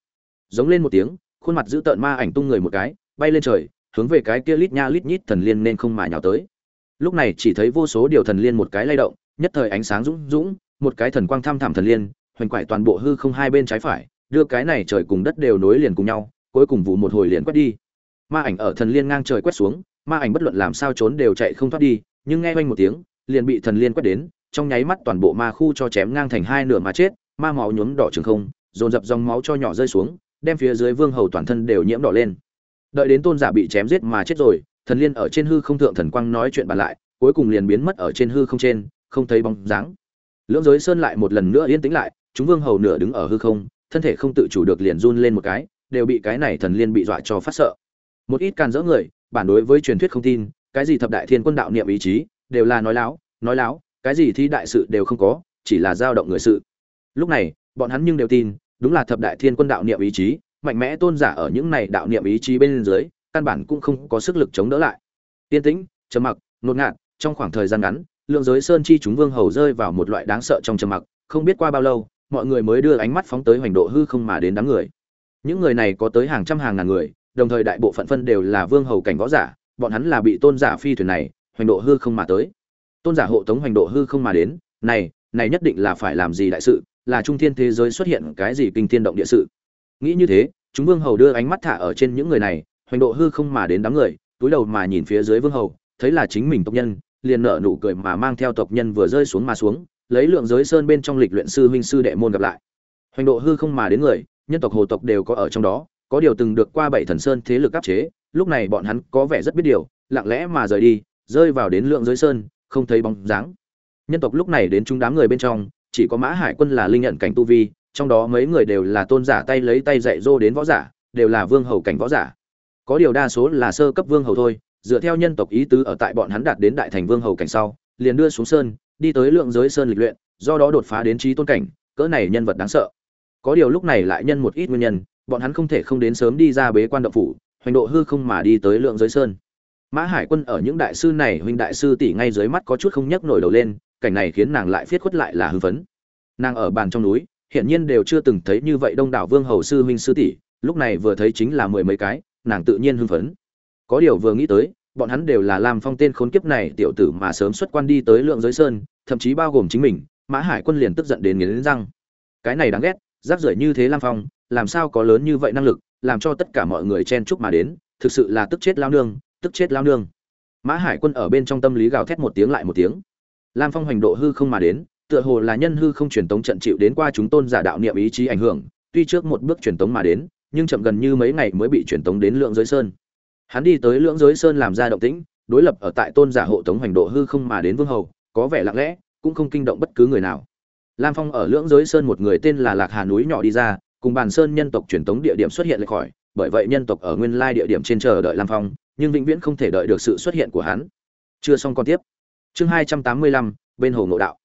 Giống lên một tiếng, khuôn mặt giữ tợn ma ảnh tung người một cái, bay lên trời, hướng về cái kia lít nha lít nhít thần liên nên không mà nhào tới. Lúc này chỉ thấy vô số điều thần liên một cái lay động, nhất thời ánh sáng dũng dũng, một cái thần quang thăm thẳm thần liên, hoành quải toàn bộ hư không hai bên trái phải đưa cái này trời cùng đất đều nối liền cùng nhau, cuối cùng vụ một hồi liền quét đi. Ma ảnh ở thần liên ngang trời quét xuống, ma ảnh bất luận làm sao trốn đều chạy không thoát đi, nhưng nghe quanh một tiếng, liền bị thần liên quét đến, trong nháy mắt toàn bộ ma khu cho chém ngang thành hai nửa mà chết, ma máu nhuốm đỏ trường không, dồn dập dòng máu cho nhỏ rơi xuống, đem phía dưới vương hầu toàn thân đều nhiễm đỏ lên. Đợi đến tôn giả bị chém giết mà chết rồi, thần liên ở trên hư không thượng thần quang nói chuyện bàn lại, cuối cùng liền biến mất ở trên hư không trên, không thấy bóng dáng. Lưỡng giới sơn lại một lần nữa yên tĩnh lại, chúng vương hầu nửa đứng ở hư không thân thể không tự chủ được liền run lên một cái, đều bị cái này thần liên bị dọa cho phát sợ. Một ít can dỡ người, bản đối với truyền thuyết không tin, cái gì thập đại thiên quân đạo niệm ý chí, đều là nói láo nói láo, cái gì thi đại sự đều không có, chỉ là dao động người sự. Lúc này, bọn hắn nhưng đều tin, đúng là thập đại thiên quân đạo niệm ý chí, mạnh mẽ tôn giả ở những này đạo niệm ý chí bên dưới, căn bản cũng không có sức lực chống đỡ lại. Yên tĩnh, trầm mặc, ngột ngạt, trong khoảng thời gian ngắn, lượng giới sơn chi chúng vương hầu rơi vào một loại đáng sợ trong trầm mặc, không biết qua bao lâu mọi người mới đưa ánh mắt phóng tới hoành độ hư không mà đến đám người. Những người này có tới hàng trăm hàng ngàn người, đồng thời đại bộ phận phân đều là vương hầu cảnh võ giả, bọn hắn là bị tôn giả phi thuyền này, hoành độ hư không mà tới. Tôn giả hộ tống hoành độ hư không mà đến, này này nhất định là phải làm gì đại sự, là trung thiên thế giới xuất hiện cái gì kinh thiên động địa sự. Nghĩ như thế, chúng vương hầu đưa ánh mắt thả ở trên những người này, hoành độ hư không mà đến đám người, túi đầu mà nhìn phía dưới vương hầu, thấy là chính mình tộc nhân, liền nở nụ cười mà mang theo tộc nhân vừa rơi xuống mà xuống lấy lượng giới sơn bên trong lịch luyện sư huynh sư đệ môn gặp lại. Hoành độ hư không mà đến người, nhân tộc hồ tộc đều có ở trong đó, có điều từng được qua bảy thần sơn thế lực áp chế, lúc này bọn hắn có vẻ rất biết điều, lặng lẽ mà rời đi, rơi vào đến lượng giới sơn, không thấy bóng dáng. Nhân tộc lúc này đến chúng đám người bên trong, chỉ có mã hải quân là linh nhận cảnh tu vi, trong đó mấy người đều là tôn giả tay lấy tay dạy dô đến võ giả, đều là vương hầu cảnh võ giả. Có điều đa số là sơ cấp vương hầu thôi, dựa theo nhân tộc ý tứ ở tại bọn hắn đạt đến đại thành vương hầu cảnh sau, liền đưa xuống sơn đi tới lượng giới sơn lịch luyện, do đó đột phá đến trí tôn cảnh, cỡ này nhân vật đáng sợ. Có điều lúc này lại nhân một ít nguyên nhân, bọn hắn không thể không đến sớm đi ra bế quan động phủ, hoành độ hư không mà đi tới lượng giới sơn. Mã hải quân ở những đại sư này, huynh đại sư tỷ ngay dưới mắt có chút không nhấc nổi đầu lên, cảnh này khiến nàng lại phiết khuất lại là hư phấn. Nàng ở bàn trong núi, hiển nhiên đều chưa từng thấy như vậy đông đảo vương hầu sư huynh sư tỷ, lúc này vừa thấy chính là mười mấy cái, nàng tự nhiên hưng phấn. Có điều vừa nghĩ tới bọn hắn đều là làm phong tên khốn kiếp này tiểu tử mà sớm xuất quan đi tới lượng giới sơn, thậm chí bao gồm chính mình, mã hải quân liền tức giận đến nghiến răng. Cái này đáng ghét, rác rưởi như thế lam phong, làm sao có lớn như vậy năng lực, làm cho tất cả mọi người chen chúc mà đến, thực sự là tức chết lao nương, tức chết lao nương. Mã hải quân ở bên trong tâm lý gào thét một tiếng lại một tiếng. Lam phong hoành độ hư không mà đến, tựa hồ là nhân hư không truyền tống trận chịu đến qua chúng tôn giả đạo niệm ý chí ảnh hưởng, tuy trước một bước truyền tống mà đến, nhưng chậm gần như mấy ngày mới bị truyền tống đến lượng giới sơn hắn đi tới lưỡng giới sơn làm ra động tĩnh, đối lập ở tại tôn giả hộ tống hoành độ hư không mà đến vương hầu, có vẻ lặng lẽ, cũng không kinh động bất cứ người nào. Lam phong ở lưỡng giới sơn một người tên là lạc hà núi nhỏ đi ra, cùng bàn sơn nhân tộc truyền tống địa điểm xuất hiện lệch khỏi, bởi vậy nhân tộc ở nguyên lai địa điểm trên chờ đợi lam phong, nhưng vĩnh viễn không thể đợi được sự xuất hiện của hắn. Chưa xong còn tiếp. Chương hai trăm tám mươi lăm, bên hồ ngộ đạo.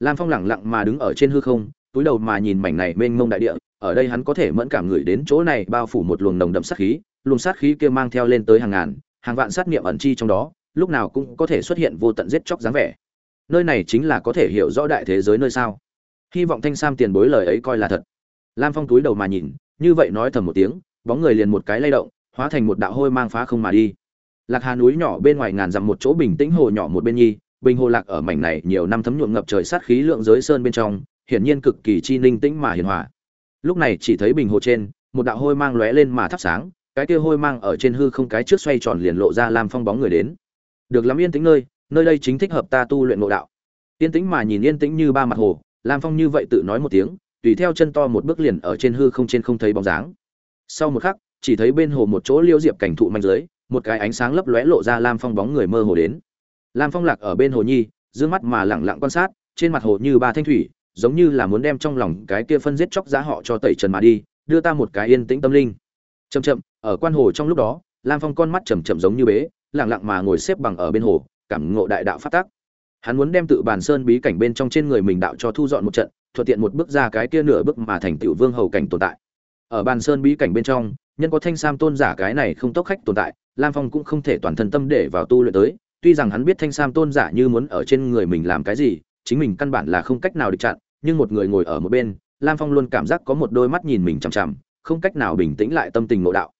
Lam phong lẳng lặng mà đứng ở trên hư không, túi đầu mà nhìn mảnh này mênh mông đại địa, ở đây hắn có thể mẫn cảm ngửi đến chỗ này bao phủ một luồng nồng đậm sát khí luồng sát khí kia mang theo lên tới hàng ngàn, hàng vạn sát niệm ẩn chi trong đó, lúc nào cũng có thể xuất hiện vô tận giết chóc dáng vẻ. Nơi này chính là có thể hiểu rõ đại thế giới nơi sao. Hy vọng thanh sam tiền bối lời ấy coi là thật. Lam phong túi đầu mà nhìn, như vậy nói thầm một tiếng, bóng người liền một cái lay động, hóa thành một đạo hôi mang phá không mà đi. Lạc hà núi nhỏ bên ngoài ngàn dặm một chỗ bình tĩnh hồ nhỏ một bên nhi, bình hồ lạc ở mảnh này nhiều năm thấm nhuộm ngập trời sát khí lượng giới sơn bên trong, hiển nhiên cực kỳ chi ninh tĩnh mà hiền hòa. Lúc này chỉ thấy bình hồ trên, một đạo hôi mang lóe lên mà thắp sáng cái kia hôi mang ở trên hư không cái trước xoay tròn liền lộ ra làm phong bóng người đến. Được lắm yên tĩnh nơi nơi đây chính thích hợp ta tu luyện nội đạo. Yên tĩnh mà nhìn yên tĩnh như ba mặt hồ, lam phong như vậy tự nói một tiếng, tùy theo chân to một bước liền ở trên hư không trên không thấy bóng dáng. Sau một khắc, chỉ thấy bên hồ một chỗ liêu diệp cảnh thụ manh dưới, một cái ánh sáng lấp lóe lộ ra lam phong bóng người mơ hồ đến. Lam phong lạc ở bên hồ nhi d mắt mà lẳng lặng quan sát, trên mặt hồ như ba thanh thủy, giống như là muốn đem trong lòng cái kia phân giết chóc giá họ cho tẩy trần mà đi, đưa ta một cái yên tĩnh tâm linh. Chậm chậm ở quan hồ trong lúc đó, lam phong con mắt chầm chậm giống như bế lẳng lặng mà ngồi xếp bằng ở bên hồ, cảm ngộ đại đạo phát tác. Hắn muốn đem tự bàn sơn bí cảnh bên trong trên người mình đạo cho thu dọn một trận, thuận tiện một bước ra cái kia nửa bước mà thành tiểu vương hầu cảnh tồn tại. Ở bàn sơn bí cảnh bên trong, nhân có thanh sam tôn giả cái này không tốc khách tồn tại, lam phong cũng không thể toàn thân tâm để vào tu luyện tới, tuy rằng hắn biết thanh sam tôn giả như muốn ở trên người mình làm cái gì, chính mình căn bản là không cách nào địch chặn, nhưng một người ngồi ở một bên, lam phong luôn cảm giác có một đôi mắt nhìn mình chằm chằm, không cách nào bình tĩnh lại tâm tình ngộ đạo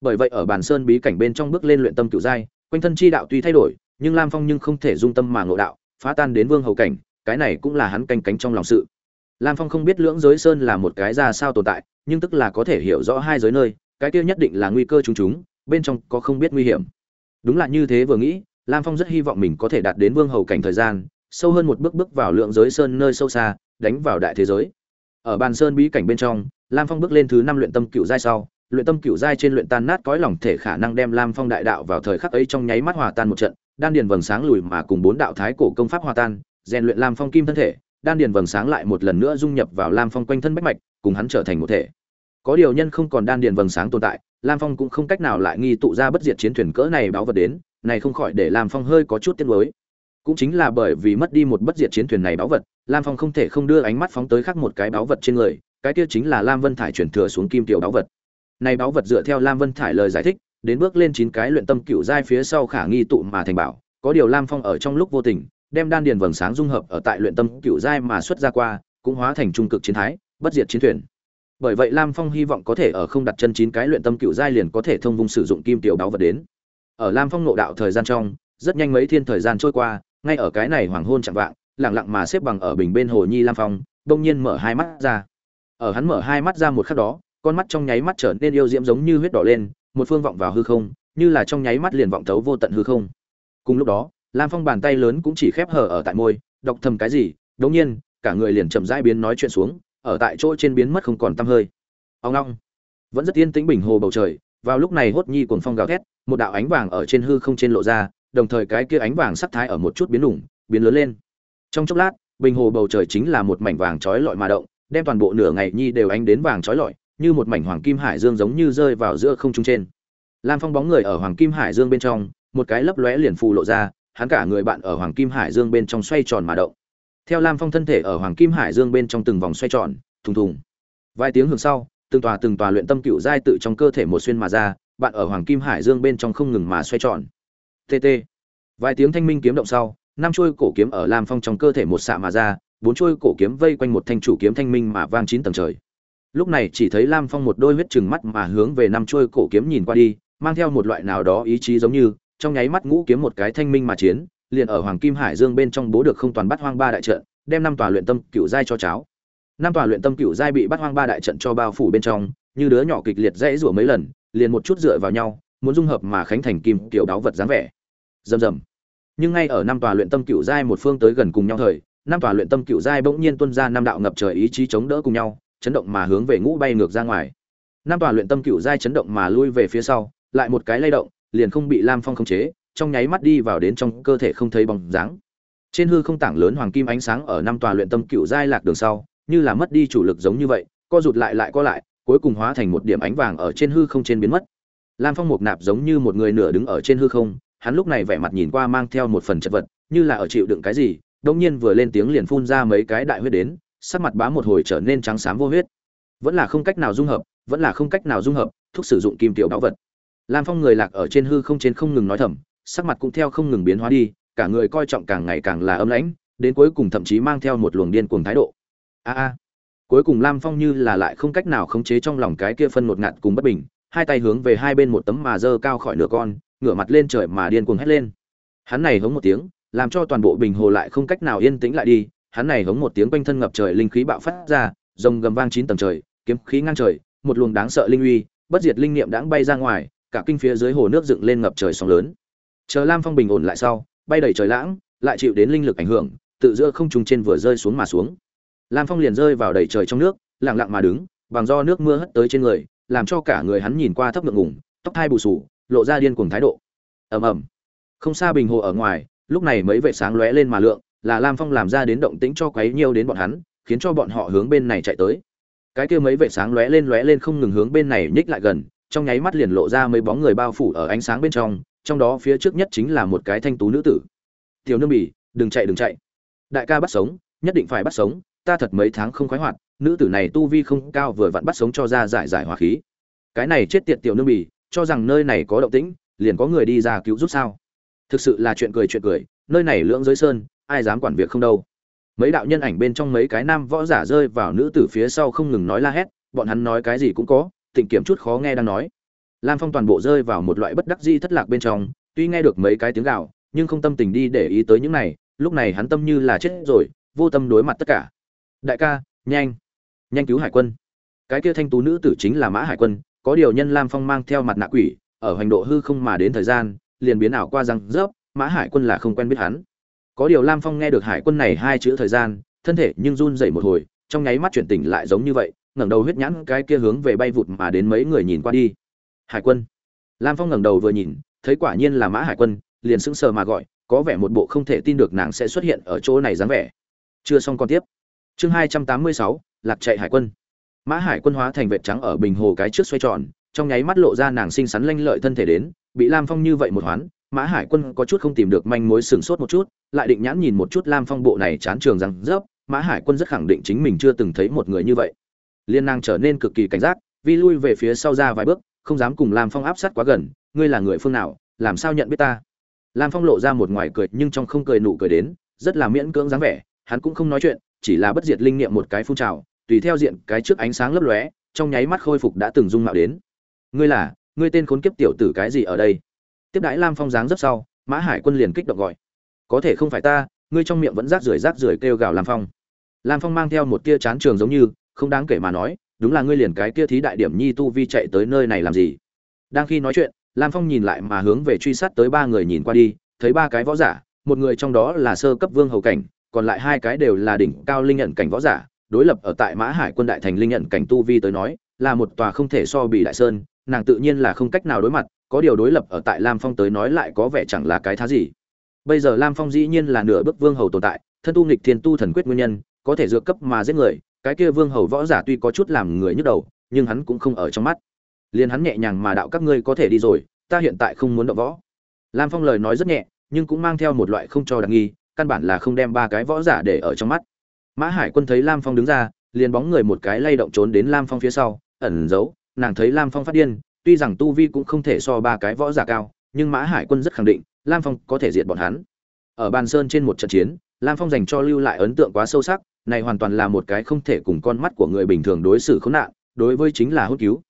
bởi vậy ở bàn sơn bí cảnh bên trong bước lên luyện tâm cựu giai, quanh thân chi đạo tuy thay đổi, nhưng lam phong nhưng không thể dung tâm mà ngộ đạo, phá tan đến vương hầu cảnh, cái này cũng là hắn canh cánh trong lòng sự. Lam phong không biết lưỡng giới sơn là một cái ra sao tồn tại, nhưng tức là có thể hiểu rõ hai giới nơi, cái kia nhất định là nguy cơ chúng chúng, bên trong có không biết nguy hiểm. Đúng là như thế vừa nghĩ, lam phong rất hy vọng mình có thể đạt đến vương hầu cảnh thời gian, sâu hơn một bước bước vào lượng giới sơn nơi sâu xa, đánh vào đại thế giới. Ở bàn sơn bí cảnh bên trong, lam phong bước lên thứ năm luyện tâm cựu giai sau luyện tâm cựu giai trên luyện tan nát cõi lòng thể khả năng đem lam phong đại đạo vào thời khắc ấy trong nháy mắt hòa tan một trận, đan điền vầng sáng lùi mà cùng bốn đạo thái cổ công pháp hòa tan, rèn luyện lam phong kim thân thể, đan điền vầng sáng lại một lần nữa dung nhập vào lam phong quanh thân bách mạch, cùng hắn trở thành một thể. Có điều nhân không còn đan điền vầng sáng tồn tại, lam phong cũng không cách nào lại nghi tụ ra bất diệt chiến thuyền cỡ này báo vật đến, này không khỏi để lam phong hơi có chút tiếc nuối. Cũng chính là bởi vì mất đi một bất diệt chiến thuyền này báo vật, lam phong không thể không đưa ánh mắt phóng tới khác một cái báo vật trên người, cái kia chính là lam vân thải chuyển thừa xuống kim tiểu báo vật này báo vật dựa theo lam vân thải lời giải thích, đến bước lên chín cái luyện tâm cựu giai phía sau khả nghi tụ mà thành bảo, có điều lam phong ở trong lúc vô tình, đem đan điền vầng sáng dung hợp ở tại luyện tâm cựu giai mà xuất ra qua, cũng hóa thành trung cực chiến thái, bất diệt chiến thuyền. Bởi vậy lam phong hy vọng có thể ở không đặt chân chín cái luyện tâm cựu giai liền có thể thông vung sử dụng kim tiểu báo vật đến. Ở lam phong nộ đạo thời gian trong, rất nhanh mấy thiên thời gian trôi qua, ngay ở cái này hoàng hôn chạm vạng, lặng lặng mà xếp bằng ở bình bên hồ nhi lam phong đông nhiên mở hai mắt ra. Ở hắn mở hai mắt ra một khắc đó con mắt trong nháy mắt trở nên yêu diễm giống như huyết đỏ lên, một phương vọng vào hư không, như là trong nháy mắt liền vọng thấu vô tận hư không. Cùng lúc đó, lam phong bàn tay lớn cũng chỉ khép hở ở tại môi, đọc thầm cái gì, đống nhiên, cả người liền chậm rãi biến nói chuyện xuống, ở tại chỗ trên biến mất không còn tăm hơi. Ông long vẫn rất yên tĩnh bình hồ bầu trời, vào lúc này hốt nhi cuồng phong gào thét, một đạo ánh vàng ở trên hư không trên lộ ra, đồng thời cái kia ánh vàng sắc thái ở một chút biến lủng biến lớn lên. Trong chốc lát, bình hồ bầu trời chính là một mảnh vàng trói lọi mà động, đem toàn bộ nửa ngày nhi đều ánh đến vàng trói lọi như một mảnh hoàng kim hải dương giống như rơi vào giữa không trung trên. Lam phong bóng người ở hoàng kim hải dương bên trong, một cái lấp lóe liền phù lộ ra, hắn cả người bạn ở hoàng kim hải dương bên trong xoay tròn mà động. Theo lam phong thân thể ở hoàng kim hải dương bên trong từng vòng xoay tròn, thùng thùng. Vài tiếng hưởng sau, từng tòa từng tòa luyện tâm cựu giai tự trong cơ thể một xuyên mà ra, bạn ở hoàng kim hải dương bên trong không ngừng mà xoay tròn. Tt vài tiếng thanh minh kiếm động sau, năm chuôi cổ kiếm ở lam phong trong cơ thể một xạ mà ra, bốn chuôi cổ kiếm vây quanh một thanh chủ kiếm thanh minh mà vang chín tầng trời lúc này chỉ thấy lam phong một đôi huyết trừng mắt mà hướng về năm chuôi cổ kiếm nhìn qua đi, mang theo một loại nào đó ý chí giống như, trong nháy mắt ngũ kiếm một cái thanh minh mà chiến, liền ở hoàng kim hải dương bên trong bố được không toàn bắt hoang ba đại trận, đem năm tòa luyện tâm cựu giai cho cháo. Năm tòa luyện tâm cựu giai bị bắt hoang ba đại trận cho bao phủ bên trong, như đứa nhỏ kịch liệt dãy rủa mấy lần, liền một chút dựa vào nhau, muốn dung hợp mà khánh thành kim kiểu đáo vật dáng vẻ. Rầm rầm. Nhưng ngay ở năm tòa luyện tâm cựu giai một phương tới gần cùng nhau thời, năm tòa luyện tâm cựu giai bỗng nhiên tuân ra năm đạo ngập trời ý chí chống đỡ cùng nhau chấn động mà hướng về ngũ bay ngược ra ngoài. Năm tòa luyện tâm cựu giai chấn động mà lui về phía sau, lại một cái lay động, liền không bị lam phong khống chế, trong nháy mắt đi vào đến trong cơ thể không thấy bóng dáng. Trên hư không tảng lớn hoàng kim ánh sáng ở năm tòa luyện tâm cựu giai lạc đường sau, như là mất đi chủ lực giống như vậy, co rụt lại lại co lại, cuối cùng hóa thành một điểm ánh vàng ở trên hư không trên biến mất. Lam phong mục nạp giống như một người nửa đứng ở trên hư không, hắn lúc này vẻ mặt nhìn qua mang theo một phần chật vật, như là ở chịu đựng cái gì đông nhiên vừa lên tiếng liền phun ra mấy cái đại huyết đến sắc mặt bá một hồi trở nên trắng xám vô huyết. Vẫn là không cách nào dung hợp, vẫn là không cách nào dung hợp thuốc sử dụng kim tiểu báu vật. Lam phong người lạc ở trên hư không trên không ngừng nói thầm, sắc mặt cũng theo không ngừng biến hóa đi, cả người coi trọng càng ngày càng là âm lãnh, đến cuối cùng thậm chí mang theo một luồng điên cuồng thái độ. A a. Cuối cùng lam phong như là lại không cách nào khống chế trong lòng cái kia phân một ngạt cùng bất bình, hai tay hướng về hai bên một tấm mà dơ cao khỏi nửa con, ngửa mặt lên trời mà điên cuồng hét lên. Hắn này hống một tiếng, làm cho toàn bộ bình hồ lại không cách nào yên tĩnh lại đi hắn này hống một tiếng quanh thân ngập trời linh khí bạo phát ra, rồng gầm vang chín tầng trời, kiếm khí ngang trời, một luồng đáng sợ linh uy, bất diệt linh niệm đãng bay ra ngoài, cả kinh phía dưới hồ nước dựng lên ngập trời sóng lớn. Chờ lam phong bình ổn lại sau, bay đầy trời lãng, lại chịu đến linh lực ảnh hưởng, tự giữa không trung trên vừa rơi xuống mà xuống. Lam phong liền rơi vào đầy trời trong nước, lặng lặng mà đứng, bằng do nước mưa hất tới trên người, làm cho cả người hắn nhìn qua thấp ngượng ngùng, tóc thai bù sù lộ ra điên cuồng thái độ. Ầm ầm. Không xa bình hồ ở ngoài, lúc này mấy vệ sáng lóe lên mà lượng là lam phong làm ra đến động tĩnh cho quấy nhiều đến bọn hắn, khiến cho bọn họ hướng bên này chạy tới. Cái kia mấy vệ sáng lóe lên lóe lên không ngừng hướng bên này nhích lại gần, trong nháy mắt liền lộ ra mấy bóng người bao phủ ở ánh sáng bên trong trong đó phía trước nhất chính là một cái thanh tú nữ tử. Tiểu nương bỉ đừng chạy đừng chạy. Đại ca bắt sống, nhất định phải bắt sống, ta thật mấy tháng không khoái hoạt, nữ tử này tu vi không cao vừa vặn bắt sống cho ra giải giải hỏa khí. Cái này chết tiệt tiểu nương bỉ cho rằng nơi này có động tĩnh, liền có người đi ra cứu giúp sao? Thực sự là chuyện cười chuyện cười, nơi này lưỡng giới sơn ai dám quản việc không đâu. Mấy đạo nhân ảnh bên trong mấy cái nam võ giả rơi vào nữ tử phía sau không ngừng nói la hét, bọn hắn nói cái gì cũng có, tịnh kiểm chút khó nghe đang nói. Lam phong toàn bộ rơi vào một loại bất đắc di thất lạc bên trong, tuy nghe được mấy cái tiếng gạo nhưng không tâm tình đi để ý tới những này, lúc này hắn tâm như là chết rồi, vô tâm đối mặt tất cả. Đại ca, nhanh nhanh cứu hải quân. Cái kia thanh tú nữ tử chính là mã hải quân, có điều nhân lam phong mang theo mặt nạ quỷ, ở hành độ hư không mà đến thời gian, liền biến ảo qua răng rớp, mã hải quân là không quen biết hắn có điều lam phong nghe được hải quân này hai chữ thời gian, thân thể nhưng run dậy một hồi, trong nháy mắt chuyển tỉnh lại giống như vậy, ngẩng đầu huyết nhãn cái kia hướng về bay vụt mà đến mấy người nhìn qua đi. Hải quân. Lam phong ngẩng đầu vừa nhìn, thấy quả nhiên là mã hải quân, liền sững sờ mà gọi, có vẻ một bộ không thể tin được nàng sẽ xuất hiện ở chỗ này dáng vẻ. Chưa xong còn tiếp. Chương hai trăm tám mươi sáu, lạc chạy hải quân. Mã hải quân hóa thành vệt trắng ở bình hồ cái trước xoay tròn, trong nháy mắt lộ ra nàng xinh xắn lanh lợi thân thể đến, bị lam phong như vậy một hoán mã hải quân có chút không tìm được manh mối sửng sốt một chút, lại định nhãn nhìn một chút lam phong bộ này chán trường rằng rớp, mã hải quân rất khẳng định chính mình chưa từng thấy một người như vậy. Liên năng trở nên cực kỳ cảnh giác, vi lui về phía sau ra vài bước, không dám cùng lam phong áp sát quá gần, ngươi là người phương nào, làm sao nhận biết ta? Lam phong lộ ra một ngoài cười, nhưng trong không cười nụ cười đến, rất là miễn cưỡng dáng vẻ, hắn cũng không nói chuyện, chỉ là bất diệt linh niệm một cái phun trào, tùy theo diện cái trước ánh sáng lấp lóe, trong nháy mắt khôi phục đã từng dung mạo đến. Ngươi là, ngươi tên khốn kiếp tiểu tử cái gì ở đây? Tiếp đãi lam phong dáng rất sau, mã hải quân liền kích động gọi. Có thể không phải ta, ngươi trong miệng vẫn rác rưởi rác rưởi kêu gào lam phong. Lam phong mang theo một tia chán trường giống như, không đáng kể mà nói, đúng là ngươi liền cái kia thí đại điểm nhi tu vi chạy tới nơi này làm gì? Đang khi nói chuyện, lam phong nhìn lại mà hướng về truy sát tới ba người nhìn qua đi, thấy ba cái võ giả, một người trong đó là sơ cấp vương hầu cảnh, còn lại hai cái đều là đỉnh cao linh nhận cảnh võ giả, đối lập ở tại mã hải quân đại thành linh nhận cảnh tu vi tới nói, là một tòa không thể so bị đại sơn, nàng tự nhiên là không cách nào đối mặt có điều đối lập ở tại lam phong tới nói lại có vẻ chẳng là cái thá gì. Bây giờ lam phong dĩ nhiên là nửa bước vương hầu tồn tại, thân tu nghịch thiên tu thần quyết nguyên nhân, có thể dựa cấp mà giết người, cái kia vương hầu võ giả tuy có chút làm người nhức đầu, nhưng hắn cũng không ở trong mắt. Liền hắn nhẹ nhàng mà đạo các ngươi có thể đi rồi, ta hiện tại không muốn động võ. Lam phong lời nói rất nhẹ, nhưng cũng mang theo một loại không cho đặc nghi, căn bản là không đem ba cái võ giả để ở trong mắt. Mã hải quân thấy lam phong đứng ra, liền bóng người một cái lay động trốn đến lam phong phía sau, ẩn giấu, nàng thấy lam phong phát điên tuy rằng tu vi cũng không thể so ba cái võ giả cao, nhưng mã hải quân rất khẳng định, lam phong có thể diệt bọn hắn. Ở bàn sơn trên một trận chiến, lam phong dành cho lưu lại ấn tượng quá sâu sắc, này hoàn toàn là một cái không thể cùng con mắt của người bình thường đối xử khốn nạn, đối với chính là hốt cứu.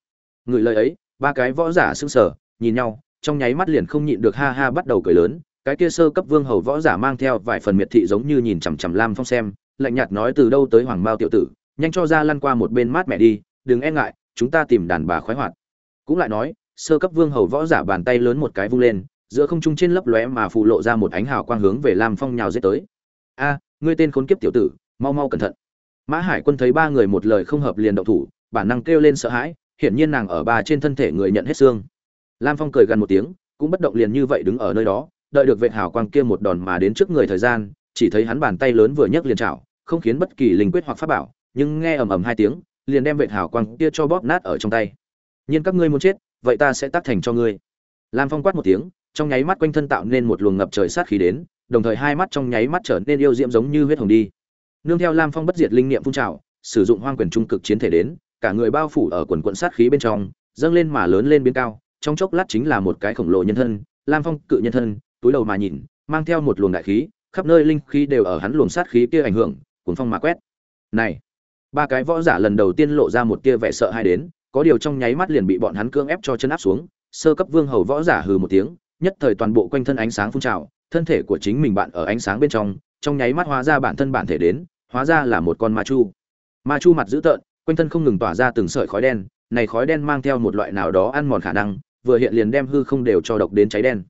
Người lời ấy, ba cái võ giả sững sờ, nhìn nhau, trong nháy mắt liền không nhịn được ha ha bắt đầu cười lớn, cái kia sơ cấp vương hầu võ giả mang theo vài phần miệt thị giống như nhìn chằm chằm lam phong xem, lạnh nhạt nói từ đâu tới hoàng mao tiểu tử, nhanh cho ra lăn qua một bên mát mẹ đi, đừng e ngại, chúng ta tìm đàn bà khoái hoạt cũng lại nói, sơ cấp vương hầu võ giả bàn tay lớn một cái vung lên, giữa không trung trên lấp lóe mà phụ lộ ra một ánh hào quang hướng về lam phong nhào giết tới. A, ngươi tên khốn kiếp tiểu tử, mau mau cẩn thận. Mã hải quân thấy ba người một lời không hợp liền động thủ, bản năng kêu lên sợ hãi, hiển nhiên nàng ở ba trên thân thể người nhận hết xương. Lam phong cười gần một tiếng, cũng bất động liền như vậy đứng ở nơi đó, đợi được vệ hào quang kia một đòn mà đến trước người thời gian, chỉ thấy hắn bàn tay lớn vừa nhấc liền chảo, không khiến bất kỳ linh quyết hoặc pháp bảo, nhưng nghe ầm ầm hai tiếng, liền đem vệ hào quang kia cho bóp nát ở trong tay nhiên các ngươi muốn chết, vậy ta sẽ tác thành cho ngươi. Lam phong quát một tiếng, trong nháy mắt quanh thân tạo nên một luồng ngập trời sát khí đến, đồng thời hai mắt trong nháy mắt trở nên yêu diễm giống như huyết hồng đi. Nương theo lam phong bất diệt linh niệm phun trào, sử dụng hoang quyền trung cực chiến thể đến, cả người bao phủ ở quần quận sát khí bên trong, dâng lên mà lớn lên biến cao, trong chốc lát chính là một cái khổng lồ nhân thân, lam phong cự nhân thân, túi đầu mà nhìn, mang theo một luồng đại khí, khắp nơi linh khí đều ở hắn luồng sát khí kia ảnh hưởng cuốn phong mà quét. Này, ba cái võ giả lần đầu tiên lộ ra một tia vẻ sợ hãi đến có điều trong nháy mắt liền bị bọn hắn cưỡng ép cho chân áp xuống, sơ cấp vương hầu võ giả hừ một tiếng, nhất thời toàn bộ quanh thân ánh sáng phun trào, thân thể của chính mình bạn ở ánh sáng bên trong trong nháy mắt hóa ra bản thân bản thể đến, hóa ra là một con ma chu. Ma chu mặt dữ tợn, quanh thân không ngừng tỏa ra từng sợi khói đen, này khói đen mang theo một loại nào đó ăn mòn khả năng, vừa hiện liền đem hư không đều cho độc đến cháy đen.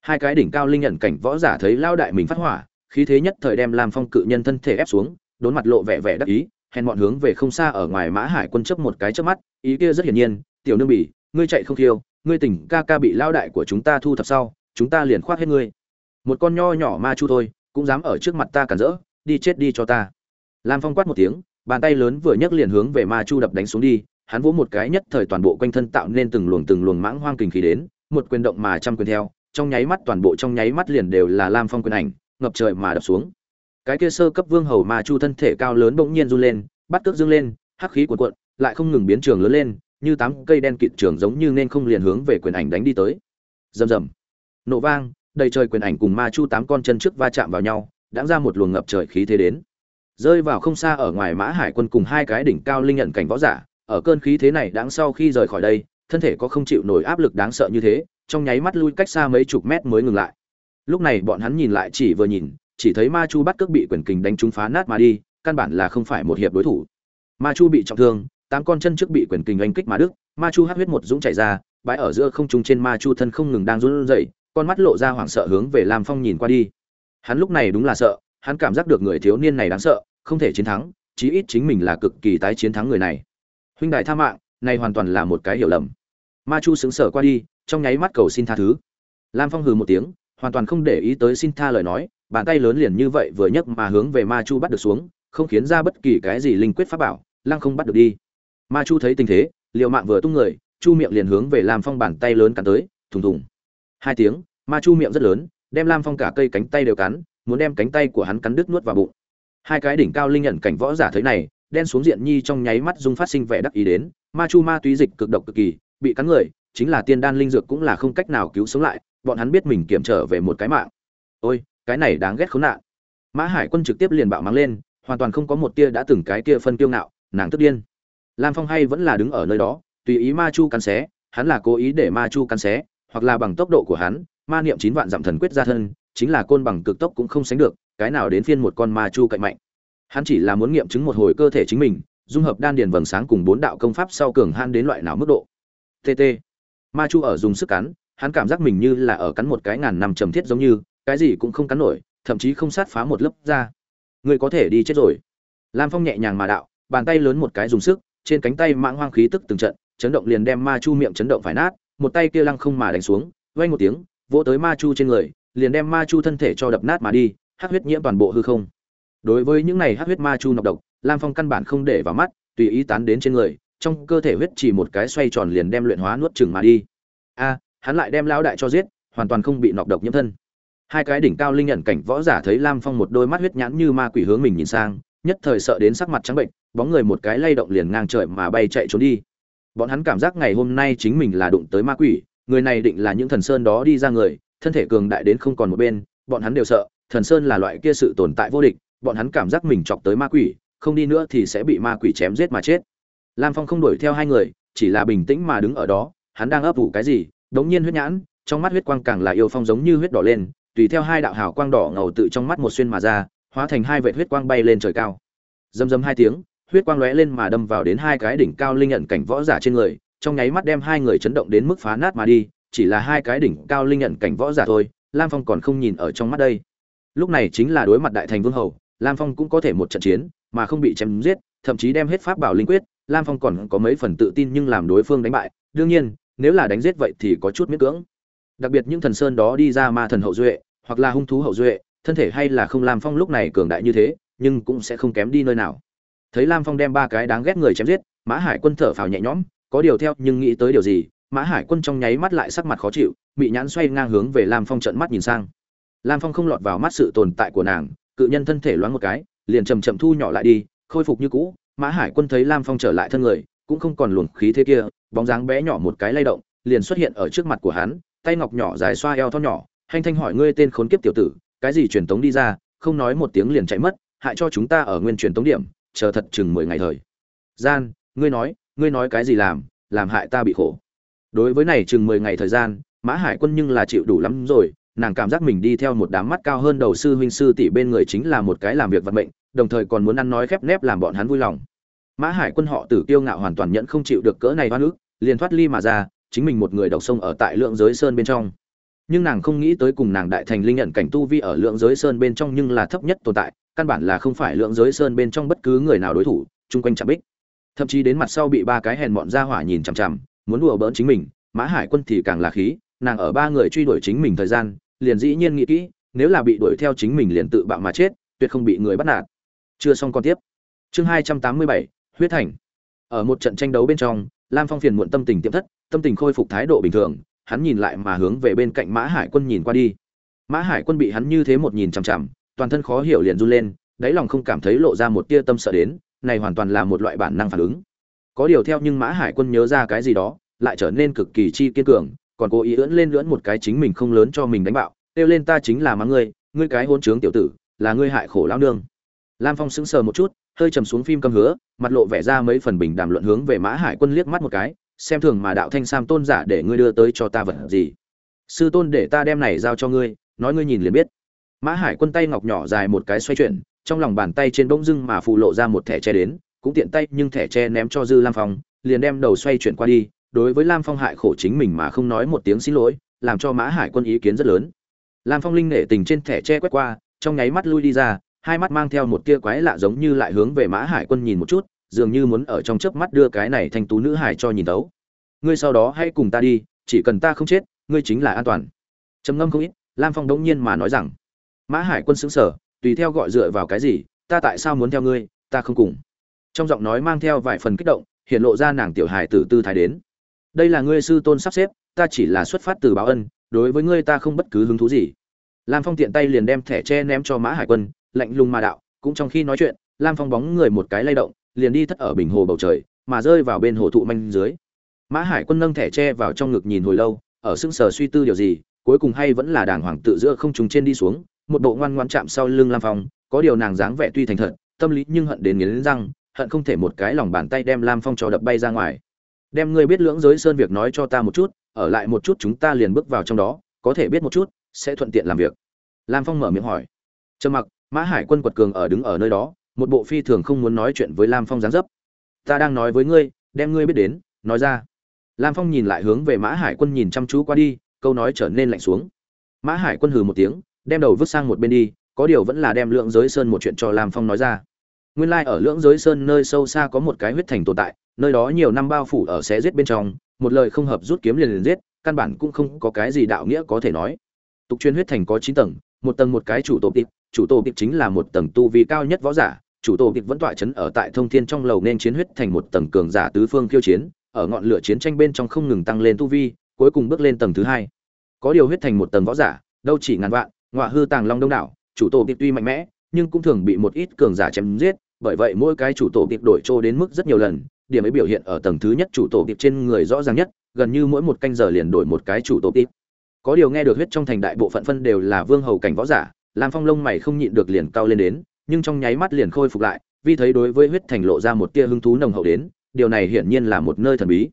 Hai cái đỉnh cao linh nhận cảnh võ giả thấy lao đại mình phát hỏa, khí thế nhất thời đem làm phong cự nhân thân thể ép xuống, đốn mặt lộ vẻ vẻ đắc ý hèn mọn hướng về không xa ở ngoài mã hải quân chấp một cái chớp mắt, ý kia rất hiển nhiên, tiểu nương bỉ, ngươi chạy không thiêu ngươi tỉnh ca ca bị lao đại của chúng ta thu thập sau, chúng ta liền khoác hết ngươi. Một con nho nhỏ ma chu thôi, cũng dám ở trước mặt ta cản rỡ, đi chết đi cho ta. Lam phong quát một tiếng, bàn tay lớn vừa nhấc liền hướng về ma chu đập đánh xuống đi, hắn vỗ một cái nhất thời toàn bộ quanh thân tạo nên từng luồng từng luồng mãng hoang kình khí đến, một quyền động mà trăm quyền theo, trong nháy mắt toàn bộ trong nháy mắt liền đều là lam phong quyền ảnh, ngập trời mà đập xuống cái kia sơ cấp vương hầu ma chu thân thể cao lớn bỗng nhiên run lên, bắt cước dương lên, hắc khí cuộn cuộn, lại không ngừng biến trường lớn lên, như tám cây đen kịt trường giống như nên không liền hướng về quyền ảnh đánh đi tới. Rầm rầm. Nổ vang, đầy trời quyền ảnh cùng ma chu tám con chân trước va chạm vào nhau đã ra một luồng ngập trời khí thế đến. Rơi vào không xa ở ngoài mã hải quân cùng hai cái đỉnh cao linh nhận cảnh võ giả, ở cơn khí thế này đáng sau khi rời khỏi đây, thân thể có không chịu nổi áp lực đáng sợ như thế, trong nháy mắt lui cách xa mấy chục mét mới ngừng lại. Lúc này bọn hắn nhìn lại chỉ vừa nhìn chỉ thấy ma chu bắt cước bị quyền kình đánh trúng phá nát mà đi, căn bản là không phải một hiệp đối thủ. Ma chu bị trọng thương, tám con chân trước bị quyền kình đánh kích mà đức ma chu hát huyết một dũng chảy ra, bãi ở giữa không trung trên ma chu thân không ngừng đang run rẩy, con mắt lộ ra hoảng sợ hướng về lam phong nhìn qua đi. Hắn lúc này đúng là sợ, hắn cảm giác được người thiếu niên này đáng sợ, không thể chiến thắng, chí ít chính mình là cực kỳ tái chiến thắng người này. Huynh đại tha mạng, này hoàn toàn là một cái hiểu lầm. Ma chu xứng sở qua đi, trong nháy mắt cầu xin tha thứ. Lam phong hừ một tiếng, hoàn toàn không để ý tới xin tha lời nói bàn tay lớn liền như vậy vừa nhấc mà hướng về ma chu bắt được xuống, không khiến ra bất kỳ cái gì linh quyết pháp bảo, lăng không bắt được đi. Ma chu thấy tình thế liệu mạng vừa tung người, chu miệng liền hướng về lam phong bàn tay lớn cắn tới, thùng thùng. Hai tiếng, ma chu miệng rất lớn, đem lam phong cả cây cánh tay đều cắn, muốn đem cánh tay của hắn cắn đứt nuốt vào bụng. Hai cái đỉnh cao linh nhận cảnh võ giả thấy này, đen xuống diện nhi trong nháy mắt dung phát sinh vẻ đắc ý đến, ma chu ma túy dịch cực độc cực kỳ, bị cắn người, chính là tiên đan linh dược cũng là không cách nào cứu sống lại, bọn hắn biết mình kiểm trở về một cái mạng. Ôi cái này đáng ghét khốn nạn. Mã hải quân trực tiếp liền bạo mắng lên, hoàn toàn không có một tia đã từng cái kia phân kiêu ngạo, nàng tức điên. Lam phong hay vẫn là đứng ở nơi đó, tùy ý ma chu cắn xé, hắn là cố ý để ma chu cắn xé, hoặc là bằng tốc độ của hắn, ma niệm chín vạn dặm thần quyết ra thân, chính là côn bằng cực tốc cũng không sánh được, cái nào đến phiên một con ma chu cạnh mạnh. Hắn chỉ là muốn nghiệm chứng một hồi cơ thể chính mình, dung hợp đan điền vầng sáng cùng bốn đạo công pháp sau cường han đến loại nào mức độ. Tt ma chu ở dùng sức cắn, hắn cảm giác mình như là ở cắn một cái ngàn năm trầm thiết giống như cái gì cũng không cắn nổi, thậm chí không sát phá một lớp da. Người có thể đi chết rồi. Lam phong nhẹ nhàng mà đạo, bàn tay lớn một cái dùng sức, trên cánh tay mãng hoang khí tức từng trận, chấn động liền đem ma chu miệng chấn động phải nát, một tay kia lăng không mà đánh xuống vay một tiếng, vỗ tới ma chu trên người, liền đem ma chu thân thể cho đập nát mà đi, hắc huyết nhiễm toàn bộ hư không. Đối với những này hắc huyết ma chu nọc độc, lam phong căn bản không để vào mắt, tùy ý tán đến trên người, trong cơ thể huyết chỉ một cái xoay tròn liền đem luyện hóa nuốt chừng mà đi. A, hắn lại đem lão đại cho giết, hoàn toàn không bị nọc độc nhiễm thân hai cái đỉnh cao linh nhận cảnh võ giả thấy lam phong một đôi mắt huyết nhãn như ma quỷ hướng mình nhìn sang, nhất thời sợ đến sắc mặt trắng bệnh, bóng người một cái lay động liền ngang trời mà bay chạy trốn đi. Bọn hắn cảm giác ngày hôm nay chính mình là đụng tới ma quỷ, người này định là những thần sơn đó đi ra người, thân thể cường đại đến không còn một bên, bọn hắn đều sợ, thần sơn là loại kia sự tồn tại vô địch, bọn hắn cảm giác mình chọc tới ma quỷ, không đi nữa thì sẽ bị ma quỷ chém giết mà chết. Lam phong không đuổi theo hai người, chỉ là bình tĩnh mà đứng ở đó, hắn đang ấp ủ cái gì, đống nhiên huyết nhãn, trong mắt huyết quang càng là yêu phong giống như huyết đỏ lên tùy theo hai đạo hào quang đỏ ngầu tự trong mắt một xuyên mà ra, hóa thành hai vệt huyết quang bay lên trời cao. Dầm dầm hai tiếng, huyết quang lóe lên mà đâm vào đến hai cái đỉnh cao linh nhận cảnh võ giả trên người, trong nháy mắt đem hai người chấn động đến mức phá nát mà đi, chỉ là hai cái đỉnh cao linh nhận cảnh võ giả thôi, lam phong còn không nhìn ở trong mắt đây. Lúc này chính là đối mặt đại thành vương hầu, lam phong cũng có thể một trận chiến, mà không bị chém giết, thậm chí đem hết pháp bảo linh quyết, lam phong còn có mấy phần tự tin nhưng làm đối phương đánh bại, đương nhiên, nếu là đánh giết vậy thì có chút miễn cưỡng đặc biệt những thần sơn đó đi ra ma thần hậu duệ, hoặc là hung thú hậu duệ, thân thể hay là không lam phong lúc này cường đại như thế, nhưng cũng sẽ không kém đi nơi nào. Thấy lam phong đem ba cái đáng ghét người chém giết, mã hải quân thở phào nhẹ nhõm, có điều theo nhưng nghĩ tới điều gì, mã hải quân trong nháy mắt lại sắc mặt khó chịu bị nhãn xoay ngang hướng về lam phong trận mắt nhìn sang. Lam phong không lọt vào mắt sự tồn tại của nàng, cự nhân thân thể loáng một cái, liền chầm chậm thu nhỏ lại đi, khôi phục như cũ, mã hải quân thấy lam phong trở lại thân người, cũng không còn luồng khí thế kia, bóng dáng bé nhỏ một cái lay động, liền xuất hiện ở trước mặt của hắn tay ngọc nhỏ dài xoa eo thon nhỏ hành thanh hỏi ngươi tên khốn kiếp tiểu tử, cái gì truyền tống đi ra, không nói một tiếng liền chạy mất, hại cho chúng ta ở nguyên truyền tống điểm, chờ thật chừng mười ngày thời. Gian, ngươi nói ngươi nói cái gì làm làm hại ta bị khổ. Đối với này chừng mười ngày thời gian, mã hải quân nhưng là chịu đủ lắm rồi, nàng cảm giác mình đi theo một đám mắt cao hơn đầu sư huynh sư tỷ bên người chính là một cái làm việc vận mệnh, đồng thời còn muốn ăn nói khép nép làm bọn hắn vui lòng. Mã hải quân họ tử kiêu ngạo hoàn toàn nhận không chịu được cỡ này hoa nước liền thoát ly mà ra chính mình một người độc sông ở tại lượng giới sơn bên trong. Nhưng nàng không nghĩ tới cùng nàng đại thành linh nhận cảnh tu vi ở lượng giới sơn bên trong nhưng là thấp nhất tồn tại, căn bản là không phải lượng giới sơn bên trong bất cứ người nào đối thủ, chung quanh chạm bích. Thậm chí đến mặt sau bị ba cái hèn mọn ra hỏa nhìn chằm chằm, muốn đùa bỡn chính mình, mã hải quân thì càng là khí, nàng ở ba người truy đuổi chính mình thời gian, liền dĩ nhiên nghĩ kỹ, nếu là bị đuổi theo chính mình liền tự bạo mà chết, tuyệt không bị người bắt nạt. Chưa xong còn tiếp. Chương hai trăm tám mươi bảy, huyết thành. Ở một trận tranh đấu bên trong lam phong phiền muộn tâm tình tiệm thất, tâm tình khôi phục thái độ bình thường, hắn nhìn lại mà hướng về bên cạnh mã hải quân nhìn qua đi. Mã hải quân bị hắn như thế một nhìn chằm chằm, toàn thân khó hiểu liền run lên, đáy lòng không cảm thấy lộ ra một tia tâm sợ đến, này hoàn toàn là một loại bản năng phản ứng. Có điều theo nhưng mã hải quân nhớ ra cái gì đó, lại trở nên cực kỳ chi kiên cường, còn cố ý ưỡn lên lưỡn một cái chính mình không lớn cho mình đánh bạo, kêu lên ta chính là mắng ngươi ngươi cái hôn trướng tiểu tử, là ngươi hại khổ lão nương. Lam phong sững sờ một chút hơi trầm xuống phim cầm hứa, mặt lộ vẻ ra mấy phần bình đàm luận hướng về mã hải quân liếc mắt một cái, xem thường mà đạo thanh sam tôn giả để ngươi đưa tới cho ta vật gì. Sư tôn để ta đem này giao cho ngươi, nói ngươi nhìn liền biết. Mã hải quân tay ngọc nhỏ dài một cái xoay chuyển, trong lòng bàn tay trên bỗng dưng mà phụ lộ ra một thẻ tre đến, cũng tiện tay nhưng thẻ tre ném cho dư lam phong, liền đem đầu xoay chuyển qua đi, đối với lam phong hại khổ chính mình mà không nói một tiếng xin lỗi, làm cho mã hải quân ý kiến rất lớn. Lam phong linh nể tình trên thẻ tre quét qua, trong nháy mắt lui đi ra hai mắt mang theo một tia quái lạ giống như lại hướng về mã hải quân nhìn một chút, dường như muốn ở trong chớp mắt đưa cái này thành tú nữ hải cho nhìn tấu. Ngươi sau đó hãy cùng ta đi, chỉ cần ta không chết, ngươi chính là an toàn. Trầm ngâm không ít, lam phong đống nhiên mà nói rằng, mã hải quân xứng sở tùy theo gọi dựa vào cái gì, ta tại sao muốn theo ngươi, ta không cùng. Trong giọng nói mang theo vài phần kích động, hiện lộ ra nàng tiểu hài tử tư thái đến. Đây là ngươi sư tôn sắp xếp, ta chỉ là xuất phát từ báo ân, đối với ngươi ta không bất cứ hứng thú gì. Lam phong tiện tay liền đem thẻ tre ném cho mã hải quân lạnh lùng mà đạo, cũng trong khi nói chuyện, lam phong bóng người một cái lay động, liền đi thất ở bình hồ bầu trời, mà rơi vào bên hồ thụ manh dưới. Mã hải quân nâng thẻ tre vào trong ngực nhìn hồi lâu, ở sững sờ suy tư điều gì, cuối cùng hay vẫn là đàng hoàng tự giữa không trùng trên đi xuống, một bộ ngoan ngoan chạm sau lưng lam phong, có điều nàng dáng vẻ tuy thành thật, tâm lý nhưng hận đến nghiến răng, hận không thể một cái lòng bàn tay đem lam phong cho đập bay ra ngoài. Đem ngươi biết lưỡng giới sơn việc nói cho ta một chút, ở lại một chút chúng ta liền bước vào trong đó, có thể biết một chút, sẽ thuận tiện làm việc. Lam phong mở miệng hỏi. Trầm mặc mã hải quân quật cường ở đứng ở nơi đó, một bộ phi thường không muốn nói chuyện với lam phong gián dấp. Ta đang nói với ngươi, đem ngươi biết đến, nói ra. Lam phong nhìn lại hướng về mã hải quân nhìn chăm chú qua đi, câu nói trở nên lạnh xuống. Mã hải quân hừ một tiếng, đem đầu vứt sang một bên đi, có điều vẫn là đem lượng giới sơn một chuyện cho lam phong nói ra. Nguyên lai ở lưỡng giới sơn nơi sâu xa có một cái huyết thành tồn tại, nơi đó nhiều năm bao phủ ở xé giết bên trong, một lời không hợp rút kiếm liền liền giết, căn bản cũng không có cái gì đạo nghĩa có thể nói. Tục truyền huyết thành có chín tầng, một tầng một cái chủ tổ tịp chủ tổ tiệp chính là một tầng tu vi cao nhất võ giả, chủ tổ tiệp vẫn tọa chấn ở tại thông thiên trong lầu nên chiến huyết thành một tầng cường giả tứ phương khiêu chiến, ở ngọn lửa chiến tranh bên trong không ngừng tăng lên tu vi, cuối cùng bước lên tầng thứ hai. Có điều huyết thành một tầng võ giả, đâu chỉ ngàn vạn, ngọa hư tàng long đông đảo, chủ tổ tiệp tuy mạnh mẽ, nhưng cũng thường bị một ít cường giả chém giết, bởi vậy mỗi cái chủ tổ tiệp đổi trô đến mức rất nhiều lần, điểm ấy biểu hiện ở tầng thứ nhất chủ tổ tiệp trên người rõ ràng nhất, gần như mỗi một canh giờ liền đổi một cái chủ tổ tiệp có điều nghe được huyết trong thành đại bộ phận phân đều là vương hầu cảnh võ giả lam phong lông mày không nhịn được liền cao lên đến, nhưng trong nháy mắt liền khôi phục lại, vì thấy đối với huyết thành lộ ra một tia hứng thú nồng hậu đến, điều này hiển nhiên là một nơi thần bí.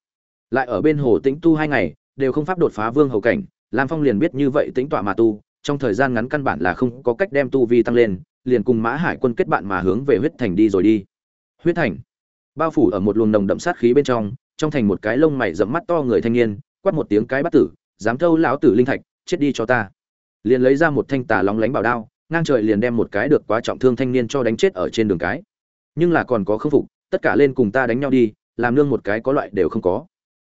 Lại ở bên hồ tĩnh tu hai ngày, đều không pháp đột phá vương hầu cảnh, lam phong liền biết như vậy tính tọa mà tu, trong thời gian ngắn căn bản là không có cách đem tu vi tăng lên, liền cùng mã hải quân kết bạn mà hướng về huyết thành đi rồi đi. Huyết thành. Bao phủ ở một luồng nồng đậm sát khí bên trong trong thành một cái lông mày rậm mắt to người thanh niên, quát một tiếng cái bắt tử dám thâu lão tử linh thạch, chết đi cho ta liền lấy ra một thanh tà lóng lánh bảo đao, ngang trời liền đem một cái được quá trọng thương thanh niên cho đánh chết ở trên đường cái. Nhưng là còn có khâm phục, tất cả lên cùng ta đánh nhau đi, làm nương một cái có loại đều không có.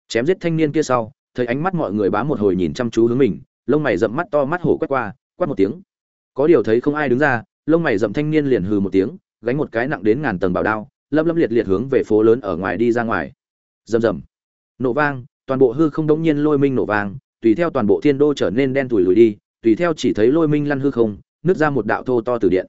Chém giết thanh niên kia sau, thấy ánh mắt mọi người bám một hồi nhìn chăm chú hướng mình, lông mày rậm mắt to mắt hổ quét qua, quát một tiếng. Có điều thấy không ai đứng ra, lông mày rậm thanh niên liền hừ một tiếng, gánh một cái nặng đến ngàn tầng bảo đao lâm lâm liệt liệt hướng về phố lớn ở ngoài đi ra ngoài. Rầm rầm. Nổ vang, toàn bộ hư không đống nhiên lôi minh nổ vang, tùy theo toàn bộ thiên đô trở nên đen tủi lùi đi tùy theo chỉ thấy lôi minh lăn hư không, nứt ra một đạo thô to từ điện.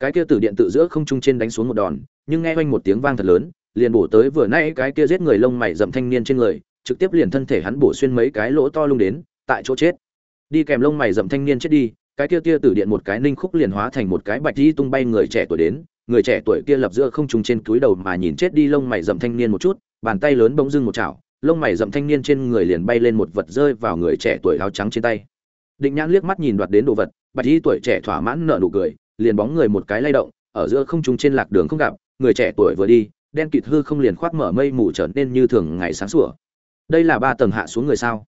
Cái kia từ điện tự giữa không trung trên đánh xuống một đòn, nhưng nghe oanh một tiếng vang thật lớn, liền bổ tới vừa nãy cái kia giết người lông mày dậm thanh niên trên người, trực tiếp liền thân thể hắn bổ xuyên mấy cái lỗ to lung đến, tại chỗ chết. Đi kèm lông mày dậm thanh niên chết đi, cái kia tia tử điện một cái ninh khúc liền hóa thành một cái bạch di tung bay người trẻ tuổi đến, người trẻ tuổi kia lập giữa không trung trên túi đầu mà nhìn chết đi lông mày dậm thanh niên một chút, bàn tay lớn bỗng dưng một chảo, lông mày dậm thanh niên trên người liền bay lên một vật rơi vào người trẻ tuổi áo trắng trên tay định nhãn liếc mắt nhìn đoạt đến đồ vật, bạch y tuổi trẻ thỏa mãn nở nụ cười, liền bóng người một cái lay động, ở giữa không trung trên lạc đường không gặp, người trẻ tuổi vừa đi, đen kịt hư không liền khoác mở mây mù trở nên như thường ngày sáng sủa. Đây là ba tầng hạ xuống người sao?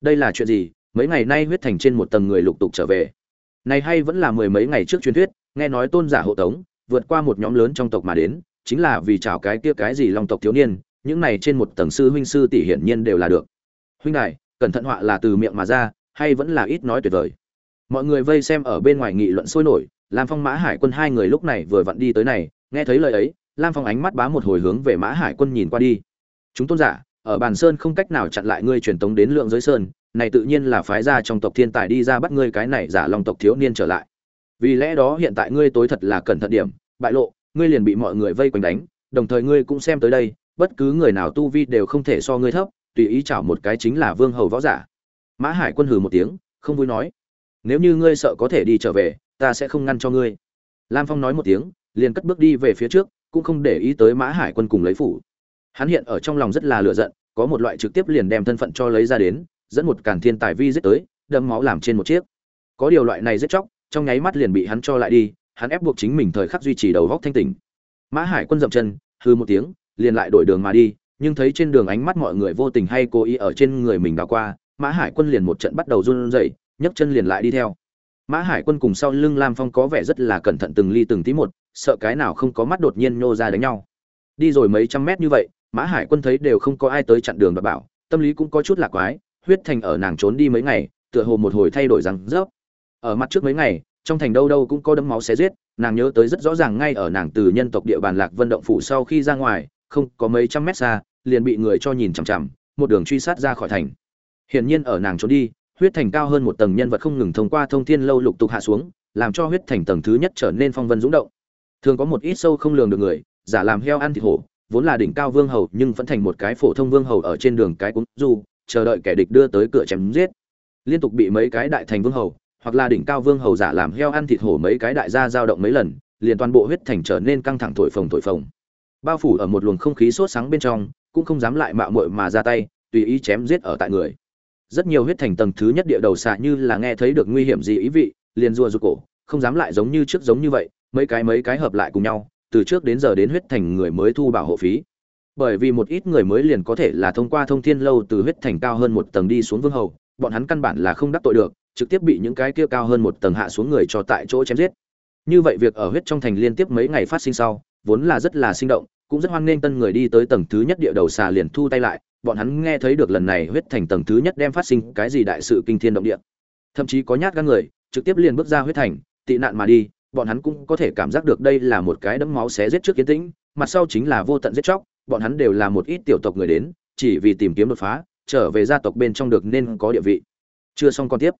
Đây là chuyện gì? Mấy ngày nay huyết thành trên một tầng người lục tục trở về. Này hay vẫn là mười mấy ngày trước truyền thuyết, nghe nói tôn giả hộ tống, vượt qua một nhóm lớn trong tộc mà đến, chính là vì chào cái kia cái gì long tộc thiếu niên, những này trên một tầng sư huynh sư tỷ hiển nhiên đều là được. Huynh này cẩn thận họa là từ miệng mà ra hay vẫn là ít nói tuyệt vời. Mọi người vây xem ở bên ngoài nghị luận sôi nổi, lam phong, mã hải quân hai người lúc này vừa vặn đi tới này, nghe thấy lời ấy, lam phong ánh mắt bá một hồi hướng về mã hải quân nhìn qua đi. Chúng tôn giả, ở bàn sơn không cách nào chặn lại ngươi truyền tống đến lượng giới sơn, này tự nhiên là phái ra trong tộc thiên tài đi ra bắt ngươi cái này giả long tộc thiếu niên trở lại. Vì lẽ đó hiện tại ngươi tối thật là cẩn thận điểm, bại lộ, ngươi liền bị mọi người vây quanh đánh, đồng thời ngươi cũng xem tới đây, bất cứ người nào tu vi đều không thể so ngươi thấp, tùy ý chảo một cái chính là vương hầu võ giả mã hải quân hừ một tiếng, không vui nói. Nếu như ngươi sợ có thể đi trở về, ta sẽ không ngăn cho ngươi. Lam phong nói một tiếng, liền cất bước đi về phía trước, cũng không để ý tới mã hải quân cùng lấy phủ. Hắn hiện ở trong lòng rất là lựa giận, có một loại trực tiếp liền đem thân phận cho lấy ra đến, dẫn một càn thiên tài vi giết tới đâm máu làm trên một chiếc. Có điều loại này giết chóc, trong nháy mắt liền bị hắn cho lại đi, hắn ép buộc chính mình thời khắc duy trì đầu góc thanh tỉnh. Mã hải quân dậm chân hư một tiếng, liền lại đổi đường mà đi, nhưng thấy trên đường ánh mắt mọi người vô tình hay cố ý ở trên người mình đào qua mã hải quân liền một trận bắt đầu run rẩy, nhấc chân liền lại đi theo. Mã hải quân cùng sau lưng lam phong có vẻ rất là cẩn thận từng ly từng tí một, sợ cái nào không có mắt đột nhiên nhô ra đánh nhau. Đi rồi mấy trăm mét như vậy, mã hải quân thấy đều không có ai tới chặn đường và bảo, tâm lý cũng có chút lạc quái, huyết thành ở nàng trốn đi mấy ngày, tựa hồ một hồi thay đổi rằng rớp. Ở mặt trước mấy ngày, trong thành đâu đâu cũng có đấm máu xé giết, nàng nhớ tới rất rõ ràng ngay ở nàng từ nhân tộc địa bàn lạc vân động phủ sau khi ra ngoài, không có mấy trăm mét xa, liền bị người cho nhìn chằm chằm, một đường truy sát ra khỏi thành hiển nhiên ở nàng trốn đi, huyết thành cao hơn một tầng nhân vật không ngừng thông qua thông thiên lâu lục tục hạ xuống, làm cho huyết thành tầng thứ nhất trở nên phong vân dũng động. Thường có một ít sâu không lường được người, giả làm heo ăn thịt hổ, vốn là đỉnh cao vương hầu nhưng vẫn thành một cái phổ thông vương hầu ở trên đường cái cũng dù chờ đợi kẻ địch đưa tới cửa chém giết. Liên tục bị mấy cái đại thành vương hầu, hoặc là đỉnh cao vương hầu giả làm heo ăn thịt hổ mấy cái đại gia dao động mấy lần, liền toàn bộ huyết thành trở nên căng thẳng thổi phồng thổi phồng. Bao phủ ở một luồng không khí sốt sáng bên trong, cũng không dám lại mạo muội mà ra tay, tùy ý chém giết ở tại người rất nhiều huyết thành tầng thứ nhất địa đầu xạ như là nghe thấy được nguy hiểm gì ý vị, liền rùa rụt cổ, không dám lại giống như trước giống như vậy, mấy cái mấy cái hợp lại cùng nhau, từ trước đến giờ đến huyết thành người mới thu bảo hộ phí. Bởi vì một ít người mới liền có thể là thông qua thông thiên lâu từ huyết thành cao hơn một tầng đi xuống vương hầu, bọn hắn căn bản là không đắc tội được, trực tiếp bị những cái kia cao hơn một tầng hạ xuống người cho tại chỗ chém giết. Như vậy việc ở huyết trong thành liên tiếp mấy ngày phát sinh sau, vốn là rất là sinh động, cũng rất hoan nghênh tân người đi tới tầng thứ nhất địa đầu xà liền thu tay lại bọn hắn nghe thấy được lần này huyết thành tầng thứ nhất đem phát sinh cái gì đại sự kinh thiên động địa. Thậm chí có nhát gan người, trực tiếp liền bước ra huyết thành, tị nạn mà đi, bọn hắn cũng có thể cảm giác được đây là một cái đấm máu xé giết trước kiến tĩnh, mặt sau chính là vô tận giết chóc, bọn hắn đều là một ít tiểu tộc người đến, chỉ vì tìm kiếm đột phá, trở về gia tộc bên trong được nên có địa vị. Chưa xong còn tiếp.